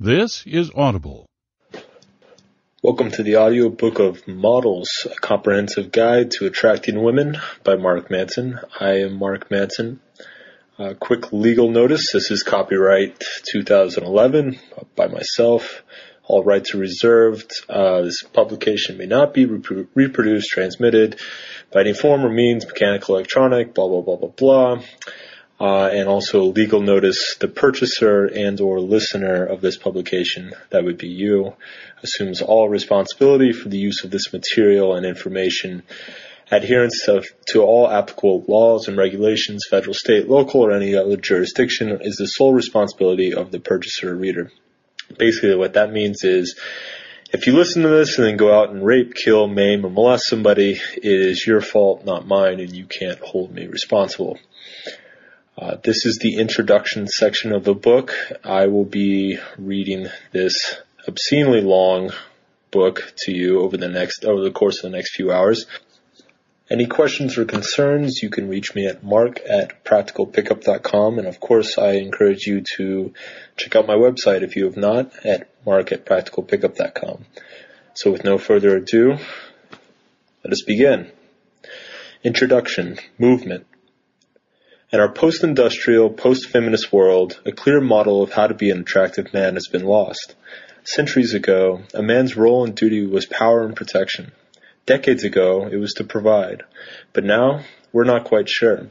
This is Audible. Welcome to the audiobook of Models, a comprehensive guide to attracting women by Mark Manson. I am Mark Manson. Uh, quick legal notice. This is copyright 2011 by myself. All rights are reserved. Uh, this publication may not be repro- reproduced, transmitted by any form or means, mechanical, electronic, blah, blah, blah, blah, blah. Uh, and also legal notice the purchaser and or listener of this publication, that would be you, assumes all responsibility for the use of this material and information. Adherence to, to all applicable laws and regulations, federal, state, local, or any other jurisdiction is the sole responsibility of the purchaser or reader. Basically what that means is if you listen to this and then go out and rape, kill, maim, or molest somebody, it is your fault, not mine, and you can't hold me responsible. Uh, this is the introduction section of the book. I will be reading this obscenely long book to you over the next over the course of the next few hours. Any questions or concerns, you can reach me at mark at practicalpickup.com. And of course, I encourage you to check out my website if you have not at mark at practicalpickup.com. So with no further ado, let us begin. Introduction, movement, in our post-industrial, post-feminist world, a clear model of how to be an attractive man has been lost. Centuries ago, a man's role and duty was power and protection. Decades ago, it was to provide. But now, we're not quite sure.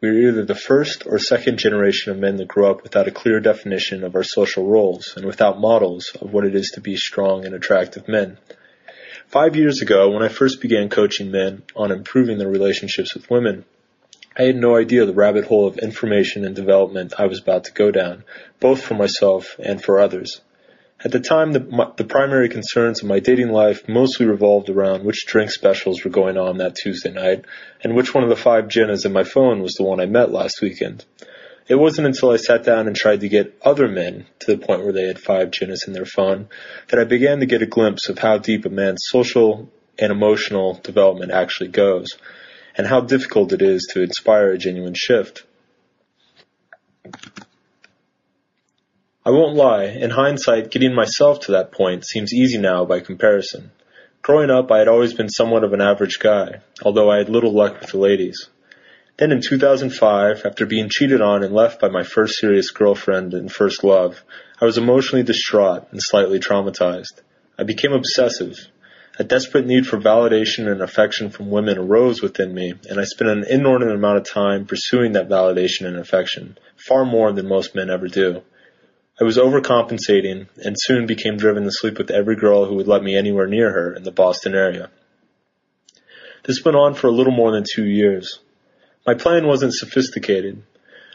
We're either the first or second generation of men that grew up without a clear definition of our social roles and without models of what it is to be strong and attractive men. Five years ago, when I first began coaching men on improving their relationships with women, I had no idea the rabbit hole of information and development I was about to go down, both for myself and for others. At the time, the, my, the, primary concerns of my dating life mostly revolved around which drink specials were going on that Tuesday night, and which one of the five Jennas in my phone was the one I met last weekend. It wasn't until I sat down and tried to get other men to the point where they had five Jennas in their phone that I began to get a glimpse of how deep a man's social and emotional development actually goes and how difficult it is to inspire a genuine shift. I won't lie, in hindsight, getting myself to that point seems easy now by comparison. Growing up, I had always been somewhat of an average guy, although I had little luck with the ladies. Then in 2005, after being cheated on and left by my first serious girlfriend and first love, I was emotionally distraught and slightly traumatized. I became obsessive, a desperate need for validation and affection from women arose within me, and I spent an inordinate amount of time pursuing that validation and affection, far more than most men ever do. I was overcompensating and soon became driven to sleep with every girl who would let me anywhere near her in the Boston area. This went on for a little more than two years. My plan wasn't sophisticated.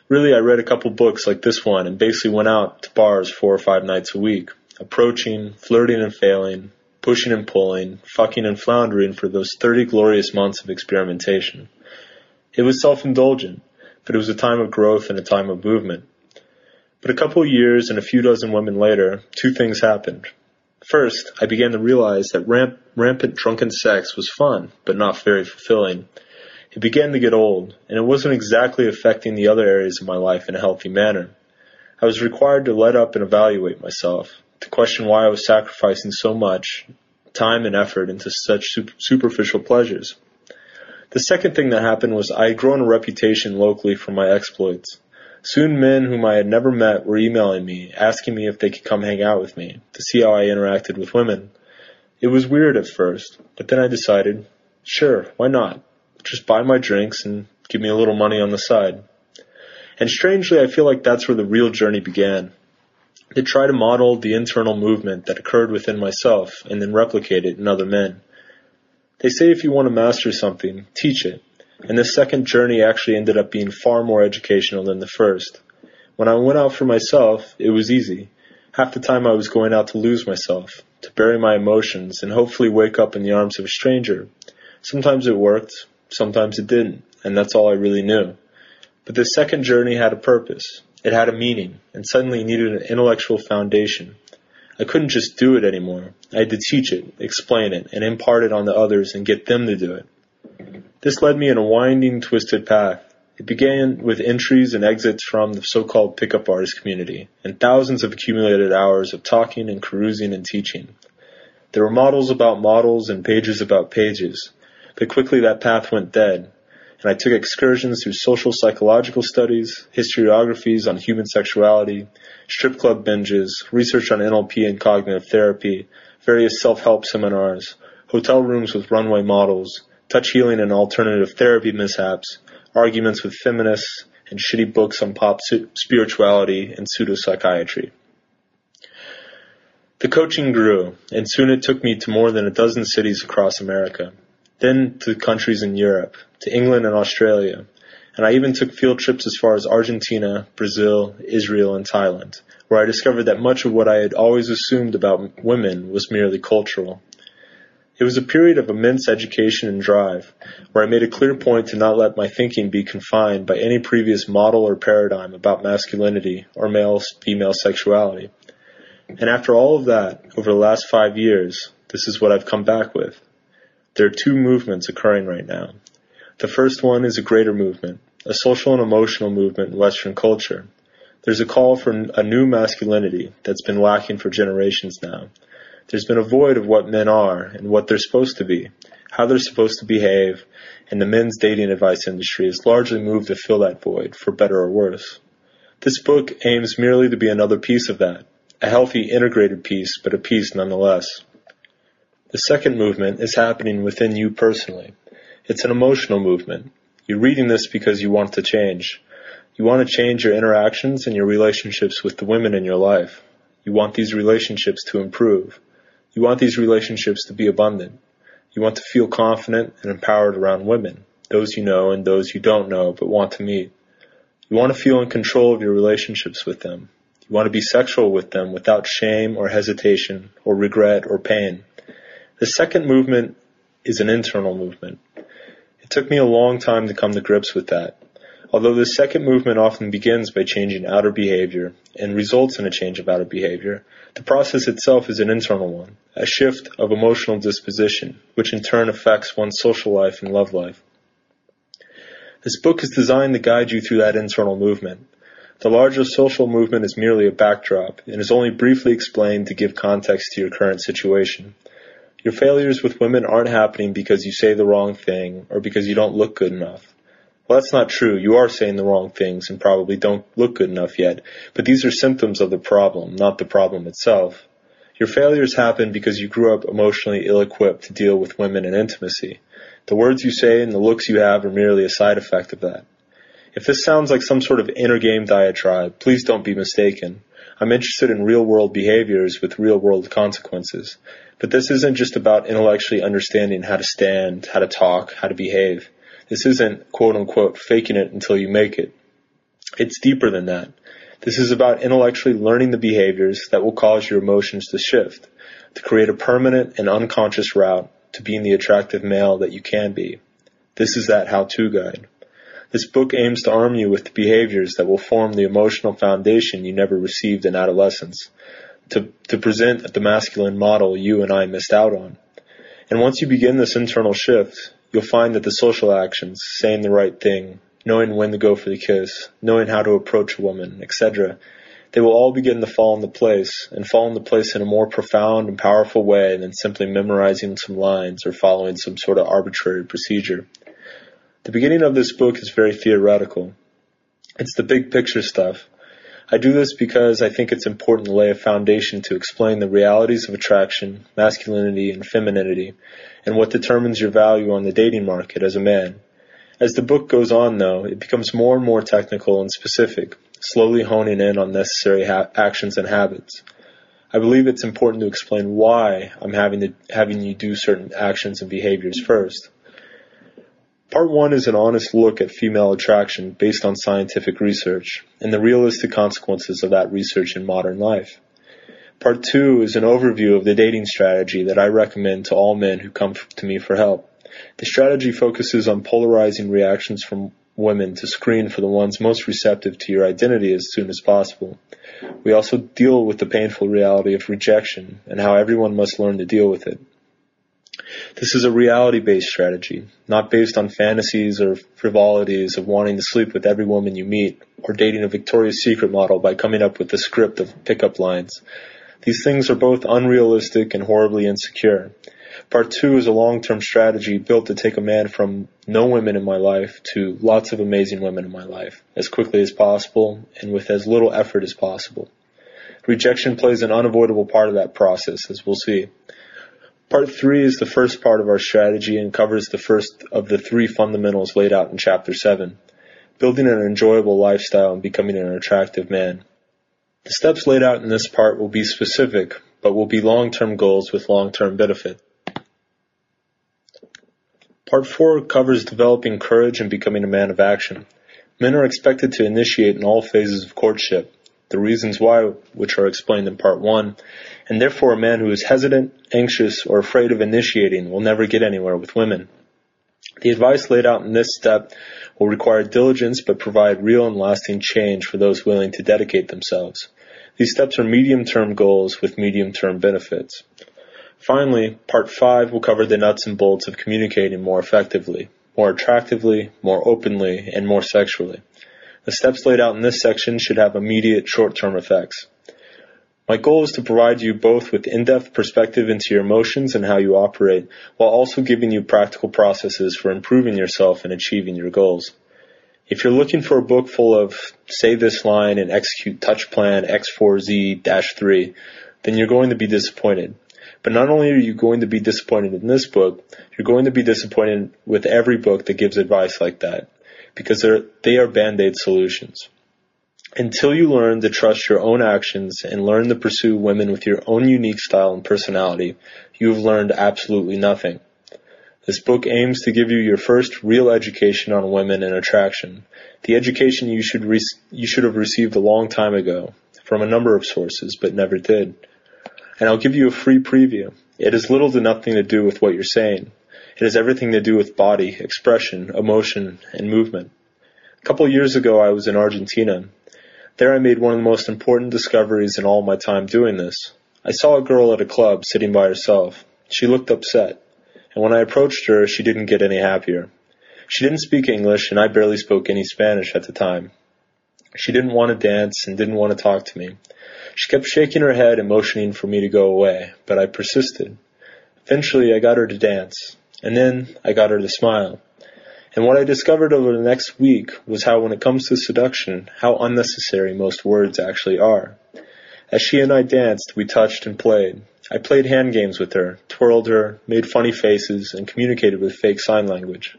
Really, I read a couple books like this one and basically went out to bars four or five nights a week, approaching, flirting and failing, pushing and pulling, fucking and floundering for those 30 glorious months of experimentation. It was self-indulgent, but it was a time of growth and a time of movement. But a couple of years and a few dozen women later, two things happened. First, I began to realize that ramp, rampant drunken sex was fun, but not very fulfilling. It began to get old, and it wasn't exactly affecting the other areas of my life in a healthy manner. I was required to let up and evaluate myself to question why I was sacrificing so much time and effort into such superficial pleasures. The second thing that happened was I had grown a reputation locally for my exploits. Soon men whom I had never met were emailing me, asking me if they could come hang out with me, to see how I interacted with women. It was weird at first, but then I decided, sure, why not? Just buy my drinks and give me a little money on the side. And strangely, I feel like that's where the real journey began to try to model the internal movement that occurred within myself and then replicate it in other men. They say if you want to master something, teach it. And this second journey actually ended up being far more educational than the first. When I went out for myself, it was easy. Half the time I was going out to lose myself, to bury my emotions, and hopefully wake up in the arms of a stranger. Sometimes it worked, sometimes it didn't, and that's all I really knew. But this second journey had a purpose. It had a meaning, and suddenly needed an intellectual foundation. I couldn't just do it anymore. I had to teach it, explain it, and impart it on the others and get them to do it. This led me in a winding, twisted path. It began with entries and exits from the so-called pickup artist community, and thousands of accumulated hours of talking and carousing and teaching. There were models about models and pages about pages, but quickly that path went dead, and I took excursions through social psychological studies, historiographies on human sexuality, strip club binges, research on NLP and cognitive therapy, various self-help seminars, hotel rooms with runway models, touch healing and alternative therapy mishaps, arguments with feminists, and shitty books on pop spirituality and pseudopsychiatry. The coaching grew, and soon it took me to more than a dozen cities across America, then to countries in Europe, to England and Australia, and I even took field trips as far as Argentina, Brazil, Israel, and Thailand, where I discovered that much of what I had always assumed about women was merely cultural. It was a period of immense education and drive, where I made a clear point to not let my thinking be confined by any previous model or paradigm about masculinity or male-female sexuality. And after all of that, over the last five years, this is what I've come back with. There are two movements occurring right now. The first one is a greater movement, a social and emotional movement in Western culture. There's a call for a new masculinity that's been lacking for generations now there's been a void of what men are and what they're supposed to be, how they're supposed to behave, and the men's dating advice industry has largely moved to fill that void, for better or worse. This book aims merely to be another piece of that, a healthy, integrated piece, but a piece nonetheless. The second movement is happening within you personally. It's an emotional movement. You're reading this because you want to change. You want to change your interactions and your relationships with the women in your life. You want these relationships to improve. You want these relationships to be abundant. You want to feel confident and empowered around women, those you know and those you don't know but want to meet. You want to feel in control of your relationships with them. You want to be sexual with them without shame or hesitation or regret or pain. The second movement is an internal movement. It took me a long time to come to grips with that. Although the second movement often begins by changing outer behavior and results in a change of outer behavior, the process itself is an internal one, a shift of emotional disposition, which in turn affects one's social life and love life. This book is designed to guide you through that internal movement. The larger social movement is merely a backdrop and is only briefly explained to give context to your current situation. Your failures with women aren't happening because you say the wrong thing or because you don't look good enough. Well, that's not true. You are saying the wrong things and probably don't look good enough yet, but these are symptoms of the problem, not the problem itself. Your failures happen because you grew up emotionally ill-equipped to deal with women and intimacy. The words you say and the looks you have are merely a side effect of that. If this sounds like some sort of inner game diatribe, please don't be mistaken. I'm interested in real world behaviors with real world consequences. But this isn't just about intellectually understanding how to stand, how to talk, how to behave. This isn't quote unquote faking it until you make it. It's deeper than that. This is about intellectually learning the behaviors that will cause your emotions to shift, to create a permanent and unconscious route to being the attractive male that you can be. This is that how-to guide. This book aims to arm you with the behaviors that will form the emotional foundation you never received in adolescence, to, to present the masculine model you and I missed out on. And once you begin this internal shift, you'll find that the social actions, saying the right thing, knowing when to go for the kiss, knowing how to approach a woman, etc., they will all begin to fall into place, and fall into place in a more profound and powerful way than simply memorizing some lines or following some sort of arbitrary procedure. The beginning of this book is very theoretical. It's the big picture stuff. I do this because I think it's important to lay a foundation to explain the realities of attraction, masculinity, and femininity, and what determines your value on the dating market as a man. As the book goes on, though, it becomes more and more technical and specific, slowly honing in on necessary ha- actions and habits. I believe it's important to explain why I'm having to, having you do certain actions and behaviors first. Part one is an honest look at female attraction based on scientific research and the realistic consequences of that research in modern life. Part two is an overview of the dating strategy that I recommend to all men who come to me for help. The strategy focuses on polarizing reactions from women to screen for the ones most receptive to your identity as soon as possible. We also deal with the painful reality of rejection and how everyone must learn to deal with it. This is a reality-based strategy, not based on fantasies or frivolities of wanting to sleep with every woman you meet, or dating a Victoria's Secret model by coming up with a script of pickup lines. These things are both unrealistic and horribly insecure. Part two is a long-term strategy built to take a man from no women in my life to lots of amazing women in my life as quickly as possible and with as little effort as possible. Rejection plays an unavoidable part of that process, as we'll see. Part three is the first part of our strategy and covers the first of the three fundamentals laid out in chapter seven. Building an enjoyable lifestyle and becoming an attractive man. The steps laid out in this part will be specific, but will be long-term goals with long-term benefit. Part four covers developing courage and becoming a man of action. Men are expected to initiate in all phases of courtship the reasons why which are explained in part one, and therefore a man who is hesitant, anxious, or afraid of initiating will never get anywhere with women. The advice laid out in this step will require diligence but provide real and lasting change for those willing to dedicate themselves. These steps are medium-term goals with medium-term benefits. Finally, part 5 will cover the nuts and bolts of communicating more effectively, more attractively, more openly, and more sexually. The steps laid out in this section should have immediate short-term effects. My goal is to provide you both with in-depth perspective into your emotions and how you operate, while also giving you practical processes for improving yourself and achieving your goals. If you're looking for a book full of say this line and execute touch plan X4Z-3, then you're going to be disappointed. But not only are you going to be disappointed in this book, you're going to be disappointed with every book that gives advice like that because they're, band-aid solutions. Until you learn to trust your own actions and learn to pursue women with your own unique style and personality, you have learned absolutely nothing. This book aims to give you your first real education on women and attraction, the education you should re- you should have received a long time ago from a number of sources, but never did. And I'll give you a free preview. It has little to nothing to do with what you're saying. It has everything to do with body, expression, emotion, and movement. A couple years ago, I was in Argentina. There I made one of the most important discoveries in all my time doing this. I saw a girl at a club sitting by herself. She looked upset, and when I approached her, she didn't get any happier. She didn't speak English, and I barely spoke any Spanish at the time. She didn't want to dance and didn't want to talk to me. She kept shaking her head and motioning for me to go away, but I persisted. Eventually, I got her to dance. And then I got her to smile. And what I discovered over the next week was how when it comes to seduction, how unnecessary most words actually are. As she and I danced, we touched and played. I played hand games with her, twirled her, made funny faces, and communicated with fake sign language.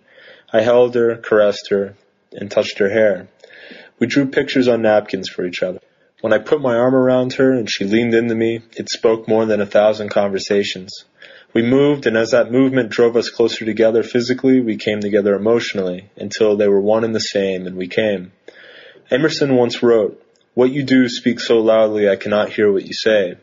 I held her, caressed her, and touched her hair. We drew pictures on napkins for each other. When I put my arm around her and she leaned into me, it spoke more than a thousand conversations. We moved, and as that movement drove us closer together physically, we came together emotionally, until they were one and the same, and we came. Emerson once wrote, What you do speaks so loudly I cannot hear what you say.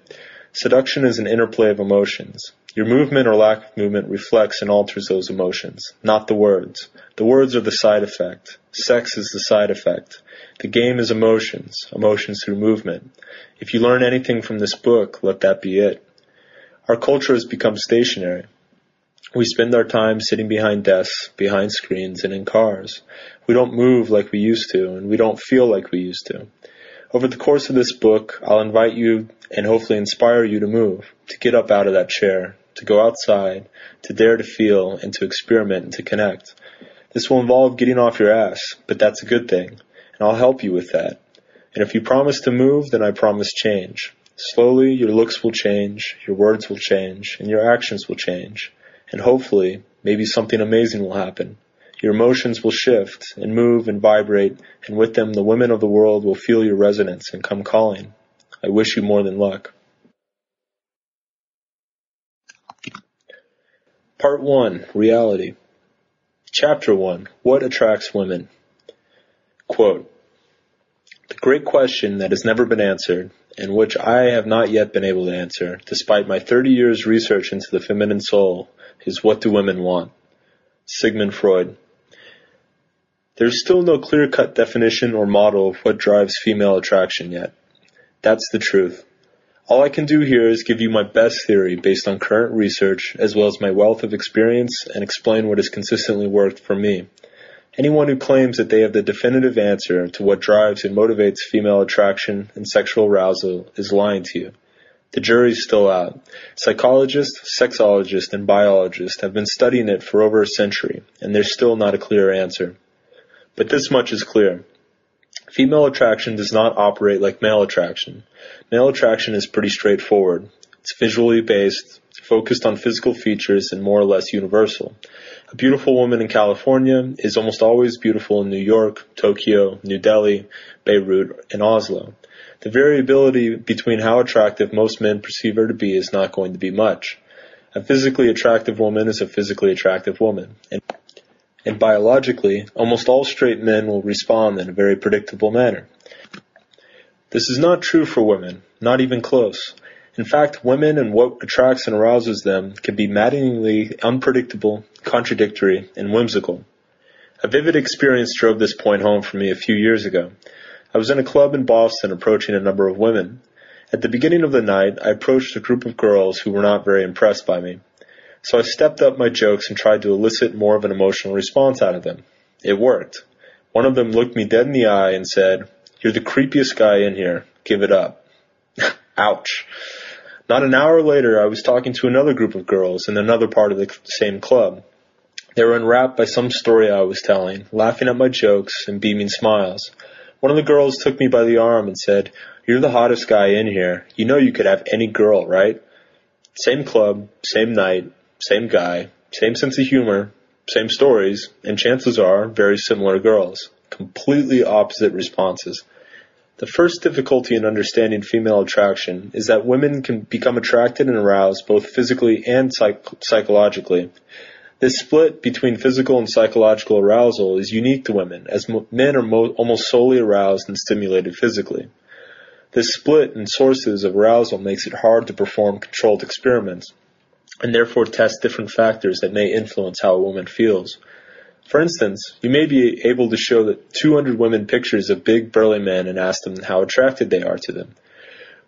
Seduction is an interplay of emotions. Your movement or lack of movement reflects and alters those emotions, not the words. The words are the side effect. Sex is the side effect. The game is emotions, emotions through movement. If you learn anything from this book, let that be it. Our culture has become stationary. We spend our time sitting behind desks, behind screens, and in cars. We don't move like we used to, and we don't feel like we used to. Over the course of this book, I'll invite you and hopefully inspire you to move, to get up out of that chair, to go outside, to dare to feel, and to experiment and to connect. This will involve getting off your ass, but that's a good thing, and I'll help you with that. And if you promise to move, then I promise change. Slowly, your looks will change, your words will change, and your actions will change. And hopefully, maybe something amazing will happen. Your emotions will shift and move and vibrate, and with them the women of the world will feel your resonance and come calling. I wish you more than luck. Part 1 Reality Chapter 1 What Attracts Women Quote, The great question that has never been answered and which I have not yet been able to answer, despite my 30 years research into the feminine soul, is what do women want? Sigmund Freud. There's still no clear-cut definition or model of what drives female attraction yet. That's the truth. All I can do here is give you my best theory based on current research as well as my wealth of experience and explain what has consistently worked for me. Anyone who claims that they have the definitive answer to what drives and motivates female attraction and sexual arousal is lying to you. The jury's still out. Psychologists, sexologists, and biologists have been studying it for over a century, and there's still not a clear answer. But this much is clear. Female attraction does not operate like male attraction. Male attraction is pretty straightforward. It's visually based, focused on physical features, and more or less universal. A beautiful woman in California is almost always beautiful in New York, Tokyo, New Delhi, Beirut, and Oslo. The variability between how attractive most men perceive her to be is not going to be much. A physically attractive woman is a physically attractive woman. And, and biologically, almost all straight men will respond in a very predictable manner. This is not true for women, not even close. In fact, women and what attracts and arouses them can be maddeningly unpredictable, contradictory, and whimsical. A vivid experience drove this point home for me a few years ago. I was in a club in Boston approaching a number of women. At the beginning of the night, I approached a group of girls who were not very impressed by me. So I stepped up my jokes and tried to elicit more of an emotional response out of them. It worked. One of them looked me dead in the eye and said, You're the creepiest guy in here. Give it up. Ouch. Not an hour later, I was talking to another group of girls in another part of the same club. They were enwrapped by some story I was telling, laughing at my jokes and beaming smiles. One of the girls took me by the arm and said, You're the hottest guy in here. You know you could have any girl, right? Same club, same night, same guy, same sense of humor, same stories, and chances are very similar girls. Completely opposite responses. The first difficulty in understanding female attraction is that women can become attracted and aroused both physically and psych- psychologically. This split between physical and psychological arousal is unique to women, as men are mo- almost solely aroused and stimulated physically. This split in sources of arousal makes it hard to perform controlled experiments, and therefore test different factors that may influence how a woman feels. For instance, you may be able to show that 200 women pictures of big burly men and ask them how attracted they are to them.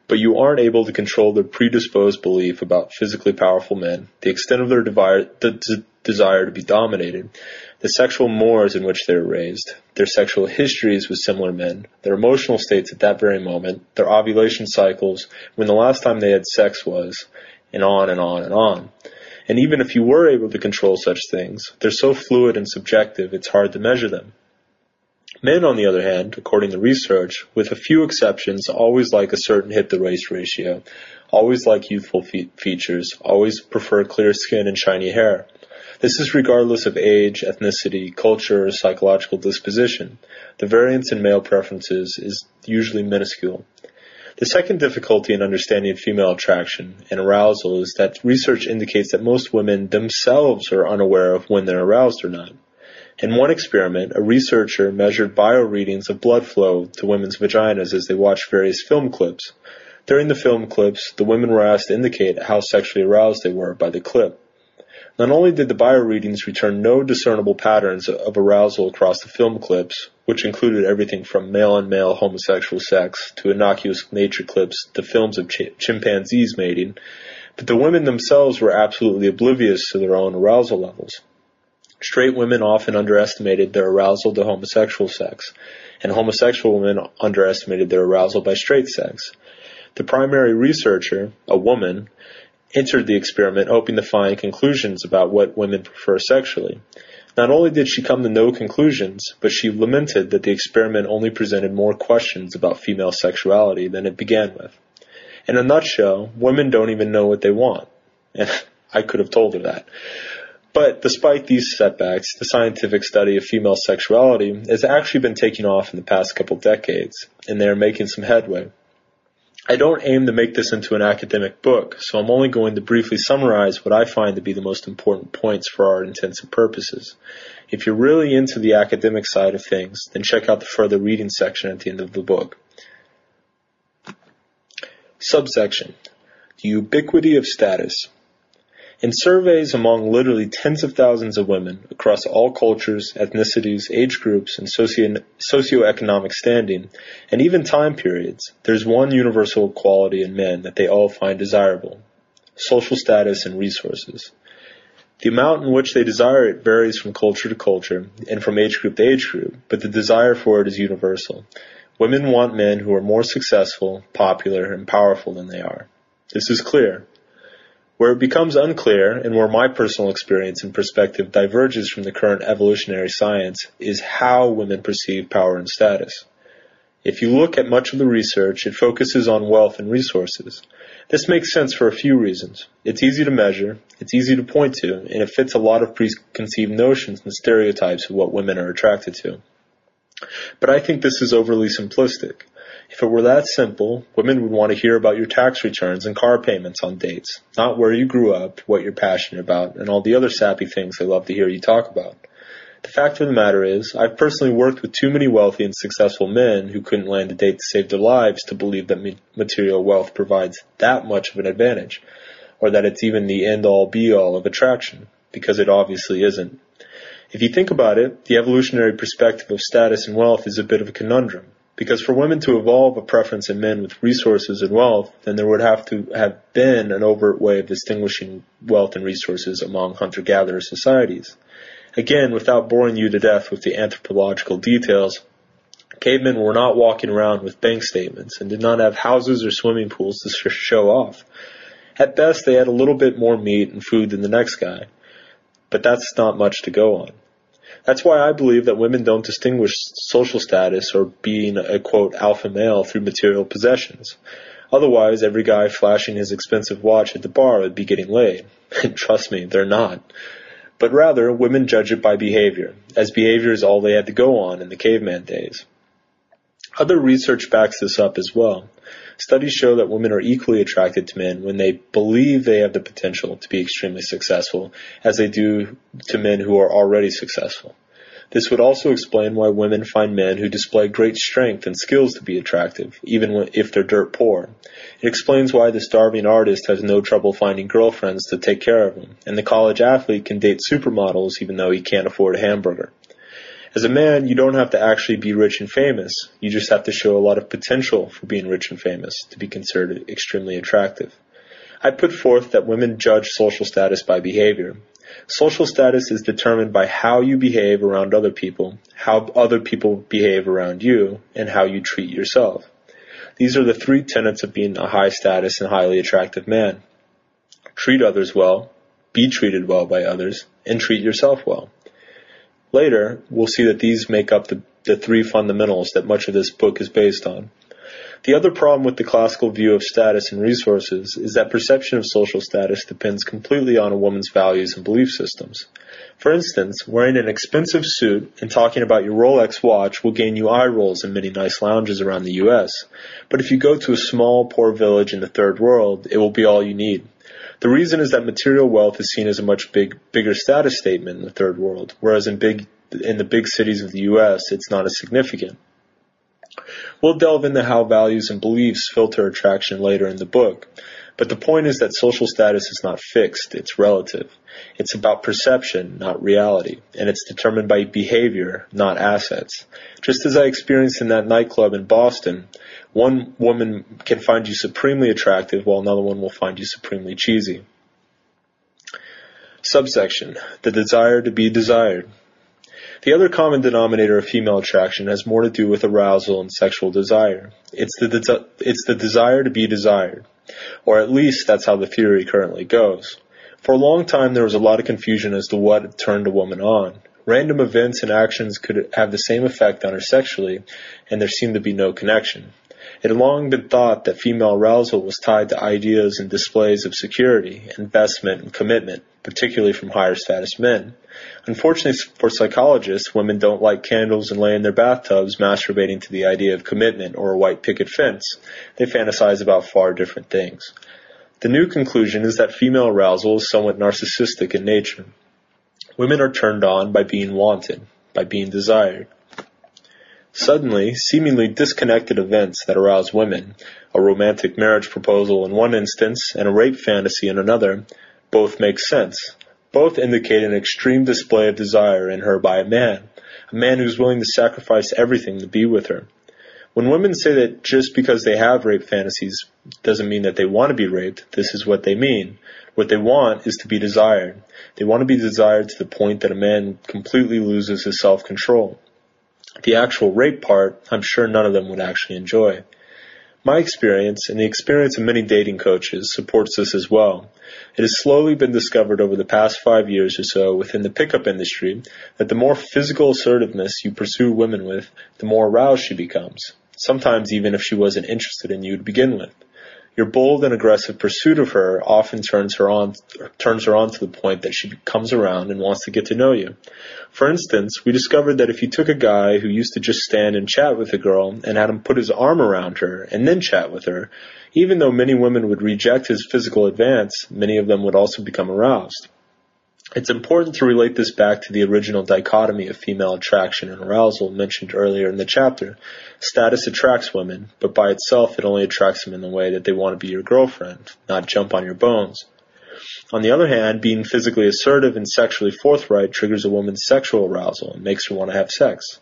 But you aren't able to control their predisposed belief about physically powerful men, the extent of their de- desire to be dominated, the sexual mores in which they were raised, their sexual histories with similar men, their emotional states at that very moment, their ovulation cycles, when the last time they had sex was, and on and on and on. And even if you were able to control such things, they're so fluid and subjective it's hard to measure them. Men, on the other hand, according to research, with a few exceptions, always like a certain hip-to-waist ratio, always like youthful fe- features, always prefer clear skin and shiny hair. This is regardless of age, ethnicity, culture, or psychological disposition. The variance in male preferences is usually minuscule. The second difficulty in understanding female attraction and arousal is that research indicates that most women themselves are unaware of when they're aroused or not. In one experiment, a researcher measured bio readings of blood flow to women's vaginas as they watched various film clips. During the film clips, the women were asked to indicate how sexually aroused they were by the clip. Not only did the bio readings return no discernible patterns of arousal across the film clips, which included everything from male-on-male homosexual sex to innocuous nature clips to films of ch- chimpanzees mating, but the women themselves were absolutely oblivious to their own arousal levels. Straight women often underestimated their arousal to homosexual sex, and homosexual women underestimated their arousal by straight sex. The primary researcher, a woman, entered the experiment hoping to find conclusions about what women prefer sexually. Not only did she come to no conclusions, but she lamented that the experiment only presented more questions about female sexuality than it began with. In a nutshell, women don't even know what they want. And I could have told her that. But despite these setbacks, the scientific study of female sexuality has actually been taking off in the past couple decades, and they are making some headway. I don't aim to make this into an academic book, so I'm only going to briefly summarize what I find to be the most important points for our intents and purposes. If you're really into the academic side of things, then check out the further reading section at the end of the book. Subsection The ubiquity of status. In surveys among literally tens of thousands of women across all cultures, ethnicities, age groups, and socio- socioeconomic standing, and even time periods, there's one universal quality in men that they all find desirable social status and resources. The amount in which they desire it varies from culture to culture and from age group to age group, but the desire for it is universal. Women want men who are more successful, popular, and powerful than they are. This is clear. Where it becomes unclear, and where my personal experience and perspective diverges from the current evolutionary science, is how women perceive power and status. If you look at much of the research, it focuses on wealth and resources. This makes sense for a few reasons. It's easy to measure, it's easy to point to, and it fits a lot of preconceived notions and stereotypes of what women are attracted to. But I think this is overly simplistic. If it were that simple, women would want to hear about your tax returns and car payments on dates, not where you grew up, what you're passionate about, and all the other sappy things they love to hear you talk about. The fact of the matter is, I've personally worked with too many wealthy and successful men who couldn't land a date to save their lives to believe that material wealth provides that much of an advantage, or that it's even the end all be all of attraction, because it obviously isn't. If you think about it, the evolutionary perspective of status and wealth is a bit of a conundrum. Because for women to evolve a preference in men with resources and wealth, then there would have to have been an overt way of distinguishing wealth and resources among hunter-gatherer societies. Again, without boring you to death with the anthropological details, cavemen were not walking around with bank statements and did not have houses or swimming pools to show off. At best, they had a little bit more meat and food than the next guy. But that's not much to go on. That's why I believe that women don't distinguish social status or being a quote alpha male through material possessions. Otherwise, every guy flashing his expensive watch at the bar would be getting laid. And trust me, they're not. But rather, women judge it by behavior, as behavior is all they had to go on in the caveman days. Other research backs this up as well. Studies show that women are equally attracted to men when they believe they have the potential to be extremely successful as they do to men who are already successful. This would also explain why women find men who display great strength and skills to be attractive, even if they're dirt poor. It explains why the starving artist has no trouble finding girlfriends to take care of him, and the college athlete can date supermodels even though he can't afford a hamburger. As a man, you don't have to actually be rich and famous. You just have to show a lot of potential for being rich and famous to be considered extremely attractive. I put forth that women judge social status by behavior. Social status is determined by how you behave around other people, how other people behave around you, and how you treat yourself. These are the three tenets of being a high status and highly attractive man. Treat others well, be treated well by others, and treat yourself well. Later, we'll see that these make up the, the three fundamentals that much of this book is based on. The other problem with the classical view of status and resources is that perception of social status depends completely on a woman's values and belief systems. For instance, wearing an expensive suit and talking about your Rolex watch will gain you eye rolls in many nice lounges around the US. But if you go to a small, poor village in the third world, it will be all you need. The reason is that material wealth is seen as a much big, bigger status statement in the third world, whereas in big, in the big cities of the U.S., it's not as significant. We'll delve into how values and beliefs filter attraction later in the book, but the point is that social status is not fixed, it's relative. It's about perception, not reality, and it's determined by behavior, not assets. Just as I experienced in that nightclub in Boston, one woman can find you supremely attractive while another one will find you supremely cheesy. Subsection The desire to be desired. The other common denominator of female attraction has more to do with arousal and sexual desire. It's the, de- it's the desire to be desired. Or at least that's how the theory currently goes. For a long time there was a lot of confusion as to what turned a woman on. Random events and actions could have the same effect on her sexually, and there seemed to be no connection. It had long been thought that female arousal was tied to ideas and displays of security, investment, and commitment, particularly from higher status men. Unfortunately for psychologists, women don't light candles and lay in their bathtubs masturbating to the idea of commitment or a white picket fence. They fantasize about far different things. The new conclusion is that female arousal is somewhat narcissistic in nature. Women are turned on by being wanted, by being desired. Suddenly, seemingly disconnected events that arouse women, a romantic marriage proposal in one instance and a rape fantasy in another, both make sense. Both indicate an extreme display of desire in her by a man, a man who's willing to sacrifice everything to be with her. When women say that just because they have rape fantasies doesn't mean that they want to be raped, this is what they mean. What they want is to be desired. They want to be desired to the point that a man completely loses his self-control. The actual rape part, I'm sure none of them would actually enjoy. My experience, and the experience of many dating coaches, supports this as well. It has slowly been discovered over the past five years or so within the pickup industry that the more physical assertiveness you pursue women with, the more aroused she becomes. Sometimes even if she wasn't interested in you to begin with. Your bold and aggressive pursuit of her often turns her on, turns her on to the point that she comes around and wants to get to know you. For instance, we discovered that if you took a guy who used to just stand and chat with a girl and had him put his arm around her and then chat with her, even though many women would reject his physical advance, many of them would also become aroused. It's important to relate this back to the original dichotomy of female attraction and arousal mentioned earlier in the chapter. Status attracts women, but by itself it only attracts them in the way that they want to be your girlfriend, not jump on your bones. On the other hand, being physically assertive and sexually forthright triggers a woman's sexual arousal and makes her want to have sex.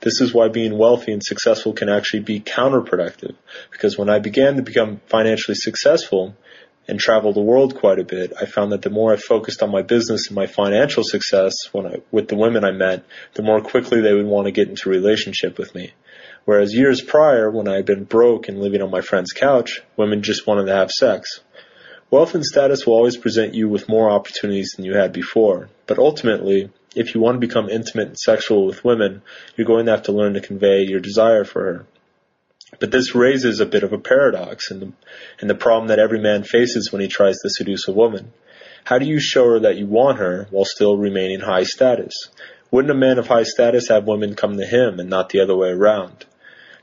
This is why being wealthy and successful can actually be counterproductive, because when I began to become financially successful, and traveled the world quite a bit, I found that the more I focused on my business and my financial success when I, with the women I met, the more quickly they would want to get into a relationship with me. Whereas years prior, when I had been broke and living on my friend's couch, women just wanted to have sex. Wealth and status will always present you with more opportunities than you had before, but ultimately, if you want to become intimate and sexual with women, you're going to have to learn to convey your desire for her. But this raises a bit of a paradox and the, and the problem that every man faces when he tries to seduce a woman. How do you show her that you want her while still remaining high status? Wouldn't a man of high status have women come to him and not the other way around?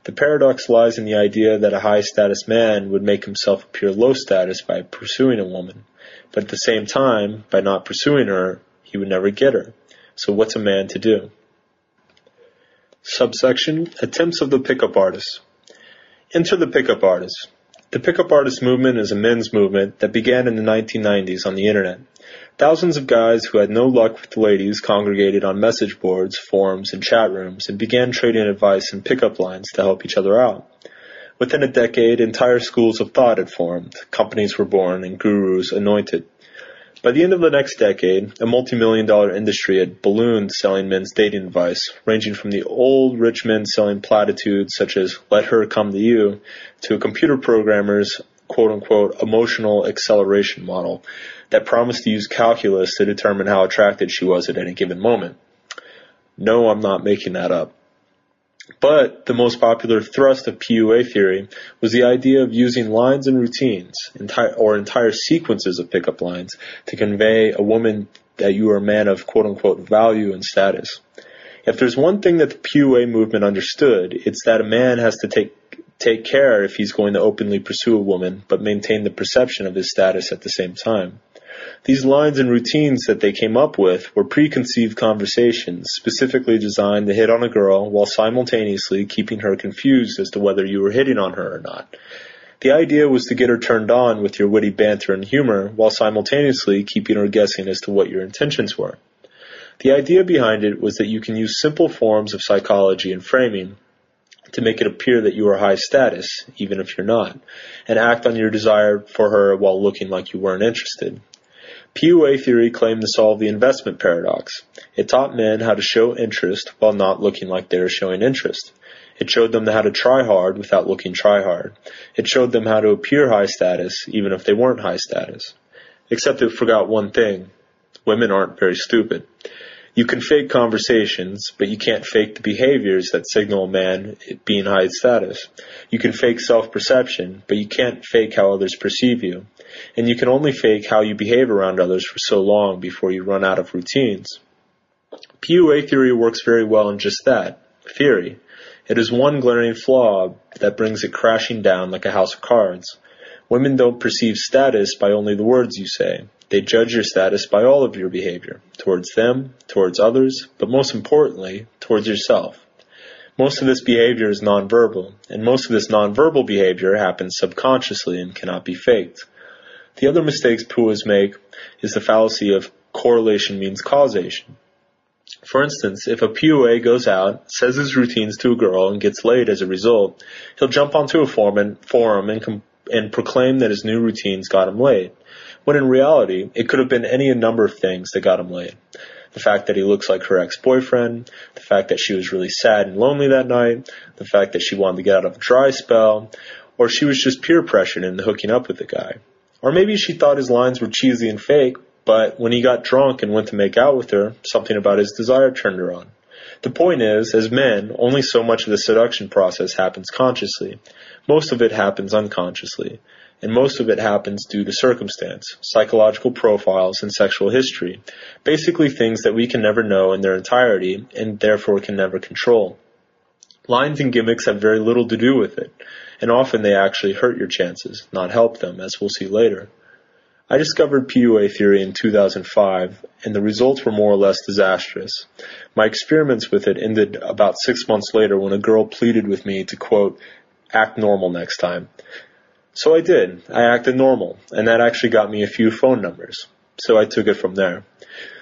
The paradox lies in the idea that a high status man would make himself appear low status by pursuing a woman, but at the same time, by not pursuing her, he would never get her. So what's a man to do? Subsection Attempts of the Pickup Artist Enter the pickup artist. The pickup artist movement is a men's movement that began in the 1990s on the internet. Thousands of guys who had no luck with the ladies congregated on message boards, forums, and chat rooms and began trading advice and pickup lines to help each other out. Within a decade, entire schools of thought had formed, companies were born, and gurus anointed. By the end of the next decade, a multi-million dollar industry had ballooned selling men's dating advice, ranging from the old rich men selling platitudes such as let her come to you to a computer programmer's quote unquote emotional acceleration model that promised to use calculus to determine how attracted she was at any given moment. No, I'm not making that up. But the most popular thrust of PUA theory was the idea of using lines and routines, entire, or entire sequences of pickup lines, to convey a woman that you are a man of quote unquote value and status. If there's one thing that the PUA movement understood, it's that a man has to take take care if he's going to openly pursue a woman, but maintain the perception of his status at the same time. These lines and routines that they came up with were preconceived conversations specifically designed to hit on a girl while simultaneously keeping her confused as to whether you were hitting on her or not. The idea was to get her turned on with your witty banter and humor while simultaneously keeping her guessing as to what your intentions were. The idea behind it was that you can use simple forms of psychology and framing to make it appear that you are high status, even if you're not, and act on your desire for her while looking like you weren't interested. PUA theory claimed to solve the investment paradox. It taught men how to show interest while not looking like they were showing interest. It showed them how to try hard without looking try hard. It showed them how to appear high status even if they weren't high status. Except it forgot one thing. Women aren't very stupid. You can fake conversations, but you can't fake the behaviors that signal a man being high status. You can fake self-perception, but you can't fake how others perceive you. And you can only fake how you behave around others for so long before you run out of routines. PUA theory works very well in just that, theory. It is one glaring flaw that brings it crashing down like a house of cards. Women don't perceive status by only the words you say. They judge your status by all of your behavior, towards them, towards others, but most importantly, towards yourself. Most of this behavior is nonverbal, and most of this nonverbal behavior happens subconsciously and cannot be faked. The other mistakes PUAs make is the fallacy of correlation means causation. For instance, if a PUA goes out, says his routines to a girl, and gets laid as a result, he'll jump onto a forum and, com- and proclaim that his new routines got him laid. When in reality, it could have been any number of things that got him laid. The fact that he looks like her ex-boyfriend, the fact that she was really sad and lonely that night, the fact that she wanted to get out of a dry spell, or she was just peer pressured into hooking up with the guy. Or maybe she thought his lines were cheesy and fake, but when he got drunk and went to make out with her, something about his desire turned her on. The point is, as men, only so much of the seduction process happens consciously. Most of it happens unconsciously. And most of it happens due to circumstance, psychological profiles, and sexual history. Basically things that we can never know in their entirety, and therefore can never control. Lines and gimmicks have very little to do with it, and often they actually hurt your chances, not help them, as we'll see later. I discovered PUA theory in 2005, and the results were more or less disastrous. My experiments with it ended about six months later when a girl pleaded with me to quote, act normal next time. So I did. I acted normal, and that actually got me a few phone numbers. So I took it from there.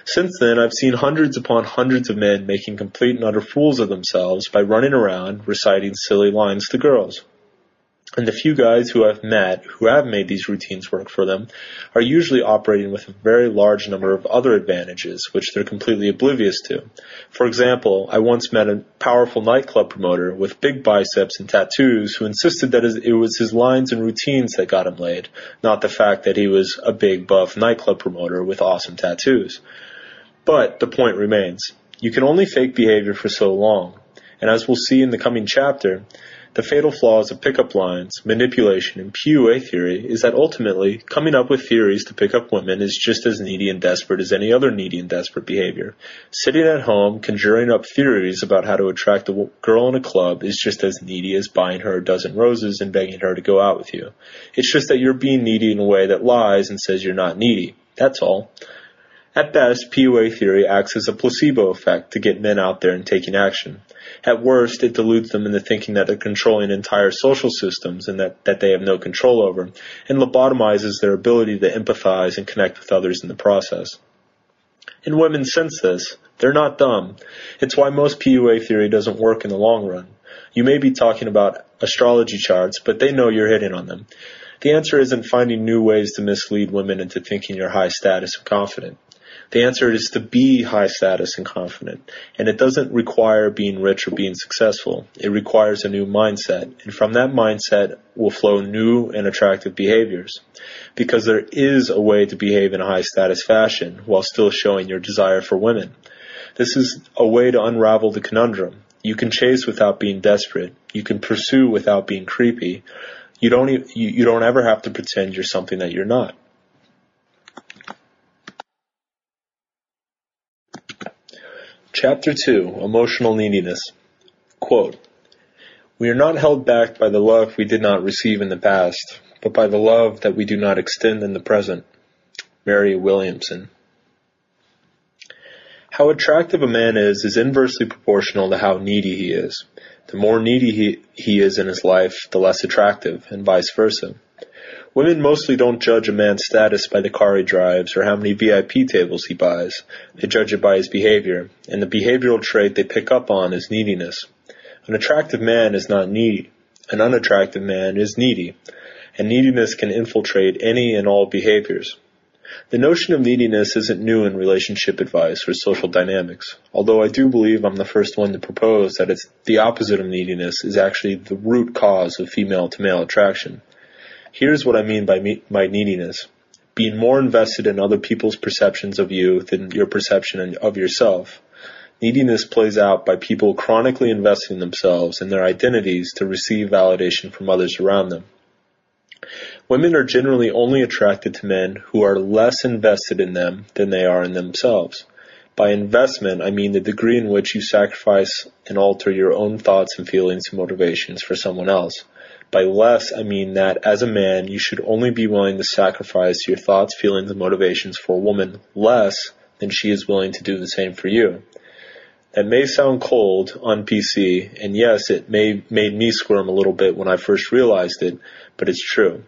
Since then, I've seen hundreds upon hundreds of men making complete and utter fools of themselves by running around reciting silly lines to girls. And the few guys who I've met who have made these routines work for them are usually operating with a very large number of other advantages, which they're completely oblivious to. For example, I once met a powerful nightclub promoter with big biceps and tattoos who insisted that it was his lines and routines that got him laid, not the fact that he was a big buff nightclub promoter with awesome tattoos. But the point remains. You can only fake behavior for so long. And as we'll see in the coming chapter, the fatal flaws of pickup lines, manipulation, and PUA theory is that ultimately, coming up with theories to pick up women is just as needy and desperate as any other needy and desperate behavior. Sitting at home, conjuring up theories about how to attract a girl in a club is just as needy as buying her a dozen roses and begging her to go out with you. It's just that you're being needy in a way that lies and says you're not needy. That's all. At best, PUA theory acts as a placebo effect to get men out there and taking action. At worst, it deludes them into thinking that they're controlling entire social systems and that, that they have no control over, and lobotomizes their ability to empathize and connect with others in the process. And women sense this. They're not dumb. It's why most PUA theory doesn't work in the long run. You may be talking about astrology charts, but they know you're hitting on them. The answer isn't finding new ways to mislead women into thinking you're high status and confident. The answer is to be high status and confident. And it doesn't require being rich or being successful. It requires a new mindset. And from that mindset will flow new and attractive behaviors. Because there is a way to behave in a high status fashion while still showing your desire for women. This is a way to unravel the conundrum. You can chase without being desperate. You can pursue without being creepy. You don't, you, you don't ever have to pretend you're something that you're not. Chapter 2 Emotional Neediness Quote, We are not held back by the love we did not receive in the past, but by the love that we do not extend in the present. Marianne Williamson. How attractive a man is is inversely proportional to how needy he is. The more needy he, he is in his life, the less attractive, and vice versa. Women mostly don't judge a man's status by the car he drives or how many VIP tables he buys. They judge it by his behavior, and the behavioral trait they pick up on is neediness. An attractive man is not needy. An unattractive man is needy, and neediness can infiltrate any and all behaviors. The notion of neediness isn't new in relationship advice or social dynamics, although I do believe I'm the first one to propose that it's the opposite of neediness is actually the root cause of female to male attraction. Here's what I mean by, me- by neediness. Being more invested in other people's perceptions of you than your perception of yourself. Neediness plays out by people chronically investing themselves in their identities to receive validation from others around them. Women are generally only attracted to men who are less invested in them than they are in themselves. By investment, I mean the degree in which you sacrifice and alter your own thoughts and feelings and motivations for someone else. By less, I mean that as a man, you should only be willing to sacrifice your thoughts, feelings, and motivations for a woman less than she is willing to do the same for you. That may sound cold on PC, and yes, it may made me squirm a little bit when I first realized it, but it's true.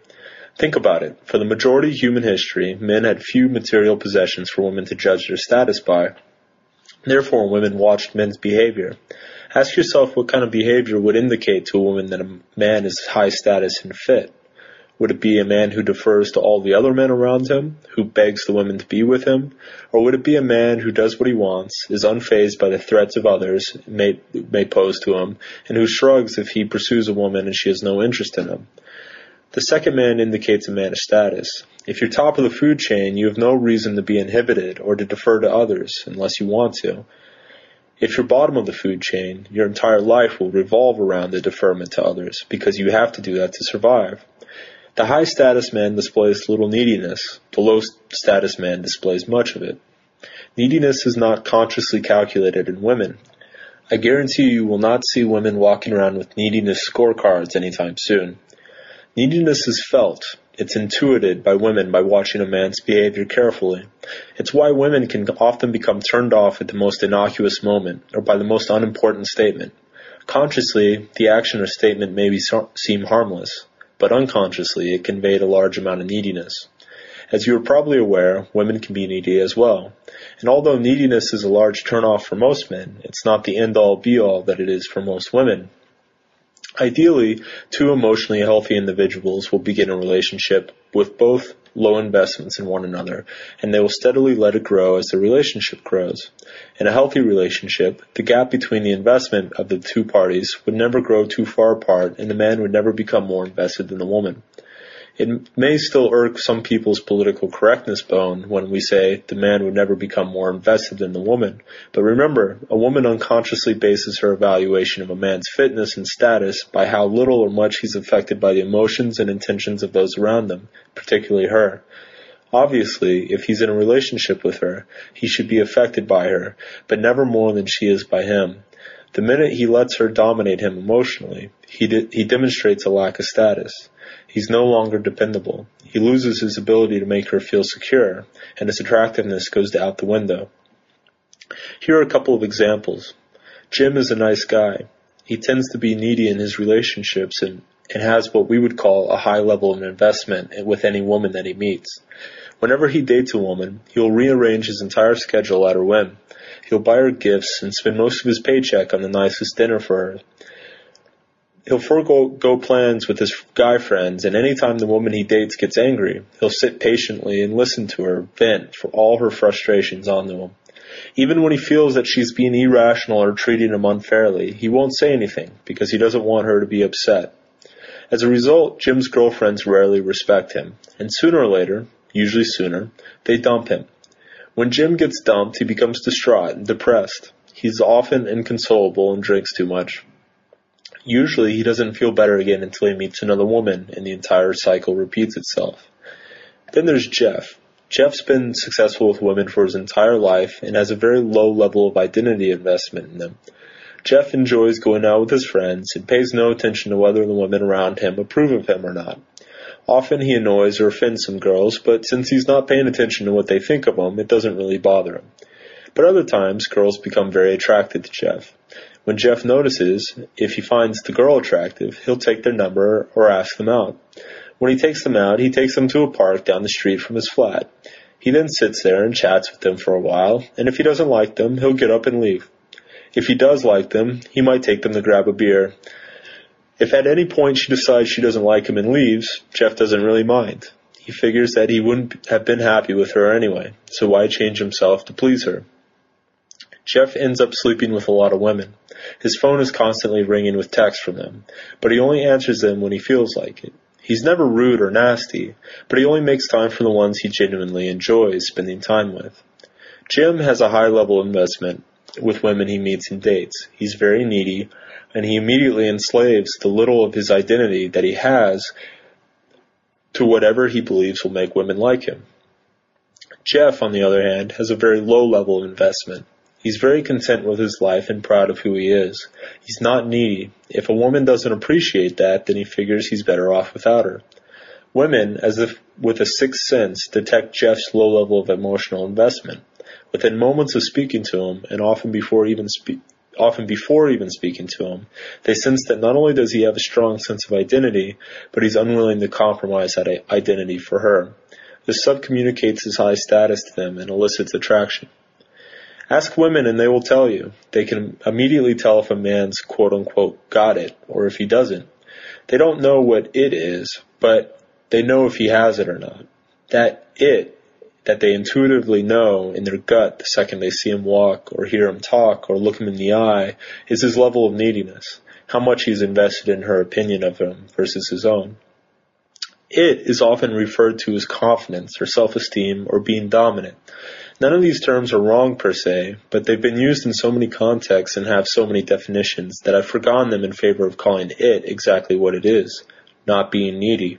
Think about it. For the majority of human history, men had few material possessions for women to judge their status by. Therefore, women watched men's behavior. Ask yourself what kind of behavior would indicate to a woman that a man is high status and fit. Would it be a man who defers to all the other men around him, who begs the women to be with him? Or would it be a man who does what he wants, is unfazed by the threats of others may, may pose to him, and who shrugs if he pursues a woman and she has no interest in him? The second man indicates a man of status. If you're top of the food chain, you have no reason to be inhibited or to defer to others unless you want to. If you're bottom of the food chain, your entire life will revolve around the deferment to others because you have to do that to survive. The high status man displays little neediness. The low status man displays much of it. Neediness is not consciously calculated in women. I guarantee you will not see women walking around with neediness scorecards anytime soon. Neediness is felt. It's intuited by women by watching a man's behavior carefully. It's why women can often become turned off at the most innocuous moment or by the most unimportant statement. Consciously, the action or statement may be, seem harmless but unconsciously it conveyed a large amount of neediness. As you are probably aware, women can be needy as well. And although neediness is a large turnoff for most men, it's not the end all be all that it is for most women. Ideally, two emotionally healthy individuals will begin a relationship with both low investments in one another, and they will steadily let it grow as the relationship grows. In a healthy relationship, the gap between the investment of the two parties would never grow too far apart, and the man would never become more invested than the woman. It may still irk some people's political correctness bone when we say the man would never become more invested than the woman, but remember, a woman unconsciously bases her evaluation of a man's fitness and status by how little or much he's affected by the emotions and intentions of those around them, particularly her. Obviously, if he's in a relationship with her, he should be affected by her, but never more than she is by him. The minute he lets her dominate him emotionally, he, de- he demonstrates a lack of status. He's no longer dependable. He loses his ability to make her feel secure, and his attractiveness goes out the window. Here are a couple of examples. Jim is a nice guy. He tends to be needy in his relationships and, and has what we would call a high level of investment with any woman that he meets. Whenever he dates a woman, he will rearrange his entire schedule at her whim. He'll buy her gifts and spend most of his paycheck on the nicest dinner for her he'll forego go plans with his guy friends, and anytime the woman he dates gets angry, he'll sit patiently and listen to her vent for all her frustrations onto him. Even when he feels that she's being irrational or treating him unfairly, he won't say anything because he doesn't want her to be upset. As a result, Jim's girlfriends rarely respect him, and sooner or later, usually sooner, they dump him. When Jim gets dumped, he becomes distraught and depressed. He's often inconsolable and drinks too much. Usually he doesn't feel better again until he meets another woman and the entire cycle repeats itself. Then there's Jeff. Jeff's been successful with women for his entire life and has a very low level of identity investment in them. Jeff enjoys going out with his friends and pays no attention to whether the women around him approve of him or not. Often he annoys or offends some girls, but since he's not paying attention to what they think of him, it doesn't really bother him. But other times, girls become very attracted to Jeff. When Jeff notices, if he finds the girl attractive, he'll take their number or ask them out. When he takes them out, he takes them to a park down the street from his flat. He then sits there and chats with them for a while, and if he doesn't like them, he'll get up and leave. If he does like them, he might take them to grab a beer. If at any point she decides she doesn't like him and leaves, Jeff doesn't really mind. He figures that he wouldn't have been happy with her anyway, so why change himself to please her? Jeff ends up sleeping with a lot of women. His phone is constantly ringing with texts from them, but he only answers them when he feels like it. He's never rude or nasty, but he only makes time for the ones he genuinely enjoys spending time with. Jim has a high level investment with women he meets and dates. He's very needy, and he immediately enslaves the little of his identity that he has to whatever he believes will make women like him. Jeff, on the other hand, has a very low level of investment. He's very content with his life and proud of who he is. He's not needy. If a woman doesn't appreciate that, then he figures he's better off without her. Women, as if with a sixth sense, detect Jeff's low level of emotional investment. Within moments of speaking to him, and often before even often before even speaking to him, they sense that not only does he have a strong sense of identity, but he's unwilling to compromise that identity for her. This subcommunicates his high status to them and elicits attraction. Ask women and they will tell you. They can immediately tell if a man's quote unquote got it or if he doesn't. They don't know what it is, but they know if he has it or not. That it that they intuitively know in their gut the second they see him walk or hear him talk or look him in the eye is his level of neediness, how much he's invested in her opinion of him versus his own. It is often referred to as confidence or self-esteem or being dominant. None of these terms are wrong per se, but they've been used in so many contexts and have so many definitions that I've forgotten them in favor of calling it exactly what it is, not being needy.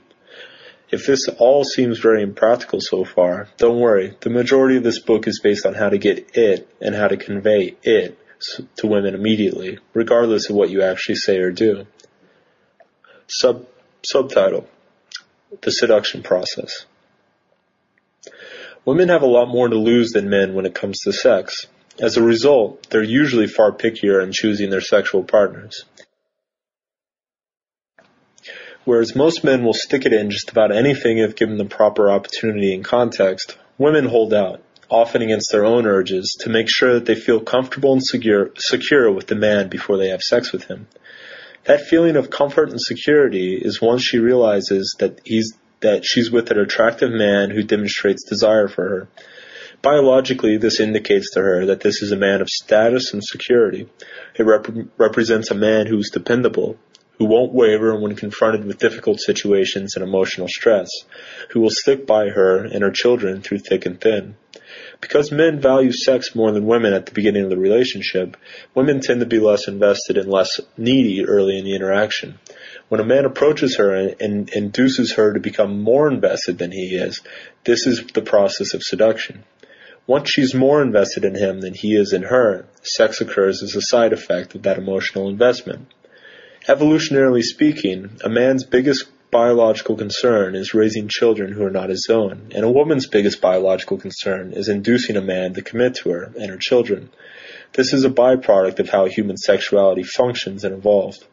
If this all seems very impractical so far, don't worry. The majority of this book is based on how to get it and how to convey it to women immediately, regardless of what you actually say or do. Sub subtitle: The seduction process. Women have a lot more to lose than men when it comes to sex. As a result, they're usually far pickier in choosing their sexual partners. Whereas most men will stick it in just about anything if given the proper opportunity and context, women hold out, often against their own urges, to make sure that they feel comfortable and secure, secure with the man before they have sex with him. That feeling of comfort and security is once she realizes that he's that she's with an attractive man who demonstrates desire for her. Biologically, this indicates to her that this is a man of status and security. It rep- represents a man who is dependable, who won't waver when confronted with difficult situations and emotional stress, who will stick by her and her children through thick and thin. Because men value sex more than women at the beginning of the relationship, women tend to be less invested and less needy early in the interaction. When a man approaches her and, and induces her to become more invested than he is, this is the process of seduction. Once she's more invested in him than he is in her, sex occurs as a side effect of that emotional investment. Evolutionarily speaking, a man's biggest biological concern is raising children who are not his own, and a woman's biggest biological concern is inducing a man to commit to her and her children. This is a byproduct of how human sexuality functions and evolved.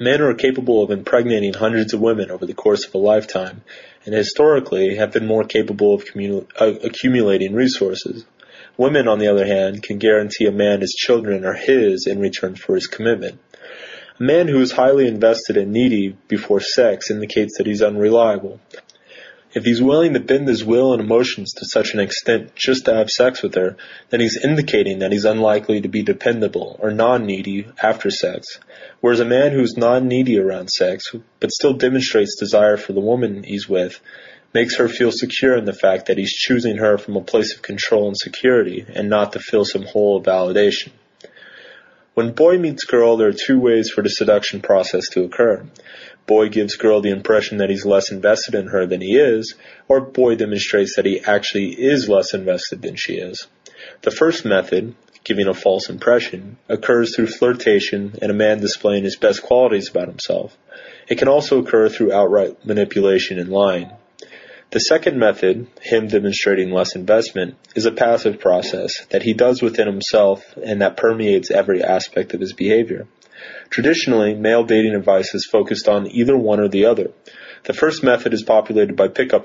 Men are capable of impregnating hundreds of women over the course of a lifetime, and historically have been more capable of uh, accumulating resources. Women, on the other hand, can guarantee a man his children are his in return for his commitment. A man who is highly invested and needy before sex indicates that he's unreliable. If he's willing to bend his will and emotions to such an extent just to have sex with her, then he's indicating that he's unlikely to be dependable or non-needy after sex. Whereas a man who's non-needy around sex, but still demonstrates desire for the woman he's with, makes her feel secure in the fact that he's choosing her from a place of control and security and not to fill some hole of validation. When boy meets girl, there are two ways for the seduction process to occur. Boy gives girl the impression that he's less invested in her than he is, or boy demonstrates that he actually is less invested than she is. The first method, giving a false impression, occurs through flirtation and a man displaying his best qualities about himself. It can also occur through outright manipulation and lying. The second method, him demonstrating less investment, is a passive process that he does within himself and that permeates every aspect of his behavior. Traditionally, male dating advice is focused on either one or the other. The first method is populated by pickup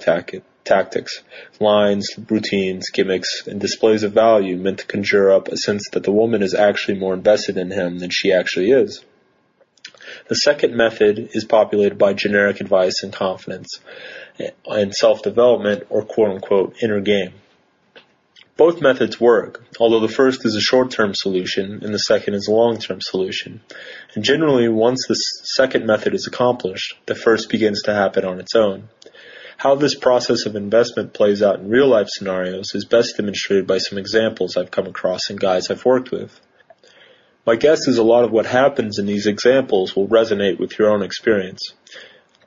tactics, lines, routines, gimmicks, and displays of value meant to conjure up a sense that the woman is actually more invested in him than she actually is. The second method is populated by generic advice and confidence and self-development or quote-unquote inner game. Both methods work, although the first is a short-term solution and the second is a long-term solution. And generally, once the second method is accomplished, the first begins to happen on its own. How this process of investment plays out in real life scenarios is best demonstrated by some examples I've come across and guys I've worked with. My guess is a lot of what happens in these examples will resonate with your own experience.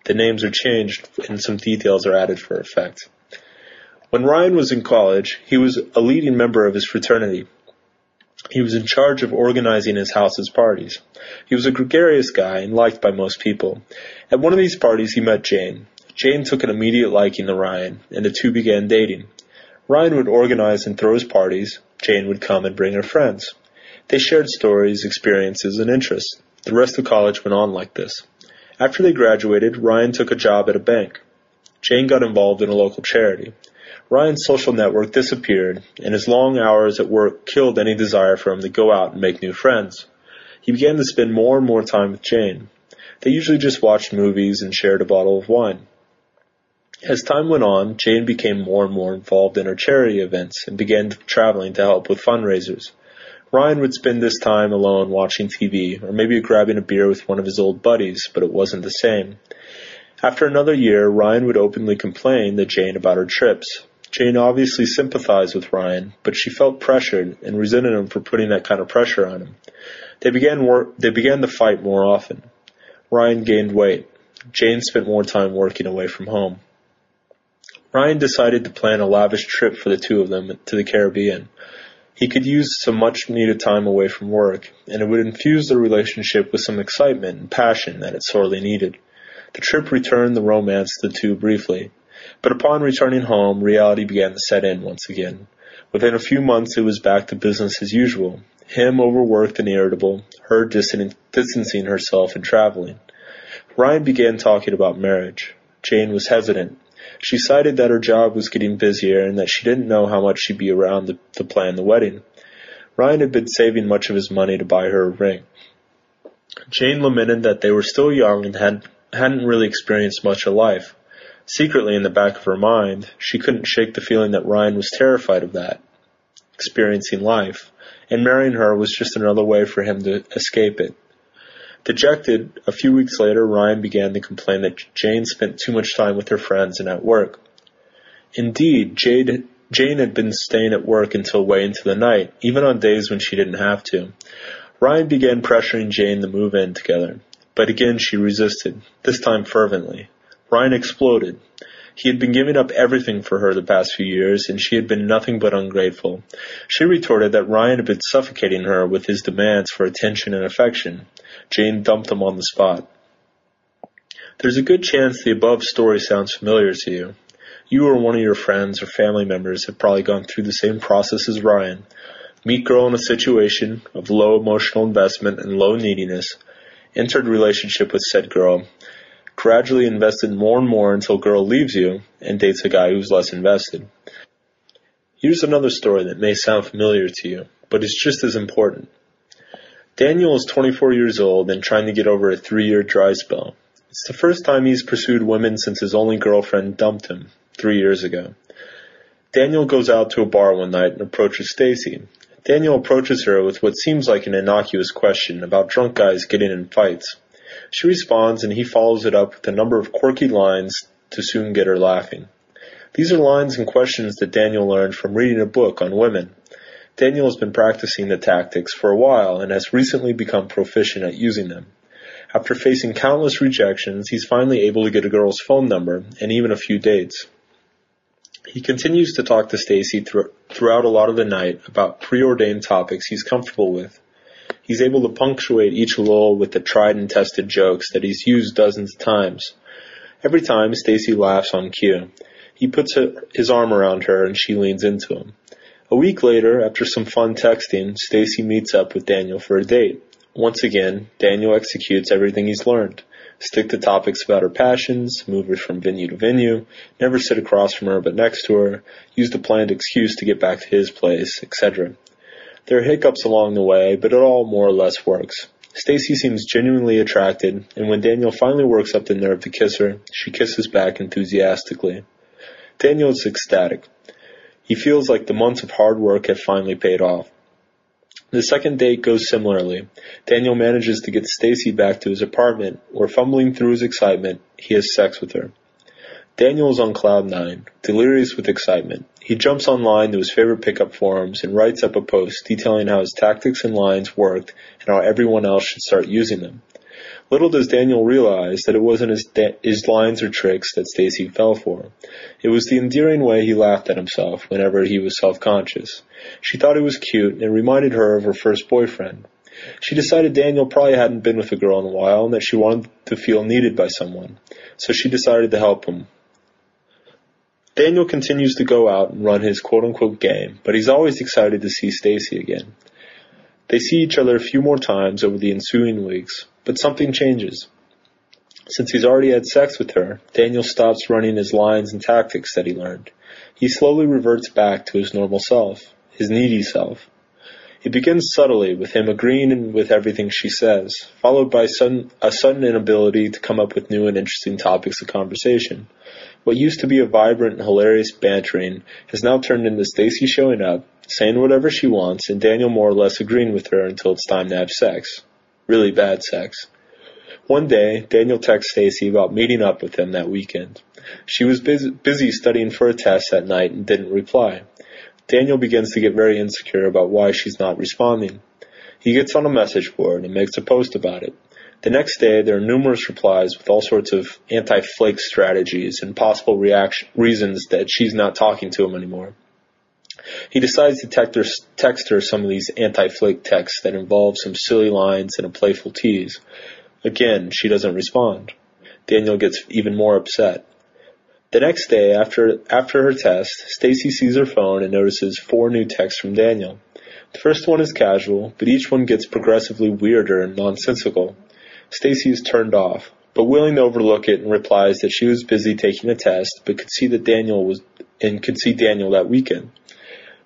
The names are changed and some details are added for effect. When Ryan was in college, he was a leading member of his fraternity. He was in charge of organizing his house's parties. He was a gregarious guy and liked by most people. At one of these parties, he met Jane. Jane took an immediate liking to Ryan, and the two began dating. Ryan would organize and throw his parties. Jane would come and bring her friends. They shared stories, experiences, and interests. The rest of college went on like this. After they graduated, Ryan took a job at a bank. Jane got involved in a local charity. Ryan's social network disappeared, and his long hours at work killed any desire for him to go out and make new friends. He began to spend more and more time with Jane. They usually just watched movies and shared a bottle of wine. As time went on, Jane became more and more involved in her charity events and began traveling to help with fundraisers. Ryan would spend this time alone watching TV, or maybe grabbing a beer with one of his old buddies, but it wasn't the same. After another year, Ryan would openly complain to Jane about her trips. Jane obviously sympathized with Ryan, but she felt pressured and resented him for putting that kind of pressure on him. They began work, they began to fight more often. Ryan gained weight. Jane spent more time working away from home. Ryan decided to plan a lavish trip for the two of them to the Caribbean. He could use some much needed time away from work, and it would infuse their relationship with some excitement and passion that it sorely needed. The trip returned the romance to the two briefly, but upon returning home, reality began to set in once again. Within a few months, it was back to business as usual. Him overworked and irritable, her distancing herself and traveling. Ryan began talking about marriage. Jane was hesitant, she cited that her job was getting busier and that she didn't know how much she'd be around to, to plan the wedding. Ryan had been saving much of his money to buy her a ring. Jane lamented that they were still young and had, hadn't really experienced much of life. Secretly, in the back of her mind, she couldn't shake the feeling that Ryan was terrified of that, experiencing life, and marrying her was just another way for him to escape it. Dejected, a few weeks later Ryan began to complain that Jane spent too much time with her friends and at work. Indeed, Jade, Jane had been staying at work until way into the night, even on days when she didn't have to. Ryan began pressuring Jane to move in together, but again she resisted, this time fervently. Ryan exploded. He had been giving up everything for her the past few years, and she had been nothing but ungrateful. She retorted that Ryan had been suffocating her with his demands for attention and affection. Jane dumped him on the spot. There's a good chance the above story sounds familiar to you. You or one of your friends or family members have probably gone through the same process as Ryan. Meet girl in a situation of low emotional investment and low neediness, entered relationship with said girl, gradually invested more and more until girl leaves you and dates a guy who's less invested. Here's another story that may sound familiar to you, but is just as important. Daniel is 24 years old and trying to get over a three-year dry spell. It's the first time he's pursued women since his only girlfriend dumped him three years ago. Daniel goes out to a bar one night and approaches Stacy. Daniel approaches her with what seems like an innocuous question about drunk guys getting in fights. She responds and he follows it up with a number of quirky lines to soon get her laughing. These are lines and questions that Daniel learned from reading a book on women. Daniel has been practicing the tactics for a while and has recently become proficient at using them. After facing countless rejections, he's finally able to get a girl's phone number and even a few dates. He continues to talk to Stacy throughout a lot of the night about preordained topics he's comfortable with. He's able to punctuate each lull with the tried and tested jokes that he's used dozens of times. Every time, Stacy laughs on cue. He puts his arm around her and she leans into him. A week later, after some fun texting, Stacy meets up with Daniel for a date. Once again, Daniel executes everything he's learned. Stick to topics about her passions, move her from venue to venue, never sit across from her but next to her, use the planned excuse to get back to his place, etc. There are hiccups along the way, but it all more or less works. Stacy seems genuinely attracted, and when Daniel finally works up the nerve to kiss her, she kisses back enthusiastically. Daniel is ecstatic. He feels like the months of hard work have finally paid off. The second date goes similarly. Daniel manages to get Stacy back to his apartment, where fumbling through his excitement, he has sex with her. Daniel is on cloud nine, delirious with excitement. He jumps online to his favorite pickup forums and writes up a post detailing how his tactics and lines worked and how everyone else should start using them. Little does Daniel realize that it wasn't his, his lines or tricks that Stacy fell for. It was the endearing way he laughed at himself whenever he was self-conscious. She thought it was cute and reminded her of her first boyfriend. She decided Daniel probably hadn't been with a girl in a while and that she wanted to feel needed by someone. So she decided to help him. Daniel continues to go out and run his quote unquote game, but he's always excited to see Stacy again. They see each other a few more times over the ensuing weeks, but something changes. Since he's already had sex with her, Daniel stops running his lines and tactics that he learned. He slowly reverts back to his normal self, his needy self. It begins subtly, with him agreeing with everything she says, followed by sudden, a sudden inability to come up with new and interesting topics of conversation. What used to be a vibrant and hilarious bantering has now turned into Stacy showing up, saying whatever she wants, and Daniel more or less agreeing with her until it's time to have sex. Really bad sex. One day, Daniel texts Stacy about meeting up with him that weekend. She was busy studying for a test that night and didn't reply. Daniel begins to get very insecure about why she's not responding. He gets on a message board and makes a post about it. The next day, there are numerous replies with all sorts of anti-flake strategies and possible reaction, reasons that she's not talking to him anymore. He decides to text her, some of these anti-flake texts that involve some silly lines and a playful tease. Again, she doesn't respond. Daniel gets even more upset. The next day, after after her test, Stacy sees her phone and notices four new texts from Daniel. The first one is casual, but each one gets progressively weirder and nonsensical. Stacy is turned off, but willing to overlook it and replies that she was busy taking a test, but could see that Daniel was and could see Daniel that weekend.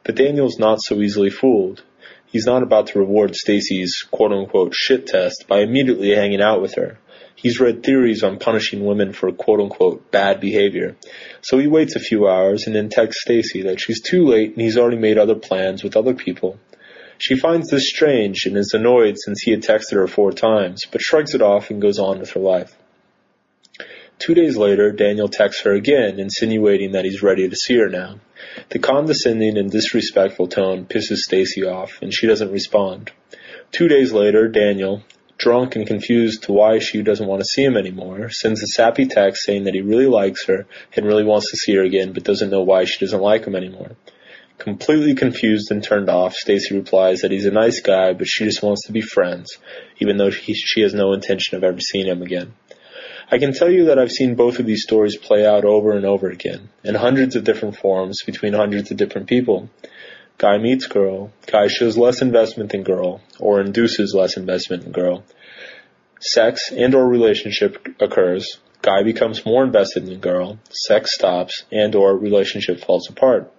But Daniel's not so easily fooled. He's not about to reward Stacy's quote unquote shit test by immediately hanging out with her. He's read theories on punishing women for quote unquote bad behavior. So he waits a few hours and then texts Stacy that she's too late and he's already made other plans with other people. She finds this strange and is annoyed since he had texted her four times, but shrugs it off and goes on with her life. Two days later, Daniel texts her again, insinuating that he's ready to see her now. The condescending and disrespectful tone pisses Stacy off, and she doesn't respond. Two days later, Daniel, drunk and confused to why she doesn't want to see him anymore, sends a sappy text saying that he really likes her and really wants to see her again, but doesn't know why she doesn't like him anymore. Completely confused and turned off, Stacy replies that he's a nice guy, but she just wants to be friends, even though he, she has no intention of ever seeing him again. I can tell you that I've seen both of these stories play out over and over again, in hundreds of different forms between hundreds of different people. Guy meets girl, guy shows less investment than girl, or induces less investment in girl. Sex and or relationship occurs, guy becomes more invested in girl, sex stops, and or relationship falls apart.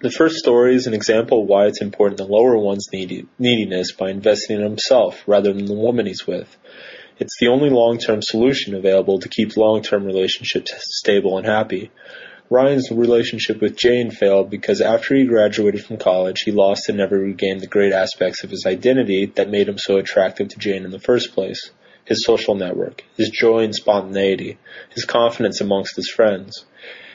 The first story is an example of why it's important to lower one's neediness by investing in himself rather than the woman he's with. It's the only long-term solution available to keep long-term relationships stable and happy. Ryan's relationship with Jane failed because after he graduated from college, he lost and never regained the great aspects of his identity that made him so attractive to Jane in the first place. His social network, his joy and spontaneity, his confidence amongst his friends.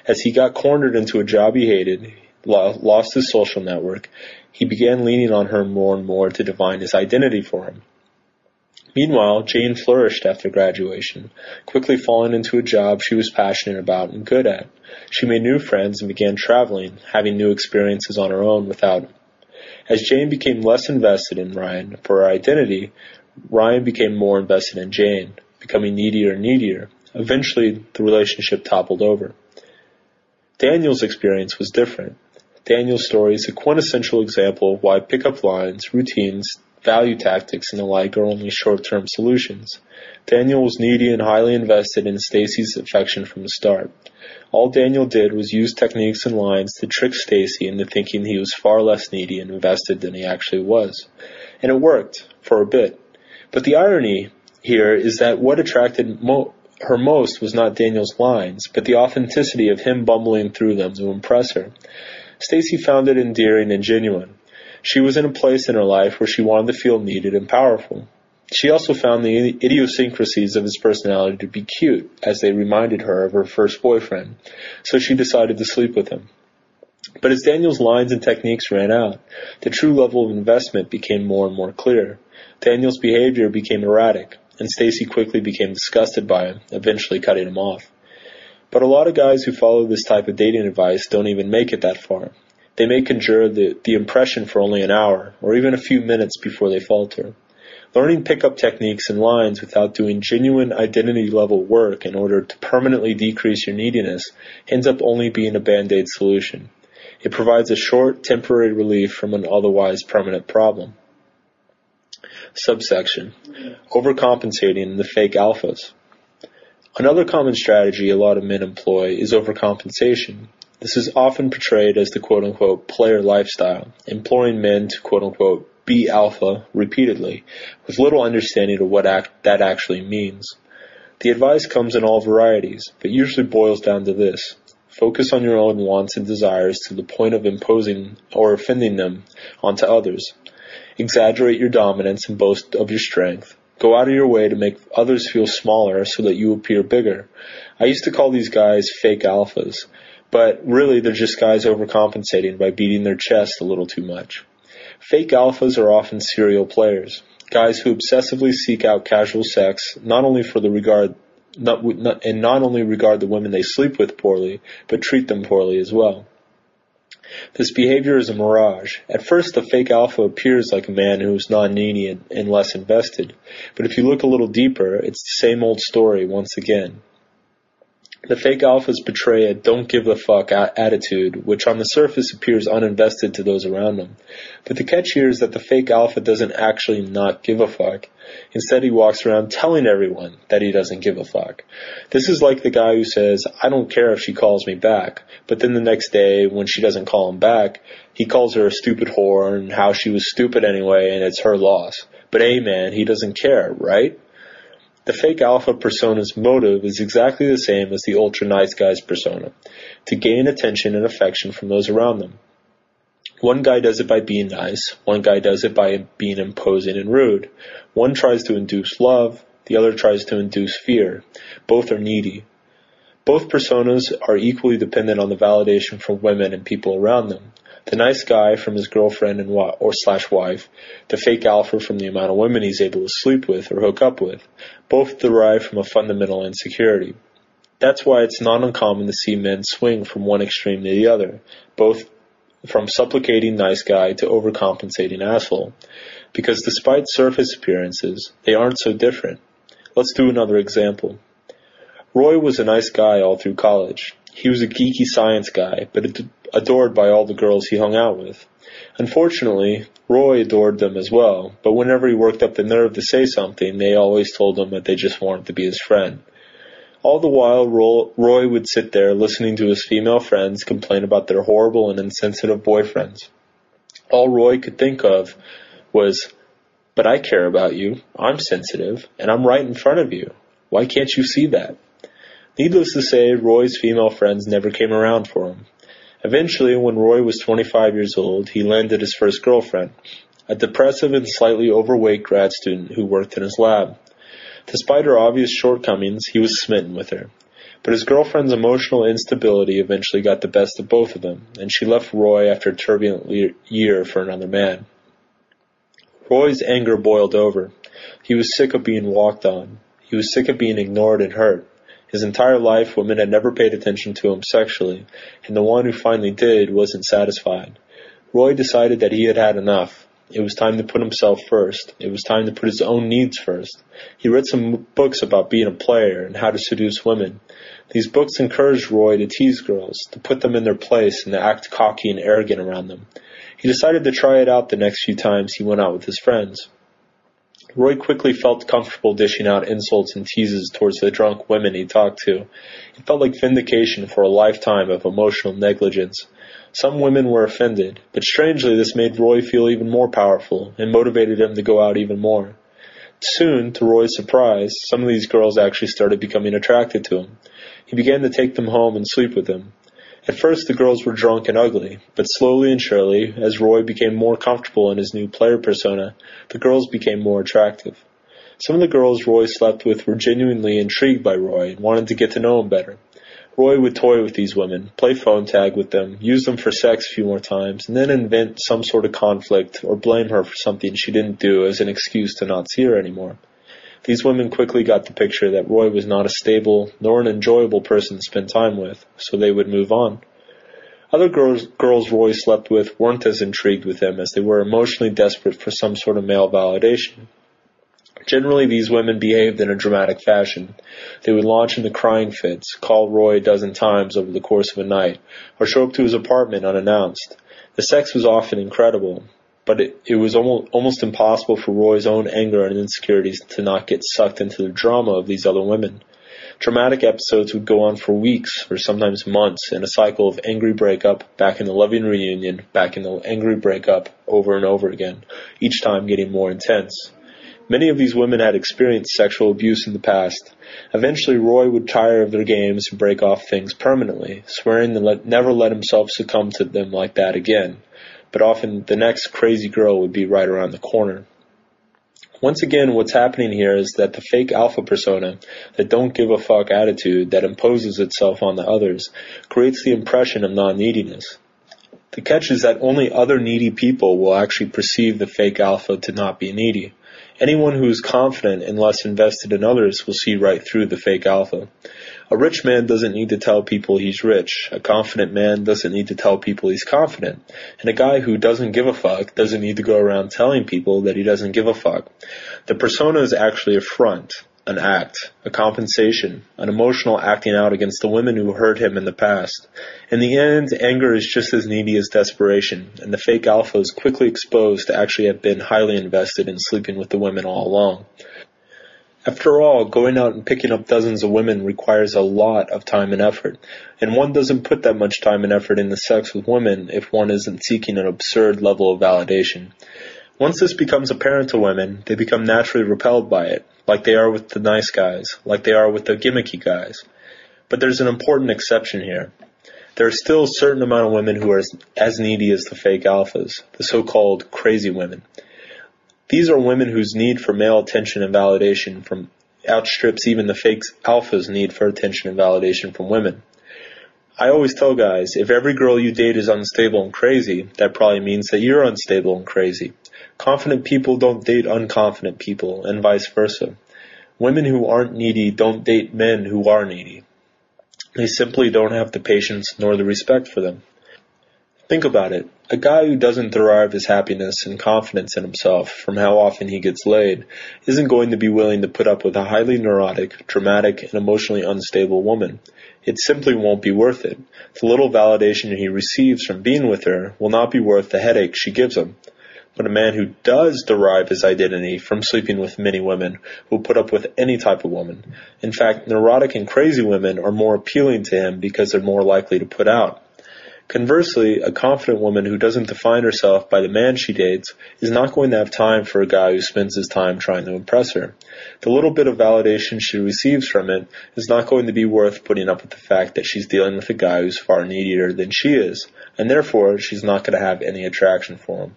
As he got cornered into a job he hated, lost his social network, he began leaning on her more and more to define his identity for him. Meanwhile, Jane flourished after graduation, quickly falling into a job she was passionate about and good at. She made new friends and began traveling, having new experiences on her own without him. As Jane became less invested in Ryan for her identity, Ryan became more invested in Jane, becoming needier and needier. Eventually, the relationship toppled over. Daniel's experience was different. Daniel's story is a quintessential example of why pickup lines, routines, value tactics, and the like are only short-term solutions. Daniel was needy and highly invested in Stacy's affection from the start. All Daniel did was use techniques and lines to trick Stacy into thinking he was far less needy and invested than he actually was. And it worked, for a bit. But the irony here is that what attracted mo- her most was not Daniel's lines, but the authenticity of him bumbling through them to impress her. Stacy found it endearing and genuine. She was in a place in her life where she wanted to feel needed and powerful. She also found the idiosyncrasies of his personality to be cute, as they reminded her of her first boyfriend, so she decided to sleep with him. But as Daniel's lines and techniques ran out, the true level of investment became more and more clear. Daniel's behavior became erratic, and Stacy quickly became disgusted by him, eventually cutting him off. But a lot of guys who follow this type of dating advice don't even make it that far. They may conjure the, the impression for only an hour, or even a few minutes before they falter. Learning pickup techniques and lines without doing genuine identity level work in order to permanently decrease your neediness ends up only being a band-aid solution. It provides a short, temporary relief from an otherwise permanent problem. Subsection Overcompensating the fake alphas. Another common strategy a lot of men employ is overcompensation. This is often portrayed as the quote unquote player lifestyle, imploring men to quote unquote be alpha repeatedly, with little understanding of what act- that actually means. The advice comes in all varieties, but usually boils down to this. Focus on your own wants and desires to the point of imposing or offending them onto others. Exaggerate your dominance and boast of your strength. Go out of your way to make others feel smaller so that you appear bigger. I used to call these guys fake alphas, but really they're just guys overcompensating by beating their chest a little too much. Fake alphas are often serial players, guys who obsessively seek out casual sex, not only for the regard not, not, and not only regard the women they sleep with poorly, but treat them poorly as well. This behavior is a mirage. At first, the fake alpha appears like a man who is non-needy and, and less invested, but if you look a little deeper, it's the same old story once again. The fake alphas portray a don't give a fuck attitude, which on the surface appears uninvested to those around them. But the catch here is that the fake alpha doesn't actually not give a fuck. Instead, he walks around telling everyone that he doesn't give a fuck. This is like the guy who says, I don't care if she calls me back, but then the next day, when she doesn't call him back, he calls her a stupid whore and how she was stupid anyway and it's her loss. But hey man, he doesn't care, right? The fake alpha persona's motive is exactly the same as the ultra nice guy's persona to gain attention and affection from those around them. One guy does it by being nice, one guy does it by being imposing and rude. One tries to induce love, the other tries to induce fear. Both are needy. Both personas are equally dependent on the validation from women and people around them the nice guy from his girlfriend and or slash wife, the fake alpha from the amount of women he's able to sleep with or hook up with, both derive from a fundamental insecurity. That's why it's not uncommon to see men swing from one extreme to the other, both from supplicating nice guy to overcompensating asshole. Because despite surface appearances, they aren't so different. Let's do another example. Roy was a nice guy all through college. He was a geeky science guy, but adored by all the girls he hung out with. Unfortunately, Roy adored them as well, but whenever he worked up the nerve to say something, they always told him that they just wanted to be his friend. All the while, Roy would sit there listening to his female friends complain about their horrible and insensitive boyfriends. All Roy could think of was, but I care about you, I'm sensitive, and I'm right in front of you. Why can't you see that? Needless to say, Roy's female friends never came around for him. Eventually, when Roy was 25 years old, he landed his first girlfriend, a depressive and slightly overweight grad student who worked in his lab. Despite her obvious shortcomings, he was smitten with her. But his girlfriend's emotional instability eventually got the best of both of them, and she left Roy after a turbulent year for another man. Roy's anger boiled over. He was sick of being walked on. He was sick of being ignored and hurt. His entire life, women had never paid attention to him sexually, and the one who finally did wasn't satisfied. Roy decided that he had had enough. It was time to put himself first. It was time to put his own needs first. He read some books about being a player and how to seduce women. These books encouraged Roy to tease girls, to put them in their place, and to act cocky and arrogant around them. He decided to try it out the next few times he went out with his friends. Roy quickly felt comfortable dishing out insults and teases towards the drunk women he talked to. It felt like vindication for a lifetime of emotional negligence. Some women were offended, but strangely this made Roy feel even more powerful and motivated him to go out even more. Soon, to Roy's surprise, some of these girls actually started becoming attracted to him. He began to take them home and sleep with them. At first the girls were drunk and ugly, but slowly and surely, as Roy became more comfortable in his new player persona, the girls became more attractive. Some of the girls Roy slept with were genuinely intrigued by Roy and wanted to get to know him better. Roy would toy with these women, play phone tag with them, use them for sex a few more times, and then invent some sort of conflict or blame her for something she didn't do as an excuse to not see her anymore. These women quickly got the picture that Roy was not a stable nor an enjoyable person to spend time with, so they would move on. Other girls, girls Roy slept with weren't as intrigued with him as they were emotionally desperate for some sort of male validation. Generally, these women behaved in a dramatic fashion. They would launch into crying fits, call Roy a dozen times over the course of a night, or show up to his apartment unannounced. The sex was often incredible, but it, it was almost, almost impossible for Roy's own anger and insecurities to not get sucked into the drama of these other women. Dramatic episodes would go on for weeks or sometimes months in a cycle of angry breakup, back in the loving reunion, back in the angry breakup, over and over again, each time getting more intense. Many of these women had experienced sexual abuse in the past. Eventually, Roy would tire of their games and break off things permanently, swearing to let, never let himself succumb to them like that again but often the next crazy girl would be right around the corner. Once again, what's happening here is that the fake alpha persona, the don't give a fuck attitude that imposes itself on the others, creates the impression of non-neediness. The catch is that only other needy people will actually perceive the fake alpha to not be needy. Anyone who is confident and less invested in others will see right through the fake alpha. A rich man doesn't need to tell people he's rich. A confident man doesn't need to tell people he's confident. And a guy who doesn't give a fuck doesn't need to go around telling people that he doesn't give a fuck. The persona is actually a front, an act, a compensation, an emotional acting out against the women who hurt him in the past. In the end, anger is just as needy as desperation, and the fake alpha is quickly exposed to actually have been highly invested in sleeping with the women all along. After all, going out and picking up dozens of women requires a lot of time and effort, and one doesn't put that much time and effort into sex with women if one isn't seeking an absurd level of validation. Once this becomes apparent to women, they become naturally repelled by it, like they are with the nice guys, like they are with the gimmicky guys. But there's an important exception here. There are still a certain amount of women who are as needy as the fake alphas, the so-called crazy women. These are women whose need for male attention and validation from outstrips even the fake alpha's need for attention and validation from women. I always tell guys, if every girl you date is unstable and crazy, that probably means that you're unstable and crazy. Confident people don't date unconfident people, and vice versa. Women who aren't needy don't date men who are needy. They simply don't have the patience nor the respect for them. Think about it. A guy who doesn't derive his happiness and confidence in himself from how often he gets laid isn't going to be willing to put up with a highly neurotic, dramatic, and emotionally unstable woman. It simply won't be worth it. The little validation he receives from being with her will not be worth the headache she gives him. But a man who does derive his identity from sleeping with many women will put up with any type of woman. In fact, neurotic and crazy women are more appealing to him because they're more likely to put out. Conversely, a confident woman who doesn't define herself by the man she dates is not going to have time for a guy who spends his time trying to impress her. The little bit of validation she receives from it is not going to be worth putting up with the fact that she's dealing with a guy who's far needier than she is, and therefore she's not going to have any attraction for him.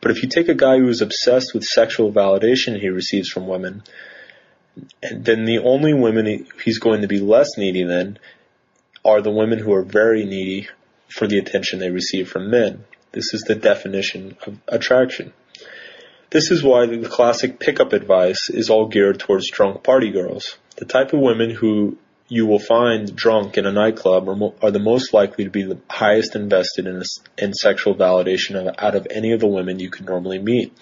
But if you take a guy who is obsessed with sexual validation he receives from women, then the only women he's going to be less needy than are the women who are very needy for the attention they receive from men. This is the definition of attraction. This is why the classic pickup advice is all geared towards drunk party girls. The type of women who you will find drunk in a nightclub are, mo- are the most likely to be the highest invested in, a, in sexual validation of, out of any of the women you can normally meet.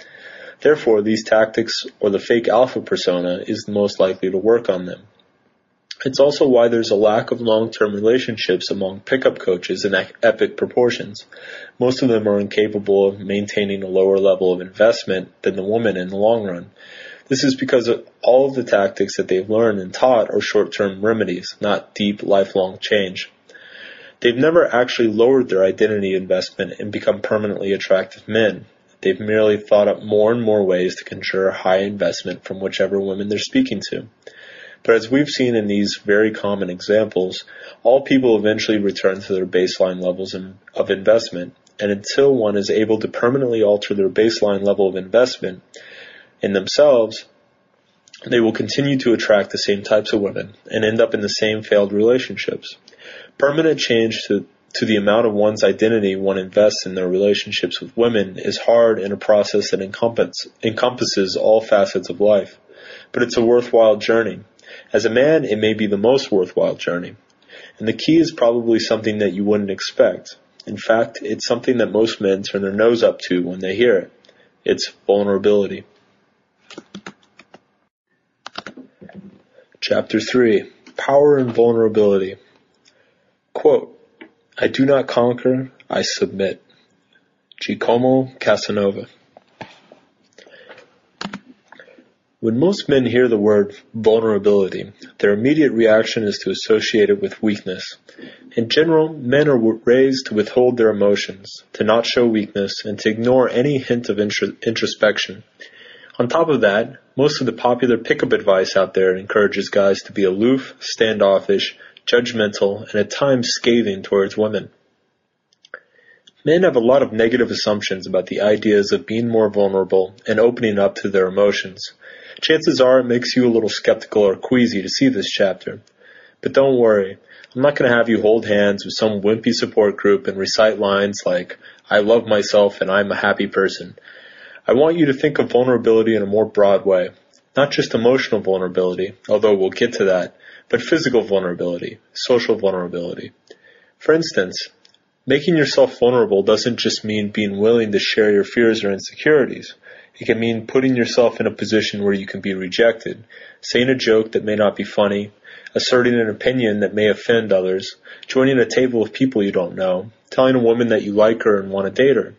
Therefore, these tactics or the fake alpha persona is the most likely to work on them. It's also why there's a lack of long-term relationships among pickup coaches in epic proportions. Most of them are incapable of maintaining a lower level of investment than the woman in the long run. This is because all of the tactics that they've learned and taught are short-term remedies, not deep, lifelong change. They've never actually lowered their identity investment and become permanently attractive men. They've merely thought up more and more ways to conjure high investment from whichever women they're speaking to. But as we've seen in these very common examples, all people eventually return to their baseline levels of investment, and until one is able to permanently alter their baseline level of investment in themselves, they will continue to attract the same types of women and end up in the same failed relationships. Permanent change to, to the amount of one's identity one invests in their relationships with women is hard in a process that encompass, encompasses all facets of life. But it's a worthwhile journey as a man, it may be the most worthwhile journey. And the key is probably something that you wouldn't expect. In fact, it's something that most men turn their nose up to when they hear it. It's vulnerability. Chapter 3 Power and Vulnerability. Quote, I do not conquer, I submit. Giacomo Casanova. When most men hear the word vulnerability, their immediate reaction is to associate it with weakness. In general, men are raised to withhold their emotions, to not show weakness, and to ignore any hint of introspection. On top of that, most of the popular pickup advice out there encourages guys to be aloof, standoffish, judgmental, and at times scathing towards women. Men have a lot of negative assumptions about the ideas of being more vulnerable and opening up to their emotions. Chances are it makes you a little skeptical or queasy to see this chapter. But don't worry, I'm not going to have you hold hands with some wimpy support group and recite lines like, I love myself and I'm a happy person. I want you to think of vulnerability in a more broad way. Not just emotional vulnerability, although we'll get to that, but physical vulnerability, social vulnerability. For instance, making yourself vulnerable doesn't just mean being willing to share your fears or insecurities. It can mean putting yourself in a position where you can be rejected, saying a joke that may not be funny, asserting an opinion that may offend others, joining a table of people you don't know, telling a woman that you like her and want to date her.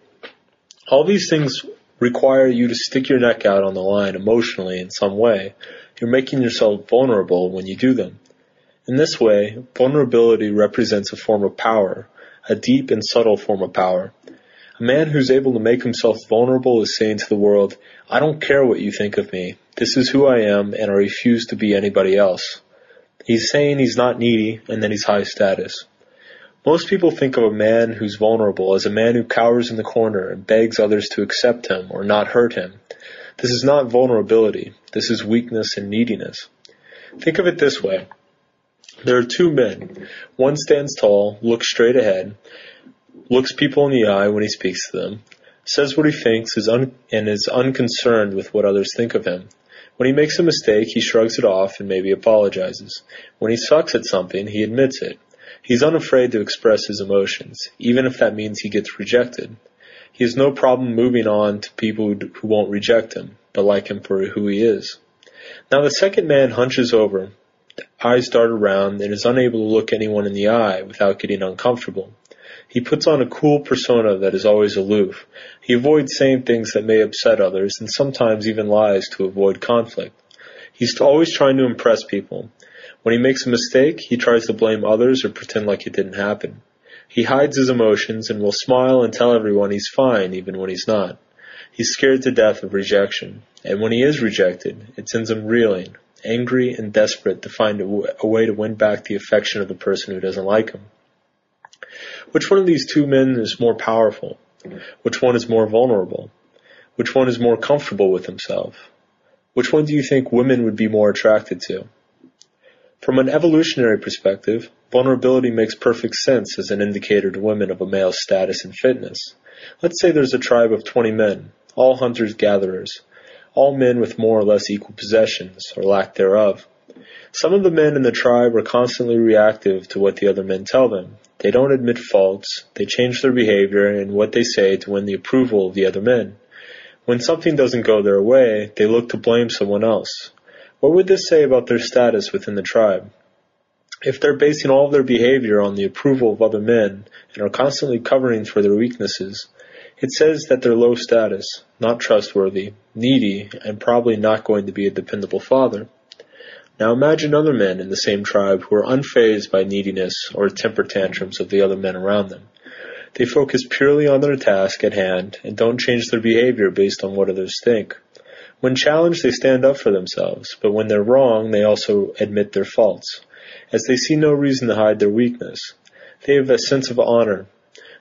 All these things require you to stick your neck out on the line emotionally in some way. You're making yourself vulnerable when you do them. In this way, vulnerability represents a form of power, a deep and subtle form of power. A man who's able to make himself vulnerable is saying to the world, I don't care what you think of me. This is who I am and I refuse to be anybody else. He's saying he's not needy and that he's high status. Most people think of a man who's vulnerable as a man who cowers in the corner and begs others to accept him or not hurt him. This is not vulnerability. This is weakness and neediness. Think of it this way. There are two men. One stands tall, looks straight ahead, looks people in the eye when he speaks to them, says what he thinks is un- and is unconcerned with what others think of him. When he makes a mistake, he shrugs it off and maybe apologizes. When he sucks at something, he admits it. He's unafraid to express his emotions, even if that means he gets rejected. He has no problem moving on to people who won't reject him, but like him for who he is. Now the second man hunches over, eyes dart around, and is unable to look anyone in the eye without getting uncomfortable. He puts on a cool persona that is always aloof. He avoids saying things that may upset others and sometimes even lies to avoid conflict. He's always trying to impress people. When he makes a mistake, he tries to blame others or pretend like it didn't happen. He hides his emotions and will smile and tell everyone he's fine even when he's not. He's scared to death of rejection, and when he is rejected, it sends him reeling, angry and desperate to find a, w- a way to win back the affection of the person who doesn't like him. Which one of these two men is more powerful? Which one is more vulnerable? Which one is more comfortable with himself? Which one do you think women would be more attracted to? From an evolutionary perspective, vulnerability makes perfect sense as an indicator to women of a male's status and fitness. Let's say there's a tribe of 20 men, all hunters gatherers, all men with more or less equal possessions, or lack thereof. Some of the men in the tribe are constantly reactive to what the other men tell them, they don't admit faults, they change their behavior and what they say to win the approval of the other men. When something doesn't go their way, they look to blame someone else. What would this say about their status within the tribe? If they're basing all of their behavior on the approval of other men and are constantly covering for their weaknesses, it says that they're low status, not trustworthy, needy, and probably not going to be a dependable father. Now imagine other men in the same tribe who are unfazed by neediness or temper tantrums of the other men around them. They focus purely on their task at hand and don't change their behavior based on what others think. When challenged, they stand up for themselves, but when they're wrong, they also admit their faults, as they see no reason to hide their weakness. They have a sense of honor.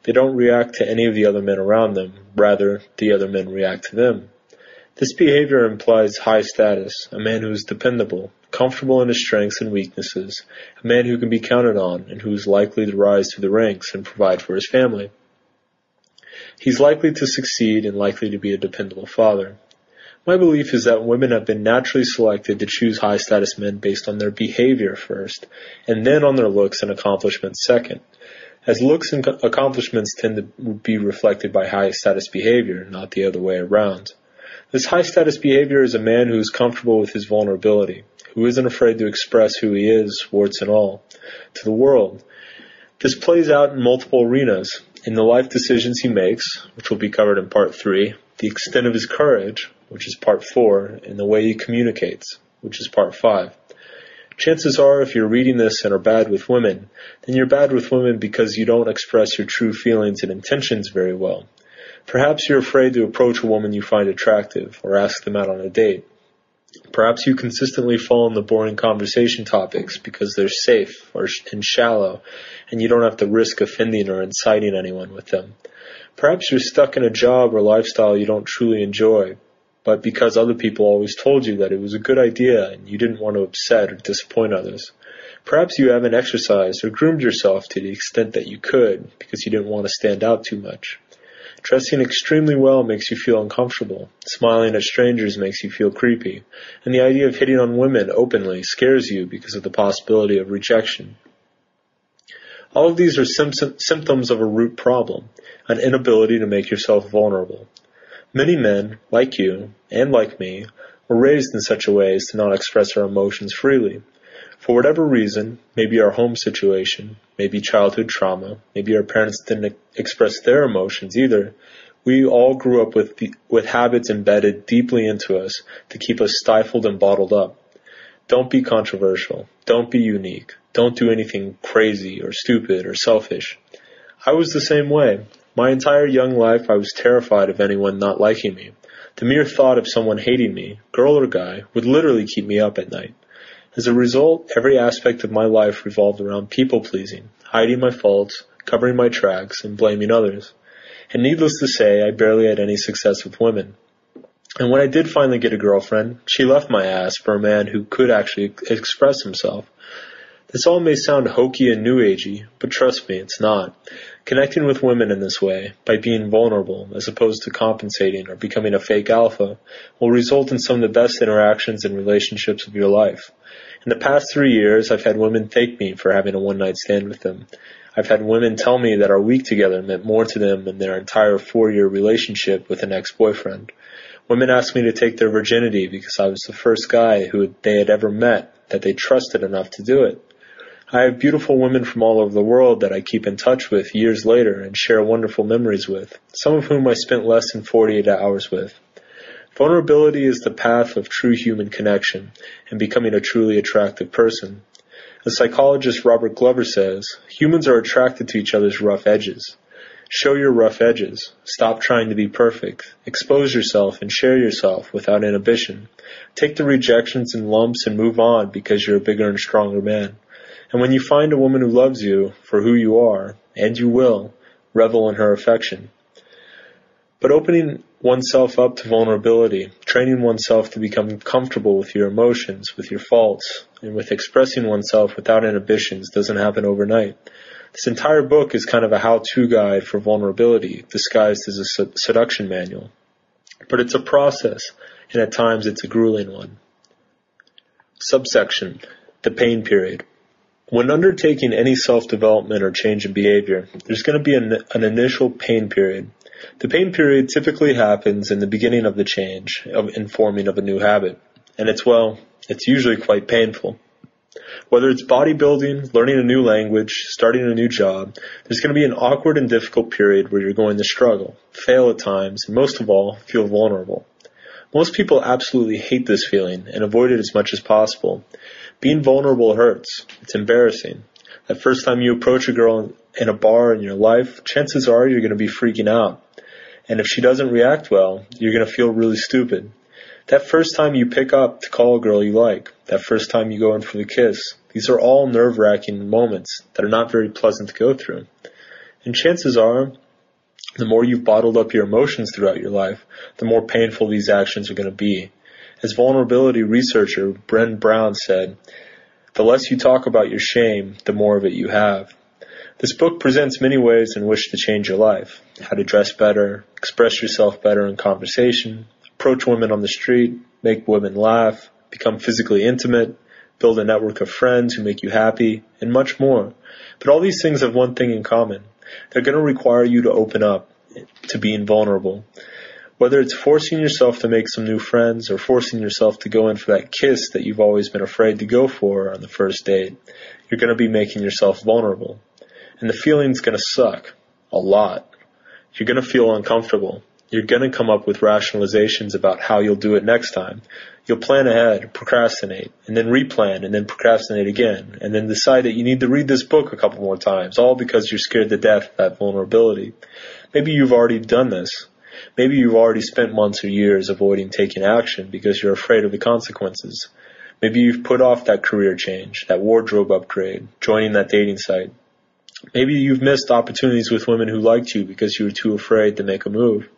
They don't react to any of the other men around them, rather, the other men react to them. This behavior implies high status, a man who is dependable, comfortable in his strengths and weaknesses, a man who can be counted on and who is likely to rise through the ranks and provide for his family. He's likely to succeed and likely to be a dependable father. My belief is that women have been naturally selected to choose high status men based on their behavior first, and then on their looks and accomplishments second. As looks and accomplishments tend to be reflected by high status behavior, not the other way around. This high status behavior is a man who is comfortable with his vulnerability who isn't afraid to express who he is, warts and all, to the world. This plays out in multiple arenas. in the life decisions he makes, which will be covered in part three, the extent of his courage, which is part four, and the way he communicates, which is part five. Chances are, if you're reading this and are bad with women, then you're bad with women because you don't express your true feelings and intentions very well. Perhaps you're afraid to approach a woman you find attractive or ask them out on a date. Perhaps you consistently fall in the boring conversation topics because they're safe or and shallow, and you don't have to risk offending or inciting anyone with them. Perhaps you're stuck in a job or lifestyle you don't truly enjoy, but because other people always told you that it was a good idea and you didn't want to upset or disappoint others. Perhaps you haven't exercised or groomed yourself to the extent that you could because you didn't want to stand out too much. Dressing extremely well makes you feel uncomfortable. Smiling at strangers makes you feel creepy. And the idea of hitting on women openly scares you because of the possibility of rejection. All of these are symptoms of a root problem, an inability to make yourself vulnerable. Many men, like you, and like me, were raised in such a way as to not express our emotions freely. For whatever reason, maybe our home situation, maybe childhood trauma, maybe our parents didn't express their emotions either, we all grew up with, the, with habits embedded deeply into us to keep us stifled and bottled up. Don't be controversial. Don't be unique. Don't do anything crazy or stupid or selfish. I was the same way. My entire young life I was terrified of anyone not liking me. The mere thought of someone hating me, girl or guy, would literally keep me up at night. As a result, every aspect of my life revolved around people pleasing, hiding my faults, covering my tracks, and blaming others. And needless to say, I barely had any success with women. And when I did finally get a girlfriend, she left my ass for a man who could actually express himself. This all may sound hokey and new agey, but trust me, it's not. Connecting with women in this way, by being vulnerable, as opposed to compensating or becoming a fake alpha, will result in some of the best interactions and relationships of your life. In the past three years, I've had women thank me for having a one night stand with them. I've had women tell me that our week together meant more to them than their entire four year relationship with an ex boyfriend. Women asked me to take their virginity because I was the first guy who they had ever met that they trusted enough to do it. I have beautiful women from all over the world that I keep in touch with years later and share wonderful memories with, some of whom I spent less than 48 hours with. Vulnerability is the path of true human connection and becoming a truly attractive person. As psychologist Robert Glover says, humans are attracted to each other's rough edges. Show your rough edges. Stop trying to be perfect. Expose yourself and share yourself without inhibition. Take the rejections and lumps and move on because you're a bigger and stronger man. And when you find a woman who loves you for who you are, and you will, revel in her affection. But opening oneself up to vulnerability, training oneself to become comfortable with your emotions, with your faults, and with expressing oneself without inhibitions doesn't happen overnight. This entire book is kind of a how-to guide for vulnerability, disguised as a seduction manual. But it's a process, and at times it's a grueling one. Subsection, the pain period. When undertaking any self-development or change in behavior, there's going to be an, an, initial pain period. The pain period typically happens in the beginning of the change, of informing of a new habit. And it's, well, it's usually quite painful. Whether it's bodybuilding, learning a new language, starting a new job, there's going to be an awkward and difficult period where you're going to struggle, fail at times, and most of all, feel vulnerable. Most people absolutely hate this feeling and avoid it as much as possible. Being vulnerable hurts. It's embarrassing. That first time you approach a girl in a bar in your life, chances are you're going to be freaking out. And if she doesn't react well, you're going to feel really stupid. That first time you pick up to call a girl you like, that first time you go in for the kiss, these are all nerve wracking moments that are not very pleasant to go through. And chances are, the more you've bottled up your emotions throughout your life, the more painful these actions are going to be. As vulnerability researcher Brené Brown said, the less you talk about your shame, the more of it you have. This book presents many ways in which to change your life. How to dress better, express yourself better in conversation, approach women on the street, make women laugh, become physically intimate, build a network of friends who make you happy, and much more. But all these things have one thing in common. They're going to require you to open up, to being vulnerable. Whether it's forcing yourself to make some new friends or forcing yourself to go in for that kiss that you've always been afraid to go for on the first date, you're going to be making yourself vulnerable. And the feeling's going to suck. A lot. You're gonna feel uncomfortable. You're gonna come up with rationalizations about how you'll do it next time. You'll plan ahead, procrastinate, and then replan, and then procrastinate again, and then decide that you need to read this book a couple more times, all because you're scared to death of that vulnerability. Maybe you've already done this. Maybe you've already spent months or years avoiding taking action because you're afraid of the consequences. Maybe you've put off that career change, that wardrobe upgrade, joining that dating site. Maybe you've missed opportunities with women who liked you because you were too afraid to make a move.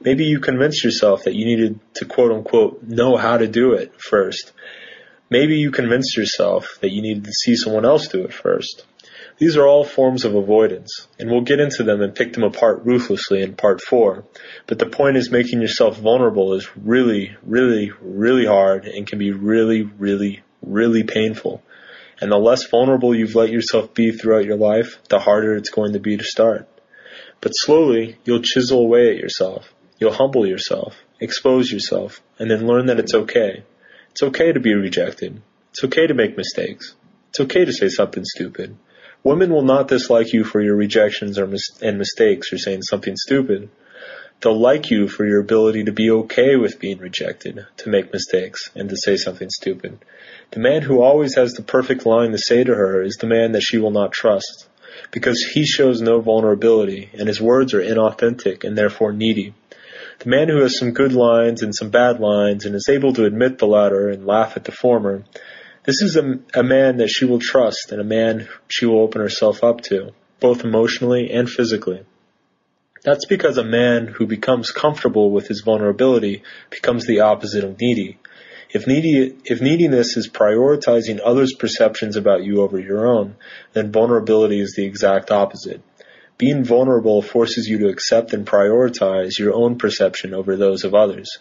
Maybe you convinced yourself that you needed to quote unquote know how to do it first. Maybe you convinced yourself that you needed to see someone else do it first. These are all forms of avoidance, and we'll get into them and pick them apart ruthlessly in part four. But the point is making yourself vulnerable is really, really, really hard and can be really, really, really painful. And the less vulnerable you've let yourself be throughout your life, the harder it's going to be to start. But slowly, you'll chisel away at yourself. You'll humble yourself, expose yourself, and then learn that it's okay. It's okay to be rejected. It's okay to make mistakes. It's okay to say something stupid. Women will not dislike you for your rejections or mis- and mistakes or saying something stupid. They'll like you for your ability to be okay with being rejected, to make mistakes, and to say something stupid. The man who always has the perfect line to say to her is the man that she will not trust, because he shows no vulnerability, and his words are inauthentic and therefore needy. The man who has some good lines and some bad lines and is able to admit the latter and laugh at the former this is a, a man that she will trust and a man she will open herself up to, both emotionally and physically. That's because a man who becomes comfortable with his vulnerability becomes the opposite of needy. If needy, if neediness is prioritizing others' perceptions about you over your own, then vulnerability is the exact opposite. Being vulnerable forces you to accept and prioritize your own perception over those of others.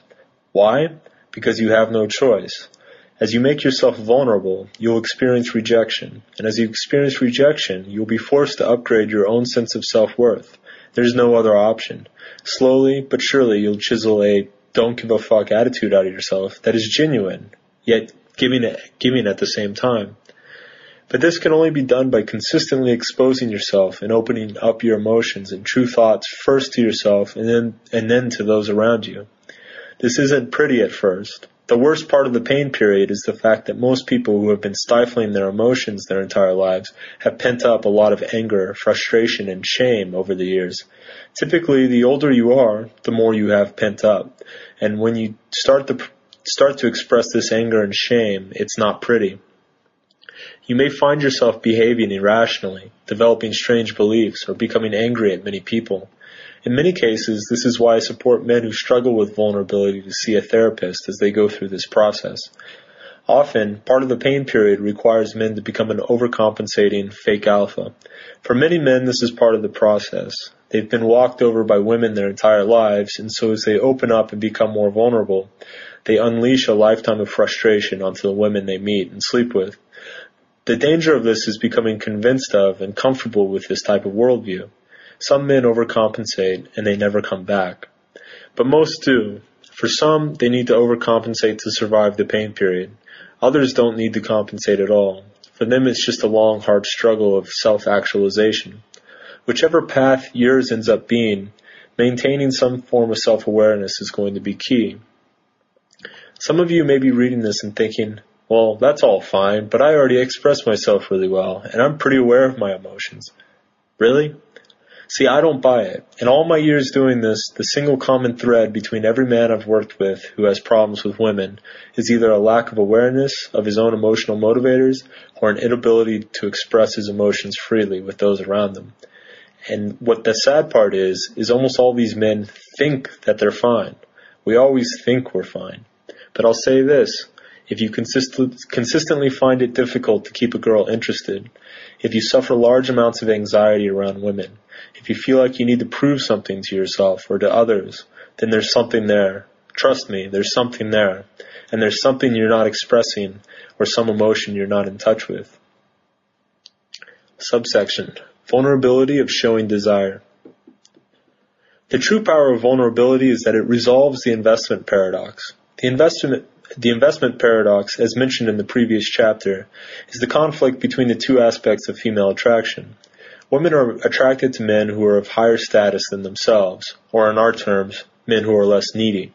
Why? Because you have no choice. As you make yourself vulnerable, you'll experience rejection. And as you experience rejection, you'll be forced to upgrade your own sense of self-worth. There's no other option. Slowly but surely you'll chisel a don't give a fuck attitude out of yourself that is genuine, yet giving giving at the same time. But this can only be done by consistently exposing yourself and opening up your emotions and true thoughts first to yourself and then, and then to those around you. This isn't pretty at first. The worst part of the pain period is the fact that most people who have been stifling their emotions their entire lives have pent up a lot of anger, frustration, and shame over the years. Typically, the older you are, the more you have pent up. And when you start to, start to express this anger and shame, it's not pretty. You may find yourself behaving irrationally, developing strange beliefs, or becoming angry at many people. In many cases, this is why I support men who struggle with vulnerability to see a therapist as they go through this process. Often, part of the pain period requires men to become an overcompensating fake alpha. For many men, this is part of the process. They've been walked over by women their entire lives, and so as they open up and become more vulnerable, they unleash a lifetime of frustration onto the women they meet and sleep with. The danger of this is becoming convinced of and comfortable with this type of worldview. Some men overcompensate and they never come back. But most do. For some, they need to overcompensate to survive the pain period. Others don't need to compensate at all. For them, it's just a long, hard struggle of self-actualization. Whichever path yours ends up being, maintaining some form of self-awareness is going to be key. Some of you may be reading this and thinking, well, that's all fine, but I already express myself really well, and I'm pretty aware of my emotions. Really? See, I don't buy it. In all my years doing this, the single common thread between every man I've worked with who has problems with women is either a lack of awareness of his own emotional motivators or an inability to express his emotions freely with those around them. And what the sad part is, is almost all these men think that they're fine. We always think we're fine. But I'll say this, if you consist- consistently find it difficult to keep a girl interested, if you suffer large amounts of anxiety around women, if you feel like you need to prove something to yourself or to others, then there's something there. Trust me, there's something there. And there's something you're not expressing or some emotion you're not in touch with. Subsection. Vulnerability of showing desire. The true power of vulnerability is that it resolves the investment paradox. The investment, the investment paradox, as mentioned in the previous chapter, is the conflict between the two aspects of female attraction. Women are attracted to men who are of higher status than themselves, or in our terms, men who are less needy.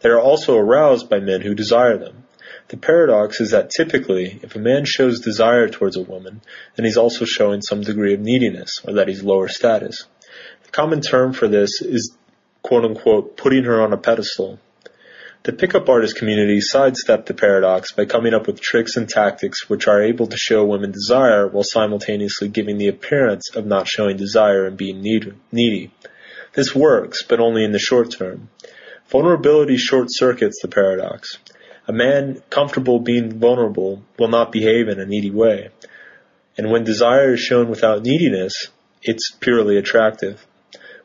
They are also aroused by men who desire them. The paradox is that typically, if a man shows desire towards a woman, then he's also showing some degree of neediness, or that he's lower status. The common term for this is quote unquote putting her on a pedestal. The pickup artist community sidestepped the paradox by coming up with tricks and tactics which are able to show women desire while simultaneously giving the appearance of not showing desire and being needy. This works, but only in the short term. Vulnerability short circuits the paradox. A man comfortable being vulnerable will not behave in a needy way. And when desire is shown without neediness, it's purely attractive.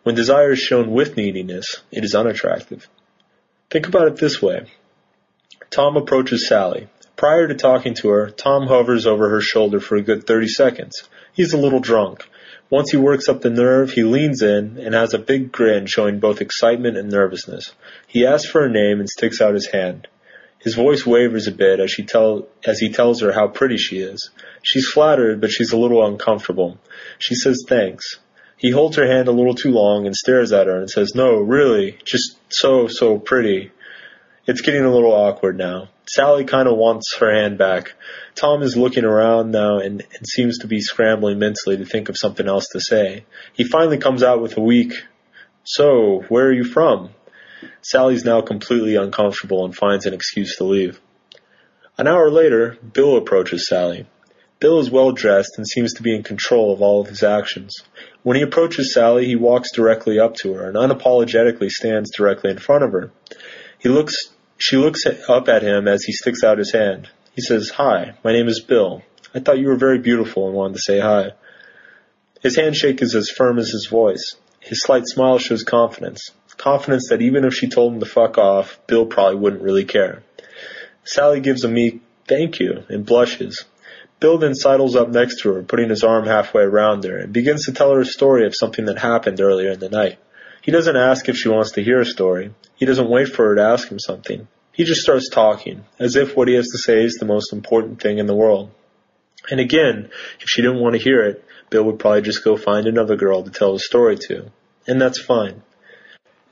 When desire is shown with neediness, it is unattractive. Think about it this way. Tom approaches Sally. Prior to talking to her, Tom hovers over her shoulder for a good 30 seconds. He's a little drunk. Once he works up the nerve, he leans in and has a big grin showing both excitement and nervousness. He asks for her name and sticks out his hand. His voice wavers a bit as, tell, as he tells her how pretty she is. She's flattered, but she's a little uncomfortable. She says thanks. He holds her hand a little too long and stares at her and says, No, really, just so, so pretty. It's getting a little awkward now. Sally kind of wants her hand back. Tom is looking around now and, and seems to be scrambling mentally to think of something else to say. He finally comes out with a weak, So, where are you from? Sally's now completely uncomfortable and finds an excuse to leave. An hour later, Bill approaches Sally. Bill is well dressed and seems to be in control of all of his actions. When he approaches Sally, he walks directly up to her and unapologetically stands directly in front of her. He looks, she looks up at him as he sticks out his hand. He says, Hi, my name is Bill. I thought you were very beautiful and wanted to say hi. His handshake is as firm as his voice. His slight smile shows confidence. Confidence that even if she told him to fuck off, Bill probably wouldn't really care. Sally gives a meek thank you and blushes. Bill then sidles up next to her, putting his arm halfway around her, and begins to tell her a story of something that happened earlier in the night. He doesn't ask if she wants to hear a story. He doesn't wait for her to ask him something. He just starts talking, as if what he has to say is the most important thing in the world. And again, if she didn't want to hear it, Bill would probably just go find another girl to tell the story to. And that's fine.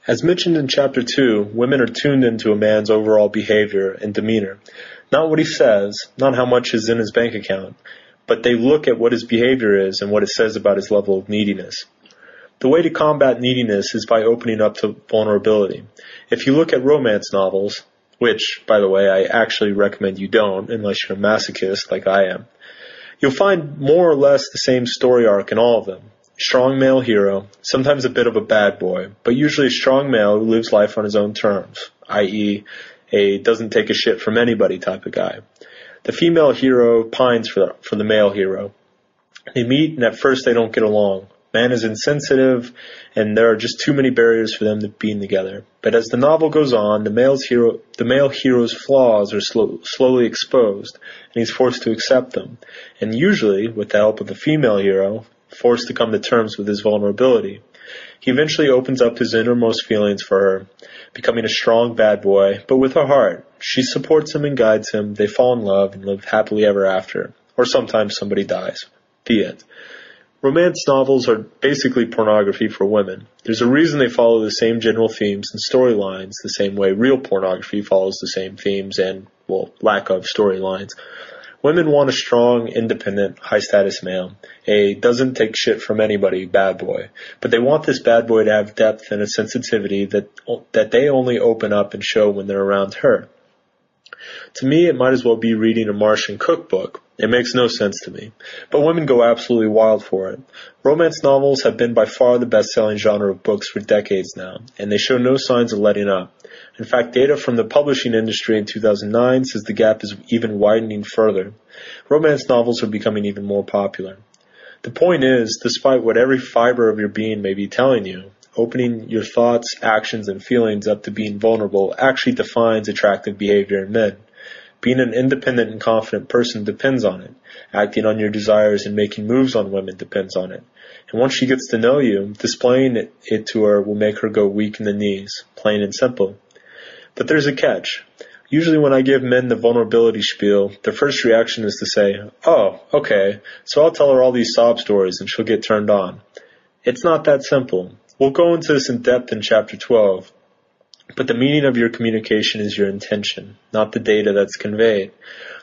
As mentioned in chapter 2, women are tuned into a man's overall behavior and demeanor. Not what he says, not how much is in his bank account, but they look at what his behavior is and what it says about his level of neediness. The way to combat neediness is by opening up to vulnerability. If you look at romance novels, which, by the way, I actually recommend you don't unless you're a masochist like I am, you'll find more or less the same story arc in all of them. Strong male hero, sometimes a bit of a bad boy, but usually a strong male who lives life on his own terms, i.e., a doesn't take a shit from anybody type of guy. The female hero pines for, for the male hero. They meet and at first they don't get along. Man is insensitive and there are just too many barriers for them to being together. But as the novel goes on, the male's hero, the male hero's flaws are slow, slowly exposed and he's forced to accept them. And usually, with the help of the female hero, forced to come to terms with his vulnerability. He eventually opens up his innermost feelings for her, becoming a strong bad boy, but with a heart. She supports him and guides him. They fall in love and live happily ever after. Or sometimes somebody dies. The end. Romance novels are basically pornography for women. There's a reason they follow the same general themes and storylines the same way real pornography follows the same themes and, well, lack of storylines. Women want a strong, independent, high status male. A doesn't take shit from anybody bad boy. But they want this bad boy to have depth and a sensitivity that, that they only open up and show when they're around her. To me, it might as well be reading a Martian cookbook. It makes no sense to me. But women go absolutely wild for it. Romance novels have been by far the best-selling genre of books for decades now, and they show no signs of letting up. In fact, data from the publishing industry in 2009 says the gap is even widening further. Romance novels are becoming even more popular. The point is, despite what every fiber of your being may be telling you, opening your thoughts, actions, and feelings up to being vulnerable actually defines attractive behavior in men. Being an independent and confident person depends on it. Acting on your desires and making moves on women depends on it. And once she gets to know you, displaying it, to her will make her go weak in the knees, plain and simple. But there's a catch. Usually when I give men the vulnerability spiel, their first reaction is to say, oh, okay, so I'll tell her all these sob stories and she'll get turned on. It's not that simple. We'll go into this in depth in chapter 12, but the meaning of your communication is your intention, not the data that's conveyed.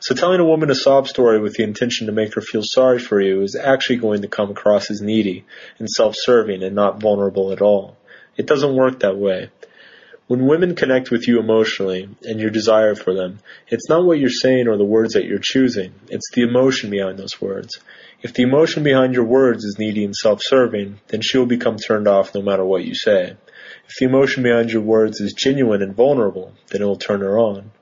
So telling a woman a sob story with the intention to make her feel sorry for you is actually going to come across as needy and self-serving and not vulnerable at all. It doesn't work that way. When women connect with you emotionally and your desire for them, it's not what you're saying or the words that you're choosing, it's the emotion behind those words. If the emotion behind your words is needy and self-serving, then she will become turned off no matter what you say. If the emotion behind your words is genuine and vulnerable, then it will turn her on.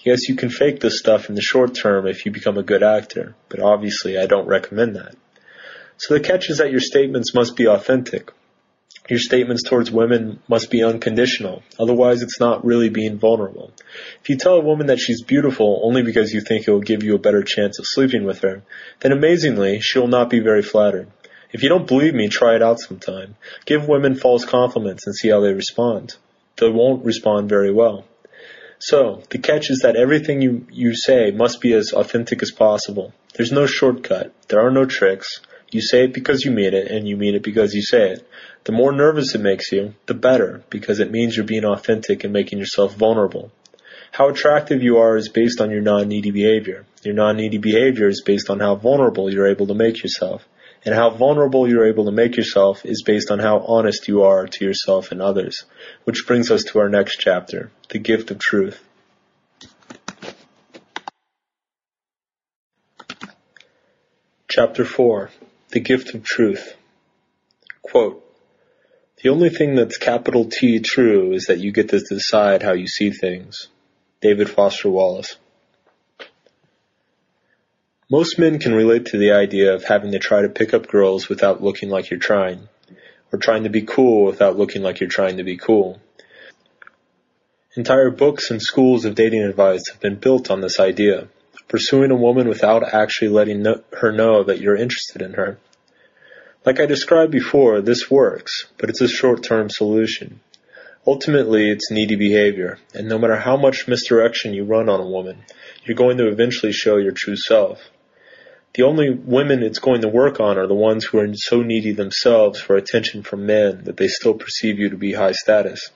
Yes, you can fake this stuff in the short term if you become a good actor, but obviously I don't recommend that. So the catch is that your statements must be authentic. Your statements towards women must be unconditional, otherwise it's not really being vulnerable. If you tell a woman that she's beautiful only because you think it will give you a better chance of sleeping with her, then amazingly, she will not be very flattered. If you don't believe me, try it out sometime. Give women false compliments and see how they respond. They won't respond very well. So, the catch is that everything you, you say must be as authentic as possible. There's no shortcut. There are no tricks. You say it because you mean it, and you mean it because you say it. The more nervous it makes you, the better, because it means you're being authentic and making yourself vulnerable. How attractive you are is based on your non-needy behavior. Your non-needy behavior is based on how vulnerable you're able to make yourself and how vulnerable you're able to make yourself is based on how honest you are to yourself and others. Which brings us to our next chapter, the gift of truth. Chapter 4, the gift of truth. Quote, the only thing that's capital T true is that you get to decide how you see things. David Foster Wallace. Most men can relate to the idea of having to try to pick up girls without looking like you're trying, or trying to be cool without looking like you're trying to be cool. Entire books and schools of dating advice have been built on this idea, pursuing a woman without actually letting her know that you're interested in her. Like I described before, this works, but it's a short-term solution. Ultimately, it's needy behavior, and no matter how much misdirection you run on a woman, you're going to eventually show your true self. The only women it's going to work on are the ones who are so needy themselves for attention from men that they still perceive you to be high status.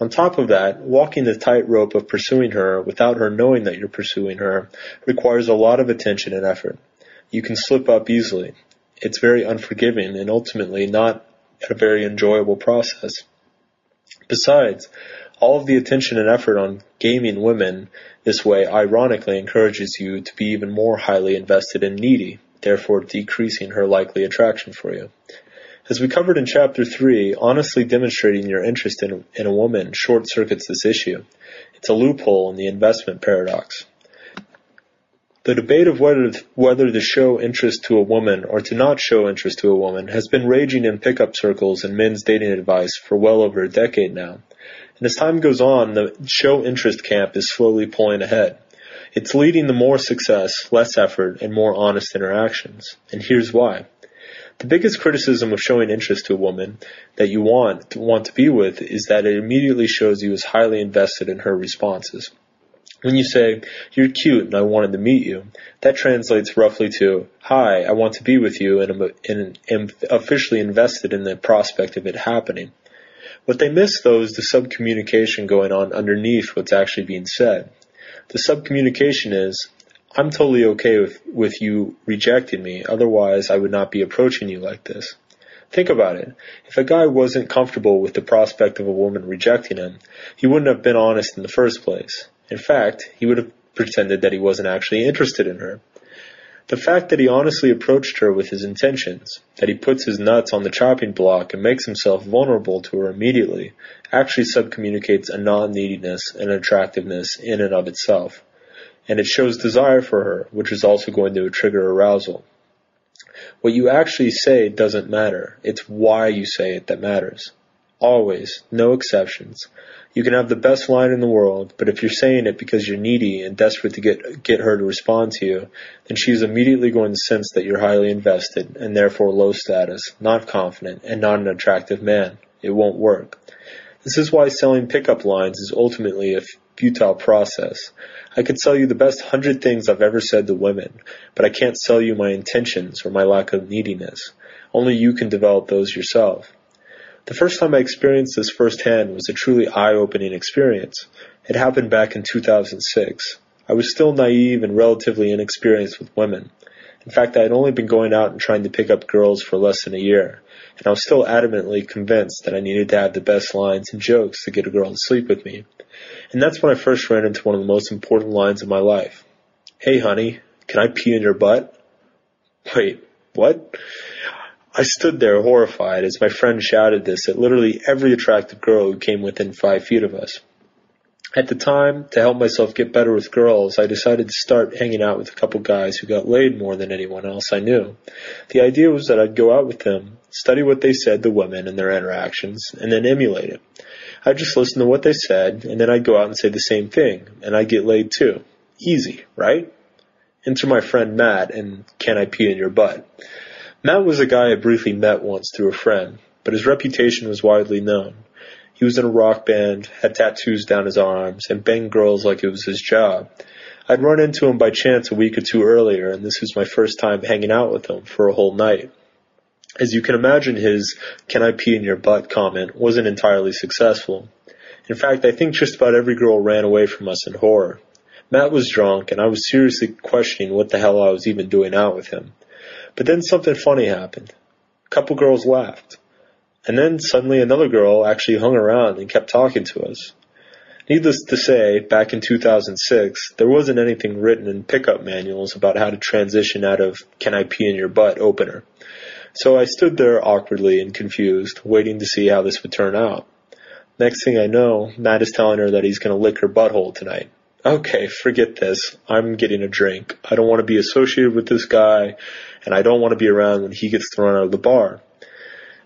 On top of that, walking the tightrope of pursuing her without her knowing that you're pursuing her requires a lot of attention and effort. You can slip up easily. It's very unforgiving and ultimately not a very enjoyable process. Besides, all of the attention and effort on gaming women this way ironically encourages you to be even more highly invested and needy, therefore decreasing her likely attraction for you. As we covered in chapter 3, honestly demonstrating your interest in, in a woman short circuits this issue. It's a loophole in the investment paradox. The debate of whether, whether to show interest to a woman or to not show interest to a woman has been raging in pickup circles and men's dating advice for well over a decade now. And as time goes on, the show interest camp is slowly pulling ahead. It's leading to more success, less effort, and more honest interactions. And here's why. The biggest criticism of showing interest to a woman that you want to want to be with is that it immediately shows you as highly invested in her responses. When you say, you're cute and I wanted to meet you, that translates roughly to, hi, I want to be with you and am, and am officially invested in the prospect of it happening. What they miss, though, is the subcommunication going on underneath what's actually being said. The subcommunication is, I'm totally okay with, with you rejecting me, otherwise I would not be approaching you like this. Think about it. If a guy wasn't comfortable with the prospect of a woman rejecting him, he wouldn't have been honest in the first place. In fact, he would have pretended that he wasn't actually interested in her. The fact that he honestly approached her with his intentions, that he puts his nuts on the chopping block and makes himself vulnerable to her immediately, actually subcommunicates a non-neediness and attractiveness in and of itself. And it shows desire for her, which is also going to trigger arousal. What you actually say doesn't matter. It's why you say it that matters. Always. No exceptions. You can have the best line in the world, but if you're saying it because you're needy and desperate to get get her to respond to you, then she's immediately going to sense that you're highly invested and therefore low status, not confident, and not an attractive man. It won't work. This is why selling pickup lines is ultimately a futile process. I could sell you the best hundred things I've ever said to women, but I can't sell you my intentions or my lack of neediness. Only you can develop those yourself. The first time I experienced this firsthand was a truly eye-opening experience. It happened back in 2006. I was still naive and relatively inexperienced with women. In fact, I had only been going out and trying to pick up girls for less than a year, and I was still adamantly convinced that I needed to have the best lines and jokes to get a girl to sleep with me. And that's when I first ran into one of the most important lines of my life. Hey honey, can I pee in your butt? Wait, what? I stood there horrified as my friend shouted this at literally every attractive girl who came within five feet of us. At the time, to help myself get better with girls, I decided to start hanging out with a couple guys who got laid more than anyone else I knew. The idea was that I'd go out with them, study what they said to women and their interactions, and then emulate it. I'd just listen to what they said, and then I'd go out and say the same thing, and I'd get laid too. Easy, right? Enter my friend Matt, and can I pee in your butt? Matt was a guy I briefly met once through a friend, but his reputation was widely known. He was in a rock band, had tattoos down his arms, and banged girls like it was his job. I'd run into him by chance a week or two earlier, and this was my first time hanging out with him for a whole night. As you can imagine, his can I pee in your butt comment wasn't entirely successful. In fact, I think just about every girl ran away from us in horror. Matt was drunk, and I was seriously questioning what the hell I was even doing out with him. But then something funny happened. A couple girls laughed. And then suddenly another girl actually hung around and kept talking to us. Needless to say, back in 2006, there wasn't anything written in pickup manuals about how to transition out of can I pee in your butt opener. So I stood there awkwardly and confused, waiting to see how this would turn out. Next thing I know, Matt is telling her that he's going to lick her butthole tonight. Okay, forget this. I'm getting a drink. I don't want to be associated with this guy, and I don't want to be around when he gets thrown out of the bar.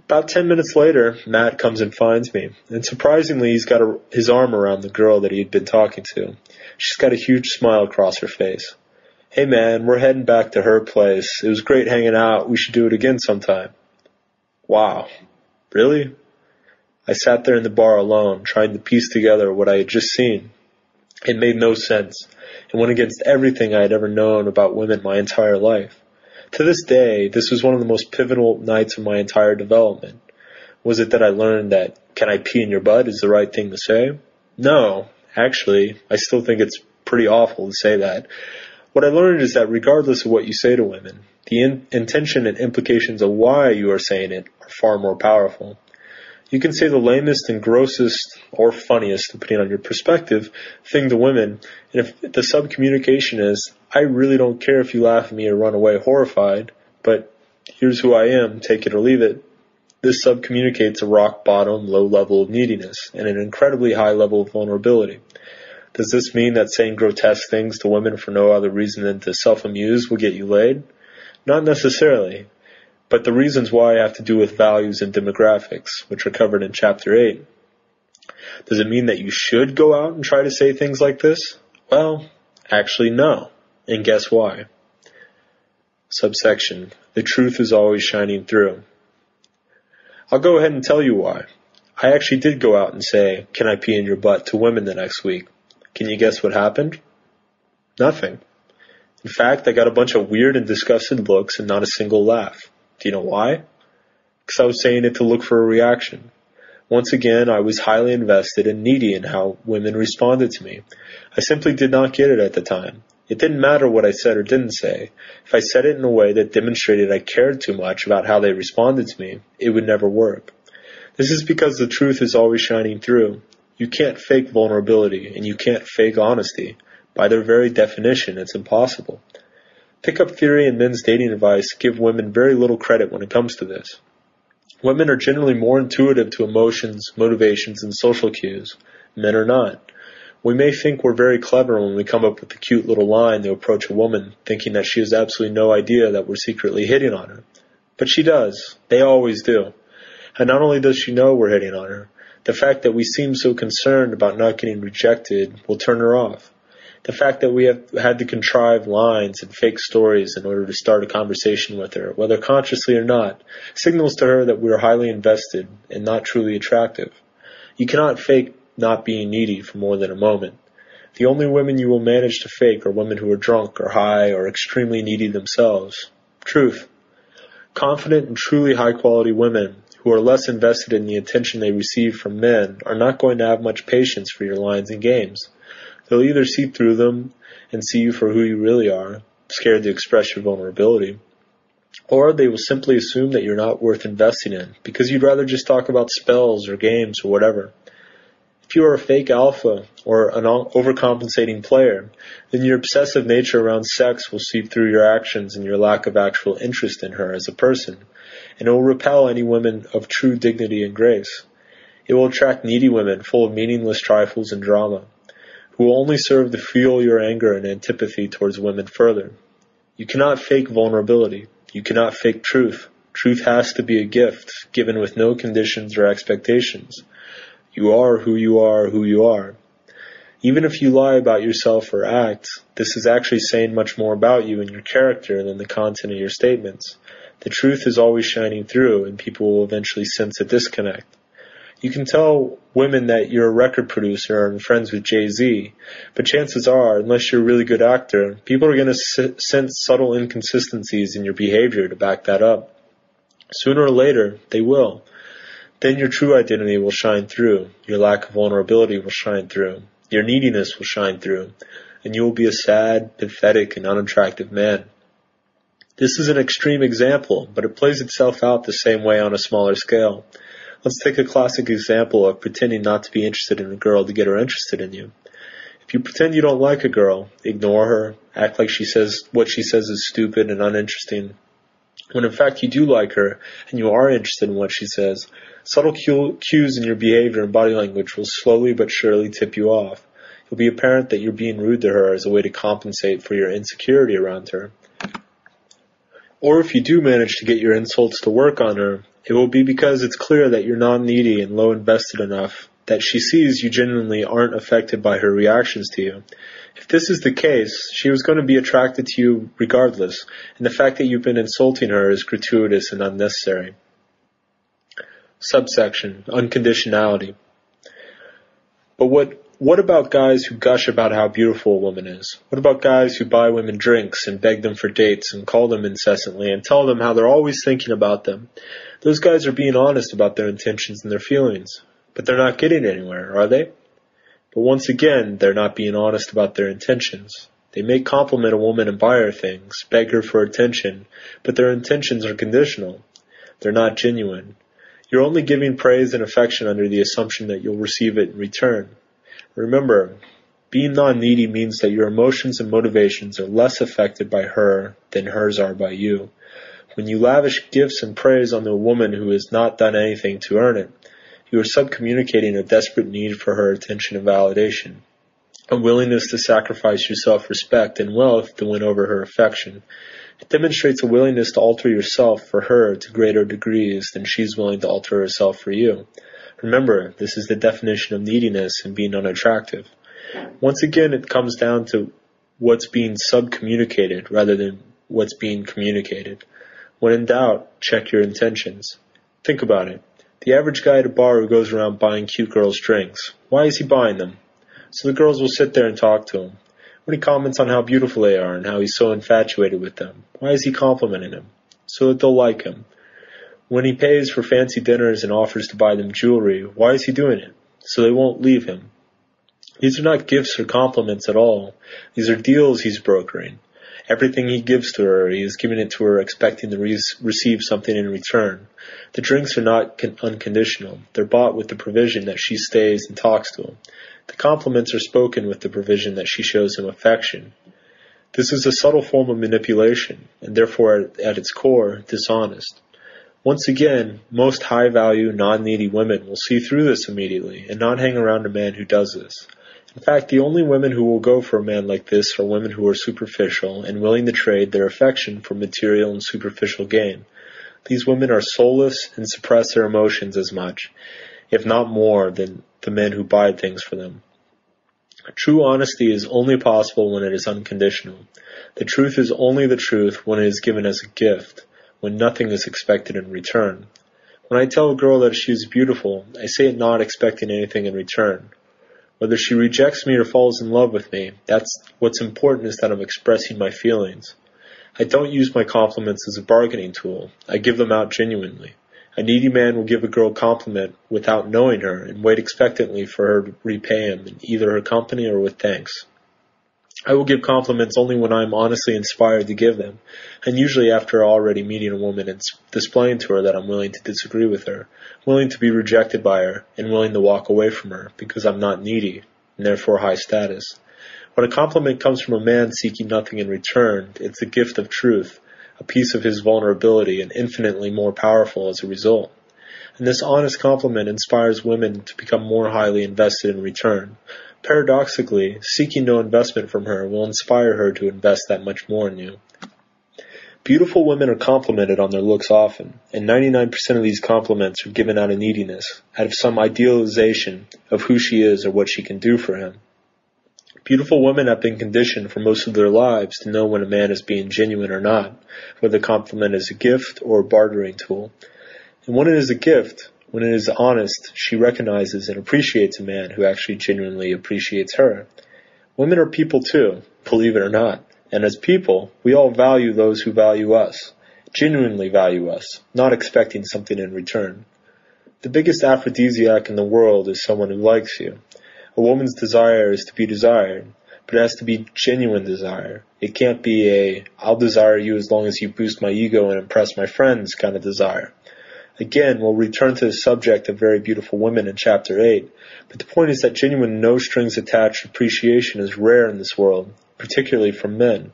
About ten minutes later, Matt comes and finds me, and surprisingly, he's got a, his arm around the girl that he had been talking to. She's got a huge smile across her face. Hey man, we're heading back to her place. It was great hanging out. We should do it again sometime. Wow. Really? I sat there in the bar alone, trying to piece together what I had just seen. It made no sense. It went against everything I had ever known about women my entire life. To this day, this was one of the most pivotal nights of my entire development. Was it that I learned that can I pee in your butt is the right thing to say? No, actually, I still think it's pretty awful to say that. What I learned is that regardless of what you say to women, the in- intention and implications of why you are saying it are far more powerful. You can say the lamest and grossest or funniest, depending on your perspective, thing to women, and if the sub-communication is, I really don't care if you laugh at me or run away horrified, but here's who I am, take it or leave it, this sub-communicates a rock bottom, low level of neediness and an incredibly high level of vulnerability. Does this mean that saying grotesque things to women for no other reason than to self-amuse will get you laid? Not necessarily. But the reasons why have to do with values and demographics, which are covered in chapter 8. Does it mean that you should go out and try to say things like this? Well, actually no. And guess why? Subsection. The truth is always shining through. I'll go ahead and tell you why. I actually did go out and say, can I pee in your butt to women the next week. Can you guess what happened? Nothing. In fact, I got a bunch of weird and disgusted looks and not a single laugh. Do you know why? Because I was saying it to look for a reaction. Once again, I was highly invested and needy in how women responded to me. I simply did not get it at the time. It didn't matter what I said or didn't say. If I said it in a way that demonstrated I cared too much about how they responded to me, it would never work. This is because the truth is always shining through. You can't fake vulnerability, and you can't fake honesty. By their very definition, it's impossible. Pickup theory and men's dating advice give women very little credit when it comes to this. Women are generally more intuitive to emotions, motivations, and social cues. Men are not. We may think we're very clever when we come up with a cute little line to approach a woman, thinking that she has absolutely no idea that we're secretly hitting on her. But she does. They always do. And not only does she know we're hitting on her, the fact that we seem so concerned about not getting rejected will turn her off. The fact that we have had to contrive lines and fake stories in order to start a conversation with her, whether consciously or not, signals to her that we are highly invested and not truly attractive. You cannot fake not being needy for more than a moment. The only women you will manage to fake are women who are drunk or high or extremely needy themselves. Truth. Confident and truly high quality women who are less invested in the attention they receive from men are not going to have much patience for your lines and games. They'll either see through them and see you for who you really are, scared to express your vulnerability, or they will simply assume that you're not worth investing in because you'd rather just talk about spells or games or whatever. If you are a fake alpha or an overcompensating player, then your obsessive nature around sex will seep through your actions and your lack of actual interest in her as a person, and it will repel any women of true dignity and grace. It will attract needy women full of meaningless trifles and drama, who will only serve to fuel your anger and antipathy towards women further. You cannot fake vulnerability. You cannot fake truth. Truth has to be a gift, given with no conditions or expectations. You are who you are, who you are. Even if you lie about yourself or act, this is actually saying much more about you and your character than the content of your statements. The truth is always shining through, and people will eventually sense a disconnect. You can tell women that you're a record producer and friends with Jay-Z, but chances are, unless you're a really good actor, people are going to sense subtle inconsistencies in your behavior to back that up. Sooner or later, they will. Then your true identity will shine through, your lack of vulnerability will shine through, your neediness will shine through, and you will be a sad, pathetic, and unattractive man. This is an extreme example, but it plays itself out the same way on a smaller scale. Let's take a classic example of pretending not to be interested in a girl to get her interested in you. If you pretend you don't like a girl, ignore her, act like she says what she says is stupid and uninteresting, when in fact you do like her and you are interested in what she says, Subtle cues in your behavior and body language will slowly but surely tip you off. It'll be apparent that you're being rude to her as a way to compensate for your insecurity around her. Or if you do manage to get your insults to work on her, it will be because it's clear that you're not needy and low invested enough that she sees you genuinely aren't affected by her reactions to you. If this is the case, she was going to be attracted to you regardless, and the fact that you've been insulting her is gratuitous and unnecessary. Subsection Unconditionality. But what what about guys who gush about how beautiful a woman is? What about guys who buy women drinks and beg them for dates and call them incessantly and tell them how they're always thinking about them? Those guys are being honest about their intentions and their feelings, but they're not getting anywhere, are they? But once again, they're not being honest about their intentions. They may compliment a woman and buy her things, beg her for attention, but their intentions are conditional. They're not genuine. You're only giving praise and affection under the assumption that you'll receive it in return. Remember, being non-needy means that your emotions and motivations are less affected by her than hers are by you. When you lavish gifts and praise on a woman who has not done anything to earn it, you are subcommunicating a desperate need for her attention and validation, a willingness to sacrifice your self-respect and wealth to win over her affection, it demonstrates a willingness to alter yourself for her to greater degrees than she's willing to alter herself for you. Remember, this is the definition of neediness and being unattractive. Once again, it comes down to what's being subcommunicated rather than what's being communicated. When in doubt, check your intentions. Think about it. The average guy at a bar who goes around buying cute girls drinks, why is he buying them? So the girls will sit there and talk to him. When he comments on how beautiful they are and how he's so infatuated with them, why is he complimenting them? So that they'll like him. When he pays for fancy dinners and offers to buy them jewelry, why is he doing it? So they won't leave him. These are not gifts or compliments at all. These are deals he's brokering. Everything he gives to her, he is giving it to her expecting to re- receive something in return. The drinks are not con- unconditional. They're bought with the provision that she stays and talks to him. The compliments are spoken with the provision that she shows him affection. This is a subtle form of manipulation, and therefore at its core, dishonest. Once again, most high value, non needy women will see through this immediately and not hang around a man who does this. In fact, the only women who will go for a man like this are women who are superficial and willing to trade their affection for material and superficial gain. These women are soulless and suppress their emotions as much, if not more, than the men who buy things for them. True honesty is only possible when it is unconditional. The truth is only the truth when it is given as a gift, when nothing is expected in return. When I tell a girl that she is beautiful, I say it not expecting anything in return. Whether she rejects me or falls in love with me, that's what's important is that I'm expressing my feelings. I don't use my compliments as a bargaining tool. I give them out genuinely. A needy man will give a girl a compliment without knowing her and wait expectantly for her to repay him in either her company or with thanks. I will give compliments only when I am honestly inspired to give them, and usually after already meeting a woman and displaying to her that I'm willing to disagree with her, willing to be rejected by her, and willing to walk away from her because I'm not needy, and therefore high status. When a compliment comes from a man seeking nothing in return, it's a gift of truth, a piece of his vulnerability, and infinitely more powerful as a result. And this honest compliment inspires women to become more highly invested in return. Paradoxically, seeking no investment from her will inspire her to invest that much more in you. Beautiful women are complimented on their looks often, and 99% of these compliments are given out of neediness, out of some idealization of who she is or what she can do for him. Beautiful women have been conditioned for most of their lives to know when a man is being genuine or not, whether the compliment is a gift or a bartering tool. And when it is a gift, when it is honest, she recognizes and appreciates a man who actually genuinely appreciates her. Women are people too, believe it or not. And as people, we all value those who value us, genuinely value us, not expecting something in return. The biggest aphrodisiac in the world is someone who likes you. A woman's desire is to be desired, but it has to be genuine desire. It can't be a, I'll desire you as long as you boost my ego and impress my friends kind of desire. Again, we'll return to the subject of very beautiful women in chapter 8, but the point is that genuine no strings attached appreciation is rare in this world, particularly from men.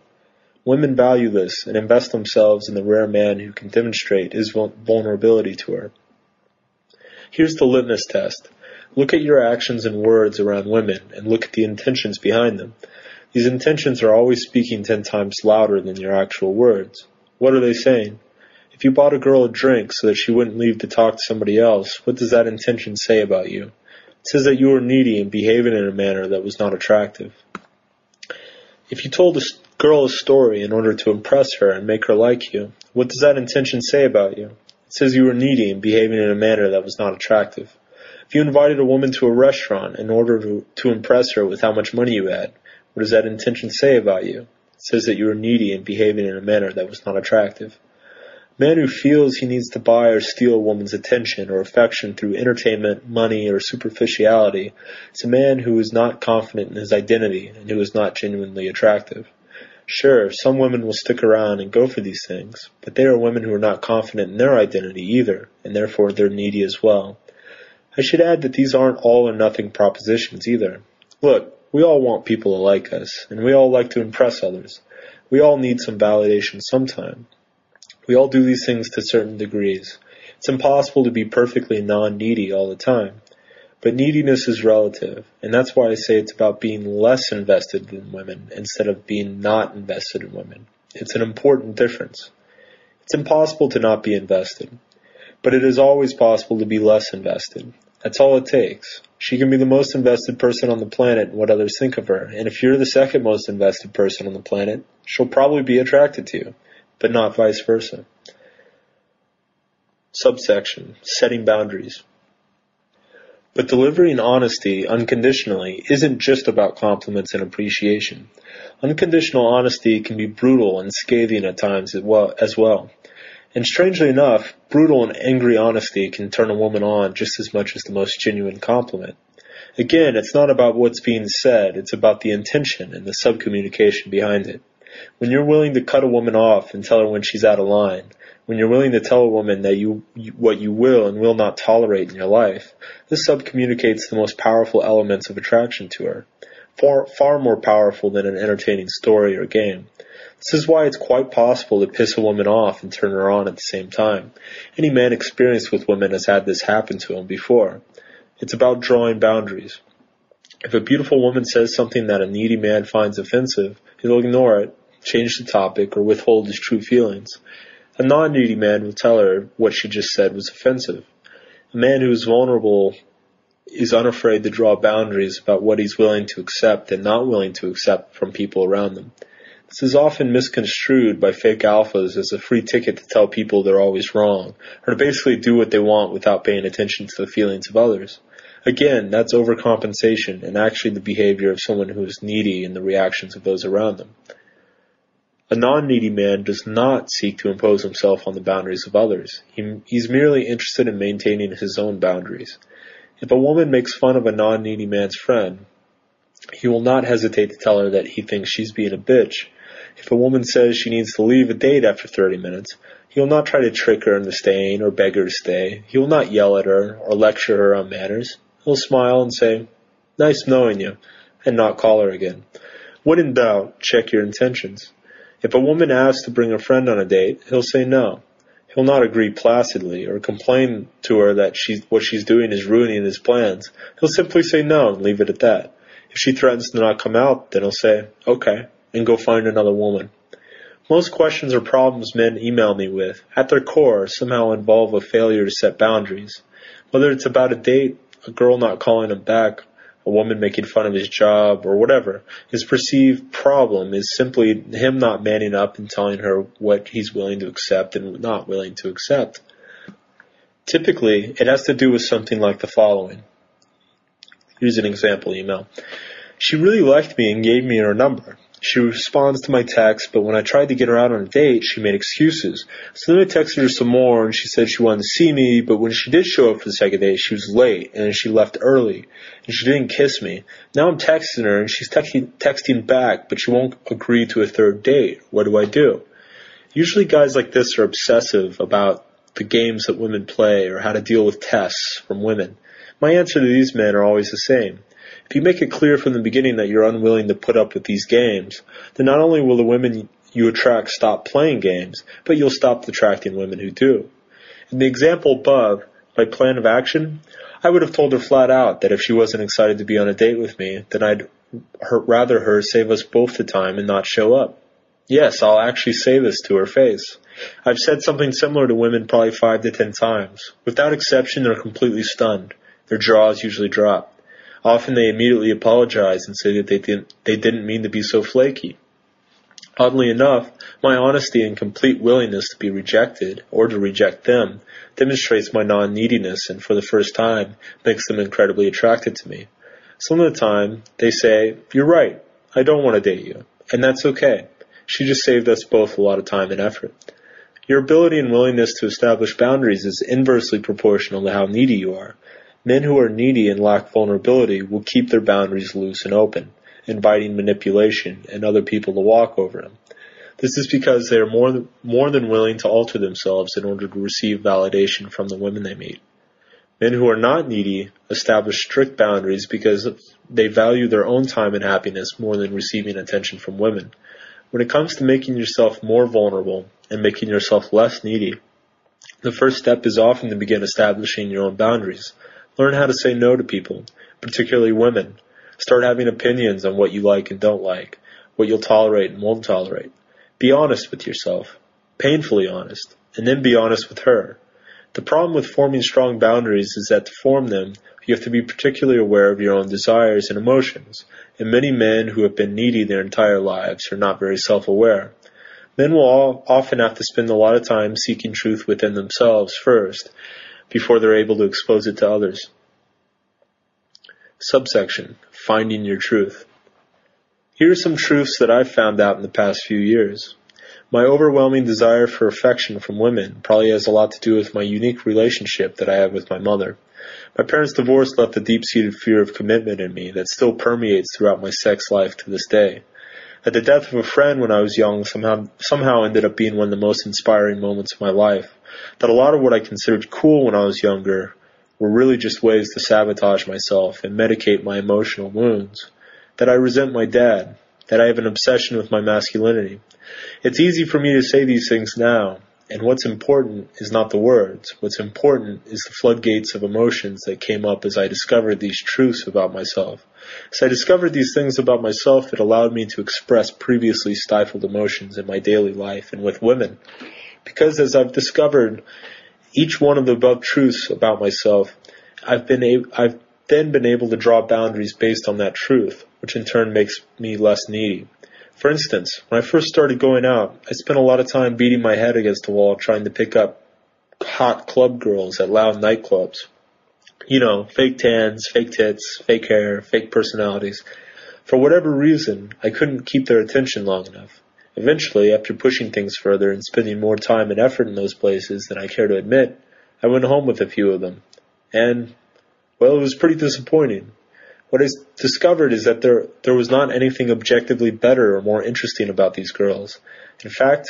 Women value this and invest themselves in the rare man who can demonstrate his vulnerability to her. Here's the litmus test. Look at your actions and words around women and look at the intentions behind them. These intentions are always speaking ten times louder than your actual words. What are they saying? If you bought a girl a drink so that she wouldn't leave to talk to somebody else, what does that intention say about you? It says that you were needy and behaving in a manner that was not attractive. If you told a girl a story in order to impress her and make her like you, what does that intention say about you? It says you were needy and behaving in a manner that was not attractive. If you invited a woman to a restaurant in order to, impress her with how much money you had, what does that intention say about you? It says that you were needy and behaving in a manner that was not attractive. Man who feels he needs to buy or steal a woman's attention or affection through entertainment, money, or superficiality is a man who is not confident in his identity and who is not genuinely attractive. Sure, some women will stick around and go for these things, but they are women who are not confident in their identity either, and therefore they're needy as well. I should add that these aren't all or nothing propositions either. Look, we all want people to like us, and we all like to impress others. We all need some validation sometime. We all do these things to certain degrees. It's impossible to be perfectly non-needy all the time. But neediness is relative, and that's why I say it's about being less invested in women instead of being not invested in women. It's an important difference. It's impossible to not be invested, but it is always possible to be less invested. That's all it takes. She can be the most invested person on the planet in what others think of her, and if you're the second most invested person on the planet, she'll probably be attracted to you, but not vice versa. Subsection Setting Boundaries. But delivering honesty unconditionally isn't just about compliments and appreciation. Unconditional honesty can be brutal and scathing at times as well. And strangely enough, brutal and angry honesty can turn a woman on just as much as the most genuine compliment. Again, it's not about what's being said, it's about the intention and the subcommunication behind it. When you're willing to cut a woman off and tell her when she's out of line, when you're willing to tell a woman that you, what you will and will not tolerate in your life, this subcommunicates the most powerful elements of attraction to her. Far, far more powerful than an entertaining story or game. This is why it's quite possible to piss a woman off and turn her on at the same time. Any man experienced with women has had this happen to him before. It's about drawing boundaries. If a beautiful woman says something that a needy man finds offensive, he'll ignore it, change the topic, or withhold his true feelings. A non-needy man will tell her what she just said was offensive. A man who is vulnerable is unafraid to draw boundaries about what he's willing to accept and not willing to accept from people around them. This is often misconstrued by fake alphas as a free ticket to tell people they're always wrong, or to basically do what they want without paying attention to the feelings of others. Again, that's overcompensation and actually the behavior of someone who is needy and the reactions of those around them. A non-needy man does not seek to impose himself on the boundaries of others. He, he's merely interested in maintaining his own boundaries. If a woman makes fun of a non-needy man's friend, he will not hesitate to tell her that he thinks she's being a bitch. If a woman says she needs to leave a date after 30 minutes, he will not try to trick her into staying or beg her to stay. He will not yell at her or lecture her on manners. He'll smile and say, nice knowing you, and not call her again. When in doubt, check your intentions. If a woman asks to bring a friend on a date, he'll say no. He'll not agree placidly or complain to her that she's, what she's doing is ruining his plans. He'll simply say no and leave it at that. If she threatens to not come out, then he'll say, okay, and go find another woman. Most questions or problems men email me with, at their core, somehow involve a failure to set boundaries. Whether it's about a date, a girl not calling him back, a woman making fun of his job, or whatever, his perceived problem is simply him not manning up and telling her what he's willing to accept and not willing to accept. Typically, it has to do with something like the following. Here's an example email. She really liked me and gave me her number. She responds to my text, but when I tried to get her out on a date, she made excuses. So then I texted her some more, and she said she wanted to see me, but when she did show up for the second date, she was late, and she left early, and she didn't kiss me. Now I'm texting her, and she's texting, texting back, but she won't agree to a third date. What do I do? Usually guys like this are obsessive about the games that women play or how to deal with tests from women. My answer to these men are always the same. If you make it clear from the beginning that you're unwilling to put up with these games, then not only will the women you attract stop playing games, but you'll stop attracting women who do. In the example above, my plan of action, I would have told her flat out that if she wasn't excited to be on a date with me, then I'd rather her save us both the time and not show up. Yes, I'll actually say this to her face. I've said something similar to women probably five to ten times. Without exception, they're completely stunned. Their jaws usually drop. Often they immediately apologize and say that they didn't, they didn't mean to be so flaky. Oddly enough, my honesty and complete willingness to be rejected, or to reject them, demonstrates my non-neediness and for the first time makes them incredibly attracted to me. Some of the time, they say, you're right, I don't want to date you. And that's okay. She just saved us both a lot of time and effort. Your ability and willingness to establish boundaries is inversely proportional to how needy you are. Men who are needy and lack vulnerability will keep their boundaries loose and open, inviting manipulation and other people to walk over them. This is because they are more, more than willing to alter themselves in order to receive validation from the women they meet. Men who are not needy establish strict boundaries because they value their own time and happiness more than receiving attention from women. When it comes to making yourself more vulnerable and making yourself less needy, the first step is often to begin establishing your own boundaries. Learn how to say no to people, particularly women. Start having opinions on what you like and don't like, what you'll tolerate and won't tolerate. Be honest with yourself. Painfully honest. And then be honest with her. The problem with forming strong boundaries is that to form them, you have to be particularly aware of your own desires and emotions, and many men who have been needy their entire lives are not very self-aware. Men will often have to spend a lot of time seeking truth within themselves first, before they're able to expose it to others. Subsection Finding Your Truth. Here are some truths that I've found out in the past few years. My overwhelming desire for affection from women probably has a lot to do with my unique relationship that I have with my mother. My parents' divorce left a deep-seated fear of commitment in me that still permeates throughout my sex life to this day. That the death of a friend when I was young somehow, somehow ended up being one of the most inspiring moments of my life that a lot of what I considered cool when I was younger were really just ways to sabotage myself and medicate my emotional wounds. That I resent my dad. That I have an obsession with my masculinity. It's easy for me to say these things now, and what's important is not the words. What's important is the floodgates of emotions that came up as I discovered these truths about myself. As I discovered these things about myself, it allowed me to express previously stifled emotions in my daily life and with women. Because as I've discovered each one of the above truths about myself, I've been a- I've then been able to draw boundaries based on that truth, which in turn makes me less needy. For instance, when I first started going out, I spent a lot of time beating my head against the wall trying to pick up hot club girls at loud nightclubs. You know, fake tans, fake tits, fake hair, fake personalities. For whatever reason, I couldn't keep their attention long enough. Eventually, after pushing things further and spending more time and effort in those places than I care to admit, I went home with a few of them. And, well, it was pretty disappointing. What I discovered is that there, there was not anything objectively better or more interesting about these girls. In fact,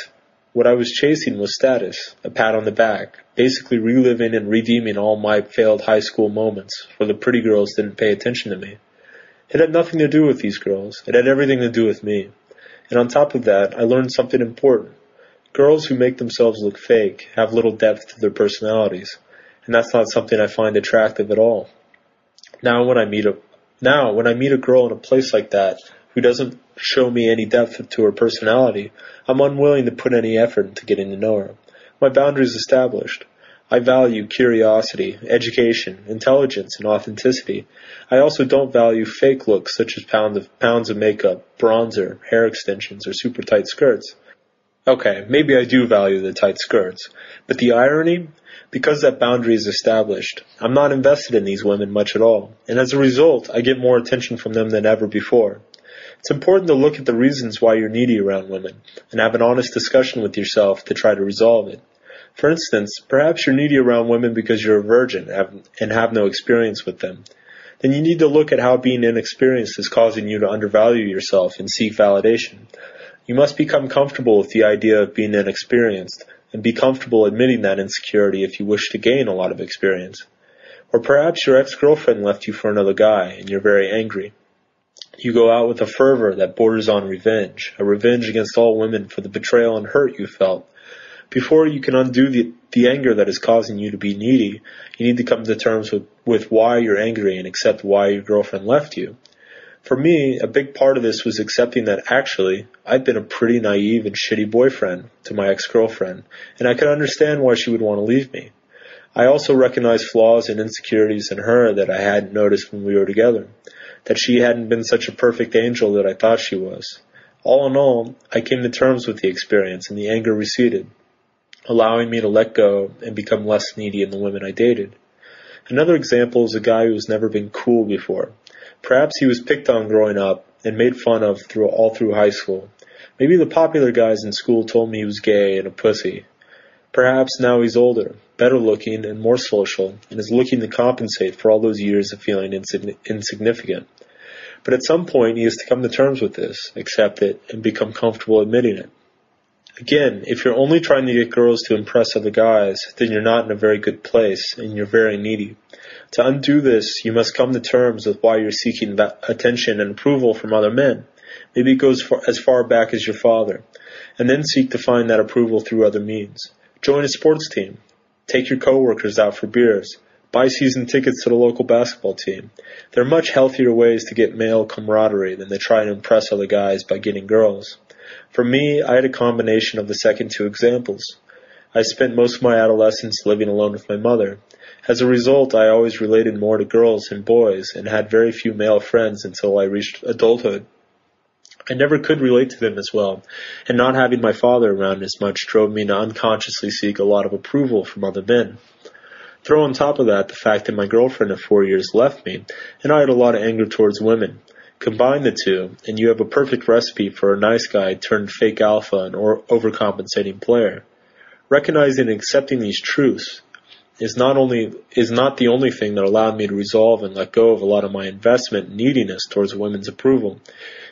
what I was chasing was status, a pat on the back, basically reliving and redeeming all my failed high school moments, where the pretty girls didn't pay attention to me. It had nothing to do with these girls. It had everything to do with me. And on top of that, I learned something important. Girls who make themselves look fake have little depth to their personalities, and that's not something I find attractive at all. Now when I meet a now when I meet a girl in a place like that who doesn't show me any depth to her personality, I'm unwilling to put any effort into getting to know her. My boundaries established. I value curiosity, education, intelligence, and authenticity. I also don't value fake looks such as pounds of, pounds of makeup, bronzer, hair extensions, or super tight skirts. Okay, maybe I do value the tight skirts, but the irony? Because that boundary is established, I'm not invested in these women much at all, and as a result, I get more attention from them than ever before. It's important to look at the reasons why you're needy around women, and have an honest discussion with yourself to try to resolve it. For instance, perhaps you're needy around women because you're a virgin and have no experience with them. Then you need to look at how being inexperienced is causing you to undervalue yourself and seek validation. You must become comfortable with the idea of being inexperienced and be comfortable admitting that insecurity if you wish to gain a lot of experience. Or perhaps your ex-girlfriend left you for another guy and you're very angry. You go out with a fervor that borders on revenge, a revenge against all women for the betrayal and hurt you felt, before you can undo the, the anger that is causing you to be needy, you need to come to terms with, with why you're angry and accept why your girlfriend left you. For me, a big part of this was accepting that actually, I'd been a pretty naive and shitty boyfriend to my ex-girlfriend, and I could understand why she would want to leave me. I also recognized flaws and insecurities in her that I hadn't noticed when we were together. That she hadn't been such a perfect angel that I thought she was. All in all, I came to terms with the experience and the anger receded allowing me to let go and become less needy in the women I dated. Another example is a guy who has never been cool before. Perhaps he was picked on growing up and made fun of through all through high school. Maybe the popular guys in school told me he was gay and a pussy. Perhaps now he's older, better looking, and more social, and is looking to compensate for all those years of feeling insignificant. But at some point he has to come to terms with this, accept it, and become comfortable admitting it. Again, if you're only trying to get girls to impress other guys, then you're not in a very good place and you're very needy. To undo this, you must come to terms with why you're seeking that attention and approval from other men. Maybe it goes for, as far back as your father. And then seek to find that approval through other means. Join a sports team. Take your coworkers out for beers. Buy season tickets to the local basketball team. There are much healthier ways to get male camaraderie than to try and impress other guys by getting girls. For me, I had a combination of the second two examples. I spent most of my adolescence living alone with my mother. As a result, I always related more to girls than boys and had very few male friends until I reached adulthood. I never could relate to them as well, and not having my father around as much drove me to unconsciously seek a lot of approval from other men. Throw on top of that the fact that my girlfriend of four years left me, and I had a lot of anger towards women. Combine the two, and you have a perfect recipe for a nice guy turned fake alpha and or overcompensating player. Recognizing and accepting these truths is not only is not the only thing that allowed me to resolve and let go of a lot of my investment neediness towards women's approval.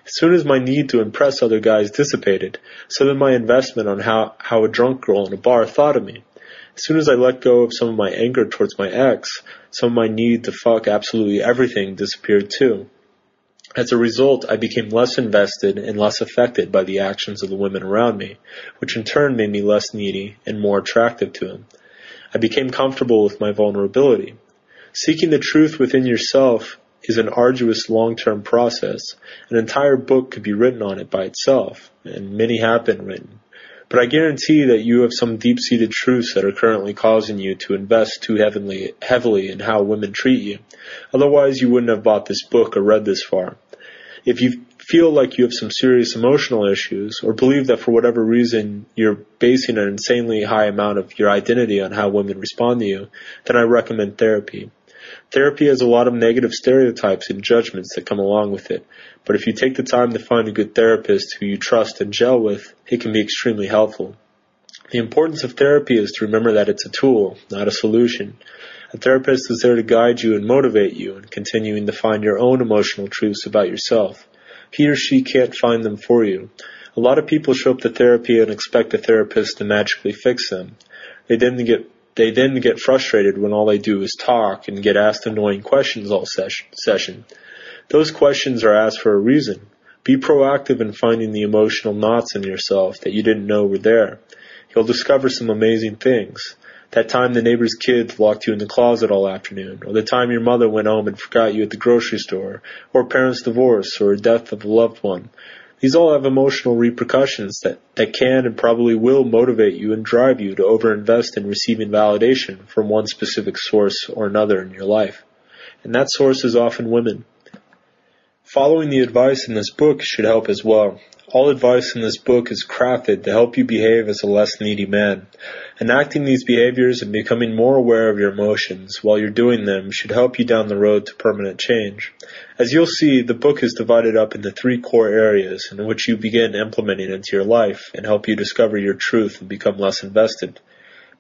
As soon as my need to impress other guys dissipated, so did my investment on how, how a drunk girl in a bar thought of me. As soon as I let go of some of my anger towards my ex, some of my need to fuck absolutely everything disappeared too. As a result, I became less invested and less affected by the actions of the women around me, which in turn made me less needy and more attractive to them. I became comfortable with my vulnerability. Seeking the truth within yourself is an arduous long-term process. An entire book could be written on it by itself, and many have been written. But I guarantee that you have some deep-seated truths that are currently causing you to invest too heavily, heavily in how women treat you. Otherwise, you wouldn't have bought this book or read this far. If you feel like you have some serious emotional issues or believe that for whatever reason you're basing an insanely high amount of your identity on how women respond to you, then I recommend therapy. Therapy has a lot of negative stereotypes and judgments that come along with it, but if you take the time to find a good therapist who you trust and gel with, it can be extremely helpful. The importance of therapy is to remember that it's a tool, not a solution. A therapist is there to guide you and motivate you in continuing to find your own emotional truths about yourself. He or she can't find them for you. A lot of people show up to therapy and expect the therapist to magically fix them. They then get they then get frustrated when all they do is talk and get asked annoying questions all session. Those questions are asked for a reason. Be proactive in finding the emotional knots in yourself that you didn't know were there. You'll discover some amazing things. That time the neighbor's kids locked you in the closet all afternoon, or the time your mother went home and forgot you at the grocery store, or parents' divorce, or death of a loved one. These all have emotional repercussions that, that can and probably will motivate you and drive you to overinvest in receiving validation from one specific source or another in your life. And that source is often women. Following the advice in this book should help as well. All advice in this book is crafted to help you behave as a less needy man. Enacting these behaviors and becoming more aware of your emotions while you're doing them should help you down the road to permanent change. As you'll see, the book is divided up into three core areas in which you begin implementing into your life and help you discover your truth and become less invested.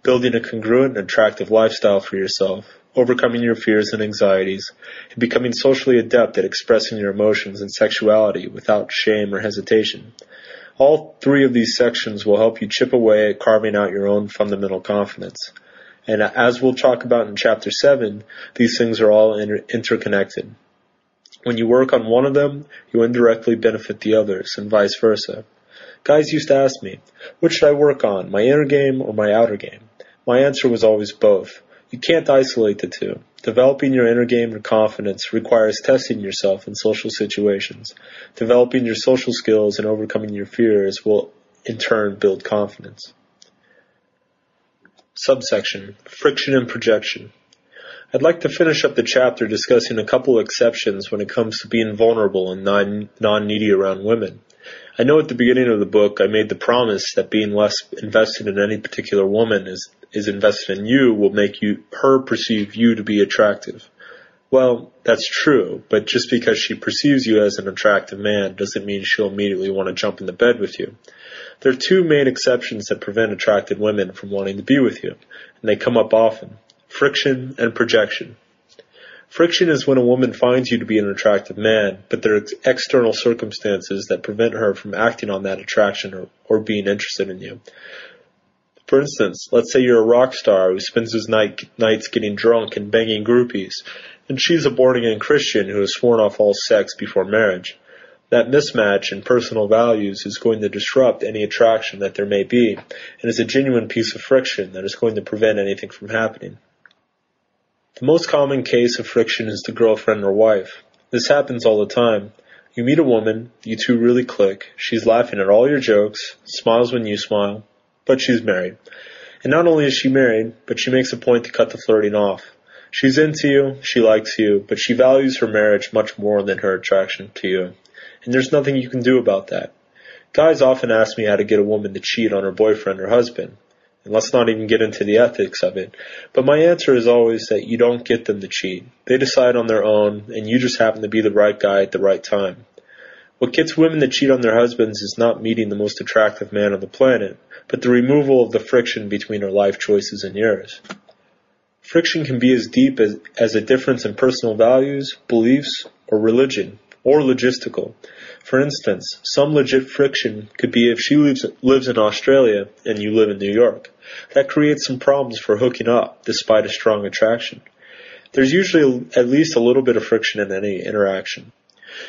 Building a congruent and attractive lifestyle for yourself, overcoming your fears and anxieties, and becoming socially adept at expressing your emotions and sexuality without shame or hesitation. All three of these sections will help you chip away at carving out your own fundamental confidence. And as we'll talk about in chapter 7, these things are all inter- interconnected. When you work on one of them, you indirectly benefit the others, and vice versa. Guys used to ask me, which should I work on, my inner game or my outer game? My answer was always both. You can't isolate the two. Developing your inner game and confidence requires testing yourself in social situations. Developing your social skills and overcoming your fears will in turn build confidence. Subsection Friction and Projection. I'd like to finish up the chapter discussing a couple exceptions when it comes to being vulnerable and non needy around women. I know at the beginning of the book I made the promise that being less invested in any particular woman is, is invested in you will make you, her perceive you to be attractive. Well, that's true, but just because she perceives you as an attractive man doesn't mean she'll immediately want to jump in the bed with you. There are two main exceptions that prevent attracted women from wanting to be with you, and they come up often. Friction and projection. Friction is when a woman finds you to be an attractive man, but there are external circumstances that prevent her from acting on that attraction or, or being interested in you. For instance, let's say you're a rock star who spends his night, nights getting drunk and banging groupies, and she's a born again Christian who has sworn off all sex before marriage. That mismatch in personal values is going to disrupt any attraction that there may be, and is a genuine piece of friction that is going to prevent anything from happening. The most common case of friction is the girlfriend or wife. This happens all the time. You meet a woman, you two really click, she's laughing at all your jokes, smiles when you smile, but she's married. And not only is she married, but she makes a point to cut the flirting off. She's into you, she likes you, but she values her marriage much more than her attraction to you. And there's nothing you can do about that. Guys often ask me how to get a woman to cheat on her boyfriend or husband. And let's not even get into the ethics of it. But my answer is always that you don't get them to cheat. They decide on their own, and you just happen to be the right guy at the right time. What gets women to cheat on their husbands is not meeting the most attractive man on the planet, but the removal of the friction between her life choices and yours. Friction can be as deep as, as a difference in personal values, beliefs, or religion, or logistical. For instance, some legit friction could be if she lives, lives in Australia and you live in New York. That creates some problems for hooking up, despite a strong attraction. There's usually at least a little bit of friction in any interaction.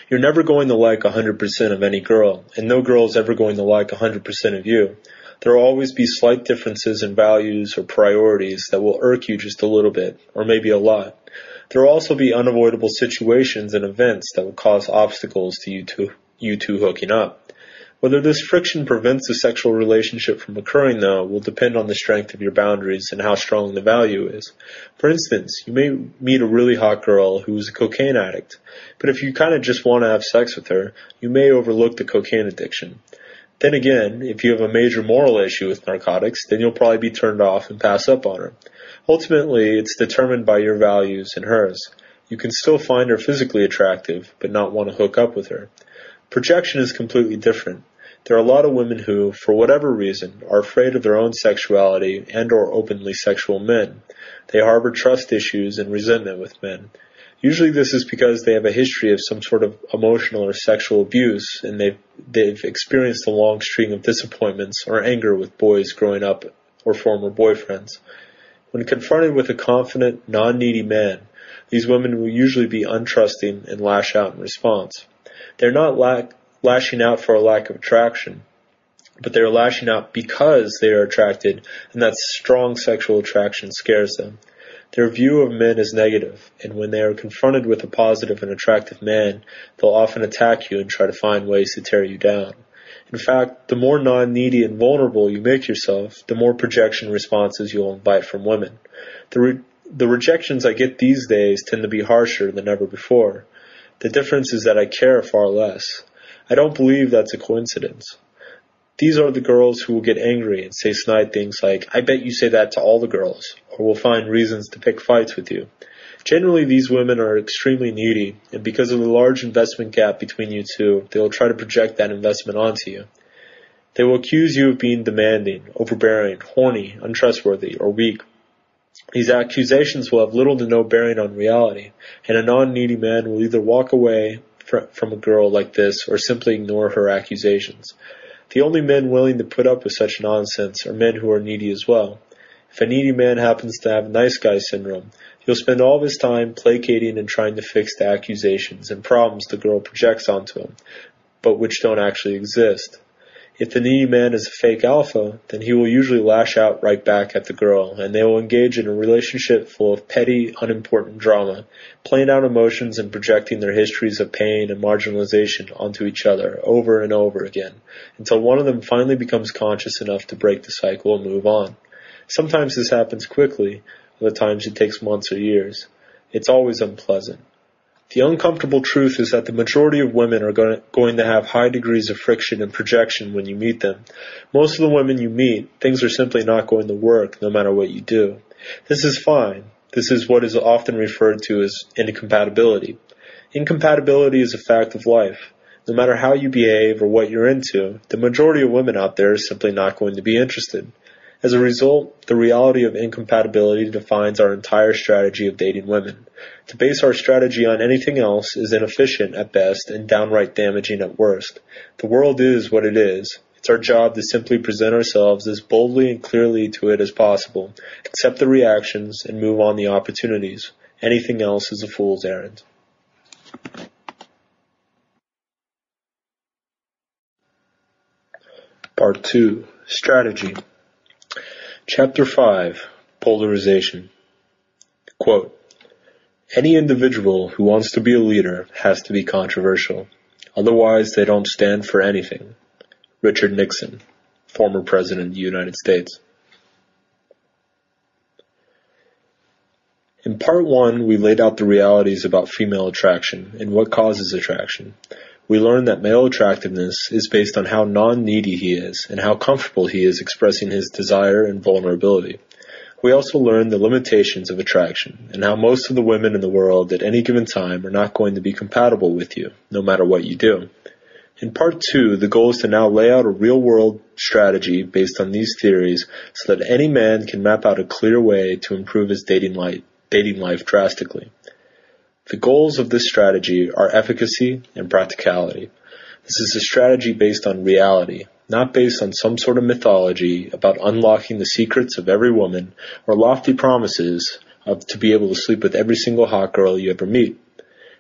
You're never going to like 100% of any girl, and no girl is ever going to like 100% of you. There will always be slight differences in values or priorities that will irk you just a little bit, or maybe a lot. There will also be unavoidable situations and events that will cause obstacles to you two you two hooking up. Whether this friction prevents a sexual relationship from occurring, though, will depend on the strength of your boundaries and how strong the value is. For instance, you may meet a really hot girl who's a cocaine addict, but if you kind of just want to have sex with her, you may overlook the cocaine addiction. Then again, if you have a major moral issue with narcotics, then you'll probably be turned off and pass up on her. Ultimately, it's determined by your values and hers. You can still find her physically attractive, but not want to hook up with her. Projection is completely different. There are a lot of women who, for whatever reason, are afraid of their own sexuality and or openly sexual men. They harbor trust issues and resentment with men. Usually this is because they have a history of some sort of emotional or sexual abuse and they've, they've experienced a long string of disappointments or anger with boys growing up or former boyfriends. When confronted with a confident, non-needy man, these women will usually be untrusting and lash out in response. They're not lack, lashing out for a lack of attraction, but they are lashing out because they are attracted and that strong sexual attraction scares them. Their view of men is negative, and when they are confronted with a positive and attractive man, they'll often attack you and try to find ways to tear you down. In fact, the more non-needy and vulnerable you make yourself, the more projection responses you'll invite from women. The, re- the rejections I get these days tend to be harsher than ever before. The difference is that I care far less. I don't believe that's a coincidence. These are the girls who will get angry and say snide things like, I bet you say that to all the girls, or will find reasons to pick fights with you. Generally, these women are extremely needy, and because of the large investment gap between you two, they will try to project that investment onto you. They will accuse you of being demanding, overbearing, horny, untrustworthy, or weak. These accusations will have little to no bearing on reality, and a non-needy man will either walk away from a girl like this or simply ignore her accusations. The only men willing to put up with such nonsense are men who are needy as well. If a needy man happens to have nice guy syndrome, he'll spend all his time placating and trying to fix the accusations and problems the girl projects onto him, but which don't actually exist. If the needy man is a fake alpha, then he will usually lash out right back at the girl, and they will engage in a relationship full of petty, unimportant drama, playing out emotions and projecting their histories of pain and marginalization onto each other over and over again, until one of them finally becomes conscious enough to break the cycle and move on. Sometimes this happens quickly, other times it takes months or years. It's always unpleasant. The uncomfortable truth is that the majority of women are going to have high degrees of friction and projection when you meet them. Most of the women you meet, things are simply not going to work no matter what you do. This is fine. This is what is often referred to as incompatibility. Incompatibility is a fact of life. No matter how you behave or what you're into, the majority of women out there are simply not going to be interested. As a result, the reality of incompatibility defines our entire strategy of dating women. To base our strategy on anything else is inefficient at best and downright damaging at worst. The world is what it is. It's our job to simply present ourselves as boldly and clearly to it as possible, accept the reactions, and move on the opportunities. Anything else is a fool's errand. Part 2 Strategy Chapter 5 Polarization Quote, Any individual who wants to be a leader has to be controversial. Otherwise, they don't stand for anything. Richard Nixon, former President of the United States. In part one, we laid out the realities about female attraction and what causes attraction we learn that male attractiveness is based on how non-needy he is and how comfortable he is expressing his desire and vulnerability. We also learn the limitations of attraction and how most of the women in the world at any given time are not going to be compatible with you, no matter what you do. In part two, the goal is to now lay out a real world strategy based on these theories so that any man can map out a clear way to improve his dating life, dating life drastically. The goals of this strategy are efficacy and practicality. This is a strategy based on reality, not based on some sort of mythology about unlocking the secrets of every woman or lofty promises of to be able to sleep with every single hot girl you ever meet.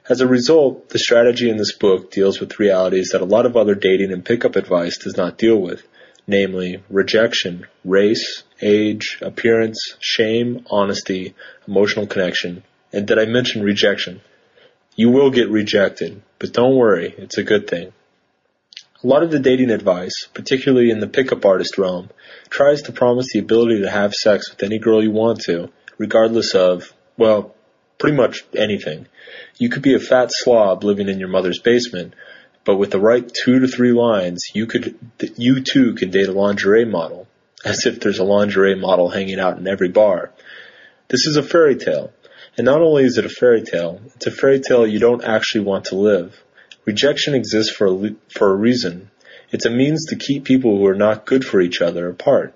As a result, the strategy in this book deals with realities that a lot of other dating and pickup advice does not deal with, namely rejection, race, age, appearance, shame, honesty, emotional connection, and did I mention rejection? You will get rejected, but don't worry, it's a good thing. A lot of the dating advice, particularly in the pickup artist realm, tries to promise the ability to have sex with any girl you want to, regardless of, well, pretty much anything. You could be a fat slob living in your mother's basement, but with the right two to three lines, you could, you too could date a lingerie model, as if there's a lingerie model hanging out in every bar. This is a fairy tale, and not only is it a fairy tale, it's a fairy tale you don't actually want to live. Rejection exists for a, for a reason. It's a means to keep people who are not good for each other apart.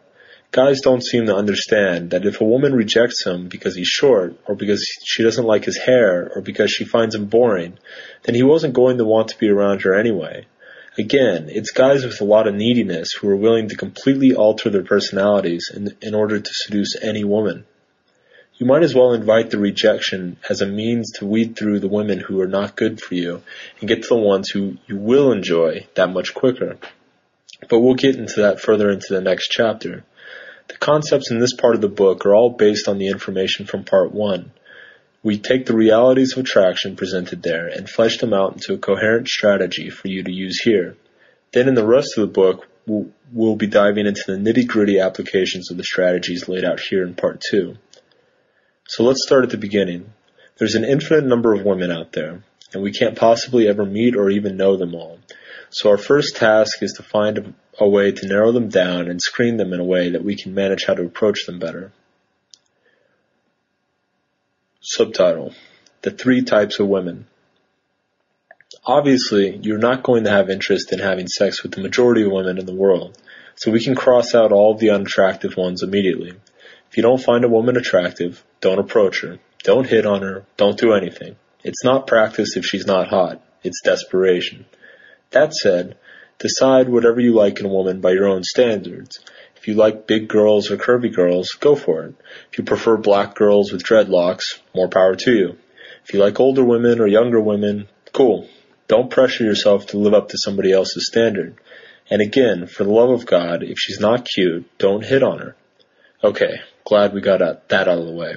Guys don't seem to understand that if a woman rejects him because he's short, or because she doesn't like his hair, or because she finds him boring, then he wasn't going to want to be around her anyway. Again, it's guys with a lot of neediness who are willing to completely alter their personalities in, in order to seduce any woman. You might as well invite the rejection as a means to weed through the women who are not good for you and get to the ones who you will enjoy that much quicker. But we'll get into that further into the next chapter. The concepts in this part of the book are all based on the information from part one. We take the realities of attraction presented there and flesh them out into a coherent strategy for you to use here. Then in the rest of the book, we'll, be diving into the nitty gritty applications of the strategies laid out here in part two. So let's start at the beginning. There's an infinite number of women out there, and we can't possibly ever meet or even know them all. So our first task is to find a way to narrow them down and screen them in a way that we can manage how to approach them better. Subtitle The Three Types of Women. Obviously, you're not going to have interest in having sex with the majority of women in the world, so we can cross out all the unattractive ones immediately. If you don't find a woman attractive, don't approach her. Don't hit on her. Don't do anything. It's not practice if she's not hot. It's desperation. That said, Decide whatever you like in a woman by your own standards. If you like big girls or curvy girls, go for it. If you prefer black girls with dreadlocks, more power to you. If you like older women or younger women, cool. Don't pressure yourself to live up to somebody else's standard. And again, for the love of God, if she's not cute, don't hit on her. Okay, glad we got that out of the way.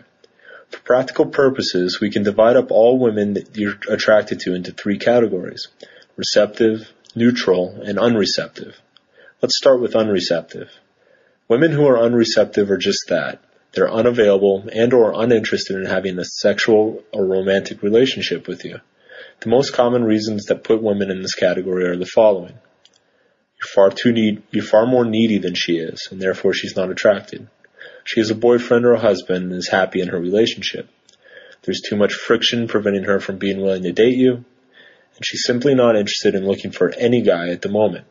For practical purposes, we can divide up all women that you're attracted to into three categories. Receptive, neutral, and unreceptive. Let's start with unreceptive. Women who are unreceptive are just that. They're unavailable and or uninterested in having a sexual or romantic relationship with you. The most common reasons that put women in this category are the following. You're far too need, you're far more needy than she is, and therefore she's not attracted. She has a boyfriend or a husband and is happy in her relationship. There's too much friction preventing her from being willing to date you, and she's simply not interested in looking for any guy at the moment.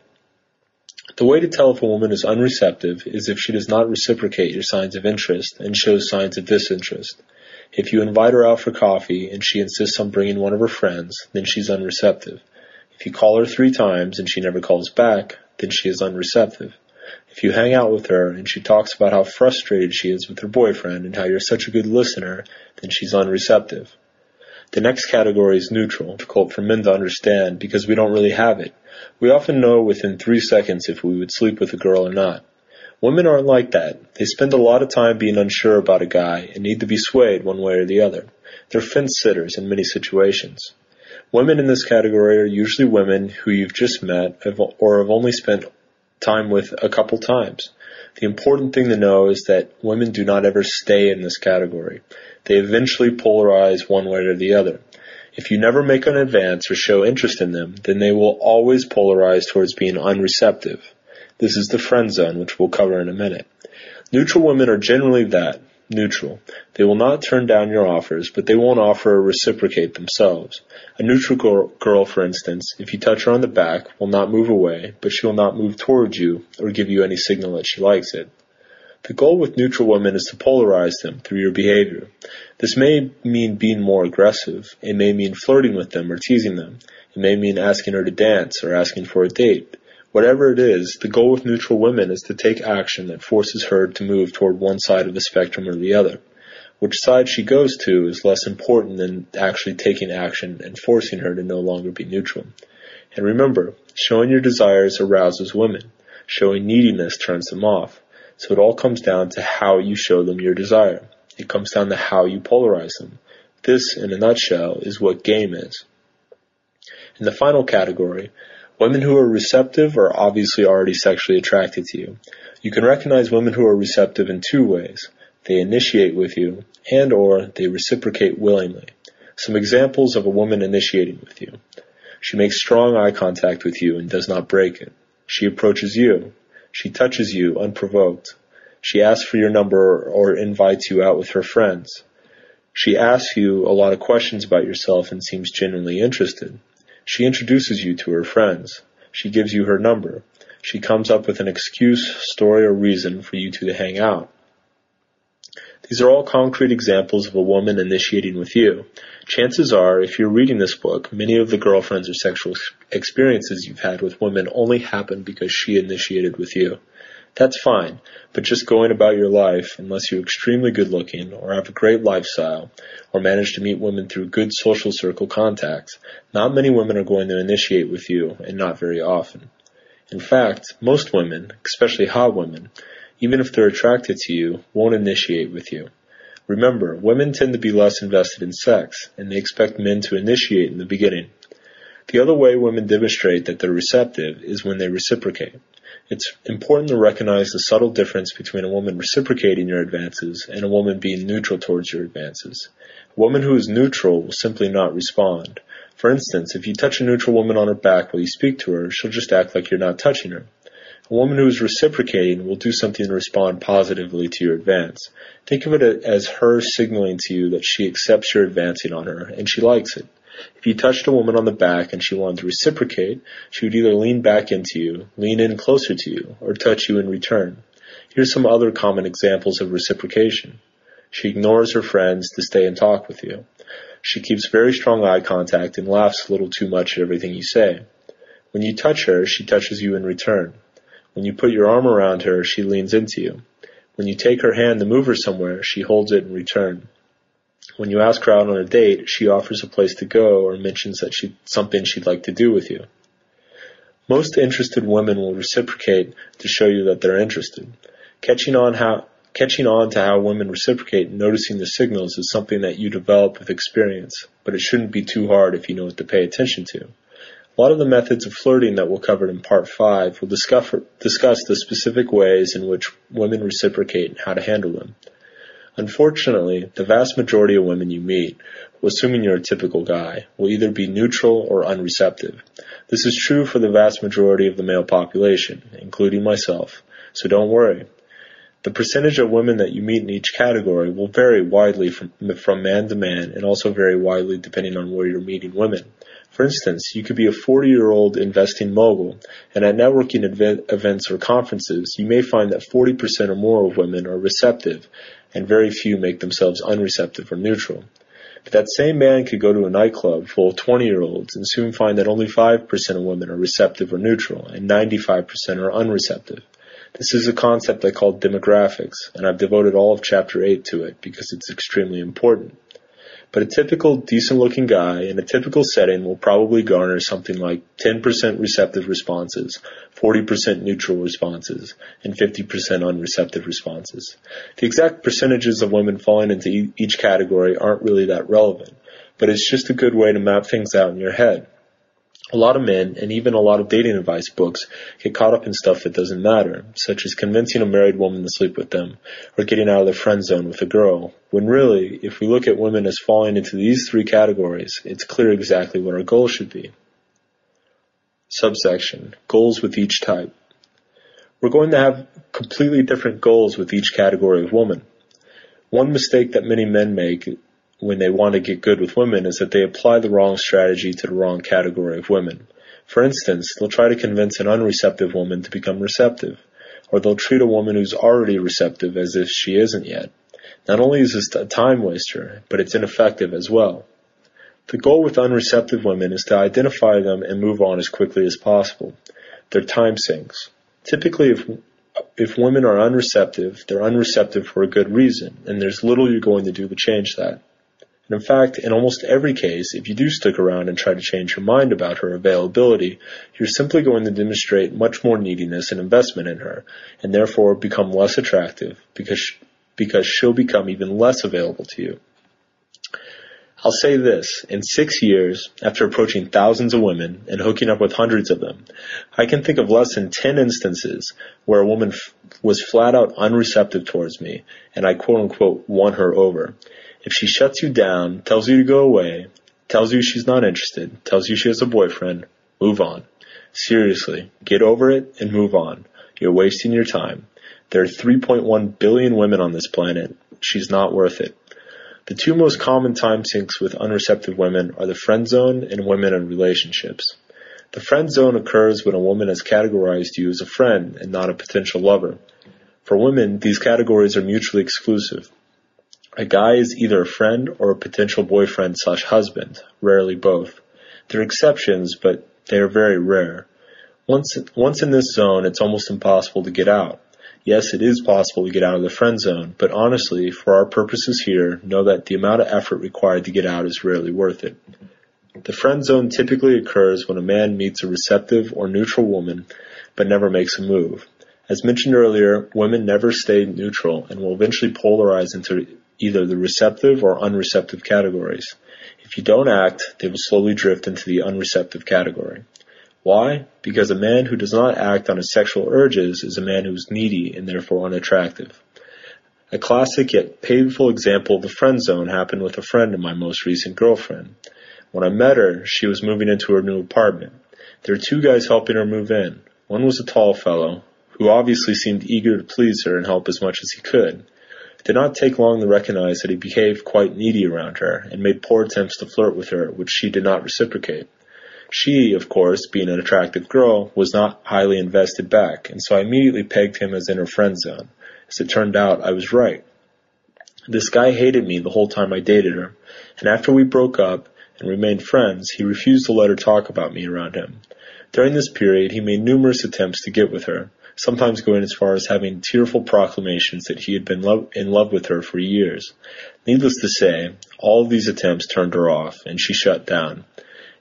The way to tell if a woman is unreceptive is if she does not reciprocate your signs of interest and shows signs of disinterest. If you invite her out for coffee and she insists on bringing one of her friends, then she's unreceptive. If you call her three times and she never calls back, then she is unreceptive. If you hang out with her and she talks about how frustrated she is with her boyfriend and how you're such a good listener, then she's unreceptive. The next category is neutral, difficult for men to understand because we don't really have it. We often know within three seconds if we would sleep with a girl or not. Women aren't like that. They spend a lot of time being unsure about a guy and need to be swayed one way or the other. They're fence sitters in many situations. Women in this category are usually women who you've just met or have only spent time with a couple times. The important thing to know is that women do not ever stay in this category. They eventually polarize one way or the other. If you never make an advance or show interest in them, then they will always polarize towards being unreceptive. This is the friend zone, which we'll cover in a minute. Neutral women are generally that, neutral. They will not turn down your offers, but they won't offer or reciprocate themselves. A neutral girl, girl, for instance, if you touch her on the back, will not move away, but she will not move towards you or give you any signal that she likes it. The goal with neutral women is to polarize them through your behavior. This may mean being more aggressive. It may mean flirting with them or teasing them. It may mean asking her to dance or asking for a date. Whatever it is, the goal with neutral women is to take action that forces her to move toward one side of the spectrum or the other. Which side she goes to is less important than actually taking action and forcing her to no longer be neutral. And remember, showing your desires arouses women. Showing neediness turns them off. So it all comes down to how you show them your desire. It comes down to how you polarize them. This, in a nutshell, is what game is. In the final category, women who are receptive are obviously already sexually attracted to you. You can recognize women who are receptive in two ways. They initiate with you, and or they reciprocate willingly. Some examples of a woman initiating with you. She makes strong eye contact with you and does not break it. She approaches you. She touches you unprovoked. She asks for your number or invites you out with her friends. She asks you a lot of questions about yourself and seems genuinely interested. She introduces you to her friends. She gives you her number. She comes up with an excuse, story, or reason for you two to hang out. These are all concrete examples of a woman initiating with you. Chances are, if you're reading this book, many of the girlfriends or sexual experiences you've had with women only happened because she initiated with you. That's fine, but just going about your life, unless you're extremely good looking, or have a great lifestyle, or manage to meet women through good social circle contacts, not many women are going to initiate with you, and not very often. In fact, most women, especially hot women, even if they're attracted to you, won't initiate with you. Remember, women tend to be less invested in sex, and they expect men to initiate in the beginning. The other way women demonstrate that they're receptive is when they reciprocate. It's important to recognize the subtle difference between a woman reciprocating your advances and a woman being neutral towards your advances. A woman who is neutral will simply not respond. For instance, if you touch a neutral woman on her back while you speak to her, she'll just act like you're not touching her. A woman who is reciprocating will do something to respond positively to your advance. Think of it as her signaling to you that she accepts your advancing on her and she likes it. If you touched a woman on the back and she wanted to reciprocate, she would either lean back into you, lean in closer to you, or touch you in return. Here's some other common examples of reciprocation. She ignores her friends to stay and talk with you. She keeps very strong eye contact and laughs a little too much at everything you say. When you touch her, she touches you in return. When you put your arm around her, she leans into you. When you take her hand to move her somewhere, she holds it in return. When you ask her out on a date, she offers a place to go or mentions that she something she'd like to do with you. Most interested women will reciprocate to show you that they're interested. Catching on how catching on to how women reciprocate and noticing the signals is something that you develop with experience, but it shouldn't be too hard if you know what to pay attention to. A lot of the methods of flirting that we'll cover in part 5 will discuss, discuss the specific ways in which women reciprocate and how to handle them. Unfortunately, the vast majority of women you meet, assuming you're a typical guy, will either be neutral or unreceptive. This is true for the vast majority of the male population, including myself, so don't worry. The percentage of women that you meet in each category will vary widely from, from man to man and also vary widely depending on where you're meeting women. For instance, you could be a 40 year old investing mogul, and at networking event, events or conferences, you may find that 40% or more of women are receptive, and very few make themselves unreceptive or neutral. But that same man could go to a nightclub full of 20 year olds and soon find that only 5% of women are receptive or neutral and 95% are unreceptive. This is a concept I call demographics, and I've devoted all of chapter 8 to it because it's extremely important. But a typical decent looking guy in a typical setting will probably garner something like 10% receptive responses, 40% neutral responses, and 50% unreceptive responses. The exact percentages of women falling into each category aren't really that relevant, but it's just a good way to map things out in your head. A lot of men, and even a lot of dating advice books, get caught up in stuff that doesn't matter, such as convincing a married woman to sleep with them, or getting out of their friend zone with a girl, when really, if we look at women as falling into these three categories, it's clear exactly what our goal should be. Subsection, goals with each type. We're going to have completely different goals with each category of woman. One mistake that many men make when they want to get good with women is that they apply the wrong strategy to the wrong category of women. For instance, they'll try to convince an unreceptive woman to become receptive, or they'll treat a woman who's already receptive as if she isn't yet. Not only is this a time waster, but it's ineffective as well. The goal with unreceptive women is to identify them and move on as quickly as possible. They're time sinks. Typically, if if women are unreceptive, they're unreceptive for a good reason, and there's little you're going to do to change that. And in fact, in almost every case, if you do stick around and try to change your mind about her availability, you're simply going to demonstrate much more neediness and investment in her, and therefore become less attractive because, because she'll become even less available to you. I'll say this, in six years, after approaching thousands of women and hooking up with hundreds of them, I can think of less than 10 instances where a woman f- was flat out unreceptive towards me, and I quote unquote won her over. If she shuts you down, tells you to go away, tells you she's not interested, tells you she has a boyfriend, move on. Seriously, get over it and move on. You're wasting your time. There are 3.1 billion women on this planet. She's not worth it. The two most common time sinks with unreceptive women are the friend zone and women in relationships. The friend zone occurs when a woman has categorized you as a friend and not a potential lover. For women, these categories are mutually exclusive. A guy is either a friend or a potential boyfriend slash husband, rarely both. There are exceptions, but they are very rare. Once, once in this zone, it's almost impossible to get out. Yes, it is possible to get out of the friend zone, but honestly, for our purposes here, know that the amount of effort required to get out is rarely worth it. The friend zone typically occurs when a man meets a receptive or neutral woman, but never makes a move. As mentioned earlier, women never stay neutral and will eventually polarize into either the receptive or unreceptive categories. If you don't act, they will slowly drift into the unreceptive category. Why? Because a man who does not act on his sexual urges is a man who is needy and therefore unattractive. A classic yet painful example of the friend zone happened with a friend of my most recent girlfriend. When I met her, she was moving into her new apartment. There were two guys helping her move in. One was a tall fellow, who obviously seemed eager to please her and help as much as he could. Did not take long to recognize that he behaved quite needy around her and made poor attempts to flirt with her, which she did not reciprocate. She, of course, being an attractive girl, was not highly invested back, and so I immediately pegged him as in her friend zone. As it turned out, I was right. This guy hated me the whole time I dated her, and after we broke up and remained friends, he refused to let her talk about me around him. During this period, he made numerous attempts to get with her, sometimes going as far as having tearful proclamations that he had been lo- in love with her for years. Needless to say, all of these attempts turned her off, and she shut down.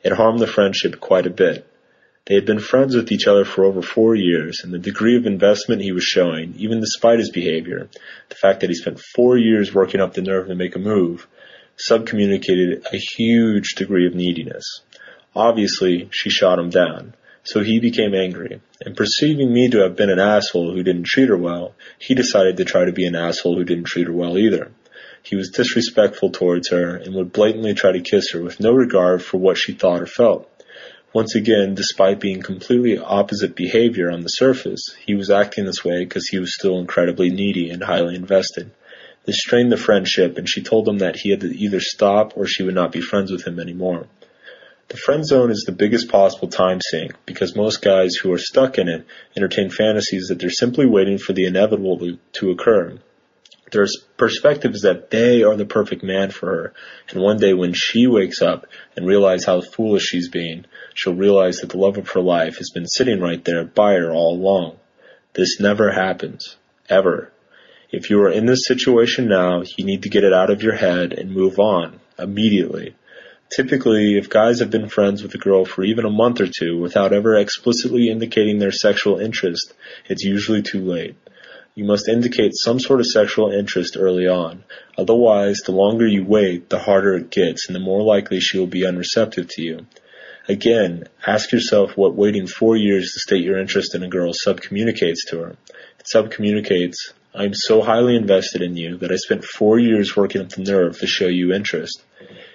It harmed the friendship quite a bit. They had been friends with each other for over four years, and the degree of investment he was showing, even despite his behavior, the fact that he spent four years working up the nerve to make a move, subcommunicated a huge degree of neediness. Obviously, she shot him down. So he became angry, and perceiving me to have been an asshole who didn't treat her well, he decided to try to be an asshole who didn't treat her well either. He was disrespectful towards her and would blatantly try to kiss her with no regard for what she thought or felt. Once again, despite being completely opposite behavior on the surface, he was acting this way because he was still incredibly needy and highly invested. This strained the friendship, and she told him that he had to either stop or she would not be friends with him anymore. The friend zone is the biggest possible time sink because most guys who are stuck in it entertain fantasies that they're simply waiting for the inevitable to, to occur. Their perspective is that they are the perfect man for her, and one day when she wakes up and realizes how foolish she's being, she'll realize that the love of her life has been sitting right there by her all along. This never happens. Ever. If you are in this situation now, you need to get it out of your head and move on. Immediately. Typically, if guys have been friends with a girl for even a month or two without ever explicitly indicating their sexual interest, it's usually too late. You must indicate some sort of sexual interest early on. Otherwise, the longer you wait, the harder it gets and the more likely she will be unreceptive to you. Again, ask yourself what waiting four years to state your interest in a girl subcommunicates to her. It subcommunicates, I'm so highly invested in you that I spent four years working up the nerve to show you interest.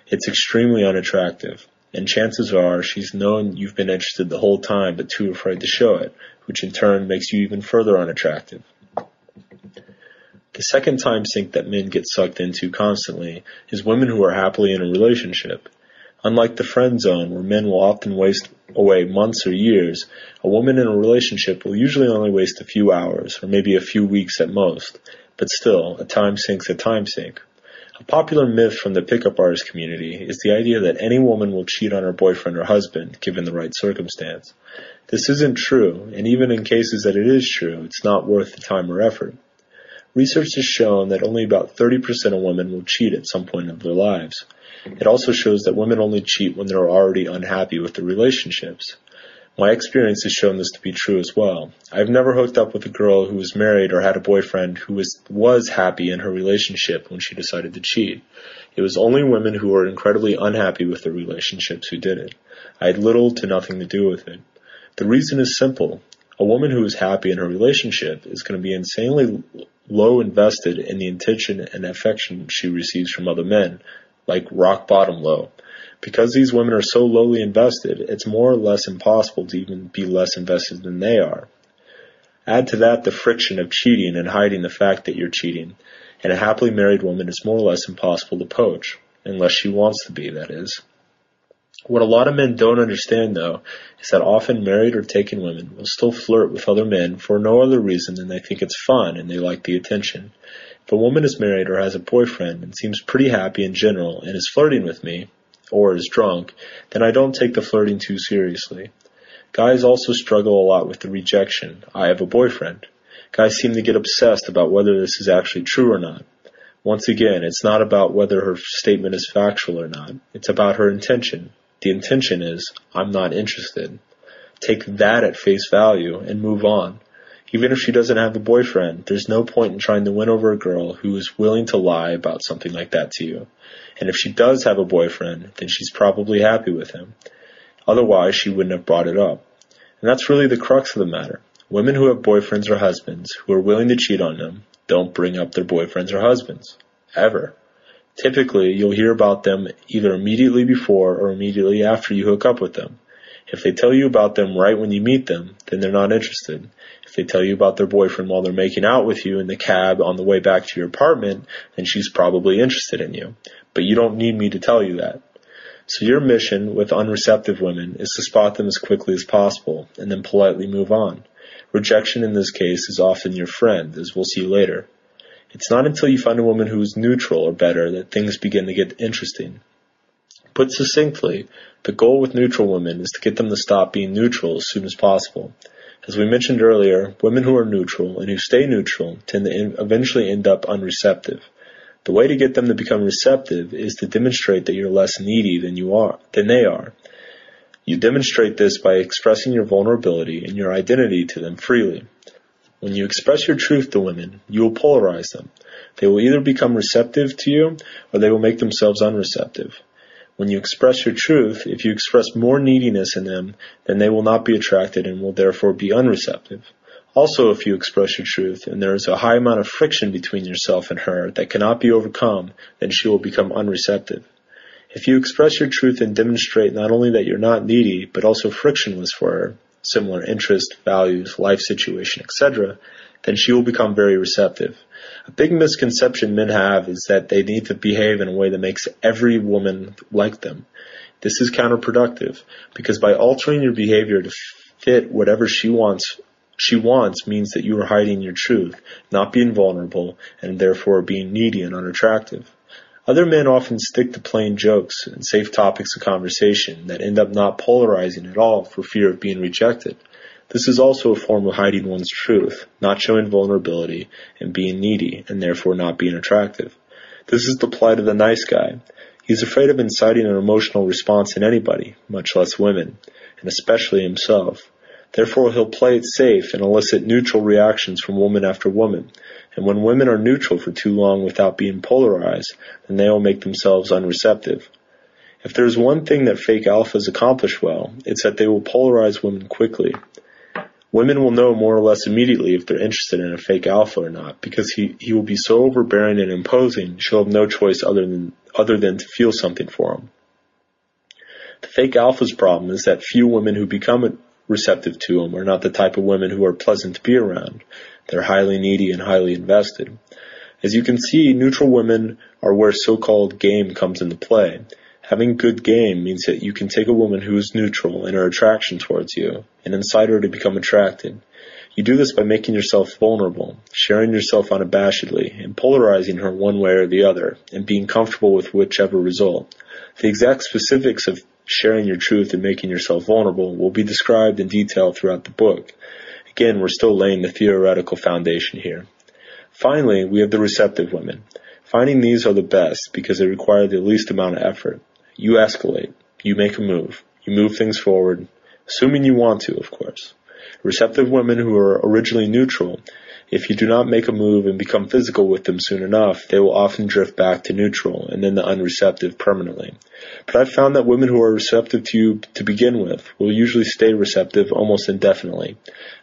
It's extremely unattractive, and chances are she's known you've been interested the whole time but too afraid to show it, which in turn makes you even further unattractive. The second time sink that men get sucked into constantly is women who are happily in a relationship. Unlike the friend zone, where men will often waste away months or years, a woman in a relationship will usually only waste a few hours, or maybe a few weeks at most. But still, a time sink's a time sink. A popular myth from the pickup artist community is the idea that any woman will cheat on her boyfriend or husband given the right circumstance. This isn't true, and even in cases that it is true, it's not worth the time or effort. Research has shown that only about 30% of women will cheat at some point in their lives. It also shows that women only cheat when they're already unhappy with their relationships. My experience has shown this to be true as well. I've never hooked up with a girl who was married or had a boyfriend who was, was happy in her relationship when she decided to cheat. It was only women who were incredibly unhappy with their relationships who did it. I had little to nothing to do with it. The reason is simple. A woman who is happy in her relationship is going to be insanely low invested in the attention and affection she receives from other men, like rock bottom low. Because these women are so lowly invested, it's more or less impossible to even be less invested than they are. Add to that the friction of cheating and hiding the fact that you're cheating, and a happily married woman is more or less impossible to poach, unless she wants to be, that is. What a lot of men don't understand, though, is that often married or taken women will still flirt with other men for no other reason than they think it's fun and they like the attention. If a woman is married or has a boyfriend and seems pretty happy in general and is flirting with me, or is drunk, then I don't take the flirting too seriously. Guys also struggle a lot with the rejection, I have a boyfriend. Guys seem to get obsessed about whether this is actually true or not. Once again, it's not about whether her statement is factual or not. It's about her intention. The intention is, I'm not interested. Take that at face value and move on. Even if she doesn't have a boyfriend, there's no point in trying to win over a girl who is willing to lie about something like that to you. And if she does have a boyfriend, then she's probably happy with him. Otherwise, she wouldn't have brought it up. And that's really the crux of the matter. Women who have boyfriends or husbands who are willing to cheat on them don't bring up their boyfriends or husbands. Ever. Typically, you'll hear about them either immediately before or immediately after you hook up with them. If they tell you about them right when you meet them, then they're not interested. If they tell you about their boyfriend while they're making out with you in the cab on the way back to your apartment, then she's probably interested in you. But you don't need me to tell you that. So your mission with unreceptive women is to spot them as quickly as possible and then politely move on. Rejection in this case is often your friend, as we'll see later. It's not until you find a woman who is neutral or better that things begin to get interesting. Put succinctly, the goal with neutral women is to get them to stop being neutral as soon as possible. As we mentioned earlier, women who are neutral and who stay neutral tend to eventually end up unreceptive. The way to get them to become receptive is to demonstrate that you're less needy than you are, than they are. You demonstrate this by expressing your vulnerability and your identity to them freely. When you express your truth to women, you will polarize them. They will either become receptive to you or they will make themselves unreceptive. When you express your truth, if you express more neediness in them, then they will not be attracted and will therefore be unreceptive. Also, if you express your truth and there is a high amount of friction between yourself and her that cannot be overcome, then she will become unreceptive. If you express your truth and demonstrate not only that you're not needy, but also frictionless for her, similar interest, values, life situation, etc., then she will become very receptive. A big misconception men have is that they need to behave in a way that makes every woman like them. This is counterproductive because by altering your behavior to fit whatever she wants, she wants means that you are hiding your truth, not being vulnerable, and therefore being needy and unattractive. Other men often stick to plain jokes and safe topics of conversation that end up not polarizing at all for fear of being rejected. This is also a form of hiding one's truth, not showing vulnerability and being needy and therefore not being attractive. This is the plight of the nice guy. He's afraid of inciting an emotional response in anybody, much less women, and especially himself. Therefore he'll play it safe and elicit neutral reactions from woman after woman, and when women are neutral for too long without being polarized, then they will make themselves unreceptive. If there is one thing that fake alphas accomplish well, it's that they will polarize women quickly. Women will know more or less immediately if they're interested in a fake alpha or not, because he, he will be so overbearing and imposing, she'll have no choice other than, other than to feel something for him. The fake alpha's problem is that few women who become receptive to him are not the type of women who are pleasant to be around. They're highly needy and highly invested. As you can see, neutral women are where so-called game comes into play. Having good game means that you can take a woman who is neutral in her attraction towards you and incite her to become attracted. You do this by making yourself vulnerable, sharing yourself unabashedly, and polarizing her one way or the other, and being comfortable with whichever result. The exact specifics of sharing your truth and making yourself vulnerable will be described in detail throughout the book. Again, we're still laying the theoretical foundation here. Finally, we have the receptive women. Finding these are the best because they require the least amount of effort. You escalate. You make a move. You move things forward, assuming you want to, of course. Receptive women who are originally neutral if you do not make a move and become physical with them soon enough, they will often drift back to neutral and then the unreceptive permanently. But I've found that women who are receptive to you to begin with will usually stay receptive almost indefinitely.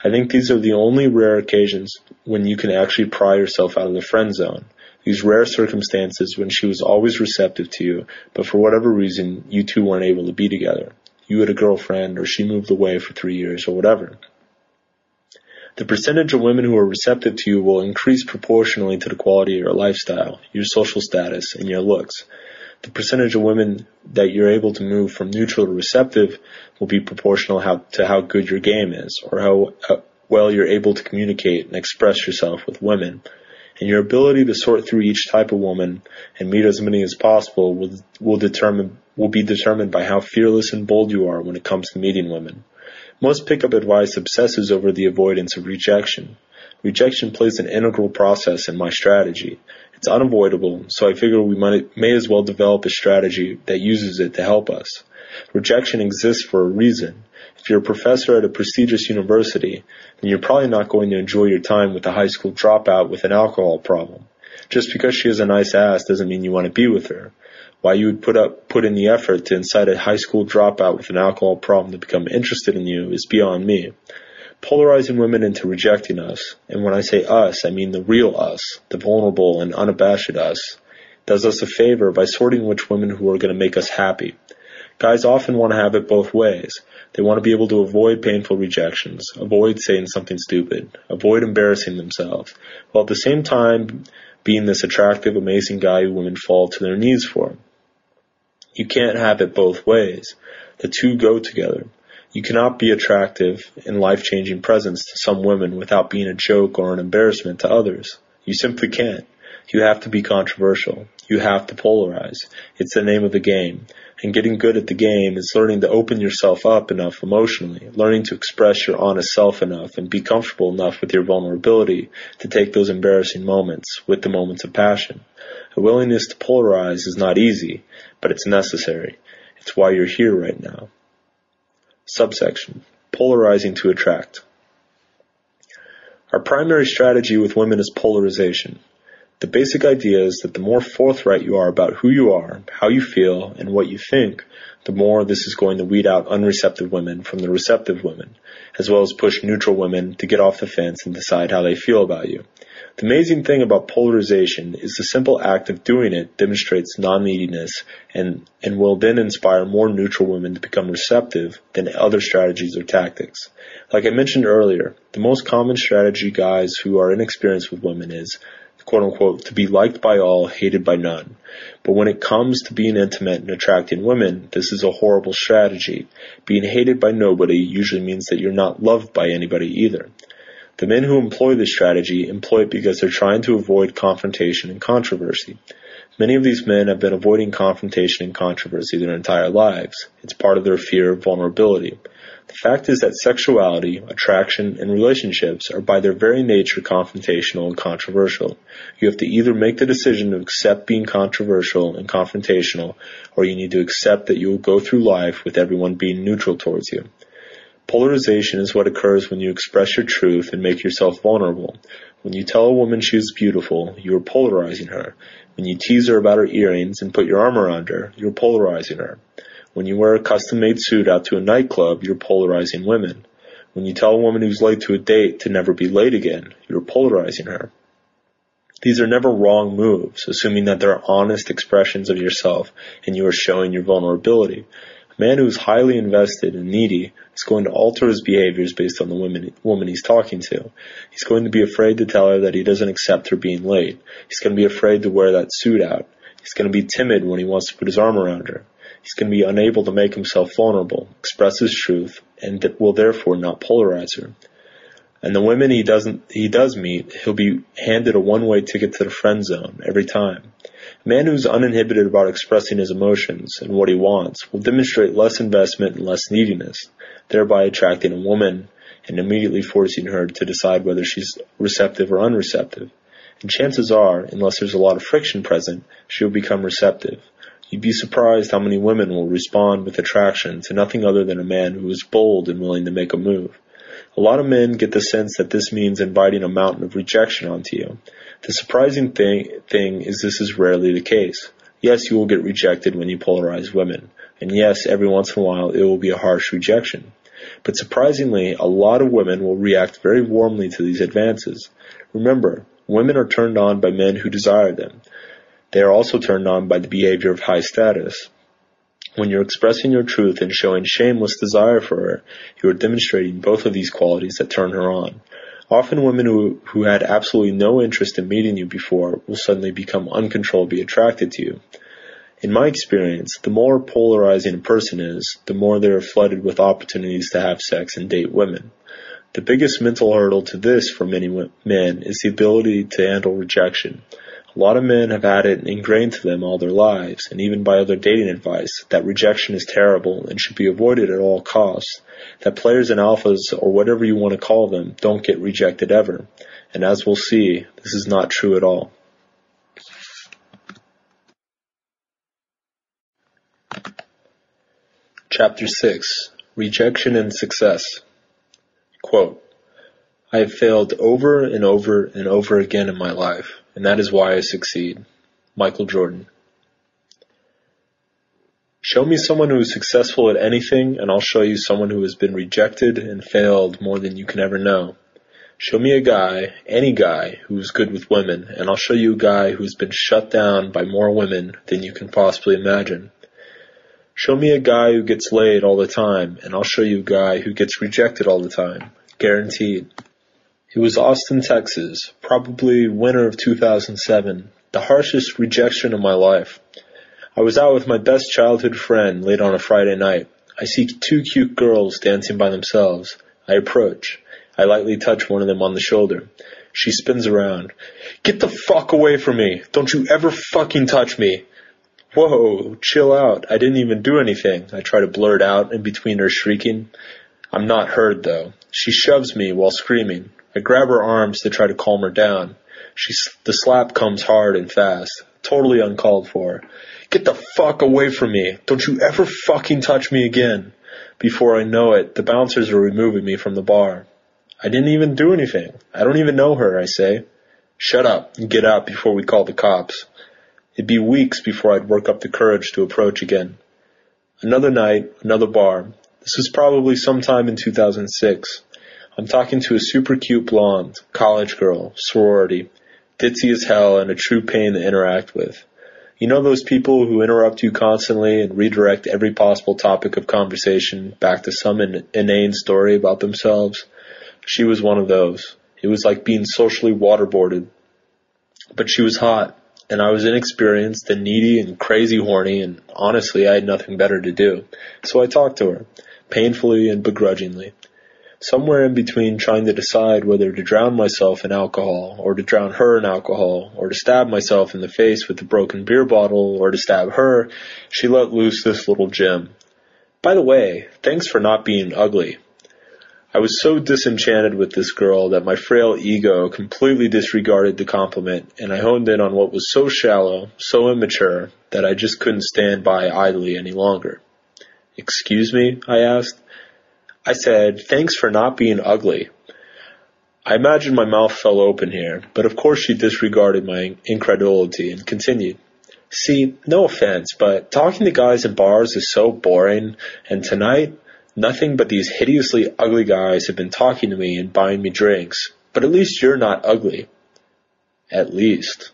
I think these are the only rare occasions when you can actually pry yourself out of the friend zone. These rare circumstances when she was always receptive to you, but for whatever reason, you two weren't able to be together. You had a girlfriend, or she moved away for three years, or whatever. The percentage of women who are receptive to you will increase proportionally to the quality of your lifestyle, your social status, and your looks. The percentage of women that you're able to move from neutral to receptive will be proportional how, to how good your game is, or how, how well you're able to communicate and express yourself with women and your ability to sort through each type of woman and meet as many as possible will, will determine will be determined by how fearless and bold you are when it comes to meeting women. Most pickup advice obsesses over the avoidance of rejection. Rejection plays an integral process in my strategy. It's unavoidable, so I figure we might, may as well develop a strategy that uses it to help us. Rejection exists for a reason. If you're a professor at a prestigious university, then you're probably not going to enjoy your time with a high school dropout with an alcohol problem. Just because she has a nice ass doesn't mean you want to be with her. Why you would put up put in the effort to incite a high school dropout with an alcohol problem to become interested in you is beyond me. Polarizing women into rejecting us, and when I say us, I mean the real us, the vulnerable and unabashed us, does us a favor by sorting which women who are going to make us happy. Guys often want to have it both ways. They want to be able to avoid painful rejections, avoid saying something stupid, avoid embarrassing themselves, while at the same time being this attractive, amazing guy who women fall to their knees for. You can't have it both ways. The two go together. You cannot be attractive and life-changing presence to some women without being a joke or an embarrassment to others. You simply can't. You have to be controversial. You have to polarize. It's the name of the game. And getting good at the game is learning to open yourself up enough emotionally, learning to express your honest self enough and be comfortable enough with your vulnerability to take those embarrassing moments with the moments of passion. A willingness to polarize is not easy, but it's necessary. It's why you're here right now. Subsection. Polarizing to attract. Our primary strategy with women is polarization. The basic idea is that the more forthright you are about who you are, how you feel, and what you think, the more this is going to weed out unreceptive women from the receptive women, as well as push neutral women to get off the fence and decide how they feel about you. The amazing thing about polarization is the simple act of doing it demonstrates non-neediness and, and will then inspire more neutral women to become receptive than other strategies or tactics. Like I mentioned earlier, the most common strategy guys who are inexperienced with women is quote unquote, to be liked by all, hated by none. But when it comes to being intimate and attracting women, this is a horrible strategy. Being hated by nobody usually means that you're not loved by anybody either. The men who employ this strategy employ it because they're trying to avoid confrontation and controversy. Many of these men have been avoiding confrontation and controversy their entire lives. It's part of their fear of vulnerability. The fact is that sexuality, attraction, and relationships are by their very nature confrontational and controversial. You have to either make the decision to accept being controversial and confrontational, or you need to accept that you will go through life with everyone being neutral towards you. Polarization is what occurs when you express your truth and make yourself vulnerable. When you tell a woman she is beautiful, you are polarizing her. When you tease her about her earrings and put your arm around her, you're polarizing her. When you wear a custom-made suit out to a nightclub, you're polarizing women. When you tell a woman who's late to a date to never be late again, you're polarizing her. These are never wrong moves, assuming that they're honest expressions of yourself and you are showing your vulnerability. A man who is highly invested and needy is going to alter his behaviors based on the woman, woman he's talking to. He's going to be afraid to tell her that he doesn't accept her being late. He's going to be afraid to wear that suit out. He's going to be timid when he wants to put his arm around her he's going to be unable to make himself vulnerable, express his truth, and will therefore not polarize her. And the women he doesn't, he does meet, he'll be handed a one-way ticket to the friend zone every time. A man who's uninhibited about expressing his emotions and what he wants will demonstrate less investment and less neediness, thereby attracting a woman and immediately forcing her to decide whether she's receptive or unreceptive. And chances are, unless there's a lot of friction present, she'll become receptive. You'd be surprised how many women will respond with attraction to nothing other than a man who is bold and willing to make a move. A lot of men get the sense that this means inviting a mountain of rejection onto you. The surprising thing, thing is this is rarely the case. Yes, you will get rejected when you polarize women. And yes, every once in a while it will be a harsh rejection. But surprisingly, a lot of women will react very warmly to these advances. Remember, Women are turned on by men who desire them. They are also turned on by the behavior of high status. When you're expressing your truth and showing shameless desire for her, you are demonstrating both of these qualities that turn her on. Often women who, who had absolutely no interest in meeting you before will suddenly become uncontrollably attracted to you. In my experience, the more polarizing a person is, the more they are flooded with opportunities to have sex and date women. The biggest mental hurdle to this for many men is the ability to handle rejection. A lot of men have had it ingrained to them all their lives, and even by other dating advice, that rejection is terrible and should be avoided at all costs. That players and alphas, or whatever you want to call them, don't get rejected ever. And as we'll see, this is not true at all. Chapter 6 Rejection and Success Quote, I have failed over and over and over again in my life, and that is why I succeed. Michael Jordan. Show me someone who is successful at anything, and I'll show you someone who has been rejected and failed more than you can ever know. Show me a guy, any guy, who's good with women, and I'll show you a guy who's been shut down by more women than you can possibly imagine. Show me a guy who gets laid all the time, and I'll show you a guy who gets rejected all the time. Guaranteed. It was Austin, Texas, probably winter of 2007, the harshest rejection of my life. I was out with my best childhood friend late on a Friday night. I see two cute girls dancing by themselves. I approach. I lightly touch one of them on the shoulder. She spins around. Get the fuck away from me! Don't you ever fucking touch me! Whoa, chill out. I didn't even do anything. I try to blurt out in between her shrieking. I'm not heard though. She shoves me while screaming. I grab her arms to try to calm her down. She, the slap comes hard and fast. Totally uncalled for. Get the fuck away from me. Don't you ever fucking touch me again. Before I know it, the bouncers are removing me from the bar. I didn't even do anything. I don't even know her, I say. Shut up and get out before we call the cops. It'd be weeks before I'd work up the courage to approach again. Another night, another bar. This was probably sometime in 2006. I'm talking to a super cute blonde, college girl, sorority, ditzy as hell and a true pain to interact with. You know those people who interrupt you constantly and redirect every possible topic of conversation back to some in- inane story about themselves? She was one of those. It was like being socially waterboarded. But she was hot and I was inexperienced and needy and crazy horny and honestly I had nothing better to do. So I talked to her, painfully and begrudgingly. Somewhere in between trying to decide whether to drown myself in alcohol, or to drown her in alcohol, or to stab myself in the face with a broken beer bottle, or to stab her, she let loose this little gem. By the way, thanks for not being ugly. I was so disenchanted with this girl that my frail ego completely disregarded the compliment, and I honed in on what was so shallow, so immature, that I just couldn't stand by idly any longer. Excuse me? I asked. I said, thanks for not being ugly. I imagine my mouth fell open here, but of course she disregarded my incredulity and continued. See, no offense, but talking to guys in bars is so boring, and tonight Nothing but these hideously ugly guys have been talking to me and buying me drinks. But at least you're not ugly. At least.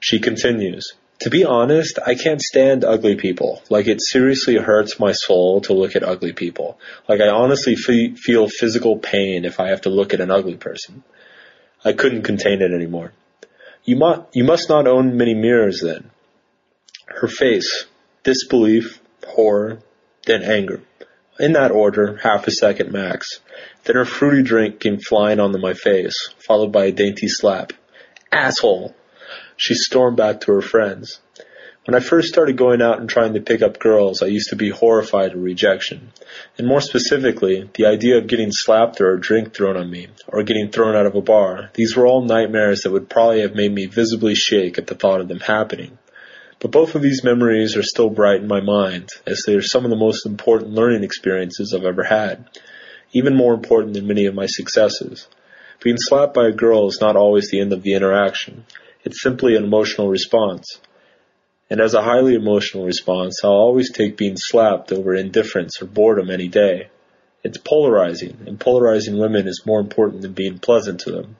She continues. To be honest, I can't stand ugly people. Like it seriously hurts my soul to look at ugly people. Like I honestly fe- feel physical pain if I have to look at an ugly person. I couldn't contain it anymore. You must, you must not own many mirrors then. Her face, disbelief, horror, then anger. In that order, half a second max. Then her fruity drink came flying onto my face, followed by a dainty slap. Asshole! She stormed back to her friends. When I first started going out and trying to pick up girls, I used to be horrified at rejection. And more specifically, the idea of getting slapped or a drink thrown on me, or getting thrown out of a bar, these were all nightmares that would probably have made me visibly shake at the thought of them happening. But both of these memories are still bright in my mind, as they are some of the most important learning experiences I've ever had, even more important than many of my successes. Being slapped by a girl is not always the end of the interaction. It's simply an emotional response. And as a highly emotional response, I'll always take being slapped over indifference or boredom any day. It's polarizing, and polarizing women is more important than being pleasant to them.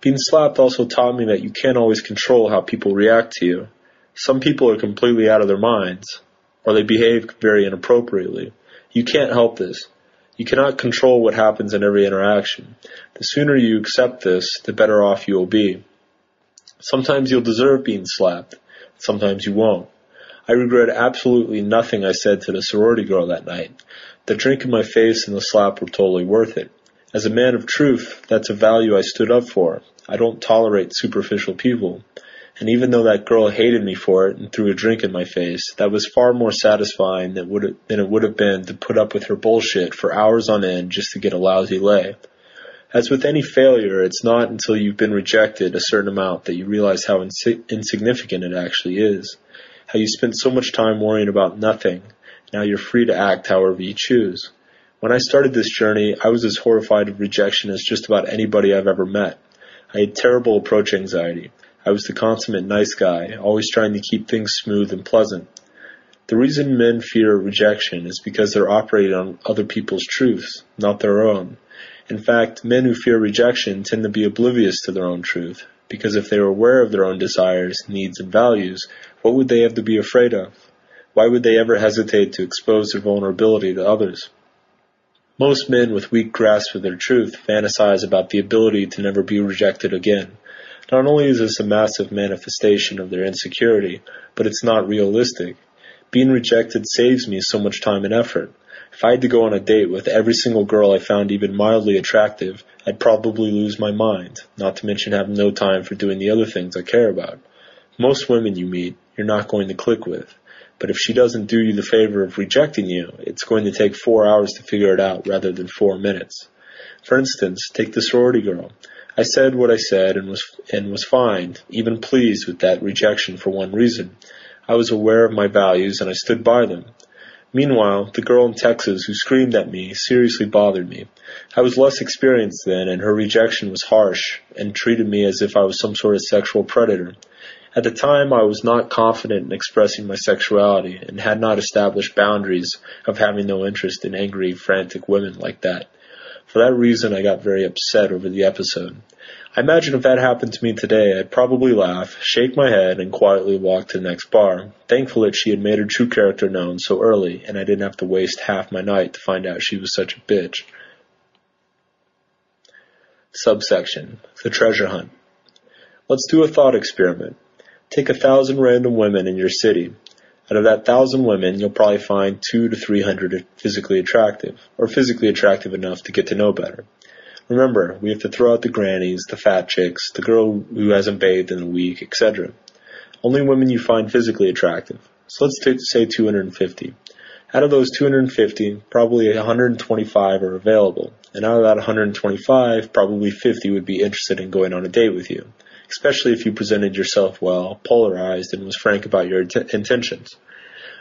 Being slapped also taught me that you can't always control how people react to you. Some people are completely out of their minds, or they behave very inappropriately. You can't help this. You cannot control what happens in every interaction. The sooner you accept this, the better off you will be. Sometimes you'll deserve being slapped. Sometimes you won't. I regret absolutely nothing I said to the sorority girl that night. The drink in my face and the slap were totally worth it. As a man of truth, that's a value I stood up for. I don't tolerate superficial people. And even though that girl hated me for it and threw a drink in my face, that was far more satisfying than, than it would have been to put up with her bullshit for hours on end just to get a lousy lay. As with any failure, it's not until you've been rejected a certain amount that you realize how ins- insignificant it actually is. How you spent so much time worrying about nothing. Now you're free to act however you choose. When I started this journey, I was as horrified of rejection as just about anybody I've ever met. I had terrible approach anxiety. I was the consummate nice guy, always trying to keep things smooth and pleasant. The reason men fear rejection is because they're operating on other people's truths, not their own. In fact, men who fear rejection tend to be oblivious to their own truth, because if they were aware of their own desires, needs, and values, what would they have to be afraid of? Why would they ever hesitate to expose their vulnerability to others? Most men with weak grasp of their truth fantasize about the ability to never be rejected again. Not only is this a massive manifestation of their insecurity, but it's not realistic. Being rejected saves me so much time and effort. If I had to go on a date with every single girl I found even mildly attractive, I'd probably lose my mind, not to mention have no time for doing the other things I care about. Most women you meet, you're not going to click with. But if she doesn't do you the favor of rejecting you, it's going to take four hours to figure it out rather than four minutes. For instance, take the sorority girl. I said what I said and was and was fine, even pleased with that rejection for one reason. I was aware of my values and I stood by them. Meanwhile, the girl in Texas who screamed at me seriously bothered me. I was less experienced then, and her rejection was harsh and treated me as if I was some sort of sexual predator. At the time, I was not confident in expressing my sexuality and had not established boundaries of having no interest in angry, frantic women like that. For that reason, I got very upset over the episode. I imagine if that happened to me today, I'd probably laugh, shake my head, and quietly walk to the next bar, thankful that she had made her true character known so early, and I didn't have to waste half my night to find out she was such a bitch. Subsection The Treasure Hunt. Let's do a thought experiment. Take a thousand random women in your city. Out of that thousand women, you'll probably find two to three hundred physically attractive, or physically attractive enough to get to know better. Remember, we have to throw out the grannies, the fat chicks, the girl who hasn't bathed in a week, etc. Only women you find physically attractive. So let's say 250. Out of those 250, probably 125 are available. And out of that 125, probably 50 would be interested in going on a date with you especially if you presented yourself well, polarized, and was frank about your int- intentions.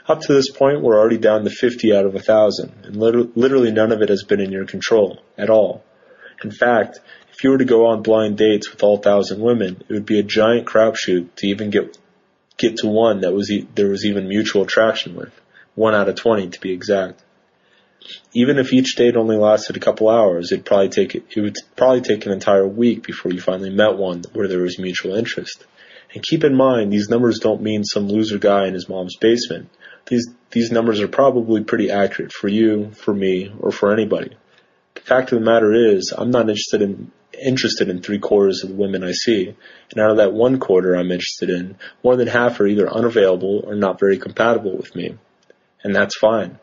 Up to this point, we're already down to 50 out of 1,000, and lit- literally none of it has been in your control at all. In fact, if you were to go on blind dates with all 1,000 women, it would be a giant crapshoot to even get get to one that was e- there was even mutual attraction with. One out of 20 to be exact even if each date only lasted a couple hours, it'd probably take it would probably take an entire week before you finally met one where there was mutual interest. And keep in mind, these numbers don't mean some loser guy in his mom's basement. These these numbers are probably pretty accurate for you, for me, or for anybody. The fact of the matter is, I'm not interested in interested in three quarters of the women I see, and out of that one quarter I'm interested in, more than half are either unavailable or not very compatible with me. And that's fine.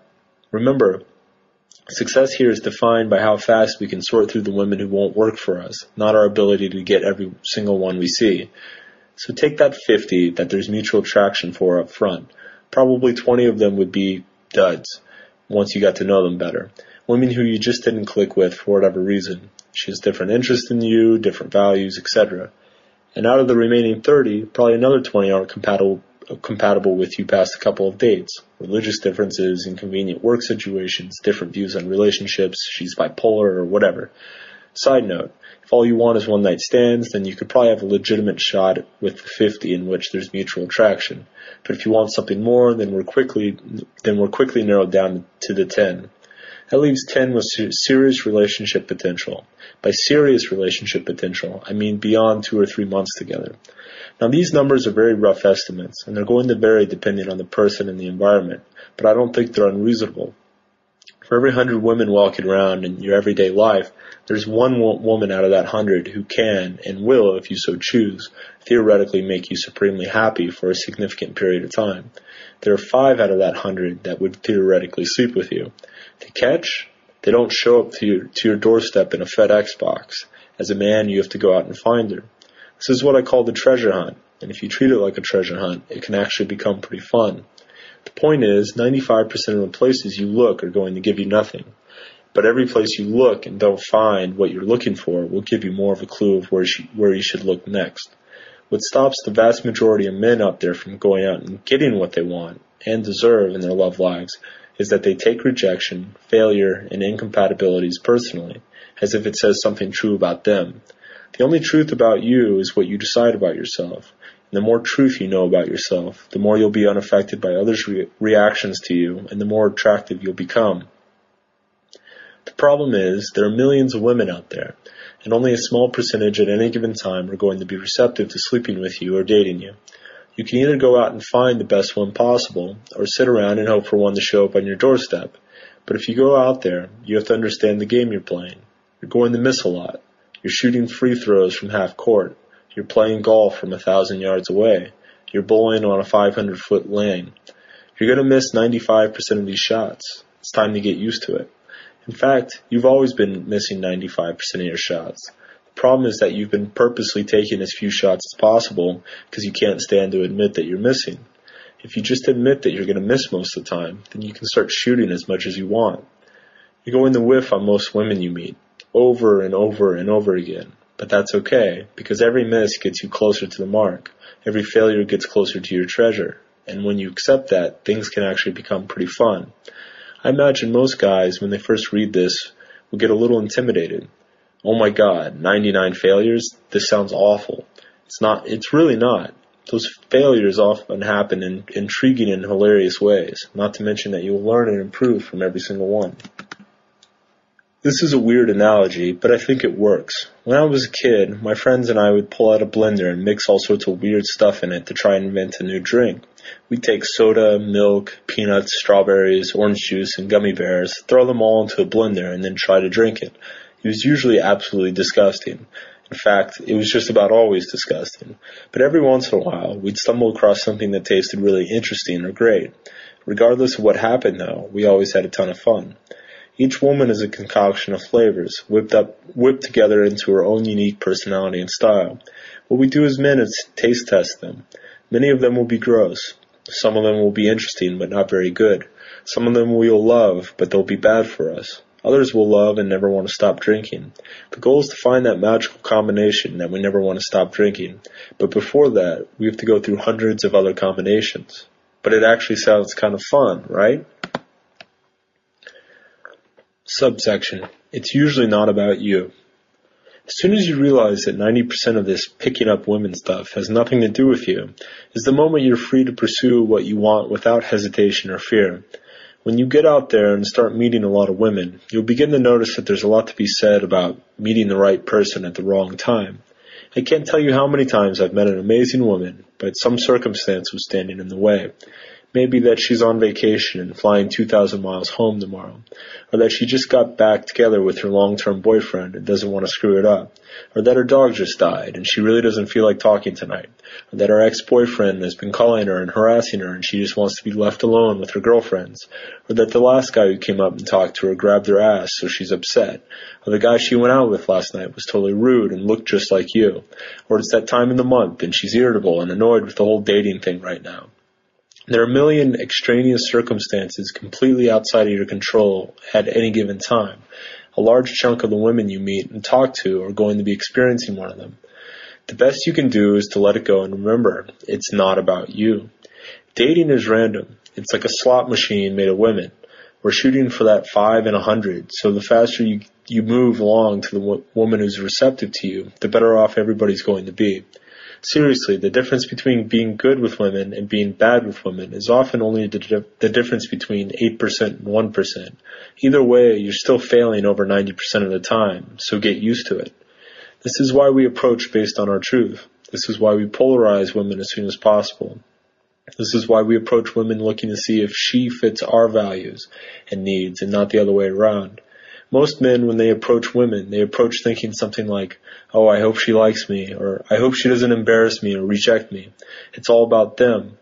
Remember, Success here is defined by how fast we can sort through the women who won't work for us, not our ability to get every single one we see. So take that 50 that there's mutual attraction for up front. Probably 20 of them would be duds once you got to know them better. Women who you just didn't click with for whatever reason. She has different interests than you, different values, etc. And out of the remaining 30, probably another 20 aren't compatible compatible with you past a couple of dates. Religious differences, inconvenient work situations, different views on relationships, she's bipolar or whatever. Side note, if all you want is one night stands, then you could probably have a legitimate shot with the 50 in which there's mutual attraction. But if you want something more, then we're quickly, then we're quickly narrowed down to the 10. That leaves 10 with serious relationship potential. By serious relationship potential, I mean beyond two or three months together. Now these numbers are very rough estimates, and they're going to vary depending on the person and the environment, but I don't think they're unreasonable. For every hundred women walking around in your everyday life, there's one woman out of that hundred who can, and will, if you so choose, theoretically make you supremely happy for a significant period of time. There are five out of that hundred that would theoretically sleep with you. The catch? They don't show up to your, to your doorstep in a FedEx box. As a man, you have to go out and find her. This is what I call the treasure hunt, and if you treat it like a treasure hunt, it can actually become pretty fun. The point is, 95% of the places you look are going to give you nothing. But every place you look and don't find what you're looking for will give you more of a clue of where, where you should look next. What stops the vast majority of men out there from going out and getting what they want and deserve in their love lives is that they take rejection, failure, and incompatibilities personally, as if it says something true about them, the only truth about you is what you decide about yourself. The more truth you know about yourself, the more you'll be unaffected by others' re- reactions to you, and the more attractive you'll become. The problem is, there are millions of women out there, and only a small percentage at any given time are going to be receptive to sleeping with you or dating you. You can either go out and find the best one possible, or sit around and hope for one to show up on your doorstep. But if you go out there, you have to understand the game you're playing. You're going to miss a lot. You're shooting free throws from half court. You're playing golf from a thousand yards away. You're bowling on a 500 foot lane. You're going to miss 95% of these shots. It's time to get used to it. In fact, you've always been missing 95% of your shots. The problem is that you've been purposely taking as few shots as possible because you can't stand to admit that you're missing. If you just admit that you're going to miss most of the time, then you can start shooting as much as you want. You're going to whiff on most women you meet over and over and over again. But that's okay, because every miss gets you closer to the mark. Every failure gets closer to your treasure. And when you accept that, things can actually become pretty fun. I imagine most guys, when they first read this, will get a little intimidated. Oh my god, 99 failures? This sounds awful. It's not, it's really not. Those failures often happen in intriguing and hilarious ways, not to mention that you'll learn and improve from every single one. This is a weird analogy, but I think it works. When I was a kid, my friends and I would pull out a blender and mix all sorts of weird stuff in it to try and invent a new drink. We'd take soda, milk, peanuts, strawberries, orange juice, and gummy bears, throw them all into a blender, and then try to drink it. It was usually absolutely disgusting. In fact, it was just about always disgusting. But every once in a while, we'd stumble across something that tasted really interesting or great. Regardless of what happened though, we always had a ton of fun. Each woman is a concoction of flavors, whipped up, whipped together into her own unique personality and style. What we do as men is taste test them. Many of them will be gross. Some of them will be interesting, but not very good. Some of them we'll love, but they'll be bad for us. Others will love and never want to stop drinking. The goal is to find that magical combination that we never want to stop drinking. But before that, we have to go through hundreds of other combinations. But it actually sounds kind of fun, right? Subsection: It's usually not about you. As soon as you realize that 90% of this picking up women stuff has nothing to do with you, is the moment you're free to pursue what you want without hesitation or fear. When you get out there and start meeting a lot of women, you'll begin to notice that there's a lot to be said about meeting the right person at the wrong time. I can't tell you how many times I've met an amazing woman, but some circumstance was standing in the way. Maybe that she's on vacation and flying 2,000 miles home tomorrow. Or that she just got back together with her long-term boyfriend and doesn't want to screw it up. Or that her dog just died and she really doesn't feel like talking tonight. Or that her ex-boyfriend has been calling her and harassing her and she just wants to be left alone with her girlfriends. Or that the last guy who came up and talked to her grabbed her ass so she's upset. Or the guy she went out with last night was totally rude and looked just like you. Or it's that time in the month and she's irritable and annoyed with the whole dating thing right now. There are a million extraneous circumstances completely outside of your control at any given time. A large chunk of the women you meet and talk to are going to be experiencing one of them. The best you can do is to let it go and remember, it's not about you. Dating is random. It's like a slot machine made of women. We're shooting for that five and a hundred, so the faster you, you move along to the woman who's receptive to you, the better off everybody's going to be. Seriously, the difference between being good with women and being bad with women is often only the, the difference between 8% and 1%. Either way, you're still failing over 90% of the time, so get used to it. This is why we approach based on our truth. This is why we polarize women as soon as possible. This is why we approach women looking to see if she fits our values and needs and not the other way around. Most men, when they approach women, they approach thinking something like, oh, I hope she likes me, or I hope she doesn't embarrass me or reject me. It's all about them.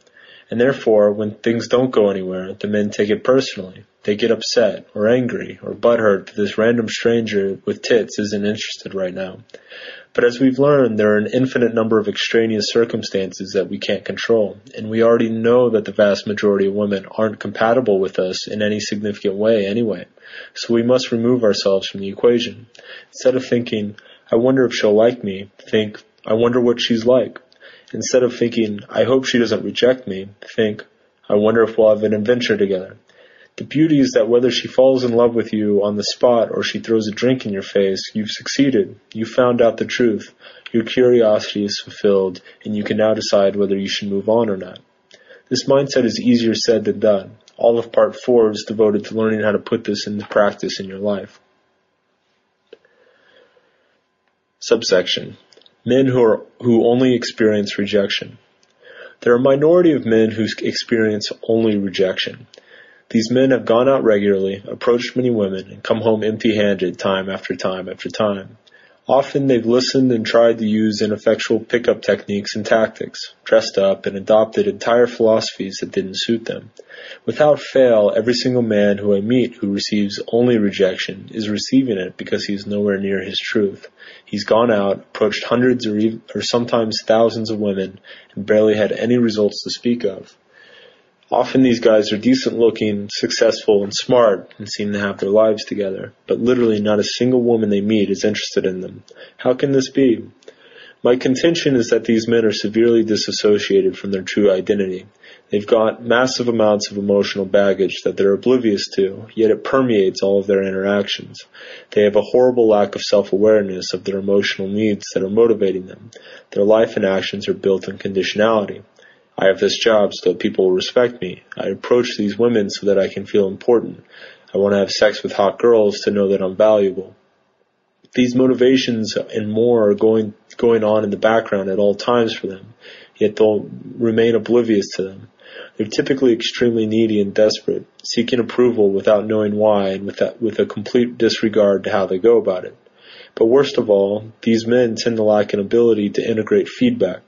And therefore, when things don't go anywhere, the men take it personally. They get upset, or angry, or butthurt that this random stranger with tits isn't interested right now. But as we've learned, there are an infinite number of extraneous circumstances that we can't control, and we already know that the vast majority of women aren't compatible with us in any significant way anyway. So we must remove ourselves from the equation. Instead of thinking, I wonder if she'll like me, think, I wonder what she's like. Instead of thinking, I hope she doesn't reject me, think, I wonder if we'll have an adventure together. The beauty is that whether she falls in love with you on the spot or she throws a drink in your face, you've succeeded. You found out the truth. Your curiosity is fulfilled, and you can now decide whether you should move on or not. This mindset is easier said than done. All of part four is devoted to learning how to put this into practice in your life. Subsection. Men who are, who only experience rejection. There are a minority of men who experience only rejection. These men have gone out regularly, approached many women, and come home empty-handed time after time after time. Often they've listened and tried to use ineffectual pickup techniques and tactics, dressed up and adopted entire philosophies that didn't suit them. Without fail, every single man who I meet who receives only rejection is receiving it because he is nowhere near his truth. He's gone out, approached hundreds or, even, or sometimes thousands of women, and barely had any results to speak of. Often these guys are decent looking, successful, and smart, and seem to have their lives together, but literally not a single woman they meet is interested in them. How can this be? My contention is that these men are severely disassociated from their true identity. They've got massive amounts of emotional baggage that they're oblivious to, yet it permeates all of their interactions. They have a horrible lack of self-awareness of their emotional needs that are motivating them. Their life and actions are built on conditionality. I have this job so that people will respect me. I approach these women so that I can feel important. I want to have sex with hot girls to know that I'm valuable. These motivations and more are going, going on in the background at all times for them, yet they'll remain oblivious to them. They're typically extremely needy and desperate, seeking approval without knowing why and with, that, with a complete disregard to how they go about it. But worst of all, these men tend to lack an ability to integrate feedback.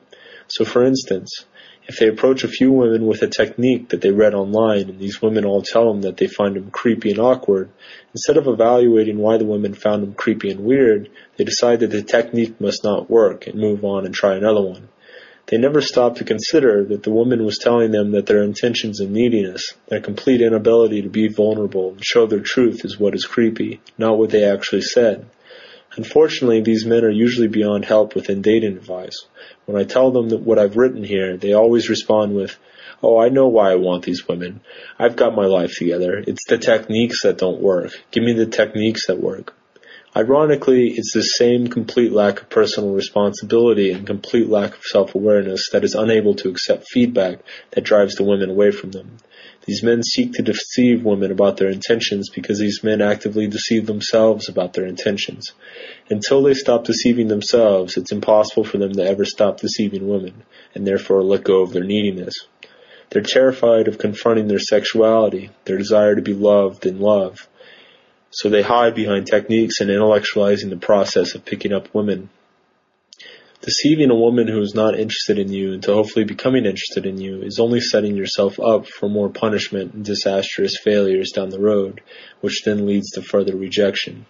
So for instance, if they approach a few women with a technique that they read online and these women all tell them that they find them creepy and awkward, instead of evaluating why the women found them creepy and weird, they decide that the technique must not work and move on and try another one. They never stop to consider that the woman was telling them that their intentions and neediness, their complete inability to be vulnerable and show their truth is what is creepy, not what they actually said. Unfortunately, these men are usually beyond help within dating advice. When I tell them what I've written here, they always respond with, Oh, I know why I want these women. I've got my life together. It's the techniques that don't work. Give me the techniques that work. Ironically, it's the same complete lack of personal responsibility and complete lack of self-awareness that is unable to accept feedback that drives the women away from them. These men seek to deceive women about their intentions because these men actively deceive themselves about their intentions. Until they stop deceiving themselves, it's impossible for them to ever stop deceiving women, and therefore let go of their neediness. They're terrified of confronting their sexuality, their desire to be loved and love. So they hide behind techniques and intellectualizing the process of picking up women. Deceiving a woman who is not interested in you into hopefully becoming interested in you is only setting yourself up for more punishment and disastrous failures down the road, which then leads to further rejection.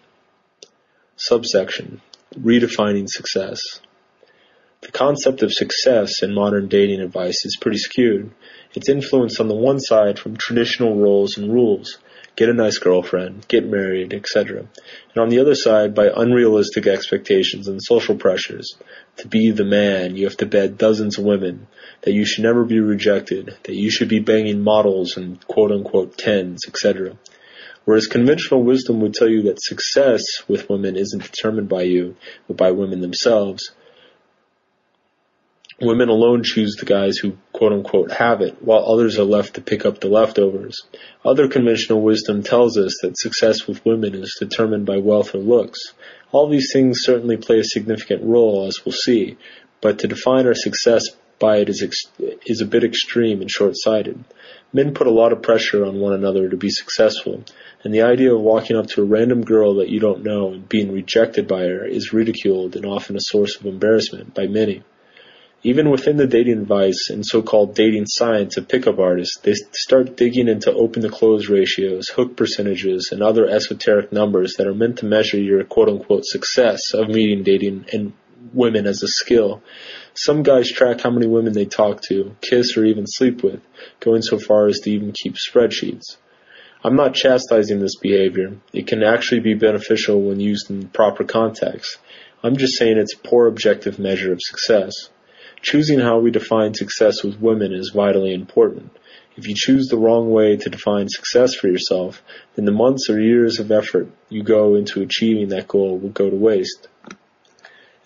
Subsection Redefining Success. The concept of success in modern dating advice is pretty skewed. It's influenced on the one side from traditional roles and rules, get a nice girlfriend, get married, etc. And on the other side, by unrealistic expectations and social pressures. To be the man, you have to bed dozens of women, that you should never be rejected, that you should be banging models and quote unquote tens, etc. Whereas conventional wisdom would tell you that success with women isn't determined by you, but by women themselves. Women alone choose the guys who quote unquote have it, while others are left to pick up the leftovers. Other conventional wisdom tells us that success with women is determined by wealth or looks. All these things certainly play a significant role, as we'll see, but to define our success by it is, ex- is a bit extreme and short-sighted. Men put a lot of pressure on one another to be successful, and the idea of walking up to a random girl that you don't know and being rejected by her is ridiculed and often a source of embarrassment by many. Even within the dating advice and so-called dating science of pickup artists, they start digging into open to close ratios, hook percentages, and other esoteric numbers that are meant to measure your quote-unquote success of meeting, dating, and women as a skill. Some guys track how many women they talk to, kiss, or even sleep with, going so far as to even keep spreadsheets. I'm not chastising this behavior. It can actually be beneficial when used in proper context. I'm just saying it's a poor objective measure of success. Choosing how we define success with women is vitally important. If you choose the wrong way to define success for yourself, then the months or years of effort you go into achieving that goal will go to waste.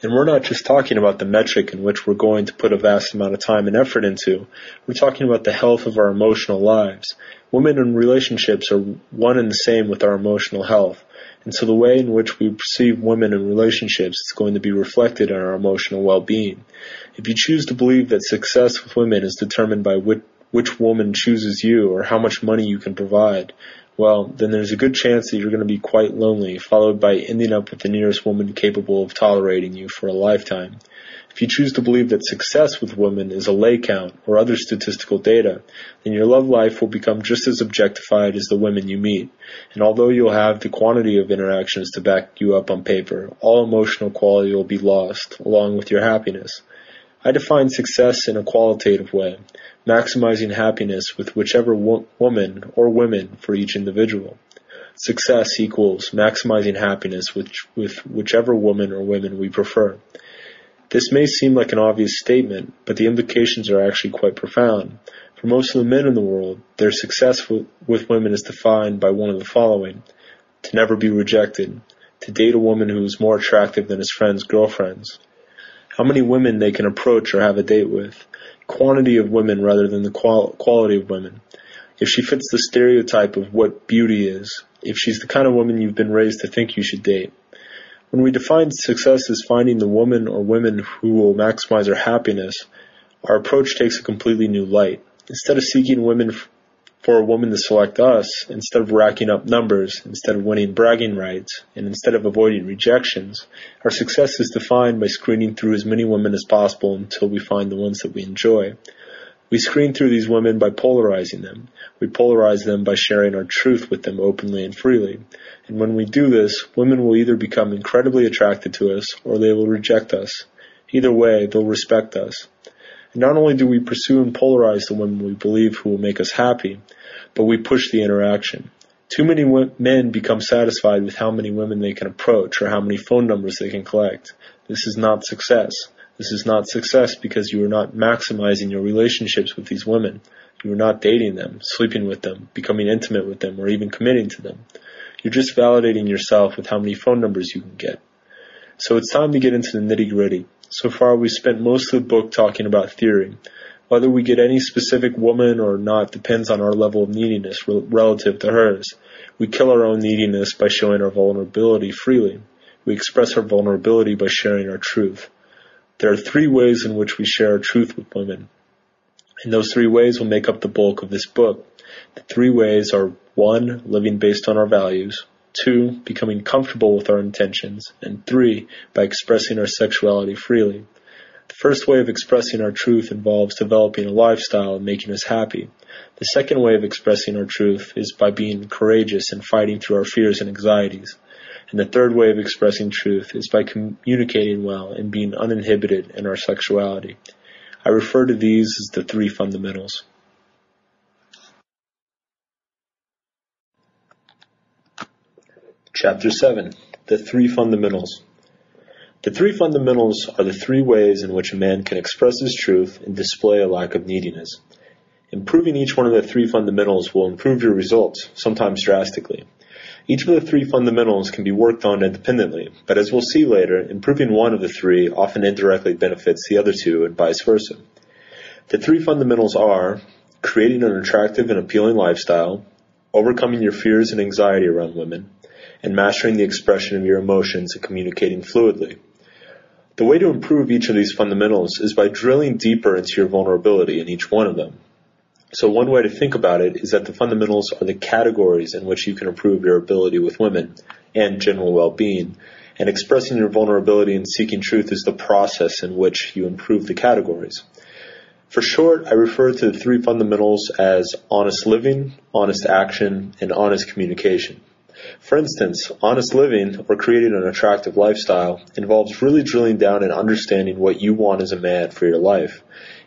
And we're not just talking about the metric in which we're going to put a vast amount of time and effort into. We're talking about the health of our emotional lives. Women and relationships are one and the same with our emotional health. And so the way in which we perceive women in relationships is going to be reflected in our emotional well-being. If you choose to believe that success with women is determined by which, which woman chooses you or how much money you can provide, well, then there's a good chance that you're going to be quite lonely, followed by ending up with the nearest woman capable of tolerating you for a lifetime. If you choose to believe that success with women is a lay count or other statistical data, then your love life will become just as objectified as the women you meet. And although you'll have the quantity of interactions to back you up on paper, all emotional quality will be lost, along with your happiness. I define success in a qualitative way, maximizing happiness with whichever wo- woman or women for each individual. Success equals maximizing happiness with, with whichever woman or women we prefer. This may seem like an obvious statement, but the implications are actually quite profound. For most of the men in the world, their success with, women is defined by one of the following. To never be rejected. To date a woman who is more attractive than his friends' girlfriends. How many women they can approach or have a date with. Quantity of women rather than the qual- quality of women. If she fits the stereotype of what beauty is. If she's the kind of woman you've been raised to think you should date. When we define success as finding the woman or women who will maximize our happiness, our approach takes a completely new light. Instead of seeking women for a woman to select us, instead of racking up numbers, instead of winning bragging rights, and instead of avoiding rejections, our success is defined by screening through as many women as possible until we find the ones that we enjoy. We screen through these women by polarizing them. We polarize them by sharing our truth with them openly and freely. And when we do this, women will either become incredibly attracted to us or they will reject us. Either way, they'll respect us. And not only do we pursue and polarize the women we believe who will make us happy, but we push the interaction. Too many men become satisfied with how many women they can approach or how many phone numbers they can collect. This is not success. This is not success because you are not maximizing your relationships with these women. You are not dating them, sleeping with them, becoming intimate with them, or even committing to them. You're just validating yourself with how many phone numbers you can get. So it's time to get into the nitty gritty. So far we've spent most of the book talking about theory. Whether we get any specific woman or not depends on our level of neediness relative to hers. We kill our own neediness by showing our vulnerability freely. We express our vulnerability by sharing our truth. There are three ways in which we share our truth with women. And those three ways will make up the bulk of this book. The three ways are one, living based on our values, two, becoming comfortable with our intentions, and three, by expressing our sexuality freely. The first way of expressing our truth involves developing a lifestyle and making us happy. The second way of expressing our truth is by being courageous and fighting through our fears and anxieties. And the third way of expressing truth is by communicating well and being uninhibited in our sexuality. I refer to these as the three fundamentals. Chapter 7 The Three Fundamentals The three fundamentals are the three ways in which a man can express his truth and display a lack of neediness. Improving each one of the three fundamentals will improve your results, sometimes drastically. Each of the three fundamentals can be worked on independently, but as we'll see later, improving one of the three often indirectly benefits the other two and vice versa. The three fundamentals are creating an attractive and appealing lifestyle, overcoming your fears and anxiety around women, and mastering the expression of your emotions and communicating fluidly. The way to improve each of these fundamentals is by drilling deeper into your vulnerability in each one of them. So one way to think about it is that the fundamentals are the categories in which you can improve your ability with women and general well-being, and expressing your vulnerability and seeking truth is the process in which you improve the categories. For short, I refer to the three fundamentals as honest living, honest action, and honest communication. For instance, honest living or creating an attractive lifestyle involves really drilling down and understanding what you want as a man for your life.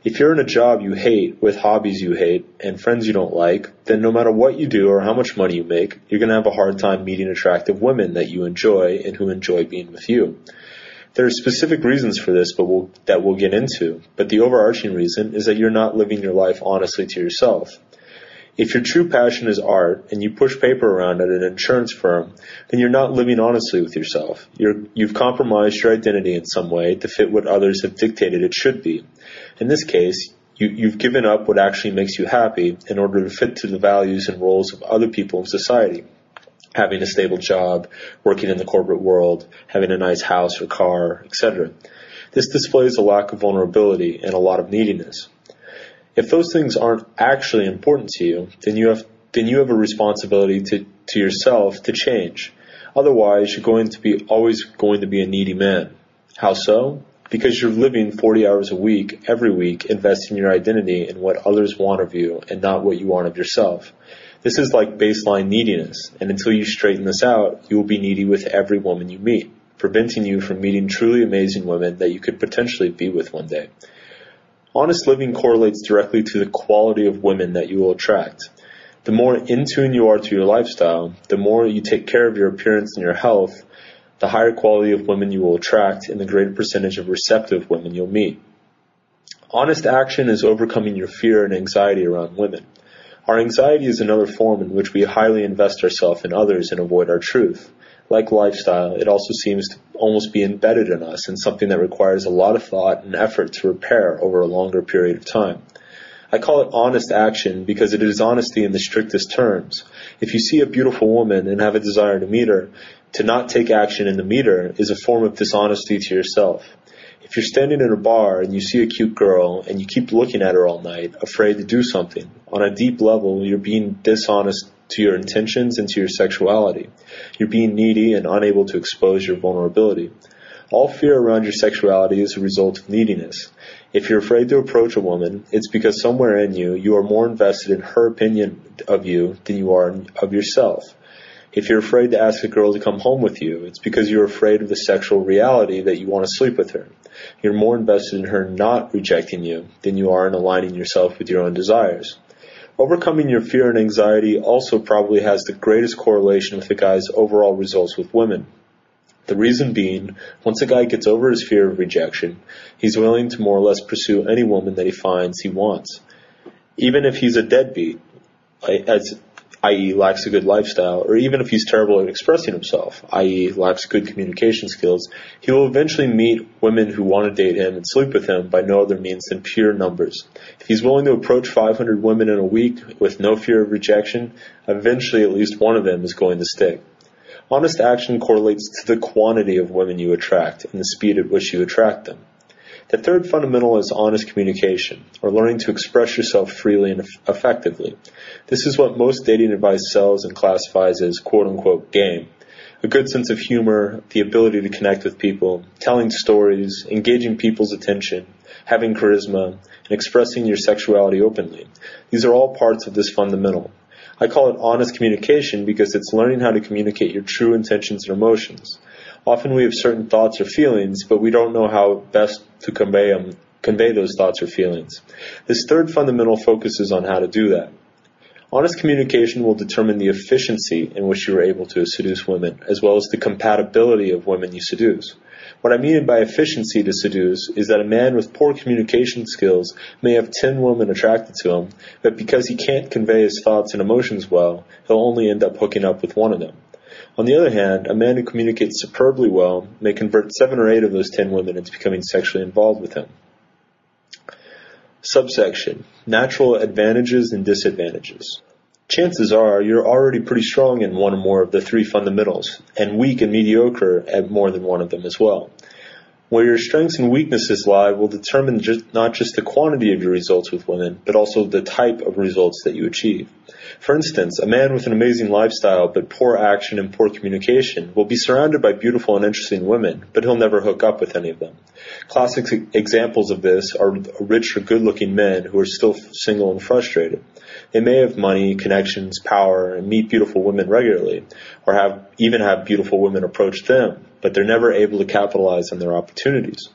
If you're in a job you hate, with hobbies you hate, and friends you don't like, then no matter what you do or how much money you make, you're going to have a hard time meeting attractive women that you enjoy and who enjoy being with you. There are specific reasons for this, but we'll, that we'll get into. But the overarching reason is that you're not living your life honestly to yourself. If your true passion is art and you push paper around at an insurance firm, then you're not living honestly with yourself. you have compromised your identity in some way to fit what others have dictated it should be. In this case, you, you've given up what actually makes you happy in order to fit to the values and roles of other people in society. Having a stable job, working in the corporate world, having a nice house or car, etc. This displays a lack of vulnerability and a lot of neediness. If those things aren't actually important to you, then you have then you have a responsibility to, to yourself to change. Otherwise, you're going to be always going to be a needy man. How so? Because you're living 40 hours a week, every week, investing your identity in what others want of you and not what you want of yourself. This is like baseline neediness, and until you straighten this out, you will be needy with every woman you meet, preventing you from meeting truly amazing women that you could potentially be with one day. Honest living correlates directly to the quality of women that you will attract. The more in tune you are to your lifestyle, the more you take care of your appearance and your health, the higher quality of women you will attract and the greater percentage of receptive women you'll meet. Honest action is overcoming your fear and anxiety around women. Our anxiety is another form in which we highly invest ourselves in others and avoid our truth. Like lifestyle, it also seems to almost be embedded in us and something that requires a lot of thought and effort to repair over a longer period of time. I call it honest action because it is honesty in the strictest terms. If you see a beautiful woman and have a desire to meet her, to not take action in the meter is a form of dishonesty to yourself. If you're standing in a bar and you see a cute girl and you keep looking at her all night, afraid to do something, on a deep level, you're being dishonest to your intentions and to your sexuality. You're being needy and unable to expose your vulnerability. All fear around your sexuality is a result of neediness. If you're afraid to approach a woman, it's because somewhere in you, you are more invested in her opinion of you than you are of yourself. If you're afraid to ask a girl to come home with you, it's because you're afraid of the sexual reality that you want to sleep with her. You're more invested in her not rejecting you than you are in aligning yourself with your own desires. Overcoming your fear and anxiety also probably has the greatest correlation with a guy's overall results with women. The reason being, once a guy gets over his fear of rejection, he's willing to more or less pursue any woman that he finds he wants. Even if he's a deadbeat, as i.e., lacks a good lifestyle, or even if he's terrible at expressing himself, i.e., lacks good communication skills, he will eventually meet women who want to date him and sleep with him by no other means than pure numbers. If he's willing to approach 500 women in a week with no fear of rejection, eventually at least one of them is going to stick. Honest action correlates to the quantity of women you attract and the speed at which you attract them. The third fundamental is honest communication, or learning to express yourself freely and effectively. This is what most dating advice sells and classifies as quote unquote game. A good sense of humor, the ability to connect with people, telling stories, engaging people's attention, having charisma, and expressing your sexuality openly. These are all parts of this fundamental. I call it honest communication because it's learning how to communicate your true intentions and emotions. Often we have certain thoughts or feelings, but we don't know how best to convey them, convey those thoughts or feelings. This third fundamental focuses on how to do that. Honest communication will determine the efficiency in which you are able to seduce women, as well as the compatibility of women you seduce. What I mean by efficiency to seduce is that a man with poor communication skills may have 10 women attracted to him, but because he can't convey his thoughts and emotions well, he'll only end up hooking up with one of them. On the other hand, a man who communicates superbly well may convert seven or eight of those ten women into becoming sexually involved with him. Subsection Natural advantages and disadvantages. Chances are you're already pretty strong in one or more of the three fundamentals, and weak and mediocre at more than one of them as well. Where your strengths and weaknesses lie will determine just, not just the quantity of your results with women, but also the type of results that you achieve. For instance, a man with an amazing lifestyle but poor action and poor communication will be surrounded by beautiful and interesting women, but he'll never hook up with any of them. Classic examples of this are rich or good looking men who are still single and frustrated. They may have money, connections, power, and meet beautiful women regularly, or have even have beautiful women approach them, but they're never able to capitalize on their opportunities.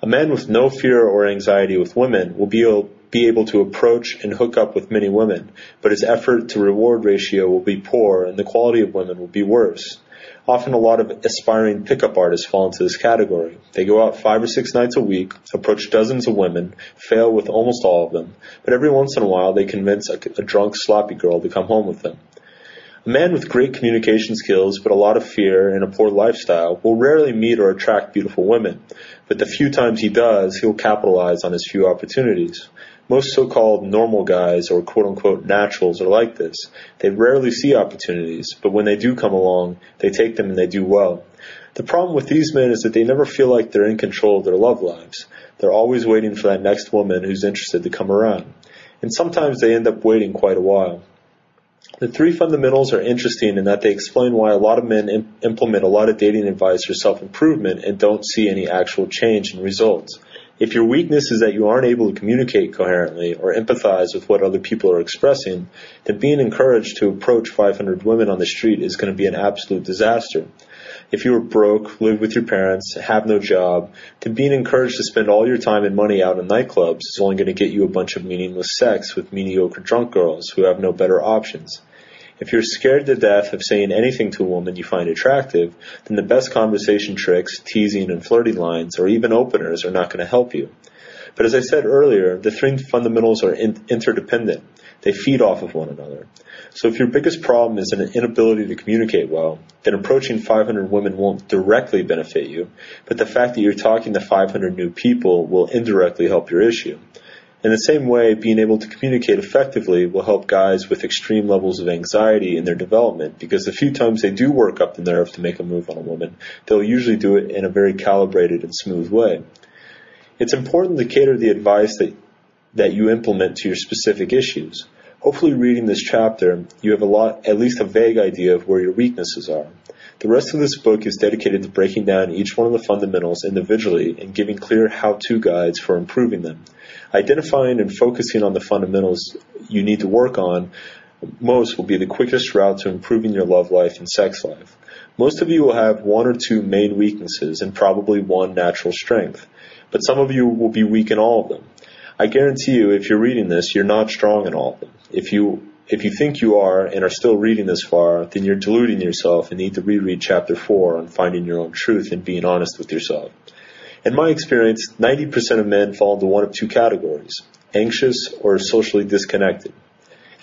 A man with no fear or anxiety with women will be able, be able to approach and hook up with many women, but his effort to reward ratio will be poor and the quality of women will be worse. Often a lot of aspiring pickup artists fall into this category. They go out five or six nights a week, approach dozens of women, fail with almost all of them, but every once in a while they convince a, a drunk, sloppy girl to come home with them. A man with great communication skills but a lot of fear and a poor lifestyle will rarely meet or attract beautiful women, but the few times he does, he'll capitalize on his few opportunities. Most so-called normal guys or quote-unquote naturals are like this. They rarely see opportunities, but when they do come along, they take them and they do well. The problem with these men is that they never feel like they're in control of their love lives. They're always waiting for that next woman who's interested to come around. And sometimes they end up waiting quite a while. The three fundamentals are interesting in that they explain why a lot of men imp- implement a lot of dating advice or self-improvement and don't see any actual change in results. If your weakness is that you aren't able to communicate coherently or empathize with what other people are expressing, then being encouraged to approach 500 women on the street is going to be an absolute disaster. If you are broke, live with your parents, have no job, then being encouraged to spend all your time and money out in nightclubs is only going to get you a bunch of meaningless sex with mediocre drunk girls who have no better options. If you're scared to death of saying anything to a woman you find attractive, then the best conversation tricks, teasing and flirting lines, or even openers are not going to help you. But as I said earlier, the three fundamentals are in- interdependent. They feed off of one another. So if your biggest problem is an inability to communicate well, then approaching 500 women won't directly benefit you, but the fact that you're talking to 500 new people will indirectly help your issue. In the same way, being able to communicate effectively will help guys with extreme levels of anxiety in their development because the few times they do work up the nerve to make a move on a woman, they'll usually do it in a very calibrated and smooth way. It's important to cater the advice that, that you implement to your specific issues. Hopefully reading this chapter, you have a lot, at least a vague idea of where your weaknesses are. The rest of this book is dedicated to breaking down each one of the fundamentals individually and giving clear how-to guides for improving them. Identifying and focusing on the fundamentals you need to work on most will be the quickest route to improving your love life and sex life. Most of you will have one or two main weaknesses and probably one natural strength, but some of you will be weak in all of them. I guarantee you, if you're reading this, you're not strong in all of them. If you if you think you are and are still reading this far, then you're deluding yourself and need to reread chapter 4 on finding your own truth and being honest with yourself. In my experience, 90% of men fall into one of two categories anxious or socially disconnected.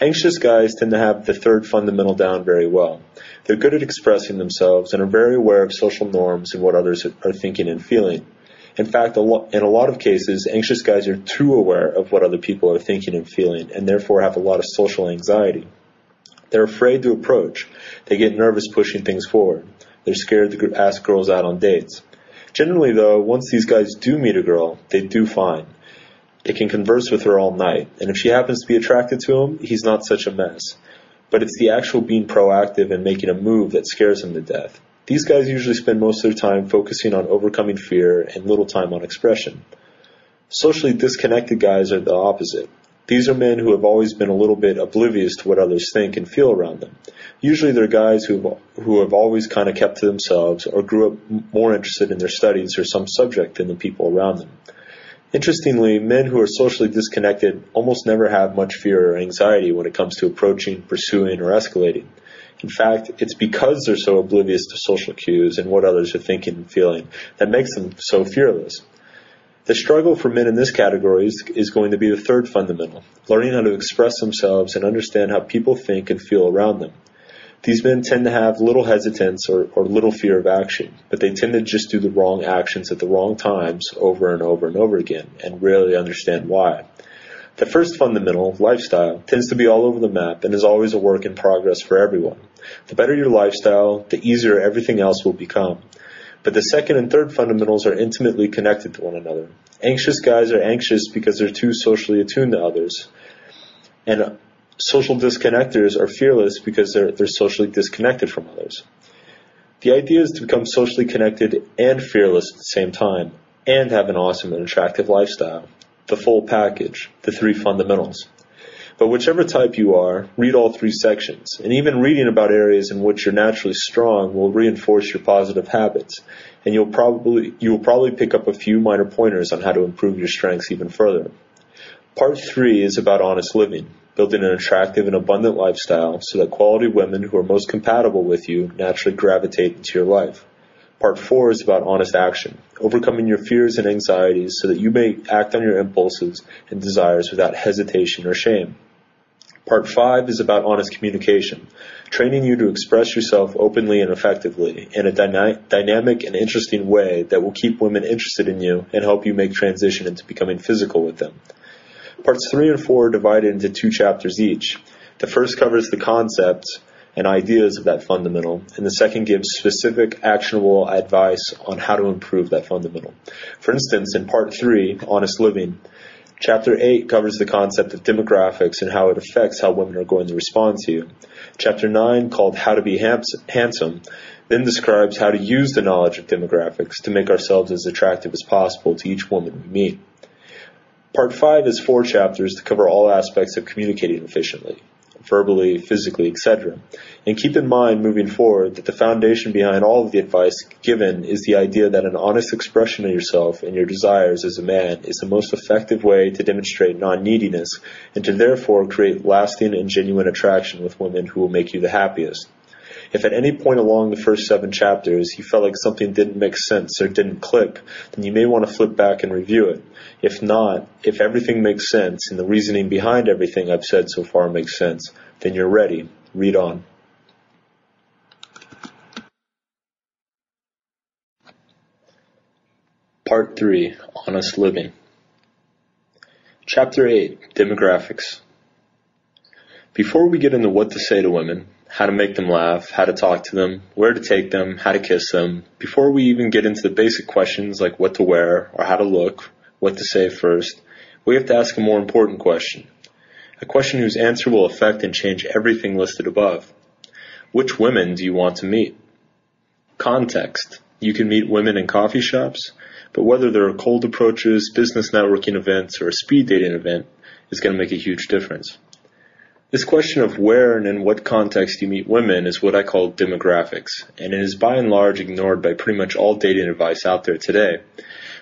Anxious guys tend to have the third fundamental down very well. They're good at expressing themselves and are very aware of social norms and what others are thinking and feeling. In fact, in a lot of cases, anxious guys are too aware of what other people are thinking and feeling and therefore have a lot of social anxiety. They're afraid to approach. They get nervous pushing things forward. They're scared to ask girls out on dates. Generally, though, once these guys do meet a girl, they do fine. They can converse with her all night, and if she happens to be attracted to him, he's not such a mess. But it's the actual being proactive and making a move that scares him to death. These guys usually spend most of their time focusing on overcoming fear and little time on expression. Socially disconnected guys are the opposite. These are men who have always been a little bit oblivious to what others think and feel around them. Usually they're guys who who have always kind of kept to themselves or grew up more interested in their studies or some subject than the people around them. Interestingly, men who are socially disconnected almost never have much fear or anxiety when it comes to approaching, pursuing, or escalating. In fact, it's because they're so oblivious to social cues and what others are thinking and feeling that makes them so fearless. The struggle for men in this category is, is, going to be the third fundamental, learning how to express themselves and understand how people think and feel around them. These men tend to have little hesitance or, or little fear of action, but they tend to just do the wrong actions at the wrong times over and over and over again and rarely understand why. The first fundamental, lifestyle, tends to be all over the map and is always a work in progress for everyone. The better your lifestyle, the easier everything else will become. But the second and third fundamentals are intimately connected to one another. Anxious guys are anxious because they're too socially attuned to others. And social disconnectors are fearless because they're, they're socially disconnected from others. The idea is to become socially connected and fearless at the same time, and have an awesome and attractive lifestyle. The full package, the three fundamentals. But whichever type you are, read all three sections, and even reading about areas in which you're naturally strong will reinforce your positive habits, and you'll probably you will probably pick up a few minor pointers on how to improve your strengths even further. Part three is about honest living, building an attractive and abundant lifestyle so that quality women who are most compatible with you naturally gravitate into your life. Part four is about honest action, overcoming your fears and anxieties so that you may act on your impulses and desires without hesitation or shame. Part five is about honest communication, training you to express yourself openly and effectively in a dyna- dynamic and interesting way that will keep women interested in you and help you make transition into becoming physical with them. Parts three and four are divided into two chapters each. The first covers the concepts and ideas of that fundamental, and the second gives specific actionable advice on how to improve that fundamental. For instance, in part three, Honest Living, Chapter 8 covers the concept of demographics and how it affects how women are going to respond to you. Chapter 9, called How to Be Handsome, then describes how to use the knowledge of demographics to make ourselves as attractive as possible to each woman we meet. Part 5 is four chapters to cover all aspects of communicating efficiently verbally, physically, etc. And keep in mind moving forward that the foundation behind all of the advice given is the idea that an honest expression of yourself and your desires as a man is the most effective way to demonstrate non-neediness and to therefore create lasting and genuine attraction with women who will make you the happiest. If at any point along the first seven chapters you felt like something didn't make sense or didn't click, then you may want to flip back and review it. If not, if everything makes sense and the reasoning behind everything I've said so far makes sense, then you're ready. Read on. Part 3 Honest Living. Chapter 8 Demographics. Before we get into what to say to women, how to make them laugh, how to talk to them, where to take them, how to kiss them, before we even get into the basic questions like what to wear or how to look, what to say first, we have to ask a more important question. A question whose answer will affect and change everything listed above. Which women do you want to meet? Context. You can meet women in coffee shops, but whether there are cold approaches, business networking events, or a speed dating event is going to make a huge difference. This question of where and in what context you meet women is what I call demographics, and it is by and large ignored by pretty much all dating advice out there today.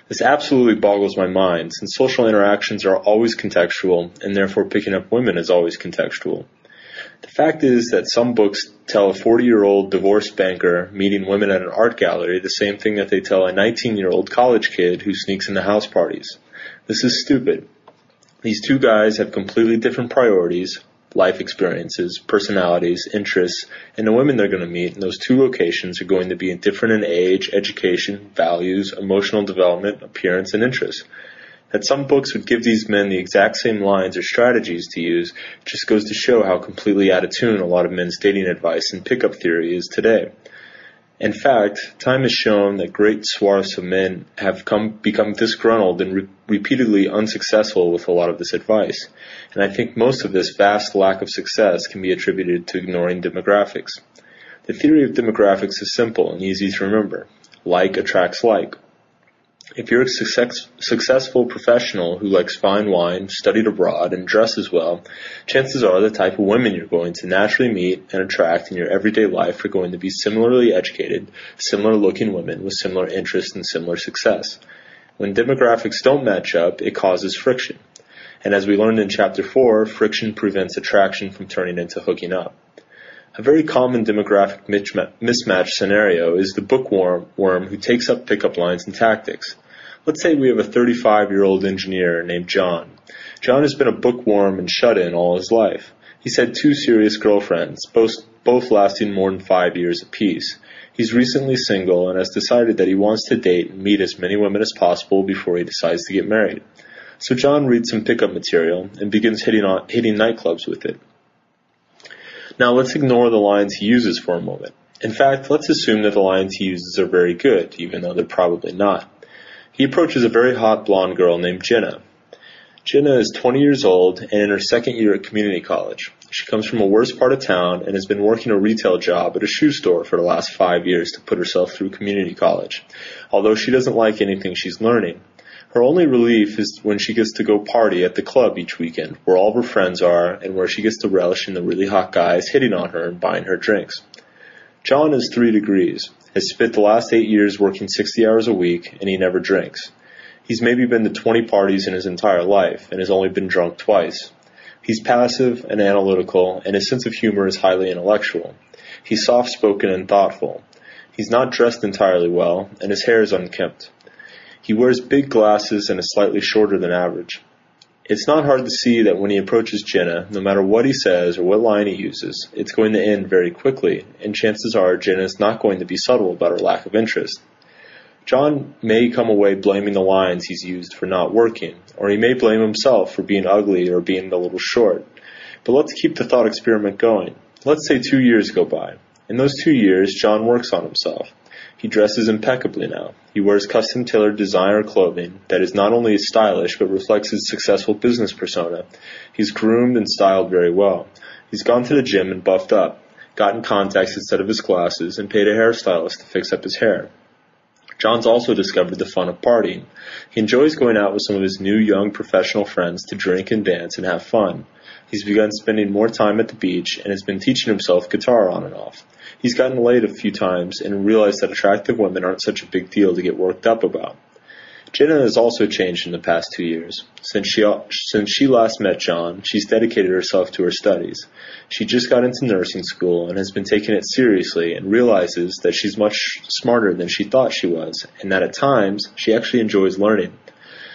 This absolutely boggles my mind, since social interactions are always contextual, and therefore picking up women is always contextual. The fact is that some books tell a 40 year old divorced banker meeting women at an art gallery the same thing that they tell a 19 year old college kid who sneaks into house parties. This is stupid. These two guys have completely different priorities, life experiences, personalities, interests, and the women they're going to meet in those two locations are going to be different in age, education, values, emotional development, appearance, and interests. That some books would give these men the exact same lines or strategies to use just goes to show how completely out of tune a lot of men's dating advice and pickup theory is today. In fact, time has shown that great swaths of men have come, become disgruntled and re- repeatedly unsuccessful with a lot of this advice. And I think most of this vast lack of success can be attributed to ignoring demographics. The theory of demographics is simple and easy to remember. Like attracts like. If you're a success, successful professional who likes fine wine, studied abroad, and dresses well, chances are the type of women you're going to naturally meet and attract in your everyday life are going to be similarly educated, similar looking women with similar interests and similar success. When demographics don't match up, it causes friction. And as we learned in chapter 4, friction prevents attraction from turning into hooking up. A very common demographic mismatch scenario is the bookworm who takes up pickup lines and tactics. Let's say we have a 35 year old engineer named John. John has been a bookworm and shut in all his life. He's had two serious girlfriends, both, both lasting more than five years apiece. He's recently single and has decided that he wants to date and meet as many women as possible before he decides to get married. So John reads some pickup material and begins hitting on hitting nightclubs with it. Now let's ignore the lines he uses for a moment. In fact, let's assume that the lines he uses are very good, even though they're probably not. He approaches a very hot blonde girl named Jenna. Jenna is 20 years old and in her second year at community college. She comes from a worse part of town and has been working a retail job at a shoe store for the last five years to put herself through community college. Although she doesn't like anything she's learning, her only relief is when she gets to go party at the club each weekend, where all of her friends are and where she gets to relish in the really hot guys hitting on her and buying her drinks. John is three degrees, has spent the last eight years working 60 hours a week, and he never drinks. He's maybe been to 20 parties in his entire life and has only been drunk twice. He's passive and analytical, and his sense of humor is highly intellectual. He's soft spoken and thoughtful. He's not dressed entirely well, and his hair is unkempt. He wears big glasses and is slightly shorter than average. It's not hard to see that when he approaches Jenna, no matter what he says or what line he uses, it's going to end very quickly, and chances are Jenna is not going to be subtle about her lack of interest. John may come away blaming the lines he's used for not working, or he may blame himself for being ugly or being a little short. But let's keep the thought experiment going. Let's say two years go by. In those two years, John works on himself. He dresses impeccably now. He wears custom tailored designer clothing that is not only stylish but reflects his successful business persona. He's groomed and styled very well. He's gone to the gym and buffed up, gotten contacts instead of his glasses, and paid a hairstylist to fix up his hair. John's also discovered the fun of partying. He enjoys going out with some of his new young professional friends to drink and dance and have fun. He's begun spending more time at the beach and has been teaching himself guitar on and off. He's gotten laid a few times and realized that attractive women aren't such a big deal to get worked up about. Jenna has also changed in the past two years. Since she, since she last met John, she's dedicated herself to her studies. She just got into nursing school and has been taking it seriously and realizes that she's much smarter than she thought she was, and that at times she actually enjoys learning.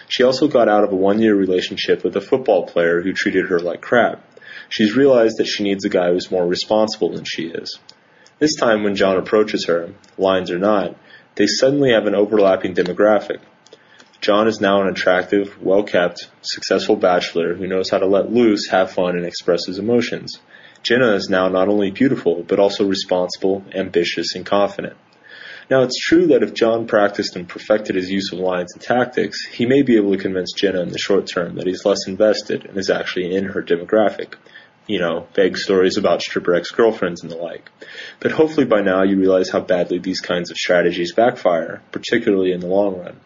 She also got out of a one year relationship with a football player who treated her like crap. She's realized that she needs a guy who's more responsible than she is. This time when John approaches her, lines or not, they suddenly have an overlapping demographic. John is now an attractive, well-kept, successful bachelor who knows how to let loose, have fun, and express his emotions. Jenna is now not only beautiful, but also responsible, ambitious, and confident. Now, it's true that if John practiced and perfected his use of lines and tactics, he may be able to convince Jenna in the short term that he's less invested and is actually in her demographic you know, vague stories about stripper ex-girlfriends and the like. But hopefully by now you realize how badly these kinds of strategies backfire, particularly in the long run.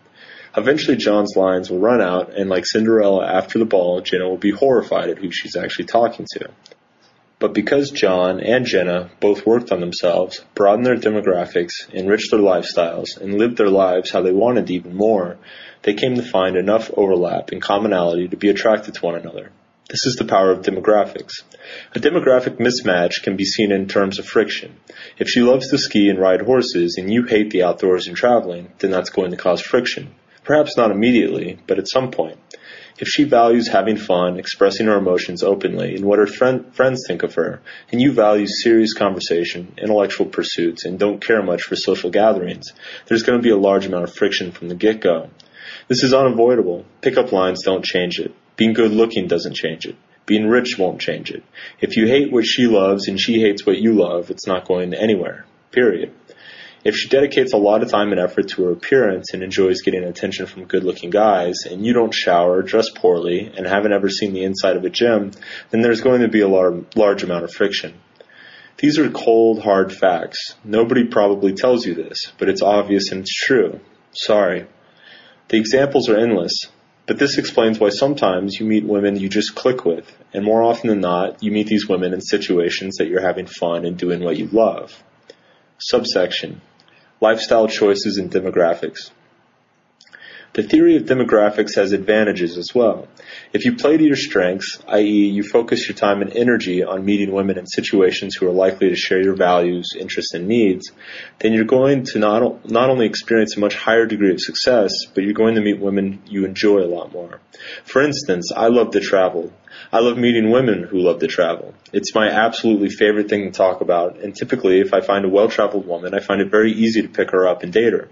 Eventually John's lines will run out, and like Cinderella after the ball, Jenna will be horrified at who she's actually talking to. But because John and Jenna both worked on themselves, broadened their demographics, enriched their lifestyles, and lived their lives how they wanted even more, they came to find enough overlap and commonality to be attracted to one another. This is the power of demographics. A demographic mismatch can be seen in terms of friction. If she loves to ski and ride horses and you hate the outdoors and traveling, then that's going to cause friction. Perhaps not immediately, but at some point. If she values having fun, expressing her emotions openly, and what her friend, friends think of her, and you value serious conversation, intellectual pursuits, and don't care much for social gatherings, there's going to be a large amount of friction from the get-go. This is unavoidable. Pickup lines don't change it. Being good looking doesn't change it. Being rich won't change it. If you hate what she loves and she hates what you love, it's not going anywhere. Period. If she dedicates a lot of time and effort to her appearance and enjoys getting attention from good looking guys, and you don't shower, dress poorly, and haven't ever seen the inside of a gym, then there's going to be a large, large amount of friction. These are cold, hard facts. Nobody probably tells you this, but it's obvious and it's true. Sorry. The examples are endless. But this explains why sometimes you meet women you just click with, and more often than not, you meet these women in situations that you're having fun and doing what you love. Subsection Lifestyle choices and demographics. The theory of demographics has advantages as well. If you play to your strengths, i.e., you focus your time and energy on meeting women in situations who are likely to share your values, interests, and needs, then you're going to not, not only experience a much higher degree of success, but you're going to meet women you enjoy a lot more. For instance, I love to travel. I love meeting women who love to travel. It's my absolutely favorite thing to talk about, and typically, if I find a well-traveled woman, I find it very easy to pick her up and date her.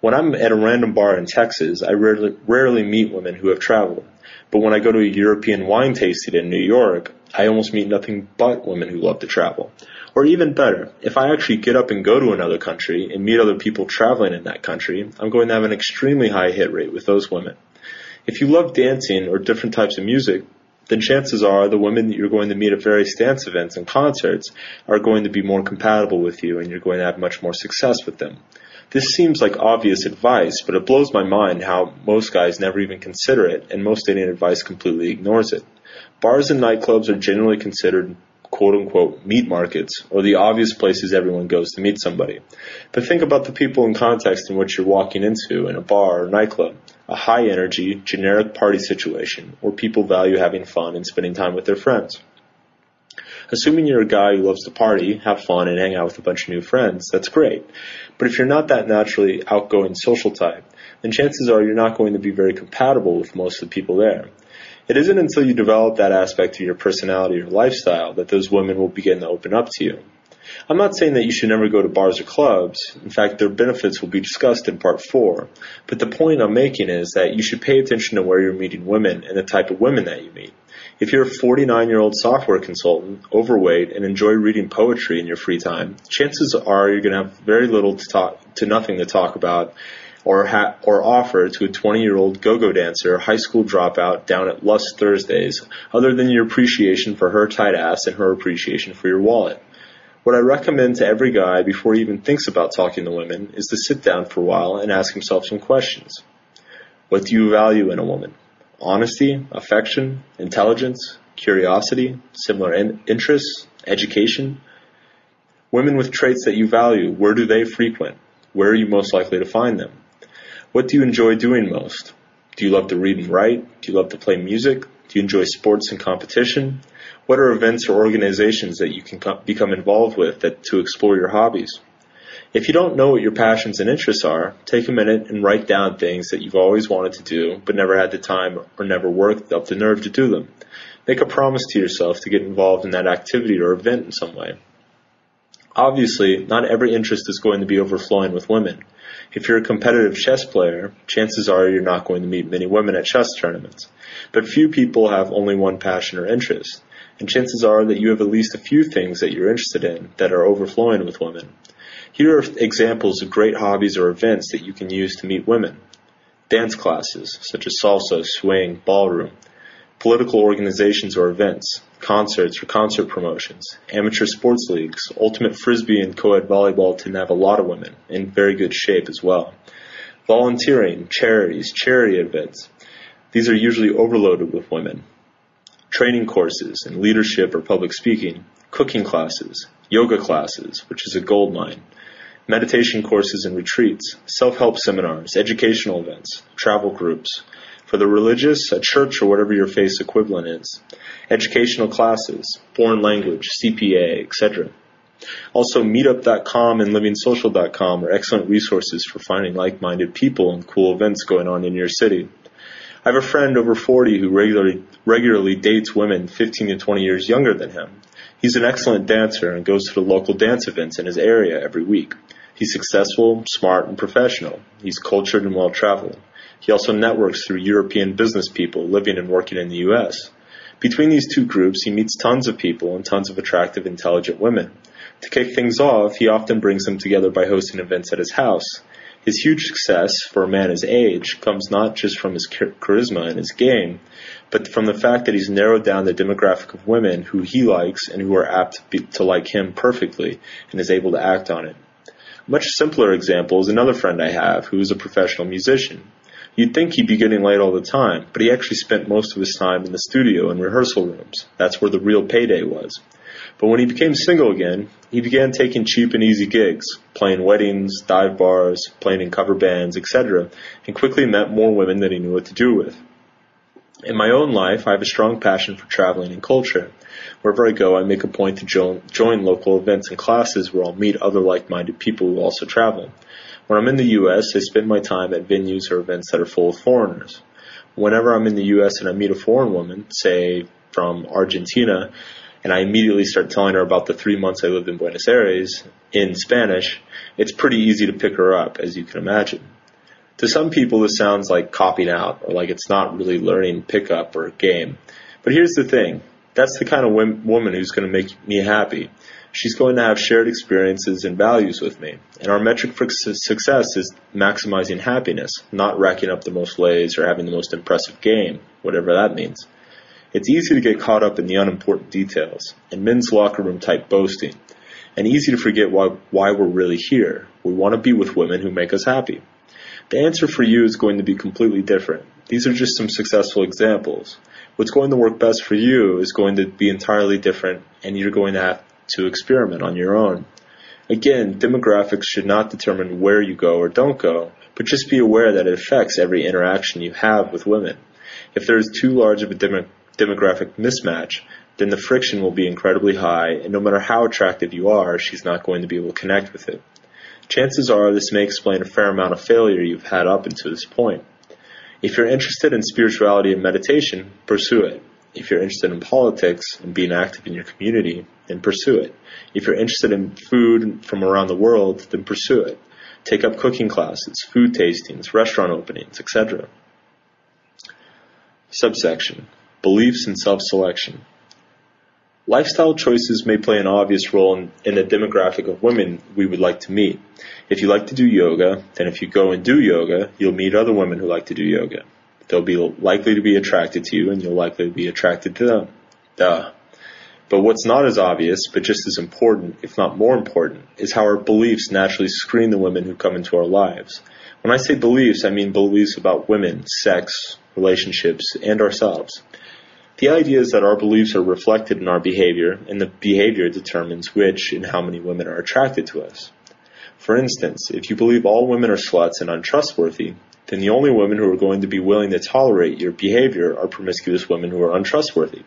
When I'm at a random bar in Texas, I rarely, rarely meet women who have traveled. But when I go to a European wine tasting in New York, I almost meet nothing but women who love to travel. Or even better, if I actually get up and go to another country and meet other people traveling in that country, I'm going to have an extremely high hit rate with those women. If you love dancing or different types of music, then chances are the women that you're going to meet at various dance events and concerts are going to be more compatible with you and you're going to have much more success with them. This seems like obvious advice, but it blows my mind how most guys never even consider it, and most dating advice completely ignores it. Bars and nightclubs are generally considered quote unquote meat markets, or the obvious places everyone goes to meet somebody. But think about the people and context in which you're walking into in a bar or nightclub. A high energy, generic party situation, where people value having fun and spending time with their friends. Assuming you're a guy who loves to party, have fun, and hang out with a bunch of new friends, that's great. But if you're not that naturally outgoing social type, then chances are you're not going to be very compatible with most of the people there. It isn't until you develop that aspect of your personality or lifestyle that those women will begin to open up to you. I'm not saying that you should never go to bars or clubs. In fact, their benefits will be discussed in part four. But the point I'm making is that you should pay attention to where you're meeting women and the type of women that you meet. If you're a 49 year old software consultant, overweight, and enjoy reading poetry in your free time, chances are you're going to have very little to talk, to nothing to talk about or ha- or offer to a 20 year old go-go dancer, high school dropout down at Lust Thursdays, other than your appreciation for her tight ass and her appreciation for your wallet. What I recommend to every guy before he even thinks about talking to women is to sit down for a while and ask himself some questions. What do you value in a woman? Honesty, affection, intelligence, curiosity, similar in- interests, education. Women with traits that you value, where do they frequent? Where are you most likely to find them? What do you enjoy doing most? Do you love to read and write? Do you love to play music? Do you enjoy sports and competition? What are events or organizations that you can co- become involved with that, to explore your hobbies? If you don't know what your passions and interests are, take a minute and write down things that you've always wanted to do but never had the time or never worked up the nerve to do them. Make a promise to yourself to get involved in that activity or event in some way. Obviously, not every interest is going to be overflowing with women. If you're a competitive chess player, chances are you're not going to meet many women at chess tournaments. But few people have only one passion or interest, and chances are that you have at least a few things that you're interested in that are overflowing with women. Here are examples of great hobbies or events that you can use to meet women. Dance classes, such as salsa, swing, ballroom. Political organizations or events, concerts or concert promotions, amateur sports leagues, ultimate frisbee and co-ed volleyball tend to have a lot of women, in very good shape as well. Volunteering, charities, charity events. These are usually overloaded with women. Training courses in leadership or public speaking, cooking classes, yoga classes, which is a gold mine, meditation courses and retreats, self-help seminars, educational events, travel groups. For the religious, a church or whatever your faith equivalent is. Educational classes, foreign language, CPA, etc. Also, meetup.com and livingsocial.com are excellent resources for finding like-minded people and cool events going on in your city. I have a friend over 40 who regularly, regularly dates women 15 to 20 years younger than him. He's an excellent dancer and goes to the local dance events in his area every week. He's successful, smart, and professional. He's cultured and well traveled. He also networks through European business people living and working in the U.S. Between these two groups, he meets tons of people and tons of attractive, intelligent women. To kick things off, he often brings them together by hosting events at his house. His huge success for a man his age comes not just from his charisma and his game, but from the fact that he's narrowed down the demographic of women who he likes and who are apt to, like him perfectly and is able to act on it much simpler example is another friend I have who is a professional musician. You'd think he'd be getting laid all the time, but he actually spent most of his time in the studio and rehearsal rooms. That's where the real payday was. But when he became single again, he began taking cheap and easy gigs, playing weddings, dive bars, playing in cover bands, etc., and quickly met more women than he knew what to do with. In my own life, I have a strong passion for traveling and culture. Wherever I go, I make a point to join, join local events and classes where I'll meet other like-minded people who also travel. When I'm in the U.S., I spend my time at venues or events that are full of foreigners. Whenever I'm in the U.S. and I meet a foreign woman, say from Argentina, and I immediately start telling her about the three months I lived in Buenos Aires in Spanish, it's pretty easy to pick her up, as you can imagine. To some people, this sounds like copying out, or like it's not really learning pickup or game. But here's the thing. That's the kind of woman who's going to make me happy. She's going to have shared experiences and values with me. And our metric for success is maximizing happiness, not racking up the most lays or having the most impressive game, whatever that means. It's easy to get caught up in the unimportant details and men's locker room type boasting, and easy to forget why, why we're really here. We want to be with women who make us happy. The answer for you is going to be completely different. These are just some successful examples. What's going to work best for you is going to be entirely different, and you're going to have to experiment on your own. Again, demographics should not determine where you go or don't go, but just be aware that it affects every interaction you have with women. If there is too large of a dem- demographic mismatch, then the friction will be incredibly high, and no matter how attractive you are, she's not going to be able to connect with it. Chances are this may explain a fair amount of failure you've had up until this point. If you're interested in spirituality and meditation, pursue it. If you're interested in politics and being active in your community, then pursue it. If you're interested in food from around the world, then pursue it. Take up cooking classes, food tastings, restaurant openings, etc. Subsection Beliefs and self-selection. Lifestyle choices may play an obvious role in, in, the demographic of women we would like to meet. If you like to do yoga, then if you go and do yoga, you'll meet other women who like to do yoga. They'll be likely to be attracted to you and you'll likely be attracted to them. Duh. But what's not as obvious, but just as important, if not more important, is how our beliefs naturally screen the women who come into our lives. When I say beliefs, I mean beliefs about women, sex, relationships, and ourselves. The idea is that our beliefs are reflected in our behavior, and the behavior determines which and how many women are attracted to us. For instance, if you believe all women are sluts and untrustworthy, then the only women who are going to be willing to tolerate your behavior are promiscuous women who are untrustworthy.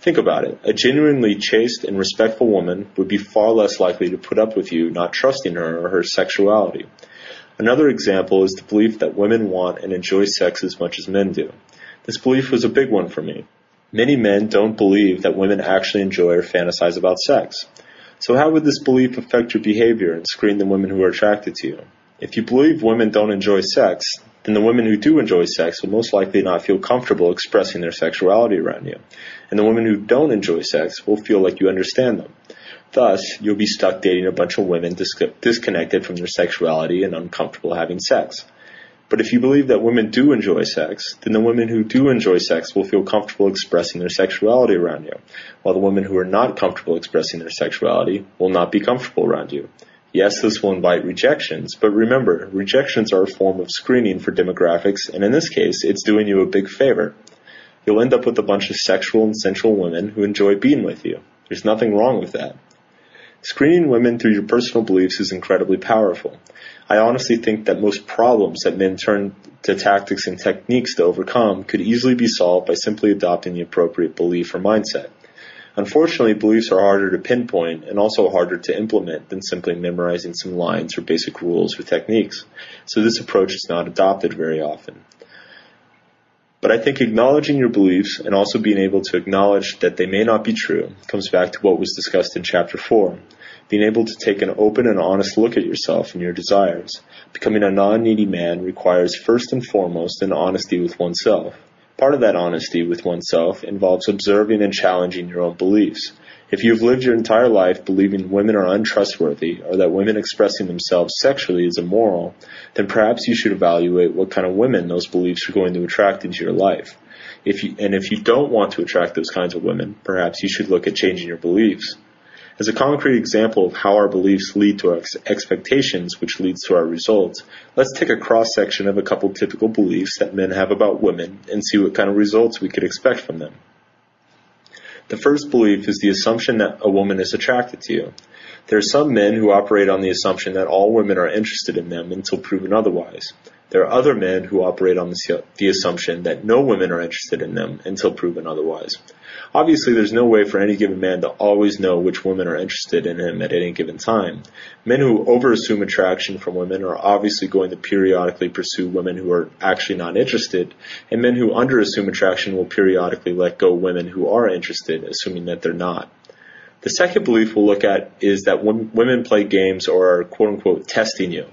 Think about it. A genuinely chaste and respectful woman would be far less likely to put up with you not trusting her or her sexuality. Another example is the belief that women want and enjoy sex as much as men do. This belief was a big one for me. Many men don't believe that women actually enjoy or fantasize about sex. So how would this belief affect your behavior and screen the women who are attracted to you? If you believe women don't enjoy sex, then the women who do enjoy sex will most likely not feel comfortable expressing their sexuality around you. And the women who don't enjoy sex will feel like you understand them. Thus, you'll be stuck dating a bunch of women disconnected from their sexuality and uncomfortable having sex. But if you believe that women do enjoy sex, then the women who do enjoy sex will feel comfortable expressing their sexuality around you, while the women who are not comfortable expressing their sexuality will not be comfortable around you. Yes, this will invite rejections, but remember, rejections are a form of screening for demographics, and in this case, it's doing you a big favor. You'll end up with a bunch of sexual and sensual women who enjoy being with you. There's nothing wrong with that. Screening women through your personal beliefs is incredibly powerful. I honestly think that most problems that men turn to tactics and techniques to overcome could easily be solved by simply adopting the appropriate belief or mindset. Unfortunately, beliefs are harder to pinpoint and also harder to implement than simply memorizing some lines or basic rules or techniques, so this approach is not adopted very often. But I think acknowledging your beliefs and also being able to acknowledge that they may not be true comes back to what was discussed in chapter 4. Being able to take an open and honest look at yourself and your desires. Becoming a non-needy man requires first and foremost an honesty with oneself. Part of that honesty with oneself involves observing and challenging your own beliefs. If you've lived your entire life believing women are untrustworthy or that women expressing themselves sexually is immoral, then perhaps you should evaluate what kind of women those beliefs are going to attract into your life. If you, and if you don't want to attract those kinds of women, perhaps you should look at changing your beliefs. As a concrete example of how our beliefs lead to our ex- expectations, which leads to our results, let's take a cross section of a couple typical beliefs that men have about women and see what kind of results we could expect from them. The first belief is the assumption that a woman is attracted to you. There are some men who operate on the assumption that all women are interested in them until proven otherwise. There are other men who operate on the, assumption that no women are interested in them until proven otherwise. Obviously, there's no way for any given man to always know which women are interested in him at any given time. Men who overassume attraction from women are obviously going to periodically pursue women who are actually not interested, and men who underassume attraction will periodically let go women who are interested, assuming that they're not. The second belief we'll look at is that women play games or are quote unquote testing you.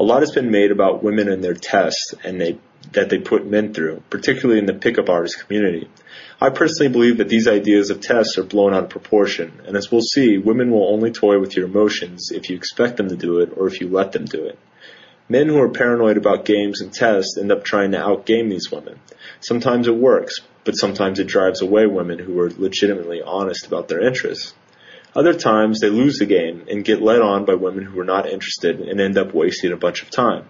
A lot has been made about women and their tests and they, that they put men through, particularly in the pickup artist community. I personally believe that these ideas of tests are blown out of proportion, and as we'll see, women will only toy with your emotions if you expect them to do it or if you let them do it. Men who are paranoid about games and tests end up trying to outgame these women. Sometimes it works, but sometimes it drives away women who are legitimately honest about their interests. Other times they lose the game and get led on by women who are not interested and end up wasting a bunch of time.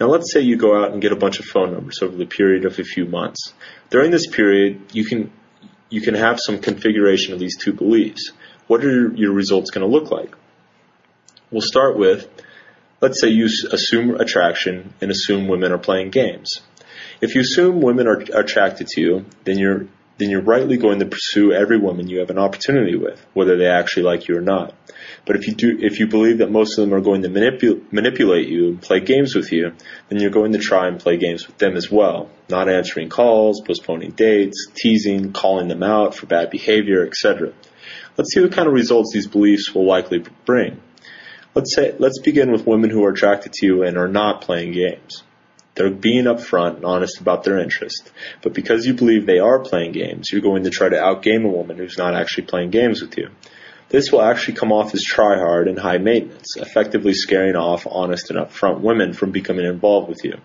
Now let's say you go out and get a bunch of phone numbers over the period of a few months. During this period, you can you can have some configuration of these two beliefs. What are your results going to look like? We'll start with, let's say you assume attraction and assume women are playing games. If you assume women are attracted to you, then you're then you're rightly going to pursue every woman you have an opportunity with, whether they actually like you or not. But if you do, if you believe that most of them are going to manipu- manipulate you and play games with you, then you're going to try and play games with them as well, not answering calls, postponing dates, teasing, calling them out for bad behavior, etc. Let's see what kind of results these beliefs will likely bring. Let's say, let's begin with women who are attracted to you and are not playing games. They're being upfront and honest about their interest. But because you believe they are playing games, you're going to try to outgame a woman who's not actually playing games with you. This will actually come off as try hard and high maintenance, effectively scaring off honest and upfront women from becoming involved with you.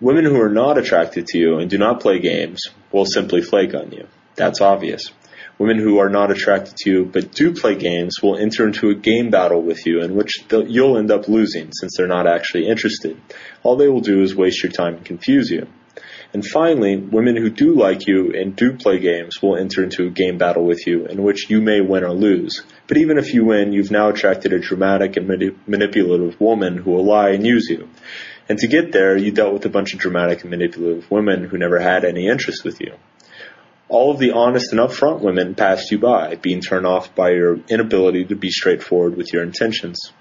Women who are not attracted to you and do not play games will simply flake on you. That's obvious. Women who are not attracted to you but do play games will enter into a game battle with you in which you'll end up losing since they're not actually interested. All they will do is waste your time and confuse you. And finally, women who do like you and do play games will enter into a game battle with you in which you may win or lose. But even if you win, you've now attracted a dramatic and manipulative woman who will lie and use you. And to get there, you dealt with a bunch of dramatic and manipulative women who never had any interest with you. All of the honest and upfront women passed you by, being turned off by your inability to be straightforward with your intentions.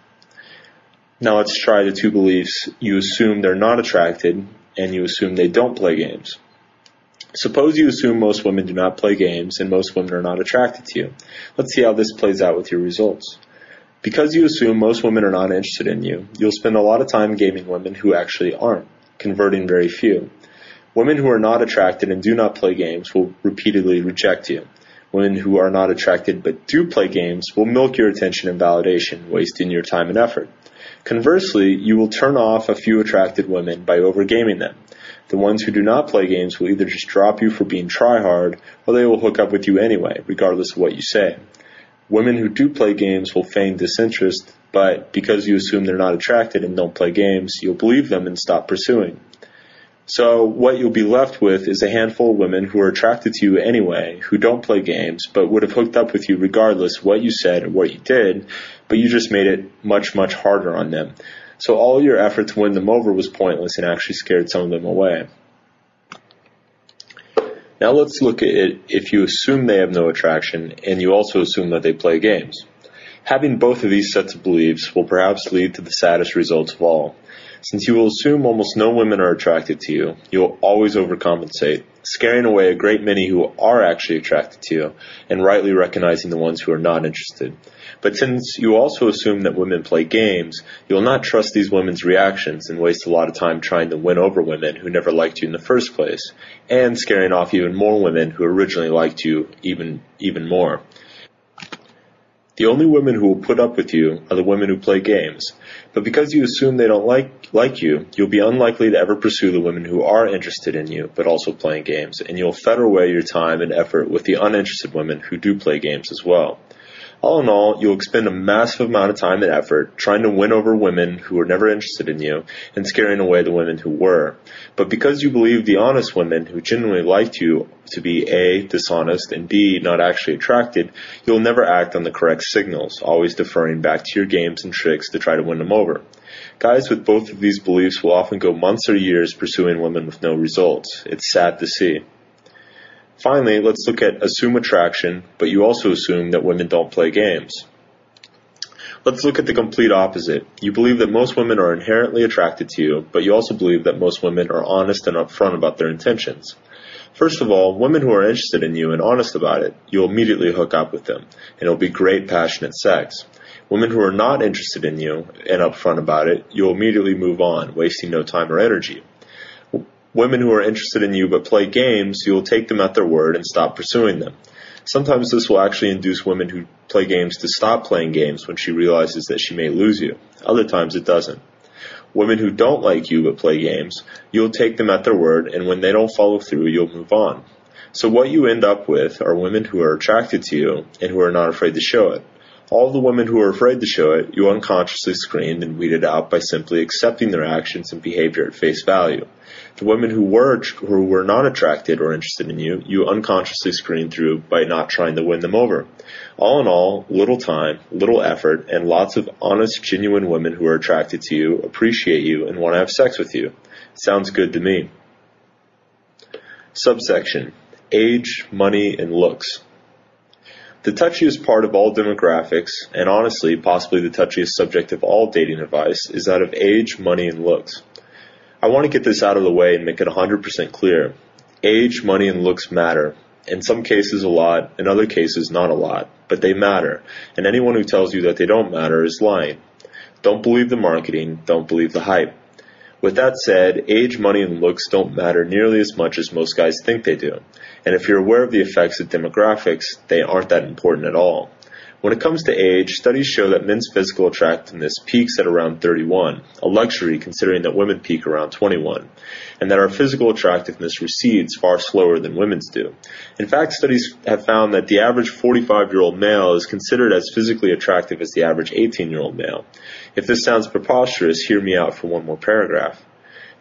Now let's try the two beliefs. You assume they're not attracted and you assume they don't play games. Suppose you assume most women do not play games and most women are not attracted to you. Let's see how this plays out with your results. Because you assume most women are not interested in you, you'll spend a lot of time gaming women who actually aren't, converting very few. Women who are not attracted and do not play games will repeatedly reject you. Women who are not attracted but do play games will milk your attention and validation, wasting your time and effort. Conversely, you will turn off a few attracted women by overgaming them. The ones who do not play games will either just drop you for being tryhard, or they will hook up with you anyway, regardless of what you say. Women who do play games will feign disinterest, but because you assume they're not attracted and don't play games, you'll believe them and stop pursuing. So what you'll be left with is a handful of women who are attracted to you anyway, who don't play games, but would have hooked up with you regardless what you said or what you did, but you just made it much, much harder on them. So all your effort to win them over was pointless and actually scared some of them away. Now let's look at it if you assume they have no attraction and you also assume that they play games. Having both of these sets of beliefs will perhaps lead to the saddest results of all. Since you will assume almost no women are attracted to you, you will always overcompensate, scaring away a great many who are actually attracted to you, and rightly recognizing the ones who are not interested. But since you also assume that women play games, you will not trust these women's reactions and waste a lot of time trying to win over women who never liked you in the first place, and scaring off even more women who originally liked you even, even more. The only women who will put up with you are the women who play games. But because you assume they don't like, like you, you'll be unlikely to ever pursue the women who are interested in you, but also playing games, and you'll fetter away your time and effort with the uninterested women who do play games as well. All in all, you'll expend a massive amount of time and effort trying to win over women who were never interested in you and scaring away the women who were. But because you believe the honest women who genuinely liked you to be A, dishonest, and B, not actually attracted, you'll never act on the correct signals, always deferring back to your games and tricks to try to win them over. Guys with both of these beliefs will often go months or years pursuing women with no results. It's sad to see. Finally, let's look at assume attraction, but you also assume that women don't play games. Let's look at the complete opposite. You believe that most women are inherently attracted to you, but you also believe that most women are honest and upfront about their intentions. First of all, women who are interested in you and honest about it, you'll immediately hook up with them, and it'll be great, passionate sex. Women who are not interested in you and upfront about it, you'll immediately move on, wasting no time or energy women who are interested in you but play games, you will take them at their word and stop pursuing them. Sometimes this will actually induce women who play games to stop playing games when she realizes that she may lose you. Other times it doesn't. Women who don't like you but play games, you'll take them at their word, and when they don't follow through, you'll move on. So what you end up with are women who are attracted to you and who are not afraid to show it. All the women who are afraid to show it, you unconsciously screened and weeded out by simply accepting their actions and behavior at face value. The women who were who were not attracted or interested in you, you unconsciously screened through by not trying to win them over. All in all, little time, little effort, and lots of honest, genuine women who are attracted to you, appreciate you, and want to have sex with you. Sounds good to me. Subsection Age, Money, and Looks. The touchiest part of all demographics, and honestly, possibly the touchiest subject of all dating advice, is that of age, money, and looks. I want to get this out of the way and make it 100% clear. Age, money, and looks matter. In some cases a lot, in other cases not a lot, but they matter, and anyone who tells you that they don't matter is lying. Don't believe the marketing, don't believe the hype. With that said, age, money, and looks don't matter nearly as much as most guys think they do. And if you're aware of the effects of demographics, they aren't that important at all. When it comes to age, studies show that men's physical attractiveness peaks at around 31, a luxury considering that women peak around 21, and that our physical attractiveness recedes far slower than women's do. In fact, studies have found that the average 45 year old male is considered as physically attractive as the average 18 year old male. If this sounds preposterous, hear me out for one more paragraph.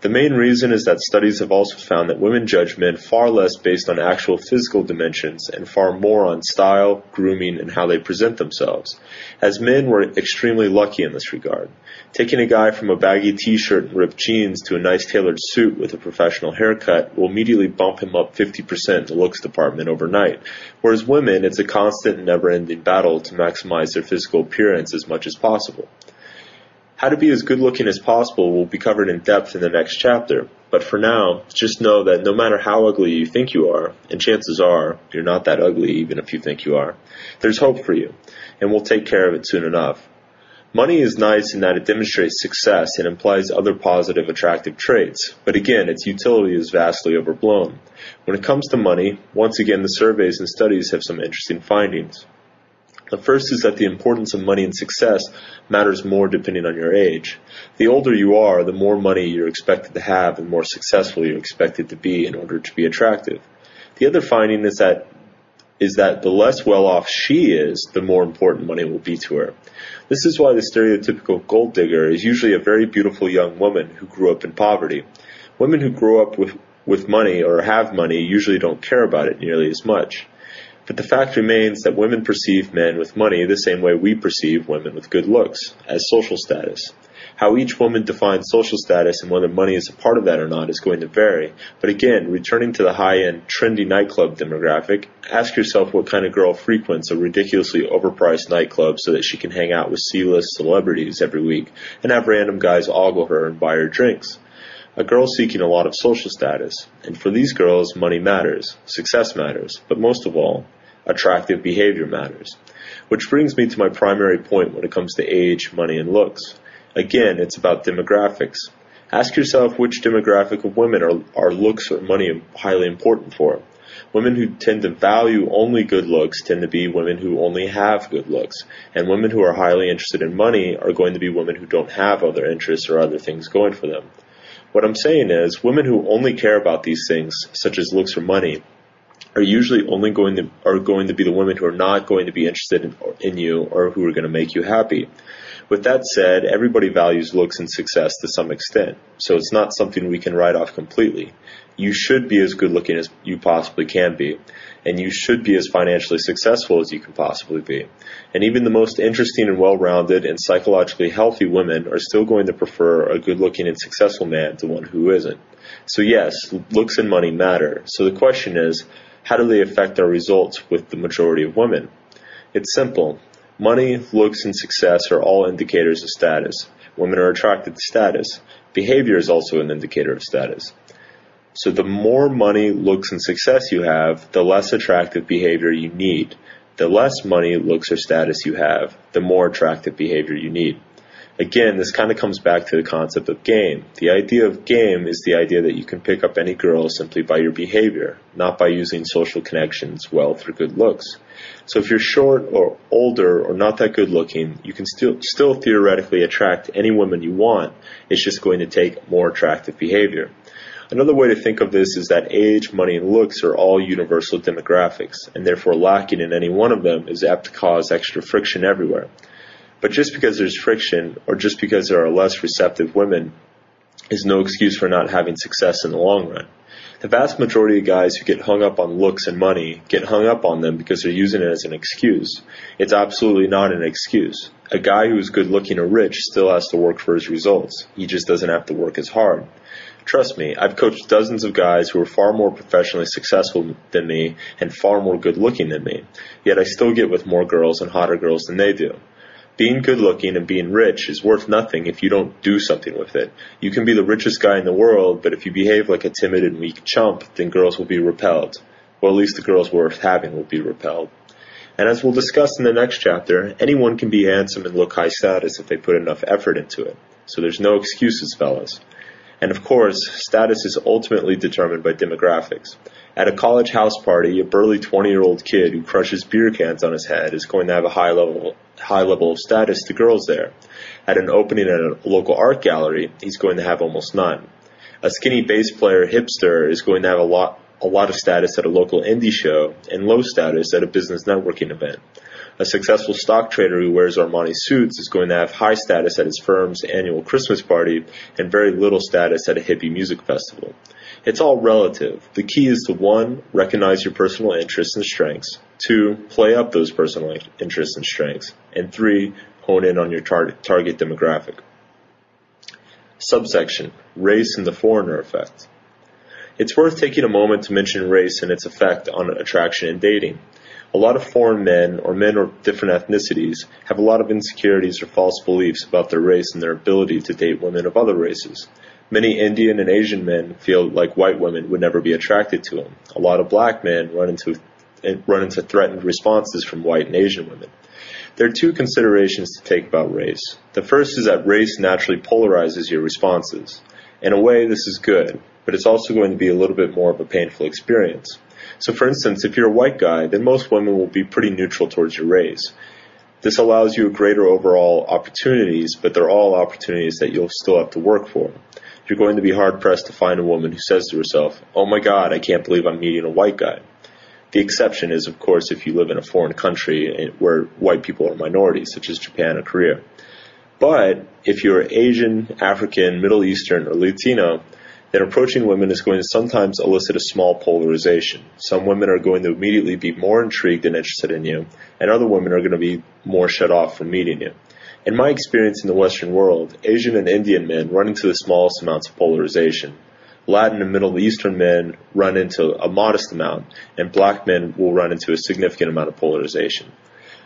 The main reason is that studies have also found that women judge men far less based on actual physical dimensions and far more on style, grooming, and how they present themselves. As men, we're extremely lucky in this regard. Taking a guy from a baggy t-shirt and ripped jeans to a nice tailored suit with a professional haircut will immediately bump him up 50% in the looks department overnight. Whereas women, it's a constant and never-ending battle to maximize their physical appearance as much as possible. How to be as good looking as possible will be covered in depth in the next chapter, but for now, just know that no matter how ugly you think you are, and chances are you're not that ugly even if you think you are, there's hope for you, and we'll take care of it soon enough. Money is nice in that it demonstrates success and implies other positive attractive traits, but again, its utility is vastly overblown. When it comes to money, once again the surveys and studies have some interesting findings. The first is that the importance of money and success matters more depending on your age. The older you are, the more money you're expected to have and more successful you're expected to be in order to be attractive. The other finding is that is that the less well off she is, the more important money will be to her. This is why the stereotypical gold digger is usually a very beautiful young woman who grew up in poverty. Women who grow up with, with money or have money usually don't care about it nearly as much. But the fact remains that women perceive men with money the same way we perceive women with good looks, as social status. How each woman defines social status and whether money is a part of that or not is going to vary. But again, returning to the high-end, trendy nightclub demographic, ask yourself what kind of girl frequents a ridiculously overpriced nightclub so that she can hang out with C-list celebrities every week and have random guys ogle her and buy her drinks. A girl seeking a lot of social status. And for these girls, money matters, success matters, but most of all, attractive behavior matters. Which brings me to my primary point when it comes to age, money, and looks. Again, it's about demographics. Ask yourself which demographic of women are, are looks or money highly important for. Women who tend to value only good looks tend to be women who only have good looks. And women who are highly interested in money are going to be women who don't have other interests or other things going for them. What I'm saying is, women who only care about these things, such as looks or money, are usually only going to are going to be the women who are not going to be interested in, in you or who are going to make you happy. With that said, everybody values looks and success to some extent, so it's not something we can write off completely. You should be as good looking as you possibly can be, and you should be as financially successful as you can possibly be. And even the most interesting and well-rounded and psychologically healthy women are still going to prefer a good looking and successful man to one who isn't. So yes, looks and money matter. So the question is, how do they affect our results with the majority of women? It's simple. Money, looks, and success are all indicators of status. Women are attracted to status. Behavior is also an indicator of status. So the more money, looks, and success you have, the less attractive behavior you need. The less money, looks, or status you have, the more attractive behavior you need. Again, this kind of comes back to the concept of game. The idea of game is the idea that you can pick up any girl simply by your behavior, not by using social connections, wealth, or good looks. So if you're short or older or not that good looking, you can still still theoretically attract any woman you want. It's just going to take more attractive behavior. Another way to think of this is that age, money, and looks are all universal demographics, and therefore lacking in any one of them is apt to cause extra friction everywhere. But just because there's friction, or just because there are less receptive women, is no excuse for not having success in the long run. The vast majority of guys who get hung up on looks and money get hung up on them because they're using it as an excuse. It's absolutely not an excuse. A guy who is good looking or rich still has to work for his results. He just doesn't have to work as hard. Trust me, I've coached dozens of guys who are far more professionally successful than me and far more good looking than me, yet I still get with more girls and hotter girls than they do. Being good looking and being rich is worth nothing if you don't do something with it. You can be the richest guy in the world, but if you behave like a timid and weak chump, then girls will be repelled. Or at least the girls worth having will be repelled. And as we'll discuss in the next chapter, anyone can be handsome and look high status if they put enough effort into it. So there's no excuses, fellas. And of course, status is ultimately determined by demographics. At a college house party, a burly 20 year old kid who crushes beer cans on his head is going to have a high level, high level of status to girls there. At an opening at a local art gallery, he's going to have almost none. A skinny bass player hipster is going to have a lot, a lot of status at a local indie show and low status at a business networking event. A successful stock trader who wears Armani suits is going to have high status at his firm's annual Christmas party and very little status at a hippie music festival. It's all relative. The key is to one, recognize your personal interests and strengths, two, play up those personal interests and strengths, and three, hone in on your tar- target demographic. Subsection Race and the Foreigner Effect. It's worth taking a moment to mention race and its effect on attraction and dating. A lot of foreign men, or men of different ethnicities, have a lot of insecurities or false beliefs about their race and their ability to date women of other races. Many Indian and Asian men feel like white women would never be attracted to them. A lot of black men run into run into threatened responses from white and Asian women. There are two considerations to take about race. The first is that race naturally polarizes your responses. In a way, this is good, but it's also going to be a little bit more of a painful experience. So, for instance, if you're a white guy, then most women will be pretty neutral towards your race. This allows you greater overall opportunities, but they're all opportunities that you'll still have to work for you're going to be hard pressed to find a woman who says to herself, Oh my god, I can't believe I'm meeting a white guy. The exception is, of course, if you live in a foreign country eh, where white people are minorities, such as Japan or Korea. But if you're Asian, African, Middle Eastern, or Latino, then approaching women is going to sometimes elicit a small polarization. Some women are going to immediately be more intrigued and interested in you, and other women are going to be more shut off from meeting you. In my experience in the Western world, Asian and Indian men run into the smallest amounts of polarization. Latin and Middle Eastern men run into a modest amount, and black men will run into a significant amount of polarization.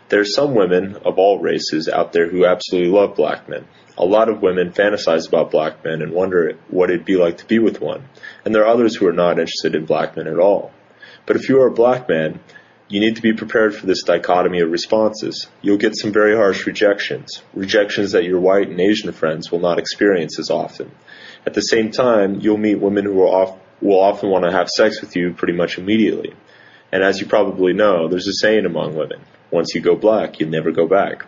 There are some women of all races out there who absolutely love black men. A lot of women fantasize about black men and wonder what it'd be like to be with one. And there are others who are not interested in black men at all. But if you are a black man, you need to be prepared for this dichotomy of responses. You'll get some very harsh rejections, rejections that your white and Asian friends will not experience as often. At the same time, you'll meet women who will, off, will often want to have sex with you pretty much immediately. And as you probably know, there's a saying among women, once you go black, you never go back.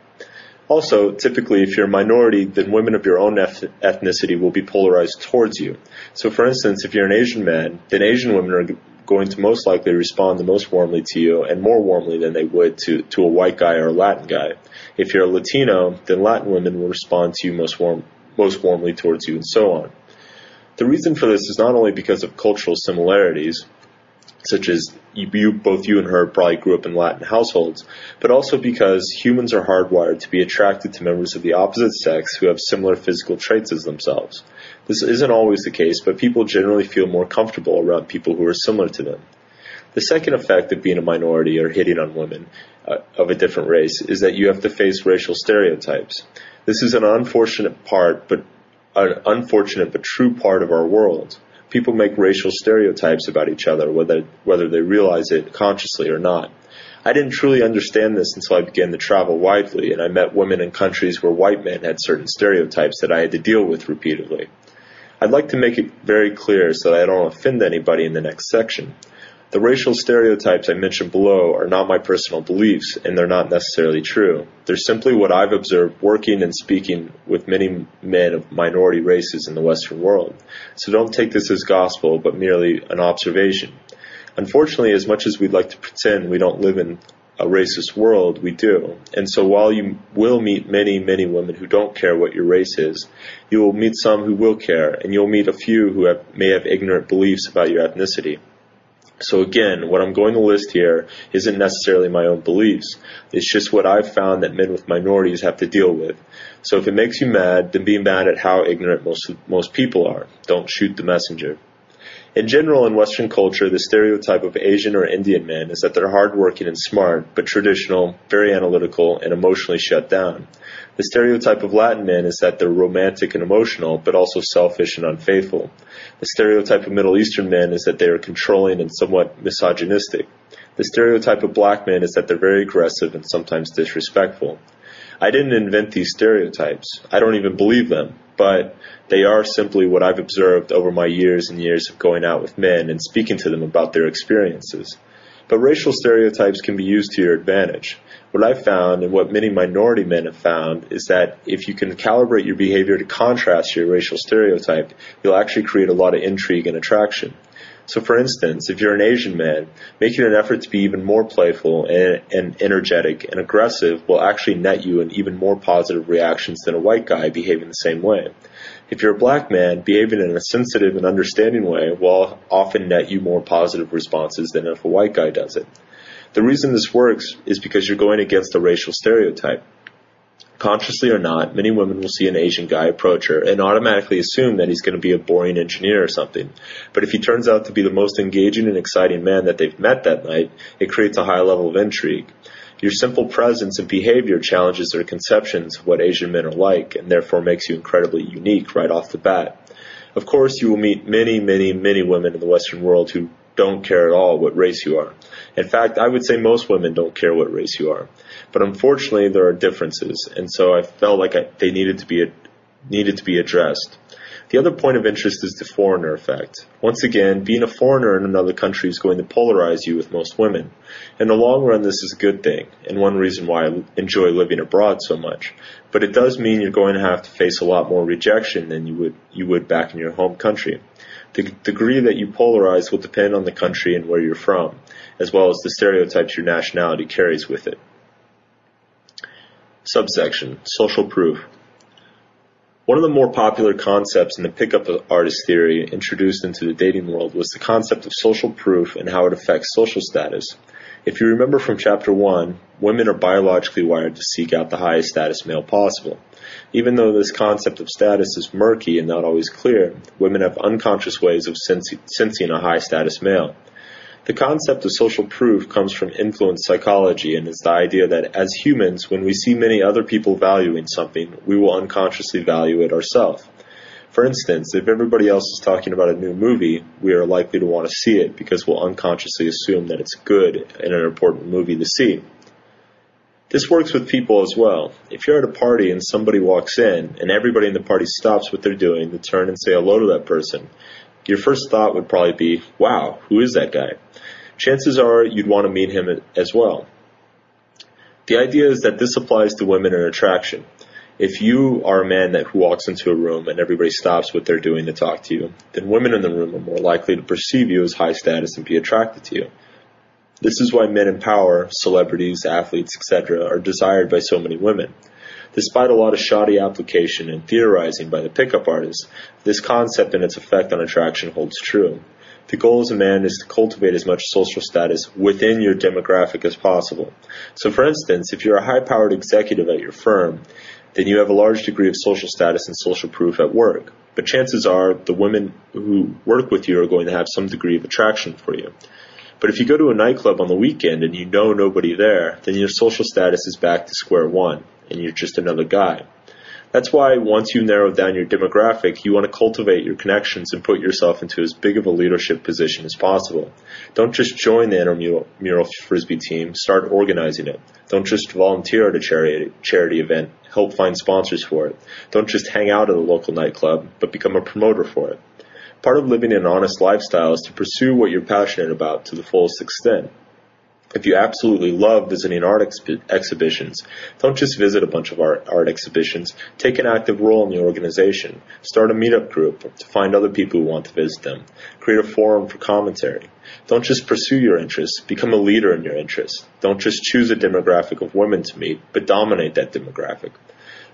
Also, typically, if you're a minority, then women of your own ethnicity will be polarized towards you. So, for instance, if you're an Asian man, then Asian women are going to most likely respond the most warmly to you and more warmly than they would to, to a white guy or a Latin guy. If you're a Latino, then Latin women will respond to you most warm, most warmly towards you and so on. The reason for this is not only because of cultural similarities, such as you, both you and her probably grew up in Latin households, but also because humans are hardwired to be attracted to members of the opposite sex who have similar physical traits as themselves. This isn't always the case, but people generally feel more comfortable around people who are similar to them. The second effect of being a minority or hitting on women uh, of a different race is that you have to face racial stereotypes. This is an unfortunate part, but an unfortunate but true part of our world. People make racial stereotypes about each other, whether whether they realize it consciously or not. I didn't truly understand this until I began to travel widely, and I met women in countries where white men had certain stereotypes that I had to deal with repeatedly. I'd like to make it very clear so that I don't offend anybody in the next section. The racial stereotypes I mentioned below are not my personal beliefs, and they're not necessarily true. They're simply what I've observed working and speaking with many men of minority races in the Western world. So don't take this as gospel, but merely an observation. Unfortunately, as much as we'd like to pretend we don't live in a racist world, we do. And so while you will meet many, many women who don't care what your race is, you will meet some who will care, and you'll meet a few who have, may have ignorant beliefs about your ethnicity. So again, what I'm going to list here isn't necessarily my own beliefs. It's just what I've found that men with minorities have to deal with. So if it makes you mad, then be mad at how ignorant most, most people are. Don't shoot the messenger. In general, in Western culture, the stereotype of Asian or Indian men is that they're hardworking and smart, but traditional, very analytical, and emotionally shut down. The stereotype of Latin men is that they're romantic and emotional, but also selfish and unfaithful. The stereotype of Middle Eastern men is that they are controlling and somewhat misogynistic. The stereotype of black men is that they're very aggressive and sometimes disrespectful. I didn't invent these stereotypes. I don't even believe them, but they are simply what I've observed over my years and years of going out with men and speaking to them about their experiences. But racial stereotypes can be used to your advantage. What I've found and what many minority men have found is that if you can calibrate your behavior to contrast your racial stereotype, you'll actually create a lot of intrigue and attraction. So for instance, if you're an Asian man, making an effort to be even more playful and, and, energetic and aggressive will actually net you in even more positive reactions than a white guy behaving the same way. If you're a black man, behaving in a sensitive and understanding way will often net you more positive responses than if a white guy does it. The reason this works is because you're going against a racial stereotype. Consciously or not, many women will see an Asian guy approach her and automatically assume that he's going to be a boring engineer or something. But if he turns out to be the most engaging and exciting man that they've met that night, it creates a high level of intrigue. Your simple presence and behavior challenges their conceptions of what Asian men are like and therefore makes you incredibly unique right off the bat. Of course, you will meet many, many, many women in the Western world who don't care at all what race you are. In fact, I would say most women don't care what race you are. But unfortunately, there are differences, and so I felt like I, they needed to be needed to be addressed. The other point of interest is the foreigner effect. Once again, being a foreigner in another country is going to polarize you with most women. In the long run, this is a good thing, and one reason why I enjoy living abroad so much. But it does mean you're going to have to face a lot more rejection than you would you would back in your home country. The degree that you polarize will depend on the country and where you're from, as well as the stereotypes your nationality carries with it. Subsection Social Proof One of the more popular concepts in the pickup artist theory introduced into the dating world was the concept of social proof and how it affects social status. If you remember from chapter 1, women are biologically wired to seek out the highest status male possible. Even though this concept of status is murky and not always clear, women have unconscious ways of sensing a high status male. The concept of social proof comes from influence psychology and is the idea that as humans, when we see many other people valuing something, we will unconsciously value it ourselves. For instance, if everybody else is talking about a new movie, we are likely to want to see it because we'll unconsciously assume that it's good and an important movie to see. This works with people as well. If you're at a party and somebody walks in and everybody in the party stops what they're doing to turn and say hello to that person, your first thought would probably be, wow, who is that guy? Chances are you'd want to meet him as well. The idea is that this applies to women in attraction. If you are a man that who walks into a room and everybody stops what they're doing to talk to you, then women in the room are more likely to perceive you as high status and be attracted to you. This is why men in power, celebrities, athletes, etc., are desired by so many women. Despite a lot of shoddy application and theorizing by the pickup artists, this concept and its effect on attraction holds true. The goal as a man is to cultivate as much social status within your demographic as possible. So for instance, if you're a high-powered executive at your firm, then you have a large degree of social status and social proof at work. But chances are the women who work with you are going to have some degree of attraction for you. But if you go to a nightclub on the weekend and you know nobody there, then your social status is back to square one and you're just another guy. That's why once you narrow down your demographic, you want to cultivate your connections and put yourself into as big of a leadership position as possible. Don't just join the intramural frisbee team, start organizing it. Don't just volunteer at a charity, charity event, help find sponsors for it. Don't just hang out at a local nightclub, but become a promoter for it. Part of living an honest lifestyle is to pursue what you're passionate about to the fullest extent. If you absolutely love visiting art exhibitions, don't just visit a bunch of art, art exhibitions. Take an active role in the organization. Start a meetup group to find other people who want to visit them. Create a forum for commentary. Don't just pursue your interests. Become a leader in your interests. Don't just choose a demographic of women to meet, but dominate that demographic.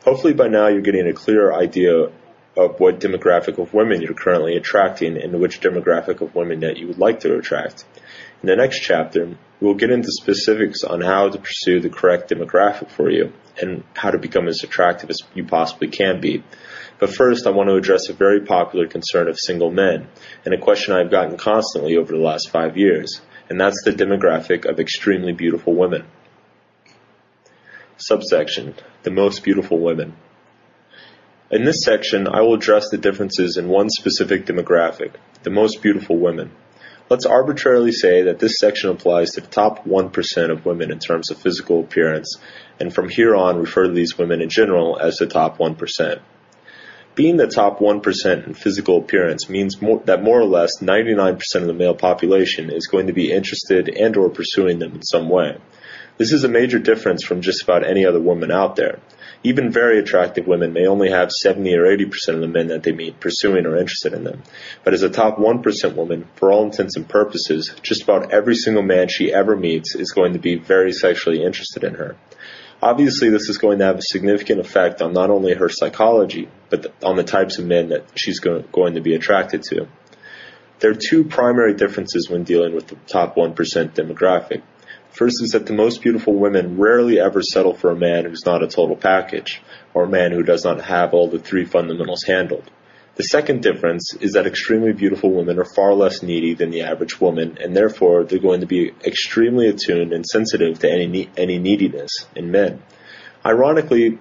Hopefully by now you're getting a clearer idea of what demographic of women you're currently attracting and which demographic of women that you would like to attract. In the next chapter, we'll get into specifics on how to pursue the correct demographic for you and how to become as attractive as you possibly can be. But first, I want to address a very popular concern of single men and a question I've gotten constantly over the last five years, and that's the demographic of extremely beautiful women. Subsection The Most Beautiful Women. In this section, I will address the differences in one specific demographic, the most beautiful women. Let's arbitrarily say that this section applies to the top 1% of women in terms of physical appearance, and from here on refer to these women in general as the top 1%. Being the top 1% in physical appearance means more, that more or less 99% of the male population is going to be interested and or pursuing them in some way. This is a major difference from just about any other woman out there. Even very attractive women may only have 70 or 80% of the men that they meet pursuing or interested in them. But as a top 1% woman, for all intents and purposes, just about every single man she ever meets is going to be very sexually interested in her. Obviously, this is going to have a significant effect on not only her psychology, but on the types of men that she's going to be attracted to. There are two primary differences when dealing with the top 1% demographic. First is that the most beautiful women rarely ever settle for a man who's not a total package, or a man who does not have all the three fundamentals handled. The second difference is that extremely beautiful women are far less needy than the average woman, and therefore they're going to be extremely attuned and sensitive to any, any neediness in men. Ironically,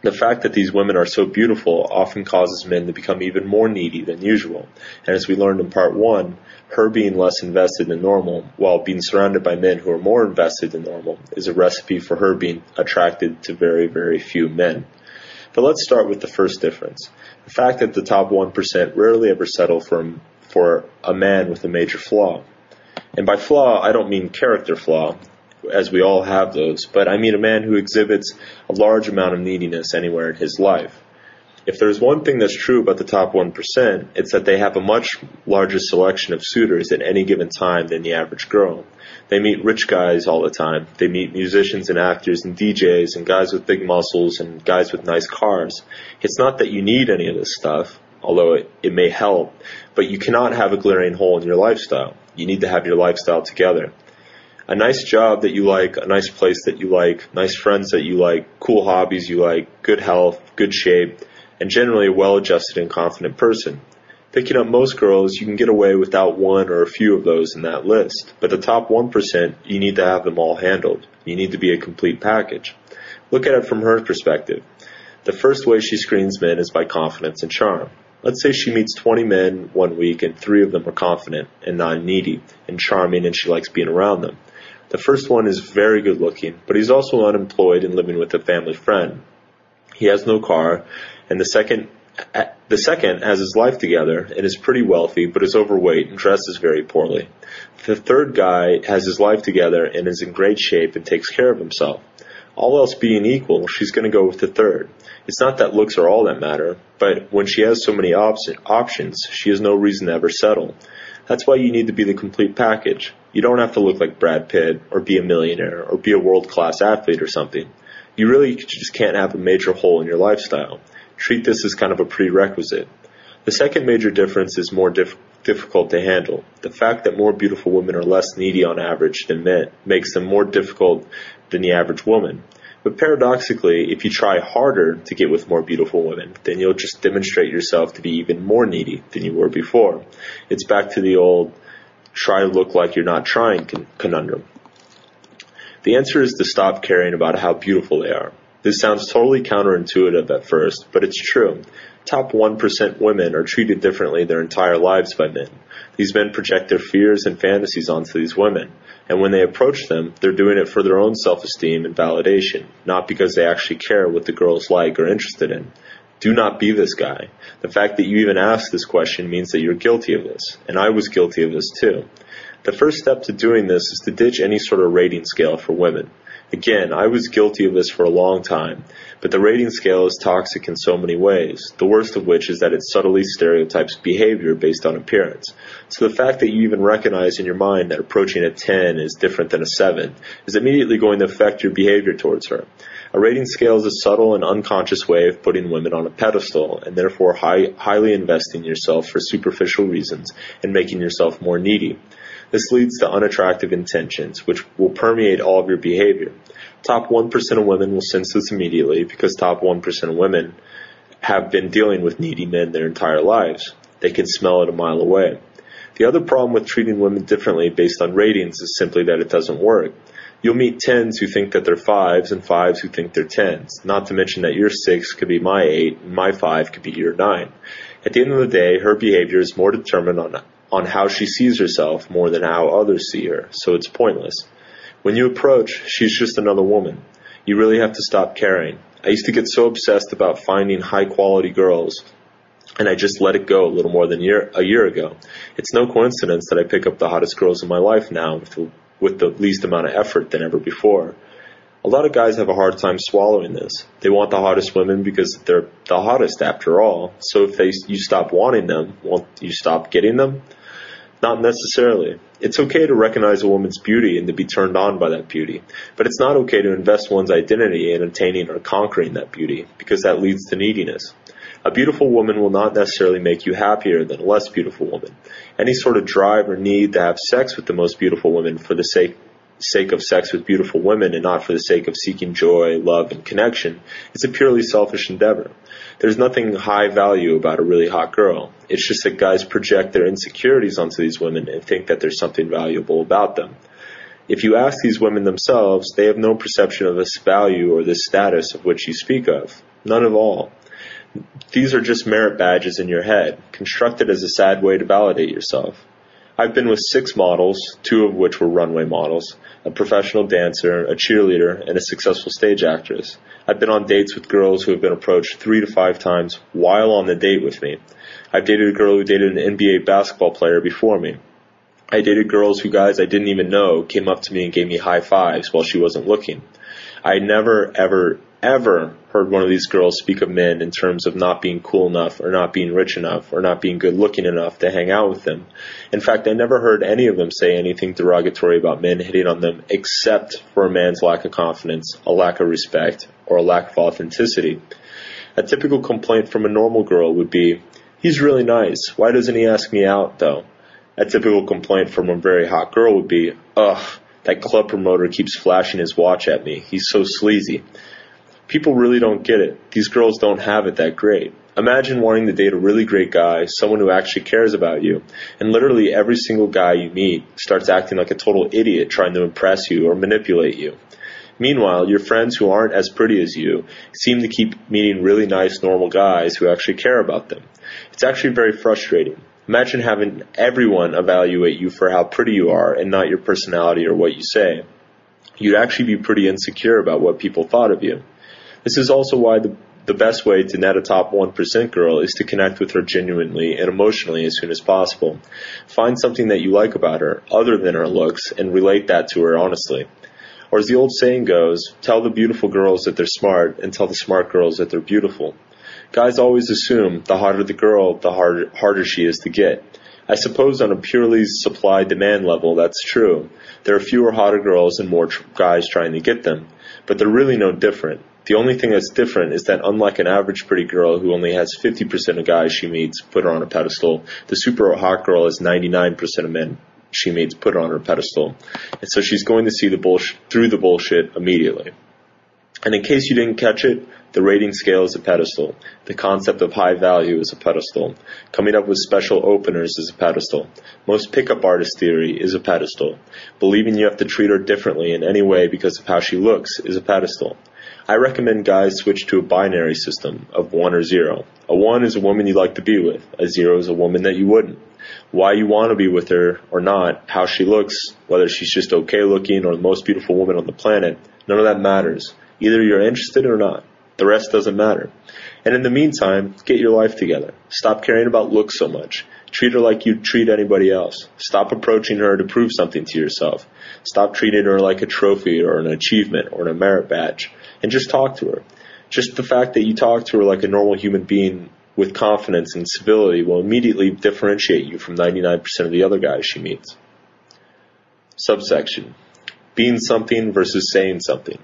the fact that these women are so beautiful often causes men to become even more needy than usual. And as we learned in part one, her being less invested than normal, while being surrounded by men who are more invested than normal, is a recipe for her being attracted to very, very few men. But let's start with the first difference. The fact that the top 1% rarely ever settle for, for a man with a major flaw. And by flaw, I don't mean character flaw as we all have those, but I mean a man who exhibits a large amount of neediness anywhere in his life. If there's one thing that's true about the top 1%, it's that they have a much larger selection of suitors at any given time than the average girl. They meet rich guys all the time. They meet musicians and actors and DJs and guys with big muscles and guys with nice cars. It's not that you need any of this stuff, although it, it may help, but you cannot have a glaring hole in your lifestyle. You need to have your lifestyle together a nice job that you like, a nice place that you like, nice friends that you like, cool hobbies you like, good health, good shape, and generally a well-adjusted and confident person. Picking up most girls, you can get away without one or a few of those in that list. But the top 1%, you need to have them all handled. You need to be a complete package. Look at it from her perspective. The first way she screens men is by confidence and charm. Let's say she meets 20 men one week and three of them are confident and non-needy and charming and she likes being around them. The first one is very good looking, but he's also unemployed and living with a family friend. He has no car, and the second the second has his life together and is pretty wealthy, but is overweight and dresses very poorly. The third guy has his life together and is in great shape and takes care of himself. All else being equal, she's going to go with the third. It's not that looks are all that matter, but when she has so many op- options, she has no reason to ever settle. That's why you need to be the complete package. You don't have to look like Brad Pitt, or be a millionaire, or be a world class athlete or something. You really just can't have a major hole in your lifestyle. Treat this as kind of a prerequisite. The second major difference is more dif- difficult to handle. The fact that more beautiful women are less needy on average than men makes them more difficult than the average woman. But paradoxically, if you try harder to get with more beautiful women, then you'll just demonstrate yourself to be even more needy than you were before. It's back to the old try to look like you're not trying conundrum. The answer is to stop caring about how beautiful they are. This sounds totally counterintuitive at first, but it's true. Top 1% women are treated differently their entire lives by men. These men project their fears and fantasies onto these women, and when they approach them, they're doing it for their own self-esteem and validation, not because they actually care what the girls like or interested in. Do not be this guy. The fact that you even ask this question means that you're guilty of this, and I was guilty of this too. The first step to doing this is to ditch any sort of rating scale for women. Again, I was guilty of this for a long time, but the rating scale is toxic in so many ways, the worst of which is that it subtly stereotypes behavior based on appearance. So the fact that you even recognize in your mind that approaching a 10 is different than a 7 is immediately going to affect your behavior towards her. A rating scale is a subtle and unconscious way of putting women on a pedestal and therefore high, highly investing yourself for superficial reasons and making yourself more needy. This leads to unattractive intentions, which will permeate all of your behavior. Top 1% of women will sense this immediately because top 1% of women have been dealing with needy men their entire lives. They can smell it a mile away. The other problem with treating women differently based on ratings is simply that it doesn't work. You'll meet tens who think that they're fives and fives who think they're tens. Not to mention that your six could be my eight and my five could be your nine. At the end of the day, her behavior is more determined on on how she sees herself more than how others see her, so it's pointless. When you approach, she's just another woman. You really have to stop caring. I used to get so obsessed about finding high quality girls, and I just let it go a little more than year, a year ago. It's no coincidence that I pick up the hottest girls in my life now with the, with the least amount of effort than ever before. A lot of guys have a hard time swallowing this. They want the hottest women because they're the hottest after all. So if they, you stop wanting them, won't you stop getting them? Not necessarily. It's okay to recognize a woman's beauty and to be turned on by that beauty, but it's not okay to invest one's identity in attaining or conquering that beauty, because that leads to neediness. A beautiful woman will not necessarily make you happier than a less beautiful woman. Any sort of drive or need to have sex with the most beautiful women for the sake sake of sex with beautiful women and not for the sake of seeking joy, love, and connection, it's a purely selfish endeavor. There's nothing high value about a really hot girl. It's just that guys project their insecurities onto these women and think that there's something valuable about them. If you ask these women themselves, they have no perception of this value or this status of which you speak of. None at all. These are just merit badges in your head, constructed as a sad way to validate yourself. I've been with six models, two of which were runway models, a professional dancer, a cheerleader, and a successful stage actress. I've been on dates with girls who have been approached three to five times while on the date with me. I've dated a girl who dated an NBA basketball player before me. I dated girls who guys I didn't even know came up to me and gave me high fives while she wasn't looking. I never, ever, ever heard one of these girls speak of men in terms of not being cool enough or not being rich enough or not being good looking enough to hang out with them. In fact, I never heard any of them say anything derogatory about men hitting on them except for a man's lack of confidence, a lack of respect, or a lack of authenticity. A typical complaint from a normal girl would be, he's really nice. Why doesn't he ask me out though? A typical complaint from a very hot girl would be, ugh, that club promoter keeps flashing his watch at me. He's so sleazy. People really don't get it. These girls don't have it that great. Imagine wanting to date a really great guy, someone who actually cares about you, and literally every single guy you meet starts acting like a total idiot trying to impress you or manipulate you. Meanwhile, your friends who aren't as pretty as you seem to keep meeting really nice, normal guys who actually care about them. It's actually very frustrating. Imagine having everyone evaluate you for how pretty you are and not your personality or what you say. You'd actually be pretty insecure about what people thought of you. This is also why the, the best way to net a top 1% girl is to connect with her genuinely and emotionally as soon as possible. Find something that you like about her, other than her looks, and relate that to her honestly. Or as the old saying goes, tell the beautiful girls that they're smart and tell the smart girls that they're beautiful. Guys always assume the hotter the girl, the harder, harder she is to get. I suppose on a purely supply demand level, that's true. There are fewer hotter girls and more tr- guys trying to get them, but they're really no different. The only thing that's different is that unlike an average pretty girl who only has 50% of guys she meets put her on a pedestal, the super hot girl has 99% of men she meets put her on her pedestal. And so she's going to see the bullshit, through the bullshit immediately. And in case you didn't catch it, the rating scale is a pedestal. The concept of high value is a pedestal. Coming up with special openers is a pedestal. Most pickup artist theory is a pedestal. Believing you have to treat her differently in any way because of how she looks is a pedestal. I recommend guys switch to a binary system of one or zero. A one is a woman you'd like to be with. A zero is a woman that you wouldn't why you want to be with her or not, how she looks, whether she's just okay looking or the most beautiful woman on the planet, none of that matters. Either you're interested or not. The rest doesn't matter. And in the meantime, get your life together. Stop caring about looks so much. Treat her like you'd treat anybody else. Stop approaching her to prove something to yourself. Stop treating her like a trophy or an achievement or a merit badge. And just talk to her. Just the fact that you talk to her like a normal human being with confidence and civility will immediately differentiate you from 99% of the other guys she meets. Subsection Being something versus saying something.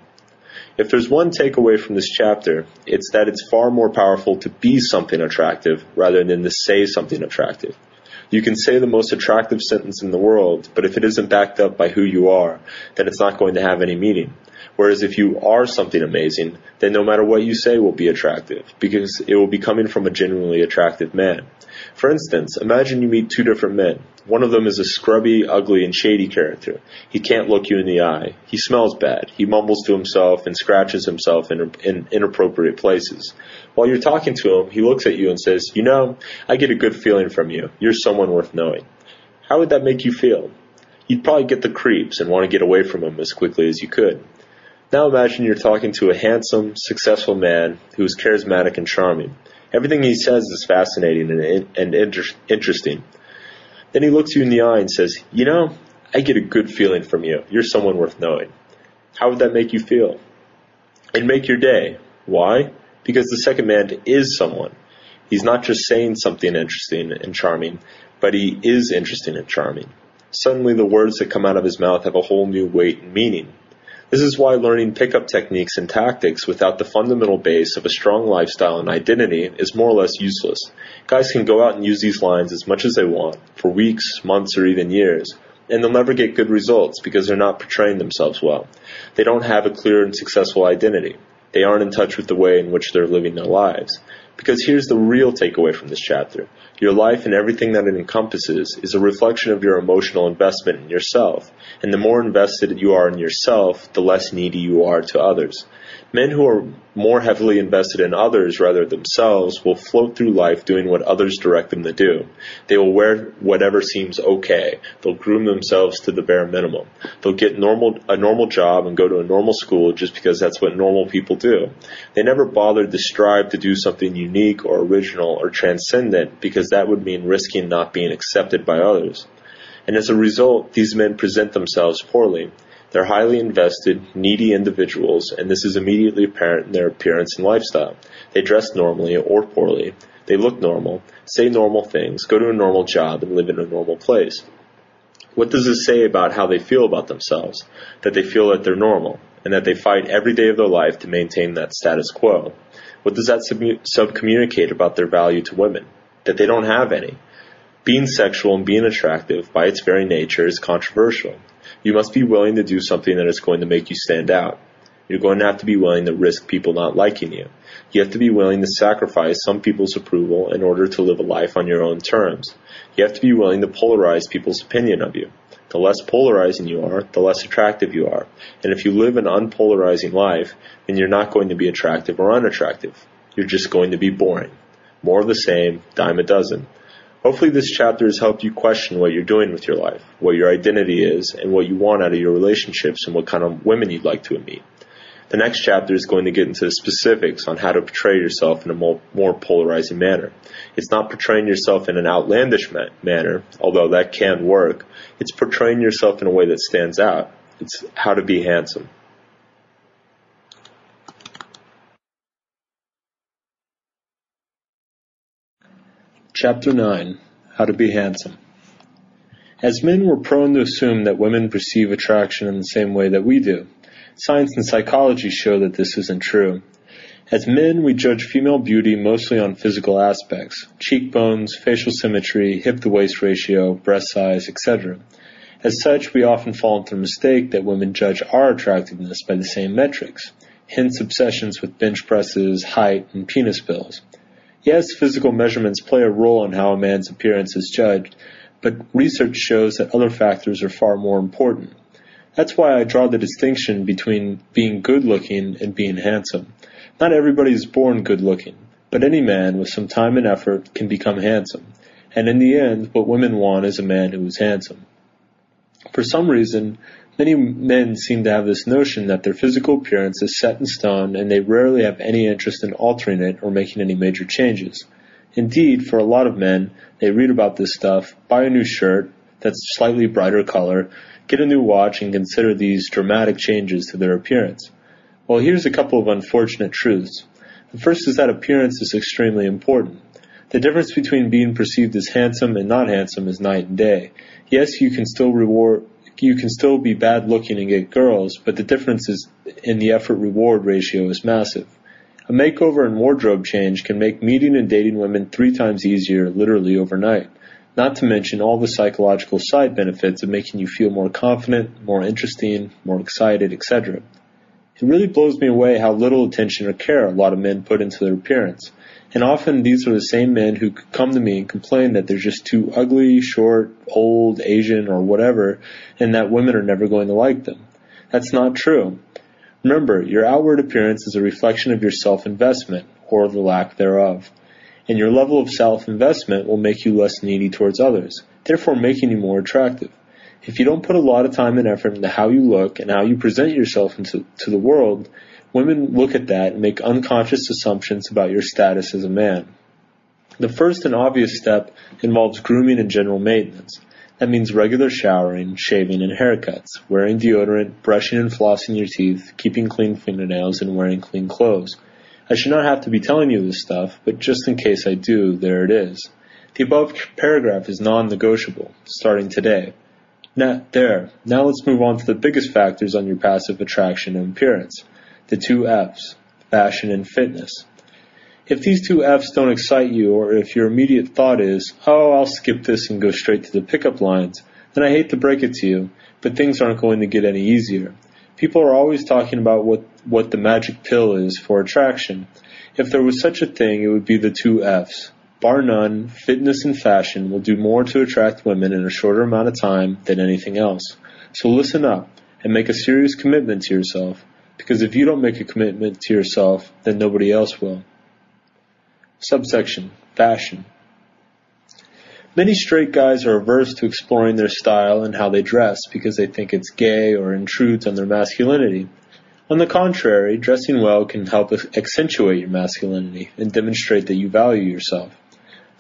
If there's one takeaway from this chapter, it's that it's far more powerful to be something attractive rather than to say something attractive. You can say the most attractive sentence in the world, but if it isn't backed up by who you are, then it's not going to have any meaning. Whereas if you are something amazing, then no matter what you say will be attractive, because it will be coming from a genuinely attractive man. For instance, imagine you meet two different men. One of them is a scrubby, ugly, and shady character. He can't look you in the eye. He smells bad. He mumbles to himself and scratches himself in, in inappropriate places. While you're talking to him, he looks at you and says, You know, I get a good feeling from you. You're someone worth knowing. How would that make you feel? You'd probably get the creeps and want to get away from him as quickly as you could. Now imagine you're talking to a handsome, successful man who is charismatic and charming. Everything he says is fascinating and, and inter- interesting. Then he looks you in the eye and says, You know, I get a good feeling from you. You're someone worth knowing. How would that make you feel? It'd make your day. Why? Because the second man is someone. He's not just saying something interesting and charming, but he is interesting and charming. Suddenly the words that come out of his mouth have a whole new weight and meaning. This is why learning pickup techniques and tactics without the fundamental base of a strong lifestyle and identity is more or less useless. Guys can go out and use these lines as much as they want, for weeks, months, or even years, and they'll never get good results because they're not portraying themselves well. They don't have a clear and successful identity. They aren't in touch with the way in which they're living their lives. Because here's the real takeaway from this chapter. Your life and everything that it encompasses is a reflection of your emotional investment in yourself. And the more invested you are in yourself, the less needy you are to others. Men who are more heavily invested in others rather themselves will float through life doing what others direct them to do. They will wear whatever seems okay. They'll groom themselves to the bare minimum. They'll get normal a normal job and go to a normal school just because that's what normal people do. They never bothered to strive to do something unique or original or transcendent because that would mean risking not being accepted by others. And as a result, these men present themselves poorly. They're highly invested, needy individuals, and this is immediately apparent in their appearance and lifestyle. They dress normally or poorly. They look normal, say normal things, go to a normal job, and live in a normal place. What does this say about how they feel about themselves? That they feel that they're normal, and that they fight every day of their life to maintain that status quo. What does that sub communicate about their value to women? That they don't have any. Being sexual and being attractive, by its very nature, is controversial. You must be willing to do something that is going to make you stand out. You're going to have to be willing to risk people not liking you. You have to be willing to sacrifice some people's approval in order to live a life on your own terms. You have to be willing to polarize people's opinion of you. The less polarizing you are, the less attractive you are. And if you live an unpolarizing life, then you're not going to be attractive or unattractive. You're just going to be boring. More of the same, dime a dozen. Hopefully this chapter has helped you question what you're doing with your life, what your identity is, and what you want out of your relationships and what kind of women you'd like to meet. The next chapter is going to get into the specifics on how to portray yourself in a more, more polarizing manner. It's not portraying yourself in an outlandish ma- manner, although that can work. It's portraying yourself in a way that stands out. It's how to be handsome. Chapter 9 How to Be Handsome. As men, we're prone to assume that women perceive attraction in the same way that we do. Science and psychology show that this isn't true. As men, we judge female beauty mostly on physical aspects cheekbones, facial symmetry, hip to waist ratio, breast size, etc. As such, we often fall into the mistake that women judge our attractiveness by the same metrics, hence obsessions with bench presses, height, and penis pills. Yes, physical measurements play a role in how a man's appearance is judged, but research shows that other factors are far more important. That's why I draw the distinction between being good looking and being handsome. Not everybody is born good looking, but any man with some time and effort can become handsome. And in the end, what women want is a man who is handsome. For some reason, many men seem to have this notion that their physical appearance is set in stone and they rarely have any interest in altering it or making any major changes. Indeed, for a lot of men, they read about this stuff, buy a new shirt that's slightly brighter color, get a new watch, and consider these dramatic changes to their appearance. Well, here's a couple of unfortunate truths. The first is that appearance is extremely important. The difference between being perceived as handsome and not handsome is night and day. Yes, you can still reward you can still be bad looking and get girls, but the difference is in the effort reward ratio is massive. A makeover and wardrobe change can make meeting and dating women three times easier literally overnight. Not to mention all the psychological side benefits of making you feel more confident, more interesting, more excited, etc. It really blows me away how little attention or care a lot of men put into their appearance. And often these are the same men who come to me and complain that they're just too ugly, short, old, Asian, or whatever, and that women are never going to like them. That's not true. Remember, your outward appearance is a reflection of your self-investment, or the lack thereof. And your level of self-investment will make you less needy towards others, therefore making you more attractive. If you don't put a lot of time and effort into how you look and how you present yourself into to the world, women look at that and make unconscious assumptions about your status as a man. The first and obvious step involves grooming and general maintenance. That means regular showering, shaving, and haircuts, wearing deodorant, brushing and flossing your teeth, keeping clean fingernails, and wearing clean clothes. I should not have to be telling you this stuff, but just in case I do, there it is. The above paragraph is non-negotiable, starting today. There. Now let's move on to the biggest factors on your passive attraction and appearance. The two F's. Fashion and fitness. If these two F's don't excite you, or if your immediate thought is, oh, I'll skip this and go straight to the pickup lines, then I hate to break it to you, but things aren't going to get any easier. People are always talking about what, what the magic pill is for attraction. If there was such a thing, it would be the two F's bar none, fitness and fashion will do more to attract women in a shorter amount of time than anything else. So listen up and make a serious commitment to yourself, because if you don't make a commitment to yourself, then nobody else will. Subsection Fashion. Many straight guys are averse to exploring their style and how they dress because they think it's gay or intrudes on their masculinity. On the contrary, dressing well can help accentuate your masculinity and demonstrate that you value yourself.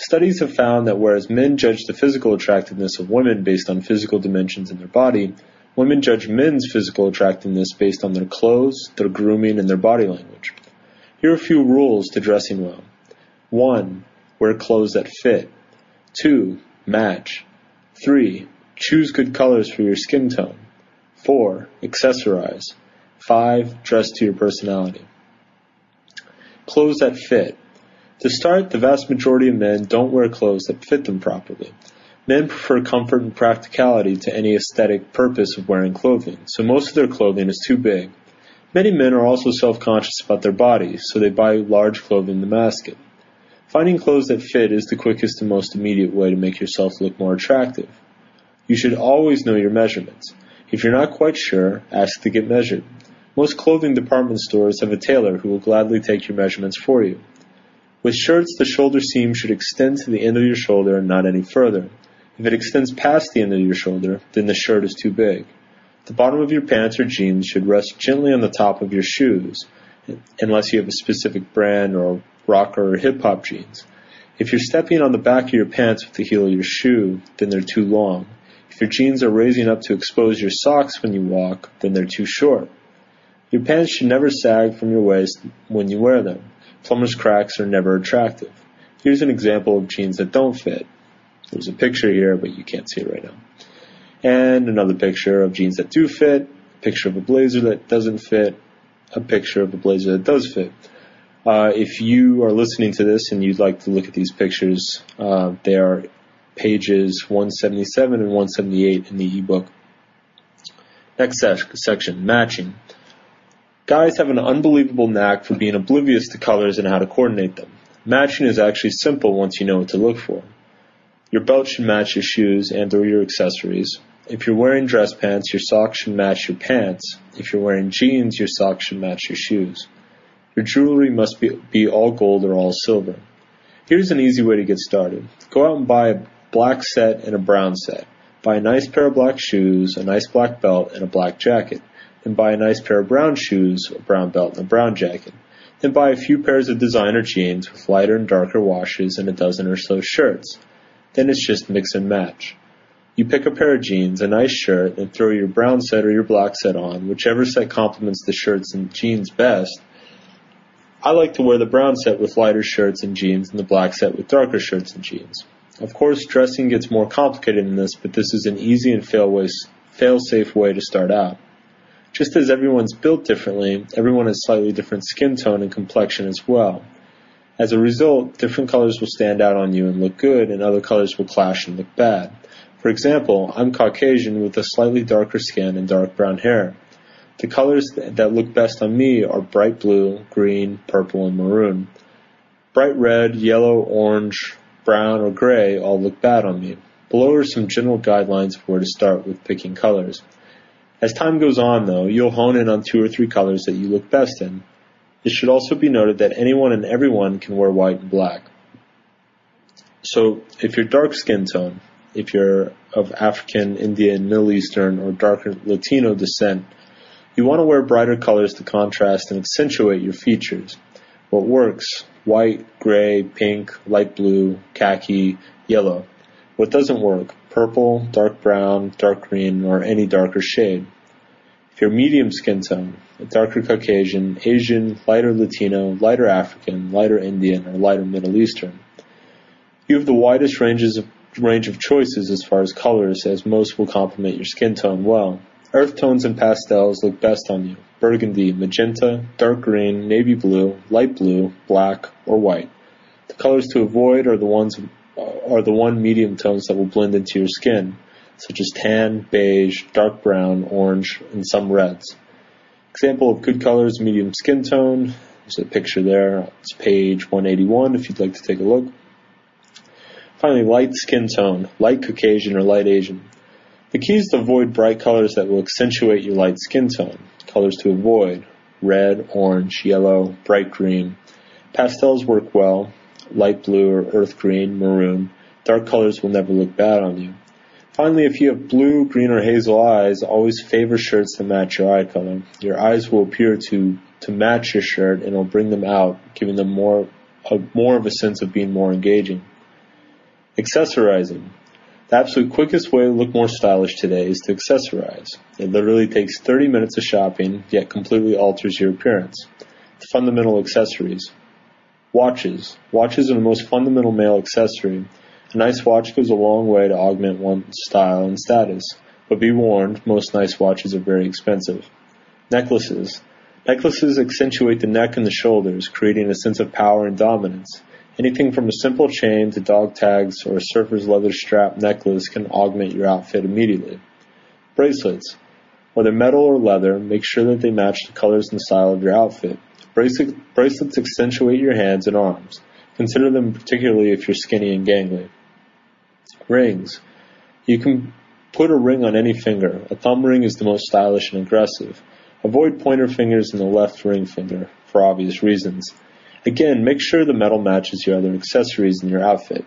Studies have found that whereas men judge the physical attractiveness of women based on physical dimensions in their body, women judge men's physical attractiveness based on their clothes, their grooming, and their body language. Here are a few rules to dressing well. 1. Wear clothes that fit. 2. Match. 3. Choose good colors for your skin tone. 4. Accessorize. 5. Dress to your personality. Clothes that fit. To start, the vast majority of men don't wear clothes that fit them properly. Men prefer comfort and practicality to any aesthetic purpose of wearing clothing, so most of their clothing is too big. Many men are also self-conscious about their bodies, so they buy large clothing to mask it. Finding clothes that fit is the quickest and most immediate way to make yourself look more attractive. You should always know your measurements. If you're not quite sure, ask to get measured. Most clothing department stores have a tailor who will gladly take your measurements for you. With shirts, the shoulder seam should extend to the end of your shoulder and not any further. If it extends past the end of your shoulder, then the shirt is too big. The bottom of your pants or jeans should rest gently on the top of your shoes, unless you have a specific brand or rocker or hip hop jeans. If you're stepping on the back of your pants with the heel of your shoe, then they're too long. If your jeans are raising up to expose your socks when you walk, then they're too short. Your pants should never sag from your waist when you wear them. Plumber's cracks are never attractive. Here's an example of jeans that don't fit. There's a picture here, but you can't see it right now. And another picture of jeans that do fit, a picture of a blazer that doesn't fit, a picture of a blazer that does fit. Uh, if you are listening to this and you'd like to look at these pictures, uh, they are pages 177 and 178 in the ebook. Next section, matching. Guys have an unbelievable knack for being oblivious to colors and how to coordinate them. Matching is actually simple once you know what to look for. Your belt should match your shoes and or your accessories. If you're wearing dress pants, your socks should match your pants. If you're wearing jeans, your socks should match your shoes. Your jewelry must be, be all gold or all silver. Here's an easy way to get started. Go out and buy a black set and a brown set. Buy a nice pair of black shoes, a nice black belt, and a black jacket. Then buy a nice pair of brown shoes, a brown belt, and a brown jacket. Then buy a few pairs of designer jeans with lighter and darker washes and a dozen or so shirts. Then it's just mix and match. You pick a pair of jeans, a nice shirt, and throw your brown set or your black set on, whichever set complements the shirts and jeans best, I like to wear the brown set with lighter shirts and jeans and the black set with darker shirts and jeans. Of course, dressing gets more complicated than this, but this is an easy and fail-safe way to start out. Just as everyone's built differently, everyone has slightly different skin tone and complexion as well. As a result, different colors will stand out on you and look good, and other colors will clash and look bad. For example, I'm Caucasian with a slightly darker skin and dark brown hair. The colors that look best on me are bright blue, green, purple, and maroon. Bright red, yellow, orange, brown, or gray all look bad on me. Below are some general guidelines for where to start with picking colors. As time goes on, though, you'll hone in on two or three colors that you look best in. It should also be noted that anyone and everyone can wear white and black. So, if you're dark skin tone, if you're of African, Indian, Middle Eastern, or darker Latino descent, you want to wear brighter colors to contrast and accentuate your features. What works? White, gray, pink, light blue, khaki, yellow. What doesn't work? Purple, dark brown, dark green, or any darker shade. If you're medium skin tone, a darker Caucasian, Asian, lighter Latino, lighter African, lighter Indian, or lighter Middle Eastern, you have the widest ranges of, range of choices as far as colors, as most will complement your skin tone well. Earth tones and pastels look best on you. Burgundy, magenta, dark green, navy blue, light blue, black, or white. The colors to avoid are the ones are the one medium tones that will blend into your skin, such as tan, beige, dark brown, orange, and some reds. Example of good colors, medium skin tone. There's a picture there. It's page 181 if you'd like to take a look. Finally, light skin tone, light Caucasian or light Asian. The key is to avoid bright colors that will accentuate your light skin tone. Colors to avoid red, orange, yellow, bright green. Pastels work well, light blue or earth green, maroon. Dark colors will never look bad on you. Finally, if you have blue, green, or hazel eyes, always favor shirts that match your eye color. Your eyes will appear to, to match your shirt and it'll bring them out, giving them more, a, more of a sense of being more engaging. Accessorizing. The absolute quickest way to look more stylish today is to accessorize. It literally takes 30 minutes of shopping, yet completely alters your appearance. The fundamental accessories. Watches. Watches are the most fundamental male accessory. A nice watch goes a long way to augment one's style and status. But be warned, most nice watches are very expensive. Necklaces. Necklaces accentuate the neck and the shoulders, creating a sense of power and dominance. Anything from a simple chain to dog tags or a surfer's leather strap necklace can augment your outfit immediately. Bracelets. Whether metal or leather, make sure that they match the colors and style of your outfit. Bracelet, bracelets accentuate your hands and arms. Consider them particularly if you're skinny and gangly. Rings. You can put a ring on any finger. A thumb ring is the most stylish and aggressive. Avoid pointer fingers and the left ring finger, for obvious reasons. Again, make sure the metal matches your other accessories in your outfit.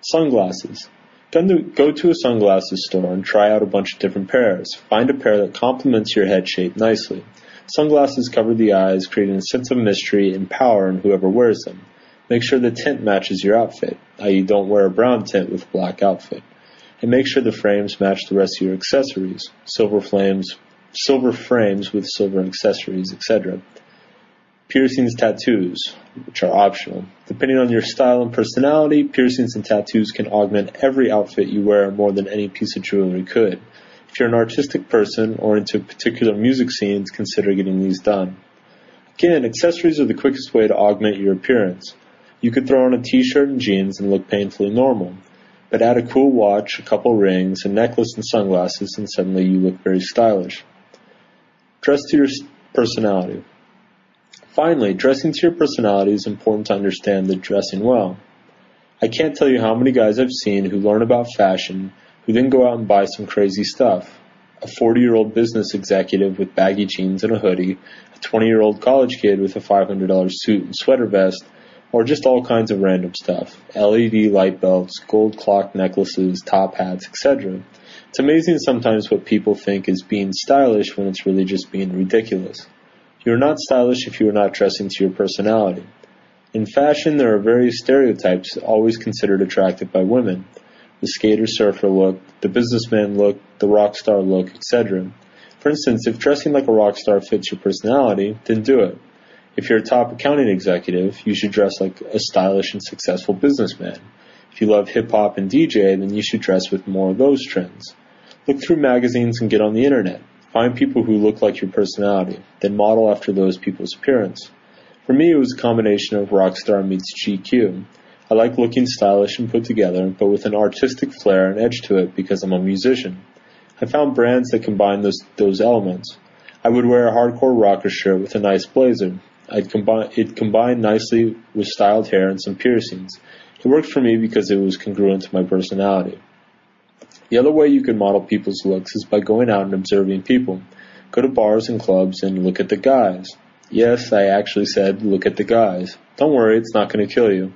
Sunglasses. Go to a sunglasses store and try out a bunch of different pairs. Find a pair that complements your head shape nicely. Sunglasses cover the eyes, creating a sense of mystery and power in whoever wears them. Make sure the tint matches your outfit, i.e. don't wear a brown tint with a black outfit. And make sure the frames match the rest of your accessories. Silver flames, silver frames with silver accessories, etc. Piercings, tattoos, which are optional. Depending on your style and personality, piercings and tattoos can augment every outfit you wear more than any piece of jewelry could. If you're an artistic person or into particular music scenes, consider getting these done. Again, accessories are the quickest way to augment your appearance. You could throw on a t-shirt and jeans and look painfully normal. But add a cool watch, a couple rings, a necklace and sunglasses and suddenly you look very stylish. Dress to your personality. Finally, dressing to your personality is important to understand the dressing well. I can't tell you how many guys I've seen who learn about fashion who then go out and buy some crazy stuff. A 40 year old business executive with baggy jeans and a hoodie, a 20 year old college kid with a $500 suit and sweater vest, or just all kinds of random stuff. LED light belts, gold clock necklaces, top hats, etc. It's amazing sometimes what people think is being stylish when it's really just being ridiculous. You are not stylish if you are not dressing to your personality. In fashion, there are various stereotypes always considered attractive by women the skater surfer look, the businessman look, the rock star look, etc. For instance, if dressing like a rock star fits your personality, then do it. If you're a top accounting executive, you should dress like a stylish and successful businessman. If you love hip hop and DJ, then you should dress with more of those trends. Look through magazines and get on the internet. Find people who look like your personality, then model after those people's appearance. For me, it was a combination of Rockstar meets GQ. I like looking stylish and put together, but with an artistic flair and edge to it because I'm a musician. I found brands that combine those, those elements. I would wear a hardcore rocker shirt with a nice blazer. I'd combine, it combined nicely with styled hair and some piercings. It worked for me because it was congruent to my personality. The other way you can model people's looks is by going out and observing people. Go to bars and clubs and look at the guys. Yes, I actually said look at the guys. Don't worry, it's not going to kill you.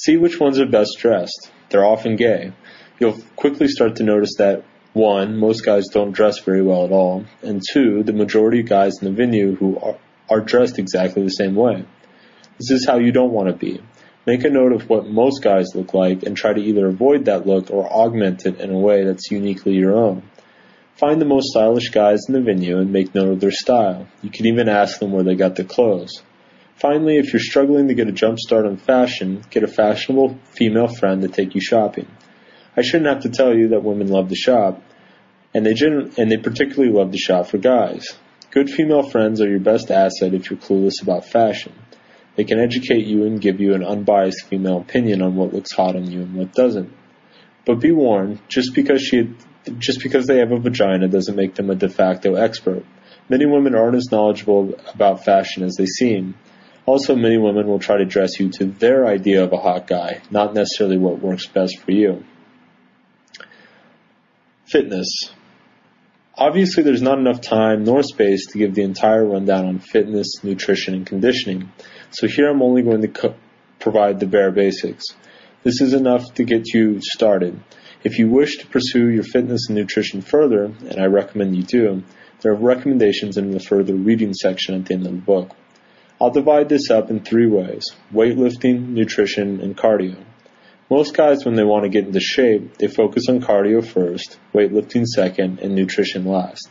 See which ones are best dressed. They're often gay. You'll quickly start to notice that one, most guys don't dress very well at all, and two, the majority of guys in the venue who are, are dressed exactly the same way. This is how you don't want to be. Make a note of what most guys look like and try to either avoid that look or augment it in a way that's uniquely your own. Find the most stylish guys in the venue and make note of their style. You can even ask them where they got their clothes. Finally, if you're struggling to get a jump start on fashion, get a fashionable female friend to take you shopping. I shouldn't have to tell you that women love to shop, and they gen- and they particularly love to shop for guys. Good female friends are your best asset if you're clueless about fashion. They can educate you and give you an unbiased female opinion on what looks hot on you and what doesn't. But be warned, just because she just because they have a vagina doesn't make them a de facto expert. Many women aren't as knowledgeable about fashion as they seem. Also, many women will try to dress you to their idea of a hot guy, not necessarily what works best for you. Fitness. Obviously, there's not enough time nor space to give the entire rundown on fitness, nutrition, and conditioning, so here I'm only going to co- provide the bare basics. This is enough to get you started. If you wish to pursue your fitness and nutrition further, and I recommend you do, there are recommendations in the further reading section at the end of the book. I'll divide this up in three ways weightlifting, nutrition, and cardio. Most guys, when they want to get into shape, they focus on cardio first, weightlifting second, and nutrition last.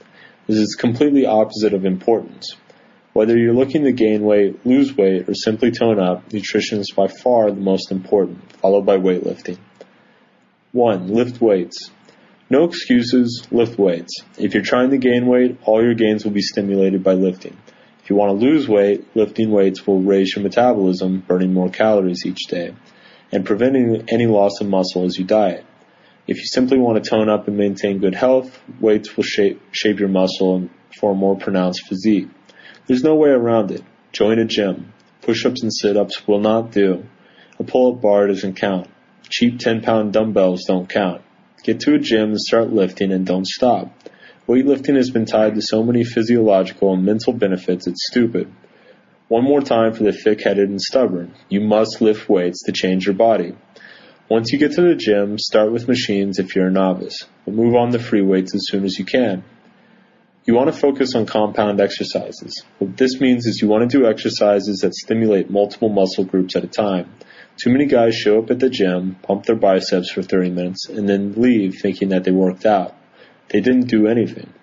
This is completely opposite of importance. Whether you're looking to gain weight, lose weight, or simply tone up, nutrition is by far the most important, followed by weightlifting. 1. Lift weights. No excuses, lift weights. If you're trying to gain weight, all your gains will be stimulated by lifting. If you want to lose weight, lifting weights will raise your metabolism, burning more calories each day, and preventing any loss of muscle as you diet. If you simply want to tone up and maintain good health, weights will shape, shape your muscle and for a more pronounced physique. There's no way around it. Join a gym. Push-ups and sit-ups will not do. A pull-up bar doesn't count. Cheap 10 pound dumbbells don't count. Get to a gym and start lifting and don't stop. Weightlifting has been tied to so many physiological and mental benefits, it's stupid. One more time for the thick headed and stubborn. You must lift weights to change your body. Once you get to the gym, start with machines if you're a novice, but move on to free weights as soon as you can. You want to focus on compound exercises. What this means is you want to do exercises that stimulate multiple muscle groups at a time. Too many guys show up at the gym, pump their biceps for 30 minutes, and then leave thinking that they worked out. They didn't do anything.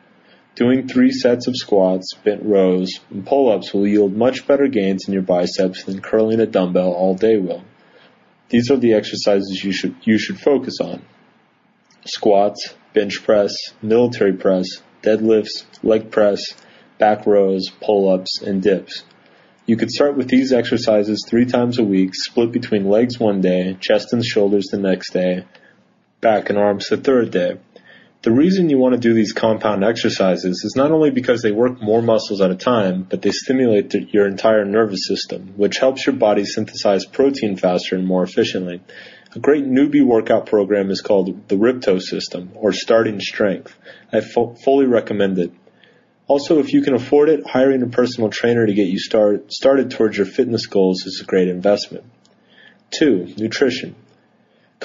Doing three sets of squats, bent rows, and pull-ups will yield much better gains in your biceps than curling a dumbbell all day will. These are the exercises you should, you should focus on. Squats, bench press, military press, deadlifts, leg press, back rows, pull-ups, and dips. You could start with these exercises three times a week, split between legs one day, chest and shoulders the next day, back and arms the third day. The reason you want to do these compound exercises is not only because they work more muscles at a time, but they stimulate your entire nervous system, which helps your body synthesize protein faster and more efficiently. A great newbie workout program is called the Rippetoe system, or Starting Strength. I fu- fully recommend it. Also, if you can afford it, hiring a personal trainer to get you start, started towards your fitness goals is a great investment. Two, nutrition.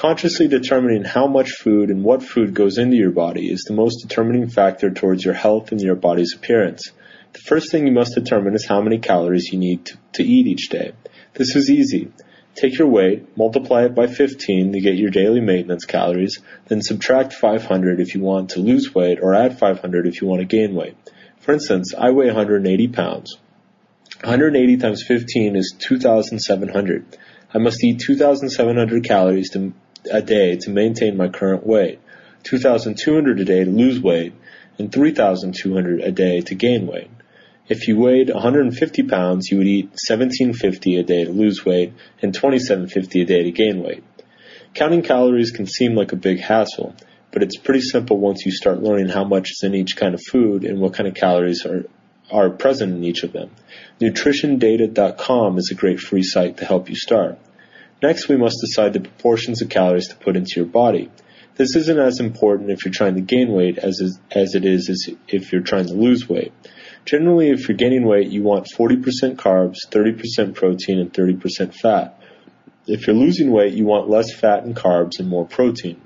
Consciously determining how much food and what food goes into your body is the most determining factor towards your health and your body's appearance. The first thing you must determine is how many calories you need to, to eat each day. This is easy. Take your weight, multiply it by 15 to get your daily maintenance calories, then subtract 500 if you want to lose weight or add 500 if you want to gain weight. For instance, I weigh 180 pounds. 180 times 15 is 2,700. I must eat 2,700 calories to a day to maintain my current weight, 2,200 a day to lose weight, and 3,200 a day to gain weight. If you weighed 150 pounds, you would eat 1750 a day to lose weight and 2750 a day to gain weight. Counting calories can seem like a big hassle, but it's pretty simple once you start learning how much is in each kind of food and what kind of calories are are present in each of them. NutritionData.com is a great free site to help you start. Next, we must decide the proportions of calories to put into your body. This isn't as important if you're trying to gain weight as, is, as it is as if you're trying to lose weight. Generally, if you're gaining weight, you want 40% carbs, 30% protein, and 30% fat. If you're losing weight, you want less fat and carbs and more protein.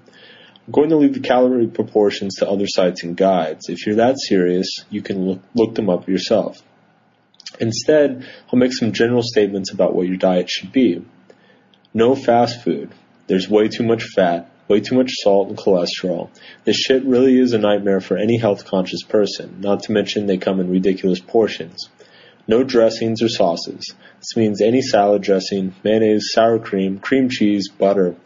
I'm going to leave the calorie proportions to other sites and guides. If you're that serious, you can look, look them up yourself. Instead, I'll make some general statements about what your diet should be. No fast food. There's way too much fat, way too much salt and cholesterol. This shit really is a nightmare for any health conscious person, not to mention they come in ridiculous portions. No dressings or sauces. This means any salad dressing, mayonnaise, sour cream, cream cheese, butter.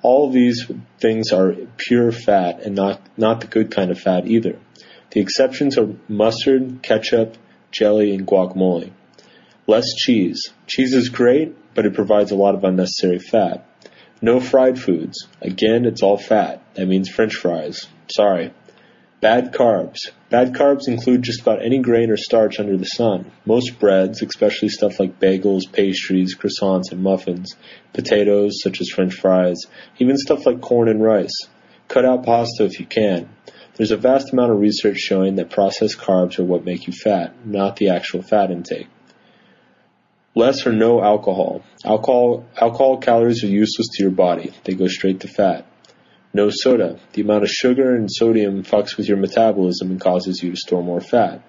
All these things are pure fat and not, not the good kind of fat either. The exceptions are mustard, ketchup, jelly, and guacamole. Less cheese. Cheese is great, but it provides a lot of unnecessary fat. No fried foods. Again, it's all fat. That means french fries. Sorry. Bad carbs. Bad carbs include just about any grain or starch under the sun. Most breads, especially stuff like bagels, pastries, croissants, and muffins. Potatoes, such as french fries. Even stuff like corn and rice. Cut out pasta if you can. There's a vast amount of research showing that processed carbs are what make you fat, not the actual fat intake. Less or no alcohol. Alcohol, alcohol calories are useless to your body. They go straight to fat. No soda. The amount of sugar and sodium fucks with your metabolism and causes you to store more fat.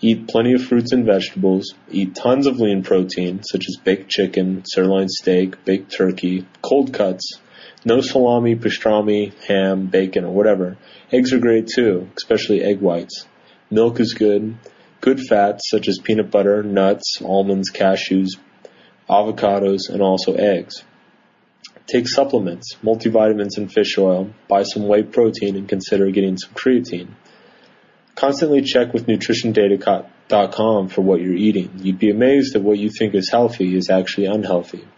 Eat plenty of fruits and vegetables. Eat tons of lean protein, such as baked chicken, sirloin steak, baked turkey, cold cuts. No salami, pastrami, ham, bacon, or whatever. Eggs are great too, especially egg whites. Milk is good. Good fats such as peanut butter, nuts, almonds, cashews, avocados, and also eggs. Take supplements, multivitamins and fish oil, buy some whey protein, and consider getting some creatine. Constantly check with nutritiondata.com for what you're eating. You'd be amazed that what you think is healthy is actually unhealthy.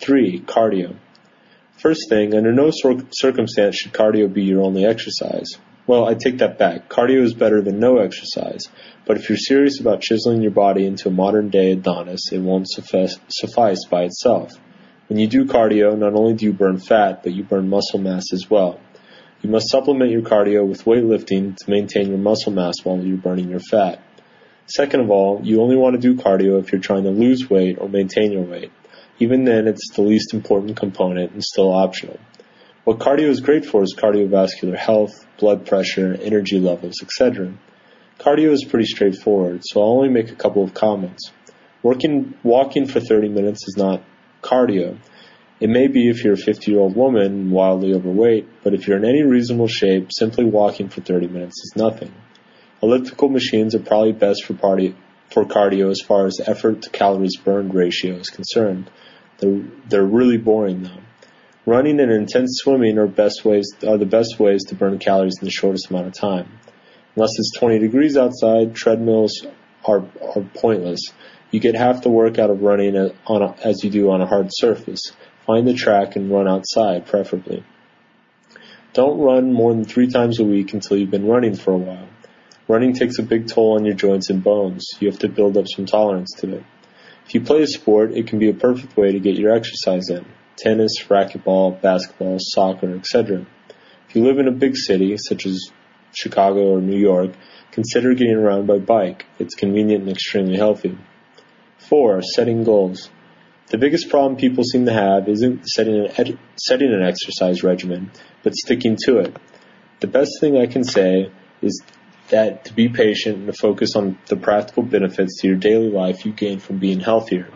3. Cardio. First thing, under no circumstance should cardio be your only exercise. Well, I take that back. Cardio is better than no exercise. But if you're serious about chiseling your body into a modern day Adonis, it won't suffice, suffice by itself. When you do cardio, not only do you burn fat, but you burn muscle mass as well. You must supplement your cardio with weightlifting to maintain your muscle mass while you're burning your fat. Second of all, you only want to do cardio if you're trying to lose weight or maintain your weight. Even then, it's the least important component and still optional. What cardio is great for is cardiovascular health, blood pressure, energy levels, etc. Cardio is pretty straightforward, so I'll only make a couple of comments. Working, walking for 30 minutes is not cardio. It may be if you're a 50 year old woman wildly overweight, but if you're in any reasonable shape, simply walking for 30 minutes is nothing. Elliptical machines are probably best for, party, for cardio as far as effort to calories burned ratio is concerned. They're, they're really boring though. Running and intense swimming are best ways are the best ways to burn calories in the shortest amount of time. Unless it's 20 degrees outside, treadmills are, are pointless. You get half the work out of running on a, as you do on a hard surface. Find the track and run outside, preferably. Don't run more than three times a week until you've been running for a while. Running takes a big toll on your joints and bones. You have to build up some tolerance to it. If you play a sport, it can be a perfect way to get your exercise in. Tennis, racquetball, basketball, soccer, etc. If you live in a big city, such as Chicago or New York, consider getting around by bike. It's convenient and extremely healthy. 4. Setting goals. The biggest problem people seem to have isn't setting an, ed- setting an exercise regimen, but sticking to it. The best thing I can say is that to be patient and to focus on the practical benefits to your daily life you gain from being healthier.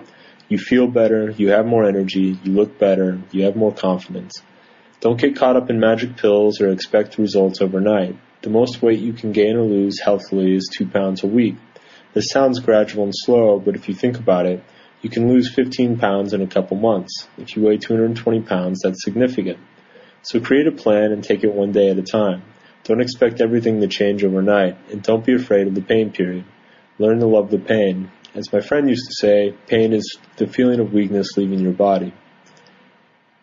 You feel better, you have more energy, you look better, you have more confidence. Don't get caught up in magic pills or expect results overnight. The most weight you can gain or lose healthily is two pounds a week. This sounds gradual and slow, but if you think about it, you can lose 15 pounds in a couple months. If you weigh 220 pounds, that's significant. So create a plan and take it one day at a time. Don't expect everything to change overnight, and don't be afraid of the pain period. Learn to love the pain. As my friend used to say, pain is the feeling of weakness leaving your body.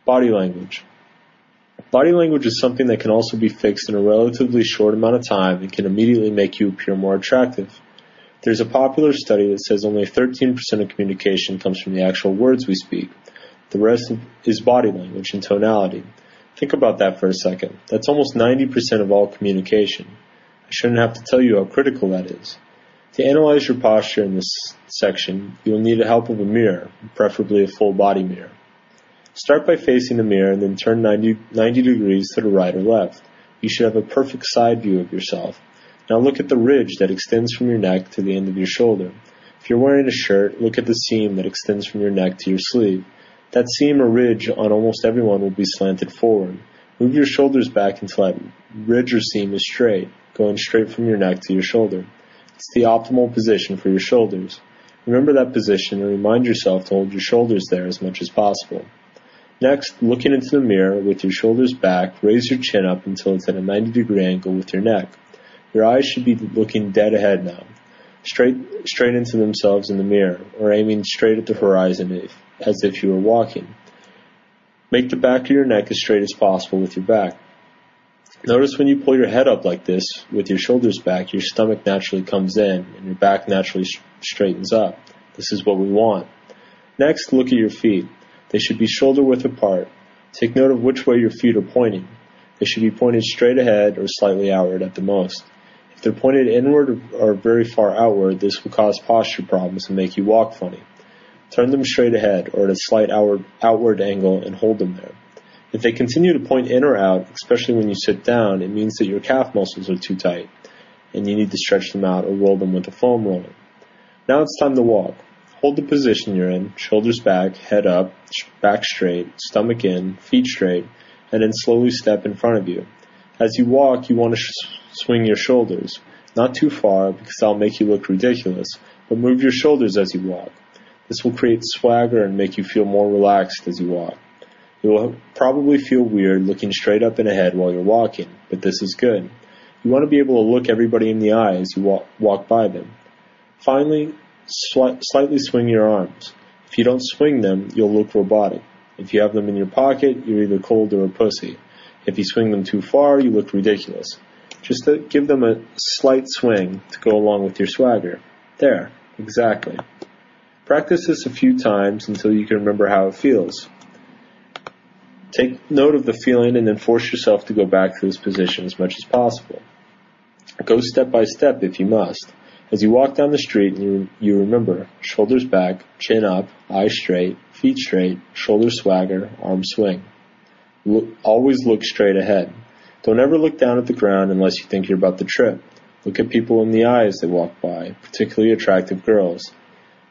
Body language. Body language is something that can also be fixed in a relatively short amount of time and can immediately make you appear more attractive. There's a popular study that says only 13% of communication comes from the actual words we speak. The rest is body language and tonality. Think about that for a second. That's almost 90% of all communication. I shouldn't have to tell you how critical that is. To analyze your posture in this section, you will need the help of a mirror, preferably a full body mirror. Start by facing the mirror and then turn 90, 90 degrees to the right or left. You should have a perfect side view of yourself. Now look at the ridge that extends from your neck to the end of your shoulder. If you're wearing a shirt, look at the seam that extends from your neck to your sleeve. That seam or ridge on almost everyone will be slanted forward. Move your shoulders back until that ridge or seam is straight, going straight from your neck to your shoulder. It's the optimal position for your shoulders. Remember that position and remind yourself to hold your shoulders there as much as possible. Next, looking into the mirror with your shoulders back, raise your chin up until it's at a 90 degree angle with your neck. Your eyes should be looking dead ahead now, straight, straight into themselves in the mirror, or aiming straight at the horizon if, as if you were walking. Make the back of your neck as straight as possible with your back. Notice when you pull your head up like this, with your shoulders back, your stomach naturally comes in and your back naturally sh- straightens up. This is what we want. Next, look at your feet. They should be shoulder width apart. Take note of which way your feet are pointing. They should be pointed straight ahead or slightly outward at the most. If they're pointed inward or very far outward, this will cause posture problems and make you walk funny. Turn them straight ahead or at a slight outward, outward angle and hold them there. If they continue to point in or out, especially when you sit down, it means that your calf muscles are too tight and you need to stretch them out or roll them with a foam roller. Now it's time to walk. Hold the position you're in, shoulders back, head up, back straight, stomach in, feet straight, and then slowly step in front of you. As you walk, you want to sh- swing your shoulders. Not too far because that'll make you look ridiculous, but move your shoulders as you walk. This will create swagger and make you feel more relaxed as you walk. You will probably feel weird looking straight up and ahead while you're walking, but this is good. You want to be able to look everybody in the eye as you walk, walk by them. Finally, sli- slightly swing your arms. If you don't swing them, you'll look robotic. If you have them in your pocket, you're either cold or a pussy. If you swing them too far, you look ridiculous. Just give them a slight swing to go along with your swagger. There, exactly. Practice this a few times until you can remember how it feels. Take note of the feeling and then force yourself to go back to this position as much as possible. Go step by step if you must. As you walk down the street, you, you remember shoulders back, chin up, eyes straight, feet straight, shoulder swagger, arm swing. Look, always look straight ahead. Don't ever look down at the ground unless you think you're about to trip. Look at people in the eye as they walk by, particularly attractive girls.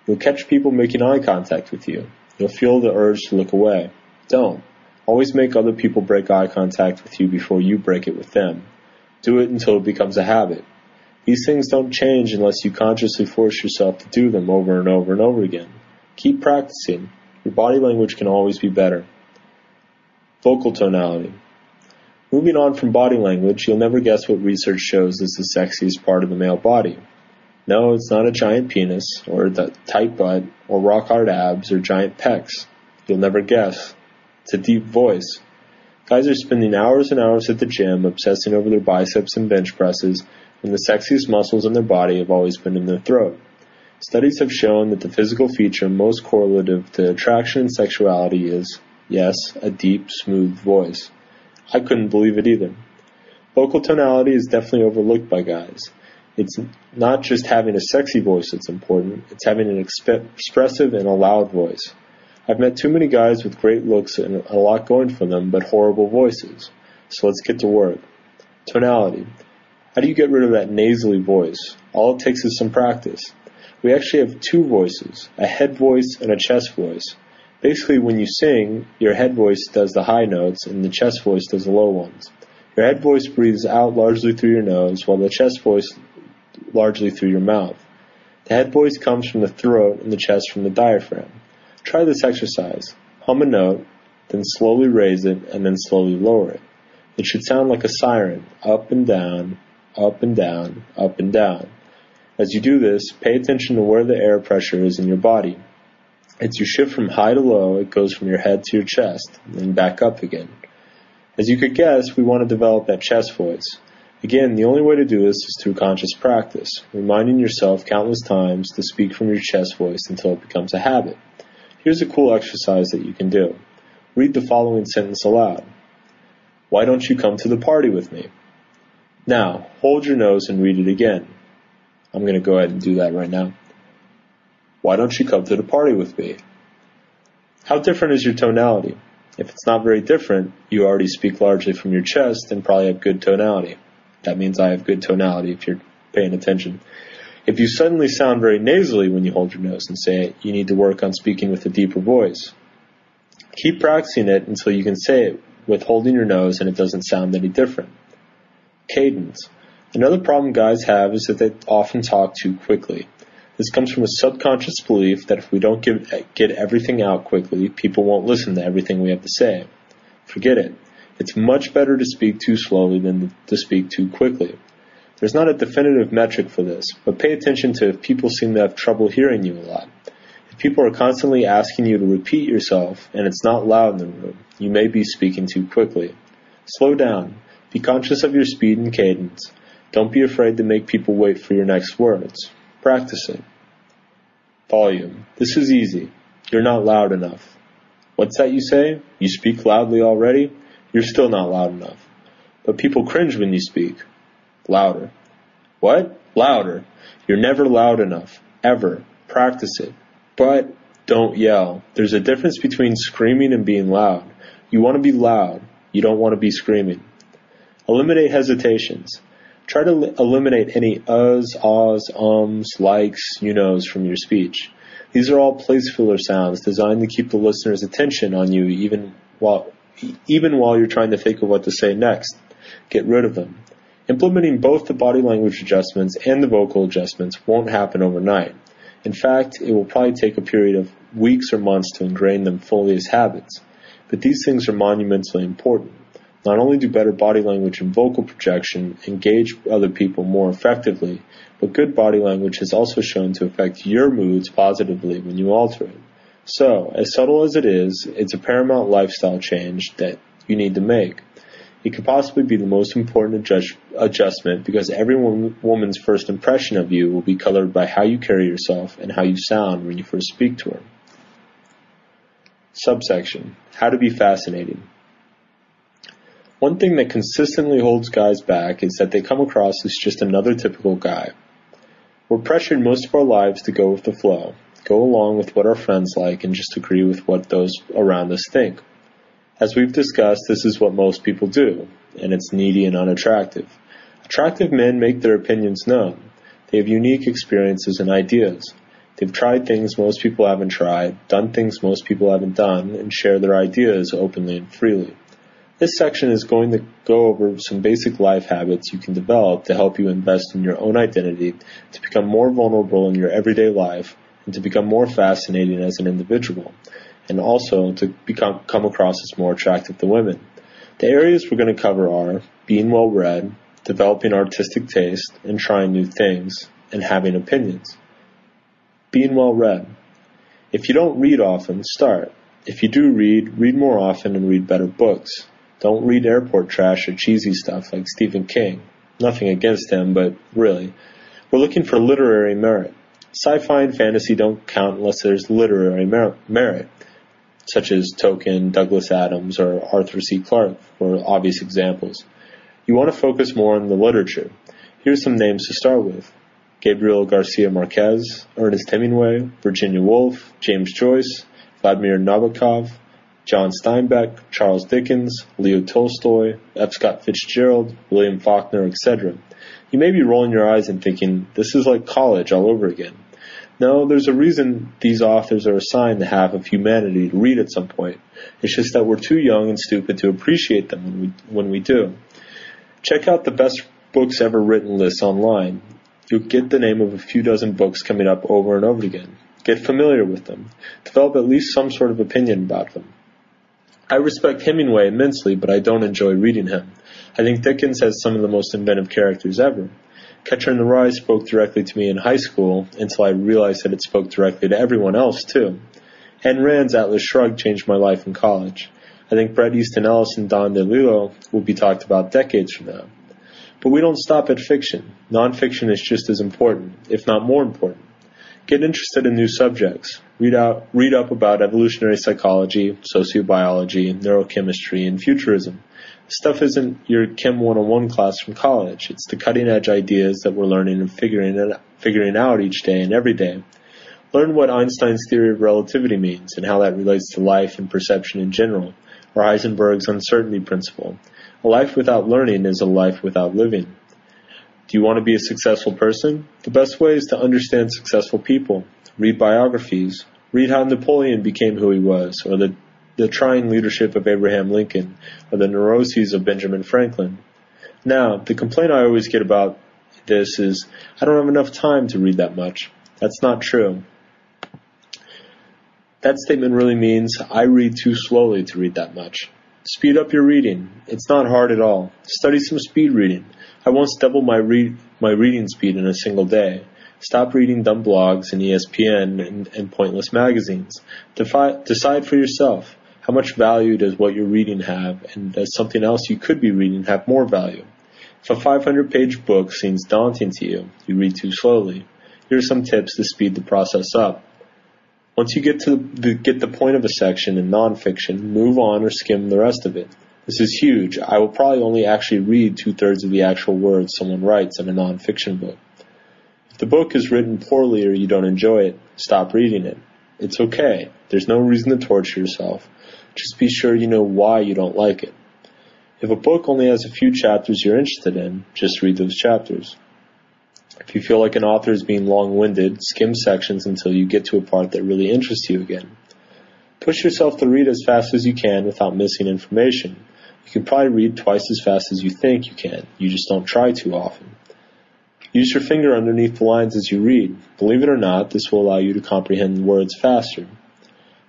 You'll catch people making eye contact with you. You'll feel the urge to look away. Don't. Always make other people break eye contact with you before you break it with them. Do it until it becomes a habit. These things don't change unless you consciously force yourself to do them over and over and over again. Keep practicing. Your body language can always be better. Vocal tonality. Moving on from body language, you'll never guess what research shows is the sexiest part of the male body. No, it's not a giant penis, or a tight butt, or rock hard abs, or giant pecs. You'll never guess. It's a deep voice. Guys are spending hours and hours at the gym obsessing over their biceps and bench presses when the sexiest muscles in their body have always been in their throat. Studies have shown that the physical feature most correlative to attraction and sexuality is, yes, a deep, smooth voice. I couldn't believe it either. Vocal tonality is definitely overlooked by guys. It's not just having a sexy voice that's important, it's having an exp- expressive and a loud voice. I've met too many guys with great looks and a lot going for them, but horrible voices. So let's get to work. Tonality. How do you get rid of that nasally voice? All it takes is some practice. We actually have two voices, a head voice and a chest voice. Basically, when you sing, your head voice does the high notes and the chest voice does the low ones. Your head voice breathes out largely through your nose, while the chest voice largely through your mouth. The head voice comes from the throat and the chest from the diaphragm. Try this exercise. Hum a note, then slowly raise it, and then slowly lower it. It should sound like a siren, up and down, up and down, up and down. As you do this, pay attention to where the air pressure is in your body. As you shift from high to low, it goes from your head to your chest, and then back up again. As you could guess, we want to develop that chest voice. Again, the only way to do this is through conscious practice, reminding yourself countless times to speak from your chest voice until it becomes a habit. Here's a cool exercise that you can do. Read the following sentence aloud. Why don't you come to the party with me? Now, hold your nose and read it again. I'm going to go ahead and do that right now. Why don't you come to the party with me? How different is your tonality? If it's not very different, you already speak largely from your chest and probably have good tonality. That means I have good tonality if you're paying attention. If you suddenly sound very nasally when you hold your nose and say it, you need to work on speaking with a deeper voice. Keep practicing it until you can say it with holding your nose and it doesn't sound any different. Cadence. Another problem guys have is that they often talk too quickly. This comes from a subconscious belief that if we don't give, get everything out quickly, people won't listen to everything we have to say. Forget it. It's much better to speak too slowly than to speak too quickly. There's not a definitive metric for this, but pay attention to if people seem to have trouble hearing you a lot. If people are constantly asking you to repeat yourself and it's not loud in the room, you may be speaking too quickly. Slow down. Be conscious of your speed and cadence. Don't be afraid to make people wait for your next words. Practice it. Volume. This is easy. You're not loud enough. What's that you say? You speak loudly already? You're still not loud enough. But people cringe when you speak. Louder. What? Louder. You're never loud enough. Ever. Practice it. But don't yell. There's a difference between screaming and being loud. You want to be loud. You don't want to be screaming. Eliminate hesitations. Try to eliminate any uhs, ahs, ums, likes, you knows from your speech. These are all place filler sounds designed to keep the listener's attention on you even while even while you're trying to think of what to say next. Get rid of them. Implementing both the body language adjustments and the vocal adjustments won't happen overnight. In fact, it will probably take a period of weeks or months to ingrain them fully as habits. But these things are monumentally important. Not only do better body language and vocal projection engage other people more effectively, but good body language has also shown to affect your moods positively when you alter it. So, as subtle as it is, it's a paramount lifestyle change that you need to make. It could possibly be the most important adjust- adjustment because every woman's first impression of you will be colored by how you carry yourself and how you sound when you first speak to her. Subsection How to be fascinating. One thing that consistently holds guys back is that they come across as just another typical guy. We're pressured most of our lives to go with the flow, go along with what our friends like, and just agree with what those around us think. As we've discussed, this is what most people do, and it's needy and unattractive. Attractive men make their opinions known. They have unique experiences and ideas. They've tried things most people haven't tried, done things most people haven't done, and share their ideas openly and freely. This section is going to go over some basic life habits you can develop to help you invest in your own identity, to become more vulnerable in your everyday life, and to become more fascinating as an individual, and also to become come across as more attractive to women. The areas we're going to cover are being well read, developing artistic taste, and trying new things, and having opinions. Being well read. If you don't read often, start. If you do read, read more often and read better books. Don't read airport trash or cheesy stuff like Stephen King. Nothing against him, but really. We're looking for literary merit. Sci-fi and fantasy don't count unless there's literary mer- merit, such as Tolkien, Douglas Adams, or Arthur C. Clarke, for obvious examples. You want to focus more on the literature. Here's some names to start with. Gabriel Garcia Marquez, Ernest Hemingway, Virginia Woolf, James Joyce, Vladimir Nabokov, John Steinbeck, Charles Dickens, Leo Tolstoy, F. Scott Fitzgerald, William Faulkner, etc. You may be rolling your eyes and thinking, this is like college all over again. No, there's a reason these authors are assigned the half of humanity to read at some point. It's just that we're too young and stupid to appreciate them when we, when we do. Check out the best books ever written lists online. You'll get the name of a few dozen books coming up over and over again. Get familiar with them. Develop at least some sort of opinion about them. I respect Hemingway immensely, but I don't enjoy reading him. I think Dickens has some of the most inventive characters ever. Catcher in the Rye spoke directly to me in high school until I realized that it spoke directly to everyone else too. Ayn Rand's Atlas Shrugged changed my life in college. I think Bret Easton Ellis and Don DeLillo will be talked about decades from now. But we don't stop at fiction. Nonfiction is just as important, if not more important. Get interested in new subjects. Read out, read up about evolutionary psychology, sociobiology, neurochemistry, and futurism. Stuff isn't your Chem 101 class from college. It's the cutting edge ideas that we're learning and figuring, it, figuring out each day and every day. Learn what Einstein's theory of relativity means and how that relates to life and perception in general, or Heisenberg's uncertainty principle. A life without learning is a life without living. Do you want to be a successful person? The best way is to understand successful people. Read biographies. Read how Napoleon became who he was, or the, the trying leadership of Abraham Lincoln, or the neuroses of Benjamin Franklin. Now, the complaint I always get about this is, I don't have enough time to read that much. That's not true. That statement really means I read too slowly to read that much. Speed up your reading. It's not hard at all. Study some speed reading. I once doubled my read my reading speed in a single day. Stop reading dumb blogs and ESPN and, and pointless magazines. Defi- decide for yourself how much value does what you're reading have, and does something else you could be reading have more value? If a 500 page book seems daunting to you, you read too slowly. Here are some tips to speed the process up. Once you get to the, get the point of a section in nonfiction, move on or skim the rest of it. This is huge. I will probably only actually read two thirds of the actual words someone writes in a nonfiction book. If the book is written poorly or you don't enjoy it, stop reading it. It's okay. There's no reason to torture yourself. Just be sure you know why you don't like it. If a book only has a few chapters you're interested in, just read those chapters. If you feel like an author is being long-winded, skim sections until you get to a part that really interests you again. Push yourself to read as fast as you can without missing information. You can probably read twice as fast as you think you can. You just don't try too often. Use your finger underneath the lines as you read. Believe it or not, this will allow you to comprehend words faster.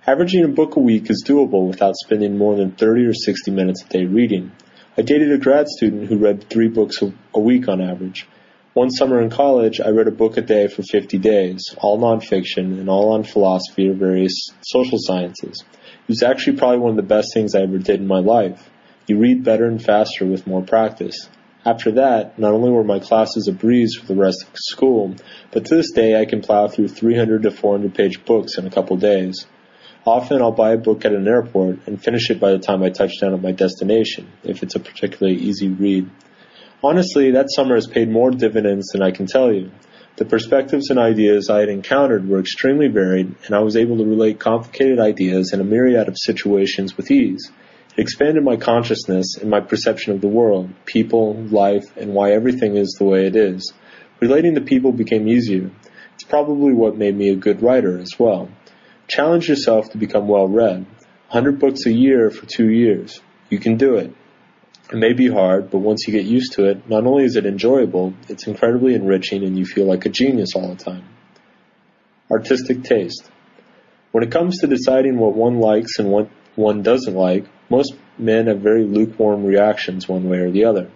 Averaging a book a week is doable without spending more than 30 or 60 minutes a day reading. I dated a grad student who read three books a week on average. One summer in college, I read a book a day for 50 days, all nonfiction and all on philosophy or various social sciences. It was actually probably one of the best things I ever did in my life. You read better and faster with more practice. After that, not only were my classes a breeze for the rest of school, but to this day I can plow through 300 to 400 page books in a couple days. Often I'll buy a book at an airport and finish it by the time I touch down at my destination, if it's a particularly easy read. Honestly, that summer has paid more dividends than I can tell you. The perspectives and ideas I had encountered were extremely varied, and I was able to relate complicated ideas in a myriad of situations with ease. It expanded my consciousness and my perception of the world, people, life, and why everything is the way it is. Relating to people became easier. It's probably what made me a good writer as well. Challenge yourself to become well read. 100 books a year for two years. You can do it. It may be hard, but once you get used to it, not only is it enjoyable, it's incredibly enriching and you feel like a genius all the time. Artistic taste. When it comes to deciding what one likes and what one doesn't like, most men have very lukewarm reactions one way or the other.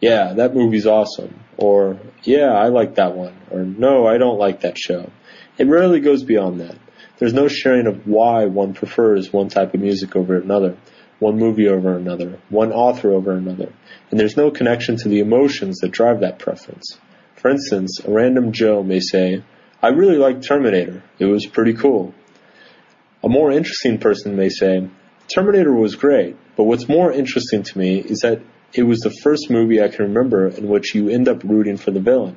Yeah, that movie's awesome. Or, yeah, I like that one. Or, no, I don't like that show. It rarely goes beyond that. There's no sharing of why one prefers one type of music over another, one movie over another, one author over another, and there's no connection to the emotions that drive that preference. For instance, a random Joe may say, I really liked Terminator. It was pretty cool. A more interesting person may say, Terminator was great, but what's more interesting to me is that it was the first movie I can remember in which you end up rooting for the villain.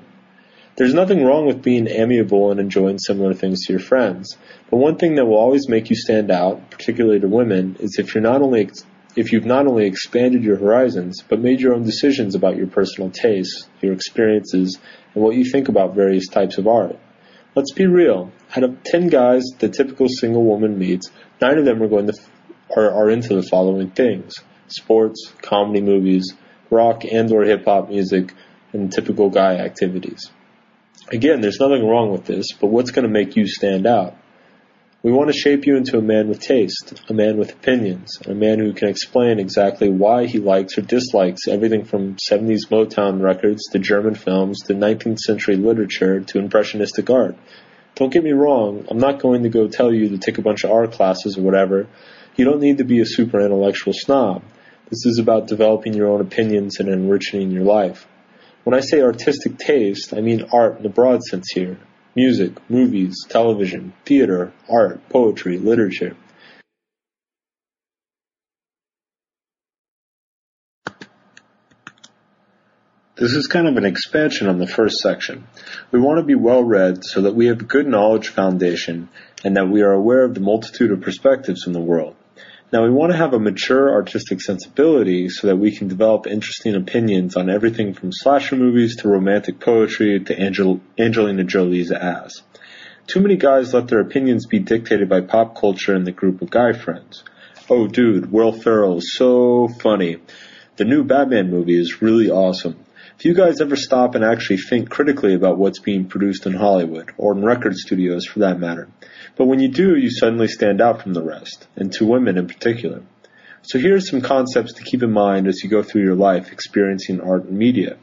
There's nothing wrong with being amiable and enjoying similar things to your friends, but one thing that will always make you stand out, particularly to women, is if you're not only if you've not only expanded your horizons, but made your own decisions about your personal tastes, your experiences, and what you think about various types of art. Let's be real. Out of 10 guys the typical single woman meets, 9 of them are going to are, are into the following things: sports, comedy movies, rock and or hip hop music, and typical guy activities. Again, there's nothing wrong with this, but what's going to make you stand out? We want to shape you into a man with taste, a man with opinions, a man who can explain exactly why he likes or dislikes everything from 70s Motown records to German films to 19th century literature to impressionistic art. Don't get me wrong, I'm not going to go tell you to take a bunch of art classes or whatever. You don't need to be a super intellectual snob. This is about developing your own opinions and enriching your life. When I say artistic taste, I mean art in the broad sense here music, movies, television, theater, art, poetry, literature. This is kind of an expansion on the first section. We want to be well read so that we have a good knowledge foundation and that we are aware of the multitude of perspectives in the world. Now we want to have a mature artistic sensibility so that we can develop interesting opinions on everything from slasher movies to romantic poetry to Angel- Angelina Jolie's ass. Too many guys let their opinions be dictated by pop culture and the group of guy friends. Oh dude, Will Ferrell is so funny. The new Batman movie is really awesome. If you guys ever stop and actually think critically about what's being produced in Hollywood, or in record studios for that matter, but when you do, you suddenly stand out from the rest, and to women in particular. So here are some concepts to keep in mind as you go through your life experiencing art and media.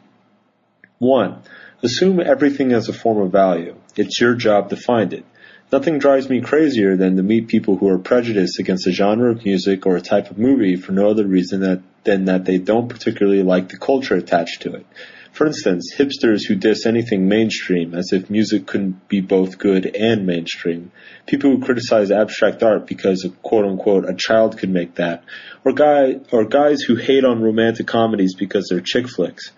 1. Assume everything has a form of value. It's your job to find it. Nothing drives me crazier than to meet people who are prejudiced against a genre of music or a type of movie for no other reason that, than that they don't particularly like the culture attached to it. For instance, hipsters who diss anything mainstream as if music couldn't be both good and mainstream. People who criticize abstract art because of quote unquote a child could make that. Or guy or guys who hate on romantic comedies because they're chick flicks.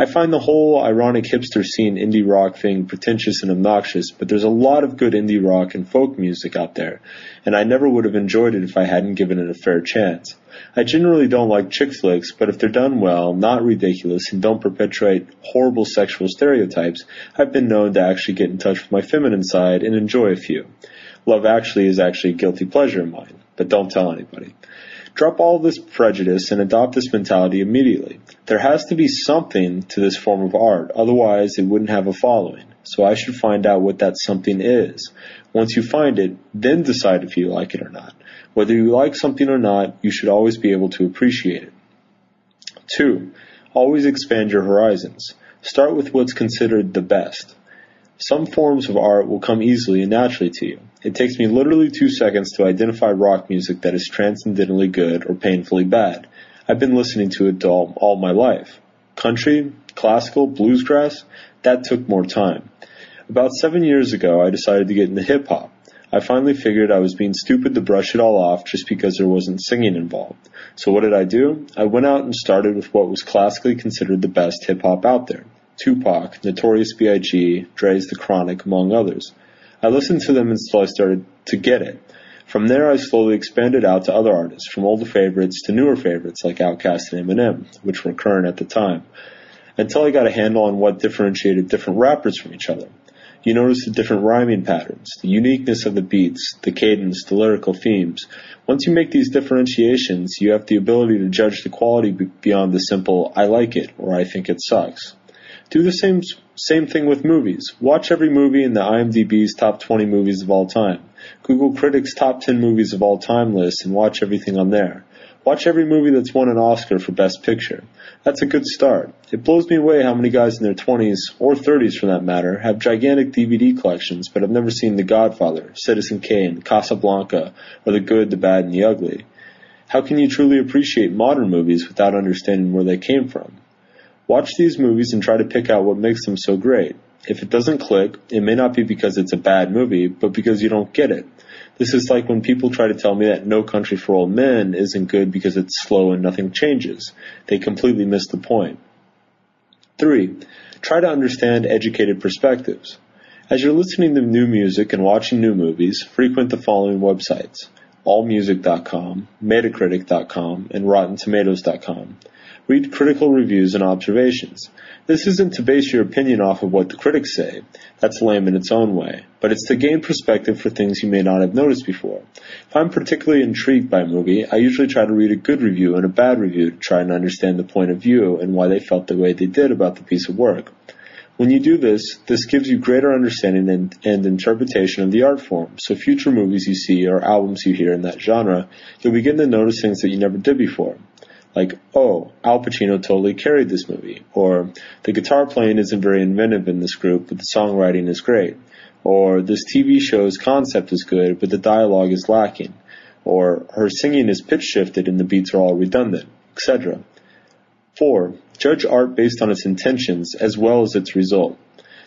I find the whole ironic hipster scene indie rock thing pretentious and obnoxious, but there's a lot of good indie rock and folk music out there, and I never would have enjoyed it if I hadn't given it a fair chance. I generally don't like chick flicks, but if they're done well, not ridiculous, and don't perpetuate horrible sexual stereotypes, I've been known to actually get in touch with my feminine side and enjoy a few. Love Actually is actually a guilty pleasure of mine, but don't tell anybody. Drop all this prejudice and adopt this mentality immediately. There has to be something to this form of art, otherwise it wouldn't have a following. So I should find out what that something is. Once you find it, then decide if you like it or not. Whether you like something or not, you should always be able to appreciate it. Two, always expand your horizons. Start with what's considered the best. Some forms of art will come easily and naturally to you. It takes me literally two seconds to identify rock music that is transcendently good or painfully bad. I've been listening to it all, all my life. Country, classical, bluesgrass, that took more time. About seven years ago, I decided to get into hip hop. I finally figured I was being stupid to brush it all off just because there wasn't singing involved. So what did I do? I went out and started with what was classically considered the best hip hop out there. Tupac, Notorious B.I.G., Dre's The Chronic, among others. I listened to them until I started to get it. From there, I slowly expanded out to other artists, from older favorites to newer favorites like Outkast and Eminem, which were current at the time, until I got a handle on what differentiated different rappers from each other. You notice the different rhyming patterns, the uniqueness of the beats, the cadence, the lyrical themes. Once you make these differentiations, you have the ability to judge the quality beyond the simple, I like it, or I think it sucks. Do the same, same thing with movies. Watch every movie in the IMDb's top 20 movies of all time. Google Critics' top 10 movies of all time list and watch everything on there. Watch every movie that's won an Oscar for Best Picture. That's a good start. It blows me away how many guys in their 20s, or 30s for that matter, have gigantic DVD collections but have never seen The Godfather, Citizen Kane, Casablanca, or The Good, the Bad, and the Ugly. How can you truly appreciate modern movies without understanding where they came from? Watch these movies and try to pick out what makes them so great. If it doesn't click, it may not be because it's a bad movie, but because you don't get it. This is like when people try to tell me that No Country for Old Men isn't good because it's slow and nothing changes. They completely miss the point. 3. Try to understand educated perspectives. As you're listening to new music and watching new movies, frequent the following websites allmusic.com, metacritic.com, and rottentomatoes.com. Read critical reviews and observations. This isn't to base your opinion off of what the critics say. That's lame in its own way. But it's to gain perspective for things you may not have noticed before. If I'm particularly intrigued by a movie, I usually try to read a good review and a bad review to try and understand the point of view and why they felt the way they did about the piece of work. When you do this, this gives you greater understanding and, and, interpretation of the art form. So future movies you see or albums you hear in that genre, you'll begin to notice things that you never did before like, oh, Al Pacino totally carried this movie, or the guitar playing isn't very inventive in this group, but the songwriting is great, or this TV show's concept is good, but the dialogue is lacking, or her singing is pitch shifted and the beats are all redundant, etc. 4. Judge art based on its intentions as well as its result.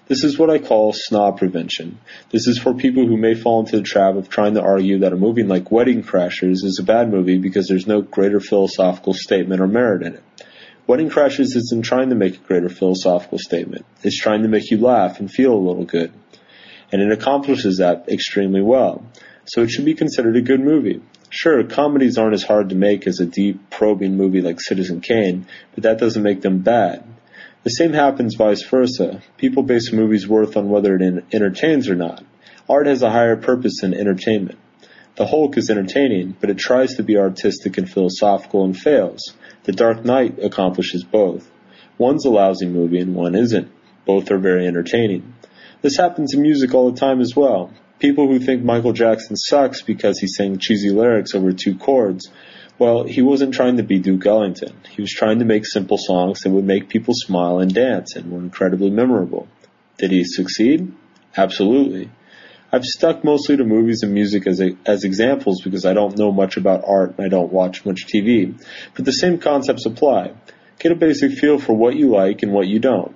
This is what I call snob prevention. This is for people who may fall into the trap of trying to argue that a movie like Wedding Crashers is a bad movie because there's no greater philosophical statement or merit in it. Wedding Crashers isn't trying to make a greater philosophical statement. It's trying to make you laugh and feel a little good. And it accomplishes that extremely well. So it should be considered a good movie. Sure, comedies aren't as hard to make as a deep, probing movie like Citizen Kane, but that doesn't make them bad. The same happens vice versa. People base a movie's worth on whether it entertains or not. Art has a higher purpose than entertainment. The Hulk is entertaining, but it tries to be artistic and philosophical and fails. The Dark Knight accomplishes both. One's a lousy movie and one isn't. Both are very entertaining. This happens in music all the time as well. People who think Michael Jackson sucks because he sang cheesy lyrics over two chords well, he wasn't trying to be Duke Ellington. He was trying to make simple songs that would make people smile and dance and were incredibly memorable. Did he succeed? Absolutely. I've stuck mostly to movies and music as, a, as examples because I don't know much about art and I don't watch much TV. But the same concepts apply. Get a basic feel for what you like and what you don't.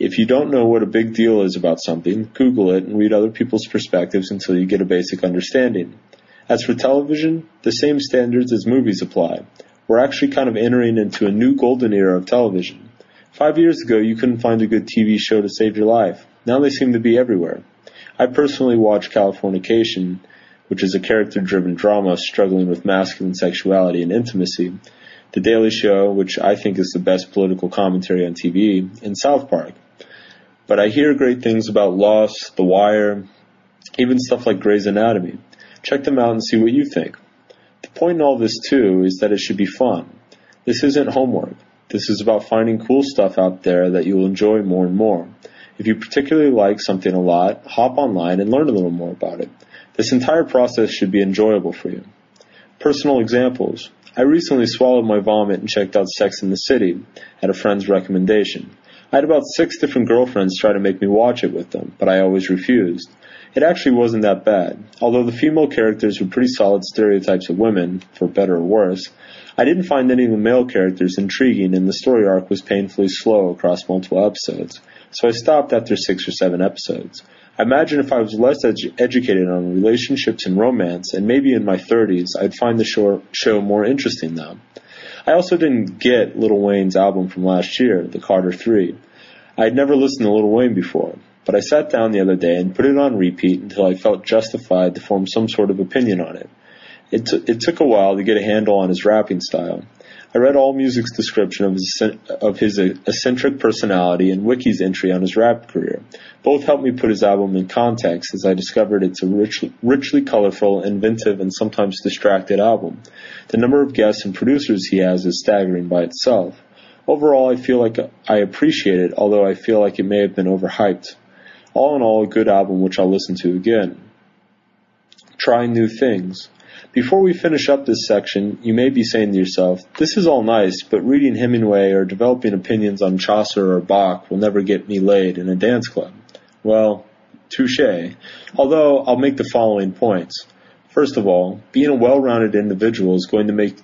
If you don't know what a big deal is about something, Google it and read other people's perspectives until you get a basic understanding. As for television, the same standards as movies apply. We're actually kind of entering into a new golden era of television. Five years ago, you couldn't find a good TV show to save your life. Now they seem to be everywhere. I personally watch Californication, which is a character driven drama struggling with masculine sexuality and intimacy, The Daily Show, which I think is the best political commentary on TV, and South Park. But I hear great things about Lost, The Wire, even stuff like Grey's Anatomy. Check them out and see what you think. The point in all this, too, is that it should be fun. This isn't homework. This is about finding cool stuff out there that you'll enjoy more and more. If you particularly like something a lot, hop online and learn a little more about it. This entire process should be enjoyable for you. Personal examples. I recently swallowed my vomit and checked out Sex in the City at a friend's recommendation. I had about six different girlfriends try to make me watch it with them, but I always refused. It actually wasn't that bad. Although the female characters were pretty solid stereotypes of women, for better or worse, I didn't find any of the male characters intriguing and the story arc was painfully slow across multiple episodes, so I stopped after six or seven episodes. I imagine if I was less edu- educated on relationships and romance, and maybe in my 30s, I'd find the show, more interesting now. I also didn't get Lil Wayne's album from last year, The Carter 3. I had never listened to Lil Wayne before, but I sat down the other day and put it on repeat until I felt justified to form some sort of opinion on it. It, t- it took a while to get a handle on his rapping style. I read AllMusic's description of his, of his eccentric personality and Wiki's entry on his rap career. Both helped me put his album in context as I discovered it's a rich, richly colorful, inventive, and sometimes distracted album. The number of guests and producers he has is staggering by itself. Overall, I feel like I appreciate it, although I feel like it may have been overhyped. All in all, a good album which I'll listen to again. Trying new things. Before we finish up this section, you may be saying to yourself, this is all nice, but reading Hemingway or developing opinions on Chaucer or Bach will never get me laid in a dance club. Well, touche. Although I'll make the following points. First of all, being a well-rounded individual is going to make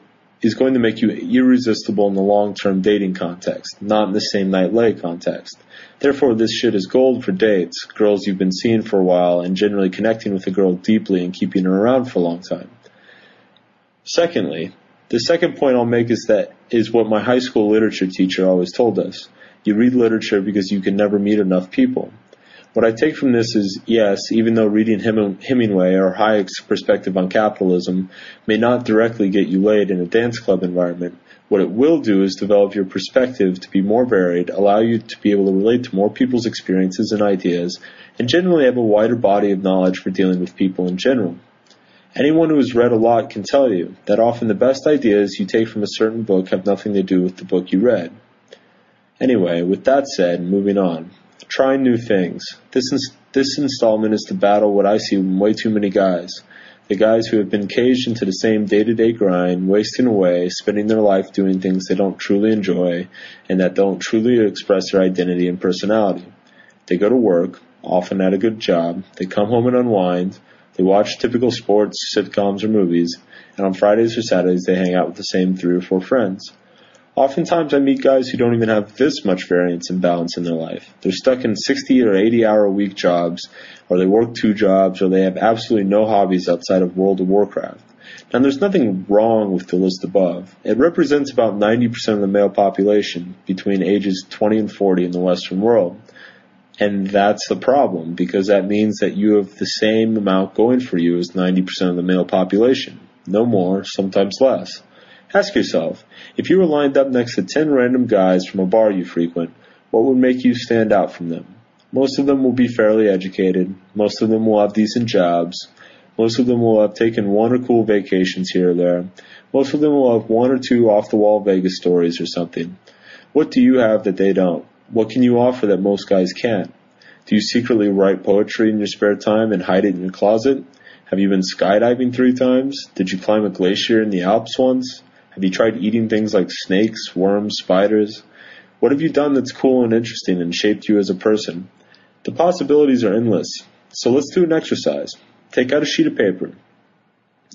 is going to make you irresistible in the long-term dating context, not in the same night lay context. Therefore, this shit is gold for dates, girls you've been seeing for a while, and generally connecting with a girl deeply and keeping her around for a long time. Secondly, the second point I'll make is that is what my high school literature teacher always told us. You read literature because you can never meet enough people. What I take from this is, yes, even though reading Hemingway or Hayek's perspective on capitalism may not directly get you laid in a dance club environment, what it will do is develop your perspective to be more varied, allow you to be able to relate to more people's experiences and ideas, and generally have a wider body of knowledge for dealing with people in general. Anyone who has read a lot can tell you that often the best ideas you take from a certain book have nothing to do with the book you read. Anyway, with that said, moving on. Trying new things. This, ins- this installment is to battle what I see way too many guys. The guys who have been caged into the same day to day grind, wasting away, spending their life doing things they don't truly enjoy, and that don't truly express their identity and personality. They go to work, often at a good job, they come home and unwind, they watch typical sports, sitcoms, or movies, and on Fridays or Saturdays they hang out with the same three or four friends. Oftentimes I meet guys who don't even have this much variance and balance in their life. They're stuck in 60 or 80 hour a week jobs, or they work two jobs, or they have absolutely no hobbies outside of World of Warcraft. Now there's nothing wrong with the list above. It represents about 90% of the male population between ages 20 and 40 in the Western world. And that's the problem because that means that you have the same amount going for you as 90% of the male population. No more, sometimes less. Ask yourself, if you were lined up next to 10 random guys from a bar you frequent, what would make you stand out from them? Most of them will be fairly educated. Most of them will have decent jobs. Most of them will have taken one or cool vacations here or there. Most of them will have one or two off the wall Vegas stories or something. What do you have that they don't? What can you offer that most guys can't? Do you secretly write poetry in your spare time and hide it in your closet? Have you been skydiving three times? Did you climb a glacier in the Alps once? Have you tried eating things like snakes, worms, spiders? What have you done that's cool and interesting and shaped you as a person? The possibilities are endless. So let's do an exercise. Take out a sheet of paper.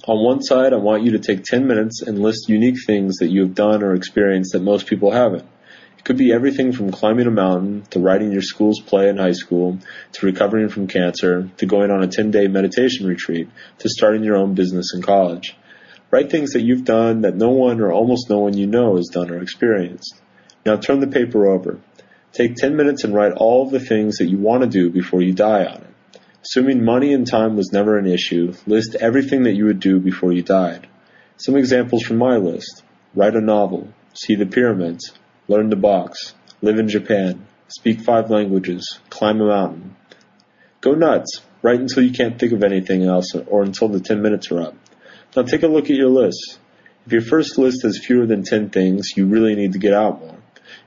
On one side, I want you to take 10 minutes and list unique things that you have done or experienced that most people haven't. It could be everything from climbing a mountain to writing your school's play in high school to recovering from cancer to going on a 10 day meditation retreat to starting your own business in college. Write things that you've done that no one or almost no one you know has done or experienced. Now turn the paper over. Take 10 minutes and write all of the things that you want to do before you die on it. Assuming money and time was never an issue, list everything that you would do before you died. Some examples from my list. Write a novel. See the pyramids. Learn to box. Live in Japan. Speak five languages. Climb a mountain. Go nuts. Write until you can't think of anything else or until the 10 minutes are up. Now take a look at your list. If your first list has fewer than 10 things, you really need to get out more.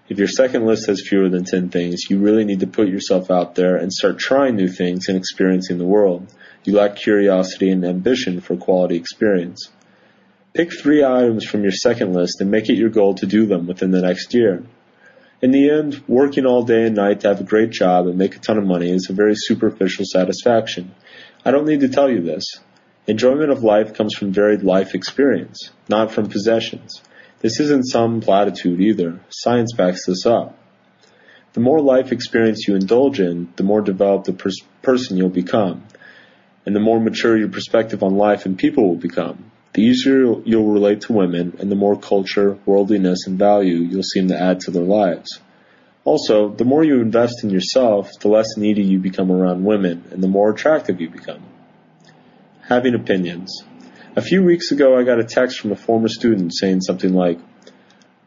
If your second list has fewer than 10 things, you really need to put yourself out there and start trying new things and experiencing the world. You lack curiosity and ambition for quality experience. Pick three items from your second list and make it your goal to do them within the next year. In the end, working all day and night to have a great job and make a ton of money is a very superficial satisfaction. I don't need to tell you this. Enjoyment of life comes from varied life experience, not from possessions. This isn't some platitude either. Science backs this up. The more life experience you indulge in, the more developed the pers- person you'll become, and the more mature your perspective on life and people will become the easier you'll relate to women and the more culture, worldliness, and value you'll seem to add to their lives. Also, the more you invest in yourself, the less needy you become around women and the more attractive you become. Having opinions. A few weeks ago, I got a text from a former student saying something like,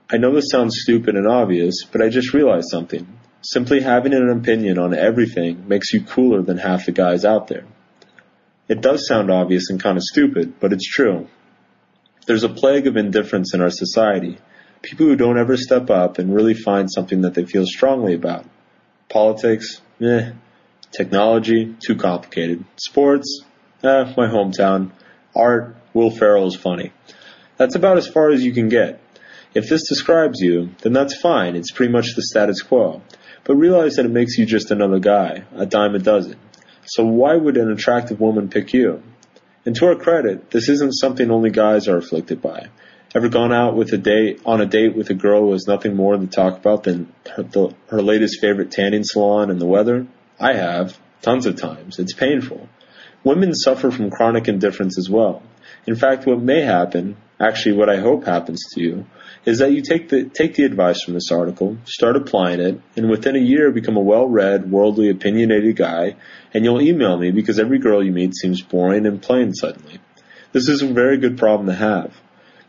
I know this sounds stupid and obvious, but I just realized something. Simply having an opinion on everything makes you cooler than half the guys out there. It does sound obvious and kind of stupid, but it's true. There's a plague of indifference in our society. People who don't ever step up and really find something that they feel strongly about. Politics, eh. Technology, too complicated. Sports, eh, my hometown. Art, Will Ferrell is funny. That's about as far as you can get. If this describes you, then that's fine. It's pretty much the status quo. But realize that it makes you just another guy, a dime a dozen. So why would an attractive woman pick you? And to our credit, this isn't something only guys are afflicted by. Ever gone out with a date on a date with a girl who has nothing more to talk about than her, the, her latest favorite tanning salon and the weather? I have, tons of times. It's painful. Women suffer from chronic indifference as well. In fact, what may happen, actually what I hope happens to you, is that you take the take the advice from this article, start applying it, and within a year become a well-read, worldly, opinionated guy, and you'll email me because every girl you meet seems boring and plain suddenly. This is a very good problem to have.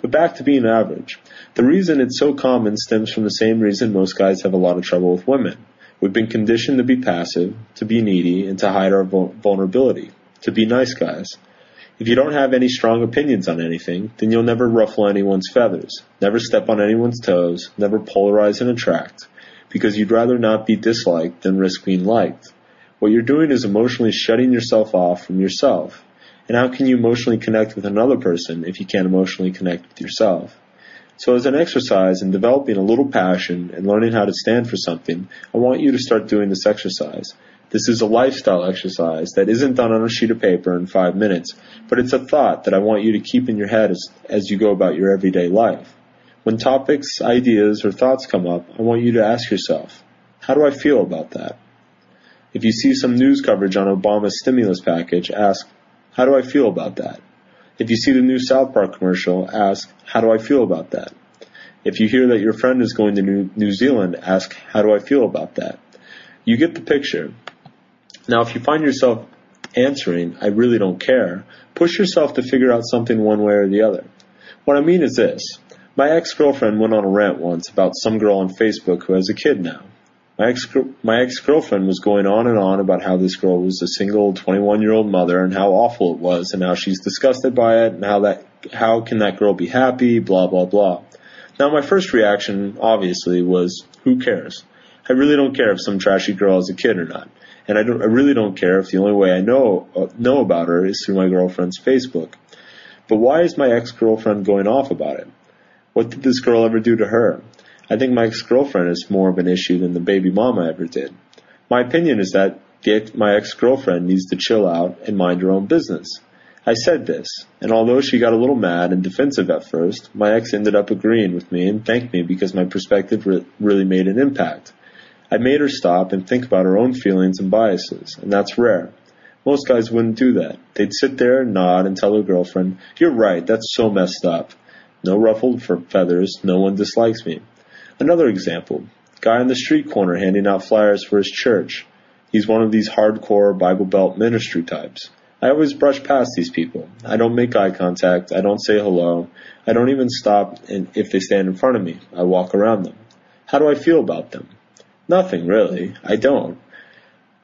But back to being average. The reason it's so common stems from the same reason most guys have a lot of trouble with women. We've been conditioned to be passive, to be needy, and to hide our vulnerability, to be nice guys. If you don't have any strong opinions on anything, then you'll never ruffle anyone's feathers, never step on anyone's toes, never polarize and attract, because you'd rather not be disliked than risk being liked. What you're doing is emotionally shutting yourself off from yourself. And how can you emotionally connect with another person if you can't emotionally connect with yourself? So as an exercise in developing a little passion and learning how to stand for something, I want you to start doing this exercise. This is a lifestyle exercise that isn't done on a sheet of paper in five minutes, but it's a thought that I want you to keep in your head as, as you go about your everyday life. When topics, ideas, or thoughts come up, I want you to ask yourself, how do I feel about that? If you see some news coverage on Obama's stimulus package, ask, how do I feel about that? If you see the new South Park commercial, ask, how do I feel about that? If you hear that your friend is going to New, New Zealand, ask, how do I feel about that? You get the picture. Now, if you find yourself answering, I really don't care, push yourself to figure out something one way or the other. What I mean is this. My ex-girlfriend went on a rant once about some girl on Facebook who has a kid now. My ex my ex-girlfriend was going on and on about how this girl was a single 21-year-old mother and how awful it was and how she's disgusted by it and how that how can that girl be happy, blah blah blah. Now my first reaction obviously was who cares? I really don't care if some trashy girl has a kid or not and I don't, I really don't care if the only way I know uh, know about her is through my girlfriend's Facebook. But why is my ex-girlfriend going off about it? What did this girl ever do to her? I think my ex-girlfriend is more of an issue than the baby mama ever did. My opinion is that my ex-girlfriend needs to chill out and mind her own business. I said this, and although she got a little mad and defensive at first, my ex ended up agreeing with me and thanked me because my perspective re- really made an impact. I made her stop and think about her own feelings and biases, and that's rare. Most guys wouldn't do that. They'd sit there and nod and tell their girlfriend, You're right, that's so messed up. No ruffled feathers, no one dislikes me. Another example. Guy on the street corner handing out flyers for his church. He's one of these hardcore Bible Belt ministry types. I always brush past these people. I don't make eye contact. I don't say hello. I don't even stop if they stand in front of me. I walk around them. How do I feel about them? Nothing, really. I don't.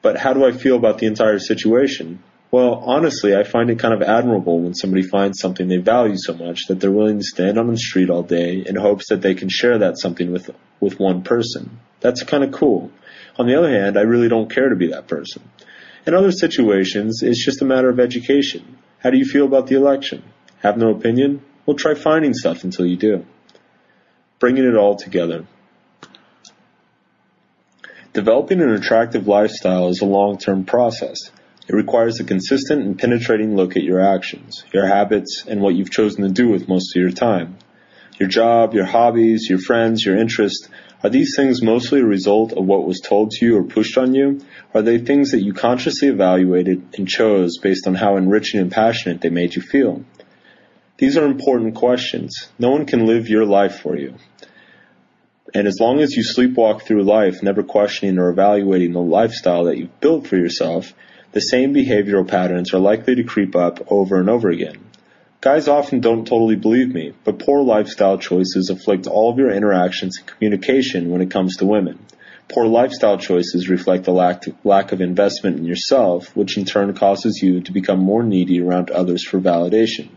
But how do I feel about the entire situation? Well, honestly, I find it kind of admirable when somebody finds something they value so much that they're willing to stand on the street all day in hopes that they can share that something with, with one person. That's kind of cool. On the other hand, I really don't care to be that person. In other situations, it's just a matter of education. How do you feel about the election? Have no opinion? Well, try finding stuff until you do. Bringing it all together. Developing an attractive lifestyle is a long-term process. It requires a consistent and penetrating look at your actions, your habits, and what you've chosen to do with most of your time. Your job, your hobbies, your friends, your interests, are these things mostly a result of what was told to you or pushed on you? Are they things that you consciously evaluated and chose based on how enriching and passionate they made you feel? These are important questions. No one can live your life for you. And as long as you sleepwalk through life, never questioning or evaluating the lifestyle that you've built for yourself, the same behavioral patterns are likely to creep up over and over again. Guys often don't totally believe me, but poor lifestyle choices afflict all of your interactions and communication when it comes to women. Poor lifestyle choices reflect the lack, lack of investment in yourself, which in turn causes you to become more needy around others for validation.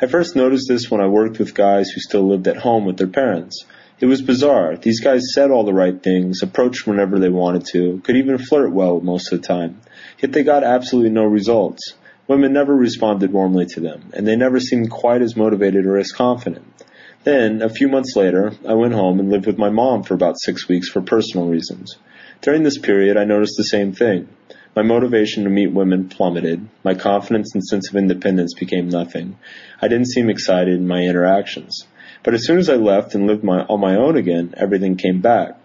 I first noticed this when I worked with guys who still lived at home with their parents. It was bizarre. These guys said all the right things, approached whenever they wanted to, could even flirt well most of the time. Yet they got absolutely no results. Women never responded warmly to them, and they never seemed quite as motivated or as confident. Then, a few months later, I went home and lived with my mom for about six weeks for personal reasons. During this period, I noticed the same thing. My motivation to meet women plummeted. My confidence and sense of independence became nothing. I didn't seem excited in my interactions. But as soon as I left and lived my, on my own again, everything came back.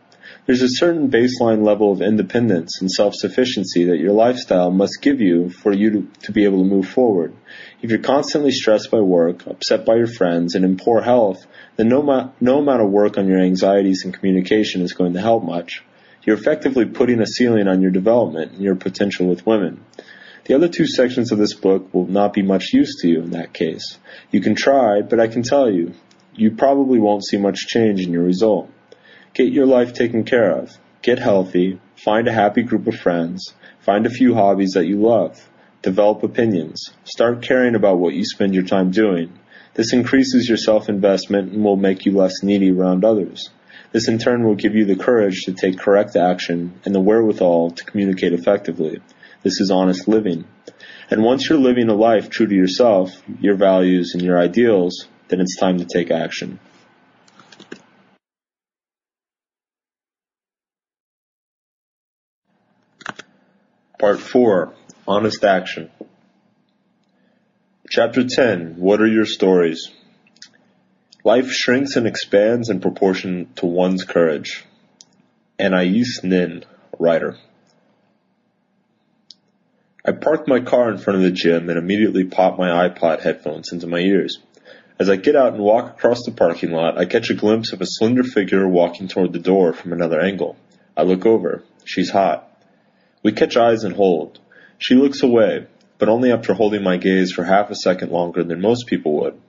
There's a certain baseline level of independence and self-sufficiency that your lifestyle must give you for you to, to be able to move forward. If you're constantly stressed by work, upset by your friends, and in poor health, then no, ma- no amount of work on your anxieties and communication is going to help much. You're effectively putting a ceiling on your development and your potential with women. The other two sections of this book will not be much use to you in that case. You can try, but I can tell you, you probably won't see much change in your result. Get your life taken care of. Get healthy. Find a happy group of friends. Find a few hobbies that you love. Develop opinions. Start caring about what you spend your time doing. This increases your self-investment and will make you less needy around others. This in turn will give you the courage to take correct action and the wherewithal to communicate effectively. This is honest living. And once you're living a life true to yourself, your values, and your ideals, then it's time to take action. Part 4 Honest Action. Chapter 10 What are your stories? Life shrinks and expands in proportion to one's courage. Anais Nin, writer. I parked my car in front of the gym and immediately popped my iPod headphones into my ears. As I get out and walk across the parking lot, I catch a glimpse of a slender figure walking toward the door from another angle. I look over. She's hot. We catch eyes and hold. She looks away, but only after holding my gaze for half a second longer than most people would.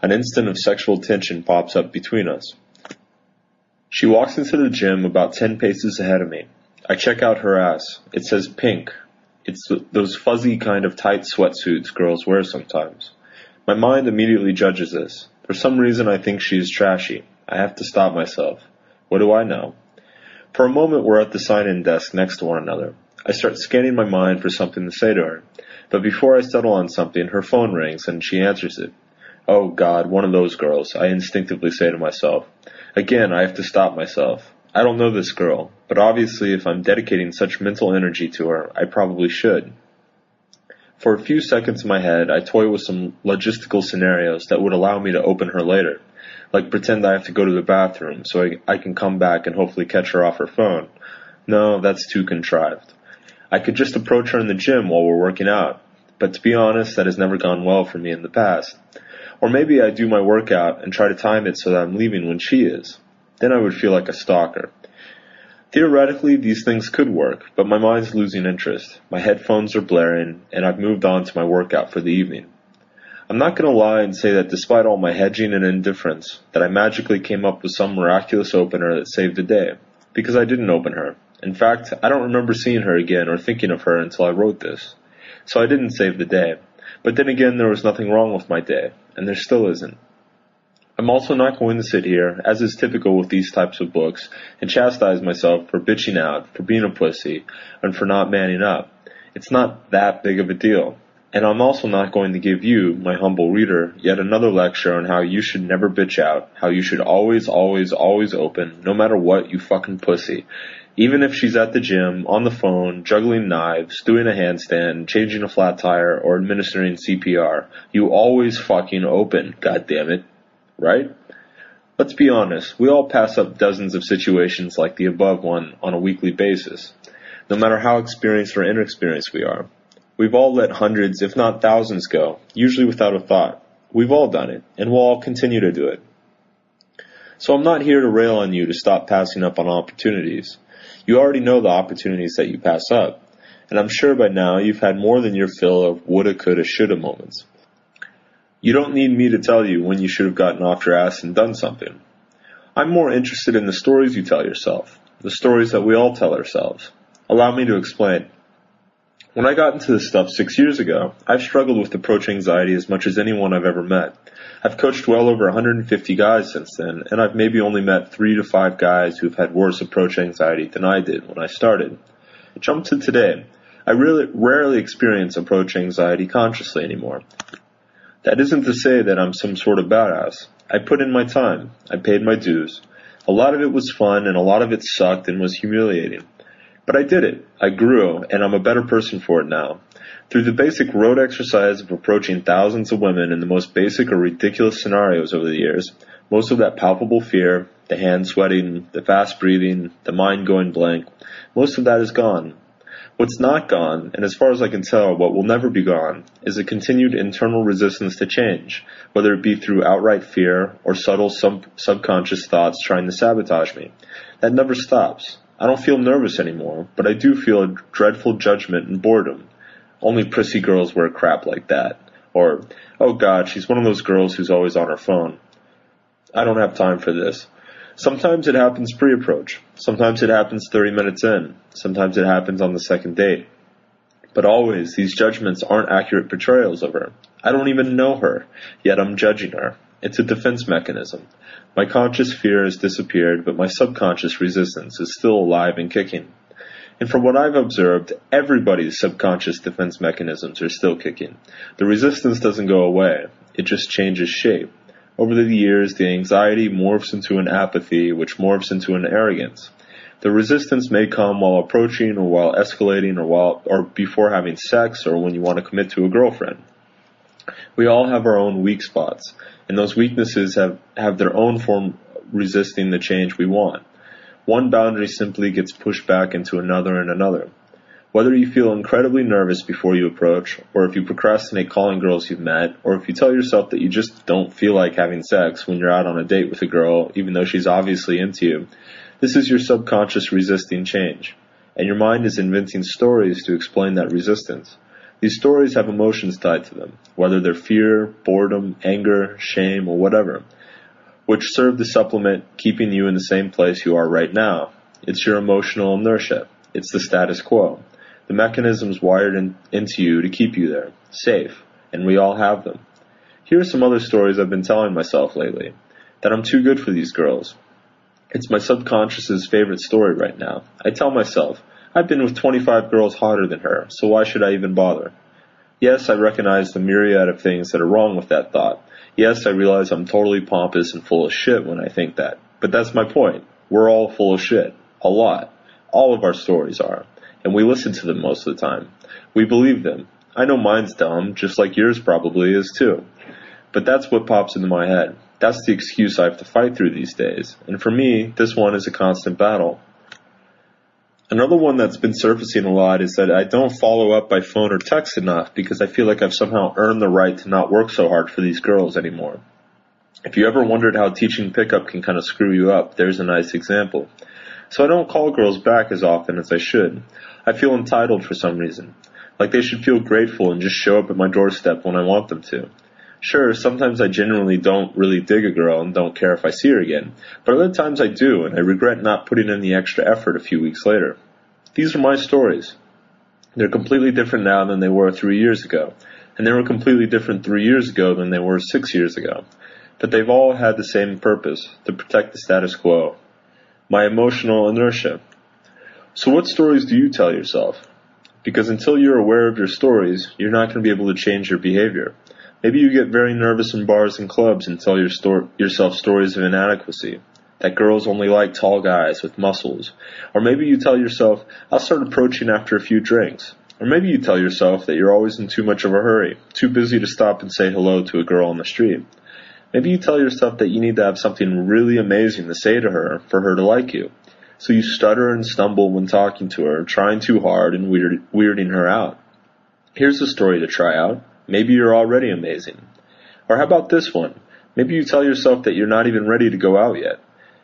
An instant of sexual tension pops up between us. She walks into the gym about ten paces ahead of me. I check out her ass. It says pink. It's those fuzzy kind of tight sweatsuits girls wear sometimes. My mind immediately judges this. For some reason I think she is trashy. I have to stop myself. What do I know? For a moment we're at the sign-in desk next to one another. I start scanning my mind for something to say to her. But before I settle on something, her phone rings and she answers it. Oh God, one of those girls, I instinctively say to myself. Again, I have to stop myself. I don't know this girl, but obviously if I'm dedicating such mental energy to her, I probably should. For a few seconds in my head, I toy with some logistical scenarios that would allow me to open her later. Like pretend I have to go to the bathroom so I, I can come back and hopefully catch her off her phone. No, that's too contrived. I could just approach her in the gym while we're working out. But to be honest, that has never gone well for me in the past. Or maybe I do my workout and try to time it so that I'm leaving when she is. Then I would feel like a stalker. Theoretically, these things could work, but my mind's losing interest. My headphones are blaring, and I've moved on to my workout for the evening. I'm not gonna lie and say that despite all my hedging and indifference, that I magically came up with some miraculous opener that saved the day. Because I didn't open her. In fact, I don't remember seeing her again or thinking of her until I wrote this. So I didn't save the day. But then again, there was nothing wrong with my day, and there still isn't. I'm also not going to sit here, as is typical with these types of books, and chastise myself for bitching out, for being a pussy, and for not manning up. It's not that big of a deal. And I'm also not going to give you, my humble reader, yet another lecture on how you should never bitch out, how you should always, always, always open, no matter what, you fucking pussy, even if she's at the gym, on the phone, juggling knives, doing a handstand, changing a flat tire, or administering CPR, you always fucking open, God damn it. Right? Let's be honest, we all pass up dozens of situations like the above one on a weekly basis, no matter how experienced or inexperienced we are. We've all let hundreds, if not thousands go, usually without a thought. We've all done it, and we'll all continue to do it. So I'm not here to rail on you to stop passing up on opportunities. You already know the opportunities that you pass up, and I'm sure by now you've had more than your fill of woulda, coulda, shoulda moments. You don't need me to tell you when you should have gotten off your ass and done something. I'm more interested in the stories you tell yourself, the stories that we all tell ourselves. Allow me to explain. When I got into this stuff six years ago, I've struggled with approach anxiety as much as anyone I've ever met. I've coached well over 150 guys since then, and I've maybe only met three to five guys who've had worse approach anxiety than I did when I started. Jump to today. I really rarely experience approach anxiety consciously anymore. That isn't to say that I'm some sort of badass. I put in my time. I paid my dues. A lot of it was fun and a lot of it sucked and was humiliating. But I did it. I grew, and I'm a better person for it now. Through the basic road exercise of approaching thousands of women in the most basic or ridiculous scenarios over the years, most of that palpable fear, the hand sweating, the fast breathing, the mind going blank, most of that is gone. What's not gone, and as far as I can tell, what will never be gone, is a continued internal resistance to change, whether it be through outright fear or subtle sub- subconscious thoughts trying to sabotage me. That never stops. I don't feel nervous anymore, but I do feel a dreadful judgment and boredom. Only prissy girls wear crap like that. Or, oh god, she's one of those girls who's always on her phone. I don't have time for this. Sometimes it happens pre-approach. Sometimes it happens 30 minutes in. Sometimes it happens on the second date. But always, these judgments aren't accurate portrayals of her. I don't even know her, yet I'm judging her. It's a defense mechanism. My conscious fear has disappeared, but my subconscious resistance is still alive and kicking. And from what I've observed, everybody's subconscious defense mechanisms are still kicking. The resistance doesn't go away. It just changes shape. Over the years, the anxiety morphs into an apathy, which morphs into an arrogance. The resistance may come while approaching or while escalating or while, or before having sex or when you want to commit to a girlfriend. We all have our own weak spots and those weaknesses have, have their own form resisting the change we want. One boundary simply gets pushed back into another and another. Whether you feel incredibly nervous before you approach, or if you procrastinate calling girls you've met, or if you tell yourself that you just don't feel like having sex when you're out on a date with a girl, even though she's obviously into you, this is your subconscious resisting change. And your mind is inventing stories to explain that resistance. These stories have emotions tied to them, whether they're fear, boredom, anger, shame, or whatever, which serve to supplement keeping you in the same place you are right now. It's your emotional inertia. It's the status quo. The mechanisms wired in, into you to keep you there, safe, and we all have them. Here are some other stories I've been telling myself lately. That I'm too good for these girls. It's my subconscious's favorite story right now. I tell myself, I've been with 25 girls hotter than her, so why should I even bother? Yes, I recognize the myriad of things that are wrong with that thought. Yes, I realize I'm totally pompous and full of shit when I think that. But that's my point. We're all full of shit. A lot. All of our stories are. And we listen to them most of the time. We believe them. I know mine's dumb, just like yours probably is too. But that's what pops into my head. That's the excuse I have to fight through these days. And for me, this one is a constant battle. Another one that's been surfacing a lot is that I don't follow up by phone or text enough because I feel like I've somehow earned the right to not work so hard for these girls anymore. If you ever wondered how teaching pickup can kind of screw you up, there's a nice example. So I don't call girls back as often as I should. I feel entitled for some reason. Like they should feel grateful and just show up at my doorstep when I want them to. Sure, sometimes I genuinely don't really dig a girl and don't care if I see her again, but other times I do, and I regret not putting in the extra effort a few weeks later. These are my stories. They're completely different now than they were three years ago, and they were completely different three years ago than they were six years ago. But they've all had the same purpose, to protect the status quo. My emotional inertia. So what stories do you tell yourself? Because until you're aware of your stories, you're not going to be able to change your behavior. Maybe you get very nervous in bars and clubs and tell your sto- yourself stories of inadequacy. That girls only like tall guys with muscles. Or maybe you tell yourself, I'll start approaching after a few drinks. Or maybe you tell yourself that you're always in too much of a hurry, too busy to stop and say hello to a girl on the street. Maybe you tell yourself that you need to have something really amazing to say to her for her to like you. So you stutter and stumble when talking to her, trying too hard and weird, weirding her out. Here's a story to try out. Maybe you're already amazing. Or how about this one? Maybe you tell yourself that you're not even ready to go out yet.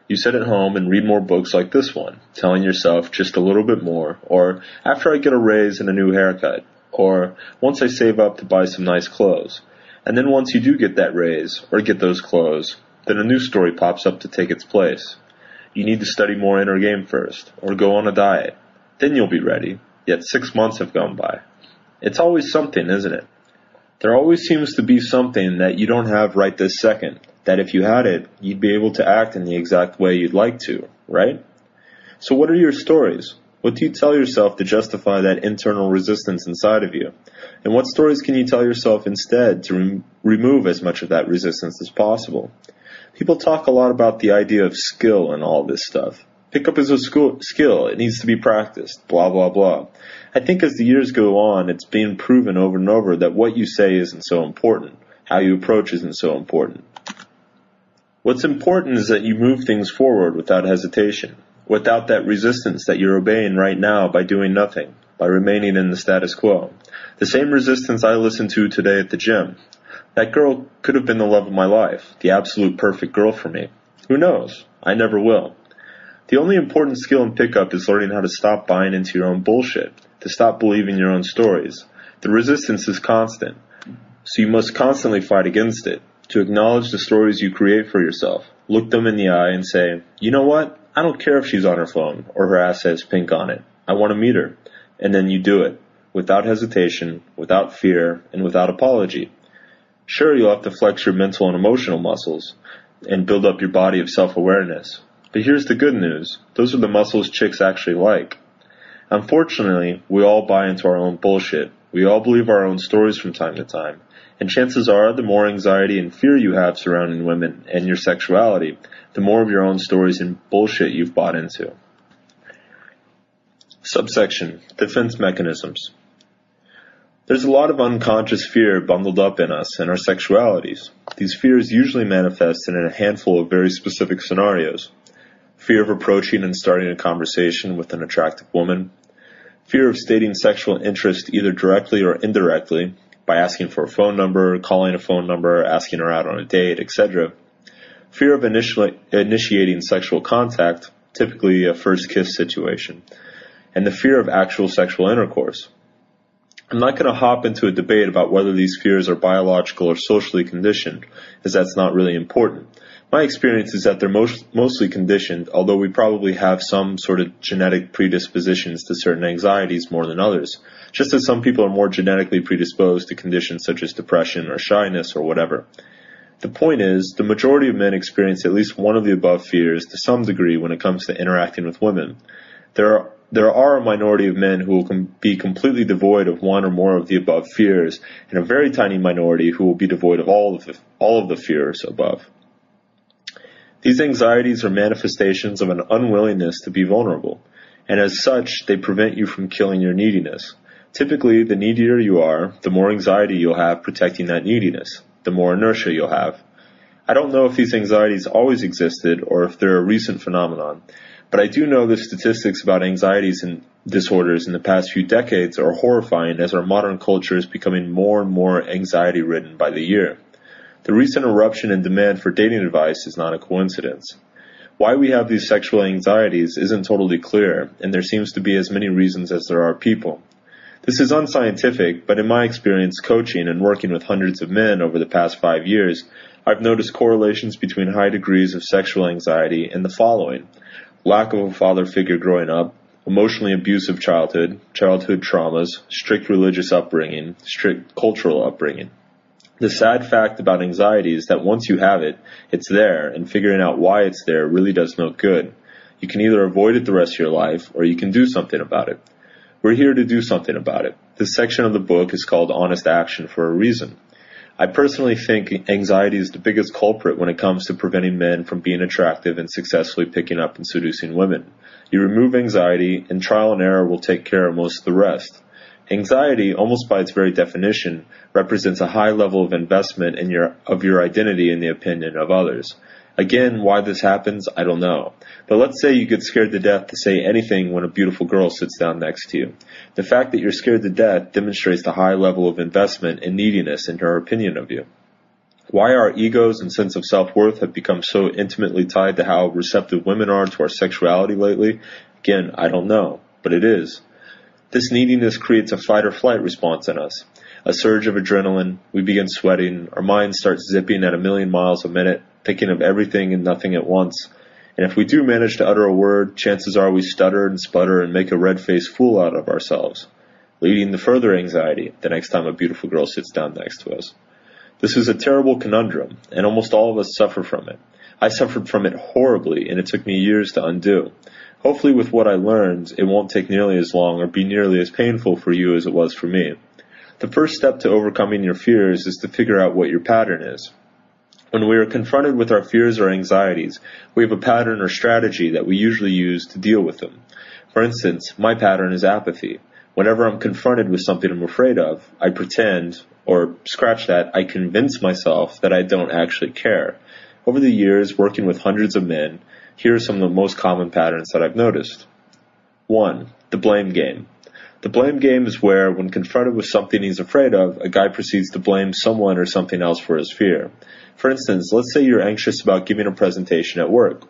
You sit at home and read more books like this one, telling yourself just a little bit more, or after I get a raise and a new haircut, or once I save up to buy some nice clothes. And then once you do get that raise, or get those clothes, then a new story pops up to take its place. You need to study more inner game first, or go on a diet. Then you'll be ready, yet six months have gone by. It's always something, isn't it? There always seems to be something that you don't have right this second, that if you had it, you'd be able to act in the exact way you'd like to, right? So what are your stories? What do you tell yourself to justify that internal resistance inside of you? And what stories can you tell yourself instead to rem- remove as much of that resistance as possible? People talk a lot about the idea of skill and all this stuff. Pickup is a school, skill. It needs to be practiced. Blah, blah, blah. I think as the years go on, it's been proven over and over that what you say isn't so important. How you approach isn't so important. What's important is that you move things forward without hesitation, without that resistance that you're obeying right now by doing nothing, by remaining in the status quo. The same resistance I listened to today at the gym. That girl could have been the love of my life, the absolute perfect girl for me. Who knows? I never will. The only important skill in pickup is learning how to stop buying into your own bullshit, to stop believing your own stories. The resistance is constant, so you must constantly fight against it, to acknowledge the stories you create for yourself. Look them in the eye and say, you know what? I don't care if she's on her phone or her ass has pink on it. I want to meet her. And then you do it, without hesitation, without fear, and without apology. Sure, you'll have to flex your mental and emotional muscles and build up your body of self-awareness, but here's the good news. Those are the muscles chicks actually like. Unfortunately, we all buy into our own bullshit. We all believe our own stories from time to time. And chances are, the more anxiety and fear you have surrounding women and your sexuality, the more of your own stories and bullshit you've bought into. Subsection Defense Mechanisms There's a lot of unconscious fear bundled up in us and our sexualities. These fears usually manifest in a handful of very specific scenarios fear of approaching and starting a conversation with an attractive woman, fear of stating sexual interest either directly or indirectly by asking for a phone number, calling a phone number, asking her out on a date, etc. Fear of initiating sexual contact, typically a first kiss situation, and the fear of actual sexual intercourse. I'm not going to hop into a debate about whether these fears are biological or socially conditioned, as that's not really important. My experience is that they're most, mostly conditioned, although we probably have some sort of genetic predispositions to certain anxieties more than others, just as some people are more genetically predisposed to conditions such as depression or shyness or whatever. The point is, the majority of men experience at least one of the above fears to some degree when it comes to interacting with women. There are, there are a minority of men who will com- be completely devoid of one or more of the above fears, and a very tiny minority who will be devoid of all of the, all of the fears above. These anxieties are manifestations of an unwillingness to be vulnerable, and as such, they prevent you from killing your neediness. Typically, the needier you are, the more anxiety you'll have protecting that neediness, the more inertia you'll have. I don't know if these anxieties always existed or if they're a recent phenomenon, but I do know the statistics about anxieties and disorders in the past few decades are horrifying as our modern culture is becoming more and more anxiety ridden by the year. The recent eruption in demand for dating advice is not a coincidence. Why we have these sexual anxieties isn't totally clear, and there seems to be as many reasons as there are people. This is unscientific, but in my experience coaching and working with hundreds of men over the past five years, I've noticed correlations between high degrees of sexual anxiety and the following. Lack of a father figure growing up, emotionally abusive childhood, childhood traumas, strict religious upbringing, strict cultural upbringing. The sad fact about anxiety is that once you have it, it's there, and figuring out why it's there really does no good. You can either avoid it the rest of your life, or you can do something about it. We're here to do something about it. This section of the book is called Honest Action for a reason. I personally think anxiety is the biggest culprit when it comes to preventing men from being attractive and successfully picking up and seducing women. You remove anxiety, and trial and error will take care of most of the rest. Anxiety, almost by its very definition, represents a high level of investment in your, of your identity in the opinion of others. Again, why this happens, I don't know. But let's say you get scared to death to say anything when a beautiful girl sits down next to you. The fact that you're scared to death demonstrates the high level of investment and neediness in her opinion of you. Why our egos and sense of self-worth have become so intimately tied to how receptive women are to our sexuality lately, again, I don't know. But it is. This neediness creates a fight or flight response in us. A surge of adrenaline, we begin sweating, our minds start zipping at a million miles a minute, thinking of everything and nothing at once. And if we do manage to utter a word, chances are we stutter and sputter and make a red-faced fool out of ourselves, leading to further anxiety the next time a beautiful girl sits down next to us. This is a terrible conundrum, and almost all of us suffer from it. I suffered from it horribly, and it took me years to undo. Hopefully with what I learned, it won't take nearly as long or be nearly as painful for you as it was for me. The first step to overcoming your fears is to figure out what your pattern is. When we are confronted with our fears or anxieties, we have a pattern or strategy that we usually use to deal with them. For instance, my pattern is apathy. Whenever I'm confronted with something I'm afraid of, I pretend, or scratch that, I convince myself that I don't actually care. Over the years, working with hundreds of men, here are some of the most common patterns that I've noticed. 1. The blame game. The blame game is where, when confronted with something he's afraid of, a guy proceeds to blame someone or something else for his fear. For instance, let's say you're anxious about giving a presentation at work.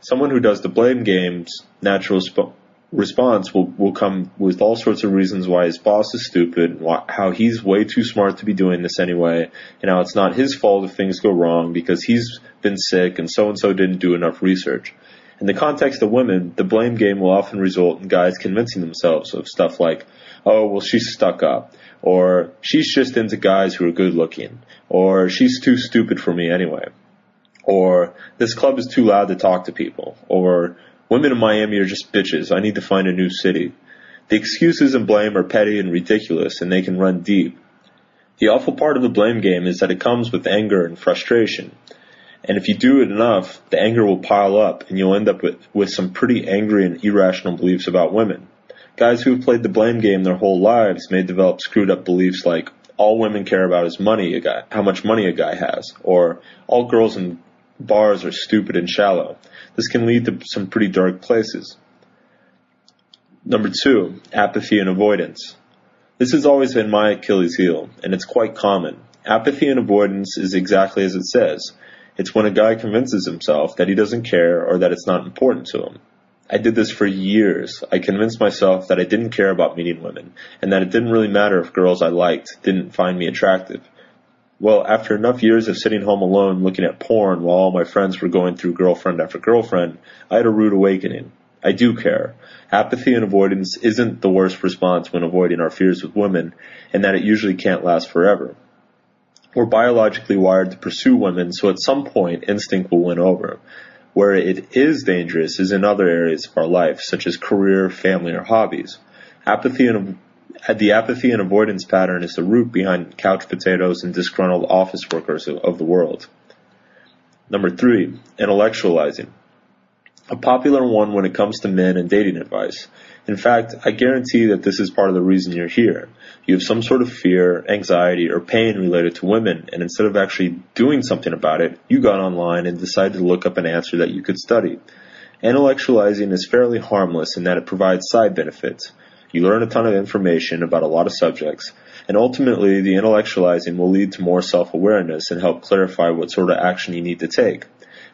Someone who does the blame game's natural sp- response will, will come with all sorts of reasons why his boss is stupid, why, how he's way too smart to be doing this anyway, and how it's not his fault if things go wrong because he's been sick and so and so didn't do enough research. In the context of women, the blame game will often result in guys convincing themselves of stuff like, oh, well, she's stuck up, or she's just into guys who are good looking, or she's too stupid for me anyway, or this club is too loud to talk to people, or women in Miami are just bitches, I need to find a new city. The excuses and blame are petty and ridiculous, and they can run deep. The awful part of the blame game is that it comes with anger and frustration. And if you do it enough, the anger will pile up and you'll end up with, with some pretty angry and irrational beliefs about women. Guys who have played the blame game their whole lives may develop screwed up beliefs like all women care about is money a guy, how much money a guy has, or all girls in bars are stupid and shallow. This can lead to some pretty dark places. Number two, apathy and avoidance. This has always been my Achilles heel, and it's quite common. Apathy and avoidance is exactly as it says. It's when a guy convinces himself that he doesn't care or that it's not important to him. I did this for years. I convinced myself that I didn't care about meeting women, and that it didn't really matter if girls I liked didn't find me attractive. Well, after enough years of sitting home alone looking at porn while all my friends were going through girlfriend after girlfriend, I had a rude awakening. I do care. Apathy and avoidance isn't the worst response when avoiding our fears with women, and that it usually can't last forever. We're biologically wired to pursue women, so at some point instinct will win over. Where it is dangerous is in other areas of our life, such as career, family, or hobbies. Apathy and the apathy and avoidance pattern is the root behind couch potatoes and disgruntled office workers of the world. Number three, intellectualizing. A popular one when it comes to men and dating advice. In fact, I guarantee that this is part of the reason you're here. You have some sort of fear, anxiety, or pain related to women, and instead of actually doing something about it, you got online and decided to look up an answer that you could study. Intellectualizing is fairly harmless in that it provides side benefits. You learn a ton of information about a lot of subjects, and ultimately the intellectualizing will lead to more self-awareness and help clarify what sort of action you need to take.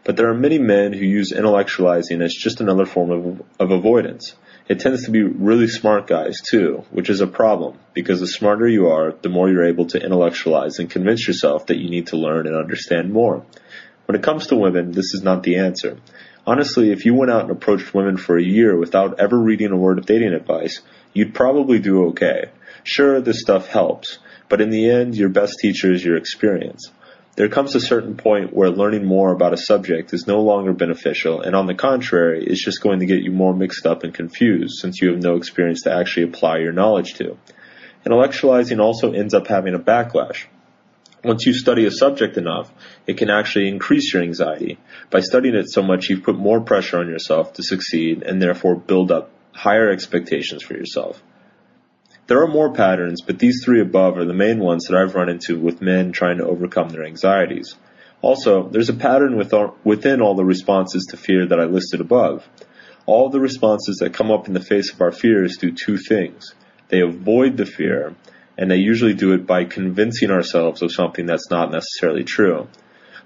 But there are many men who use intellectualizing as just another form of, of avoidance. It tends to be really smart guys too, which is a problem because the smarter you are, the more you're able to intellectualize and convince yourself that you need to learn and understand more. When it comes to women, this is not the answer. Honestly, if you went out and approached women for a year without ever reading a word of dating advice, you'd probably do okay. Sure, this stuff helps, but in the end, your best teacher is your experience. There comes a certain point where learning more about a subject is no longer beneficial, and on the contrary, is just going to get you more mixed up and confused since you have no experience to actually apply your knowledge to. Intellectualizing also ends up having a backlash. Once you study a subject enough, it can actually increase your anxiety. By studying it so much, you've put more pressure on yourself to succeed and therefore build up higher expectations for yourself. There are more patterns, but these three above are the main ones that I've run into with men trying to overcome their anxieties. Also, there's a pattern within all the responses to fear that I listed above. All the responses that come up in the face of our fears do two things. They avoid the fear, and they usually do it by convincing ourselves of something that's not necessarily true.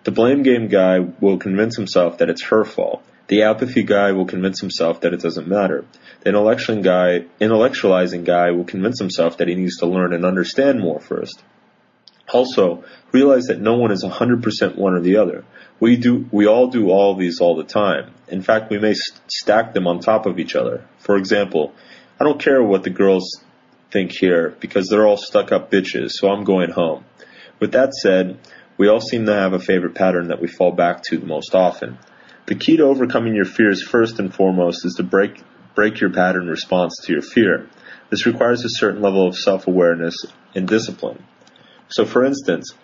The blame game guy will convince himself that it's her fault, The apathy guy will convince himself that it doesn't matter. The guy, intellectualizing guy will convince himself that he needs to learn and understand more first. Also, realize that no one is 100% one or the other. We do, we all do all of these all the time. In fact, we may st- stack them on top of each other. For example, I don't care what the girls think here because they're all stuck up bitches, so I'm going home. With that said, we all seem to have a favorite pattern that we fall back to the most often. The key to overcoming your fears first and foremost is to break break your pattern response to your fear. This requires a certain level of self-awareness and discipline. So for instance,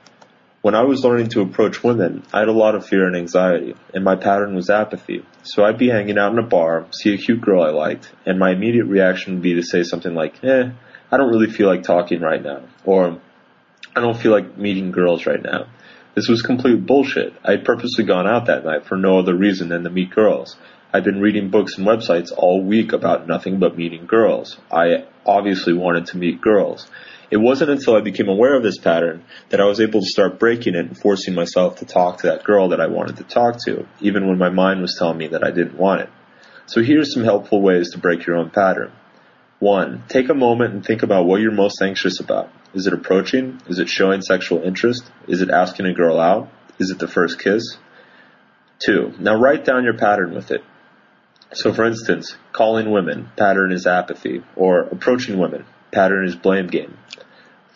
when I was learning to approach women, I had a lot of fear and anxiety, and my pattern was apathy. So I'd be hanging out in a bar, see a cute girl I liked, and my immediate reaction would be to say something like, eh, I don't really feel like talking right now, or I don't feel like meeting girls right now. This was complete bullshit. I had purposely gone out that night for no other reason than to meet girls. I'd been reading books and websites all week about nothing but meeting girls. I obviously wanted to meet girls. It wasn't until I became aware of this pattern that I was able to start breaking it and forcing myself to talk to that girl that I wanted to talk to, even when my mind was telling me that I didn't want it. So here's some helpful ways to break your own pattern. One, take a moment and think about what you're most anxious about. Is it approaching? Is it showing sexual interest? Is it asking a girl out? Is it the first kiss? Two, now write down your pattern with it. So for instance, calling women, pattern is apathy, or approaching women, pattern is blame game.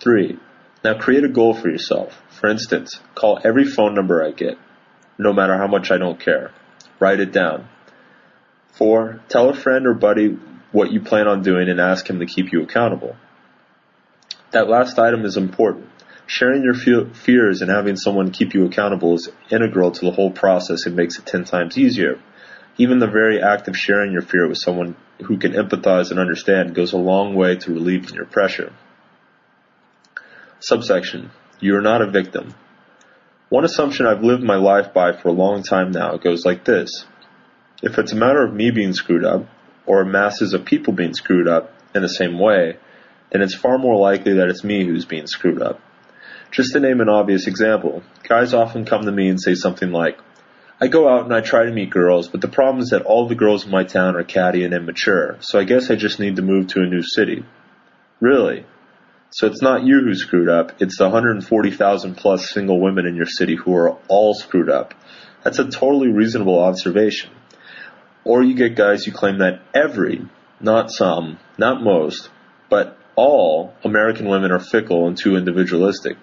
Three, now create a goal for yourself. For instance, call every phone number I get, no matter how much I don't care. Write it down. Four, tell a friend or buddy what you plan on doing and ask him to keep you accountable. That last item is important. Sharing your fears and having someone keep you accountable is integral to the whole process and makes it 10 times easier. Even the very act of sharing your fear with someone who can empathize and understand goes a long way to relieving your pressure. Subsection. You are not a victim. One assumption I've lived my life by for a long time now goes like this. If it's a matter of me being screwed up, or masses of people being screwed up in the same way, then it's far more likely that it's me who's being screwed up. Just to name an obvious example, guys often come to me and say something like, I go out and I try to meet girls, but the problem is that all the girls in my town are catty and immature, so I guess I just need to move to a new city. Really? So it's not you who's screwed up, it's the 140,000 plus single women in your city who are all screwed up. That's a totally reasonable observation. Or you get guys who claim that every, not some, not most, but all American women are fickle and too individualistic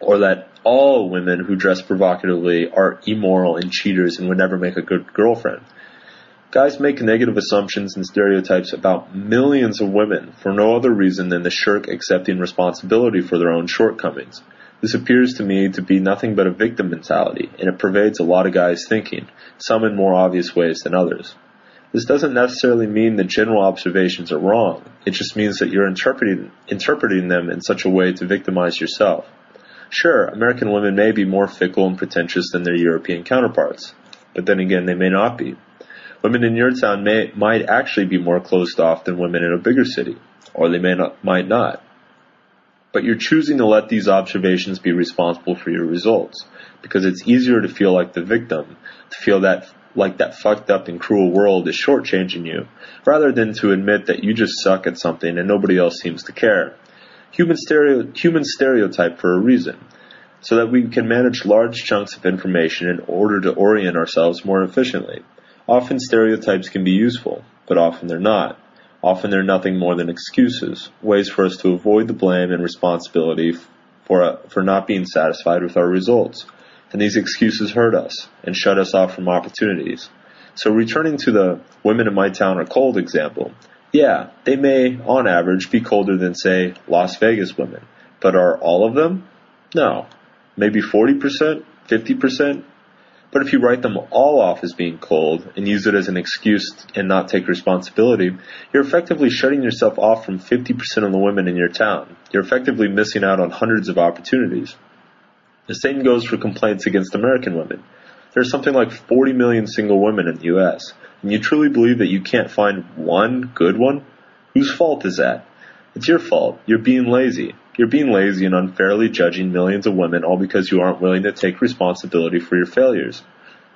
or that all women who dress provocatively are immoral and cheaters and would never make a good girlfriend. Guys make negative assumptions and stereotypes about millions of women for no other reason than to shirk accepting responsibility for their own shortcomings. This appears to me to be nothing but a victim mentality, and it pervades a lot of guys' thinking, some in more obvious ways than others. This doesn't necessarily mean that general observations are wrong. It just means that you're interpreting, interpreting them in such a way to victimize yourself. Sure, American women may be more fickle and pretentious than their European counterparts, but then again, they may not be. Women in your town may, might actually be more closed off than women in a bigger city, or they may not, might not. But you're choosing to let these observations be responsible for your results, because it's easier to feel like the victim, to feel that like that fucked up and cruel world is shortchanging you, rather than to admit that you just suck at something and nobody else seems to care human, stereo, human stereotype for a reason, so that we can manage large chunks of information in order to orient ourselves more efficiently. Often stereotypes can be useful, but often they're not. Often they're nothing more than excuses, ways for us to avoid the blame and responsibility for, uh, for not being satisfied with our results. And these excuses hurt us and shut us off from opportunities. So returning to the women in my town are cold example, yeah, they may, on average, be colder than, say, Las Vegas women. But are all of them? No. Maybe 40%? 50%? But if you write them all off as being cold and use it as an excuse and not take responsibility, you're effectively shutting yourself off from 50% of the women in your town. You're effectively missing out on hundreds of opportunities. The same goes for complaints against American women. There's something like 40 million single women in the U.S and you truly believe that you can't find one good one, whose fault is that? It's your fault. You're being lazy. You're being lazy and unfairly judging millions of women all because you aren't willing to take responsibility for your failures.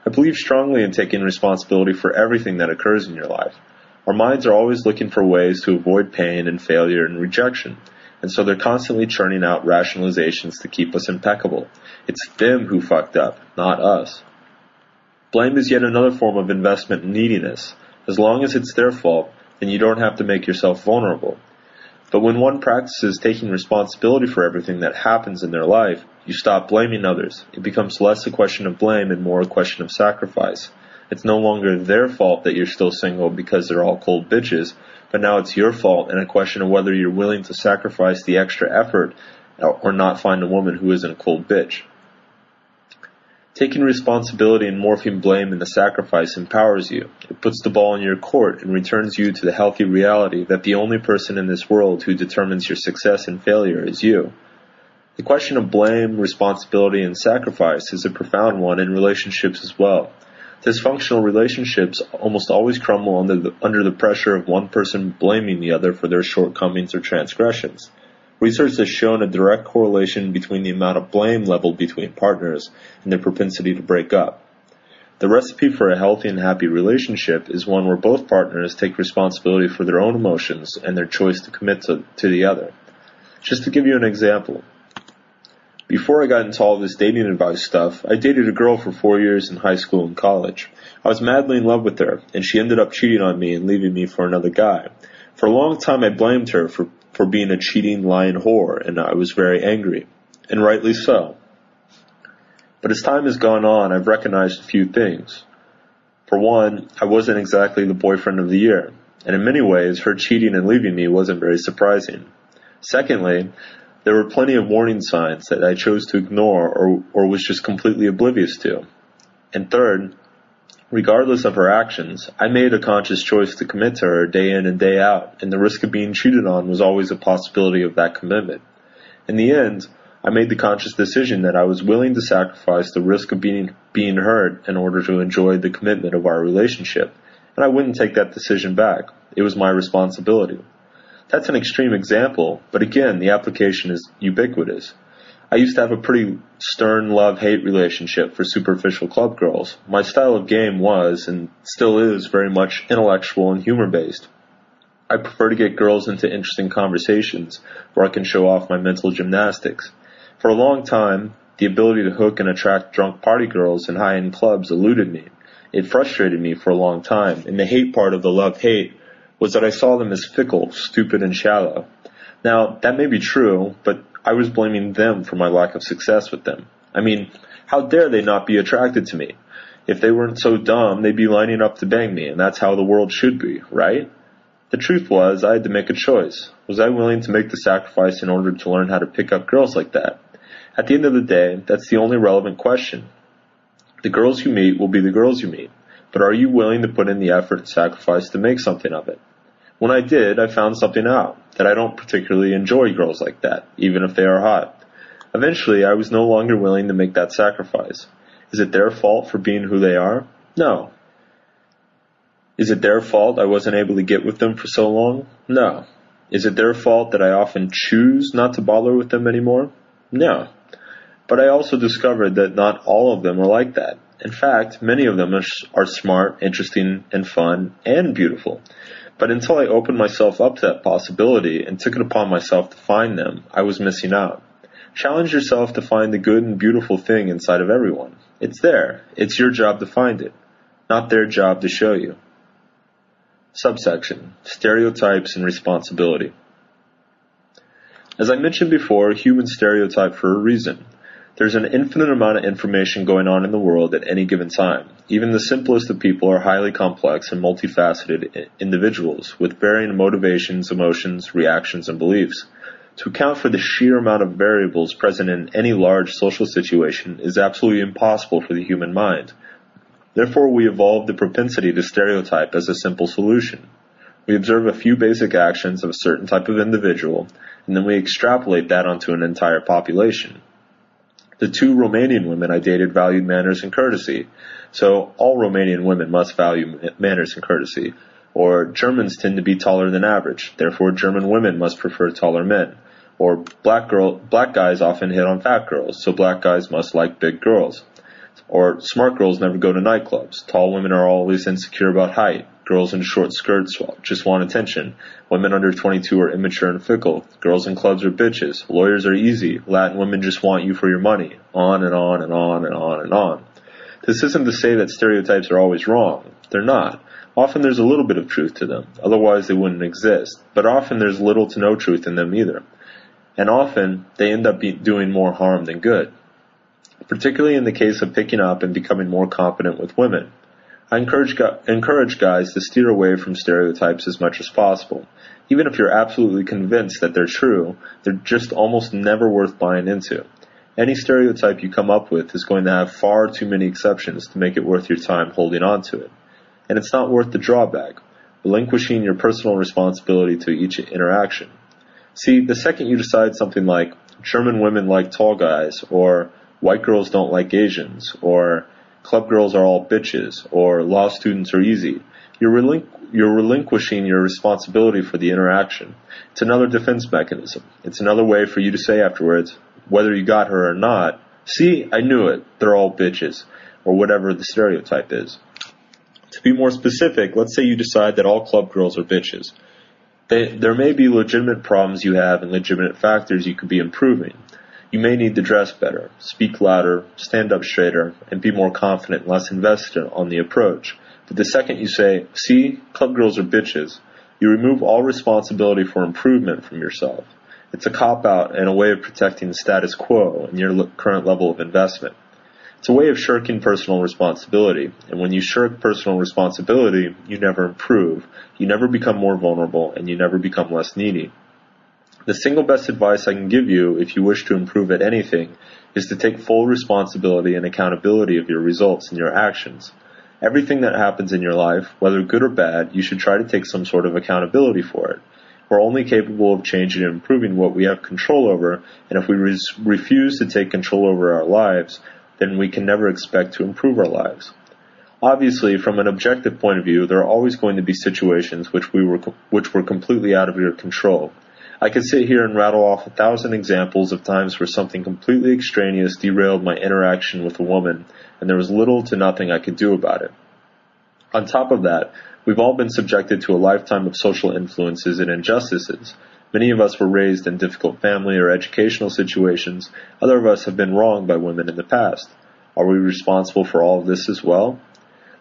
I believe strongly in taking responsibility for everything that occurs in your life. Our minds are always looking for ways to avoid pain and failure and rejection, and so they're constantly churning out rationalizations to keep us impeccable. It's them who fucked up, not us. Blame is yet another form of investment in neediness. As long as it's their fault, then you don't have to make yourself vulnerable. But when one practices taking responsibility for everything that happens in their life, you stop blaming others. It becomes less a question of blame and more a question of sacrifice. It's no longer their fault that you're still single because they're all cold bitches, but now it's your fault and a question of whether you're willing to sacrifice the extra effort or not find a woman who isn't a cold bitch. Taking responsibility and morphing blame into sacrifice empowers you. It puts the ball in your court and returns you to the healthy reality that the only person in this world who determines your success and failure is you. The question of blame, responsibility, and sacrifice is a profound one in relationships as well. Dysfunctional relationships almost always crumble under the, under the pressure of one person blaming the other for their shortcomings or transgressions. Research has shown a direct correlation between the amount of blame leveled between partners and their propensity to break up. The recipe for a healthy and happy relationship is one where both partners take responsibility for their own emotions and their choice to commit to, to the other. Just to give you an example, before I got into all this dating advice stuff, I dated a girl for four years in high school and college. I was madly in love with her, and she ended up cheating on me and leaving me for another guy. For a long time I blamed her for for being a cheating, lying whore, and I was very angry, and rightly so. But as time has gone on, I've recognized a few things. For one, I wasn't exactly the boyfriend of the year, and in many ways, her cheating and leaving me wasn't very surprising. Secondly, there were plenty of warning signs that I chose to ignore or, or was just completely oblivious to. And third, Regardless of her actions, I made a conscious choice to commit to her day in and day out, and the risk of being cheated on was always a possibility of that commitment. In the end, I made the conscious decision that I was willing to sacrifice the risk of being, being hurt in order to enjoy the commitment of our relationship, and I wouldn't take that decision back. It was my responsibility. That's an extreme example, but again, the application is ubiquitous. I used to have a pretty stern love-hate relationship for superficial club girls. My style of game was, and still is, very much intellectual and humor-based. I prefer to get girls into interesting conversations where I can show off my mental gymnastics. For a long time, the ability to hook and attract drunk party girls in high-end clubs eluded me. It frustrated me for a long time, and the hate part of the love-hate was that I saw them as fickle, stupid, and shallow. Now, that may be true, but I was blaming them for my lack of success with them. I mean, how dare they not be attracted to me? If they weren't so dumb, they'd be lining up to bang me, and that's how the world should be, right? The truth was, I had to make a choice. Was I willing to make the sacrifice in order to learn how to pick up girls like that? At the end of the day, that's the only relevant question. The girls you meet will be the girls you meet, but are you willing to put in the effort and sacrifice to make something of it? When I did, I found something out, that I don't particularly enjoy girls like that, even if they are hot. Eventually, I was no longer willing to make that sacrifice. Is it their fault for being who they are? No. Is it their fault I wasn't able to get with them for so long? No. Is it their fault that I often choose not to bother with them anymore? No. But I also discovered that not all of them are like that. In fact, many of them are, are smart, interesting, and fun, and beautiful. But until I opened myself up to that possibility and took it upon myself to find them, I was missing out. Challenge yourself to find the good and beautiful thing inside of everyone. It's there. It's your job to find it, not their job to show you. Subsection Stereotypes and Responsibility. As I mentioned before, humans stereotype for a reason. There's an infinite amount of information going on in the world at any given time. Even the simplest of people are highly complex and multifaceted individuals with varying motivations, emotions, reactions, and beliefs. To account for the sheer amount of variables present in any large social situation is absolutely impossible for the human mind. Therefore, we evolved the propensity to stereotype as a simple solution. We observe a few basic actions of a certain type of individual, and then we extrapolate that onto an entire population. The two Romanian women I dated valued manners and courtesy, so all Romanian women must value manners and courtesy. Or Germans tend to be taller than average, therefore German women must prefer taller men. Or black girl, black guys often hit on fat girls, so black guys must like big girls. Or smart girls never go to nightclubs. Tall women are always insecure about height. Girls in short skirts just want attention. Women under 22 are immature and fickle. Girls in clubs are bitches. Lawyers are easy. Latin women just want you for your money. On and on and on and on and on. This isn't to say that stereotypes are always wrong. They're not. Often there's a little bit of truth to them. Otherwise they wouldn't exist. But often there's little to no truth in them either. And often they end up doing more harm than good. Particularly in the case of picking up and becoming more competent with women. I encourage, encourage guys to steer away from stereotypes as much as possible. Even if you're absolutely convinced that they're true, they're just almost never worth buying into. Any stereotype you come up with is going to have far too many exceptions to make it worth your time holding on to it. And it's not worth the drawback, relinquishing your personal responsibility to each interaction. See, the second you decide something like, German women like tall guys, or white girls don't like Asians, or club girls are all bitches, or law students are easy. You're, relinqu- you're relinquishing your responsibility for the interaction. It's another defense mechanism. It's another way for you to say afterwards, whether you got her or not, see, I knew it, they're all bitches, or whatever the stereotype is. To be more specific, let's say you decide that all club girls are bitches. They, there may be legitimate problems you have and legitimate factors you could be improving. You may need to dress better, speak louder, stand up straighter, and be more confident and less invested on the approach. But the second you say, see, club girls are bitches, you remove all responsibility for improvement from yourself. It's a cop out and a way of protecting the status quo and your current level of investment. It's a way of shirking personal responsibility, and when you shirk personal responsibility, you never improve, you never become more vulnerable, and you never become less needy. The single best advice I can give you if you wish to improve at anything is to take full responsibility and accountability of your results and your actions. Everything that happens in your life, whether good or bad, you should try to take some sort of accountability for it. We're only capable of changing and improving what we have control over, and if we res- refuse to take control over our lives, then we can never expect to improve our lives. Obviously, from an objective point of view, there are always going to be situations which we were which were completely out of your control. I could sit here and rattle off a thousand examples of times where something completely extraneous derailed my interaction with a woman, and there was little to nothing I could do about it. On top of that, we've all been subjected to a lifetime of social influences and injustices. Many of us were raised in difficult family or educational situations. Other of us have been wronged by women in the past. Are we responsible for all of this as well?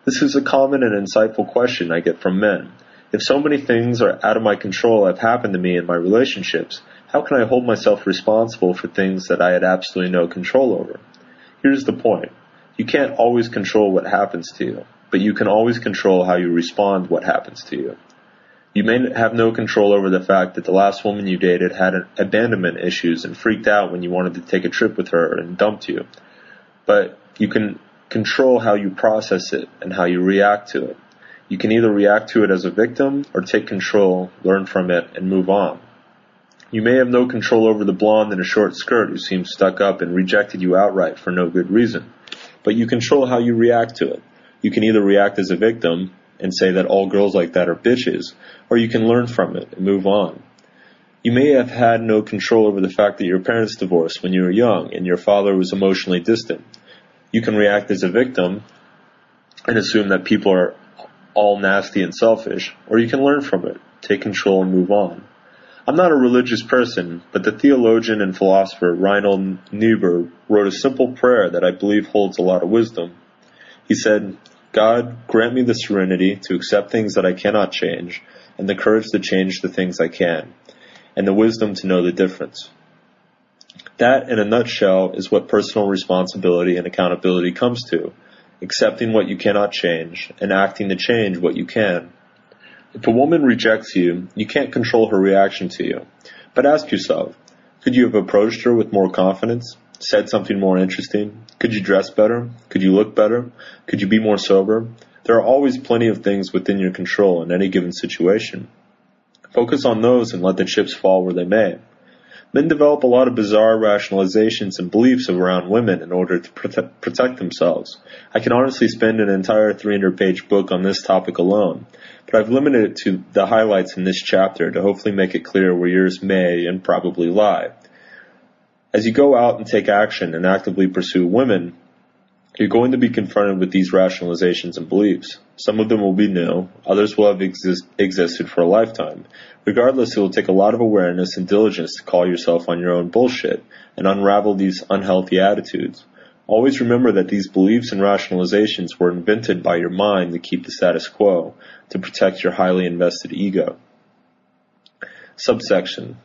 This is a common and insightful question I get from men. If so many things are out of my control have happened to me in my relationships, how can I hold myself responsible for things that I had absolutely no control over? Here's the point. You can't always control what happens to you, but you can always control how you respond what happens to you. You may have no control over the fact that the last woman you dated had abandonment issues and freaked out when you wanted to take a trip with her and dumped you. But you can control how you process it and how you react to it. You can either react to it as a victim or take control, learn from it, and move on. You may have no control over the blonde in a short skirt who seemed stuck up and rejected you outright for no good reason, but you control how you react to it. You can either react as a victim and say that all girls like that are bitches, or you can learn from it and move on. You may have had no control over the fact that your parents divorced when you were young and your father was emotionally distant. You can react as a victim and assume that people are all nasty and selfish, or you can learn from it, take control and move on. I'm not a religious person, but the theologian and philosopher Reinhold Niebuhr wrote a simple prayer that I believe holds a lot of wisdom. He said, God, grant me the serenity to accept things that I cannot change, and the courage to change the things I can, and the wisdom to know the difference. That, in a nutshell, is what personal responsibility and accountability comes to accepting what you cannot change, and acting to change what you can. If a woman rejects you, you can't control her reaction to you. But ask yourself, could you have approached her with more confidence? Said something more interesting? Could you dress better? Could you look better? Could you be more sober? There are always plenty of things within your control in any given situation. Focus on those and let the chips fall where they may. Men develop a lot of bizarre rationalizations and beliefs around women in order to protect, protect themselves. I can honestly spend an entire 300 page book on this topic alone, but I've limited it to the highlights in this chapter to hopefully make it clear where yours may and probably lie. As you go out and take action and actively pursue women, You're going to be confronted with these rationalizations and beliefs. Some of them will be new, others will have exist- existed for a lifetime. Regardless, it will take a lot of awareness and diligence to call yourself on your own bullshit and unravel these unhealthy attitudes. Always remember that these beliefs and rationalizations were invented by your mind to keep the status quo, to protect your highly invested ego. Subsection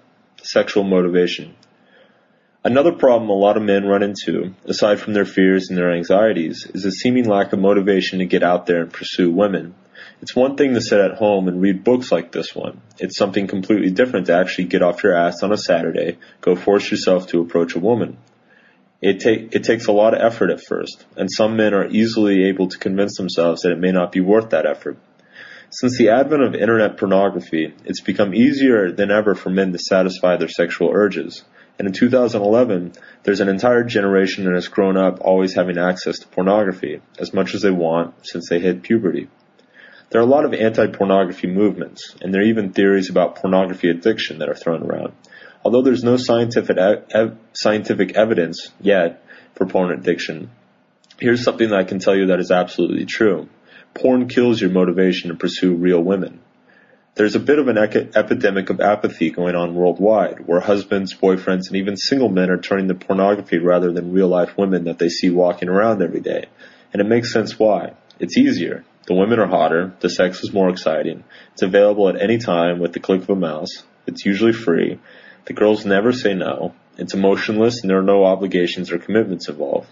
Sexual motivation. Another problem a lot of men run into, aside from their fears and their anxieties, is a seeming lack of motivation to get out there and pursue women. It's one thing to sit at home and read books like this one. It's something completely different to actually get off your ass on a Saturday, go force yourself to approach a woman. It, take, it takes a lot of effort at first, and some men are easily able to convince themselves that it may not be worth that effort. Since the advent of internet pornography, it's become easier than ever for men to satisfy their sexual urges. And in 2011, there's an entire generation that has grown up always having access to pornography, as much as they want, since they hit puberty. There are a lot of anti-pornography movements, and there are even theories about pornography addiction that are thrown around. Although there's no scientific, ev- scientific evidence yet for porn addiction, here's something that I can tell you that is absolutely true. Porn kills your motivation to pursue real women. There's a bit of an epidemic of apathy going on worldwide, where husbands, boyfriends, and even single men are turning to pornography rather than real life women that they see walking around every day. And it makes sense why. It's easier. The women are hotter, the sex is more exciting, it's available at any time with the click of a mouse, it's usually free, the girls never say no, it's emotionless, and there are no obligations or commitments involved.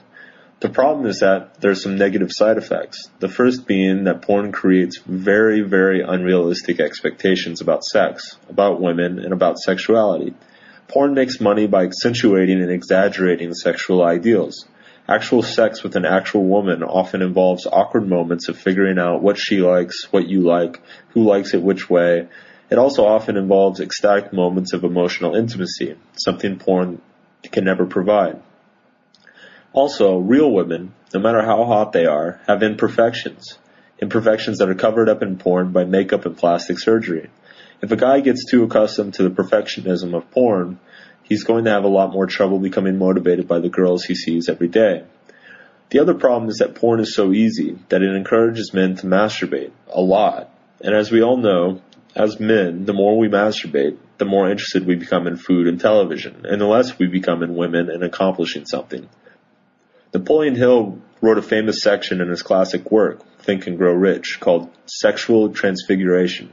The problem is that there's some negative side effects. The first being that porn creates very, very unrealistic expectations about sex, about women, and about sexuality. Porn makes money by accentuating and exaggerating sexual ideals. Actual sex with an actual woman often involves awkward moments of figuring out what she likes, what you like, who likes it which way. It also often involves ecstatic moments of emotional intimacy, something porn can never provide. Also, real women, no matter how hot they are, have imperfections. Imperfections that are covered up in porn by makeup and plastic surgery. If a guy gets too accustomed to the perfectionism of porn, he's going to have a lot more trouble becoming motivated by the girls he sees every day. The other problem is that porn is so easy that it encourages men to masturbate a lot. And as we all know, as men, the more we masturbate, the more interested we become in food and television, and the less we become in women and accomplishing something. Napoleon Hill wrote a famous section in his classic work, Think and Grow Rich, called Sexual Transfiguration.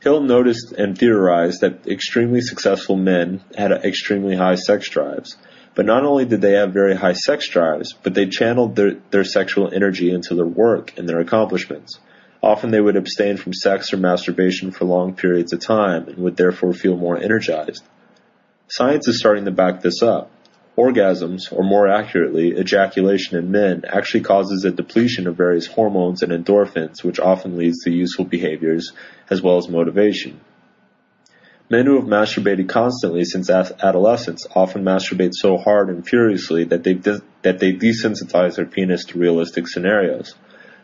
Hill noticed and theorized that extremely successful men had extremely high sex drives. But not only did they have very high sex drives, but they channeled their, their sexual energy into their work and their accomplishments. Often they would abstain from sex or masturbation for long periods of time and would therefore feel more energized. Science is starting to back this up. Orgasms, or more accurately, ejaculation in men, actually causes a depletion of various hormones and endorphins, which often leads to useful behaviors as well as motivation. Men who have masturbated constantly since adolescence often masturbate so hard and furiously that they, de- that they desensitize their penis to realistic scenarios.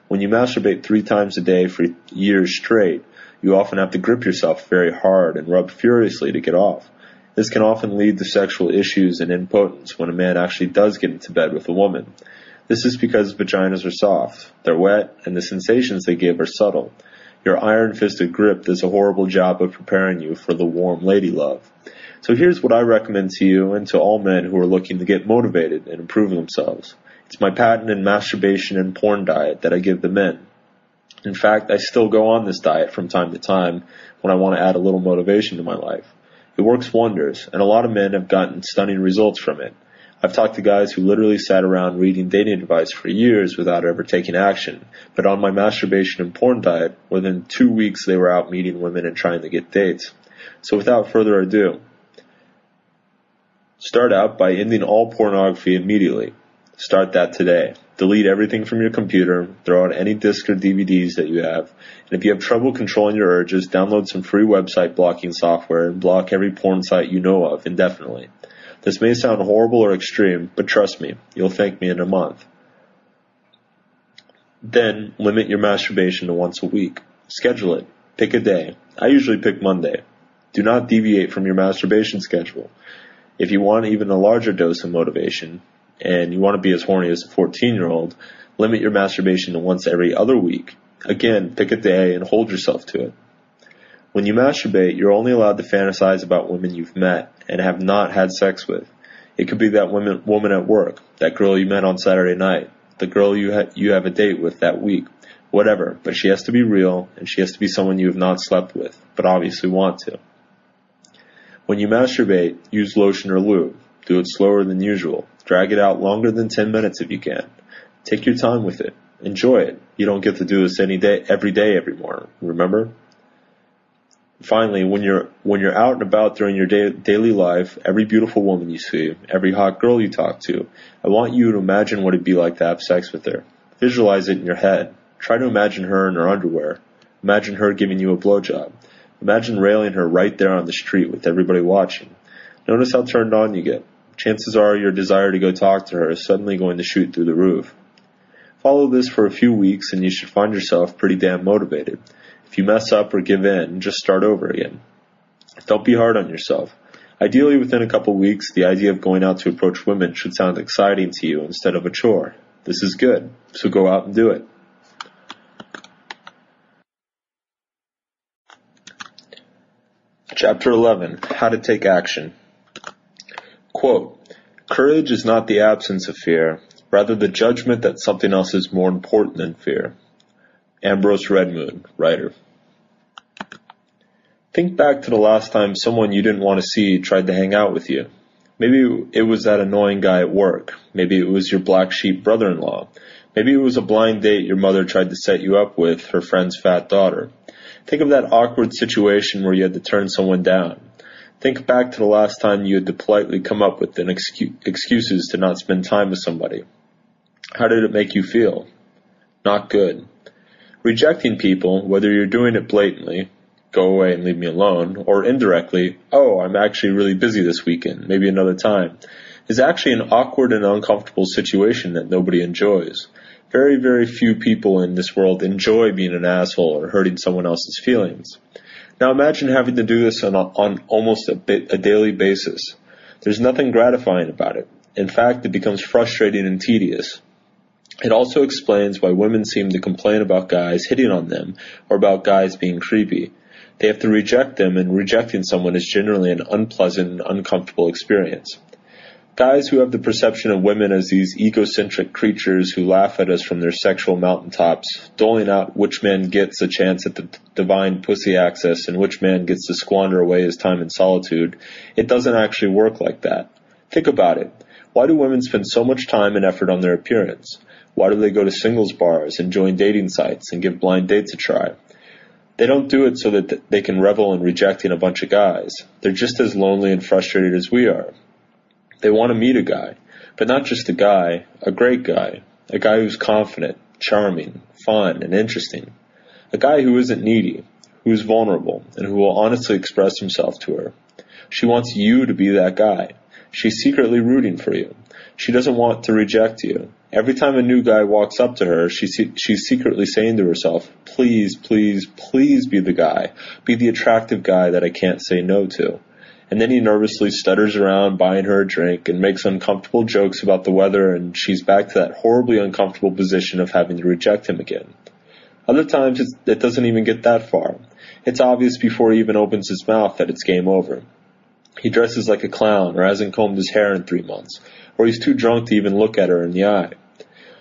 When you masturbate three times a day for years straight, you often have to grip yourself very hard and rub furiously to get off. This can often lead to sexual issues and impotence when a man actually does get into bed with a woman. This is because vaginas are soft, they're wet, and the sensations they give are subtle. Your iron-fisted grip does a horrible job of preparing you for the warm lady love. So here's what I recommend to you and to all men who are looking to get motivated and improve themselves. It's my patent patented masturbation and porn diet that I give the men. In fact, I still go on this diet from time to time when I want to add a little motivation to my life. It works wonders, and a lot of men have gotten stunning results from it. I've talked to guys who literally sat around reading dating advice for years without ever taking action, but on my masturbation and porn diet, within two weeks they were out meeting women and trying to get dates. So without further ado, start out by ending all pornography immediately. Start that today. Delete everything from your computer, throw out any disc or DVDs that you have, and if you have trouble controlling your urges, download some free website blocking software and block every porn site you know of indefinitely. This may sound horrible or extreme, but trust me, you'll thank me in a month. Then, limit your masturbation to once a week. Schedule it. Pick a day. I usually pick Monday. Do not deviate from your masturbation schedule. If you want even a larger dose of motivation, and you want to be as horny as a 14 year old, limit your masturbation to once every other week. Again, pick a day and hold yourself to it. When you masturbate, you're only allowed to fantasize about women you've met and have not had sex with. It could be that woman, woman at work, that girl you met on Saturday night, the girl you ha- you have a date with that week, whatever. But she has to be real, and she has to be someone you have not slept with, but obviously want to. When you masturbate, use lotion or lube. Do it slower than usual. Drag it out longer than 10 minutes if you can. Take your time with it. Enjoy it. You don't get to do this any day, every day, every morning. Remember? Finally, when you're when you're out and about during your day, daily life, every beautiful woman you see, every hot girl you talk to, I want you to imagine what it'd be like to have sex with her. Visualize it in your head. Try to imagine her in her underwear. Imagine her giving you a blowjob. Imagine railing her right there on the street with everybody watching. Notice how turned on you get. Chances are your desire to go talk to her is suddenly going to shoot through the roof. Follow this for a few weeks and you should find yourself pretty damn motivated. If you mess up or give in, just start over again. Don't be hard on yourself. Ideally, within a couple weeks, the idea of going out to approach women should sound exciting to you instead of a chore. This is good, so go out and do it. Chapter 11 How to Take Action. Quote, Courage is not the absence of fear, rather the judgment that something else is more important than fear. Ambrose Redmoon, writer. Think back to the last time someone you didn't want to see tried to hang out with you. Maybe it was that annoying guy at work. Maybe it was your black sheep brother-in-law. Maybe it was a blind date your mother tried to set you up with her friend's fat daughter. Think of that awkward situation where you had to turn someone down. Think back to the last time you had to politely come up with an excuse, excuses to not spend time with somebody. How did it make you feel? Not good. Rejecting people, whether you're doing it blatantly, go away and leave me alone, or indirectly, oh, I'm actually really busy this weekend, maybe another time, is actually an awkward and uncomfortable situation that nobody enjoys. Very, very few people in this world enjoy being an asshole or hurting someone else's feelings. Now imagine having to do this on, a, on almost a, bit, a daily basis. There's nothing gratifying about it. In fact, it becomes frustrating and tedious. It also explains why women seem to complain about guys hitting on them or about guys being creepy. They have to reject them, and rejecting someone is generally an unpleasant and uncomfortable experience. Guys who have the perception of women as these egocentric creatures who laugh at us from their sexual mountaintops, doling out which man gets a chance at the divine pussy access and which man gets to squander away his time in solitude, it doesn't actually work like that. Think about it. Why do women spend so much time and effort on their appearance? Why do they go to singles bars and join dating sites and give blind dates a try? They don't do it so that they can revel in rejecting a bunch of guys. They're just as lonely and frustrated as we are. They want to meet a guy, but not just a guy, a great guy, a guy who's confident, charming, fun, and interesting. A guy who isn't needy, who's vulnerable, and who will honestly express himself to her. She wants you to be that guy. She's secretly rooting for you. She doesn't want to reject you. Every time a new guy walks up to her, she, she's secretly saying to herself, please, please, please be the guy. Be the attractive guy that I can't say no to and then he nervously stutters around buying her a drink and makes uncomfortable jokes about the weather and she's back to that horribly uncomfortable position of having to reject him again. Other times it doesn't even get that far. It's obvious before he even opens his mouth that it's game over. He dresses like a clown or hasn't combed his hair in three months, or he's too drunk to even look at her in the eye.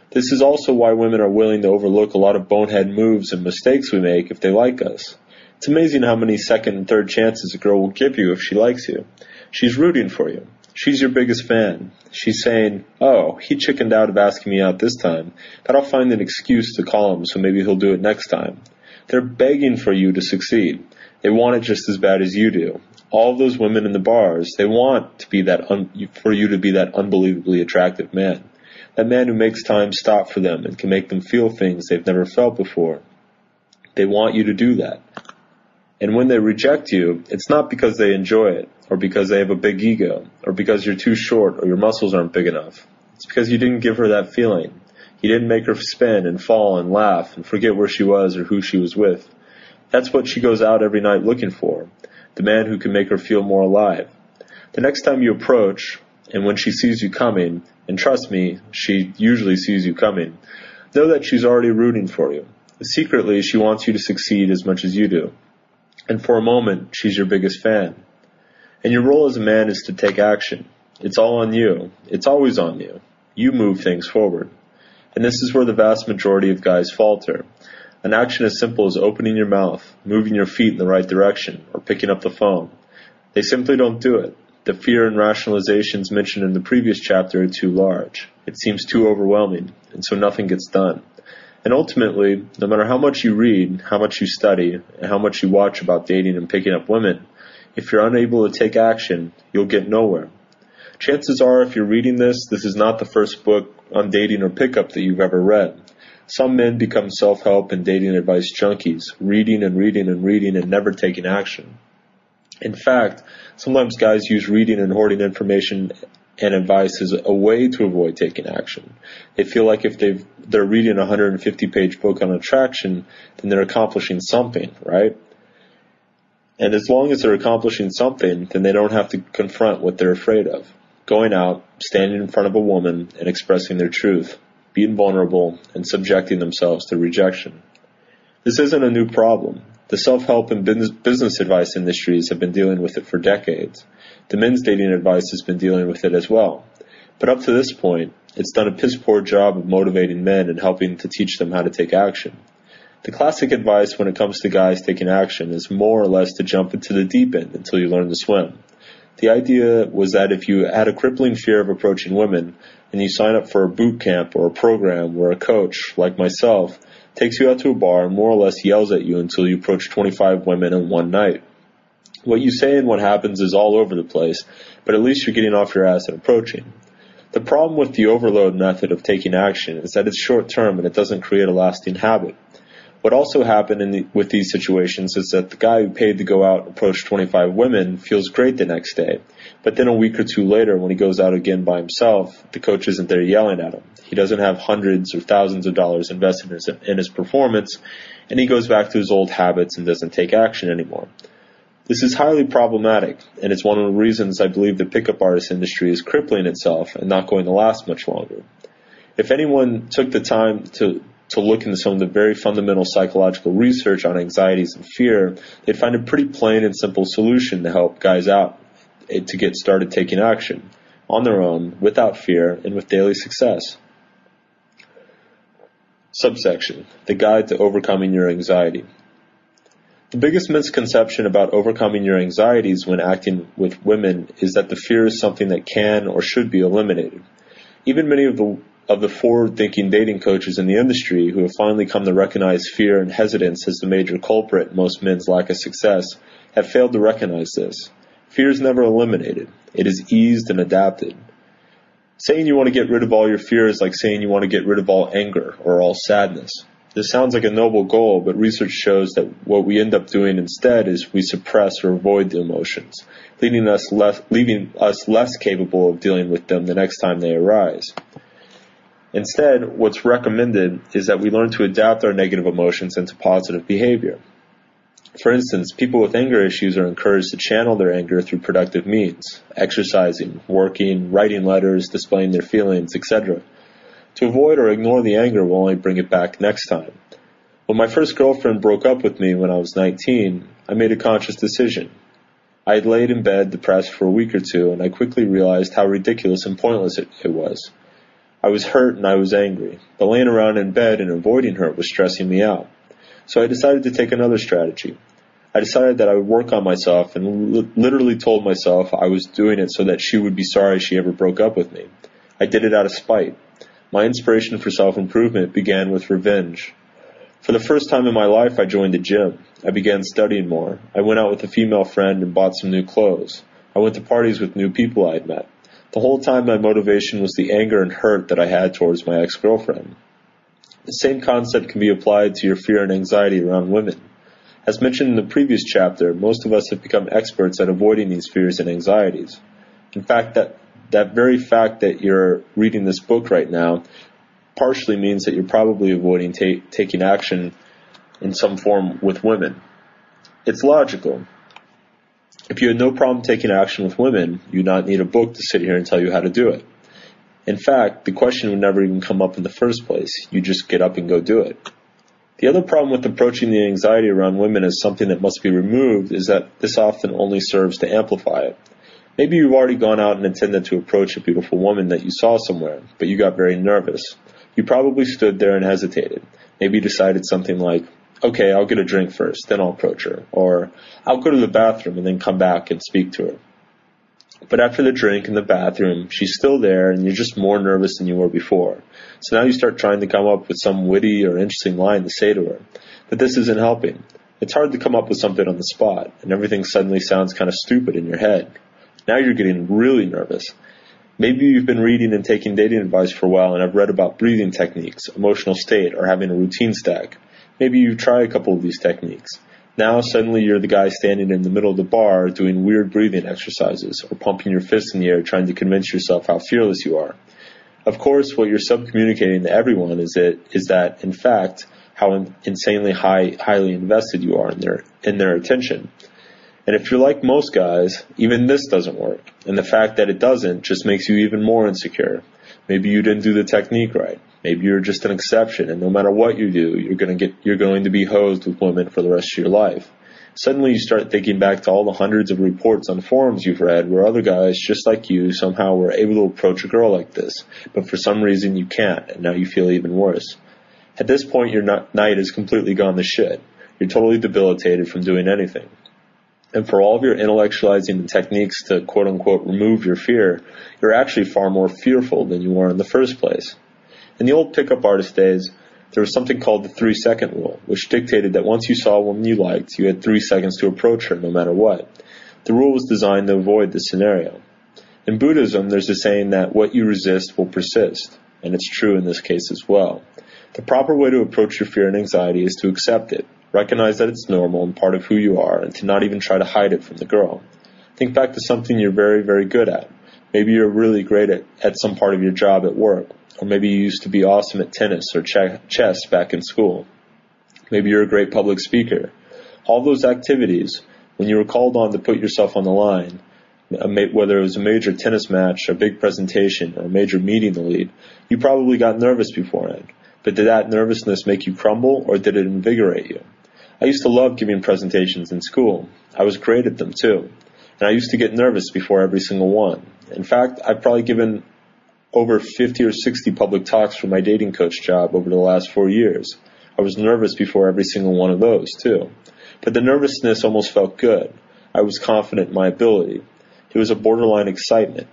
This is also why women are willing to overlook a lot of bonehead moves and mistakes we make if they like us. It's amazing how many second and third chances a girl will give you if she likes you. She's rooting for you. She's your biggest fan. She's saying, oh, he chickened out of asking me out this time, but I'll find an excuse to call him so maybe he'll do it next time. They're begging for you to succeed. They want it just as bad as you do. All those women in the bars, they want to be that un- for you to be that unbelievably attractive man. That man who makes time stop for them and can make them feel things they've never felt before. They want you to do that. And when they reject you, it's not because they enjoy it, or because they have a big ego, or because you're too short or your muscles aren't big enough. It's because you didn't give her that feeling. You didn't make her spin and fall and laugh and forget where she was or who she was with. That's what she goes out every night looking for. The man who can make her feel more alive. The next time you approach, And when she sees you coming, and trust me, she usually sees you coming, know that she's already rooting for you. Secretly, she wants you to succeed as much as you do. And for a moment, she's your biggest fan. And your role as a man is to take action. It's all on you. It's always on you. You move things forward. And this is where the vast majority of guys falter. An action as simple as opening your mouth, moving your feet in the right direction, or picking up the phone. They simply don't do it. The fear and rationalizations mentioned in the previous chapter are too large. It seems too overwhelming, and so nothing gets done. And ultimately, no matter how much you read, how much you study, and how much you watch about dating and picking up women, if you're unable to take action, you'll get nowhere. Chances are, if you're reading this, this is not the first book on dating or pickup that you've ever read. Some men become self-help and dating advice junkies, reading and reading and reading and never taking action. In fact, sometimes guys use reading and hoarding information and advice is a way to avoid taking action. They feel like if they they're reading a 150 page book on attraction, then they're accomplishing something, right? And as long as they're accomplishing something, then they don't have to confront what they're afraid of. Going out, standing in front of a woman, and expressing their truth being vulnerable, and subjecting themselves to rejection. This isn't a new problem. The self-help and business advice industries have been dealing with it for decades. The men's dating advice has been dealing with it as well. But up to this point, it's done a piss poor job of motivating men and helping to teach them how to take action. The classic advice when it comes to guys taking action is more or less to jump into the deep end until you learn to swim. The idea was that if you had a crippling fear of approaching women, and you sign up for a boot camp or a program where a coach, like myself, takes you out to a bar and more or less yells at you until you approach 25 women in one night. What you say and what happens is all over the place, but at least you're getting off your ass and approaching. The problem with the overload method of taking action is that it's short term and it doesn't create a lasting habit. What also happened the, with these situations is that the guy who paid to go out and approach 25 women feels great the next day. But then a week or two later, when he goes out again by himself, the coach isn't there yelling at him. He doesn't have hundreds or thousands of dollars invested in his, in his performance, and he goes back to his old habits and doesn't take action anymore. This is highly problematic, and it's one of the reasons I believe the pickup artist industry is crippling itself and not going to last much longer. If anyone took the time to to look into some of the very fundamental psychological research on anxieties and fear, they'd find a pretty plain and simple solution to help guys out eh, to get started taking action on their own, without fear, and with daily success. Subsection The Guide to Overcoming Your Anxiety. The biggest misconception about overcoming your anxieties when acting with women is that the fear is something that can or should be eliminated. Even many of the of the forward-thinking dating coaches in the industry who have finally come to recognize fear and hesitance as the major culprit in most men's lack of success have failed to recognize this. Fear is never eliminated. It is eased and adapted. Saying you want to get rid of all your fear is like saying you want to get rid of all anger or all sadness. This sounds like a noble goal, but research shows that what we end up doing instead is we suppress or avoid the emotions, leaving us less, leaving us less capable of dealing with them the next time they arise. Instead, what's recommended is that we learn to adapt our negative emotions into positive behavior. For instance, people with anger issues are encouraged to channel their anger through productive means, exercising, working, writing letters, displaying their feelings, etc. To avoid or ignore the anger will only bring it back next time. When my first girlfriend broke up with me when I was 19, I made a conscious decision. I had laid in bed depressed for a week or two, and I quickly realized how ridiculous and pointless it, it was. I was hurt and I was angry, but laying around in bed and avoiding her was stressing me out. So I decided to take another strategy. I decided that I would work on myself and li- literally told myself I was doing it so that she would be sorry she ever broke up with me. I did it out of spite. My inspiration for self-improvement began with revenge. For the first time in my life, I joined a gym. I began studying more. I went out with a female friend and bought some new clothes. I went to parties with new people I had met. The whole time my motivation was the anger and hurt that I had towards my ex-girlfriend. The same concept can be applied to your fear and anxiety around women. As mentioned in the previous chapter, most of us have become experts at avoiding these fears and anxieties. In fact, that, that very fact that you're reading this book right now partially means that you're probably avoiding ta- taking action in some form with women. It's logical. If you had no problem taking action with women, you'd not need a book to sit here and tell you how to do it. In fact, the question would never even come up in the first place. You just get up and go do it. The other problem with approaching the anxiety around women as something that must be removed is that this often only serves to amplify it. Maybe you've already gone out and intended to approach a beautiful woman that you saw somewhere, but you got very nervous. You probably stood there and hesitated. Maybe you decided something like, okay, I'll get a drink first, then I'll approach her. Or, I'll go to the bathroom and then come back and speak to her. But after the drink in the bathroom, she's still there and you're just more nervous than you were before. So now you start trying to come up with some witty or interesting line to say to her. But this isn't helping. It's hard to come up with something on the spot, and everything suddenly sounds kind of stupid in your head. Now you're getting really nervous. Maybe you've been reading and taking dating advice for a while and have read about breathing techniques, emotional state, or having a routine stack. Maybe you try a couple of these techniques. Now suddenly you're the guy standing in the middle of the bar doing weird breathing exercises or pumping your fists in the air trying to convince yourself how fearless you are. Of course, what you're subcommunicating to everyone is that is that in fact how insanely high, highly invested you are in their in their attention. And if you're like most guys, even this doesn't work. And the fact that it doesn't just makes you even more insecure. Maybe you didn't do the technique right. Maybe you're just an exception, and no matter what you do, you're going to get you're going to be hosed with women for the rest of your life. Suddenly you start thinking back to all the hundreds of reports on forums you've read where other guys just like you somehow were able to approach a girl like this, but for some reason you can't, and now you feel even worse. At this point, your night has completely gone to shit. You're totally debilitated from doing anything. And for all of your intellectualizing and techniques to quote unquote remove your fear, you're actually far more fearful than you were in the first place. In the old pickup artist days, there was something called the three second rule, which dictated that once you saw a woman you liked, you had three seconds to approach her no matter what. The rule was designed to avoid this scenario. In Buddhism, there's a saying that what you resist will persist, and it's true in this case as well. The proper way to approach your fear and anxiety is to accept it, recognize that it's normal and part of who you are, and to not even try to hide it from the girl. Think back to something you're very, very good at. Maybe you're really great at, at some part of your job at work, or maybe you used to be awesome at tennis or ch- chess back in school. Maybe you're a great public speaker. All those activities, when you were called on to put yourself on the line, whether it was a major tennis match, a big presentation, or a major meeting to lead, you probably got nervous beforehand. But did that nervousness make you crumble, or did it invigorate you? I used to love giving presentations in school. I was great at them too. And I used to get nervous before every single one. In fact, I've probably given over 50 or 60 public talks for my dating coach job over the last four years. I was nervous before every single one of those, too. But the nervousness almost felt good. I was confident in my ability. It was a borderline excitement.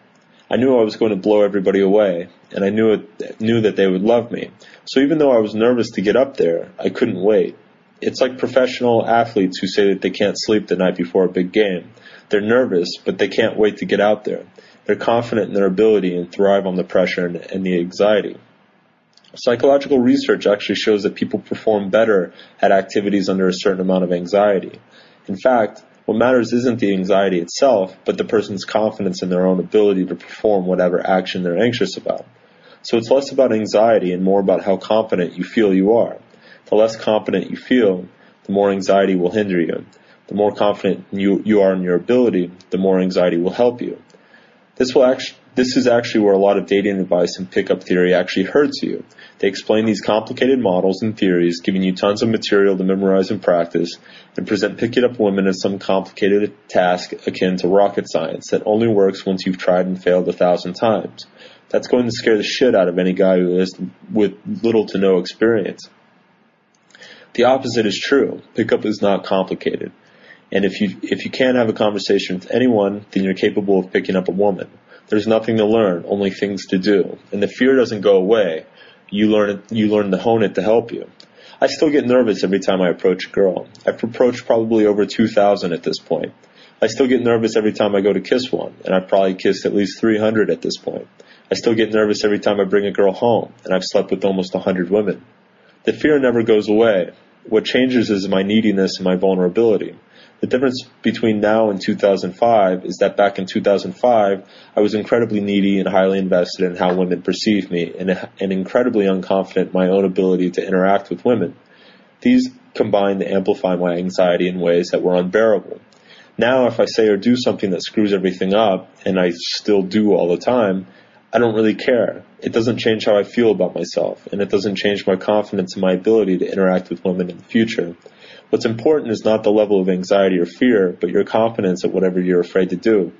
I knew I was going to blow everybody away, and I knew it, knew that they would love me. So even though I was nervous to get up there, I couldn't wait. It's like professional athletes who say that they can't sleep the night before a big game. They're nervous, but they can't wait to get out there. They're confident in their ability and thrive on the pressure and, and the anxiety. Psychological research actually shows that people perform better at activities under a certain amount of anxiety. In fact, what matters isn't the anxiety itself, but the person's confidence in their own ability to perform whatever action they're anxious about. So it's less about anxiety and more about how confident you feel you are. The less confident you feel, the more anxiety will hinder you. The more confident you, you are in your ability, the more anxiety will help you. This will actually, this is actually where a lot of dating advice and pickup theory actually hurts you. They explain these complicated models and theories, giving you tons of material to memorize and practice, and present picking up women as some complicated task akin to rocket science that only works once you've tried and failed a thousand times. That's going to scare the shit out of any guy who is with little to no experience. The opposite is true. Pickup is not complicated. And if you if you can't have a conversation with anyone, then you're capable of picking up a woman. There's nothing to learn, only things to do. And the fear doesn't go away. You learn you learn to hone it to help you. I still get nervous every time I approach a girl. I've approached probably over 2,000 at this point. I still get nervous every time I go to kiss one, and I've probably kissed at least 300 at this point. I still get nervous every time I bring a girl home, and I've slept with almost 100 women. The fear never goes away. What changes is my neediness and my vulnerability. The difference between now and 2005 is that back in 2005, I was incredibly needy and highly invested in how women perceive me and, and incredibly unconfident in my own ability to interact with women. These combined to amplify my anxiety in ways that were unbearable. Now, if I say or do something that screws everything up, and I still do all the time, I don't really care. It doesn't change how I feel about myself, and it doesn't change my confidence in my ability to interact with women in the future. What's important is not the level of anxiety or fear, but your confidence at whatever you're afraid to do.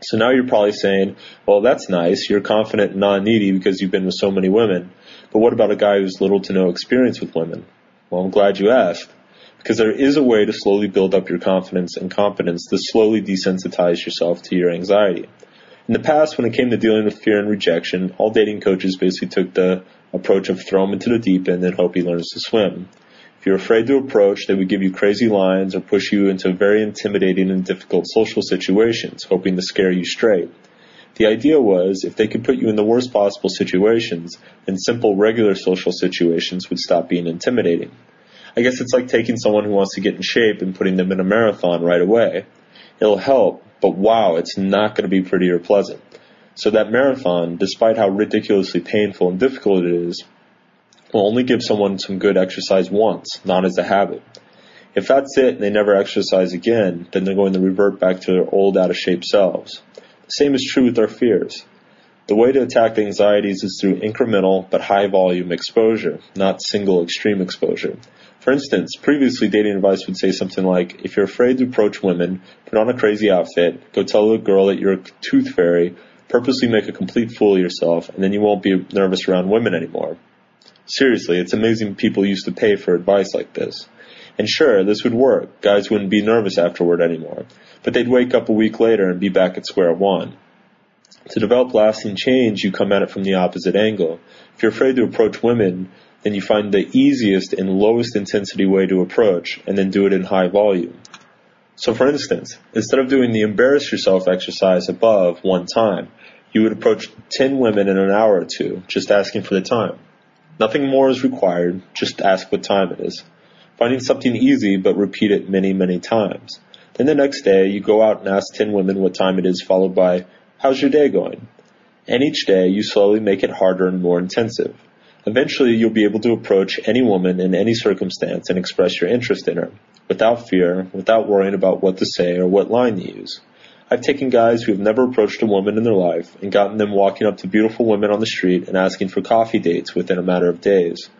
So now you're probably saying, well, that's nice. You're confident and non-needy because you've been with so many women. But what about a guy who's little to no experience with women? Well, I'm glad you asked. Because there is a way to slowly build up your confidence and competence to slowly desensitize yourself to your anxiety. In the past, when it came to dealing with fear and rejection, all dating coaches basically took the approach of throw him into the deep end and hope he learns to swim. If you're afraid to approach, they would give you crazy lines or push you into very intimidating and difficult social situations, hoping to scare you straight. The idea was if they could put you in the worst possible situations, then simple regular social situations would stop being intimidating. I guess it's like taking someone who wants to get in shape and putting them in a marathon right away. It'll help, but wow, it's not going to be pretty or pleasant. So that marathon, despite how ridiculously painful and difficult it is, will only give someone some good exercise once, not as a habit. If that's it and they never exercise again, then they're going to revert back to their old out of shape selves. The same is true with our fears. The way to attack anxieties is through incremental but high volume exposure, not single extreme exposure. For instance, previously dating advice would say something like, if you're afraid to approach women, put on a crazy outfit, go tell a girl that you're a tooth fairy, purposely make a complete fool of yourself, and then you won't be nervous around women anymore. Seriously, it's amazing people used to pay for advice like this. And sure, this would work. Guys wouldn't be nervous afterward anymore. But they'd wake up a week later and be back at square one. To develop lasting change, you come at it from the opposite angle. If you're afraid to approach women, then you find the easiest and lowest intensity way to approach, and then do it in high volume. So for instance, instead of doing the embarrass yourself exercise above one time, you would approach 10 women in an hour or two, just asking for the time. Nothing more is required, just ask what time it is. Finding something easy, but repeat it many, many times. Then the next day, you go out and ask 10 women what time it is, followed by, how's your day going? And each day, you slowly make it harder and more intensive. Eventually, you'll be able to approach any woman in any circumstance and express your interest in her, without fear, without worrying about what to say or what line to use. I've taken guys who have never approached a woman in their life and gotten them walking up to beautiful women on the street and asking for coffee dates within a matter of days.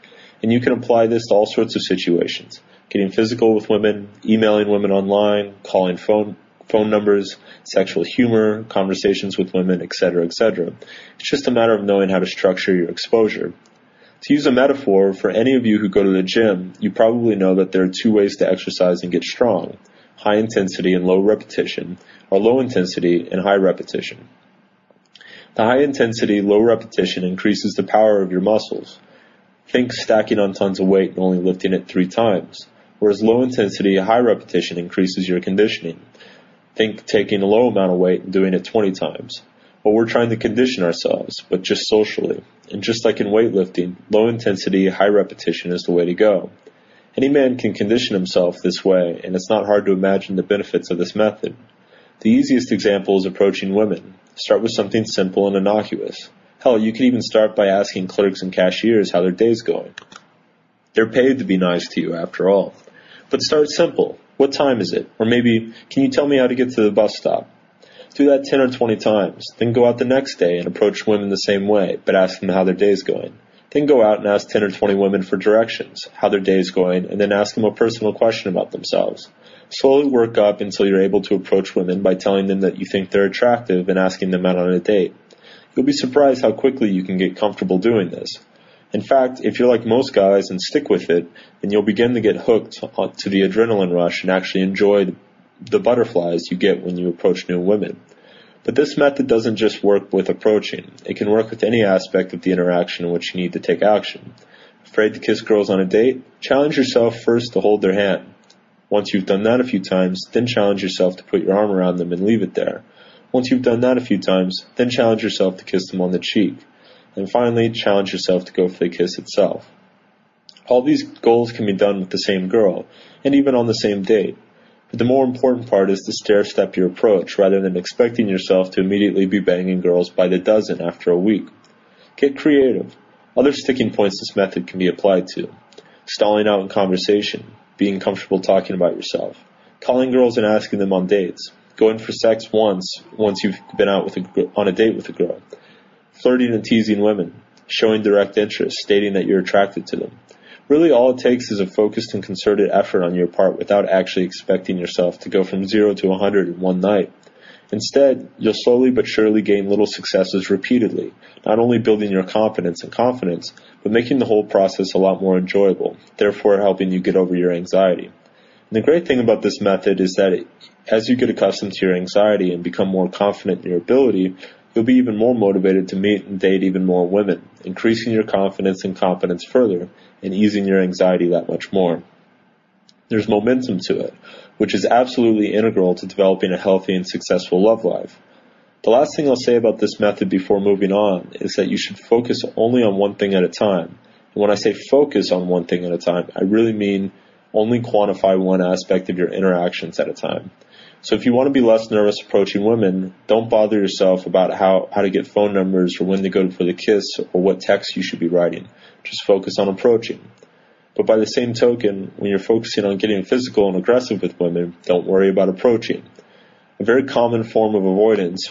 And you can apply this to all sorts of situations. Getting physical with women, emailing women online, calling phone phone numbers, sexual humor, conversations with women, etc., etc. It's just a matter of knowing how to structure your exposure. To use a metaphor, for any of you who go to the gym, you probably know that there are two ways to exercise and get strong high intensity and low repetition, or low intensity and high repetition. The high intensity, low repetition increases the power of your muscles. Think stacking on tons of weight and only lifting it three times. Whereas low intensity, high repetition increases your conditioning. Think taking a low amount of weight and doing it 20 times. Well, we're trying to condition ourselves, but just socially. And just like in weightlifting, low intensity, high repetition is the way to go. Any man can condition himself this way, and it's not hard to imagine the benefits of this method. The easiest example is approaching women. Start with something simple and innocuous. Hell, you could even start by asking clerks and cashiers how their day's going. They're paid to be nice to you, after all. But start simple. What time is it? Or maybe, can you tell me how to get to the bus stop? Do that 10 or 20 times. Then go out the next day and approach women the same way, but ask them how their day's going. Then go out and ask 10 or 20 women for directions, how their day's going, and then ask them a personal question about themselves. Slowly work up until you're able to approach women by telling them that you think they're attractive and asking them out on a date. You'll be surprised how quickly you can get comfortable doing this. In fact, if you're like most guys and stick with it, then you'll begin to get hooked to the adrenaline rush and actually enjoy the butterflies you get when you approach new women. But this method doesn't just work with approaching. It can work with any aspect of the interaction in which you need to take action. Afraid to kiss girls on a date? Challenge yourself first to hold their hand. Once you've done that a few times, then challenge yourself to put your arm around them and leave it there. Once you've done that a few times, then challenge yourself to kiss them on the cheek. And finally, challenge yourself to go for the kiss itself. All these goals can be done with the same girl, and even on the same date. But the more important part is to stair step your approach rather than expecting yourself to immediately be banging girls by the dozen after a week. Get creative. Other sticking points this method can be applied to. Stalling out in conversation, being comfortable talking about yourself, calling girls and asking them on dates, going for sex once once you've been out with a, on a date with a girl, flirting and teasing women, showing direct interest, stating that you're attracted to them. Really, all it takes is a focused and concerted effort on your part without actually expecting yourself to go from zero to a hundred in one night. Instead, you'll slowly but surely gain little successes repeatedly, not only building your confidence and confidence, but making the whole process a lot more enjoyable, therefore helping you get over your anxiety. And the great thing about this method is that it, as you get accustomed to your anxiety and become more confident in your ability, you'll be even more motivated to meet and date even more women, increasing your confidence and confidence further and easing your anxiety that much more. There's momentum to it, which is absolutely integral to developing a healthy and successful love life. The last thing I'll say about this method before moving on is that you should focus only on one thing at a time. And when I say focus on one thing at a time, I really mean only quantify one aspect of your interactions at a time. So if you want to be less nervous approaching women, don't bother yourself about how, how to get phone numbers or when to go for the kiss or what text you should be writing. Just focus on approaching. But by the same token, when you're focusing on getting physical and aggressive with women, don't worry about approaching. A very common form of avoidance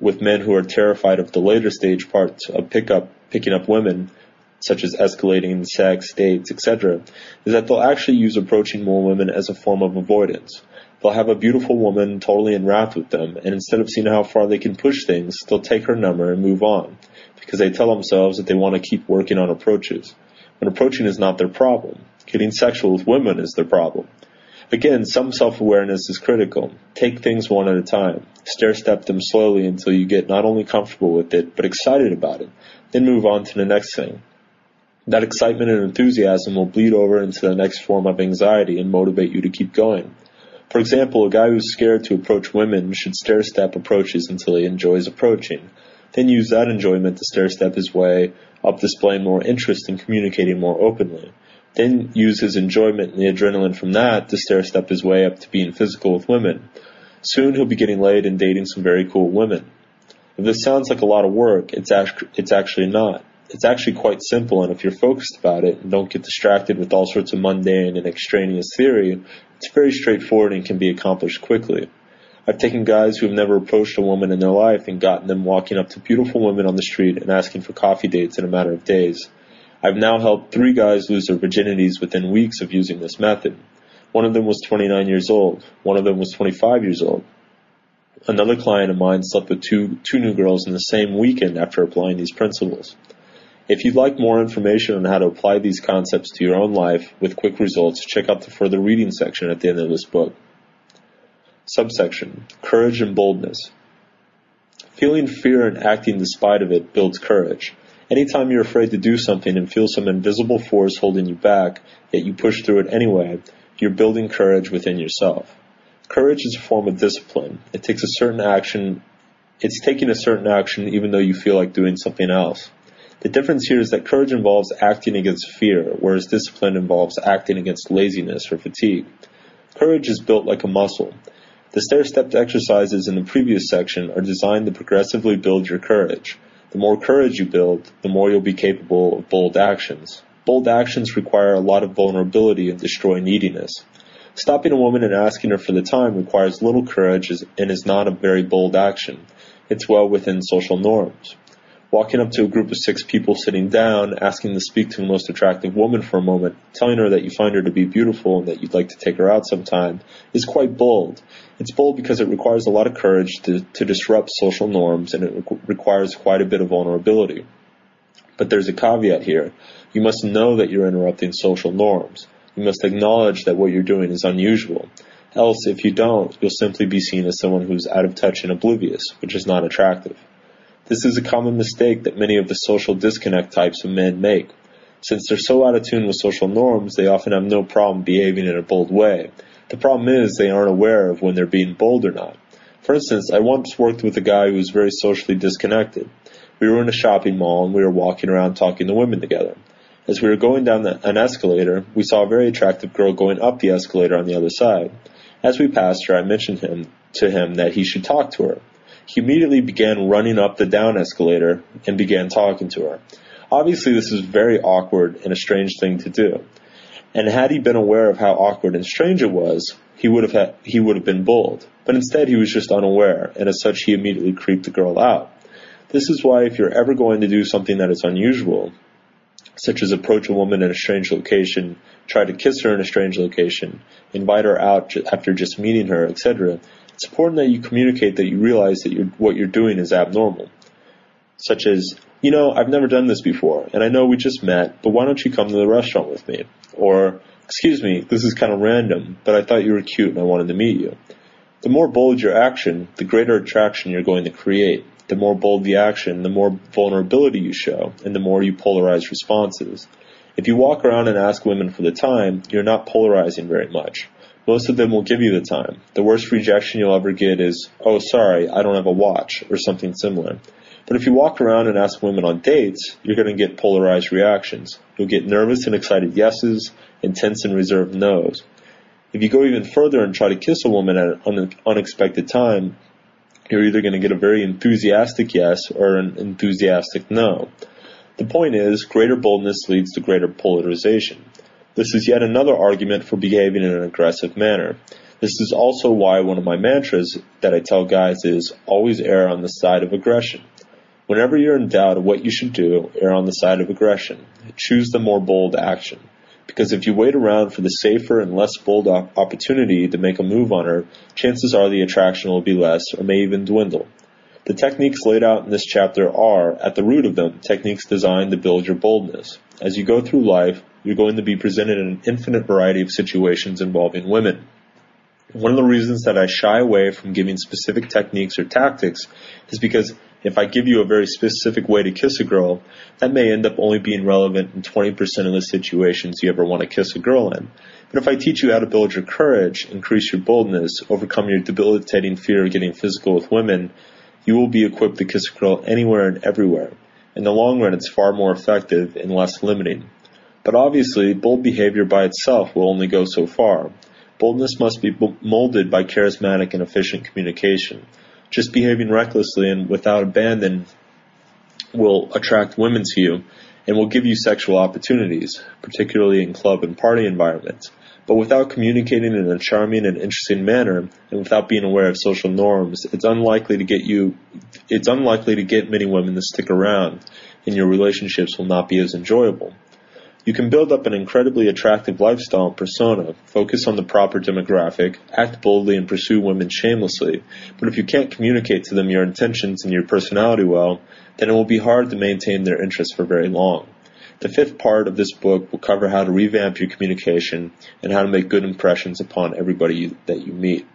with men who are terrified of the later stage parts of pick up, picking up women, such as escalating sex, dates, etc., is that they'll actually use approaching more women as a form of avoidance. They'll have a beautiful woman totally enwrapped with them, and instead of seeing how far they can push things, they'll take her number and move on, because they tell themselves that they want to keep working on approaches when approaching is not their problem. Getting sexual with women is their problem. Again, some self-awareness is critical. Take things one at a time. Stair step them slowly until you get not only comfortable with it, but excited about it. Then move on to the next thing. That excitement and enthusiasm will bleed over into the next form of anxiety and motivate you to keep going. For example, a guy who's scared to approach women should stair step approaches until he enjoys approaching. Then use that enjoyment to stair step his way up displaying more interest and communicating more openly. Then use his enjoyment and the adrenaline from that to stair step his way up to being physical with women. Soon he'll be getting laid and dating some very cool women. If this sounds like a lot of work, it's, act- it's actually not. It's actually quite simple, and if you're focused about it and don't get distracted with all sorts of mundane and extraneous theory, it's very straightforward and can be accomplished quickly. I've taken guys who have never approached a woman in their life and gotten them walking up to beautiful women on the street and asking for coffee dates in a matter of days. I've now helped three guys lose their virginities within weeks of using this method. One of them was 29 years old. One of them was 25 years old. Another client of mine slept with two, two new girls in the same weekend after applying these principles. If you'd like more information on how to apply these concepts to your own life with quick results, check out the further reading section at the end of this book. Subsection Courage and boldness. Feeling fear and acting despite of it builds courage. Anytime you're afraid to do something and feel some invisible force holding you back, yet you push through it anyway, you're building courage within yourself. Courage is a form of discipline. It takes a certain action, it's taking a certain action even though you feel like doing something else. The difference here is that courage involves acting against fear, whereas discipline involves acting against laziness or fatigue. Courage is built like a muscle. The stair-stepped exercises in the previous section are designed to progressively build your courage. The more courage you build, the more you'll be capable of bold actions. Bold actions require a lot of vulnerability and destroy neediness. Stopping a woman and asking her for the time requires little courage and is not a very bold action. It's well within social norms. Walking up to a group of six people sitting down, asking to speak to the most attractive woman for a moment, telling her that you find her to be beautiful and that you'd like to take her out sometime, is quite bold. It's bold because it requires a lot of courage to, to disrupt social norms and it re- requires quite a bit of vulnerability. But there's a caveat here. You must know that you're interrupting social norms. You must acknowledge that what you're doing is unusual. Else, if you don't, you'll simply be seen as someone who's out of touch and oblivious, which is not attractive. This is a common mistake that many of the social disconnect types of men make. Since they're so out of tune with social norms, they often have no problem behaving in a bold way. The problem is they aren't aware of when they're being bold or not. For instance, I once worked with a guy who was very socially disconnected. We were in a shopping mall and we were walking around talking to women together. As we were going down the, an escalator, we saw a very attractive girl going up the escalator on the other side. As we passed her, I mentioned him to him that he should talk to her. He immediately began running up the down escalator and began talking to her. Obviously, this is very awkward and a strange thing to do. And had he been aware of how awkward and strange it was, he would have had, he would have been bold. But instead he was just unaware, and as such he immediately creeped the girl out. This is why if you're ever going to do something that is unusual, such as approach a woman in a strange location, try to kiss her in a strange location, invite her out after just meeting her, etc., it's important that you communicate that you realize that you're, what you're doing is abnormal. Such as, you know, I've never done this before, and I know we just met, but why don't you come to the restaurant with me? Or, excuse me, this is kind of random, but I thought you were cute and I wanted to meet you. The more bold your action, the greater attraction you're going to create. The more bold the action, the more vulnerability you show, and the more you polarize responses. If you walk around and ask women for the time, you're not polarizing very much. Most of them will give you the time. The worst rejection you'll ever get is, oh, sorry, I don't have a watch, or something similar. But if you walk around and ask women on dates, you're going to get polarized reactions. You'll get nervous and excited yeses, intense and reserved no's. If you go even further and try to kiss a woman at an unexpected time, you're either going to get a very enthusiastic yes or an enthusiastic no. The point is, greater boldness leads to greater polarization. This is yet another argument for behaving in an aggressive manner. This is also why one of my mantras that I tell guys is always err on the side of aggression. Whenever you're in doubt of what you should do, err on the side of aggression. Choose the more bold action. Because if you wait around for the safer and less bold op- opportunity to make a move on her, chances are the attraction will be less or may even dwindle. The techniques laid out in this chapter are, at the root of them, techniques designed to build your boldness. As you go through life, you're going to be presented in an infinite variety of situations involving women. One of the reasons that I shy away from giving specific techniques or tactics is because if I give you a very specific way to kiss a girl, that may end up only being relevant in 20% of the situations you ever want to kiss a girl in. But if I teach you how to build your courage, increase your boldness, overcome your debilitating fear of getting physical with women, you will be equipped to kiss a girl anywhere and everywhere. In the long run, it's far more effective and less limiting. But obviously, bold behavior by itself will only go so far. Boldness must be molded by charismatic and efficient communication. Just behaving recklessly and without abandon will attract women to you and will give you sexual opportunities, particularly in club and party environments. But without communicating in a charming and interesting manner, and without being aware of social norms, it's unlikely to get you, it's unlikely to get many women to stick around, and your relationships will not be as enjoyable. You can build up an incredibly attractive lifestyle and persona, focus on the proper demographic, act boldly and pursue women shamelessly, but if you can't communicate to them your intentions and your personality well, then it will be hard to maintain their interest for very long. The fifth part of this book will cover how to revamp your communication and how to make good impressions upon everybody you, that you meet.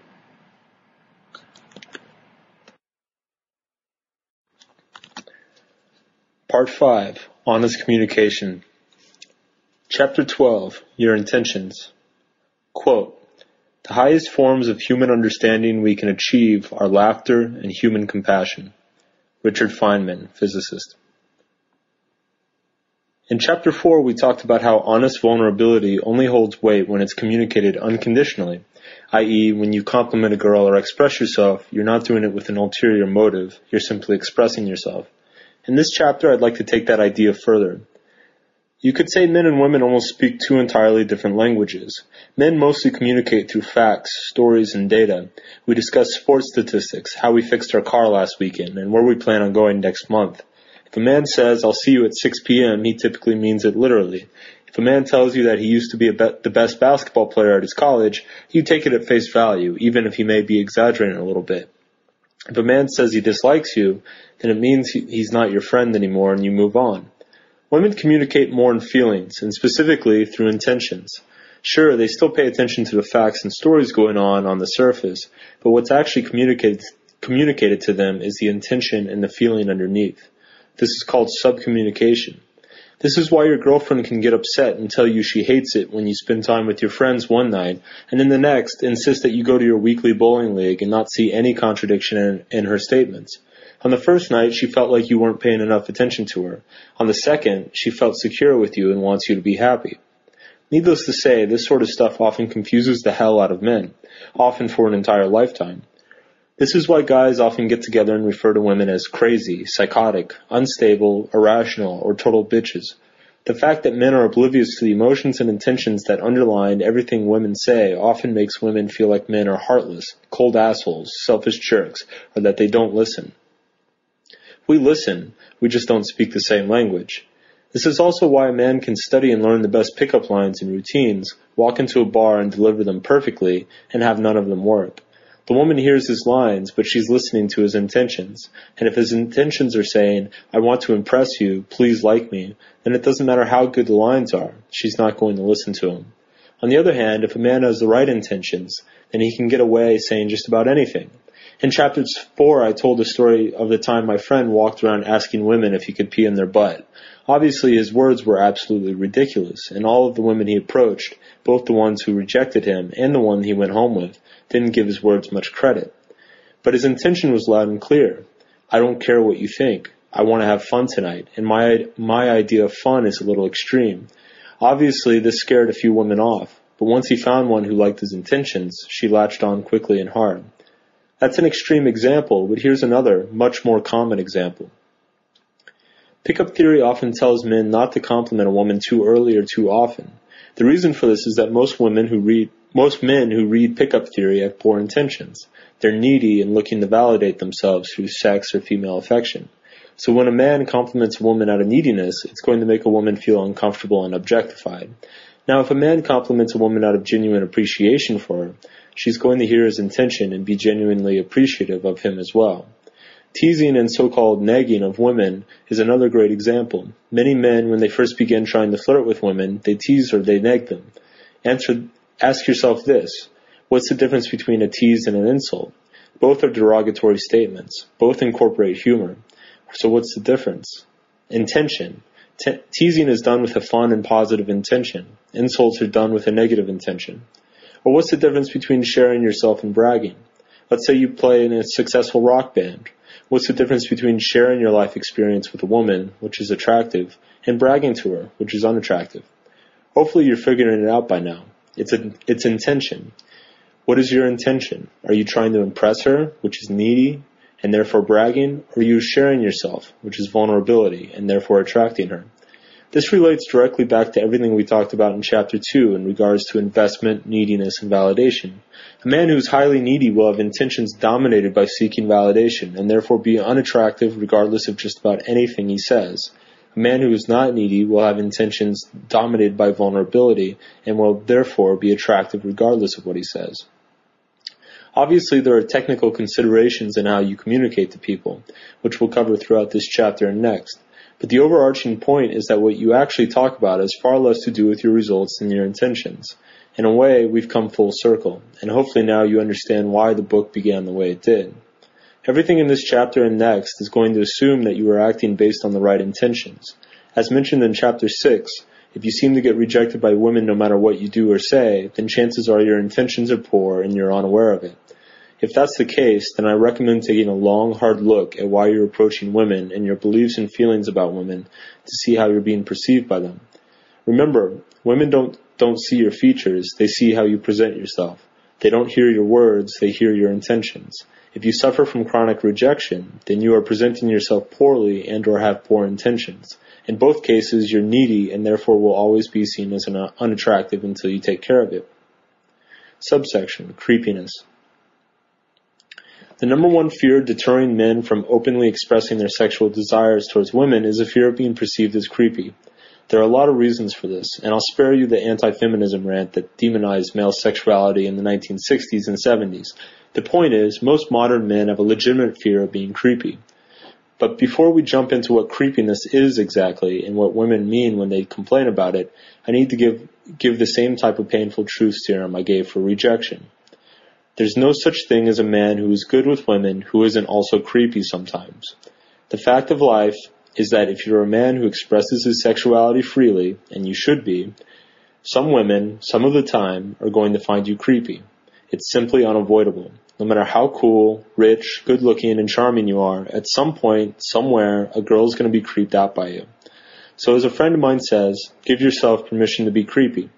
Part 5 Honest Communication Chapter 12 Your Intentions Quote, The highest forms of human understanding we can achieve are laughter and human compassion. Richard Feynman, physicist. In chapter 4, we talked about how honest vulnerability only holds weight when it's communicated unconditionally, i.e., when you compliment a girl or express yourself, you're not doing it with an ulterior motive, you're simply expressing yourself. In this chapter, I'd like to take that idea further. You could say men and women almost speak two entirely different languages. Men mostly communicate through facts, stories, and data. We discuss sports statistics, how we fixed our car last weekend, and where we plan on going next month. If a man says, I'll see you at 6 p.m., he typically means it literally. If a man tells you that he used to be be- the best basketball player at his college, you take it at face value, even if he may be exaggerating a little bit. If a man says he dislikes you, then it means he- he's not your friend anymore and you move on. Women communicate more in feelings, and specifically through intentions. Sure, they still pay attention to the facts and stories going on on the surface, but what's actually communicated, communicated to them is the intention and the feeling underneath. This is called subcommunication. This is why your girlfriend can get upset and tell you she hates it when you spend time with your friends one night, and in the next insist that you go to your weekly bowling league and not see any contradiction in, in her statements. On the first night, she felt like you weren't paying enough attention to her. On the second, she felt secure with you and wants you to be happy. Needless to say, this sort of stuff often confuses the hell out of men, often for an entire lifetime. This is why guys often get together and refer to women as crazy, psychotic, unstable, irrational, or total bitches. The fact that men are oblivious to the emotions and intentions that underline everything women say often makes women feel like men are heartless, cold assholes, selfish jerks, or that they don't listen. We listen, we just don't speak the same language. This is also why a man can study and learn the best pickup lines and routines, walk into a bar and deliver them perfectly, and have none of them work. The woman hears his lines, but she's listening to his intentions. And if his intentions are saying, I want to impress you, please like me, then it doesn't matter how good the lines are, she's not going to listen to him. On the other hand, if a man has the right intentions, then he can get away saying just about anything. In chapter 4, I told the story of the time my friend walked around asking women if he could pee in their butt. Obviously, his words were absolutely ridiculous, and all of the women he approached, both the ones who rejected him and the one he went home with, didn't give his words much credit. But his intention was loud and clear. I don't care what you think. I want to have fun tonight, and my, my idea of fun is a little extreme. Obviously, this scared a few women off, but once he found one who liked his intentions, she latched on quickly and hard. That's an extreme example, but here's another, much more common example. Pickup theory often tells men not to compliment a woman too early or too often. The reason for this is that most women who read most men who read pickup theory have poor intentions. They're needy and looking to validate themselves through sex or female affection. So when a man compliments a woman out of neediness, it's going to make a woman feel uncomfortable and objectified. Now, if a man compliments a woman out of genuine appreciation for her, she's going to hear his intention and be genuinely appreciative of him as well. Teasing and so-called negging of women is another great example. Many men, when they first begin trying to flirt with women, they tease or they neg them. Answer, Ask yourself this. What's the difference between a tease and an insult? Both are derogatory statements. Both incorporate humor. So what's the difference? Intention. Te- teasing is done with a fun and positive intention. Insults are done with a negative intention. Or what's the difference between sharing yourself and bragging? Let's say you play in a successful rock band. What's the difference between sharing your life experience with a woman, which is attractive, and bragging to her, which is unattractive? Hopefully you're figuring it out by now. It's a, it's intention. What is your intention? Are you trying to impress her, which is needy and therefore bragging, or are you sharing yourself, which is vulnerability and therefore attracting her? This relates directly back to everything we talked about in chapter 2 in regards to investment, neediness, and validation. A man who is highly needy will have intentions dominated by seeking validation and therefore be unattractive regardless of just about anything he says. A man who is not needy will have intentions dominated by vulnerability and will therefore be attractive regardless of what he says. Obviously, there are technical considerations in how you communicate to people, which we'll cover throughout this chapter and next. But the overarching point is that what you actually talk about has far less to do with your results than your intentions. In a way, we've come full circle, and hopefully now you understand why the book began the way it did. Everything in this chapter and next is going to assume that you are acting based on the right intentions. As mentioned in chapter 6, if you seem to get rejected by women no matter what you do or say, then chances are your intentions are poor and you're unaware of it. If that's the case, then I recommend taking a long, hard look at why you're approaching women and your beliefs and feelings about women to see how you're being perceived by them. Remember, women don't, don't see your features, they see how you present yourself. They don't hear your words, they hear your intentions. If you suffer from chronic rejection, then you are presenting yourself poorly and or have poor intentions. In both cases, you're needy and therefore will always be seen as unattractive until you take care of it. Subsection, creepiness. The number one fear deterring men from openly expressing their sexual desires towards women is a fear of being perceived as creepy. There are a lot of reasons for this, and I'll spare you the anti-feminism rant that demonized male sexuality in the 1960s and 70s, the point is, most modern men have a legitimate fear of being creepy. But before we jump into what creepiness is exactly and what women mean when they complain about it, I need to give, give the same type of painful truth serum I gave for rejection. There's no such thing as a man who is good with women who isn't also creepy sometimes. The fact of life is that if you're a man who expresses his sexuality freely, and you should be, some women, some of the time, are going to find you creepy. It's simply unavoidable. No matter how cool, rich, good looking, and charming you are, at some point, somewhere, a girl is going to be creeped out by you. So as a friend of mine says, give yourself permission to be creepy.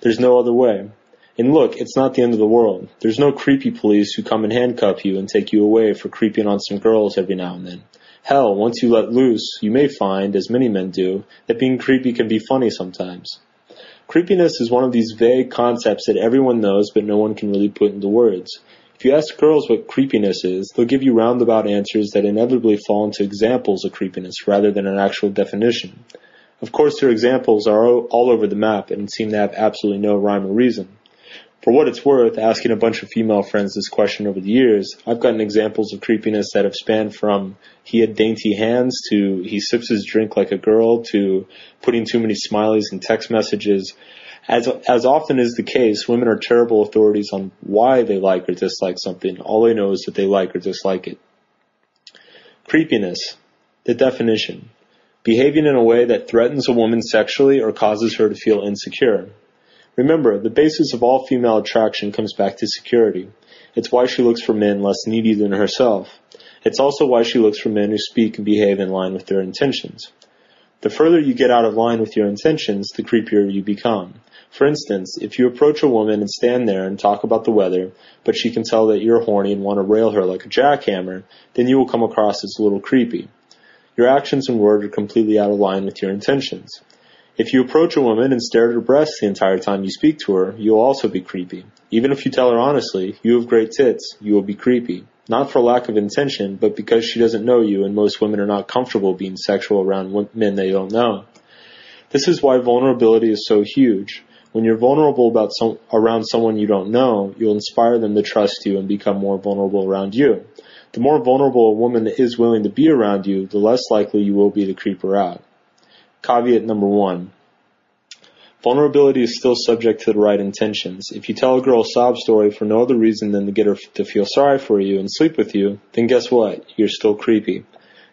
There's no other way. And look, it's not the end of the world. There's no creepy police who come and handcuff you and take you away for creeping on some girls every now and then. Hell, once you let loose, you may find, as many men do, that being creepy can be funny sometimes. Creepiness is one of these vague concepts that everyone knows but no one can really put into words. If you ask girls what creepiness is, they'll give you roundabout answers that inevitably fall into examples of creepiness rather than an actual definition. Of course, their examples are all over the map and seem to have absolutely no rhyme or reason. For what it's worth, asking a bunch of female friends this question over the years, I've gotten examples of creepiness that have spanned from he had dainty hands to he sips his drink like a girl to putting too many smileys in text messages as, as often is the case, women are terrible authorities on why they like or dislike something. All they know is that they like or dislike it. Creepiness. The definition. Behaving in a way that threatens a woman sexually or causes her to feel insecure. Remember, the basis of all female attraction comes back to security. It's why she looks for men less needy than herself. It's also why she looks for men who speak and behave in line with their intentions. The further you get out of line with your intentions, the creepier you become. For instance, if you approach a woman and stand there and talk about the weather, but she can tell that you're horny and want to rail her like a jackhammer, then you will come across as a little creepy. Your actions and words are completely out of line with your intentions. If you approach a woman and stare at her breasts the entire time you speak to her, you will also be creepy. Even if you tell her honestly, you have great tits, you will be creepy. Not for lack of intention, but because she doesn't know you and most women are not comfortable being sexual around men they don't know. This is why vulnerability is so huge. When you're vulnerable about some, around someone you don't know, you'll inspire them to trust you and become more vulnerable around you. The more vulnerable a woman is willing to be around you, the less likely you will be to creep her out. Caveat number one. Vulnerability is still subject to the right intentions. If you tell a girl a sob story for no other reason than to get her to feel sorry for you and sleep with you, then guess what? You're still creepy.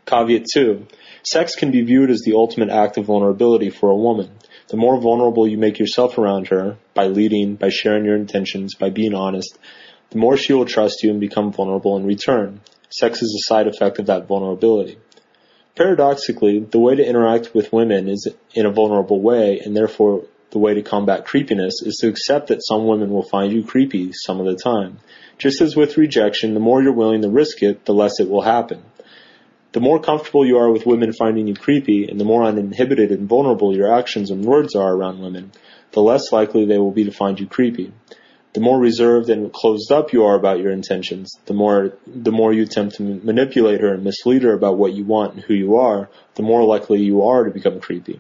Caveat two. Sex can be viewed as the ultimate act of vulnerability for a woman. The more vulnerable you make yourself around her, by leading, by sharing your intentions, by being honest, the more she will trust you and become vulnerable in return. Sex is a side effect of that vulnerability. Paradoxically, the way to interact with women is in a vulnerable way, and therefore the way to combat creepiness is to accept that some women will find you creepy some of the time. Just as with rejection, the more you're willing to risk it, the less it will happen. The more comfortable you are with women finding you creepy, and the more uninhibited and vulnerable your actions and words are around women, the less likely they will be to find you creepy. The more reserved and closed up you are about your intentions, the more the more you attempt to manipulate her and mislead her about what you want and who you are, the more likely you are to become creepy.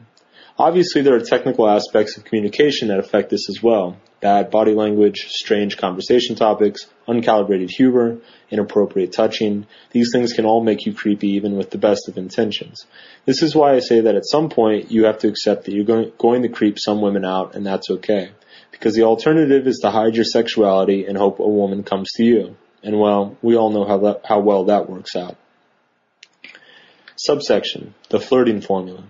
Obviously, there are technical aspects of communication that affect this as well. Bad body language, strange conversation topics, uncalibrated humor, inappropriate touching. These things can all make you creepy even with the best of intentions. This is why I say that at some point you have to accept that you're going, going to creep some women out and that's okay. Because the alternative is to hide your sexuality and hope a woman comes to you. And well, we all know how, that, how well that works out. Subsection, the flirting formula.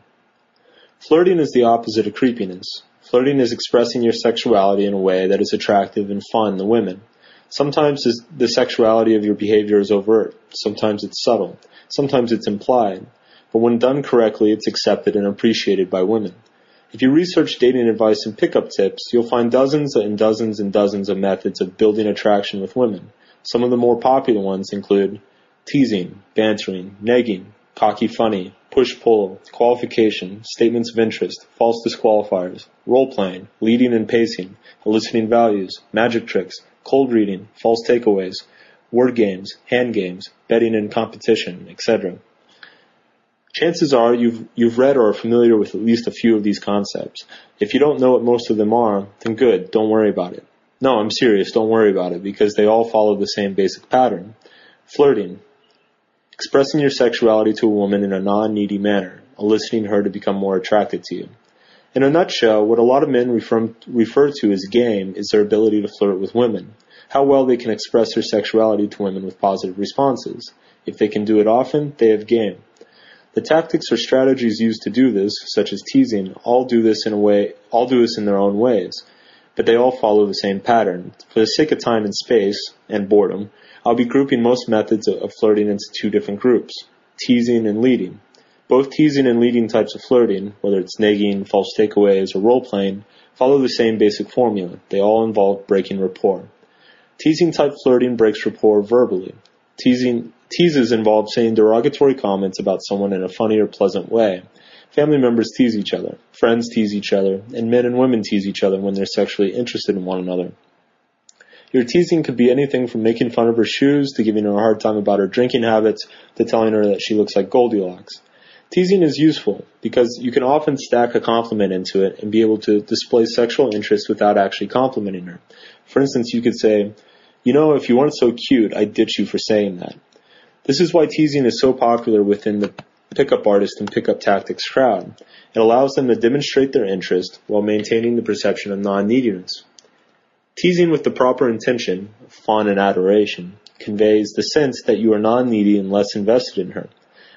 Flirting is the opposite of creepiness. Flirting is expressing your sexuality in a way that is attractive and fun to women. Sometimes the sexuality of your behavior is overt. Sometimes it's subtle. Sometimes it's implied. But when done correctly, it's accepted and appreciated by women. If you research dating advice and pickup tips, you'll find dozens and dozens and dozens of methods of building attraction with women. Some of the more popular ones include teasing, bantering, negging, cocky funny, push-pull, qualification, statements of interest, false disqualifiers, role-playing, leading and pacing, eliciting values, magic tricks, cold reading, false takeaways, word games, hand games, betting and competition, etc. Chances are you've, you've read or are familiar with at least a few of these concepts. If you don't know what most of them are, then good, don't worry about it. No, I'm serious, don't worry about it because they all follow the same basic pattern. Flirting, expressing your sexuality to a woman in a non-needy manner, eliciting her to become more attracted to you. In a nutshell, what a lot of men refer, refer to as game is their ability to flirt with women, how well they can express their sexuality to women with positive responses. If they can do it often, they have game. The tactics or strategies used to do this, such as teasing, all do this in a way, all do this in their own ways, but they all follow the same pattern. For the sake of time and space, and boredom, I'll be grouping most methods of flirting into two different groups, teasing and leading. Both teasing and leading types of flirting, whether it's negging, false takeaways, or role playing, follow the same basic formula. They all involve breaking rapport. Teasing type flirting breaks rapport verbally. Teasing, Teases involve saying derogatory comments about someone in a funny or pleasant way. Family members tease each other, friends tease each other, and men and women tease each other when they're sexually interested in one another. Your teasing could be anything from making fun of her shoes to giving her a hard time about her drinking habits to telling her that she looks like Goldilocks. Teasing is useful because you can often stack a compliment into it and be able to display sexual interest without actually complimenting her. For instance, you could say, you know, if you weren't so cute, I'd ditch you for saying that. This is why teasing is so popular within the pickup artist and pickup tactics crowd. It allows them to demonstrate their interest while maintaining the perception of non-neediness. Teasing with the proper intention, fun and adoration, conveys the sense that you are non-needy and less invested in her.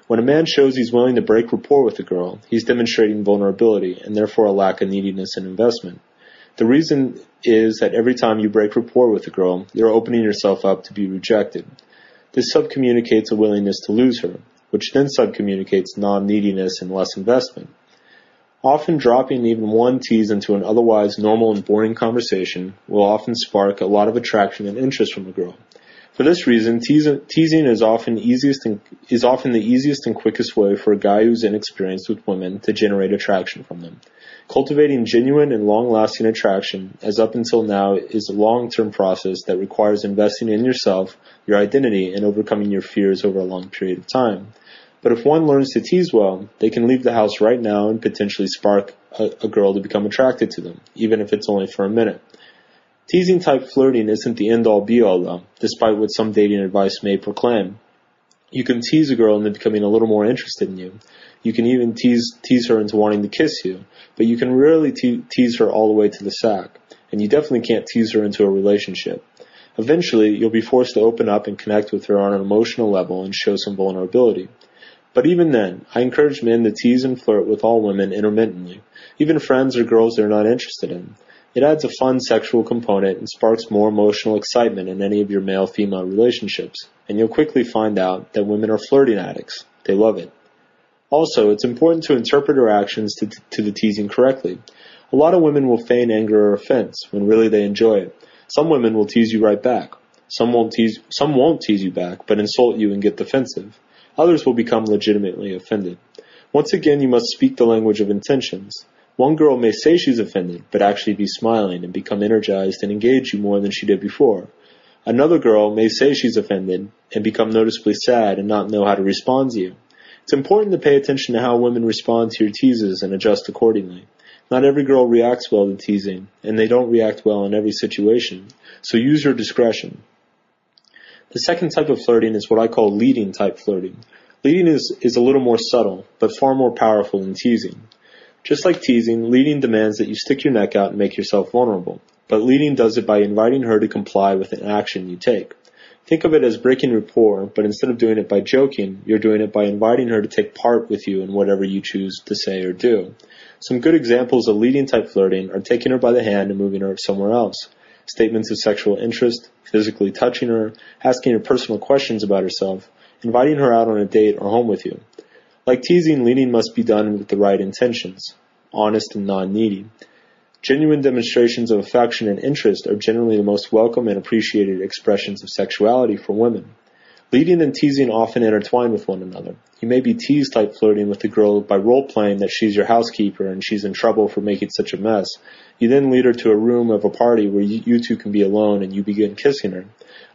When a man shows he's willing to break rapport with a girl, he's demonstrating vulnerability and therefore a lack of neediness and investment. The reason is that every time you break rapport with a girl, you're opening yourself up to be rejected. This subcommunicates a willingness to lose her, which then subcommunicates non-neediness and less investment. Often dropping even one tease into an otherwise normal and boring conversation will often spark a lot of attraction and interest from a girl. For this reason, teasing is often easiest and, is often the easiest and quickest way for a guy who's inexperienced with women to generate attraction from them. Cultivating genuine and long-lasting attraction, as up until now, is a long-term process that requires investing in yourself, your identity, and overcoming your fears over a long period of time. But if one learns to tease well, they can leave the house right now and potentially spark a, a girl to become attracted to them, even if it's only for a minute. Teasing type flirting isn't the end all be all though, despite what some dating advice may proclaim. You can tease a girl into becoming a little more interested in you. You can even tease tease her into wanting to kiss you, but you can rarely te- tease her all the way to the sack, and you definitely can't tease her into a relationship. Eventually, you'll be forced to open up and connect with her on an emotional level and show some vulnerability. But even then, I encourage men to tease and flirt with all women intermittently, even friends or girls they're not interested in. It adds a fun sexual component and sparks more emotional excitement in any of your male-female relationships, and you'll quickly find out that women are flirting addicts. They love it. Also, it's important to interpret her actions to, to the teasing correctly. A lot of women will feign anger or offense when really they enjoy it. Some women will tease you right back. Some won't tease, some won't tease you back, but insult you and get defensive. Others will become legitimately offended. Once again, you must speak the language of intentions. One girl may say she's offended, but actually be smiling and become energized and engage you more than she did before. Another girl may say she's offended and become noticeably sad and not know how to respond to you. It's important to pay attention to how women respond to your teases and adjust accordingly. Not every girl reacts well to teasing, and they don't react well in every situation, so use your discretion. The second type of flirting is what I call leading type flirting. Leading is, is a little more subtle, but far more powerful than teasing. Just like teasing, leading demands that you stick your neck out and make yourself vulnerable. But leading does it by inviting her to comply with an action you take. Think of it as breaking rapport, but instead of doing it by joking, you're doing it by inviting her to take part with you in whatever you choose to say or do. Some good examples of leading type flirting are taking her by the hand and moving her somewhere else, statements of sexual interest, physically touching her, asking her personal questions about herself, inviting her out on a date or home with you. Like teasing, leading must be done with the right intentions, honest and non-needy. Genuine demonstrations of affection and interest are generally the most welcome and appreciated expressions of sexuality for women. Leading and teasing often intertwine with one another. You may be tease like flirting with a girl by role playing that she's your housekeeper and she's in trouble for making such a mess. You then lead her to a room of a party where you, you two can be alone and you begin kissing her.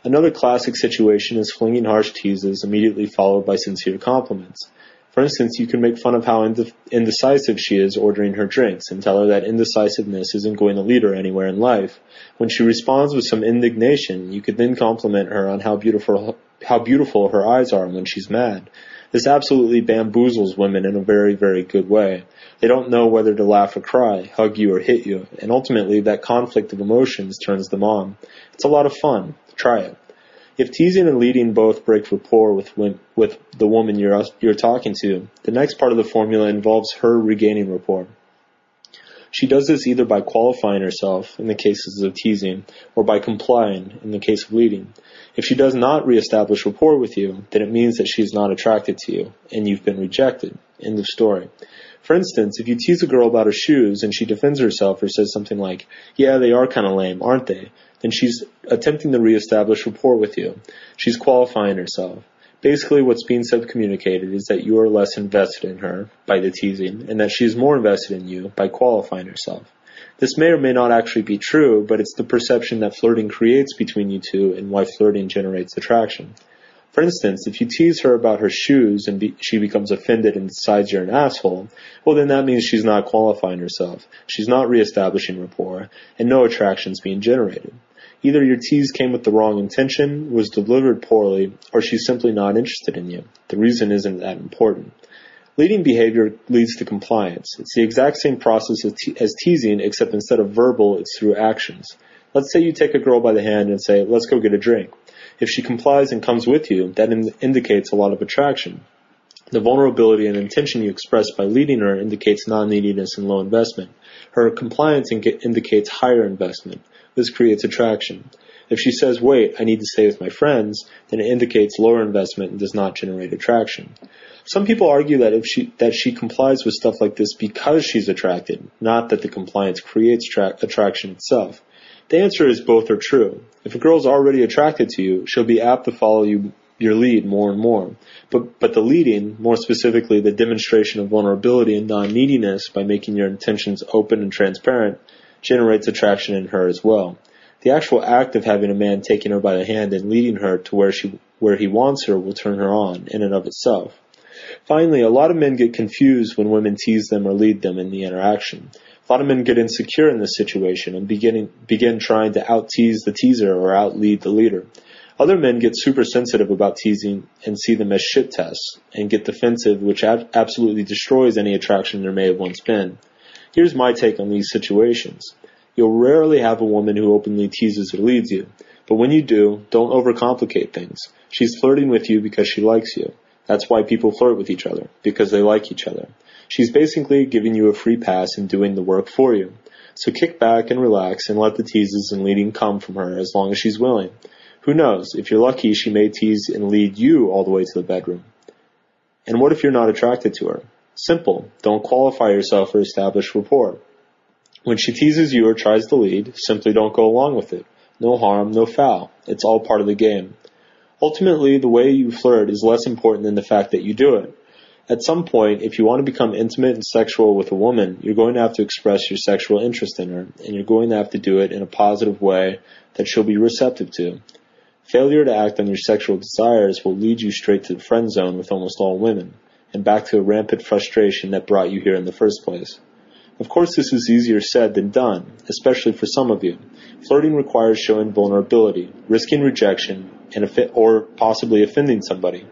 Another classic situation is flinging harsh teases immediately followed by sincere compliments. For instance, you can make fun of how indecisive she is ordering her drinks and tell her that indecisiveness isn't going to lead her anywhere in life. When she responds with some indignation, you could then compliment her on how beautiful how beautiful her eyes are when she's mad. This absolutely bamboozles women in a very, very good way. They don't know whether to laugh or cry, hug you or hit you, and ultimately that conflict of emotions turns them on. It's a lot of fun. Try it. If teasing and leading both break rapport with with the woman you're you're talking to, the next part of the formula involves her regaining rapport. She does this either by qualifying herself in the cases of teasing or by complying in the case of leading. If she does not reestablish rapport with you, then it means that she is not attracted to you and you've been rejected. End of story. For instance, if you tease a girl about her shoes and she defends herself or says something like, yeah, they are kind of lame, aren't they? Then she's attempting to reestablish rapport with you. She's qualifying herself. Basically, what's being subcommunicated is that you are less invested in her by the teasing, and that she is more invested in you by qualifying herself. This may or may not actually be true, but it's the perception that flirting creates between you two and why flirting generates attraction. For instance, if you tease her about her shoes and be, she becomes offended and decides you're an asshole, well then that means she's not qualifying herself, she's not reestablishing rapport, and no attraction's being generated. Either your tease came with the wrong intention, was delivered poorly, or she's simply not interested in you. The reason isn't that important. Leading behavior leads to compliance. It's the exact same process as, te- as teasing, except instead of verbal, it's through actions. Let's say you take a girl by the hand and say, let's go get a drink. If she complies and comes with you, that in- indicates a lot of attraction. The vulnerability and intention you express by leading her indicates non-neediness and low investment. Her compliance indicates higher investment. This creates attraction. If she says, wait, I need to stay with my friends, then it indicates lower investment and does not generate attraction. Some people argue that if she, that she complies with stuff like this because she's attracted, not that the compliance creates tra- attraction itself. The answer is both are true. If a girl's already attracted to you, she'll be apt to follow you your lead more and more. But, but the leading, more specifically the demonstration of vulnerability and non-neediness by making your intentions open and transparent, generates attraction in her as well. The actual act of having a man taking her by the hand and leading her to where she, where he wants her will turn her on in and of itself. Finally, a lot of men get confused when women tease them or lead them in the interaction. A lot of men get insecure in this situation and begin, begin trying to out tease the teaser or out lead the leader. Other men get super sensitive about teasing and see them as shit tests and get defensive, which ab- absolutely destroys any attraction there may have once been. Here's my take on these situations. You'll rarely have a woman who openly teases or leads you, but when you do, don't overcomplicate things. She's flirting with you because she likes you. That's why people flirt with each other, because they like each other. She's basically giving you a free pass and doing the work for you. So kick back and relax and let the teases and leading come from her as long as she's willing. Who knows? If you're lucky, she may tease and lead you all the way to the bedroom. And what if you're not attracted to her? Simple. Don't qualify yourself or establish rapport. When she teases you or tries to lead, simply don't go along with it. No harm, no foul. It's all part of the game. Ultimately, the way you flirt is less important than the fact that you do it. At some point, if you want to become intimate and sexual with a woman, you're going to have to express your sexual interest in her, and you're going to have to do it in a positive way that she'll be receptive to. Failure to act on your sexual desires will lead you straight to the friend zone with almost all women, and back to a rampant frustration that brought you here in the first place. Of course, this is easier said than done, especially for some of you. Flirting requires showing vulnerability, risking rejection, and or possibly offending somebody.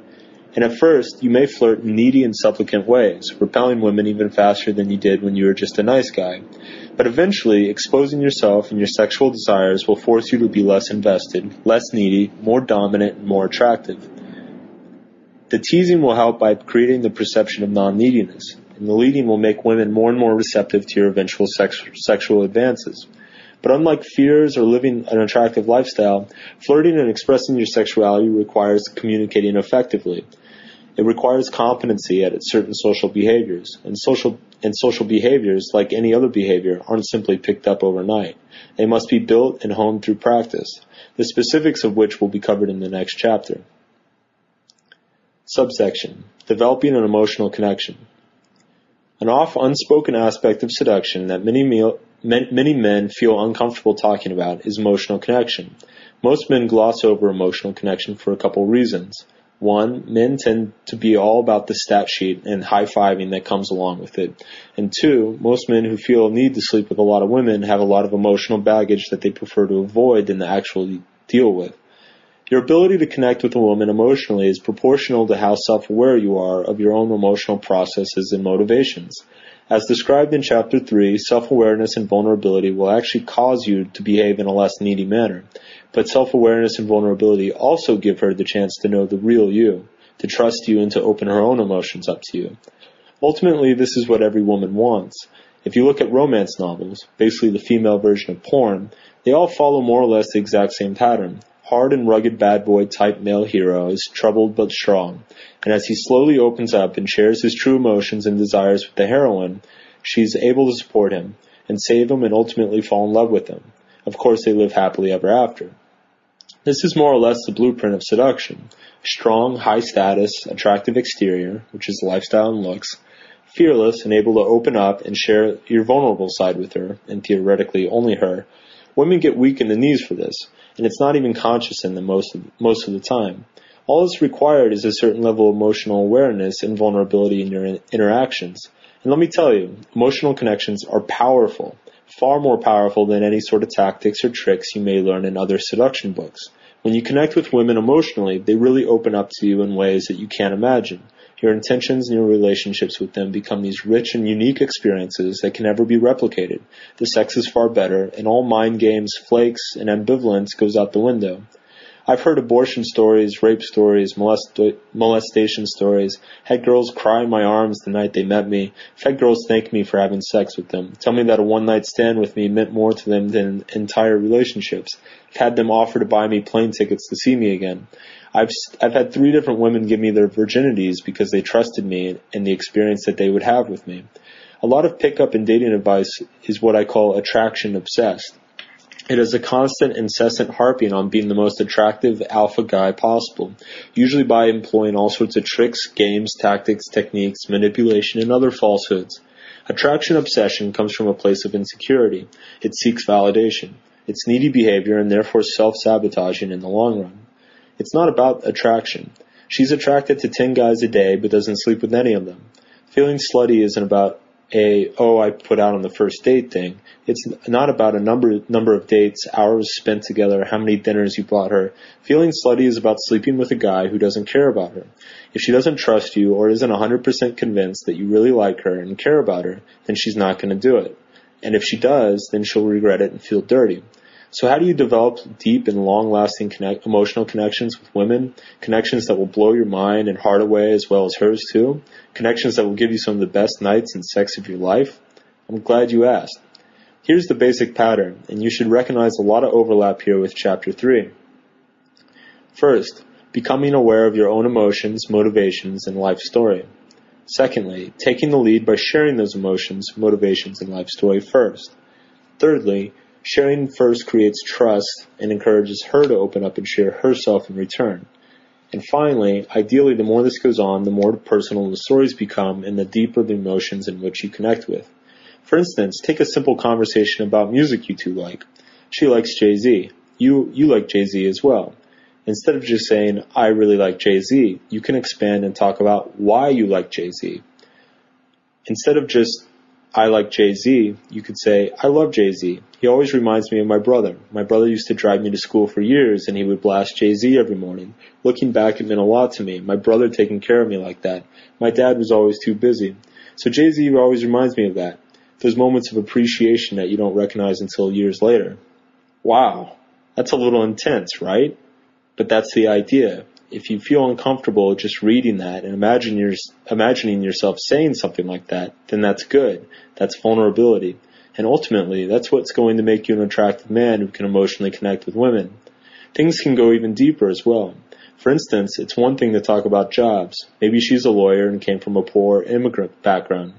And at first, you may flirt in needy and supplicant ways, repelling women even faster than you did when you were just a nice guy. But eventually, exposing yourself and your sexual desires will force you to be less invested, less needy, more dominant, and more attractive. The teasing will help by creating the perception of non-neediness, and the leading will make women more and more receptive to your eventual sex- sexual advances. But unlike fears or living an attractive lifestyle, flirting and expressing your sexuality requires communicating effectively. It requires competency at certain social behaviors, and social and social behaviors, like any other behavior, aren't simply picked up overnight. They must be built and honed through practice, the specifics of which will be covered in the next chapter. Subsection: Developing an emotional connection. An off unspoken aspect of seduction that many, meal, many men feel uncomfortable talking about is emotional connection. Most men gloss over emotional connection for a couple reasons. One, men tend to be all about the stat sheet and high fiving that comes along with it. And two, most men who feel a need to sleep with a lot of women have a lot of emotional baggage that they prefer to avoid than to actually deal with. Your ability to connect with a woman emotionally is proportional to how self-aware you are of your own emotional processes and motivations. As described in chapter 3, self-awareness and vulnerability will actually cause you to behave in a less needy manner. But self-awareness and vulnerability also give her the chance to know the real you, to trust you and to open her own emotions up to you. Ultimately, this is what every woman wants. If you look at romance novels, basically the female version of porn, they all follow more or less the exact same pattern. Hard and rugged bad boy type male hero is troubled but strong, and as he slowly opens up and shares his true emotions and desires with the heroine, she's able to support him and save him and ultimately fall in love with him. Of course, they live happily ever after. This is more or less the blueprint of seduction. Strong, high status, attractive exterior, which is lifestyle and looks, fearless and able to open up and share your vulnerable side with her, and theoretically only her. Women get weak in the knees for this, and it's not even conscious in them most of, most of the time. All that's required is a certain level of emotional awareness and vulnerability in your in- interactions. And let me tell you, emotional connections are powerful, far more powerful than any sort of tactics or tricks you may learn in other seduction books. When you connect with women emotionally, they really open up to you in ways that you can't imagine. Your intentions and your relationships with them become these rich and unique experiences that can never be replicated. The sex is far better, and all mind games, flakes, and ambivalence goes out the window. I've heard abortion stories, rape stories, molest- molestation stories, had girls cry in my arms the night they met me, had girls thank me for having sex with them, tell me that a one night stand with me meant more to them than entire relationships. Had them offer to buy me plane tickets to see me again. I've, I've had three different women give me their virginities because they trusted me and the experience that they would have with me. A lot of pickup and dating advice is what I call attraction obsessed. It is a constant, incessant harping on being the most attractive alpha guy possible, usually by employing all sorts of tricks, games, tactics, techniques, manipulation, and other falsehoods. Attraction obsession comes from a place of insecurity. It seeks validation. It's needy behavior and therefore self-sabotaging in the long run. It's not about attraction. She's attracted to 10 guys a day but doesn't sleep with any of them. Feeling slutty isn't about a oh I put out on the first date thing. It's not about a number number of dates, hours spent together, how many dinners you bought her. Feeling slutty is about sleeping with a guy who doesn't care about her. If she doesn't trust you or isn't 100% convinced that you really like her and care about her, then she's not going to do it. And if she does, then she'll regret it and feel dirty. So how do you develop deep and long-lasting connect, emotional connections with women? Connections that will blow your mind and heart away as well as hers too? Connections that will give you some of the best nights and sex of your life? I'm glad you asked. Here's the basic pattern, and you should recognize a lot of overlap here with chapter 3. First, becoming aware of your own emotions, motivations, and life story. Secondly, taking the lead by sharing those emotions, motivations, and life story first. Thirdly, Sharing first creates trust and encourages her to open up and share herself in return. And finally, ideally, the more this goes on, the more personal the stories become and the deeper the emotions in which you connect with. For instance, take a simple conversation about music you two like. She likes Jay-Z. You, you like Jay-Z as well. Instead of just saying, I really like Jay-Z, you can expand and talk about why you like Jay-Z. Instead of just, I like Jay-Z, you could say, I love Jay-Z. He always reminds me of my brother. My brother used to drive me to school for years and he would blast Jay-Z every morning. Looking back, it meant a lot to me. My brother taking care of me like that. My dad was always too busy. So Jay-Z always reminds me of that. Those moments of appreciation that you don't recognize until years later. Wow. That's a little intense, right? But that's the idea if you feel uncomfortable just reading that and imagine your, imagining yourself saying something like that, then that's good. That's vulnerability. And ultimately, that's what's going to make you an attractive man who can emotionally connect with women. Things can go even deeper as well. For instance, it's one thing to talk about jobs. Maybe she's a lawyer and came from a poor immigrant background.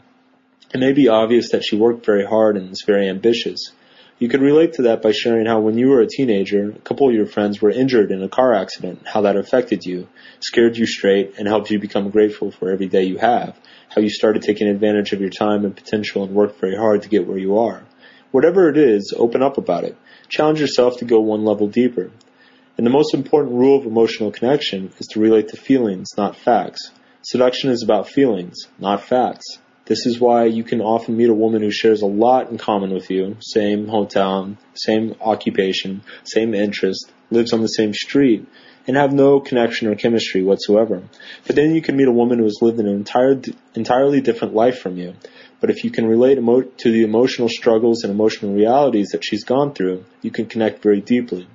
It may be obvious that she worked very hard and is very ambitious. You could relate to that by sharing how when you were a teenager, a couple of your friends were injured in a car accident, how that affected you, scared you straight, and helped you become grateful for every day you have, how you started taking advantage of your time and potential and worked very hard to get where you are. Whatever it is, open up about it. Challenge yourself to go one level deeper. And the most important rule of emotional connection is to relate to feelings, not facts. Seduction is about feelings, not facts. This is why you can often meet a woman who shares a lot in common with you. Same hometown, same occupation, same interest, lives on the same street, and have no connection or chemistry whatsoever. But then you can meet a woman who has lived an entire, entirely different life from you. But if you can relate emo- to the emotional struggles and emotional realities that she's gone through, you can connect very deeply.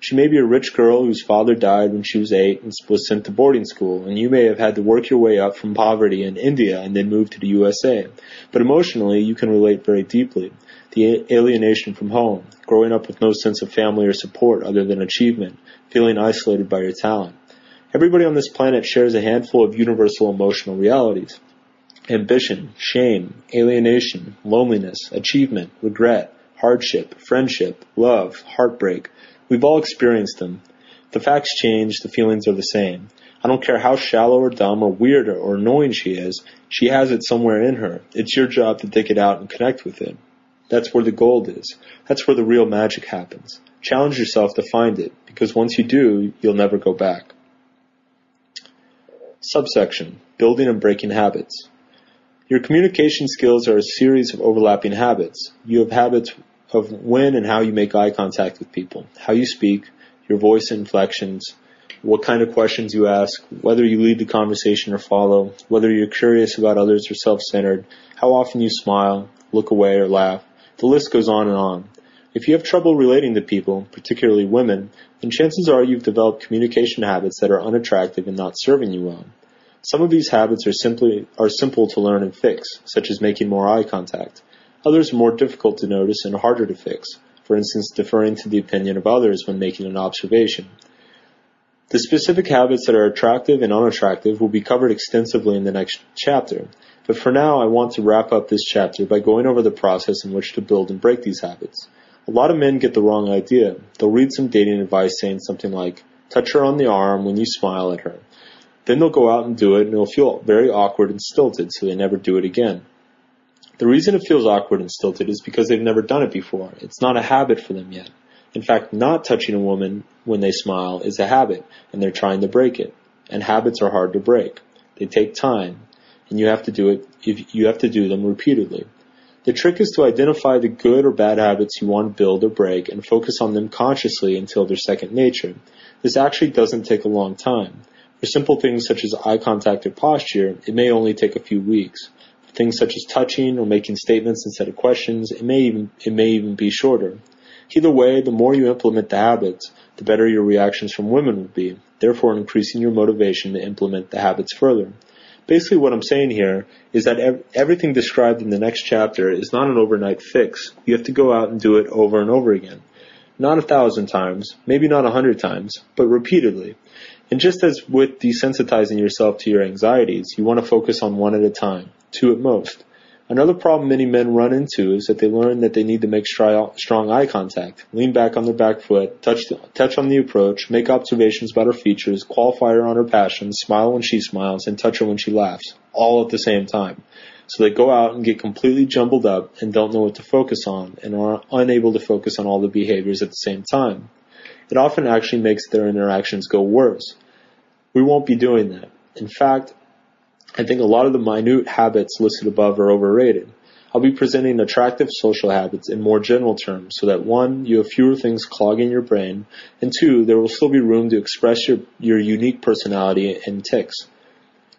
She may be a rich girl whose father died when she was eight and was sent to boarding school, and you may have had to work your way up from poverty in India and then move to the USA. But emotionally, you can relate very deeply. The alienation from home, growing up with no sense of family or support other than achievement, feeling isolated by your talent. Everybody on this planet shares a handful of universal emotional realities. Ambition, shame, alienation, loneliness, achievement, regret, hardship, friendship, love, heartbreak, We've all experienced them. The facts change, the feelings are the same. I don't care how shallow or dumb or weird or annoying she is, she has it somewhere in her. It's your job to dig it out and connect with it. That's where the gold is. That's where the real magic happens. Challenge yourself to find it, because once you do, you'll never go back. Subsection Building and Breaking Habits. Your communication skills are a series of overlapping habits. You have habits of when and how you make eye contact with people, how you speak, your voice inflections, what kind of questions you ask, whether you lead the conversation or follow, whether you're curious about others or self-centered, how often you smile, look away, or laugh. The list goes on and on. If you have trouble relating to people, particularly women, then chances are you've developed communication habits that are unattractive and not serving you well. Some of these habits are simply are simple to learn and fix, such as making more eye contact. Others are more difficult to notice and harder to fix. For instance, deferring to the opinion of others when making an observation. The specific habits that are attractive and unattractive will be covered extensively in the next chapter, but for now I want to wrap up this chapter by going over the process in which to build and break these habits. A lot of men get the wrong idea. They'll read some dating advice saying something like, touch her on the arm when you smile at her. Then they'll go out and do it and it'll feel very awkward and stilted so they never do it again. The reason it feels awkward and stilted is because they've never done it before. It's not a habit for them yet. In fact, not touching a woman when they smile is a habit and they're trying to break it. And habits are hard to break. They take time and you have to do it, you have to do them repeatedly. The trick is to identify the good or bad habits you want to build or break and focus on them consciously until they're second nature. This actually doesn't take a long time. For simple things such as eye contact or posture, it may only take a few weeks. Things such as touching or making statements instead of questions, it may even, it may even be shorter. Either way, the more you implement the habits, the better your reactions from women will be, therefore increasing your motivation to implement the habits further basically what I'm saying here is that ev- everything described in the next chapter is not an overnight fix. You have to go out and do it over and over again. Not a thousand times, maybe not a hundred times, but repeatedly. And just as with desensitizing yourself to your anxieties, you want to focus on one at a time, two at most. Another problem many men run into is that they learn that they need to make strong eye contact, lean back on their back foot, touch, touch on the approach, make observations about her features, qualify her on her passions, smile when she smiles, and touch her when she laughs, all at the same time. So they go out and get completely jumbled up and don't know what to focus on and are unable to focus on all the behaviors at the same time. It often actually makes their interactions go worse. We won't be doing that. In fact, I think a lot of the minute habits listed above are overrated. I'll be presenting attractive social habits in more general terms so that one, you have fewer things clogging your brain, and two, there will still be room to express your, your unique personality and tics.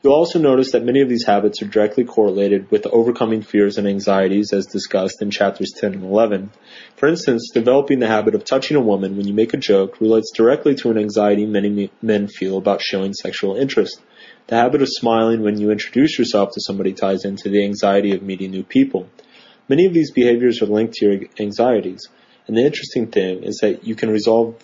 You'll also notice that many of these habits are directly correlated with overcoming fears and anxieties as discussed in chapters 10 and 11. For instance, developing the habit of touching a woman when you make a joke relates directly to an anxiety many men feel about showing sexual interest. The habit of smiling when you introduce yourself to somebody ties into the anxiety of meeting new people. Many of these behaviors are linked to your anxieties, and the interesting thing is that you can resolve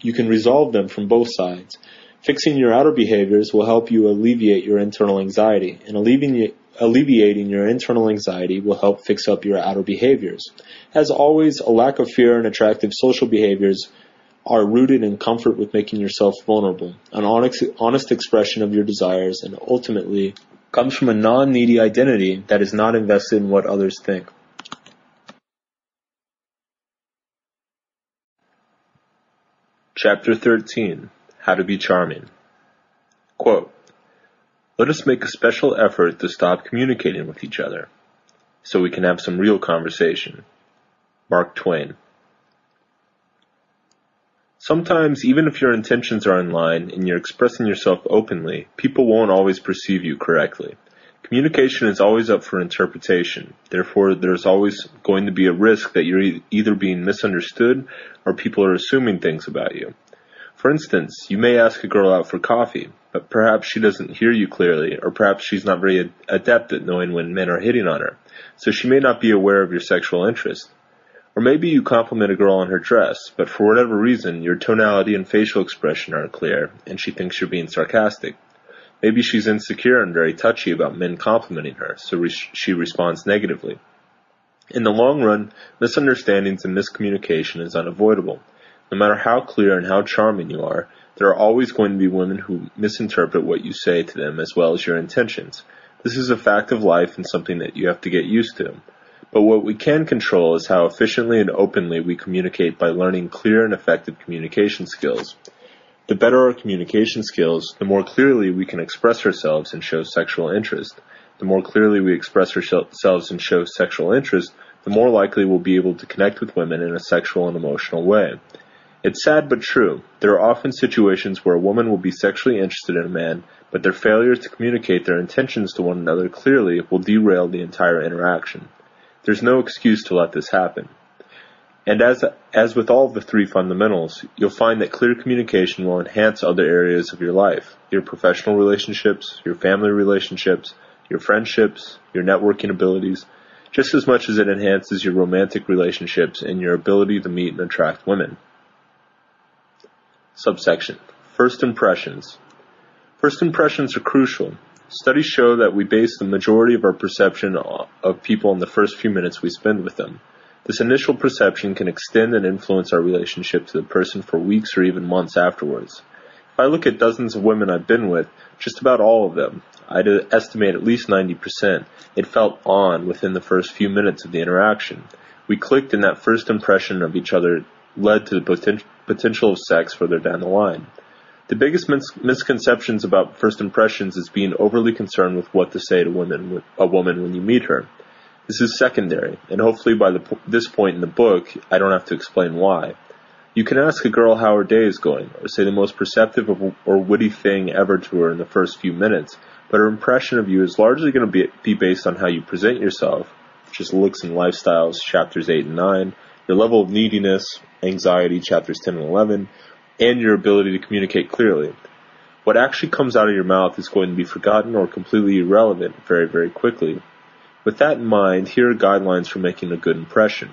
you can resolve them from both sides. Fixing your outer behaviors will help you alleviate your internal anxiety, and alleviating your internal anxiety will help fix up your outer behaviors. As always, a lack of fear and attractive social behaviors are rooted in comfort with making yourself vulnerable, an honest, honest expression of your desires, and ultimately comes from a non-needy identity that is not invested in what others think. Chapter 13 How to Be Charming Quote, Let us make a special effort to stop communicating with each other so we can have some real conversation. Mark Twain Sometimes, even if your intentions are in line and you're expressing yourself openly, people won't always perceive you correctly. Communication is always up for interpretation. Therefore, there's always going to be a risk that you're either being misunderstood or people are assuming things about you. For instance, you may ask a girl out for coffee, but perhaps she doesn't hear you clearly, or perhaps she's not very adept at knowing when men are hitting on her, so she may not be aware of your sexual interest. Or maybe you compliment a girl on her dress, but for whatever reason, your tonality and facial expression aren't clear, and she thinks you're being sarcastic. Maybe she's insecure and very touchy about men complimenting her, so re- she responds negatively. In the long run, misunderstandings and miscommunication is unavoidable. No matter how clear and how charming you are, There are always going to be women who misinterpret what you say to them as well as your intentions. This is a fact of life and something that you have to get used to. But what we can control is how efficiently and openly we communicate by learning clear and effective communication skills. The better our communication skills, the more clearly we can express ourselves and show sexual interest. The more clearly we express ourselves and show sexual interest, the more likely we'll be able to connect with women in a sexual and emotional way. It's sad but true. There are often situations where a woman will be sexually interested in a man, but their failure to communicate their intentions to one another clearly will derail the entire interaction. There's no excuse to let this happen. And as, as with all the three fundamentals, you'll find that clear communication will enhance other areas of your life. Your professional relationships, your family relationships, your friendships, your networking abilities, just as much as it enhances your romantic relationships and your ability to meet and attract women. Subsection. First impressions. First impressions are crucial. Studies show that we base the majority of our perception of people in the first few minutes we spend with them. This initial perception can extend and influence our relationship to the person for weeks or even months afterwards. If I look at dozens of women I've been with, just about all of them, I'd estimate at least 90%, it felt on within the first few minutes of the interaction. We clicked and that first impression of each other led to the poten- potential of sex further down the line. The biggest mis- misconceptions about first impressions is being overly concerned with what to say to women, a woman when you meet her. This is secondary, and hopefully by the, this point in the book, I don't have to explain why. You can ask a girl how her day is going, or say the most perceptive or witty thing ever to her in the first few minutes, but her impression of you is largely going to be, be based on how you present yourself, which is looks and lifestyles, chapters 8 and 9, your level of neediness, anxiety, chapters 10 and 11, and your ability to communicate clearly. What actually comes out of your mouth is going to be forgotten or completely irrelevant very, very quickly. With that in mind, here are guidelines for making a good impression.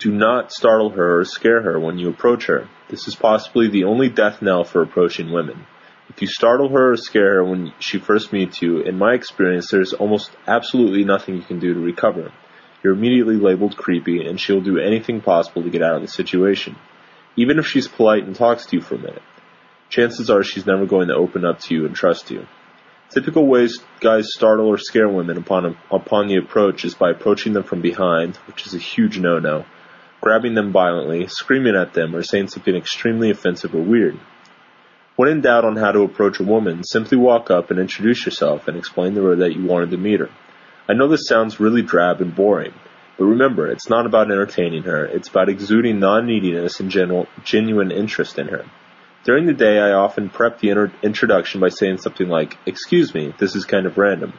Do not startle her or scare her when you approach her. This is possibly the only death knell for approaching women. If you startle her or scare her when she first meets you, in my experience, there's almost absolutely nothing you can do to recover. You're immediately labeled creepy, and she'll do anything possible to get out of the situation even if she's polite and talks to you for a minute. Chances are she's never going to open up to you and trust you. Typical ways guys startle or scare women upon upon the approach is by approaching them from behind, which is a huge no-no, grabbing them violently, screaming at them, or saying something extremely offensive or weird. When in doubt on how to approach a woman, simply walk up and introduce yourself and explain to her that you wanted to meet her. I know this sounds really drab and boring, but remember, it's not about entertaining her, it's about exuding non-neediness and general, genuine interest in her. During the day, I often prep the inter- introduction by saying something like, excuse me, this is kind of random.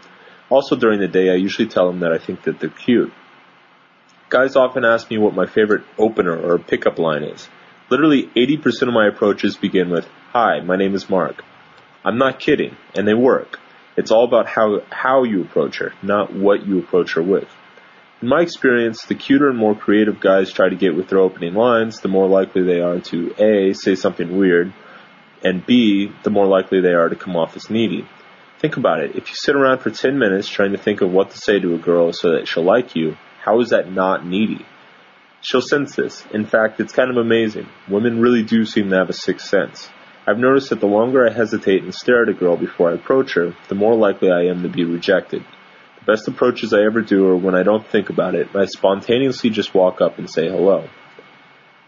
Also during the day, I usually tell them that I think that they're cute. Guys often ask me what my favorite opener or pickup line is. Literally 80% of my approaches begin with, hi, my name is Mark. I'm not kidding, and they work. It's all about how, how you approach her, not what you approach her with. In my experience, the cuter and more creative guys try to get with their opening lines, the more likely they are to A, say something weird, and B, the more likely they are to come off as needy. Think about it. If you sit around for 10 minutes trying to think of what to say to a girl so that she'll like you, how is that not needy? She'll sense this. In fact, it's kind of amazing. Women really do seem to have a sixth sense. I've noticed that the longer I hesitate and stare at a girl before I approach her, the more likely I am to be rejected. Best approaches I ever do are when I don't think about it, I spontaneously just walk up and say hello.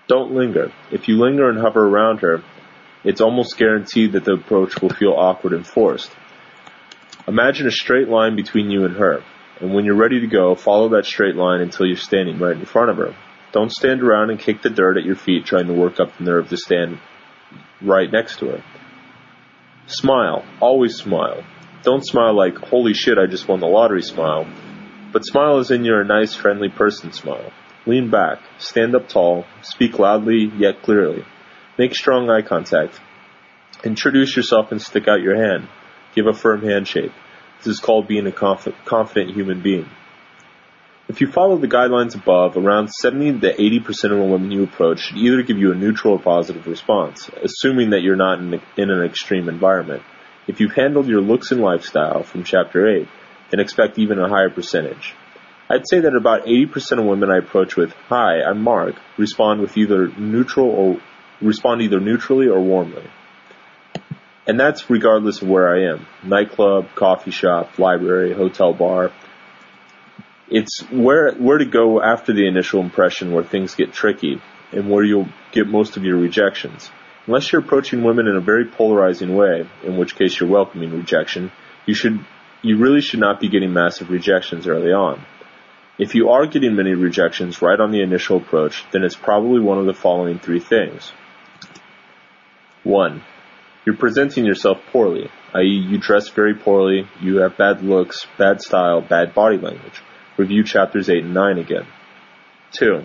Don't linger. If you linger and hover around her, it's almost guaranteed that the approach will feel awkward and forced. Imagine a straight line between you and her, and when you're ready to go, follow that straight line until you're standing right in front of her. Don't stand around and kick the dirt at your feet trying to work up the nerve to stand right next to her. Smile. Always smile. Don't smile like, holy shit, I just won the lottery smile. But smile as in you're a nice, friendly person smile. Lean back, stand up tall, speak loudly yet clearly. Make strong eye contact. Introduce yourself and stick out your hand. Give a firm handshake. This is called being a conf- confident human being. If you follow the guidelines above, around 70 to 80% of the women you approach should either give you a neutral or positive response, assuming that you're not in, in an extreme environment. If you've handled your looks and lifestyle from chapter 8, then expect even a higher percentage. I'd say that about 80% of women I approach with, Hi, I'm Mark, respond with either neutral or, respond either neutrally or warmly. And that's regardless of where I am. Nightclub, coffee shop, library, hotel bar. It's where, where to go after the initial impression where things get tricky and where you'll get most of your rejections. Unless you're approaching women in a very polarizing way, in which case you're welcoming rejection, you should, you really should not be getting massive rejections early on. If you are getting many rejections right on the initial approach, then it's probably one of the following three things. 1. You're presenting yourself poorly, i.e. you dress very poorly, you have bad looks, bad style, bad body language. Review chapters 8 and 9 again. 2.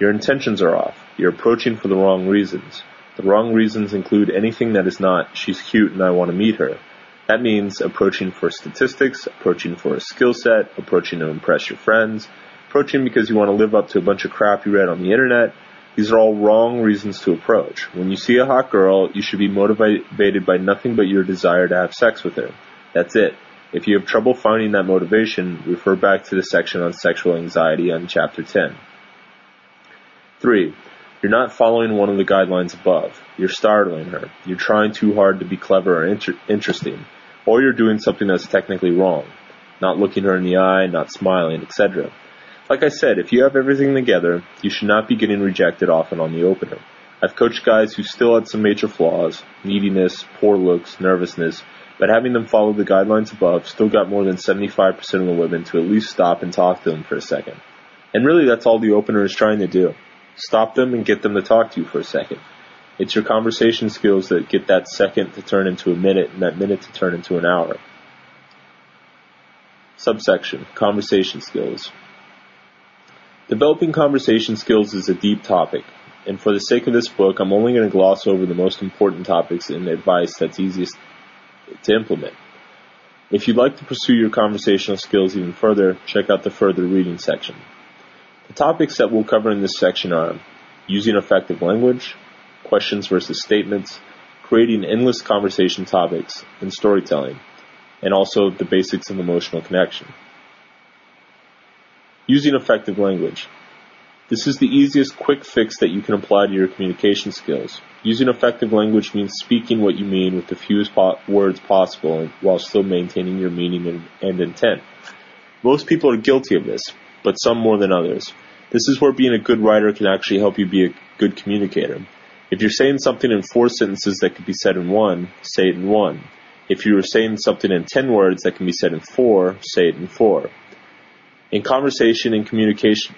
Your intentions are off. You're approaching for the wrong reasons. The wrong reasons include anything that is not, she's cute and I want to meet her. That means approaching for statistics, approaching for a skill set, approaching to impress your friends, approaching because you want to live up to a bunch of crap you read on the internet. These are all wrong reasons to approach. When you see a hot girl, you should be motivated by nothing but your desire to have sex with her. That's it. If you have trouble finding that motivation, refer back to the section on sexual anxiety on chapter 10. 3. You're not following one of the guidelines above. You're startling her. You're trying too hard to be clever or inter- interesting. Or you're doing something that's technically wrong. Not looking her in the eye, not smiling, etc. Like I said, if you have everything together, you should not be getting rejected often on the opener. I've coached guys who still had some major flaws, neediness, poor looks, nervousness, but having them follow the guidelines above still got more than 75% of the women to at least stop and talk to them for a second. And really that's all the opener is trying to do. Stop them and get them to talk to you for a second. It's your conversation skills that get that second to turn into a minute and that minute to turn into an hour. Subsection Conversation Skills. Developing conversation skills is a deep topic, and for the sake of this book, I'm only going to gloss over the most important topics and advice that's easiest to implement. If you'd like to pursue your conversational skills even further, check out the further reading section. The topics that we'll cover in this section are using effective language, questions versus statements, creating endless conversation topics, and storytelling, and also the basics of emotional connection. Using effective language. This is the easiest quick fix that you can apply to your communication skills. Using effective language means speaking what you mean with the fewest po- words possible while still maintaining your meaning and, and intent. Most people are guilty of this, but some more than others. This is where being a good writer can actually help you be a good communicator. If you're saying something in four sentences that could be said in one, say it in one. If you are saying something in ten words that can be said in four, say it in four. In conversation and communication,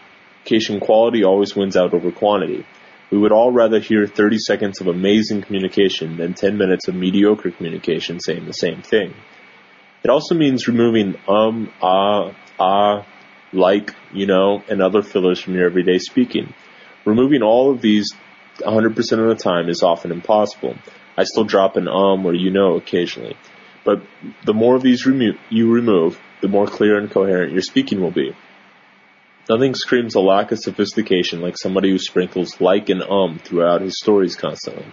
quality always wins out over quantity. We would all rather hear 30 seconds of amazing communication than 10 minutes of mediocre communication saying the same thing. It also means removing um, ah, ah, like, you know, and other fillers from your everyday speaking. Removing all of these 100% of the time is often impossible. I still drop an um or you know occasionally. But the more of these remo- you remove, the more clear and coherent your speaking will be. Nothing screams a lack of sophistication like somebody who sprinkles like and um throughout his stories constantly.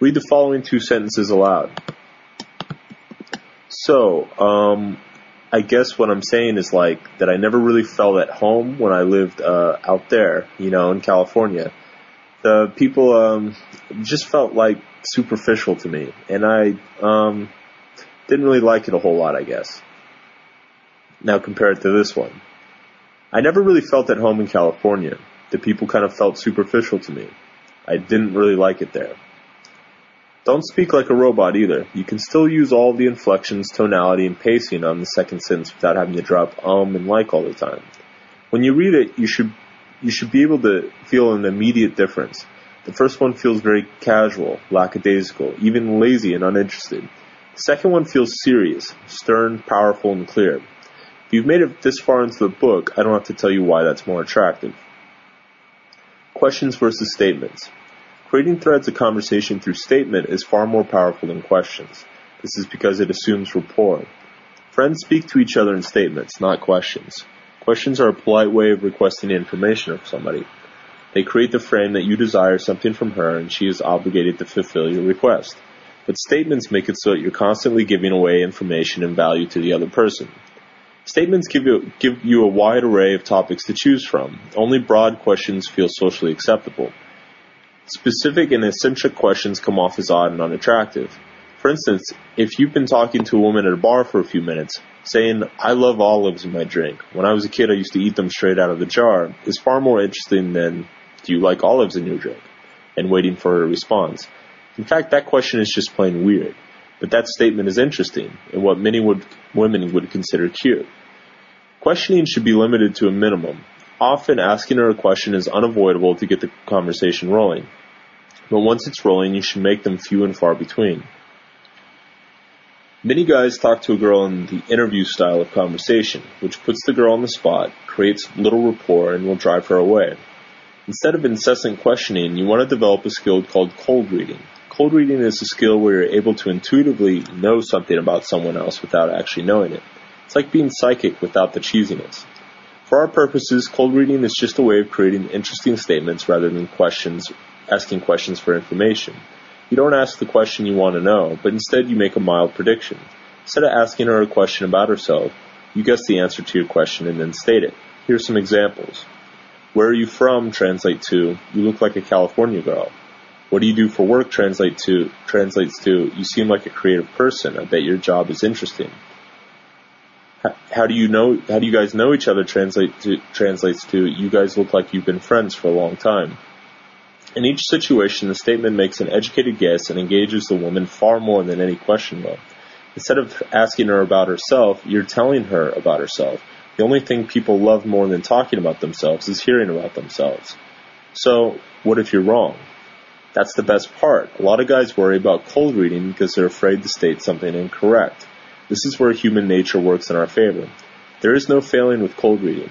Read the following two sentences aloud. So, um, I guess what I'm saying is like that I never really felt at home when I lived uh, out there, you know, in California. The people um, just felt like superficial to me, and I um, didn't really like it a whole lot, I guess. Now compare it to this one. I never really felt at home in California. The people kind of felt superficial to me. I didn't really like it there. Don't speak like a robot either. You can still use all the inflections, tonality, and pacing on the second sentence without having to drop um and like all the time. When you read it, you should you should be able to feel an immediate difference. The first one feels very casual, lackadaisical, even lazy and uninterested. The second one feels serious, stern, powerful, and clear. If you've made it this far into the book, I don't have to tell you why that's more attractive. Questions versus statements. Creating threads of conversation through statement is far more powerful than questions. This is because it assumes rapport. Friends speak to each other in statements, not questions. Questions are a polite way of requesting information of somebody. They create the frame that you desire something from her and she is obligated to fulfill your request. But statements make it so that you're constantly giving away information and value to the other person. Statements give you, give you a wide array of topics to choose from. Only broad questions feel socially acceptable. Specific and eccentric questions come off as odd and unattractive. For instance, if you've been talking to a woman at a bar for a few minutes, saying, I love olives in my drink. When I was a kid, I used to eat them straight out of the jar, is far more interesting than, do you like olives in your drink? And waiting for a response. In fact, that question is just plain weird. But that statement is interesting, and what many would, women would consider cute. Questioning should be limited to a minimum. Often asking her a question is unavoidable to get the conversation rolling. But once it's rolling, you should make them few and far between. Many guys talk to a girl in the interview style of conversation, which puts the girl on the spot, creates little rapport, and will drive her away. Instead of incessant questioning, you want to develop a skill called cold reading. Cold reading is a skill where you're able to intuitively know something about someone else without actually knowing it. It's like being psychic without the cheesiness. For our purposes, cold reading is just a way of creating interesting statements rather than questions, asking questions for information. You don't ask the question you want to know, but instead you make a mild prediction. Instead of asking her a question about herself, you guess the answer to your question and then state it. Here are some examples. Where are you from? Translate to, you look like a California girl. What do you do for work? Translate to, translates to, you seem like a creative person. I bet your job is interesting. How do you know, how do you guys know each other? Translate to, translates to, you guys look like you've been friends for a long time. In each situation, the statement makes an educated guess and engages the woman far more than any question will. Instead of asking her about herself, you're telling her about herself. The only thing people love more than talking about themselves is hearing about themselves. So, what if you're wrong? That's the best part. A lot of guys worry about cold reading because they're afraid to state something incorrect. This is where human nature works in our favor. There is no failing with cold reading.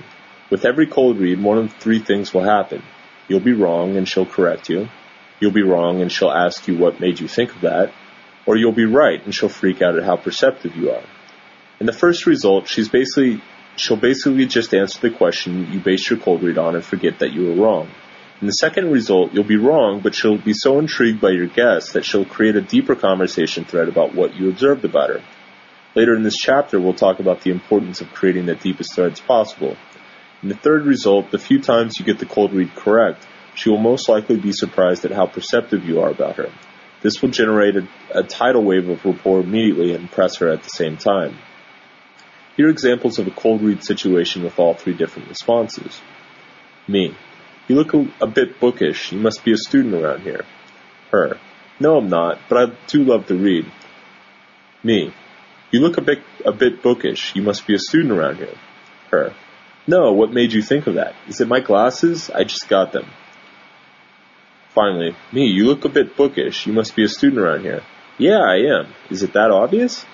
With every cold read, one of three things will happen. You'll be wrong and she'll correct you. You'll be wrong and she'll ask you what made you think of that. Or you'll be right and she'll freak out at how perceptive you are. In the first result, she's basically, she'll basically just answer the question you based your cold read on and forget that you were wrong. In the second result, you'll be wrong, but she'll be so intrigued by your guess that she'll create a deeper conversation thread about what you observed about her. Later in this chapter, we'll talk about the importance of creating the deepest threads possible. In the third result, the few times you get the cold read correct, she will most likely be surprised at how perceptive you are about her. This will generate a, a tidal wave of rapport immediately and impress her at the same time. Here are examples of a cold read situation with all three different responses. Me. You look a, a bit bookish. You must be a student around here. Her. No, I'm not, but I do love to read. Me. You look a bit, a bit bookish. You must be a student around here. Her. No, what made you think of that? Is it my glasses? I just got them. Finally, me, you look a bit bookish. You must be a student around here. Yeah, I am. Is it that obvious?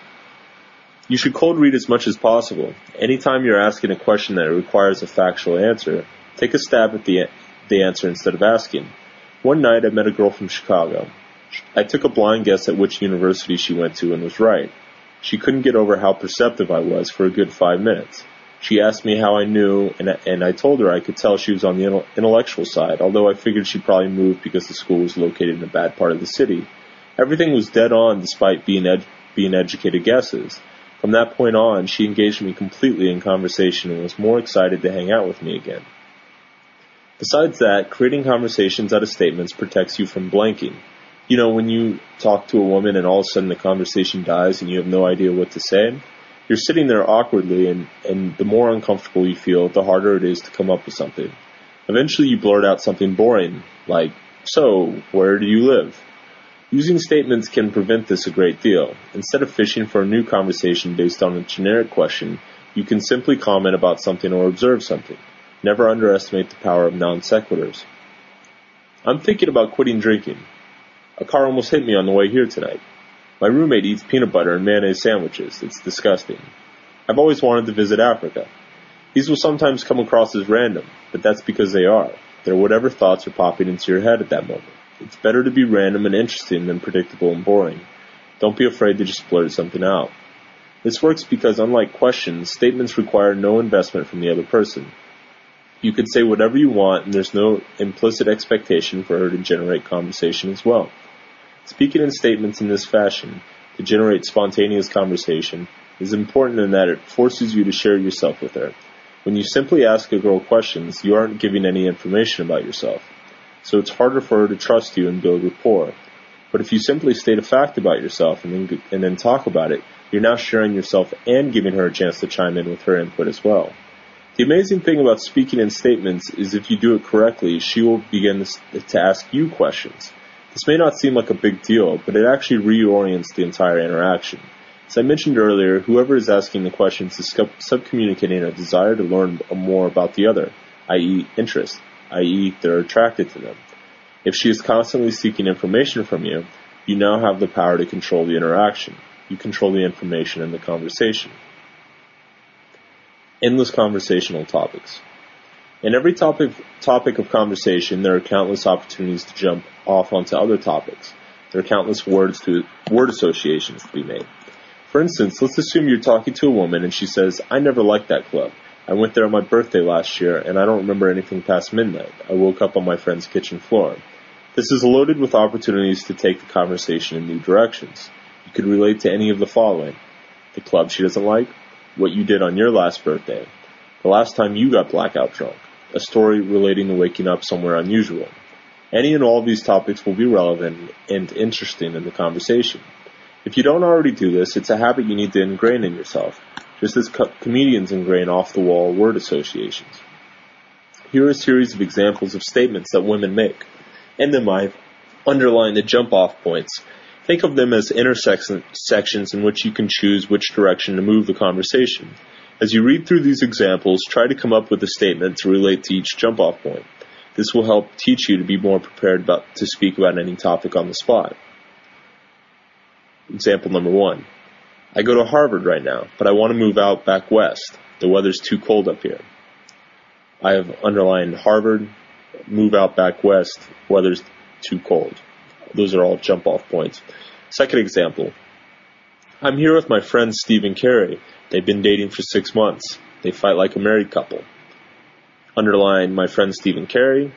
You should cold read as much as possible. Anytime you're asking a question that requires a factual answer, take a stab at the, the answer instead of asking. One night I met a girl from Chicago. I took a blind guess at which university she went to and was right. She couldn't get over how perceptive I was for a good five minutes. She asked me how I knew, and, and I told her I could tell she was on the intellectual side, although I figured she probably moved because the school was located in a bad part of the city. Everything was dead on despite being, ed- being educated guesses. From that point on, she engaged me completely in conversation and was more excited to hang out with me again. Besides that, creating conversations out of statements protects you from blanking. You know, when you talk to a woman and all of a sudden the conversation dies and you have no idea what to say, you're sitting there awkwardly, and, and the more uncomfortable you feel, the harder it is to come up with something. Eventually, you blurt out something boring, like, So, where do you live? Using statements can prevent this a great deal. Instead of fishing for a new conversation based on a generic question, you can simply comment about something or observe something. Never underestimate the power of non sequiturs. I'm thinking about quitting drinking. A car almost hit me on the way here tonight. My roommate eats peanut butter and mayonnaise sandwiches. It's disgusting. I've always wanted to visit Africa. These will sometimes come across as random, but that's because they are. They're whatever thoughts are popping into your head at that moment. It's better to be random and interesting than predictable and boring. Don't be afraid to just blurt something out. This works because unlike questions, statements require no investment from the other person. You can say whatever you want and there's no implicit expectation for her to generate conversation as well. Speaking in statements in this fashion, to generate spontaneous conversation, is important in that it forces you to share yourself with her. When you simply ask a girl questions, you aren't giving any information about yourself. so it's harder for her to trust you and build rapport. But if you simply state a fact about yourself and then, and then talk about it, you're now sharing yourself and giving her a chance to chime in with her input as well. The amazing thing about speaking in statements is if you do it correctly, she will begin to ask you questions. This may not seem like a big deal, but it actually reorients the entire interaction. As I mentioned earlier, whoever is asking the questions is subcommunicating a desire to learn more about the other, i.e. interest, i.e. they're attracted to them. If she is constantly seeking information from you, you now have the power to control the interaction. You control the information and the conversation. Endless conversational topics. In every topic, topic of conversation, there are countless opportunities to jump off onto other topics. There are countless words to, word associations to be made. For instance, let's assume you're talking to a woman and she says, I never liked that club. I went there on my birthday last year and I don't remember anything past midnight. I woke up on my friend's kitchen floor. This is loaded with opportunities to take the conversation in new directions. You could relate to any of the following. The club she doesn't like, what you did on your last birthday, the last time you got blackout drunk, a story relating to waking up somewhere unusual. Any and all of these topics will be relevant and interesting in the conversation. If you don't already do this, it's a habit you need to ingrain in yourself, just as co- comedians ingrain off the wall word associations. Here are a series of examples of statements that women make. And then I've underlined the jump off points. Think of them as intersections in which you can choose which direction to move the conversation. As you read through these examples, try to come up with a statement to relate to each jump off point. This will help teach you to be more prepared about, to speak about any topic on the spot. Example number one. I go to Harvard right now, but I want to move out back west. The weather's too cold up here. I have underlined Harvard, move out back west, weather's too cold. Those are all jump off points. Second example. I'm here with my friend Steve and Carrie. They've been dating for six months. They fight like a married couple. Underline my friend Steve and Carrie.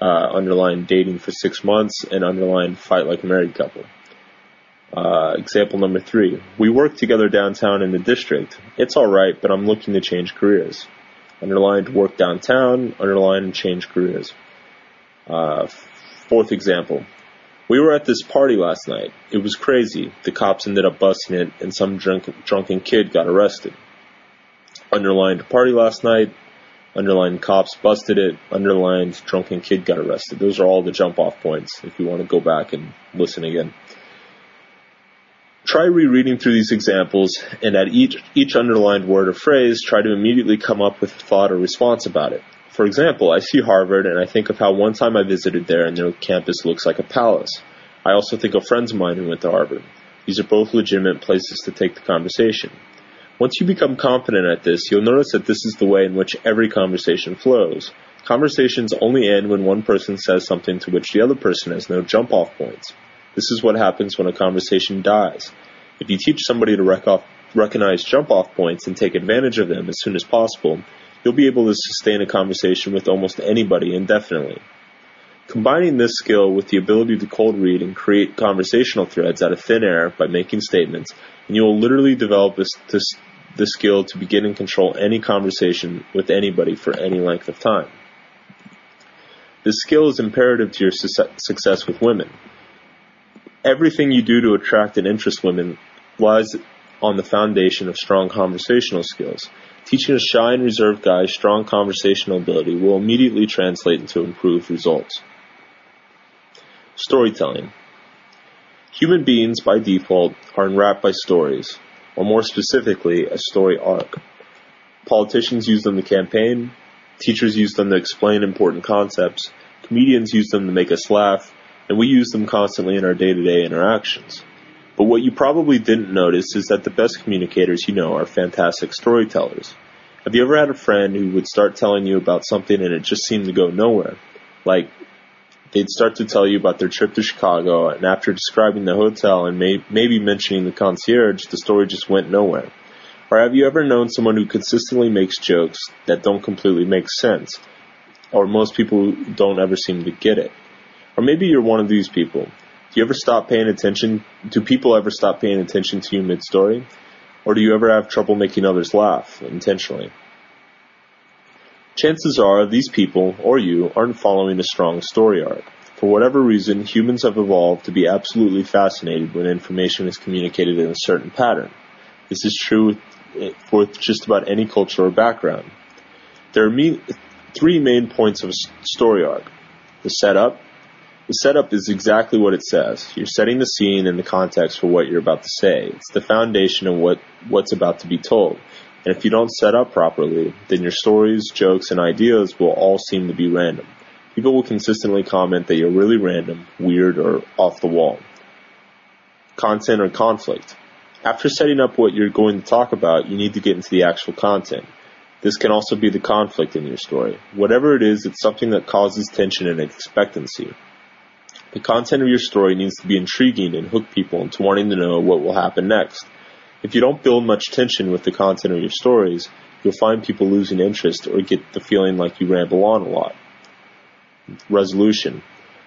Uh, underline dating for six months and underline fight like a married couple. Uh, example number three. We work together downtown in the district. It's alright, but I'm looking to change careers. Underlined work downtown, underline change careers. Uh, fourth example. We were at this party last night. It was crazy. The cops ended up busting it, and some drunk, drunken kid got arrested. Underlined party last night. Underlined cops busted it. Underlined drunken kid got arrested. Those are all the jump off points if you want to go back and listen again. Try rereading through these examples, and at each, each underlined word or phrase, try to immediately come up with a thought or response about it. For example, I see Harvard and I think of how one time I visited there and their campus looks like a palace. I also think of friends of mine who went to Harvard. These are both legitimate places to take the conversation. Once you become confident at this, you'll notice that this is the way in which every conversation flows. Conversations only end when one person says something to which the other person has no jump off points. This is what happens when a conversation dies. If you teach somebody to rec- off, recognize jump off points and take advantage of them as soon as possible, you'll be able to sustain a conversation with almost anybody indefinitely. Combining this skill with the ability to cold read and create conversational threads out of thin air by making statements, and you will literally develop this, this, the skill to begin and control any conversation with anybody for any length of time. This skill is imperative to your su- success with women everything you do to attract and interest women lies on the foundation of strong conversational skills. Teaching a shy and reserved guy strong conversational ability will immediately translate into improved results. Storytelling. Human beings, by default, are enwrapped by stories, or more specifically, a story arc. Politicians use them to campaign, teachers use them to explain important concepts, comedians use them to make us laugh, and we use them constantly in our day-to-day interactions. But what you probably didn't notice is that the best communicators you know are fantastic storytellers. Have you ever had a friend who would start telling you about something and it just seemed to go nowhere? Like, they'd start to tell you about their trip to Chicago, and after describing the hotel and may- maybe mentioning the concierge, the story just went nowhere. Or have you ever known someone who consistently makes jokes that don't completely make sense? Or most people don't ever seem to get it. Or maybe you're one of these people. Do you ever stop paying attention? Do people ever stop paying attention to you mid story? Or do you ever have trouble making others laugh intentionally? Chances are these people, or you, aren't following a strong story arc. For whatever reason, humans have evolved to be absolutely fascinated when information is communicated in a certain pattern. This is true for just about any culture or background. There are three main points of a story arc. The setup. The setup is exactly what it says. You're setting the scene and the context for what you're about to say. It's the foundation of what, what's about to be told. And if you don't set up properly, then your stories, jokes, and ideas will all seem to be random. People will consistently comment that you're really random, weird, or off the wall. Content or conflict. After setting up what you're going to talk about, you need to get into the actual content. This can also be the conflict in your story. Whatever it is, it's something that causes tension and expectancy. The content of your story needs to be intriguing and hook people into wanting to know what will happen next. If you don't build much tension with the content of your stories, you'll find people losing interest or get the feeling like you ramble on a lot. Resolution.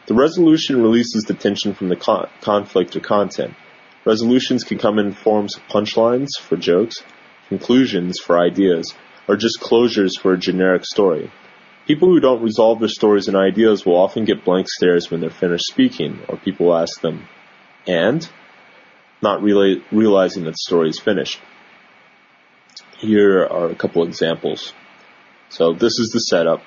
The resolution releases the tension from the con- conflict or content. Resolutions can come in forms of punchlines for jokes, conclusions for ideas, or just closures for a generic story. People who don't resolve their stories and ideas will often get blank stares when they're finished speaking, or people ask them, and? Not really realizing that the story is finished. Here are a couple examples. So this is the setup.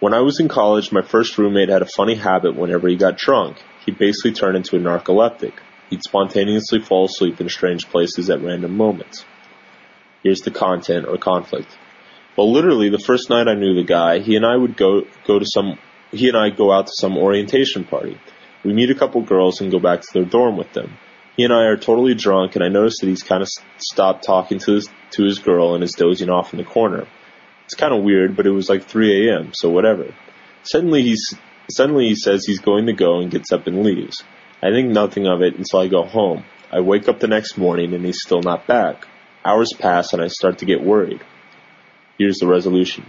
When I was in college, my first roommate had a funny habit whenever he got drunk. He'd basically turn into a narcoleptic. He'd spontaneously fall asleep in strange places at random moments. Here's the content or conflict. Well, literally, the first night I knew the guy, he and I would go go to some. He and I go out to some orientation party. We meet a couple girls and go back to their dorm with them. He and I are totally drunk, and I notice that he's kind of stopped talking to his to his girl and is dozing off in the corner. It's kind of weird, but it was like 3 a.m., so whatever. Suddenly he's suddenly he says he's going to go and gets up and leaves. I think nothing of it until I go home. I wake up the next morning and he's still not back. Hours pass and I start to get worried. Here's the resolution.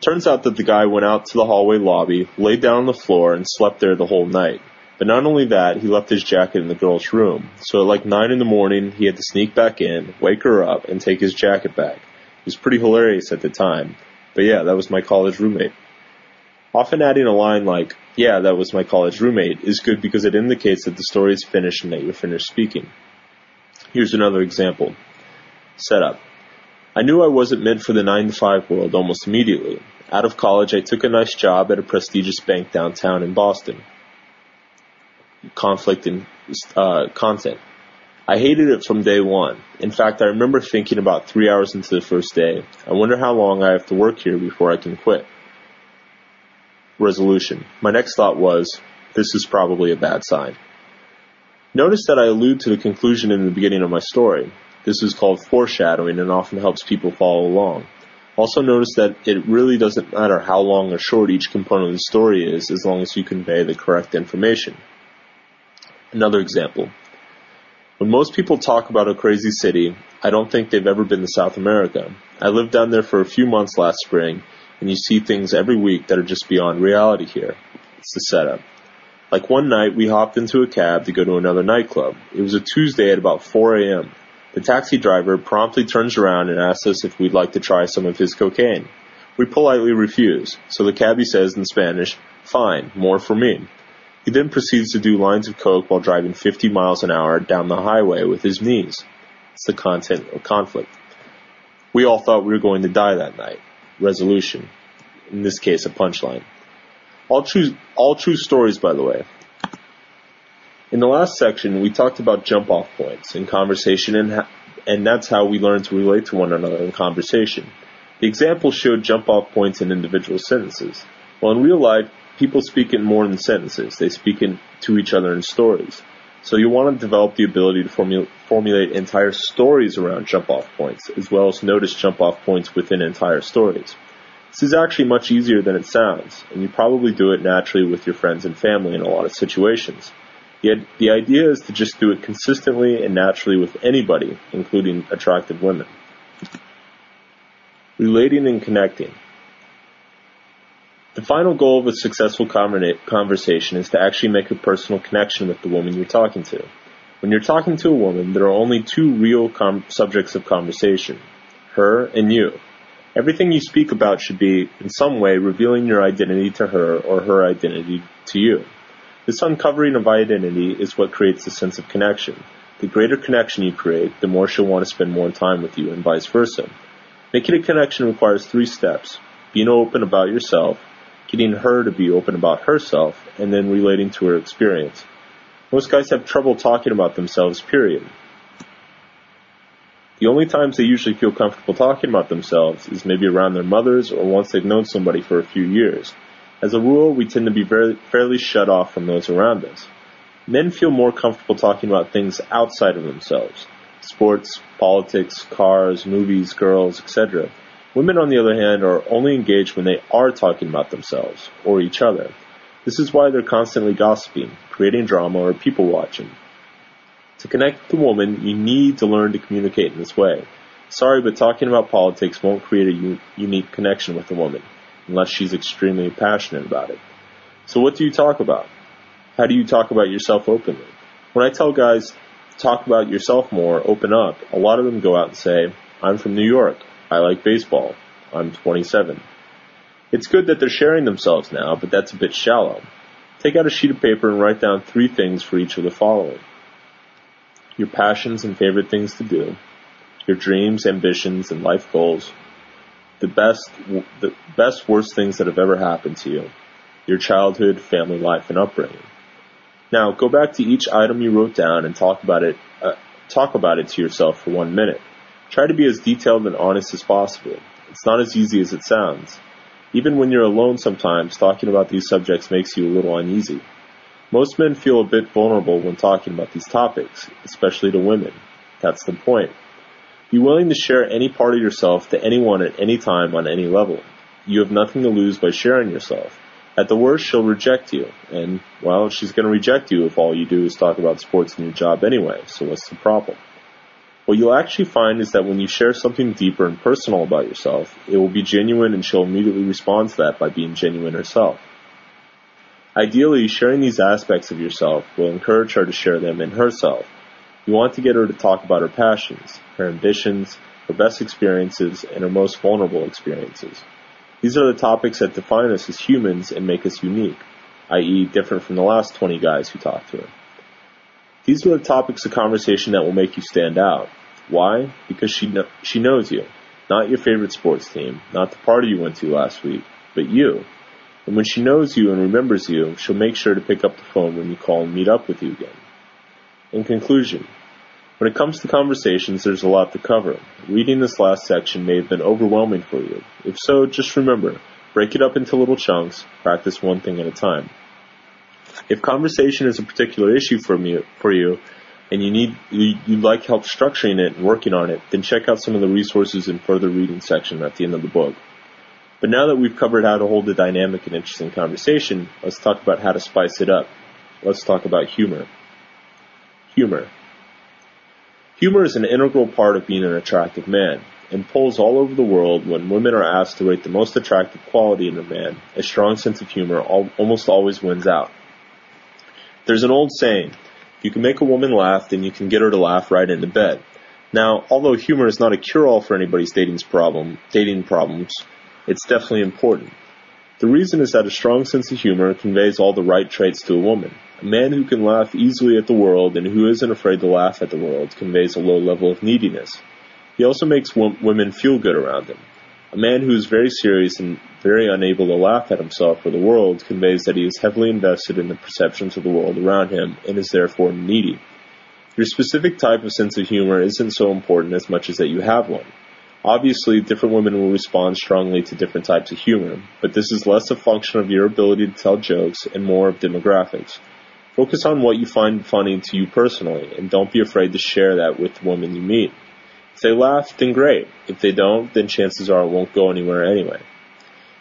Turns out that the guy went out to the hallway lobby, laid down on the floor, and slept there the whole night. But not only that, he left his jacket in the girl's room. So at like 9 in the morning, he had to sneak back in, wake her up, and take his jacket back. It was pretty hilarious at the time. But yeah, that was my college roommate. Often adding a line like, yeah, that was my college roommate is good because it indicates that the story is finished and that you're finished speaking. Here's another example. Setup. I knew I wasn't meant for the 9 to 5 world almost immediately. Out of college, I took a nice job at a prestigious bank downtown in Boston. Conflict in uh, content. I hated it from day one. In fact, I remember thinking about three hours into the first day, I wonder how long I have to work here before I can quit. Resolution. My next thought was, this is probably a bad sign. Notice that I allude to the conclusion in the beginning of my story. This is called foreshadowing and often helps people follow along. Also notice that it really doesn't matter how long or short each component of the story is as long as you convey the correct information. Another example. When most people talk about a crazy city, I don't think they've ever been to South America. I lived down there for a few months last spring, and you see things every week that are just beyond reality here. It's the setup. Like one night, we hopped into a cab to go to another nightclub. It was a Tuesday at about 4 a.m. The taxi driver promptly turns around and asks us if we'd like to try some of his cocaine. We politely refuse, so the cabbie says in Spanish, fine, more for me. He then proceeds to do lines of coke while driving 50 miles an hour down the highway with his knees. It's the content of conflict. We all thought we were going to die that night. Resolution. In this case, a punchline. All true, all true stories, by the way. In the last section, we talked about jump off points in conversation and, ha- and that's how we learn to relate to one another in conversation. The example showed jump off points in individual sentences. Well, in real life, people speak in more than sentences. They speak in, to each other in stories. So you want to develop the ability to formula, formulate entire stories around jump off points, as well as notice jump off points within entire stories. This is actually much easier than it sounds, and you probably do it naturally with your friends and family in a lot of situations. Yet the idea is to just do it consistently and naturally with anybody, including attractive women. Relating and connecting. The final goal of a successful conversation is to actually make a personal connection with the woman you're talking to. When you're talking to a woman, there are only two real com- subjects of conversation her and you. Everything you speak about should be, in some way, revealing your identity to her or her identity to you. This uncovering of identity is what creates the sense of connection. The greater connection you create, the more she'll want to spend more time with you, and vice versa. Making a connection requires three steps being open about yourself, getting her to be open about herself, and then relating to her experience. Most guys have trouble talking about themselves, period. The only times they usually feel comfortable talking about themselves is maybe around their mothers or once they've known somebody for a few years. As a rule, we tend to be very, fairly shut off from those around us. Men feel more comfortable talking about things outside of themselves. Sports, politics, cars, movies, girls, etc. Women, on the other hand, are only engaged when they are talking about themselves, or each other. This is why they're constantly gossiping, creating drama, or people watching. To connect with a woman, you need to learn to communicate in this way. Sorry, but talking about politics won't create a u- unique connection with a woman, unless she's extremely passionate about it. So what do you talk about? How do you talk about yourself openly? When I tell guys, talk about yourself more, open up, a lot of them go out and say, I'm from New York. I like baseball. I'm 27. It's good that they're sharing themselves now, but that's a bit shallow. Take out a sheet of paper and write down three things for each of the following your passions and favorite things to do, your dreams, ambitions, and life goals, the best, the best worst things that have ever happened to you, your childhood, family life, and upbringing. Now, go back to each item you wrote down and talk about it. Uh, talk about it to yourself for one minute. Try to be as detailed and honest as possible. It's not as easy as it sounds. Even when you're alone sometimes, talking about these subjects makes you a little uneasy. Most men feel a bit vulnerable when talking about these topics, especially to women. That's the point. Be willing to share any part of yourself to anyone at any time on any level. You have nothing to lose by sharing yourself. At the worst, she'll reject you, and, well, she's gonna reject you if all you do is talk about sports and your job anyway, so what's the problem? What you'll actually find is that when you share something deeper and personal about yourself, it will be genuine and she'll immediately respond to that by being genuine herself. Ideally, sharing these aspects of yourself will encourage her to share them in herself. You want to get her to talk about her passions, her ambitions, her best experiences, and her most vulnerable experiences. These are the topics that define us as humans and make us unique, i.e. different from the last 20 guys who talked to her. These are the topics of conversation that will make you stand out. Why? Because she, kn- she knows you. Not your favorite sports team, not the party you went to last week, but you, and when she knows you and remembers you, she'll make sure to pick up the phone when you call and meet up with you again. In conclusion, when it comes to conversations, there's a lot to cover. Reading this last section may have been overwhelming for you. If so, just remember, break it up into little chunks, practice one thing at a time. If conversation is a particular issue for me, for you, and you need you, would like help structuring it and working on it, then check out some of the resources in further reading section at the end of the book. But now that we've covered how to hold a dynamic and interesting conversation, let's talk about how to spice it up. Let's talk about humor. Humor. Humor is an integral part of being an attractive man. In polls all over the world, when women are asked to rate the most attractive quality in a man, a strong sense of humor almost always wins out. There's an old saying, if you can make a woman laugh, then you can get her to laugh right into bed. Now, although humor is not a cure-all for anybody's problem, dating problems, it's definitely important. The reason is that a strong sense of humor conveys all the right traits to a woman. A man who can laugh easily at the world and who isn't afraid to laugh at the world conveys a low level of neediness. He also makes women feel good around him. A man who is very serious and very unable to laugh at himself or the world conveys that he is heavily invested in the perceptions of the world around him and is therefore needy. Your specific type of sense of humor isn't so important as much as that you have one. Obviously, different women will respond strongly to different types of humor, but this is less a function of your ability to tell jokes and more of demographics. Focus on what you find funny to you personally, and don't be afraid to share that with the women you meet. If they laugh, then great. If they don't, then chances are it won't go anywhere anyway.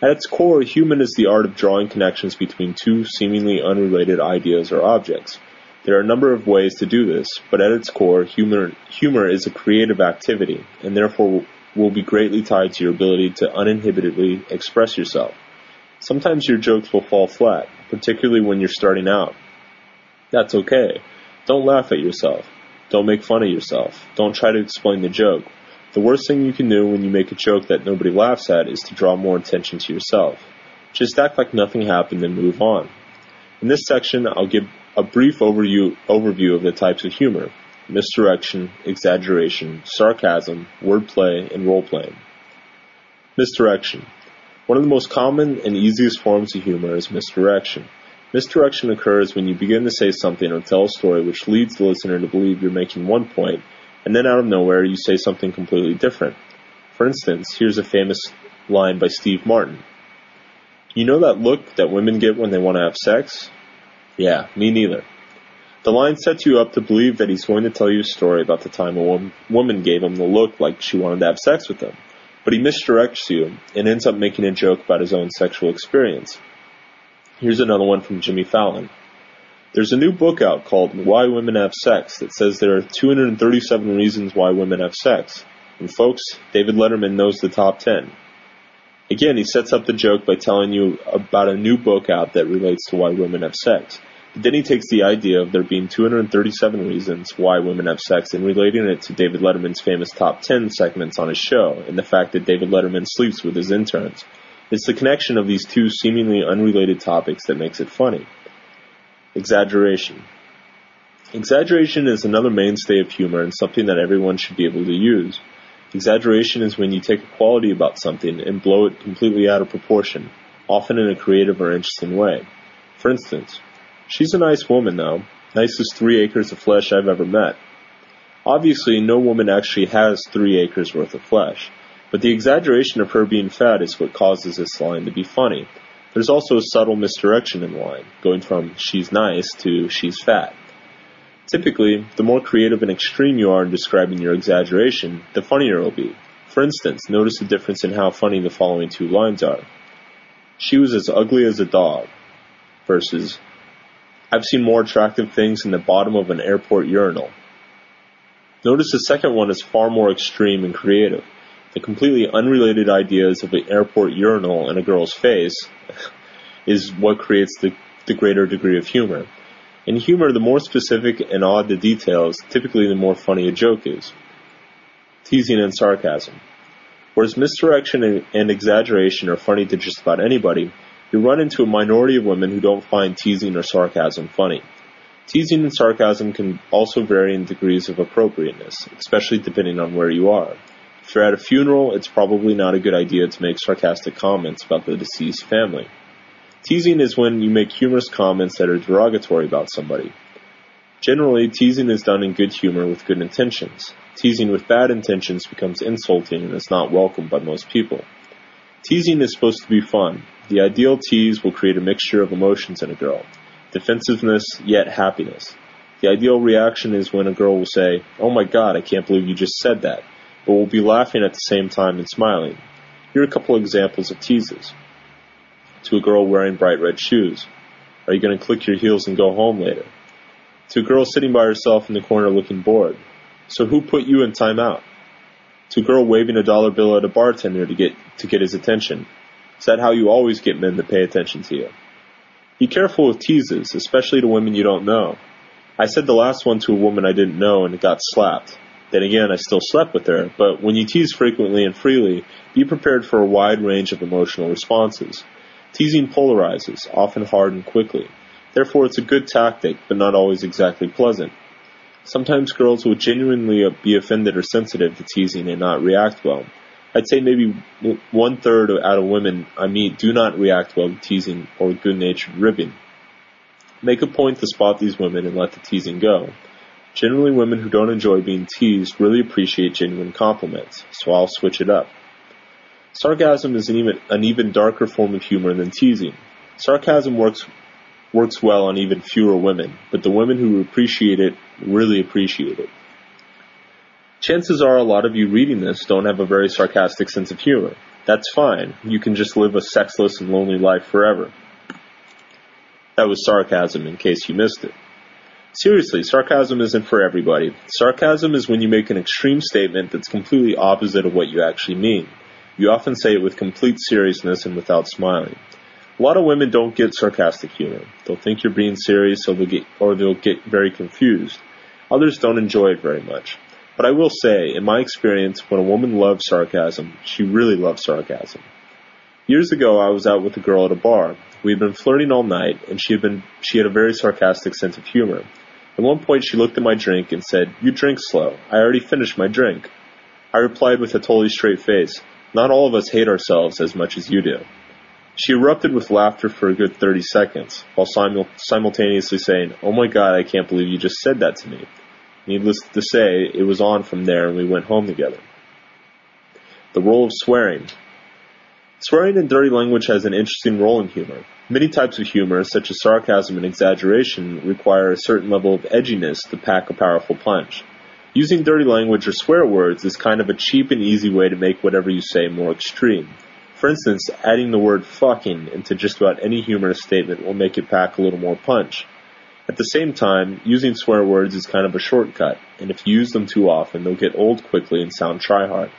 At its core, human is the art of drawing connections between two seemingly unrelated ideas or objects. There are a number of ways to do this, but at its core, humor, humor is a creative activity, and therefore will be greatly tied to your ability to uninhibitedly express yourself. Sometimes your jokes will fall flat, particularly when you're starting out. That's okay. Don't laugh at yourself. Don't make fun of yourself. Don't try to explain the joke. The worst thing you can do when you make a joke that nobody laughs at is to draw more attention to yourself. Just act like nothing happened and move on. In this section, I'll give a brief overview, overview of the types of humor misdirection, exaggeration, sarcasm, wordplay, and role-playing. Misdirection. One of the most common and easiest forms of humor is misdirection. Misdirection occurs when you begin to say something or tell a story which leads the listener to believe you're making one point, and then out of nowhere you say something completely different. For instance, here's a famous line by Steve Martin. You know that look that women get when they want to have sex? Yeah, me neither. The line sets you up to believe that he's going to tell you a story about the time a woman gave him the look like she wanted to have sex with him. But he misdirects you and ends up making a joke about his own sexual experience. Here's another one from Jimmy Fallon. There's a new book out called Why Women Have Sex that says there are 237 reasons why women have sex. And folks, David Letterman knows the top 10. Again, he sets up the joke by telling you about a new book out that relates to why women have sex. Then he takes the idea of there being 237 reasons why women have sex and relating it to David Letterman's famous top 10 segments on his show and the fact that David Letterman sleeps with his interns. It's the connection of these two seemingly unrelated topics that makes it funny. Exaggeration. Exaggeration is another mainstay of humor and something that everyone should be able to use. Exaggeration is when you take a quality about something and blow it completely out of proportion, often in a creative or interesting way. For instance, She's a nice woman, though. Nicest three acres of flesh I've ever met. Obviously, no woman actually has three acres worth of flesh, but the exaggeration of her being fat is what causes this line to be funny. There's also a subtle misdirection in the line, going from she's nice to she's fat. Typically, the more creative and extreme you are in describing your exaggeration, the funnier it will be. For instance, notice the difference in how funny the following two lines are. She was as ugly as a dog versus I've seen more attractive things in the bottom of an airport urinal. Notice the second one is far more extreme and creative. The completely unrelated ideas of an airport urinal in a girl's face is what creates the, the greater degree of humor. In humor, the more specific and odd the details, typically the more funny a joke is. Teasing and sarcasm. Whereas misdirection and exaggeration are funny to just about anybody, you run into a minority of women who don't find teasing or sarcasm funny. Teasing and sarcasm can also vary in degrees of appropriateness, especially depending on where you are. If you're at a funeral, it's probably not a good idea to make sarcastic comments about the deceased family. Teasing is when you make humorous comments that are derogatory about somebody. Generally, teasing is done in good humor with good intentions. Teasing with bad intentions becomes insulting and is not welcomed by most people. Teasing is supposed to be fun, the ideal tease will create a mixture of emotions in a girl defensiveness, yet happiness. The ideal reaction is when a girl will say, Oh my god, I can't believe you just said that, but will be laughing at the same time and smiling. Here are a couple examples of teases. To a girl wearing bright red shoes. Are you going to click your heels and go home later? To a girl sitting by herself in the corner looking bored. So who put you in timeout? To a girl waving a dollar bill at a bartender to get, to get his attention. Is that how you always get men to pay attention to you? Be careful with teases, especially to women you don't know. I said the last one to a woman I didn't know and it got slapped. Then again, I still slept with her, but when you tease frequently and freely, be prepared for a wide range of emotional responses. Teasing polarizes, often hard and quickly. Therefore, it's a good tactic, but not always exactly pleasant. Sometimes girls will genuinely be offended or sensitive to teasing and not react well. I'd say maybe one third out of women I meet do not react well to teasing or good natured ribbing. Make a point to spot these women and let the teasing go. Generally, women who don't enjoy being teased really appreciate genuine compliments, so I'll switch it up. Sarcasm is an even, an even darker form of humor than teasing. Sarcasm works works well on even fewer women, but the women who appreciate it really appreciate it. Chances are a lot of you reading this don't have a very sarcastic sense of humor. That's fine. You can just live a sexless and lonely life forever. That was sarcasm in case you missed it. Seriously, sarcasm isn't for everybody. Sarcasm is when you make an extreme statement that's completely opposite of what you actually mean. You often say it with complete seriousness and without smiling. A lot of women don't get sarcastic humor. They'll think you're being serious or they'll get, or they'll get very confused. Others don't enjoy it very much. But I will say, in my experience, when a woman loves sarcasm, she really loves sarcasm. Years ago, I was out with a girl at a bar. We had been flirting all night, and she had been she had a very sarcastic sense of humor. At one point, she looked at my drink and said, "You drink slow. I already finished my drink." I replied with a totally straight face, "Not all of us hate ourselves as much as you do." She erupted with laughter for a good 30 seconds, while simul- simultaneously saying, Oh my god, I can't believe you just said that to me. Needless to say, it was on from there and we went home together. The role of swearing. Swearing in dirty language has an interesting role in humor. Many types of humor, such as sarcasm and exaggeration, require a certain level of edginess to pack a powerful punch. Using dirty language or swear words is kind of a cheap and easy way to make whatever you say more extreme. For instance, adding the word fucking into just about any humorous statement will make it pack a little more punch. At the same time, using swear words is kind of a shortcut, and if you use them too often, they'll get old quickly and sound tryhard.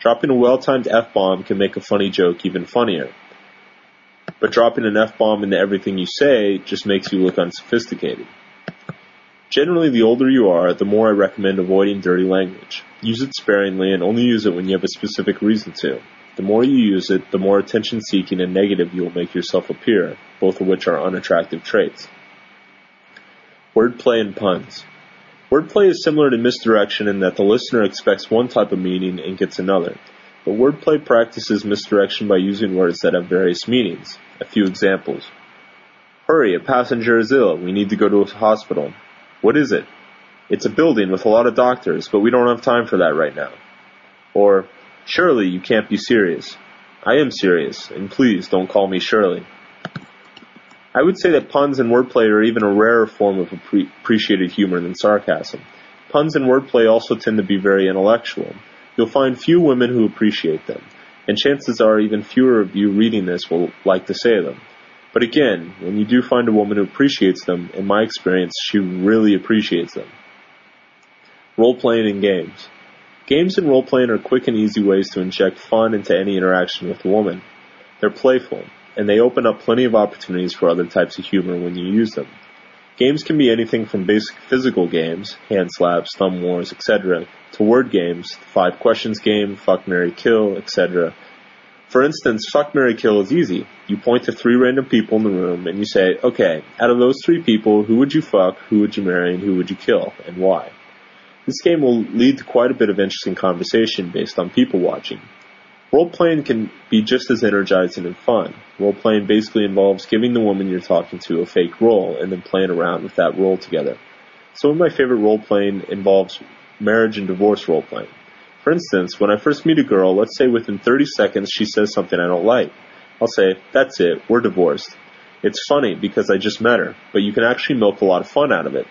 Dropping a well-timed F-bomb can make a funny joke even funnier. But dropping an F-bomb into everything you say just makes you look unsophisticated. Generally, the older you are, the more I recommend avoiding dirty language. Use it sparingly and only use it when you have a specific reason to. The more you use it, the more attention seeking and negative you will make yourself appear, both of which are unattractive traits. Wordplay and puns. Wordplay is similar to misdirection in that the listener expects one type of meaning and gets another. But wordplay practices misdirection by using words that have various meanings. A few examples. Hurry, a passenger is ill. We need to go to a hospital. What is it? It's a building with a lot of doctors, but we don't have time for that right now. Or, Surely you can't be serious. I am serious, and please don't call me Shirley. I would say that puns and wordplay are even a rarer form of appreciated humor than sarcasm. Puns and wordplay also tend to be very intellectual. You'll find few women who appreciate them, and chances are even fewer of you reading this will like to say them. But again, when you do find a woman who appreciates them, in my experience, she really appreciates them. Role playing in games. Games and role-playing are quick and easy ways to inject fun into any interaction with a woman. They're playful, and they open up plenty of opportunities for other types of humor when you use them. Games can be anything from basic physical games, hand slaps, thumb wars, etc., to word games, the five questions game, fuck, marry, kill, etc. For instance, fuck, marry, kill is easy. You point to three random people in the room and you say, okay, out of those three people, who would you fuck, who would you marry, and who would you kill, and why? This game will lead to quite a bit of interesting conversation based on people watching. Role playing can be just as energizing and fun. Role playing basically involves giving the woman you're talking to a fake role and then playing around with that role together. Some of my favorite role playing involves marriage and divorce role playing. For instance, when I first meet a girl, let's say within 30 seconds she says something I don't like. I'll say, that's it, we're divorced. It's funny because I just met her, but you can actually milk a lot of fun out of it,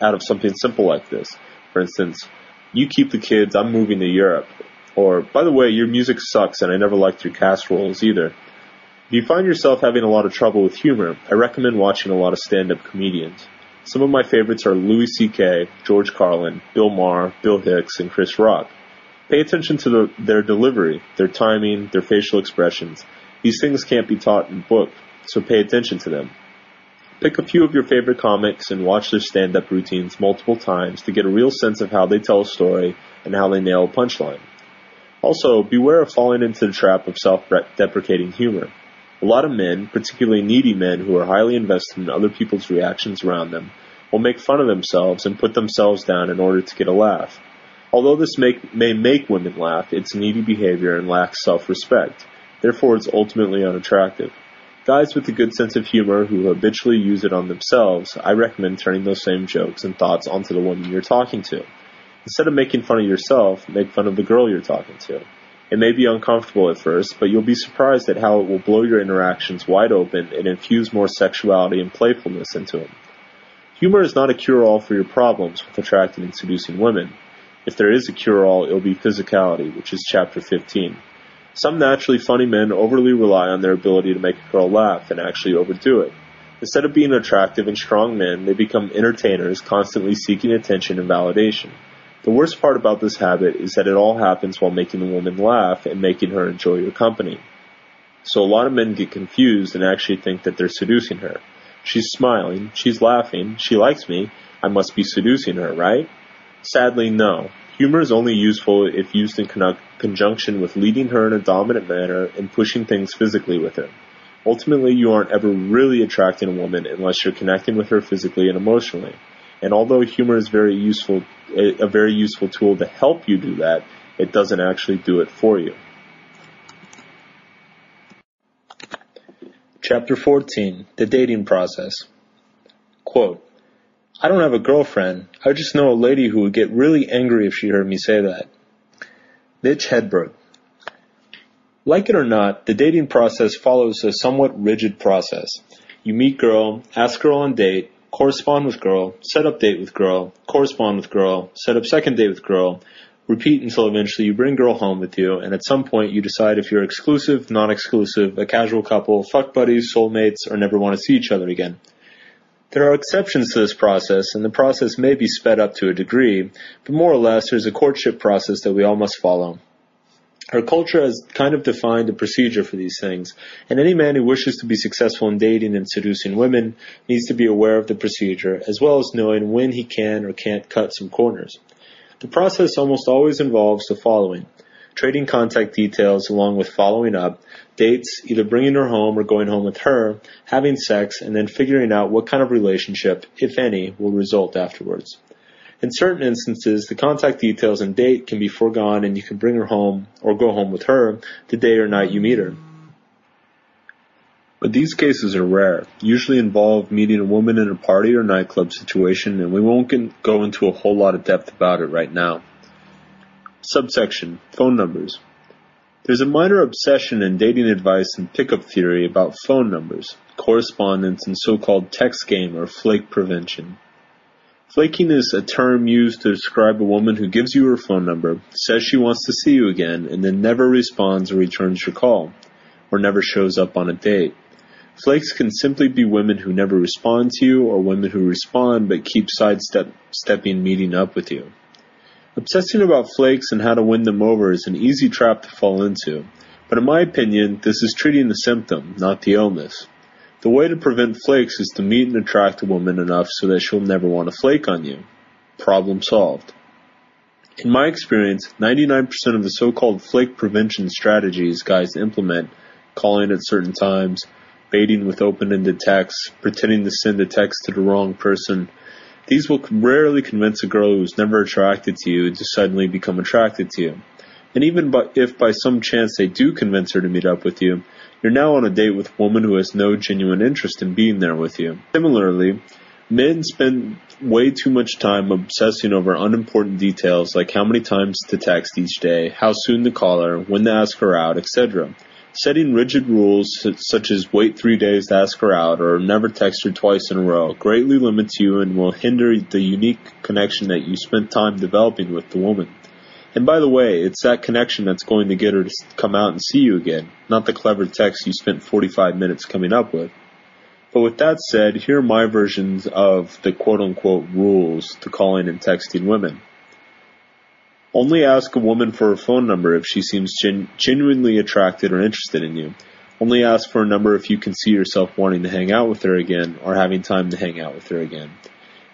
out of something simple like this. For instance, you keep the kids, I'm moving to Europe. Or, by the way, your music sucks and I never liked your casseroles either. If you find yourself having a lot of trouble with humor, I recommend watching a lot of stand-up comedians. Some of my favorites are Louis C.K., George Carlin, Bill Maher, Bill Hicks, and Chris Rock. Pay attention to the, their delivery, their timing, their facial expressions. These things can't be taught in book, so pay attention to them. Pick a few of your favorite comics and watch their stand-up routines multiple times to get a real sense of how they tell a story and how they nail a punchline. Also, beware of falling into the trap of self-deprecating humor. A lot of men, particularly needy men who are highly invested in other people's reactions around them, will make fun of themselves and put themselves down in order to get a laugh. Although this make, may make women laugh, it's needy behavior and lacks self-respect. Therefore, it's ultimately unattractive. Guys with a good sense of humor who habitually use it on themselves, I recommend turning those same jokes and thoughts onto the woman you're talking to. Instead of making fun of yourself, make fun of the girl you're talking to. It may be uncomfortable at first, but you'll be surprised at how it will blow your interactions wide open and infuse more sexuality and playfulness into them. Humor is not a cure-all for your problems with attracting and seducing women. If there is a cure-all, it'll be physicality, which is chapter 15. Some naturally funny men overly rely on their ability to make a girl laugh and actually overdo it. Instead of being attractive and strong men, they become entertainers, constantly seeking attention and validation. The worst part about this habit is that it all happens while making the woman laugh and making her enjoy your company. So a lot of men get confused and actually think that they're seducing her. She's smiling, she's laughing, she likes me, I must be seducing her, right? Sadly, no. Humor is only useful if used in con- conjunction with leading her in a dominant manner and pushing things physically with her. Ultimately, you aren't ever really attracting a woman unless you're connecting with her physically and emotionally. And although humor is very useful, a very useful tool to help you do that, it doesn't actually do it for you. Chapter 14 The Dating Process. Quote, I don't have a girlfriend. I just know a lady who would get really angry if she heard me say that. Mitch Hedberg. Like it or not, the dating process follows a somewhat rigid process. You meet girl, ask girl on date, correspond with girl, set up date with girl, correspond with girl, set up second date with girl, repeat until eventually you bring girl home with you, and at some point you decide if you're exclusive, non-exclusive, a casual couple, fuck buddies, soulmates, or never want to see each other again. There are exceptions to this process, and the process may be sped up to a degree, but more or less there's a courtship process that we all must follow. Our culture has kind of defined a procedure for these things, and any man who wishes to be successful in dating and seducing women needs to be aware of the procedure, as well as knowing when he can or can't cut some corners. The process almost always involves the following trading contact details along with following up, dates, either bringing her home or going home with her, having sex, and then figuring out what kind of relationship, if any, will result afterwards. In certain instances, the contact details and date can be foregone and you can bring her home or go home with her the day or night you meet her. But these cases are rare, usually involve meeting a woman in a party or nightclub situation, and we won't get, go into a whole lot of depth about it right now. Subsection Phone numbers. There's a minor obsession in dating advice and pickup theory about phone numbers, correspondence, and so called text game or flake prevention. Flaking is a term used to describe a woman who gives you her phone number, says she wants to see you again, and then never responds or returns your call, or never shows up on a date. Flakes can simply be women who never respond to you, or women who respond but keep sidestepping meeting up with you. Obsessing about flakes and how to win them over is an easy trap to fall into, but in my opinion, this is treating the symptom, not the illness. The way to prevent flakes is to meet and attract a woman enough so that she'll never want to flake on you. Problem solved. In my experience, 99% of the so-called flake prevention strategies guys implement, calling at certain times, baiting with open-ended texts, pretending to send a text to the wrong person, these will rarely convince a girl who who's never attracted to you to suddenly become attracted to you. And even if by some chance they do convince her to meet up with you, you're now on a date with a woman who has no genuine interest in being there with you. Similarly, men spend way too much time obsessing over unimportant details like how many times to text each day, how soon to call her, when to ask her out, etc. Setting rigid rules such as wait three days to ask her out or never text her twice in a row greatly limits you and will hinder the unique connection that you spent time developing with the woman. And by the way, it's that connection that's going to get her to come out and see you again, not the clever text you spent 45 minutes coming up with. But with that said, here are my versions of the quote unquote rules to calling and texting women. Only ask a woman for her phone number if she seems gen- genuinely attracted or interested in you. Only ask for a number if you can see yourself wanting to hang out with her again or having time to hang out with her again.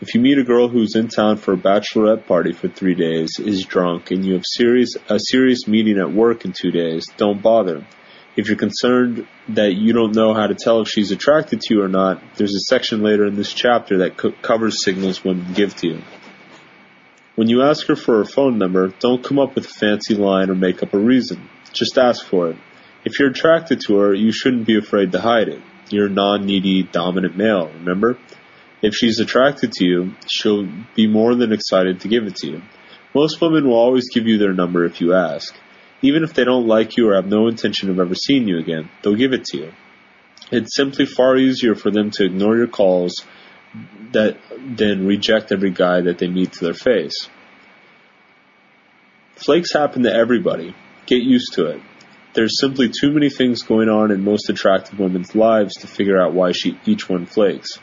If you meet a girl who's in town for a bachelorette party for three days, is drunk, and you have serious, a serious meeting at work in two days, don't bother. If you're concerned that you don't know how to tell if she's attracted to you or not, there's a section later in this chapter that co- covers signals women give to you. When you ask her for her phone number, don't come up with a fancy line or make up a reason. Just ask for it. If you're attracted to her, you shouldn't be afraid to hide it. You're a non-needy, dominant male, remember? If she's attracted to you, she'll be more than excited to give it to you. Most women will always give you their number if you ask. Even if they don't like you or have no intention of ever seeing you again, they'll give it to you. It's simply far easier for them to ignore your calls that then reject every guy that they meet to their face. Flakes happen to everybody. Get used to it. There's simply too many things going on in most attractive women's lives to figure out why she, each one flakes.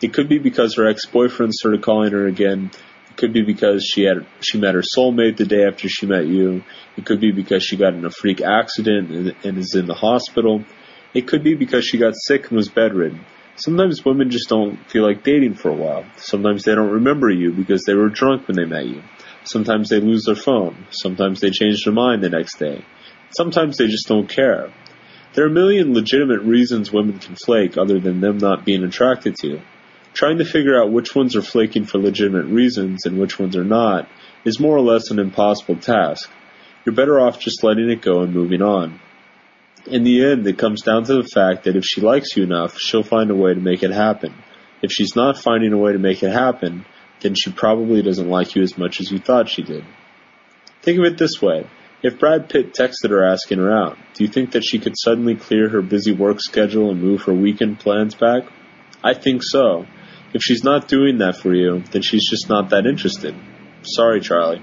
It could be because her ex-boyfriend started calling her again. It could be because she had she met her soulmate the day after she met you. It could be because she got in a freak accident and, and is in the hospital. It could be because she got sick and was bedridden. Sometimes women just don't feel like dating for a while. Sometimes they don't remember you because they were drunk when they met you. Sometimes they lose their phone. Sometimes they change their mind the next day. Sometimes they just don't care. There are a million legitimate reasons women can flake other than them not being attracted to you. Trying to figure out which ones are flaking for legitimate reasons and which ones are not is more or less an impossible task. You're better off just letting it go and moving on. In the end, it comes down to the fact that if she likes you enough, she'll find a way to make it happen. If she's not finding a way to make it happen, then she probably doesn't like you as much as you thought she did. Think of it this way. If Brad Pitt texted her asking her out, do you think that she could suddenly clear her busy work schedule and move her weekend plans back? I think so. If she's not doing that for you, then she's just not that interested. Sorry, Charlie.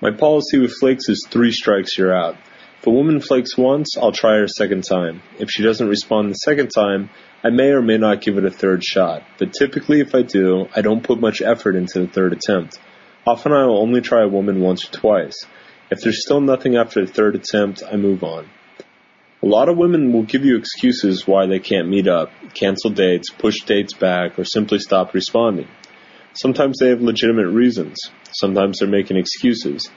My policy with flakes is three strikes, you're out. If a woman flakes once, I'll try her a second time. If she doesn't respond the second time, I may or may not give it a third shot, but typically if I do, I don't put much effort into the third attempt. Often I will only try a woman once or twice. If there's still nothing after the third attempt, I move on. A lot of women will give you excuses why they can't meet up, cancel dates, push dates back, or simply stop responding. Sometimes they have legitimate reasons. Sometimes they're making excuses.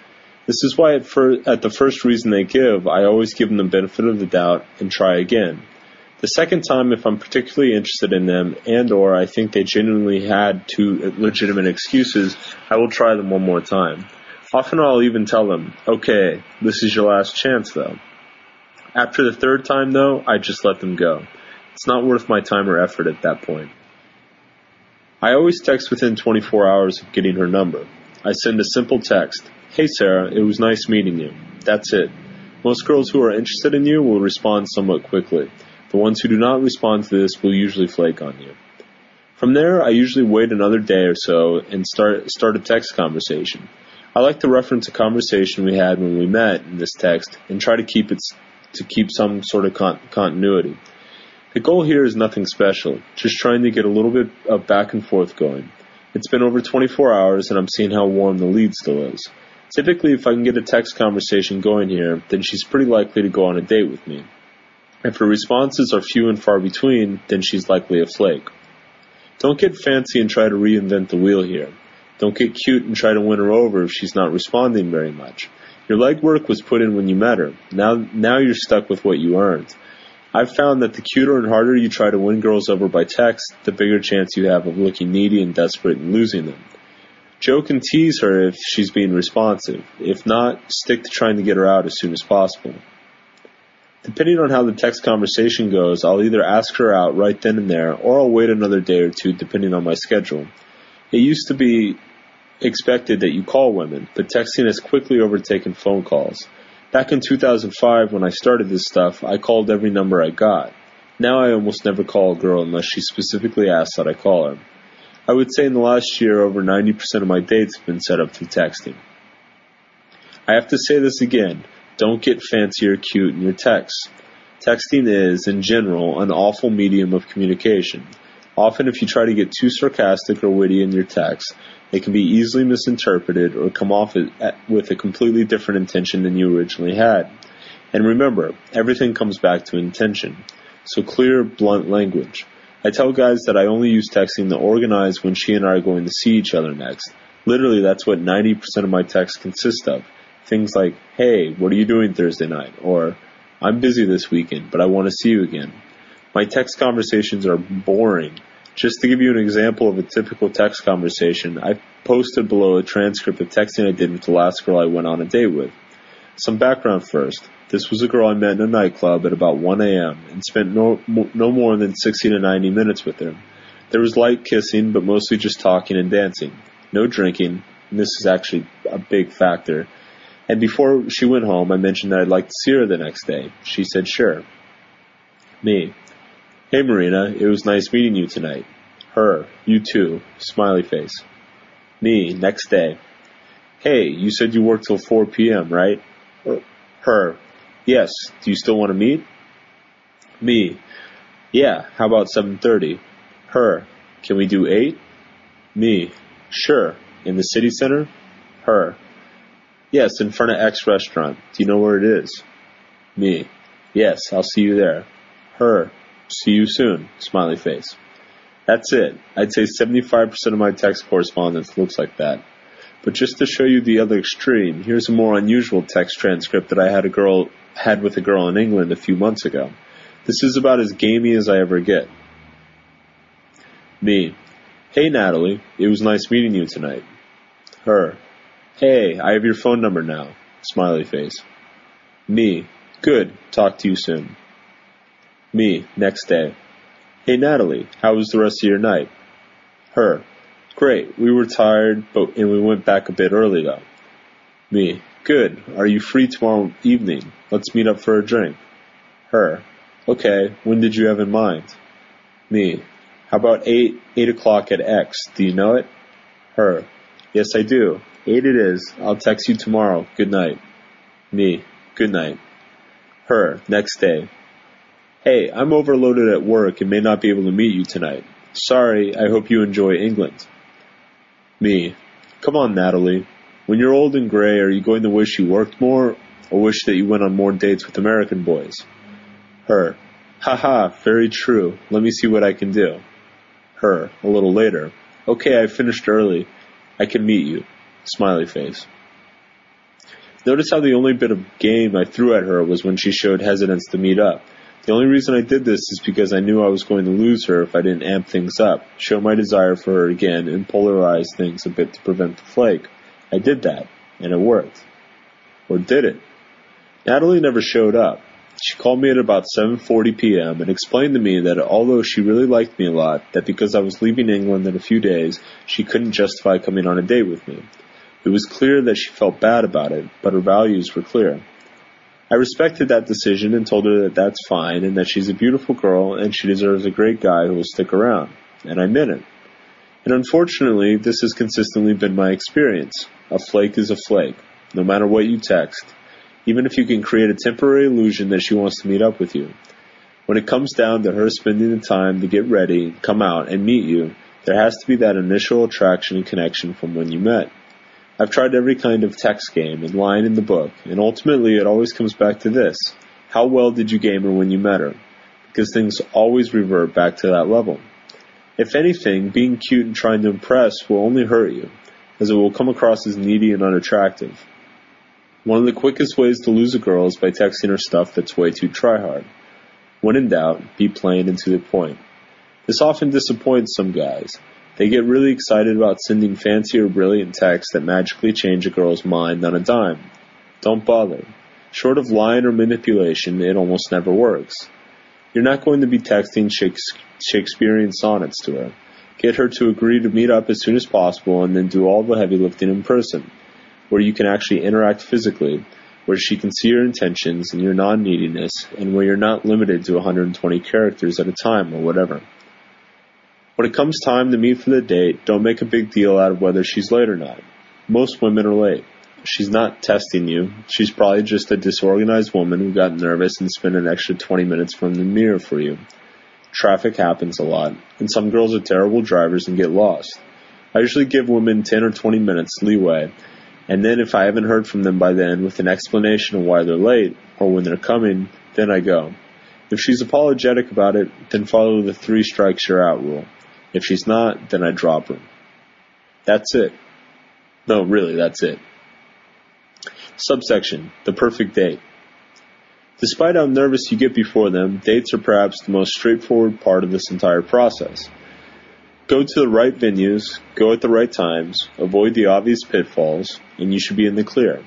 This is why at, fir- at the first reason they give, I always give them the benefit of the doubt and try again. The second time, if I'm particularly interested in them and or I think they genuinely had two legitimate excuses, I will try them one more time. Often I'll even tell them, okay, this is your last chance though. After the third time though, I just let them go. It's not worth my time or effort at that point. I always text within 24 hours of getting her number. I send a simple text. Hey Sarah, it was nice meeting you. That's it. Most girls who are interested in you will respond somewhat quickly. The ones who do not respond to this will usually flake on you. From there, I usually wait another day or so and start, start a text conversation. I like to reference a conversation we had when we met in this text and try to keep it to keep some sort of con- continuity. The goal here is nothing special, just trying to get a little bit of back and forth going. It's been over 24 hours and I'm seeing how warm the lead still is. Typically, if I can get a text conversation going here, then she's pretty likely to go on a date with me. If her responses are few and far between, then she's likely a flake. Don't get fancy and try to reinvent the wheel here. Don't get cute and try to win her over if she's not responding very much. Your legwork was put in when you met her. Now, now you're stuck with what you earned. I've found that the cuter and harder you try to win girls over by text, the bigger chance you have of looking needy and desperate and losing them. Joke can tease her if she's being responsive. If not, stick to trying to get her out as soon as possible. Depending on how the text conversation goes, I'll either ask her out right then and there, or I'll wait another day or two depending on my schedule. It used to be expected that you call women, but texting has quickly overtaken phone calls. Back in 2005, when I started this stuff, I called every number I got. Now I almost never call a girl unless she specifically asks that I call her. I would say in the last year, over 90% of my dates have been set up through texting. I have to say this again. Don't get fancy or cute in your texts. Texting is, in general, an awful medium of communication. Often, if you try to get too sarcastic or witty in your text, they can be easily misinterpreted or come off with a completely different intention than you originally had. And remember, everything comes back to intention. So clear, blunt language. I tell guys that I only use texting to organize when she and I are going to see each other next. Literally, that's what 90% of my texts consist of. Things like, hey, what are you doing Thursday night? Or, I'm busy this weekend, but I want to see you again. My text conversations are boring. Just to give you an example of a typical text conversation, I posted below a transcript of texting I did with the last girl I went on a date with. Some background first. This was a girl I met in a nightclub at about 1 a.m. and spent no, no more than 60 to 90 minutes with her. There was light kissing, but mostly just talking and dancing. No drinking, and this is actually a big factor. And before she went home, I mentioned that I'd like to see her the next day. She said sure. Me. Hey Marina, it was nice meeting you tonight. Her, you too, smiley face. Me, next day. Hey, you said you work till 4 p.m., right? Her, yes, do you still want to meet? Me, yeah, how about 7.30? Her, can we do 8? Me, sure, in the city center? Her, yes, in front of X restaurant. Do you know where it is? Me, yes, I'll see you there. Her, See you soon. Smiley face. That's it. I'd say 75% of my text correspondence looks like that. But just to show you the other extreme, here's a more unusual text transcript that I had a girl had with a girl in England a few months ago. This is about as gamey as I ever get. Me. Hey Natalie, it was nice meeting you tonight. Her. Hey, I have your phone number now. Smiley face. Me. Good. Talk to you soon. Me. Next day. Hey Natalie, how was the rest of your night? Her. Great. We were tired, but and we went back a bit early though. Me. Good. Are you free tomorrow evening? Let's meet up for a drink. Her. Okay. When did you have in mind? Me. How about eight eight o'clock at X? Do you know it? Her. Yes, I do. Eight it is. I'll text you tomorrow. Good night. Me. Good night. Her. Next day. Hey, I'm overloaded at work and may not be able to meet you tonight. Sorry, I hope you enjoy England. Me. Come on, Natalie. When you're old and gray, are you going to wish you worked more or wish that you went on more dates with American boys? Her. Haha, very true. Let me see what I can do. Her. A little later. Okay, I finished early. I can meet you. Smiley face. Notice how the only bit of game I threw at her was when she showed hesitance to meet up. The only reason I did this is because I knew I was going to lose her if I didn't amp things up, show my desire for her again, and polarize things a bit to prevent the flake. I did that, and it worked. Or did it? Natalie never showed up. She called me at about 7:40 p.m. and explained to me that although she really liked me a lot, that because I was leaving England in a few days, she couldn't justify coming on a date with me. It was clear that she felt bad about it, but her values were clear. I respected that decision and told her that that's fine and that she's a beautiful girl and she deserves a great guy who will stick around. And I meant it. And unfortunately, this has consistently been my experience. A flake is a flake, no matter what you text, even if you can create a temporary illusion that she wants to meet up with you. When it comes down to her spending the time to get ready, come out, and meet you, there has to be that initial attraction and connection from when you met. I've tried every kind of text game and line in the book, and ultimately it always comes back to this. How well did you game her when you met her? Because things always revert back to that level. If anything, being cute and trying to impress will only hurt you, as it will come across as needy and unattractive. One of the quickest ways to lose a girl is by texting her stuff that's way too tryhard. When in doubt, be plain and to the point. This often disappoints some guys, they get really excited about sending fancy or brilliant texts that magically change a girl's mind on a dime. Don't bother. Short of lying or manipulation, it almost never works. You're not going to be texting Shakespearean sonnets to her. Get her to agree to meet up as soon as possible and then do all the heavy lifting in person, where you can actually interact physically, where she can see your intentions and your non-neediness, and where you're not limited to 120 characters at a time or whatever. When it comes time to meet for the date, don't make a big deal out of whether she's late or not. Most women are late. She's not testing you. She's probably just a disorganized woman who got nervous and spent an extra 20 minutes from the mirror for you. Traffic happens a lot, and some girls are terrible drivers and get lost. I usually give women 10 or 20 minutes leeway, and then if I haven't heard from them by then with an explanation of why they're late or when they're coming, then I go. If she's apologetic about it, then follow the three strikes you're out rule. If she's not, then I drop her. That's it. No, really, that's it. Subsection The perfect date. Despite how nervous you get before them, dates are perhaps the most straightforward part of this entire process. Go to the right venues, go at the right times, avoid the obvious pitfalls, and you should be in the clear.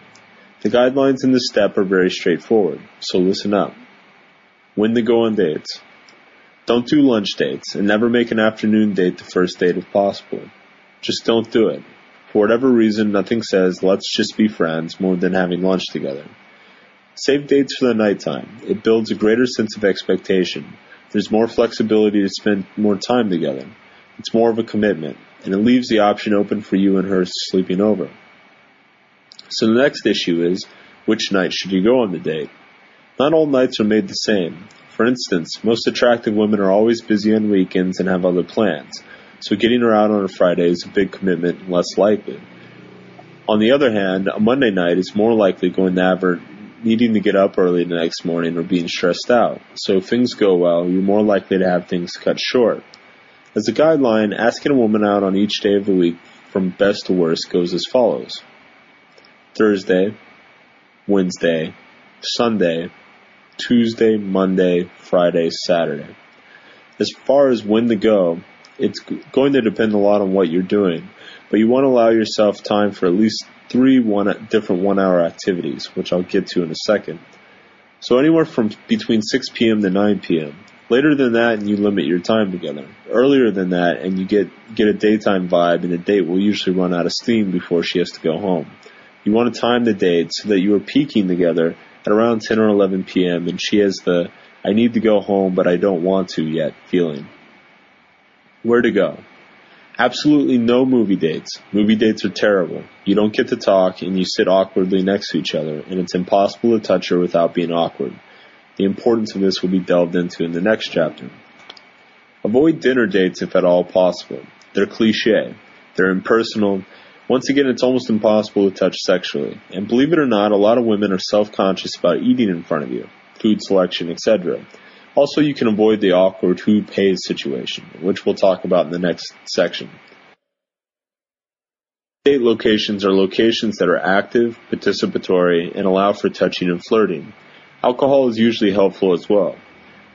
The guidelines in this step are very straightforward, so listen up. When to go on dates. Don't do lunch dates, and never make an afternoon date the first date if possible. Just don't do it. For whatever reason, nothing says let's just be friends more than having lunch together. Save dates for the nighttime. It builds a greater sense of expectation. There's more flexibility to spend more time together. It's more of a commitment, and it leaves the option open for you and her sleeping over. So the next issue is, which night should you go on the date? Not all nights are made the same. For instance, most attractive women are always busy on weekends and have other plans, so getting her out on a Friday is a big commitment and less likely. On the other hand, a Monday night is more likely going to have her needing to get up early the next morning or being stressed out, so if things go well, you're more likely to have things cut short. As a guideline, asking a woman out on each day of the week from best to worst goes as follows Thursday, Wednesday, Sunday, Tuesday, Monday, Friday, Saturday. As far as when to go, it's going to depend a lot on what you're doing, but you want to allow yourself time for at least three one different one hour activities, which I'll get to in a second. So anywhere from between 6 p.m. to 9 p.m. Later than that, and you limit your time together. Earlier than that, and you get get a daytime vibe, and the date will usually run out of steam before she has to go home. You want to time the date so that you are peaking together at around 10 or 11 p.m. and she has the I need to go home but I don't want to yet feeling. Where to go? Absolutely no movie dates. Movie dates are terrible. You don't get to talk and you sit awkwardly next to each other and it's impossible to touch her without being awkward. The importance of this will be delved into in the next chapter. Avoid dinner dates if at all possible. They're cliche. They're impersonal once again, it's almost impossible to touch sexually. And believe it or not, a lot of women are self-conscious about eating in front of you, food selection, etc. Also, you can avoid the awkward who pays situation, which we'll talk about in the next section. Date locations are locations that are active, participatory, and allow for touching and flirting. Alcohol is usually helpful as well.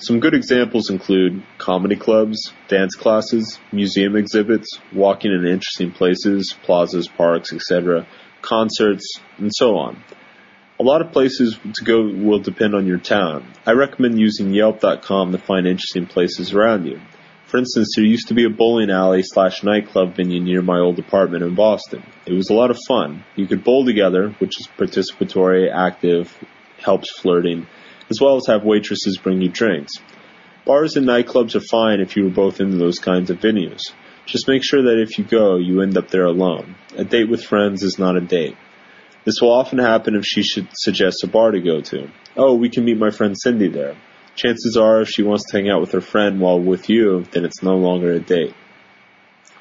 Some good examples include comedy clubs, dance classes, museum exhibits, walking in interesting places, plazas, parks, etc., concerts, and so on. A lot of places to go will depend on your town. I recommend using Yelp.com to find interesting places around you. For instance, there used to be a bowling alley slash nightclub venue near my old apartment in Boston. It was a lot of fun. You could bowl together, which is participatory, active, helps flirting, as well as have waitresses bring you drinks. Bars and nightclubs are fine if you are both into those kinds of venues. Just make sure that if you go, you end up there alone. A date with friends is not a date. This will often happen if she should suggest a bar to go to. Oh, we can meet my friend Cindy there. Chances are, if she wants to hang out with her friend while with you, then it's no longer a date.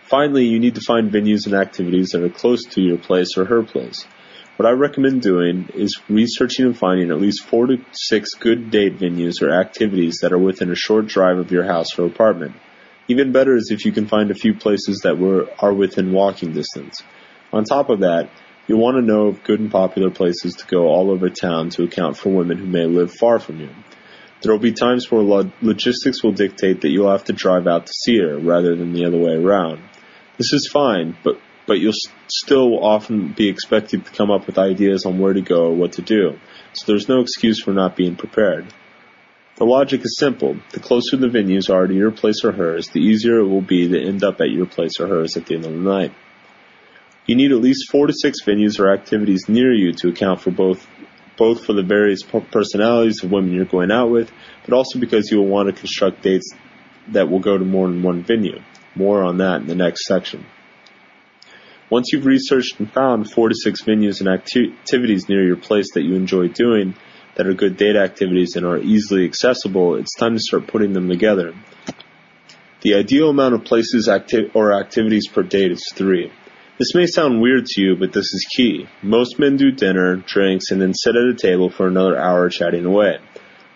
Finally, you need to find venues and activities that are close to your place or her place. What I recommend doing is researching and finding at least four to six good date venues or activities that are within a short drive of your house or apartment. Even better is if you can find a few places that were, are within walking distance. On top of that, you'll want to know of good and popular places to go all over town to account for women who may live far from you. There will be times where log- logistics will dictate that you'll have to drive out to see her rather than the other way around. This is fine, but but you'll still often be expected to come up with ideas on where to go or what to do, so there's no excuse for not being prepared. The logic is simple. The closer the venues are to your place or hers, the easier it will be to end up at your place or hers at the end of the night. You need at least four to six venues or activities near you to account for both both for the various personalities of women you're going out with, but also because you will want to construct dates that will go to more than one venue. More on that in the next section. Once you've researched and found four to six venues and acti- activities near your place that you enjoy doing that are good data activities and are easily accessible, it's time to start putting them together. The ideal amount of places acti- or activities per date is three. This may sound weird to you, but this is key. Most men do dinner, drinks, and then sit at a table for another hour chatting away.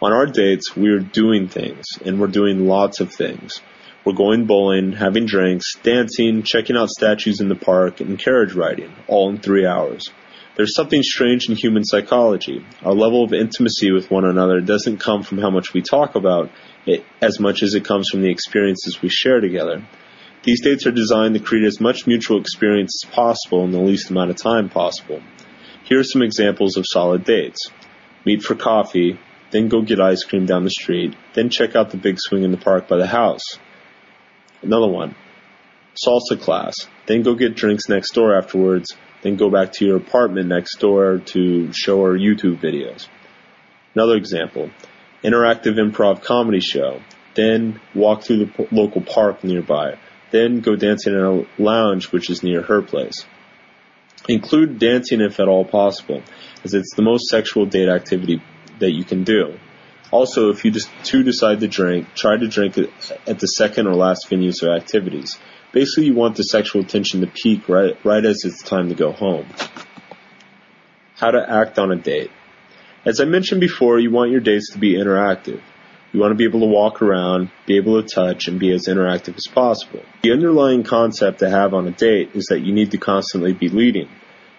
On our dates, we are doing things, and we're doing lots of things. We're going bowling, having drinks, dancing, checking out statues in the park, and carriage riding, all in three hours. There's something strange in human psychology. Our level of intimacy with one another doesn't come from how much we talk about it as much as it comes from the experiences we share together. These dates are designed to create as much mutual experience as possible in the least amount of time possible. Here are some examples of solid dates. Meet for coffee, then go get ice cream down the street, then check out the big swing in the park by the house. Another one. Salsa class. Then go get drinks next door afterwards. Then go back to your apartment next door to show her YouTube videos. Another example. Interactive improv comedy show. Then walk through the local park nearby. Then go dancing in a lounge which is near her place. Include dancing if at all possible, as it's the most sexual date activity that you can do. Also, if you just decide to drink, try to drink at the second or last venues or activities. Basically, you want the sexual tension to peak right, right as it's time to go home. How to act on a date. As I mentioned before, you want your dates to be interactive. You want to be able to walk around, be able to touch, and be as interactive as possible. The underlying concept to have on a date is that you need to constantly be leading.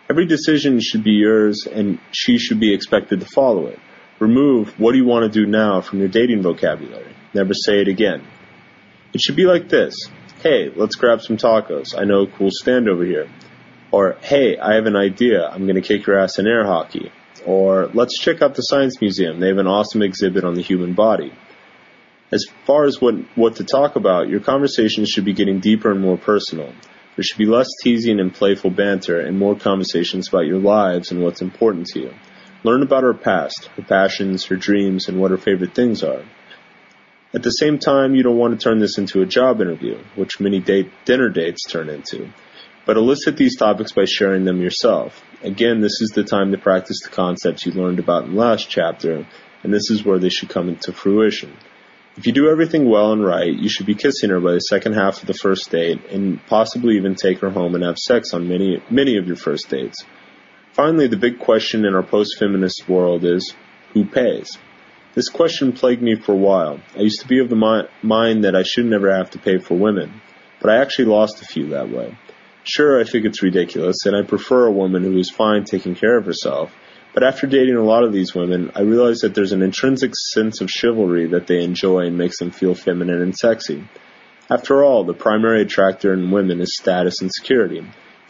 Every decision should be yours, and she should be expected to follow it. Remove what do you want to do now from your dating vocabulary. Never say it again. It should be like this. Hey, let's grab some tacos. I know a cool stand over here. Or, hey, I have an idea. I'm going to kick your ass in air hockey. Or, let's check out the Science Museum. They have an awesome exhibit on the human body. As far as what, what to talk about, your conversations should be getting deeper and more personal. There should be less teasing and playful banter and more conversations about your lives and what's important to you. Learn about her past, her passions, her dreams, and what her favorite things are. At the same time, you don't want to turn this into a job interview, which many date, dinner dates turn into. But elicit these topics by sharing them yourself. Again, this is the time to practice the concepts you learned about in the last chapter, and this is where they should come into fruition. If you do everything well and right, you should be kissing her by the second half of the first date and possibly even take her home and have sex on many, many of your first dates. Finally, the big question in our post-feminist world is, who pays? This question plagued me for a while. I used to be of the mi- mind that I should never have to pay for women, but I actually lost a few that way. Sure, I think it's ridiculous, and I prefer a woman who is fine taking care of herself, but after dating a lot of these women, I realized that there's an intrinsic sense of chivalry that they enjoy and makes them feel feminine and sexy. After all, the primary attractor in women is status and security.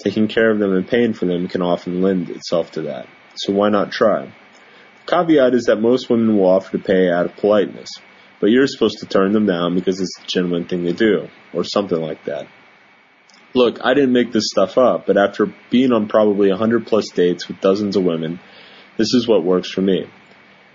Taking care of them and paying for them can often lend itself to that. So why not try? The caveat is that most women will offer to pay out of politeness, but you're supposed to turn them down because it's a genuine thing to do, or something like that. Look, I didn't make this stuff up, but after being on probably a hundred plus dates with dozens of women, this is what works for me.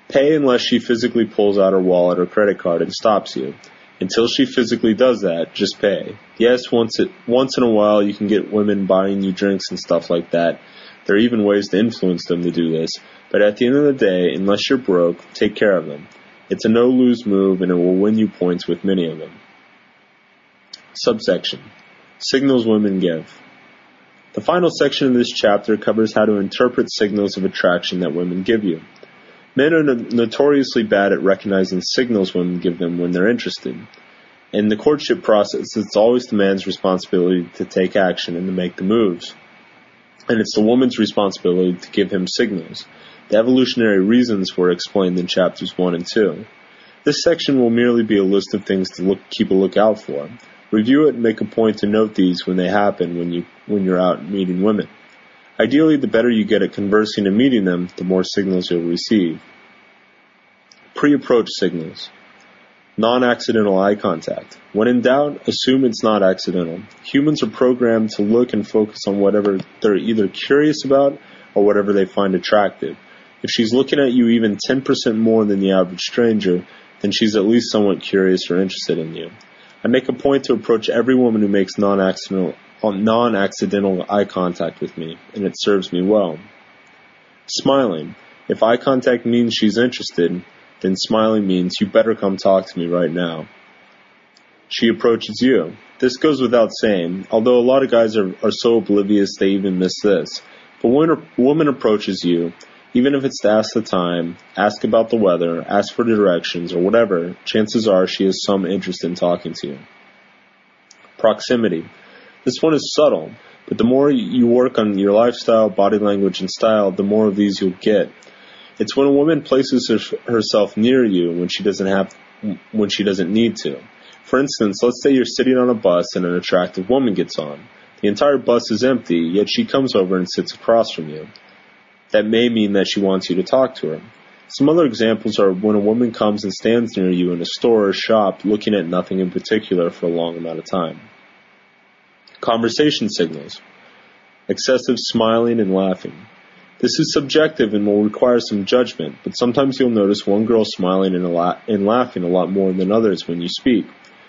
Pay unless she physically pulls out her wallet or credit card and stops you. Until she physically does that, just pay. Yes, once it, once in a while you can get women buying you drinks and stuff like that. There are even ways to influence them to do this. But at the end of the day, unless you're broke, take care of them. It's a no-lose move and it will win you points with many of them. Subsection. Signals women give. The final section of this chapter covers how to interpret signals of attraction that women give you. Men are notoriously bad at recognizing signals women give them when they're interested. In the courtship process, it's always the man's responsibility to take action and to make the moves. And it's the woman's responsibility to give him signals. The evolutionary reasons were explained in chapters 1 and 2. This section will merely be a list of things to look, keep a lookout for. Review it and make a point to note these when they happen when you when you're out meeting women. Ideally, the better you get at conversing and meeting them, the more signals you'll receive. Pre-approach signals. Non-accidental eye contact. When in doubt, assume it's not accidental. Humans are programmed to look and focus on whatever they're either curious about or whatever they find attractive. If she's looking at you even 10% more than the average stranger, then she's at least somewhat curious or interested in you. I make a point to approach every woman who makes non-accidental non-accidental eye contact with me, and it serves me well. Smiling. If eye contact means she's interested, then smiling means you better come talk to me right now. She approaches you. This goes without saying, although a lot of guys are, are so oblivious they even miss this. But when a woman approaches you, even if it's to ask the time, ask about the weather, ask for directions, or whatever, chances are she has some interest in talking to you. Proximity. This one is subtle, but the more you work on your lifestyle, body language, and style, the more of these you'll get. It's when a woman places herself near you when she doesn't have, when she doesn't need to. For instance, let's say you're sitting on a bus and an attractive woman gets on. The entire bus is empty, yet she comes over and sits across from you. That may mean that she wants you to talk to her. Some other examples are when a woman comes and stands near you in a store or shop looking at nothing in particular for a long amount of time. Conversation signals. Excessive smiling and laughing. This is subjective and will require some judgment, but sometimes you'll notice one girl smiling and, la- and laughing a lot more than others when you speak.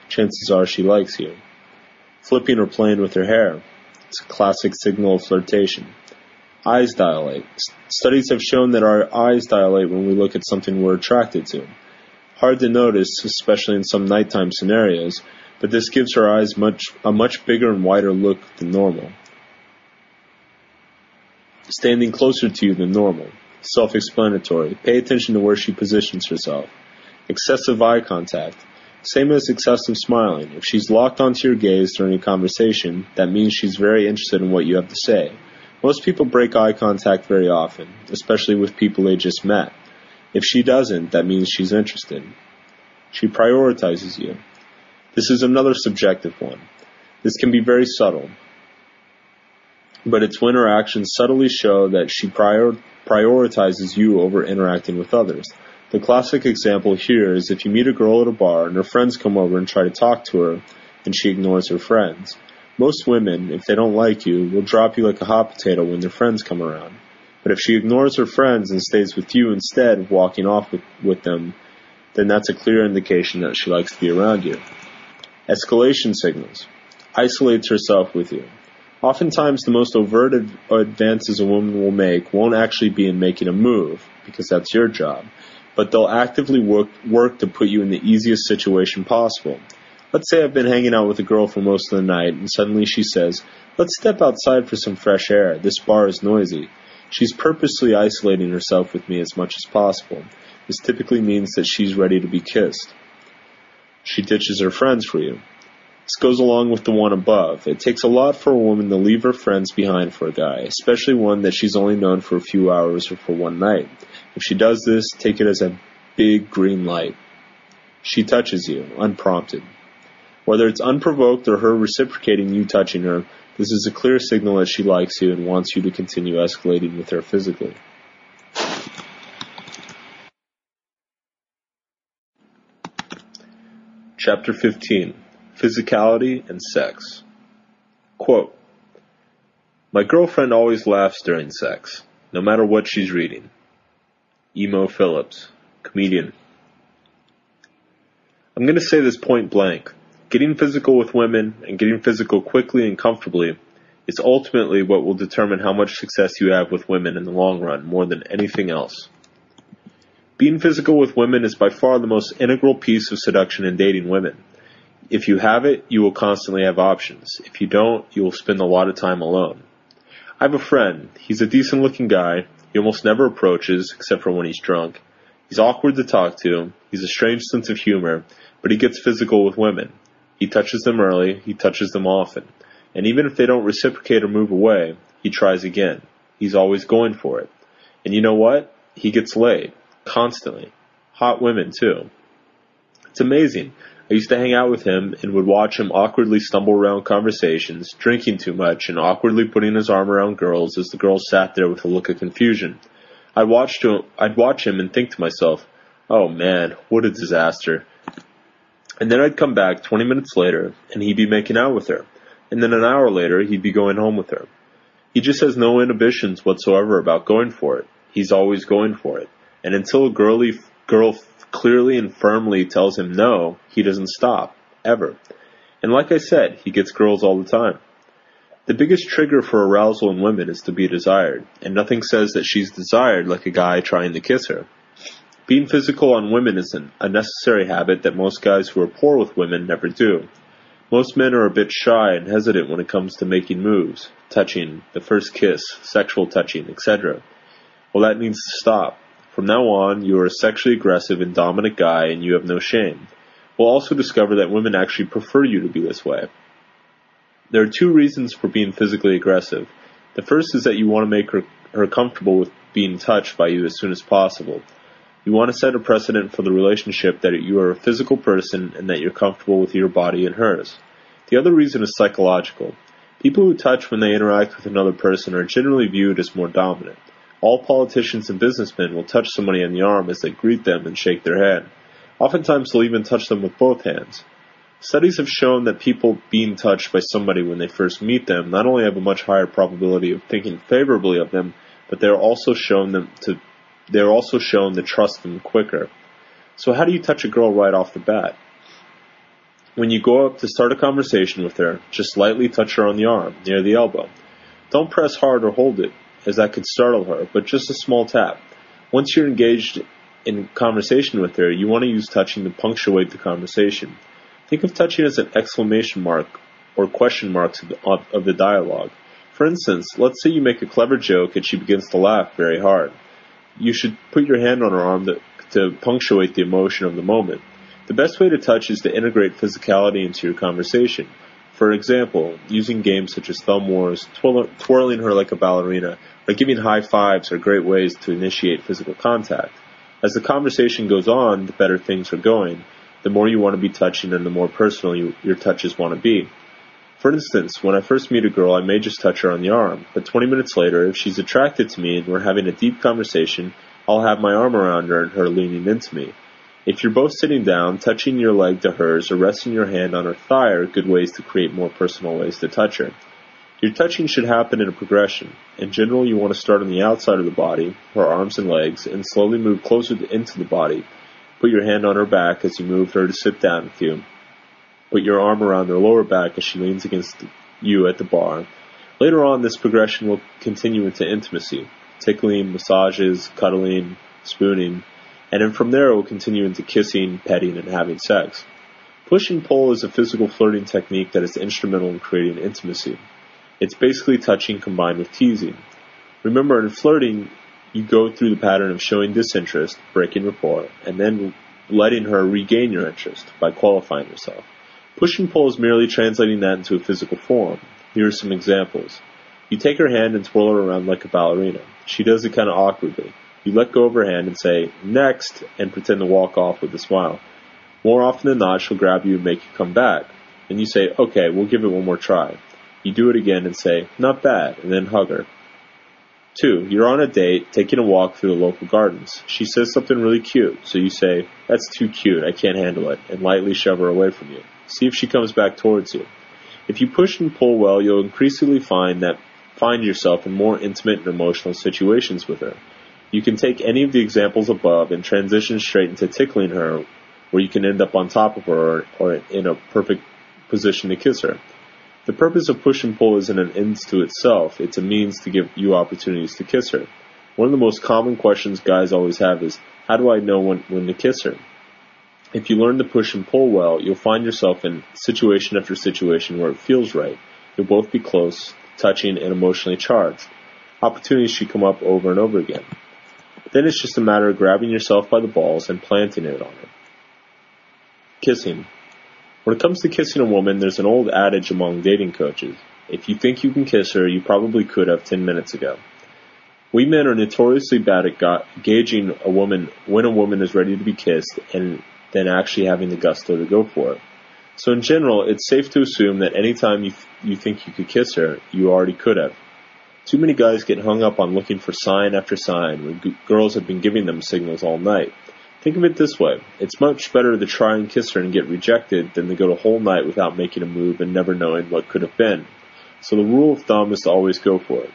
Chances are she likes you. Flipping or playing with her hair. It's a classic signal of flirtation. Eyes dilate. Studies have shown that our eyes dilate when we look at something we're attracted to. Hard to notice, especially in some nighttime scenarios, but this gives her eyes much, a much bigger and wider look than normal. Standing closer to you than normal. Self-explanatory. Pay attention to where she positions herself. Excessive eye contact. Same as excessive smiling. If she's locked onto your gaze during a conversation, that means she's very interested in what you have to say. Most people break eye contact very often, especially with people they just met. If she doesn't, that means she's interested. She prioritizes you. This is another subjective one. This can be very subtle, but it's when her actions subtly show that she prior- prioritizes you over interacting with others. The classic example here is if you meet a girl at a bar and her friends come over and try to talk to her, and she ignores her friends. Most women, if they don't like you, will drop you like a hot potato when their friends come around. But if she ignores her friends and stays with you instead of walking off with, with them, then that's a clear indication that she likes to be around you. Escalation signals. Isolates herself with you. Oftentimes, the most overt advances a woman will make won't actually be in making a move, because that's your job but they'll actively work, work to put you in the easiest situation possible. Let's say I've been hanging out with a girl for most of the night, and suddenly she says, Let's step outside for some fresh air. This bar is noisy. She's purposely isolating herself with me as much as possible. This typically means that she's ready to be kissed. She ditches her friends for you. This goes along with the one above. It takes a lot for a woman to leave her friends behind for a guy, especially one that she's only known for a few hours or for one night. If she does this, take it as a big green light. She touches you, unprompted. Whether it's unprovoked or her reciprocating you touching her, this is a clear signal that she likes you and wants you to continue escalating with her physically. Chapter 15 Physicality and Sex. Quote My girlfriend always laughs during sex, no matter what she's reading. Emo Philips, comedian. I'm going to say this point blank. Getting physical with women and getting physical quickly and comfortably is ultimately what will determine how much success you have with women in the long run more than anything else. Being physical with women is by far the most integral piece of seduction in dating women. If you have it, you will constantly have options. If you don't, you will spend a lot of time alone. I have a friend. He's a decent looking guy, he almost never approaches, except for when he's drunk. He's awkward to talk to. He's a strange sense of humor, but he gets physical with women. He touches them early. He touches them often. And even if they don't reciprocate or move away, he tries again. He's always going for it. And you know what? He gets laid. Constantly. Hot women, too. It's amazing. I used to hang out with him and would watch him awkwardly stumble around conversations, drinking too much and awkwardly putting his arm around girls as the girls sat there with a look of confusion. I'd watch, to, I'd watch him and think to myself, oh man, what a disaster. And then I'd come back 20 minutes later and he'd be making out with her. And then an hour later he'd be going home with her. He just has no inhibitions whatsoever about going for it. He's always going for it. And until a girly girl clearly and firmly tells him no, he doesn't stop. Ever. And like I said, he gets girls all the time. The biggest trigger for arousal in women is to be desired, and nothing says that she's desired like a guy trying to kiss her. Being physical on women is an, a necessary habit that most guys who are poor with women never do. Most men are a bit shy and hesitant when it comes to making moves, touching, the first kiss, sexual touching, etc. Well, that needs to stop. From now on, you are a sexually aggressive and dominant guy and you have no shame. We'll also discover that women actually prefer you to be this way. There are two reasons for being physically aggressive. The first is that you want to make her, her comfortable with being touched by you as soon as possible. You want to set a precedent for the relationship that you are a physical person and that you're comfortable with your body and hers. The other reason is psychological. People who touch when they interact with another person are generally viewed as more dominant. All politicians and businessmen will touch somebody on the arm as they greet them and shake their hand. Oftentimes they'll even touch them with both hands. Studies have shown that people being touched by somebody when they first meet them not only have a much higher probability of thinking favorably of them, but they're also shown them to they're also shown to trust them quicker. So how do you touch a girl right off the bat? When you go up to start a conversation with her, just lightly touch her on the arm, near the elbow. Don't press hard or hold it as that could startle her, but just a small tap. Once you're engaged in conversation with her, you want to use touching to punctuate the conversation. Think of touching as an exclamation mark or question marks of, of the dialogue. For instance, let's say you make a clever joke and she begins to laugh very hard. You should put your hand on her arm to, to punctuate the emotion of the moment. The best way to touch is to integrate physicality into your conversation. For example, using games such as Thumb Wars, twirling her like a ballerina, or giving high fives are great ways to initiate physical contact. As the conversation goes on, the better things are going, the more you want to be touching and the more personal you, your touches want to be. For instance, when I first meet a girl, I may just touch her on the arm, but 20 minutes later, if she's attracted to me and we're having a deep conversation, I'll have my arm around her and her leaning into me. If you're both sitting down, touching your leg to hers or resting your hand on her thigh are good ways to create more personal ways to touch her. Your touching should happen in a progression. In general, you want to start on the outside of the body, her arms and legs, and slowly move closer into the body. Put your hand on her back as you move her to sit down with you. Put your arm around her lower back as she leans against you at the bar. Later on, this progression will continue into intimacy, tickling, massages, cuddling, spooning, and then from there it will continue into kissing, petting, and having sex. Push and pull is a physical flirting technique that is instrumental in creating intimacy. It's basically touching combined with teasing. Remember, in flirting, you go through the pattern of showing disinterest, breaking rapport, and then letting her regain your interest by qualifying herself. Push and pull is merely translating that into a physical form. Here are some examples. You take her hand and twirl her around like a ballerina. She does it kind of awkwardly. You let go of her hand and say, next, and pretend to walk off with a smile. More often than not, she'll grab you and make you come back. And you say, okay, we'll give it one more try. You do it again and say, not bad, and then hug her. Two, you're on a date, taking a walk through the local gardens. She says something really cute, so you say, that's too cute, I can't handle it, and lightly shove her away from you. See if she comes back towards you. If you push and pull well, you'll increasingly find that find yourself in more intimate and emotional situations with her. You can take any of the examples above and transition straight into tickling her, where you can end up on top of her or, in a perfect position to kiss her. The purpose of push and pull isn't an end to itself, it's a means to give you opportunities to kiss her. One of the most common questions guys always have is, how do I know when, when to kiss her? If you learn to push and pull well, you'll find yourself in situation after situation where it feels right. You'll both be close, touching, and emotionally charged. Opportunities should come up over and over again. Then it's just a matter of grabbing yourself by the balls and planting it on her. Kissing. When it comes to kissing a woman, there's an old adage among dating coaches. If you think you can kiss her, you probably could have 10 minutes ago. We men are notoriously bad at ga- gauging a woman when a woman is ready to be kissed and then actually having the gusto to go for it. So in general, it's safe to assume that anytime you, th- you think you could kiss her, you already could have. Too many guys get hung up on looking for sign after sign when g- girls have been giving them signals all night. Think of it this way. It's much better to try and kiss her and get rejected than to go the whole night without making a move and never knowing what could have been. So the rule of thumb is to always go for it.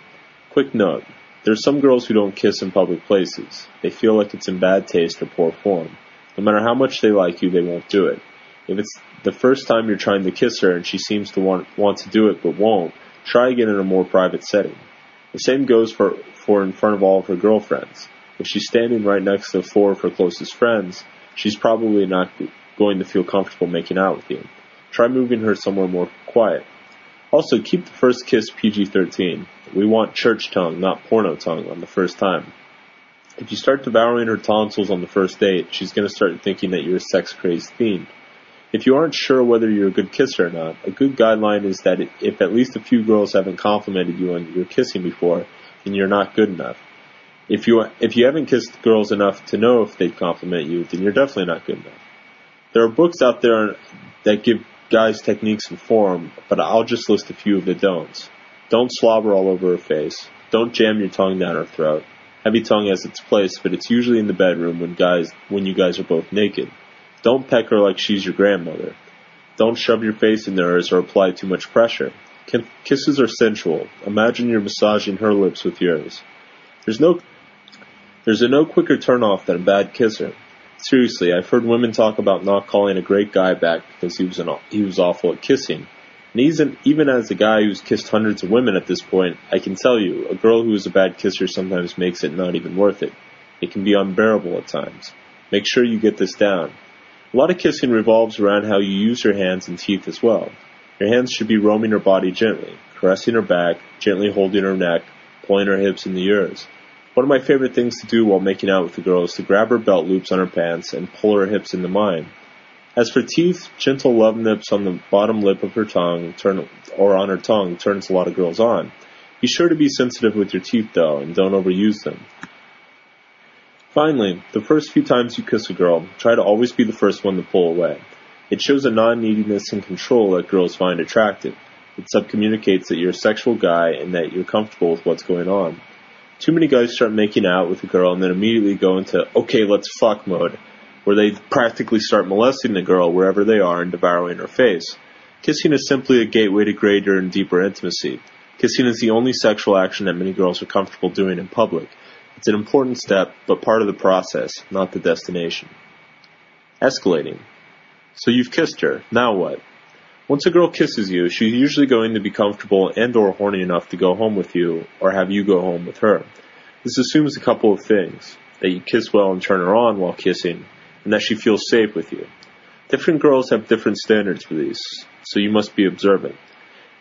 Quick note. There are some girls who don't kiss in public places. They feel like it's in bad taste or poor form. No matter how much they like you, they won't do it. If it's the first time you're trying to kiss her and she seems to want, want to do it but won't, try again in a more private setting. The same goes for, for in front of all of her girlfriends. If she's standing right next to four of her closest friends, she's probably not going to feel comfortable making out with you. Try moving her somewhere more quiet. Also, keep the first kiss PG-13. We want church tongue, not porno tongue, on the first time. If you start devouring her tonsils on the first date, she's going to start thinking that you're a sex-crazed fiend. If you aren't sure whether you're a good kisser or not, a good guideline is that if at least a few girls haven't complimented you on your kissing before, then you're not good enough. If you if you haven't kissed girls enough to know if they'd compliment you, then you're definitely not good enough. There are books out there that give guys techniques and form, but I'll just list a few of the don'ts. Don't slobber all over her face. Don't jam your tongue down her throat. Heavy tongue has its place, but it's usually in the bedroom when guys when you guys are both naked. Don't peck her like she's your grandmother. Don't shove your face in hers or apply too much pressure. Kisses are sensual. Imagine you're massaging her lips with yours. There's no, there's a no quicker turnoff than a bad kisser. Seriously, I've heard women talk about not calling a great guy back because he was an, he was awful at kissing. And even, even as a guy who's kissed hundreds of women at this point, I can tell you, a girl who is a bad kisser sometimes makes it not even worth it. It can be unbearable at times. Make sure you get this down. A lot of kissing revolves around how you use your hands and teeth as well. Your hands should be roaming her body gently, caressing her back, gently holding her neck, pulling her hips into yours. One of my favorite things to do while making out with a girl is to grab her belt loops on her pants and pull her hips into mine. As for teeth, gentle love nips on the bottom lip of her tongue turn, or on her tongue turns a lot of girls on. Be sure to be sensitive with your teeth though, and don't overuse them. Finally, the first few times you kiss a girl, try to always be the first one to pull away. It shows a non-neediness and control that girls find attractive. It subcommunicates that you're a sexual guy and that you're comfortable with what's going on. Too many guys start making out with a girl and then immediately go into, okay, let's fuck mode, where they practically start molesting the girl wherever they are and devouring her face. Kissing is simply a gateway to greater and deeper intimacy. Kissing is the only sexual action that many girls are comfortable doing in public. It's an important step, but part of the process, not the destination. Escalating. So you've kissed her. Now what? Once a girl kisses you, she's usually going to be comfortable and or horny enough to go home with you or have you go home with her. This assumes a couple of things. That you kiss well and turn her on while kissing, and that she feels safe with you. Different girls have different standards for these, so you must be observant.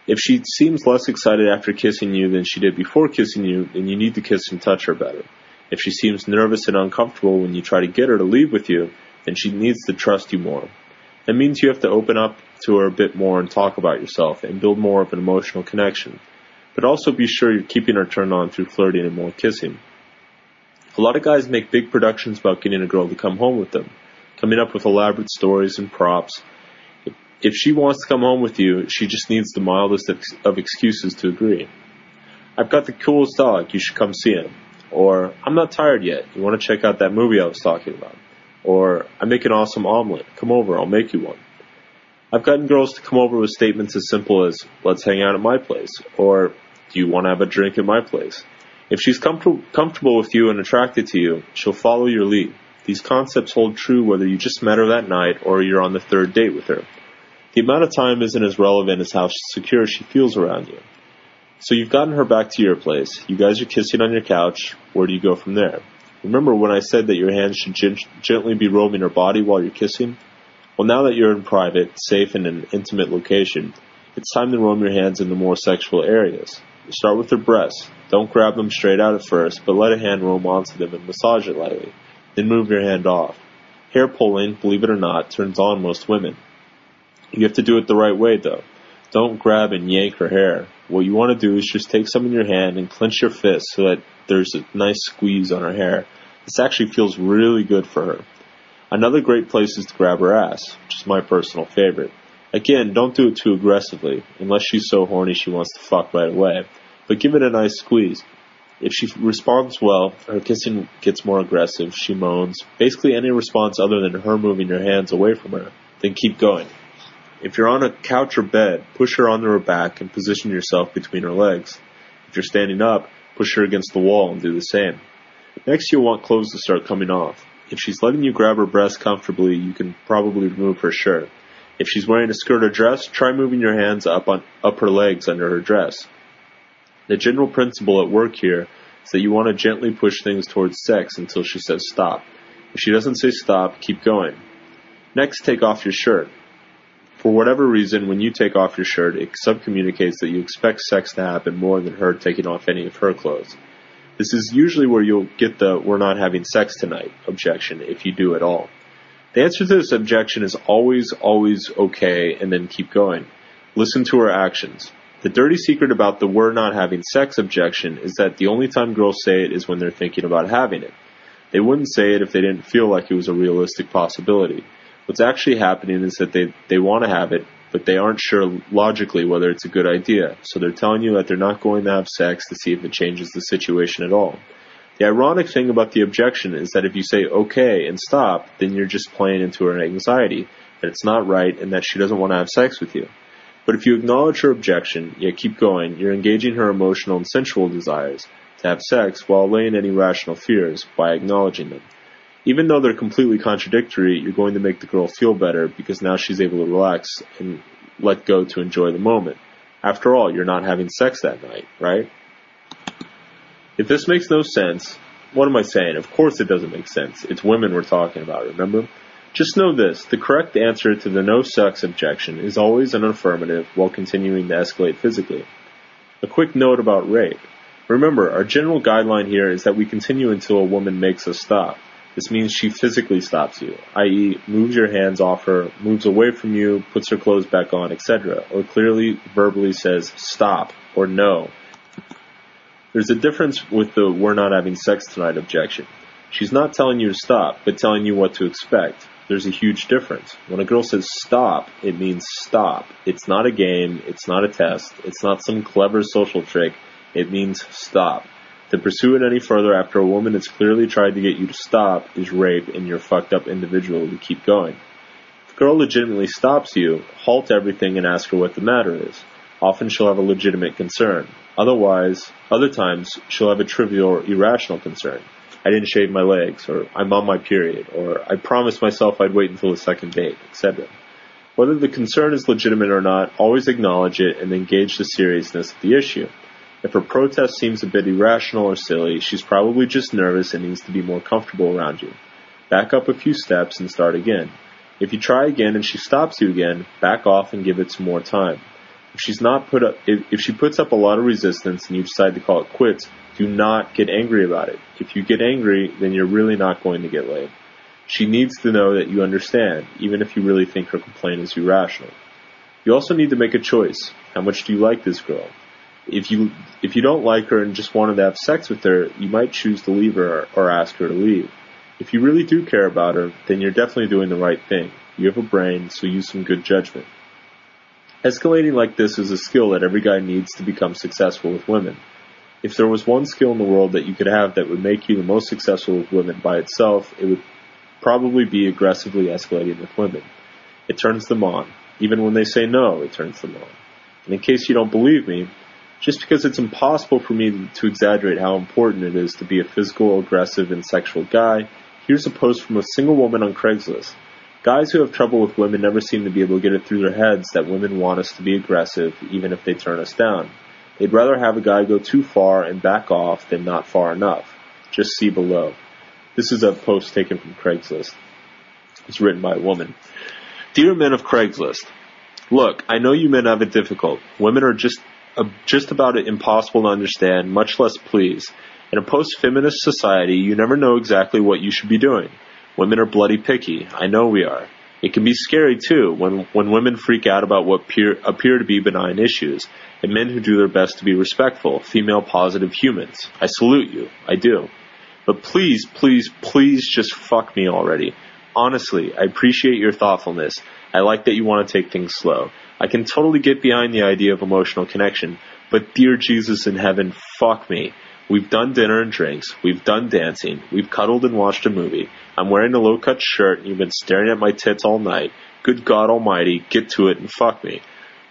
If she seems less excited after kissing you than she did before kissing you, then you need to kiss and touch her better. If she seems nervous and uncomfortable when you try to get her to leave with you, then she needs to trust you more. That means you have to open up to her a bit more and talk about yourself and build more of an emotional connection. But also be sure you're keeping her turned on through flirting and more kissing. A lot of guys make big productions about getting a girl to come home with them, coming up with elaborate stories and props, if she wants to come home with you, she just needs the mildest of excuses to agree. I've got the coolest dog, you should come see him. Or, I'm not tired yet, you want to check out that movie I was talking about. Or, I make an awesome omelet, come over, I'll make you one. I've gotten girls to come over with statements as simple as, let's hang out at my place, or, do you want to have a drink at my place? If she's com- comfortable with you and attracted to you, she'll follow your lead. These concepts hold true whether you just met her that night or you're on the third date with her. The amount of time isn't as relevant as how secure she feels around you. So you've gotten her back to your place. You guys are kissing on your couch. Where do you go from there? Remember when I said that your hands should gently be roaming her body while you're kissing? Well, now that you're in private, safe, and an intimate location, it's time to roam your hands in the more sexual areas. Start with her breasts. Don't grab them straight out at first, but let a hand roam onto them and massage it lightly. Then move your hand off. Hair pulling, believe it or not, turns on most women. You have to do it the right way though. Don't grab and yank her hair. What you want to do is just take some in your hand and clench your fist so that there's a nice squeeze on her hair. This actually feels really good for her. Another great place is to grab her ass, which is my personal favorite. Again, don't do it too aggressively, unless she's so horny she wants to fuck right away, but give it a nice squeeze. If she responds well, her kissing gets more aggressive, she moans. Basically any response other than her moving your hands away from her, then keep going. If you're on a couch or bed, push her onto her back and position yourself between her legs. If you're standing up, push her against the wall and do the same. Next, you'll want clothes to start coming off. If she's letting you grab her breast comfortably, you can probably remove her shirt. If she's wearing a skirt or dress, try moving your hands up on up her legs under her dress. The general principle at work here is that you want to gently push things towards sex until she says stop. If she doesn't say stop, keep going. Next, take off your shirt. For whatever reason, when you take off your shirt, it subcommunicates that you expect sex to happen more than her taking off any of her clothes. This is usually where you'll get the we're not having sex tonight objection if you do at all. The answer to this objection is always, always okay and then keep going. Listen to her actions. The dirty secret about the we're not having sex objection is that the only time girls say it is when they're thinking about having it. They wouldn't say it if they didn't feel like it was a realistic possibility. What's actually happening is that they, they want to have it, but they aren't sure logically whether it's a good idea. So they're telling you that they're not going to have sex to see if it changes the situation at all. The ironic thing about the objection is that if you say okay and stop, then you're just playing into her anxiety, that it's not right and that she doesn't want to have sex with you. But if you acknowledge her objection, yet keep going, you're engaging her emotional and sensual desires to have sex while allaying any rational fears by acknowledging them even though they're completely contradictory, you're going to make the girl feel better because now she's able to relax and let go to enjoy the moment. After all, you're not having sex that night, right? If this makes no sense, what am I saying? Of course it doesn't make sense. It's women we're talking about, remember? Just know this, the correct answer to the no sex objection is always an affirmative while continuing to escalate physically. A quick note about rape. Remember, our general guideline here is that we continue until a woman makes us stop. This means she physically stops you, i.e., moves your hands off her, moves away from you, puts her clothes back on, etc., or clearly verbally says stop or no. There's a difference with the we're not having sex tonight objection. She's not telling you to stop, but telling you what to expect. There's a huge difference. When a girl says stop, it means stop. It's not a game, it's not a test, it's not some clever social trick, it means stop. To pursue it any further after a woman has clearly tried to get you to stop is rape and you're fucked up individual to keep going. If a girl legitimately stops you, halt everything and ask her what the matter is. Often she'll have a legitimate concern. Otherwise, other times she'll have a trivial or irrational concern. I didn't shave my legs, or I'm on my period, or I promised myself I'd wait until the second date, etc. Whether the concern is legitimate or not, always acknowledge it and engage the seriousness of the issue. If her protest seems a bit irrational or silly, she's probably just nervous and needs to be more comfortable around you. Back up a few steps and start again. If you try again and she stops you again, back off and give it some more time. If she's not put up, if, if she puts up a lot of resistance and you decide to call it quits, do not get angry about it. If you get angry, then you're really not going to get laid. She needs to know that you understand, even if you really think her complaint is irrational. You also need to make a choice. How much do you like this girl? If you if you don't like her and just wanted to have sex with her, you might choose to leave her or ask her to leave. If you really do care about her, then you're definitely doing the right thing. You have a brain, so use some good judgment. Escalating like this is a skill that every guy needs to become successful with women. If there was one skill in the world that you could have that would make you the most successful with women by itself, it would probably be aggressively escalating with women. It turns them on. Even when they say no, it turns them on. And in case you don't believe me, just because it's impossible for me to exaggerate how important it is to be a physical, aggressive, and sexual guy, here's a post from a single woman on Craigslist. Guys who have trouble with women never seem to be able to get it through their heads that women want us to be aggressive, even if they turn us down. They'd rather have a guy go too far and back off than not far enough. Just see below. This is a post taken from Craigslist. It's written by a woman. Dear men of Craigslist, look, I know you men have it difficult. Women are just just about impossible to understand, much less please. In a post-feminist society, you never know exactly what you should be doing. Women are bloody picky. I know we are. It can be scary too when when women freak out about what appear, appear to be benign issues, and men who do their best to be respectful, female positive humans. I salute you. I do. But please, please, please just fuck me already. Honestly, I appreciate your thoughtfulness. I like that you want to take things slow. I can totally get behind the idea of emotional connection, but dear Jesus in heaven, fuck me. We've done dinner and drinks. We've done dancing. We've cuddled and watched a movie. I'm wearing a low cut shirt and you've been staring at my tits all night. Good God Almighty, get to it and fuck me.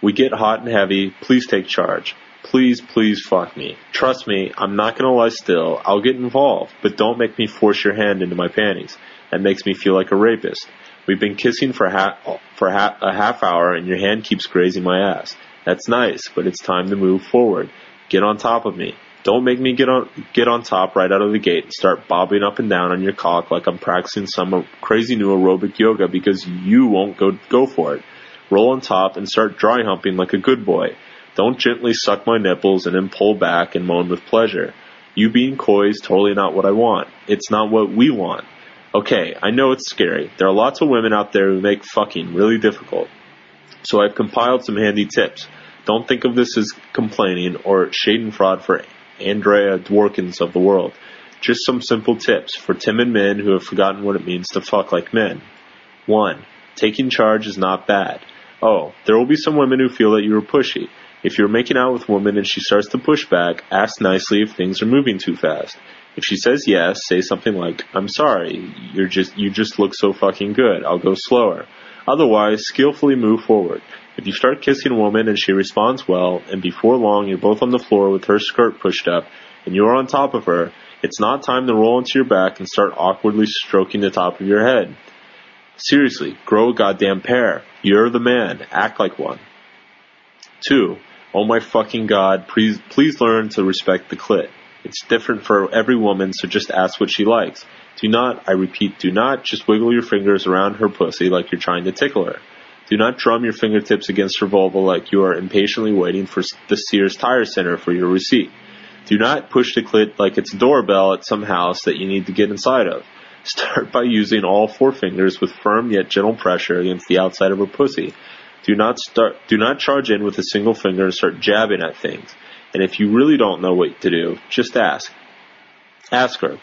We get hot and heavy. Please take charge. Please, please fuck me. Trust me, I'm not gonna lie still. I'll get involved, but don't make me force your hand into my panties. That makes me feel like a rapist. We've been kissing for, ha- for ha- a half hour and your hand keeps grazing my ass. That's nice, but it's time to move forward. Get on top of me. Don't make me get on get on top right out of the gate and start bobbing up and down on your cock like I'm practicing some crazy new aerobic yoga because you won't go go for it. Roll on top and start dry humping like a good boy. Don't gently suck my nipples and then pull back and moan with pleasure. You being coy is totally not what I want. It's not what we want. Okay, I know it's scary. There are lots of women out there who make fucking really difficult. So I've compiled some handy tips. Don't think of this as complaining or schadenfreude for Andrea Dworkins of the world. Just some simple tips for timid men who have forgotten what it means to fuck like men. 1. Taking charge is not bad. Oh, there will be some women who feel that you are pushy. If you're making out with a woman and she starts to push back, ask nicely if things are moving too fast. If she says yes, say something like, I'm sorry, you're just, you just look so fucking good, I'll go slower. Otherwise, skillfully move forward. If you start kissing a woman and she responds well, and before long you're both on the floor with her skirt pushed up, and you're on top of her, it's not time to roll into your back and start awkwardly stroking the top of your head. Seriously, grow a goddamn pair. You're the man. Act like one. Two, oh my fucking god, please, please learn to respect the clit. It's different for every woman, so just ask what she likes. Do not, I repeat, do not just wiggle your fingers around her pussy like you're trying to tickle her. Do not drum your fingertips against her vulva like you are impatiently waiting for the Sears Tire Center for your receipt. Do not push the clit like it's a doorbell at some house that you need to get inside of. Start by using all four fingers with firm yet gentle pressure against the outside of her pussy. Do not start, do not charge in with a single finger and start jabbing at things. And if you really don't know what to do, just ask. Ask her,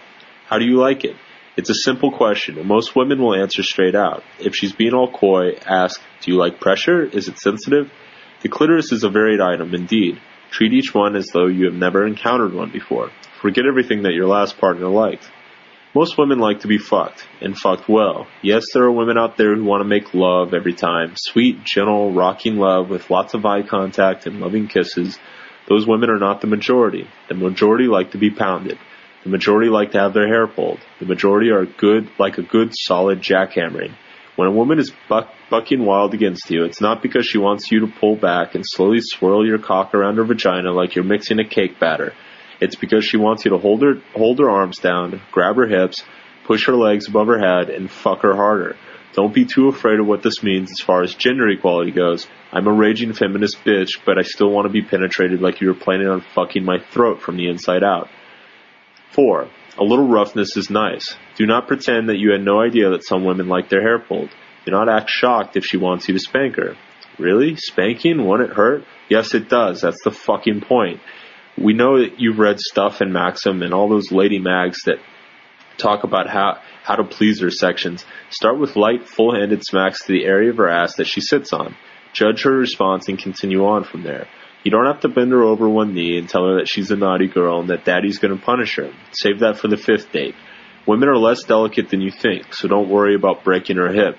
how do you like it? It's a simple question, and most women will answer straight out. If she's being all coy, ask, do you like pressure? Is it sensitive? The clitoris is a varied item indeed. Treat each one as though you have never encountered one before. Forget everything that your last partner liked. Most women like to be fucked, and fucked well. Yes, there are women out there who want to make love every time. Sweet, gentle, rocking love with lots of eye contact and loving kisses. Those women are not the majority. The majority like to be pounded. The majority like to have their hair pulled. The majority are good, like a good solid jackhammering. When a woman is buck, bucking wild against you, it's not because she wants you to pull back and slowly swirl your cock around her vagina like you're mixing a cake batter. It's because she wants you to hold her, hold her arms down, grab her hips, push her legs above her head, and fuck her harder. Don't be too afraid of what this means as far as gender equality goes. I'm a raging feminist bitch, but I still want to be penetrated like you were planning on fucking my throat from the inside out. 4. A little roughness is nice. Do not pretend that you had no idea that some women like their hair pulled. Do not act shocked if she wants you to spank her. Really? Spanking? Won't it hurt? Yes, it does. That's the fucking point. We know that you've read Stuff and Maxim and all those lady mags that talk about how, how to please her sections. Start with light, full-handed smacks to the area of her ass that she sits on. Judge her response and continue on from there. You don't have to bend her over one knee and tell her that she's a naughty girl and that daddy's gonna punish her. Save that for the fifth date. Women are less delicate than you think, so don't worry about breaking her hip.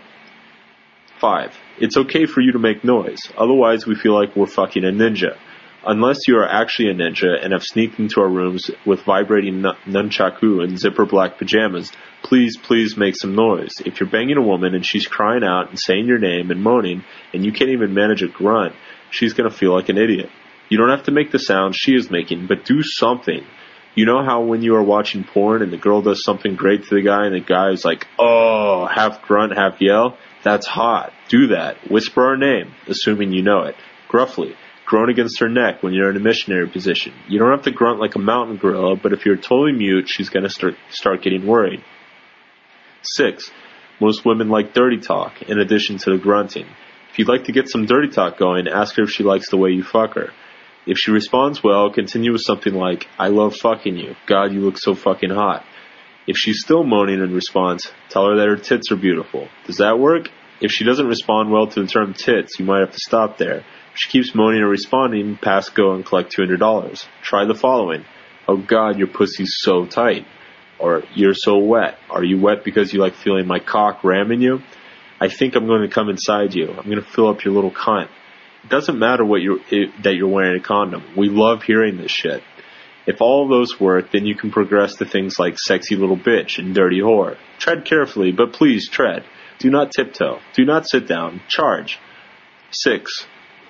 5. It's okay for you to make noise, otherwise we feel like we're fucking a ninja. Unless you are actually a ninja and have sneaked into our rooms with vibrating nunchaku and zipper black pajamas, please, please make some noise. If you're banging a woman and she's crying out and saying your name and moaning, and you can't even manage a grunt, she's going to feel like an idiot. You don't have to make the sound she is making, but do something. You know how when you are watching porn and the girl does something great to the guy and the guy is like, oh, half grunt, half yell? That's hot. Do that. Whisper our name, assuming you know it. Gruffly. Groan against her neck when you're in a missionary position. You don't have to grunt like a mountain gorilla, but if you're totally mute, she's gonna start, start getting worried. 6. Most women like dirty talk, in addition to the grunting. If you'd like to get some dirty talk going, ask her if she likes the way you fuck her. If she responds well, continue with something like, I love fucking you. God, you look so fucking hot. If she's still moaning in response, tell her that her tits are beautiful. Does that work? If she doesn't respond well to the term tits, you might have to stop there. She keeps moaning or responding, pass go and collect $200. Try the following. Oh god, your pussy's so tight. Or, you're so wet. Are you wet because you like feeling my cock ramming you? I think I'm going to come inside you. I'm going to fill up your little cunt. It doesn't matter what you're, it, that you're wearing a condom. We love hearing this shit. If all of those work, then you can progress to things like sexy little bitch and dirty whore. Tread carefully, but please tread. Do not tiptoe. Do not sit down. Charge. 6.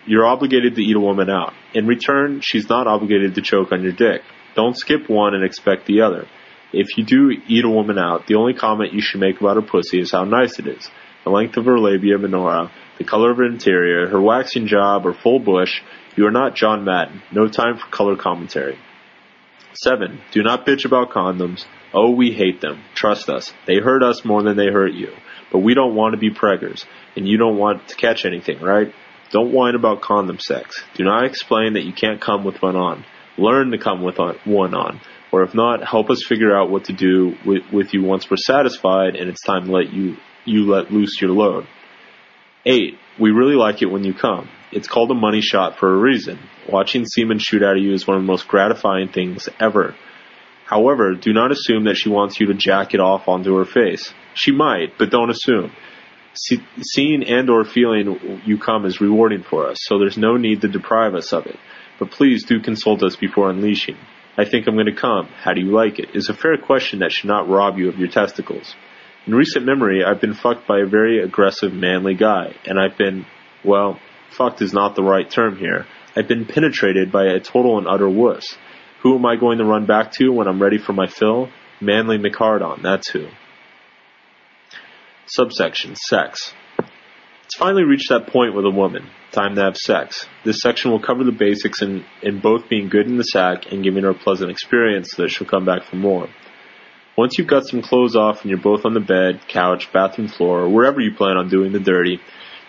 You're obligated to eat a woman out. In return, she's not obligated to choke on your dick. Don't skip one and expect the other. If you do eat a woman out, the only comment you should make about her pussy is how nice it is the length of her labia minora, the color of her interior, her waxing job, or full bush, you are not John Madden. No time for color commentary. 7. Do not bitch about condoms. Oh, we hate them. Trust us. They hurt us more than they hurt you. But we don't want to be preggers, and you don't want to catch anything, right? Don't whine about condom sex. Do not explain that you can't come with one on. Learn to come with one on. Or if not, help us figure out what to do with, with you once we're satisfied and it's time to let you you let loose your load. 8. We really like it when you come. It's called a money shot for a reason. Watching semen shoot out of you is one of the most gratifying things ever. However, do not assume that she wants you to jack it off onto her face. She might, but don't assume. See, seeing and or feeling you come is rewarding for us, so there's no need to deprive us of it. But please do consult us before unleashing. I think I'm going to come. How do you like it? Is a fair question that should not rob you of your testicles. In recent memory, I've been fucked by a very aggressive, manly guy, and I've been, well, fucked is not the right term here. I've been penetrated by a total and utter wuss. Who am I going to run back to when I'm ready for my fill? Manly McHardon, that's who. Subsection Sex. It's finally reached that point with a woman. Time to have sex. This section will cover the basics in, in both being good in the sack and giving her a pleasant experience so that she'll come back for more. Once you've got some clothes off and you're both on the bed, couch, bathroom floor, or wherever you plan on doing the dirty,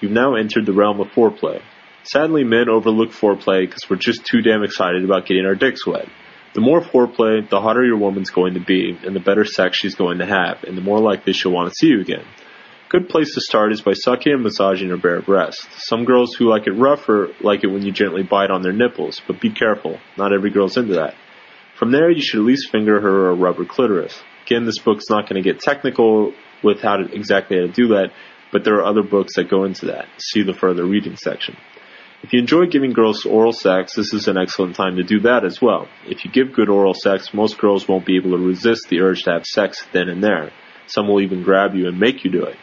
you've now entered the realm of foreplay. Sadly, men overlook foreplay because we're just too damn excited about getting our dicks wet. The more foreplay, the hotter your woman's going to be, and the better sex she's going to have, and the more likely she'll want to see you again. A good place to start is by sucking and massaging her bare breast. Some girls who like it rougher like it when you gently bite on their nipples, but be careful, not every girl's into that. From there, you should at least finger her or rub her clitoris. Again, this book's not going to get technical with how to exactly how to do that, but there are other books that go into that. See the further reading section. If you enjoy giving girls oral sex, this is an excellent time to do that as well. If you give good oral sex, most girls won't be able to resist the urge to have sex then and there. Some will even grab you and make you do it.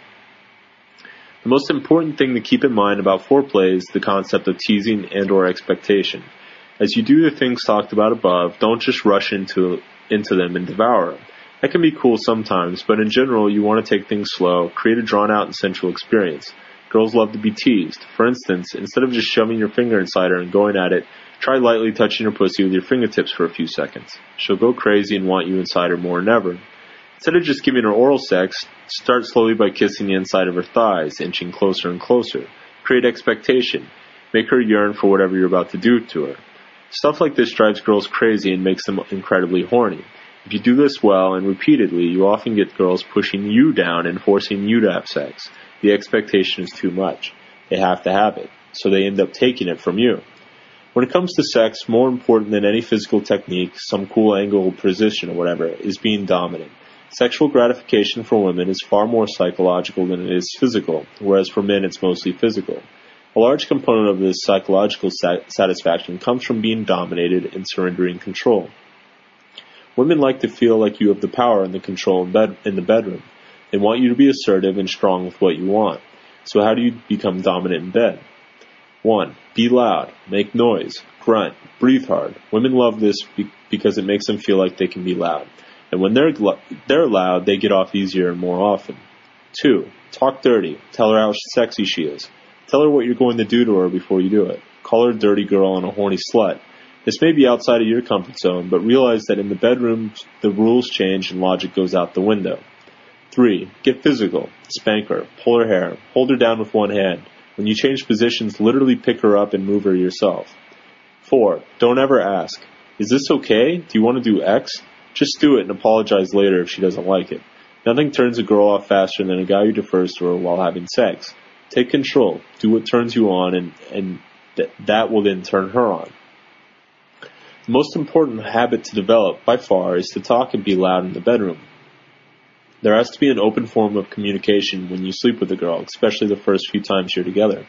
The most important thing to keep in mind about foreplay is the concept of teasing and or expectation. As you do the things talked about above, don't just rush into into them and devour them. That can be cool sometimes, but in general, you want to take things slow, create a drawn out and sensual experience. Girls love to be teased. For instance, instead of just shoving your finger inside her and going at it, try lightly touching her pussy with your fingertips for a few seconds. She'll go crazy and want you inside her more than ever. Instead of just giving her oral sex, start slowly by kissing the inside of her thighs, inching closer and closer. Create expectation. Make her yearn for whatever you're about to do to her. Stuff like this drives girls crazy and makes them incredibly horny. If you do this well and repeatedly, you often get girls pushing you down and forcing you to have sex. The expectation is too much. They have to have it, so they end up taking it from you. When it comes to sex, more important than any physical technique, some cool angle, position, or whatever, is being dominant. Sexual gratification for women is far more psychological than it is physical, whereas for men it's mostly physical. A large component of this psychological satisfaction comes from being dominated and surrendering control. Women like to feel like you have the power and the control in, bed, in the bedroom. They want you to be assertive and strong with what you want. So how do you become dominant in bed? 1. Be loud. Make noise. Grunt. Breathe hard. Women love this be- because it makes them feel like they can be loud. And when they're, they're loud, they get off easier and more often. 2. Talk dirty. Tell her how sexy she is. Tell her what you're going to do to her before you do it. Call her a dirty girl and a horny slut. This may be outside of your comfort zone, but realize that in the bedroom, the rules change and logic goes out the window. 3. Get physical. Spank her. Pull her hair. Hold her down with one hand. When you change positions, literally pick her up and move her yourself. 4. Don't ever ask, Is this okay? Do you want to do X? Just do it and apologize later if she doesn't like it. Nothing turns a girl off faster than a guy who defers to her while having sex. Take control. Do what turns you on and, and th- that will then turn her on. The most important habit to develop, by far, is to talk and be loud in the bedroom. There has to be an open form of communication when you sleep with a girl, especially the first few times you're together.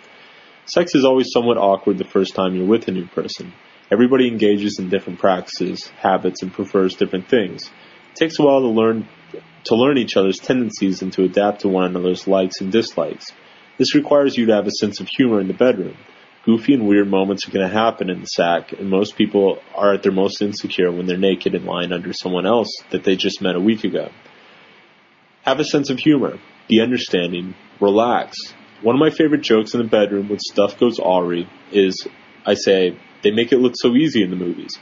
Sex is always somewhat awkward the first time you're with a new person. Everybody engages in different practices, habits, and prefers different things. It takes a while to learn to learn each other's tendencies and to adapt to one another's likes and dislikes. This requires you to have a sense of humor in the bedroom. Goofy and weird moments are going to happen in the sack, and most people are at their most insecure when they're naked and lying under someone else that they just met a week ago. Have a sense of humor. Be understanding. Relax. One of my favorite jokes in the bedroom when stuff goes awry is I say, they make it look so easy in the movies.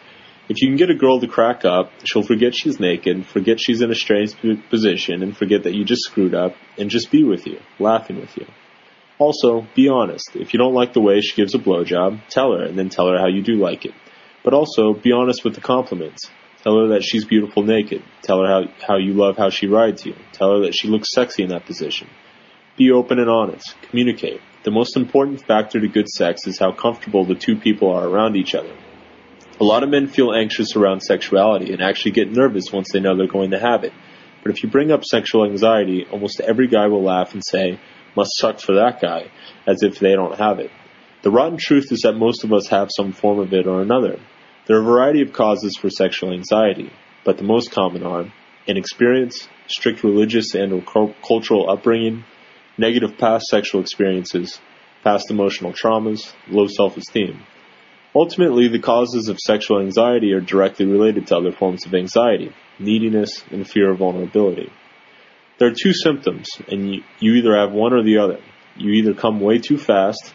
If you can get a girl to crack up, she'll forget she's naked, forget she's in a strange position, and forget that you just screwed up, and just be with you, laughing with you. Also, be honest. If you don't like the way she gives a blowjob, tell her and then tell her how you do like it. But also, be honest with the compliments. Tell her that she's beautiful naked. Tell her how, how you love how she rides you. Tell her that she looks sexy in that position. Be open and honest. Communicate. The most important factor to good sex is how comfortable the two people are around each other. A lot of men feel anxious around sexuality and actually get nervous once they know they're going to have it. But if you bring up sexual anxiety, almost every guy will laugh and say, must suck for that guy, as if they don't have it. The rotten truth is that most of us have some form of it or another. There are a variety of causes for sexual anxiety, but the most common are inexperience, strict religious and cultural upbringing, negative past sexual experiences, past emotional traumas, low self-esteem. Ultimately, the causes of sexual anxiety are directly related to other forms of anxiety, neediness, and fear of vulnerability. There are two symptoms, and you, you either have one or the other. You either come way too fast,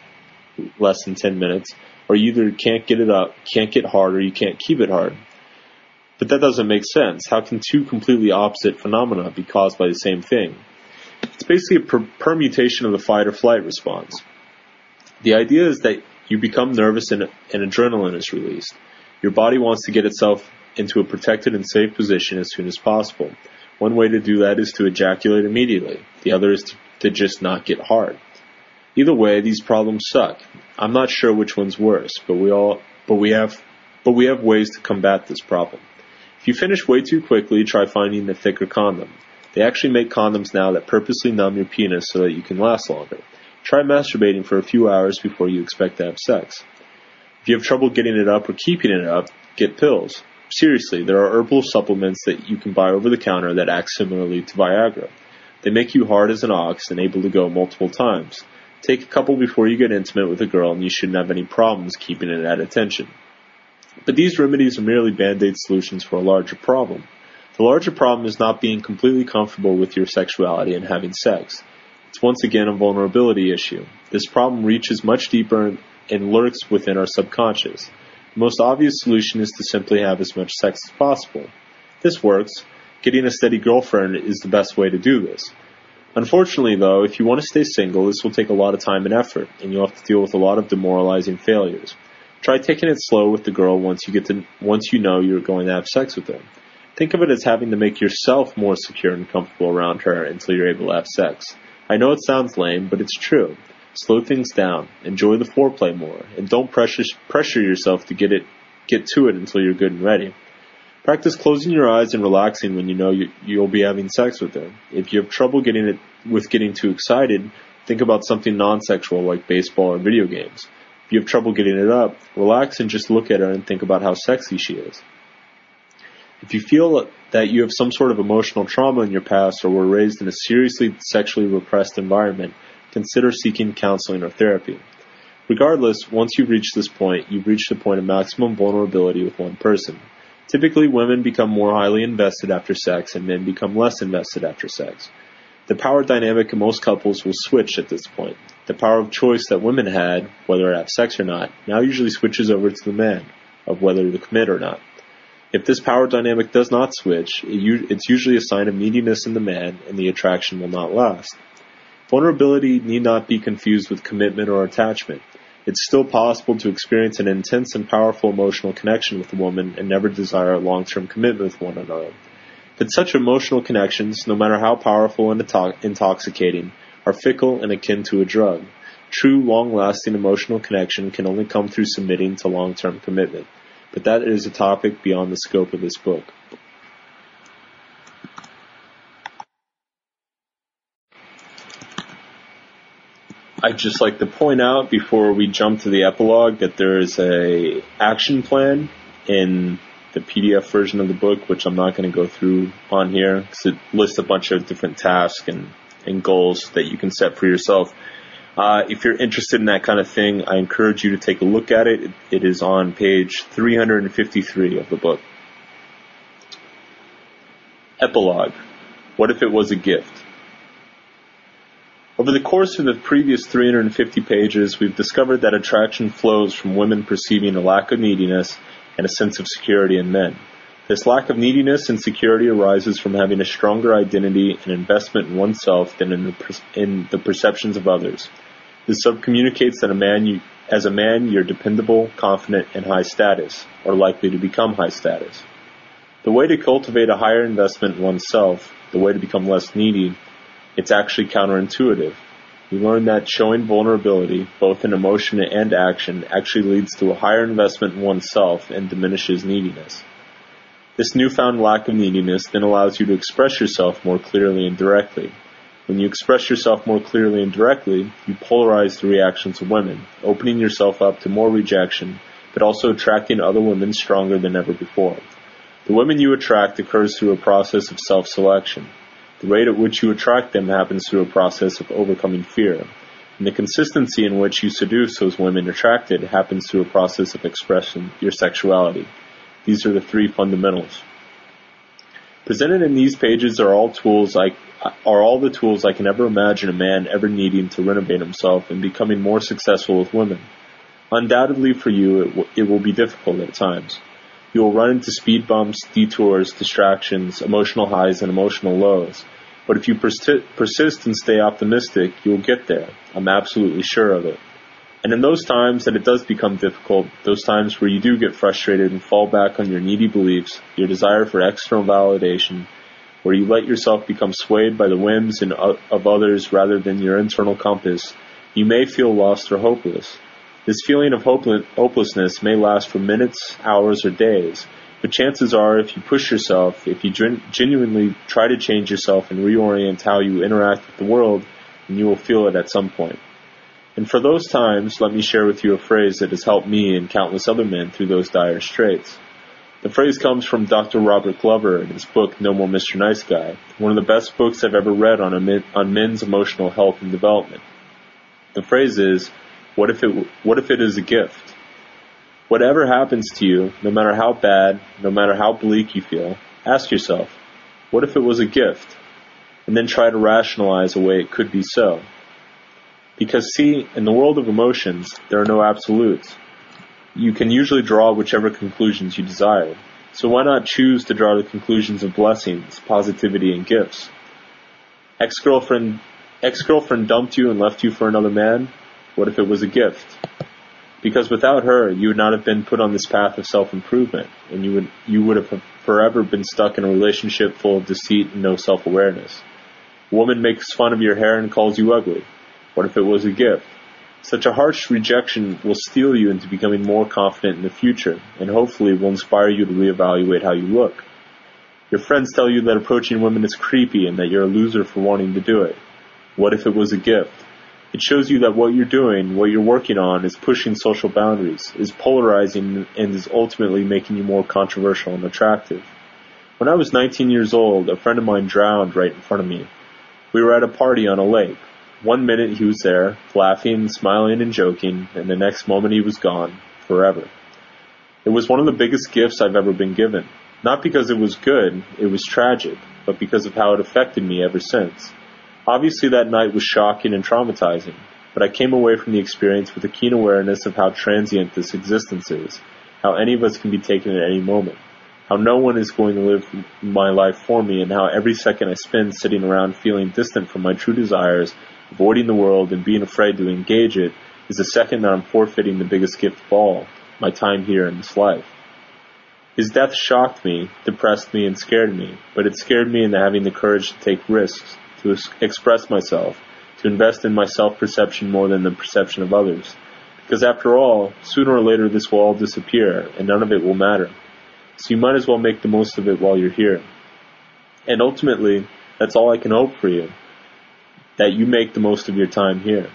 less than 10 minutes, or you either can't get it up, can't get hard, or you can't keep it hard. But that doesn't make sense. How can two completely opposite phenomena be caused by the same thing? It's basically a per- permutation of the fight or flight response. The idea is that you become nervous and, and adrenaline is released. Your body wants to get itself into a protected and safe position as soon as possible. One way to do that is to ejaculate immediately. The other is to, to just not get hard. Either way, these problems suck. I'm not sure which one's worse, but we all, but we have, but we have ways to combat this problem. If you finish way too quickly, try finding a thicker condom. They actually make condoms now that purposely numb your penis so that you can last longer. Try masturbating for a few hours before you expect to have sex. If you have trouble getting it up or keeping it up, get pills. Seriously, there are herbal supplements that you can buy over the counter that act similarly to Viagra. They make you hard as an ox and able to go multiple times. Take a couple before you get intimate with a girl and you shouldn't have any problems keeping it at attention. But these remedies are merely band-aid solutions for a larger problem. The larger problem is not being completely comfortable with your sexuality and having sex. It's once again a vulnerability issue. This problem reaches much deeper and lurks within our subconscious. The most obvious solution is to simply have as much sex as possible. This works. Getting a steady girlfriend is the best way to do this. Unfortunately, though, if you want to stay single, this will take a lot of time and effort, and you'll have to deal with a lot of demoralizing failures. Try taking it slow with the girl once you get to once you know you're going to have sex with her. Think of it as having to make yourself more secure and comfortable around her until you're able to have sex. I know it sounds lame, but it's true. Slow things down, enjoy the foreplay more, and don't pressure pressure yourself to get it get to it until you're good and ready. Practice closing your eyes and relaxing when you know you, you'll be having sex with her. If you have trouble getting it with getting too excited, think about something non-sexual like baseball or video games. If you have trouble getting it up, relax and just look at her and think about how sexy she is. If you feel that you have some sort of emotional trauma in your past or were raised in a seriously sexually repressed environment, consider seeking counseling or therapy. Regardless, once you reach this point, you've reached a point of maximum vulnerability with one person. Typically, women become more highly invested after sex and men become less invested after sex. The power dynamic in most couples will switch at this point. The power of choice that women had, whether to have sex or not, now usually switches over to the man, of whether to commit or not. If this power dynamic does not switch, it's usually a sign of neediness in the man and the attraction will not last. Vulnerability need not be confused with commitment or attachment. It's still possible to experience an intense and powerful emotional connection with a woman and never desire a long-term commitment with one another. But such emotional connections, no matter how powerful and intoxicating, are fickle and akin to a drug. True, long-lasting emotional connection can only come through submitting to long-term commitment. But that is a topic beyond the scope of this book. I'd just like to point out before we jump to the epilogue that there is a action plan in the PDF version of the book, which I'm not going to go through on here because it lists a bunch of different tasks and, and goals that you can set for yourself. Uh, if you're interested in that kind of thing, I encourage you to take a look at it. It, is on page 353 of the book. Epilogue. What if it was a gift? Over the course of the previous 350 pages, we've discovered that attraction flows from women perceiving a lack of neediness and a sense of security in men. This lack of neediness and security arises from having a stronger identity and investment in oneself than in the, in the perceptions of others. This subcommunicates that a man you, as a man you're dependable, confident, and high status, or likely to become high status. The way to cultivate a higher investment in oneself, the way to become less needy, it's actually counterintuitive. We learn that showing vulnerability, both in emotion and action, actually leads to a higher investment in oneself and diminishes neediness. This newfound lack of neediness then allows you to express yourself more clearly and directly. When you express yourself more clearly and directly, you polarize the reactions of women, opening yourself up to more rejection, but also attracting other women stronger than ever before. The women you attract occurs through a process of self-selection. The rate at which you attract them happens through a process of overcoming fear. And the consistency in which you seduce those women attracted happens through a process of expressing your sexuality. These are the three fundamentals. Presented in these pages are all tools I are all the tools I can ever imagine a man ever needing to renovate himself and becoming more successful with women. Undoubtedly for you, it, w- it will be difficult at times. You will run into speed bumps, detours, distractions, emotional highs, and emotional lows. But if you persi- persist and stay optimistic, you will get there. I'm absolutely sure of it. And in those times that it does become difficult, those times where you do get frustrated and fall back on your needy beliefs, your desire for external validation, where you let yourself become swayed by the whims uh, of others rather than your internal compass, you may feel lost or hopeless. This feeling of hopelessness may last for minutes, hours, or days, but chances are if you push yourself, if you genuinely try to change yourself and reorient how you interact with the world, then you will feel it at some point. And for those times, let me share with you a phrase that has helped me and countless other men through those dire straits. The phrase comes from Dr. Robert Glover in his book No More Mr. Nice Guy, one of the best books I've ever read on, men, on men's emotional health and development. The phrase is, what if it, what if it is a gift? Whatever happens to you, no matter how bad, no matter how bleak you feel, ask yourself, what if it was a gift? And then try to rationalize a way it could be so. Because see, in the world of emotions, there are no absolutes. You can usually draw whichever conclusions you desire. So why not choose to draw the conclusions of blessings, positivity, and gifts? Ex-girlfriend, ex-girlfriend dumped you and left you for another man? What if it was a gift? Because without her, you would not have been put on this path of self-improvement, and you would you would have forever been stuck in a relationship full of deceit and no self-awareness. A woman makes fun of your hair and calls you ugly. What if it was a gift? Such a harsh rejection will steel you into becoming more confident in the future, and hopefully will inspire you to reevaluate how you look. Your friends tell you that approaching women is creepy and that you're a loser for wanting to do it. What if it was a gift? It shows you that what you're doing, what you're working on, is pushing social boundaries, is polarizing, and is ultimately making you more controversial and attractive. When I was 19 years old, a friend of mine drowned right in front of me. We were at a party on a lake. One minute he was there, laughing, smiling, and joking, and the next moment he was gone, forever. It was one of the biggest gifts I've ever been given. Not because it was good, it was tragic, but because of how it affected me ever since. Obviously, that night was shocking and traumatizing, but I came away from the experience with a keen awareness of how transient this existence is, how any of us can be taken at any moment, how no one is going to live my life for me, and how every second I spend sitting around feeling distant from my true desires, avoiding the world, and being afraid to engage it is the second that I'm forfeiting the biggest gift of all, my time here in this life. His death shocked me, depressed me, and scared me, but it scared me into having the courage to take risks, to express myself, to invest in my self-perception more than the perception of others. Because after all, sooner or later this will all disappear, and none of it will matter. So you might as well make the most of it while you're here. And ultimately, that's all I can hope for you. That you make the most of your time here.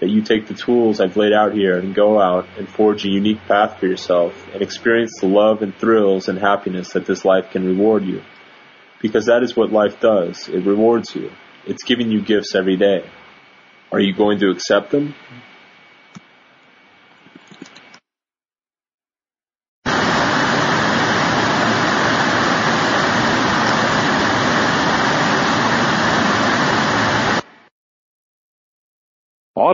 That you take the tools I've laid out here and go out and forge a unique path for yourself and experience the love and thrills and happiness that this life can reward you. Because that is what life does. It rewards you. It's giving you gifts every day. Are you going to accept them?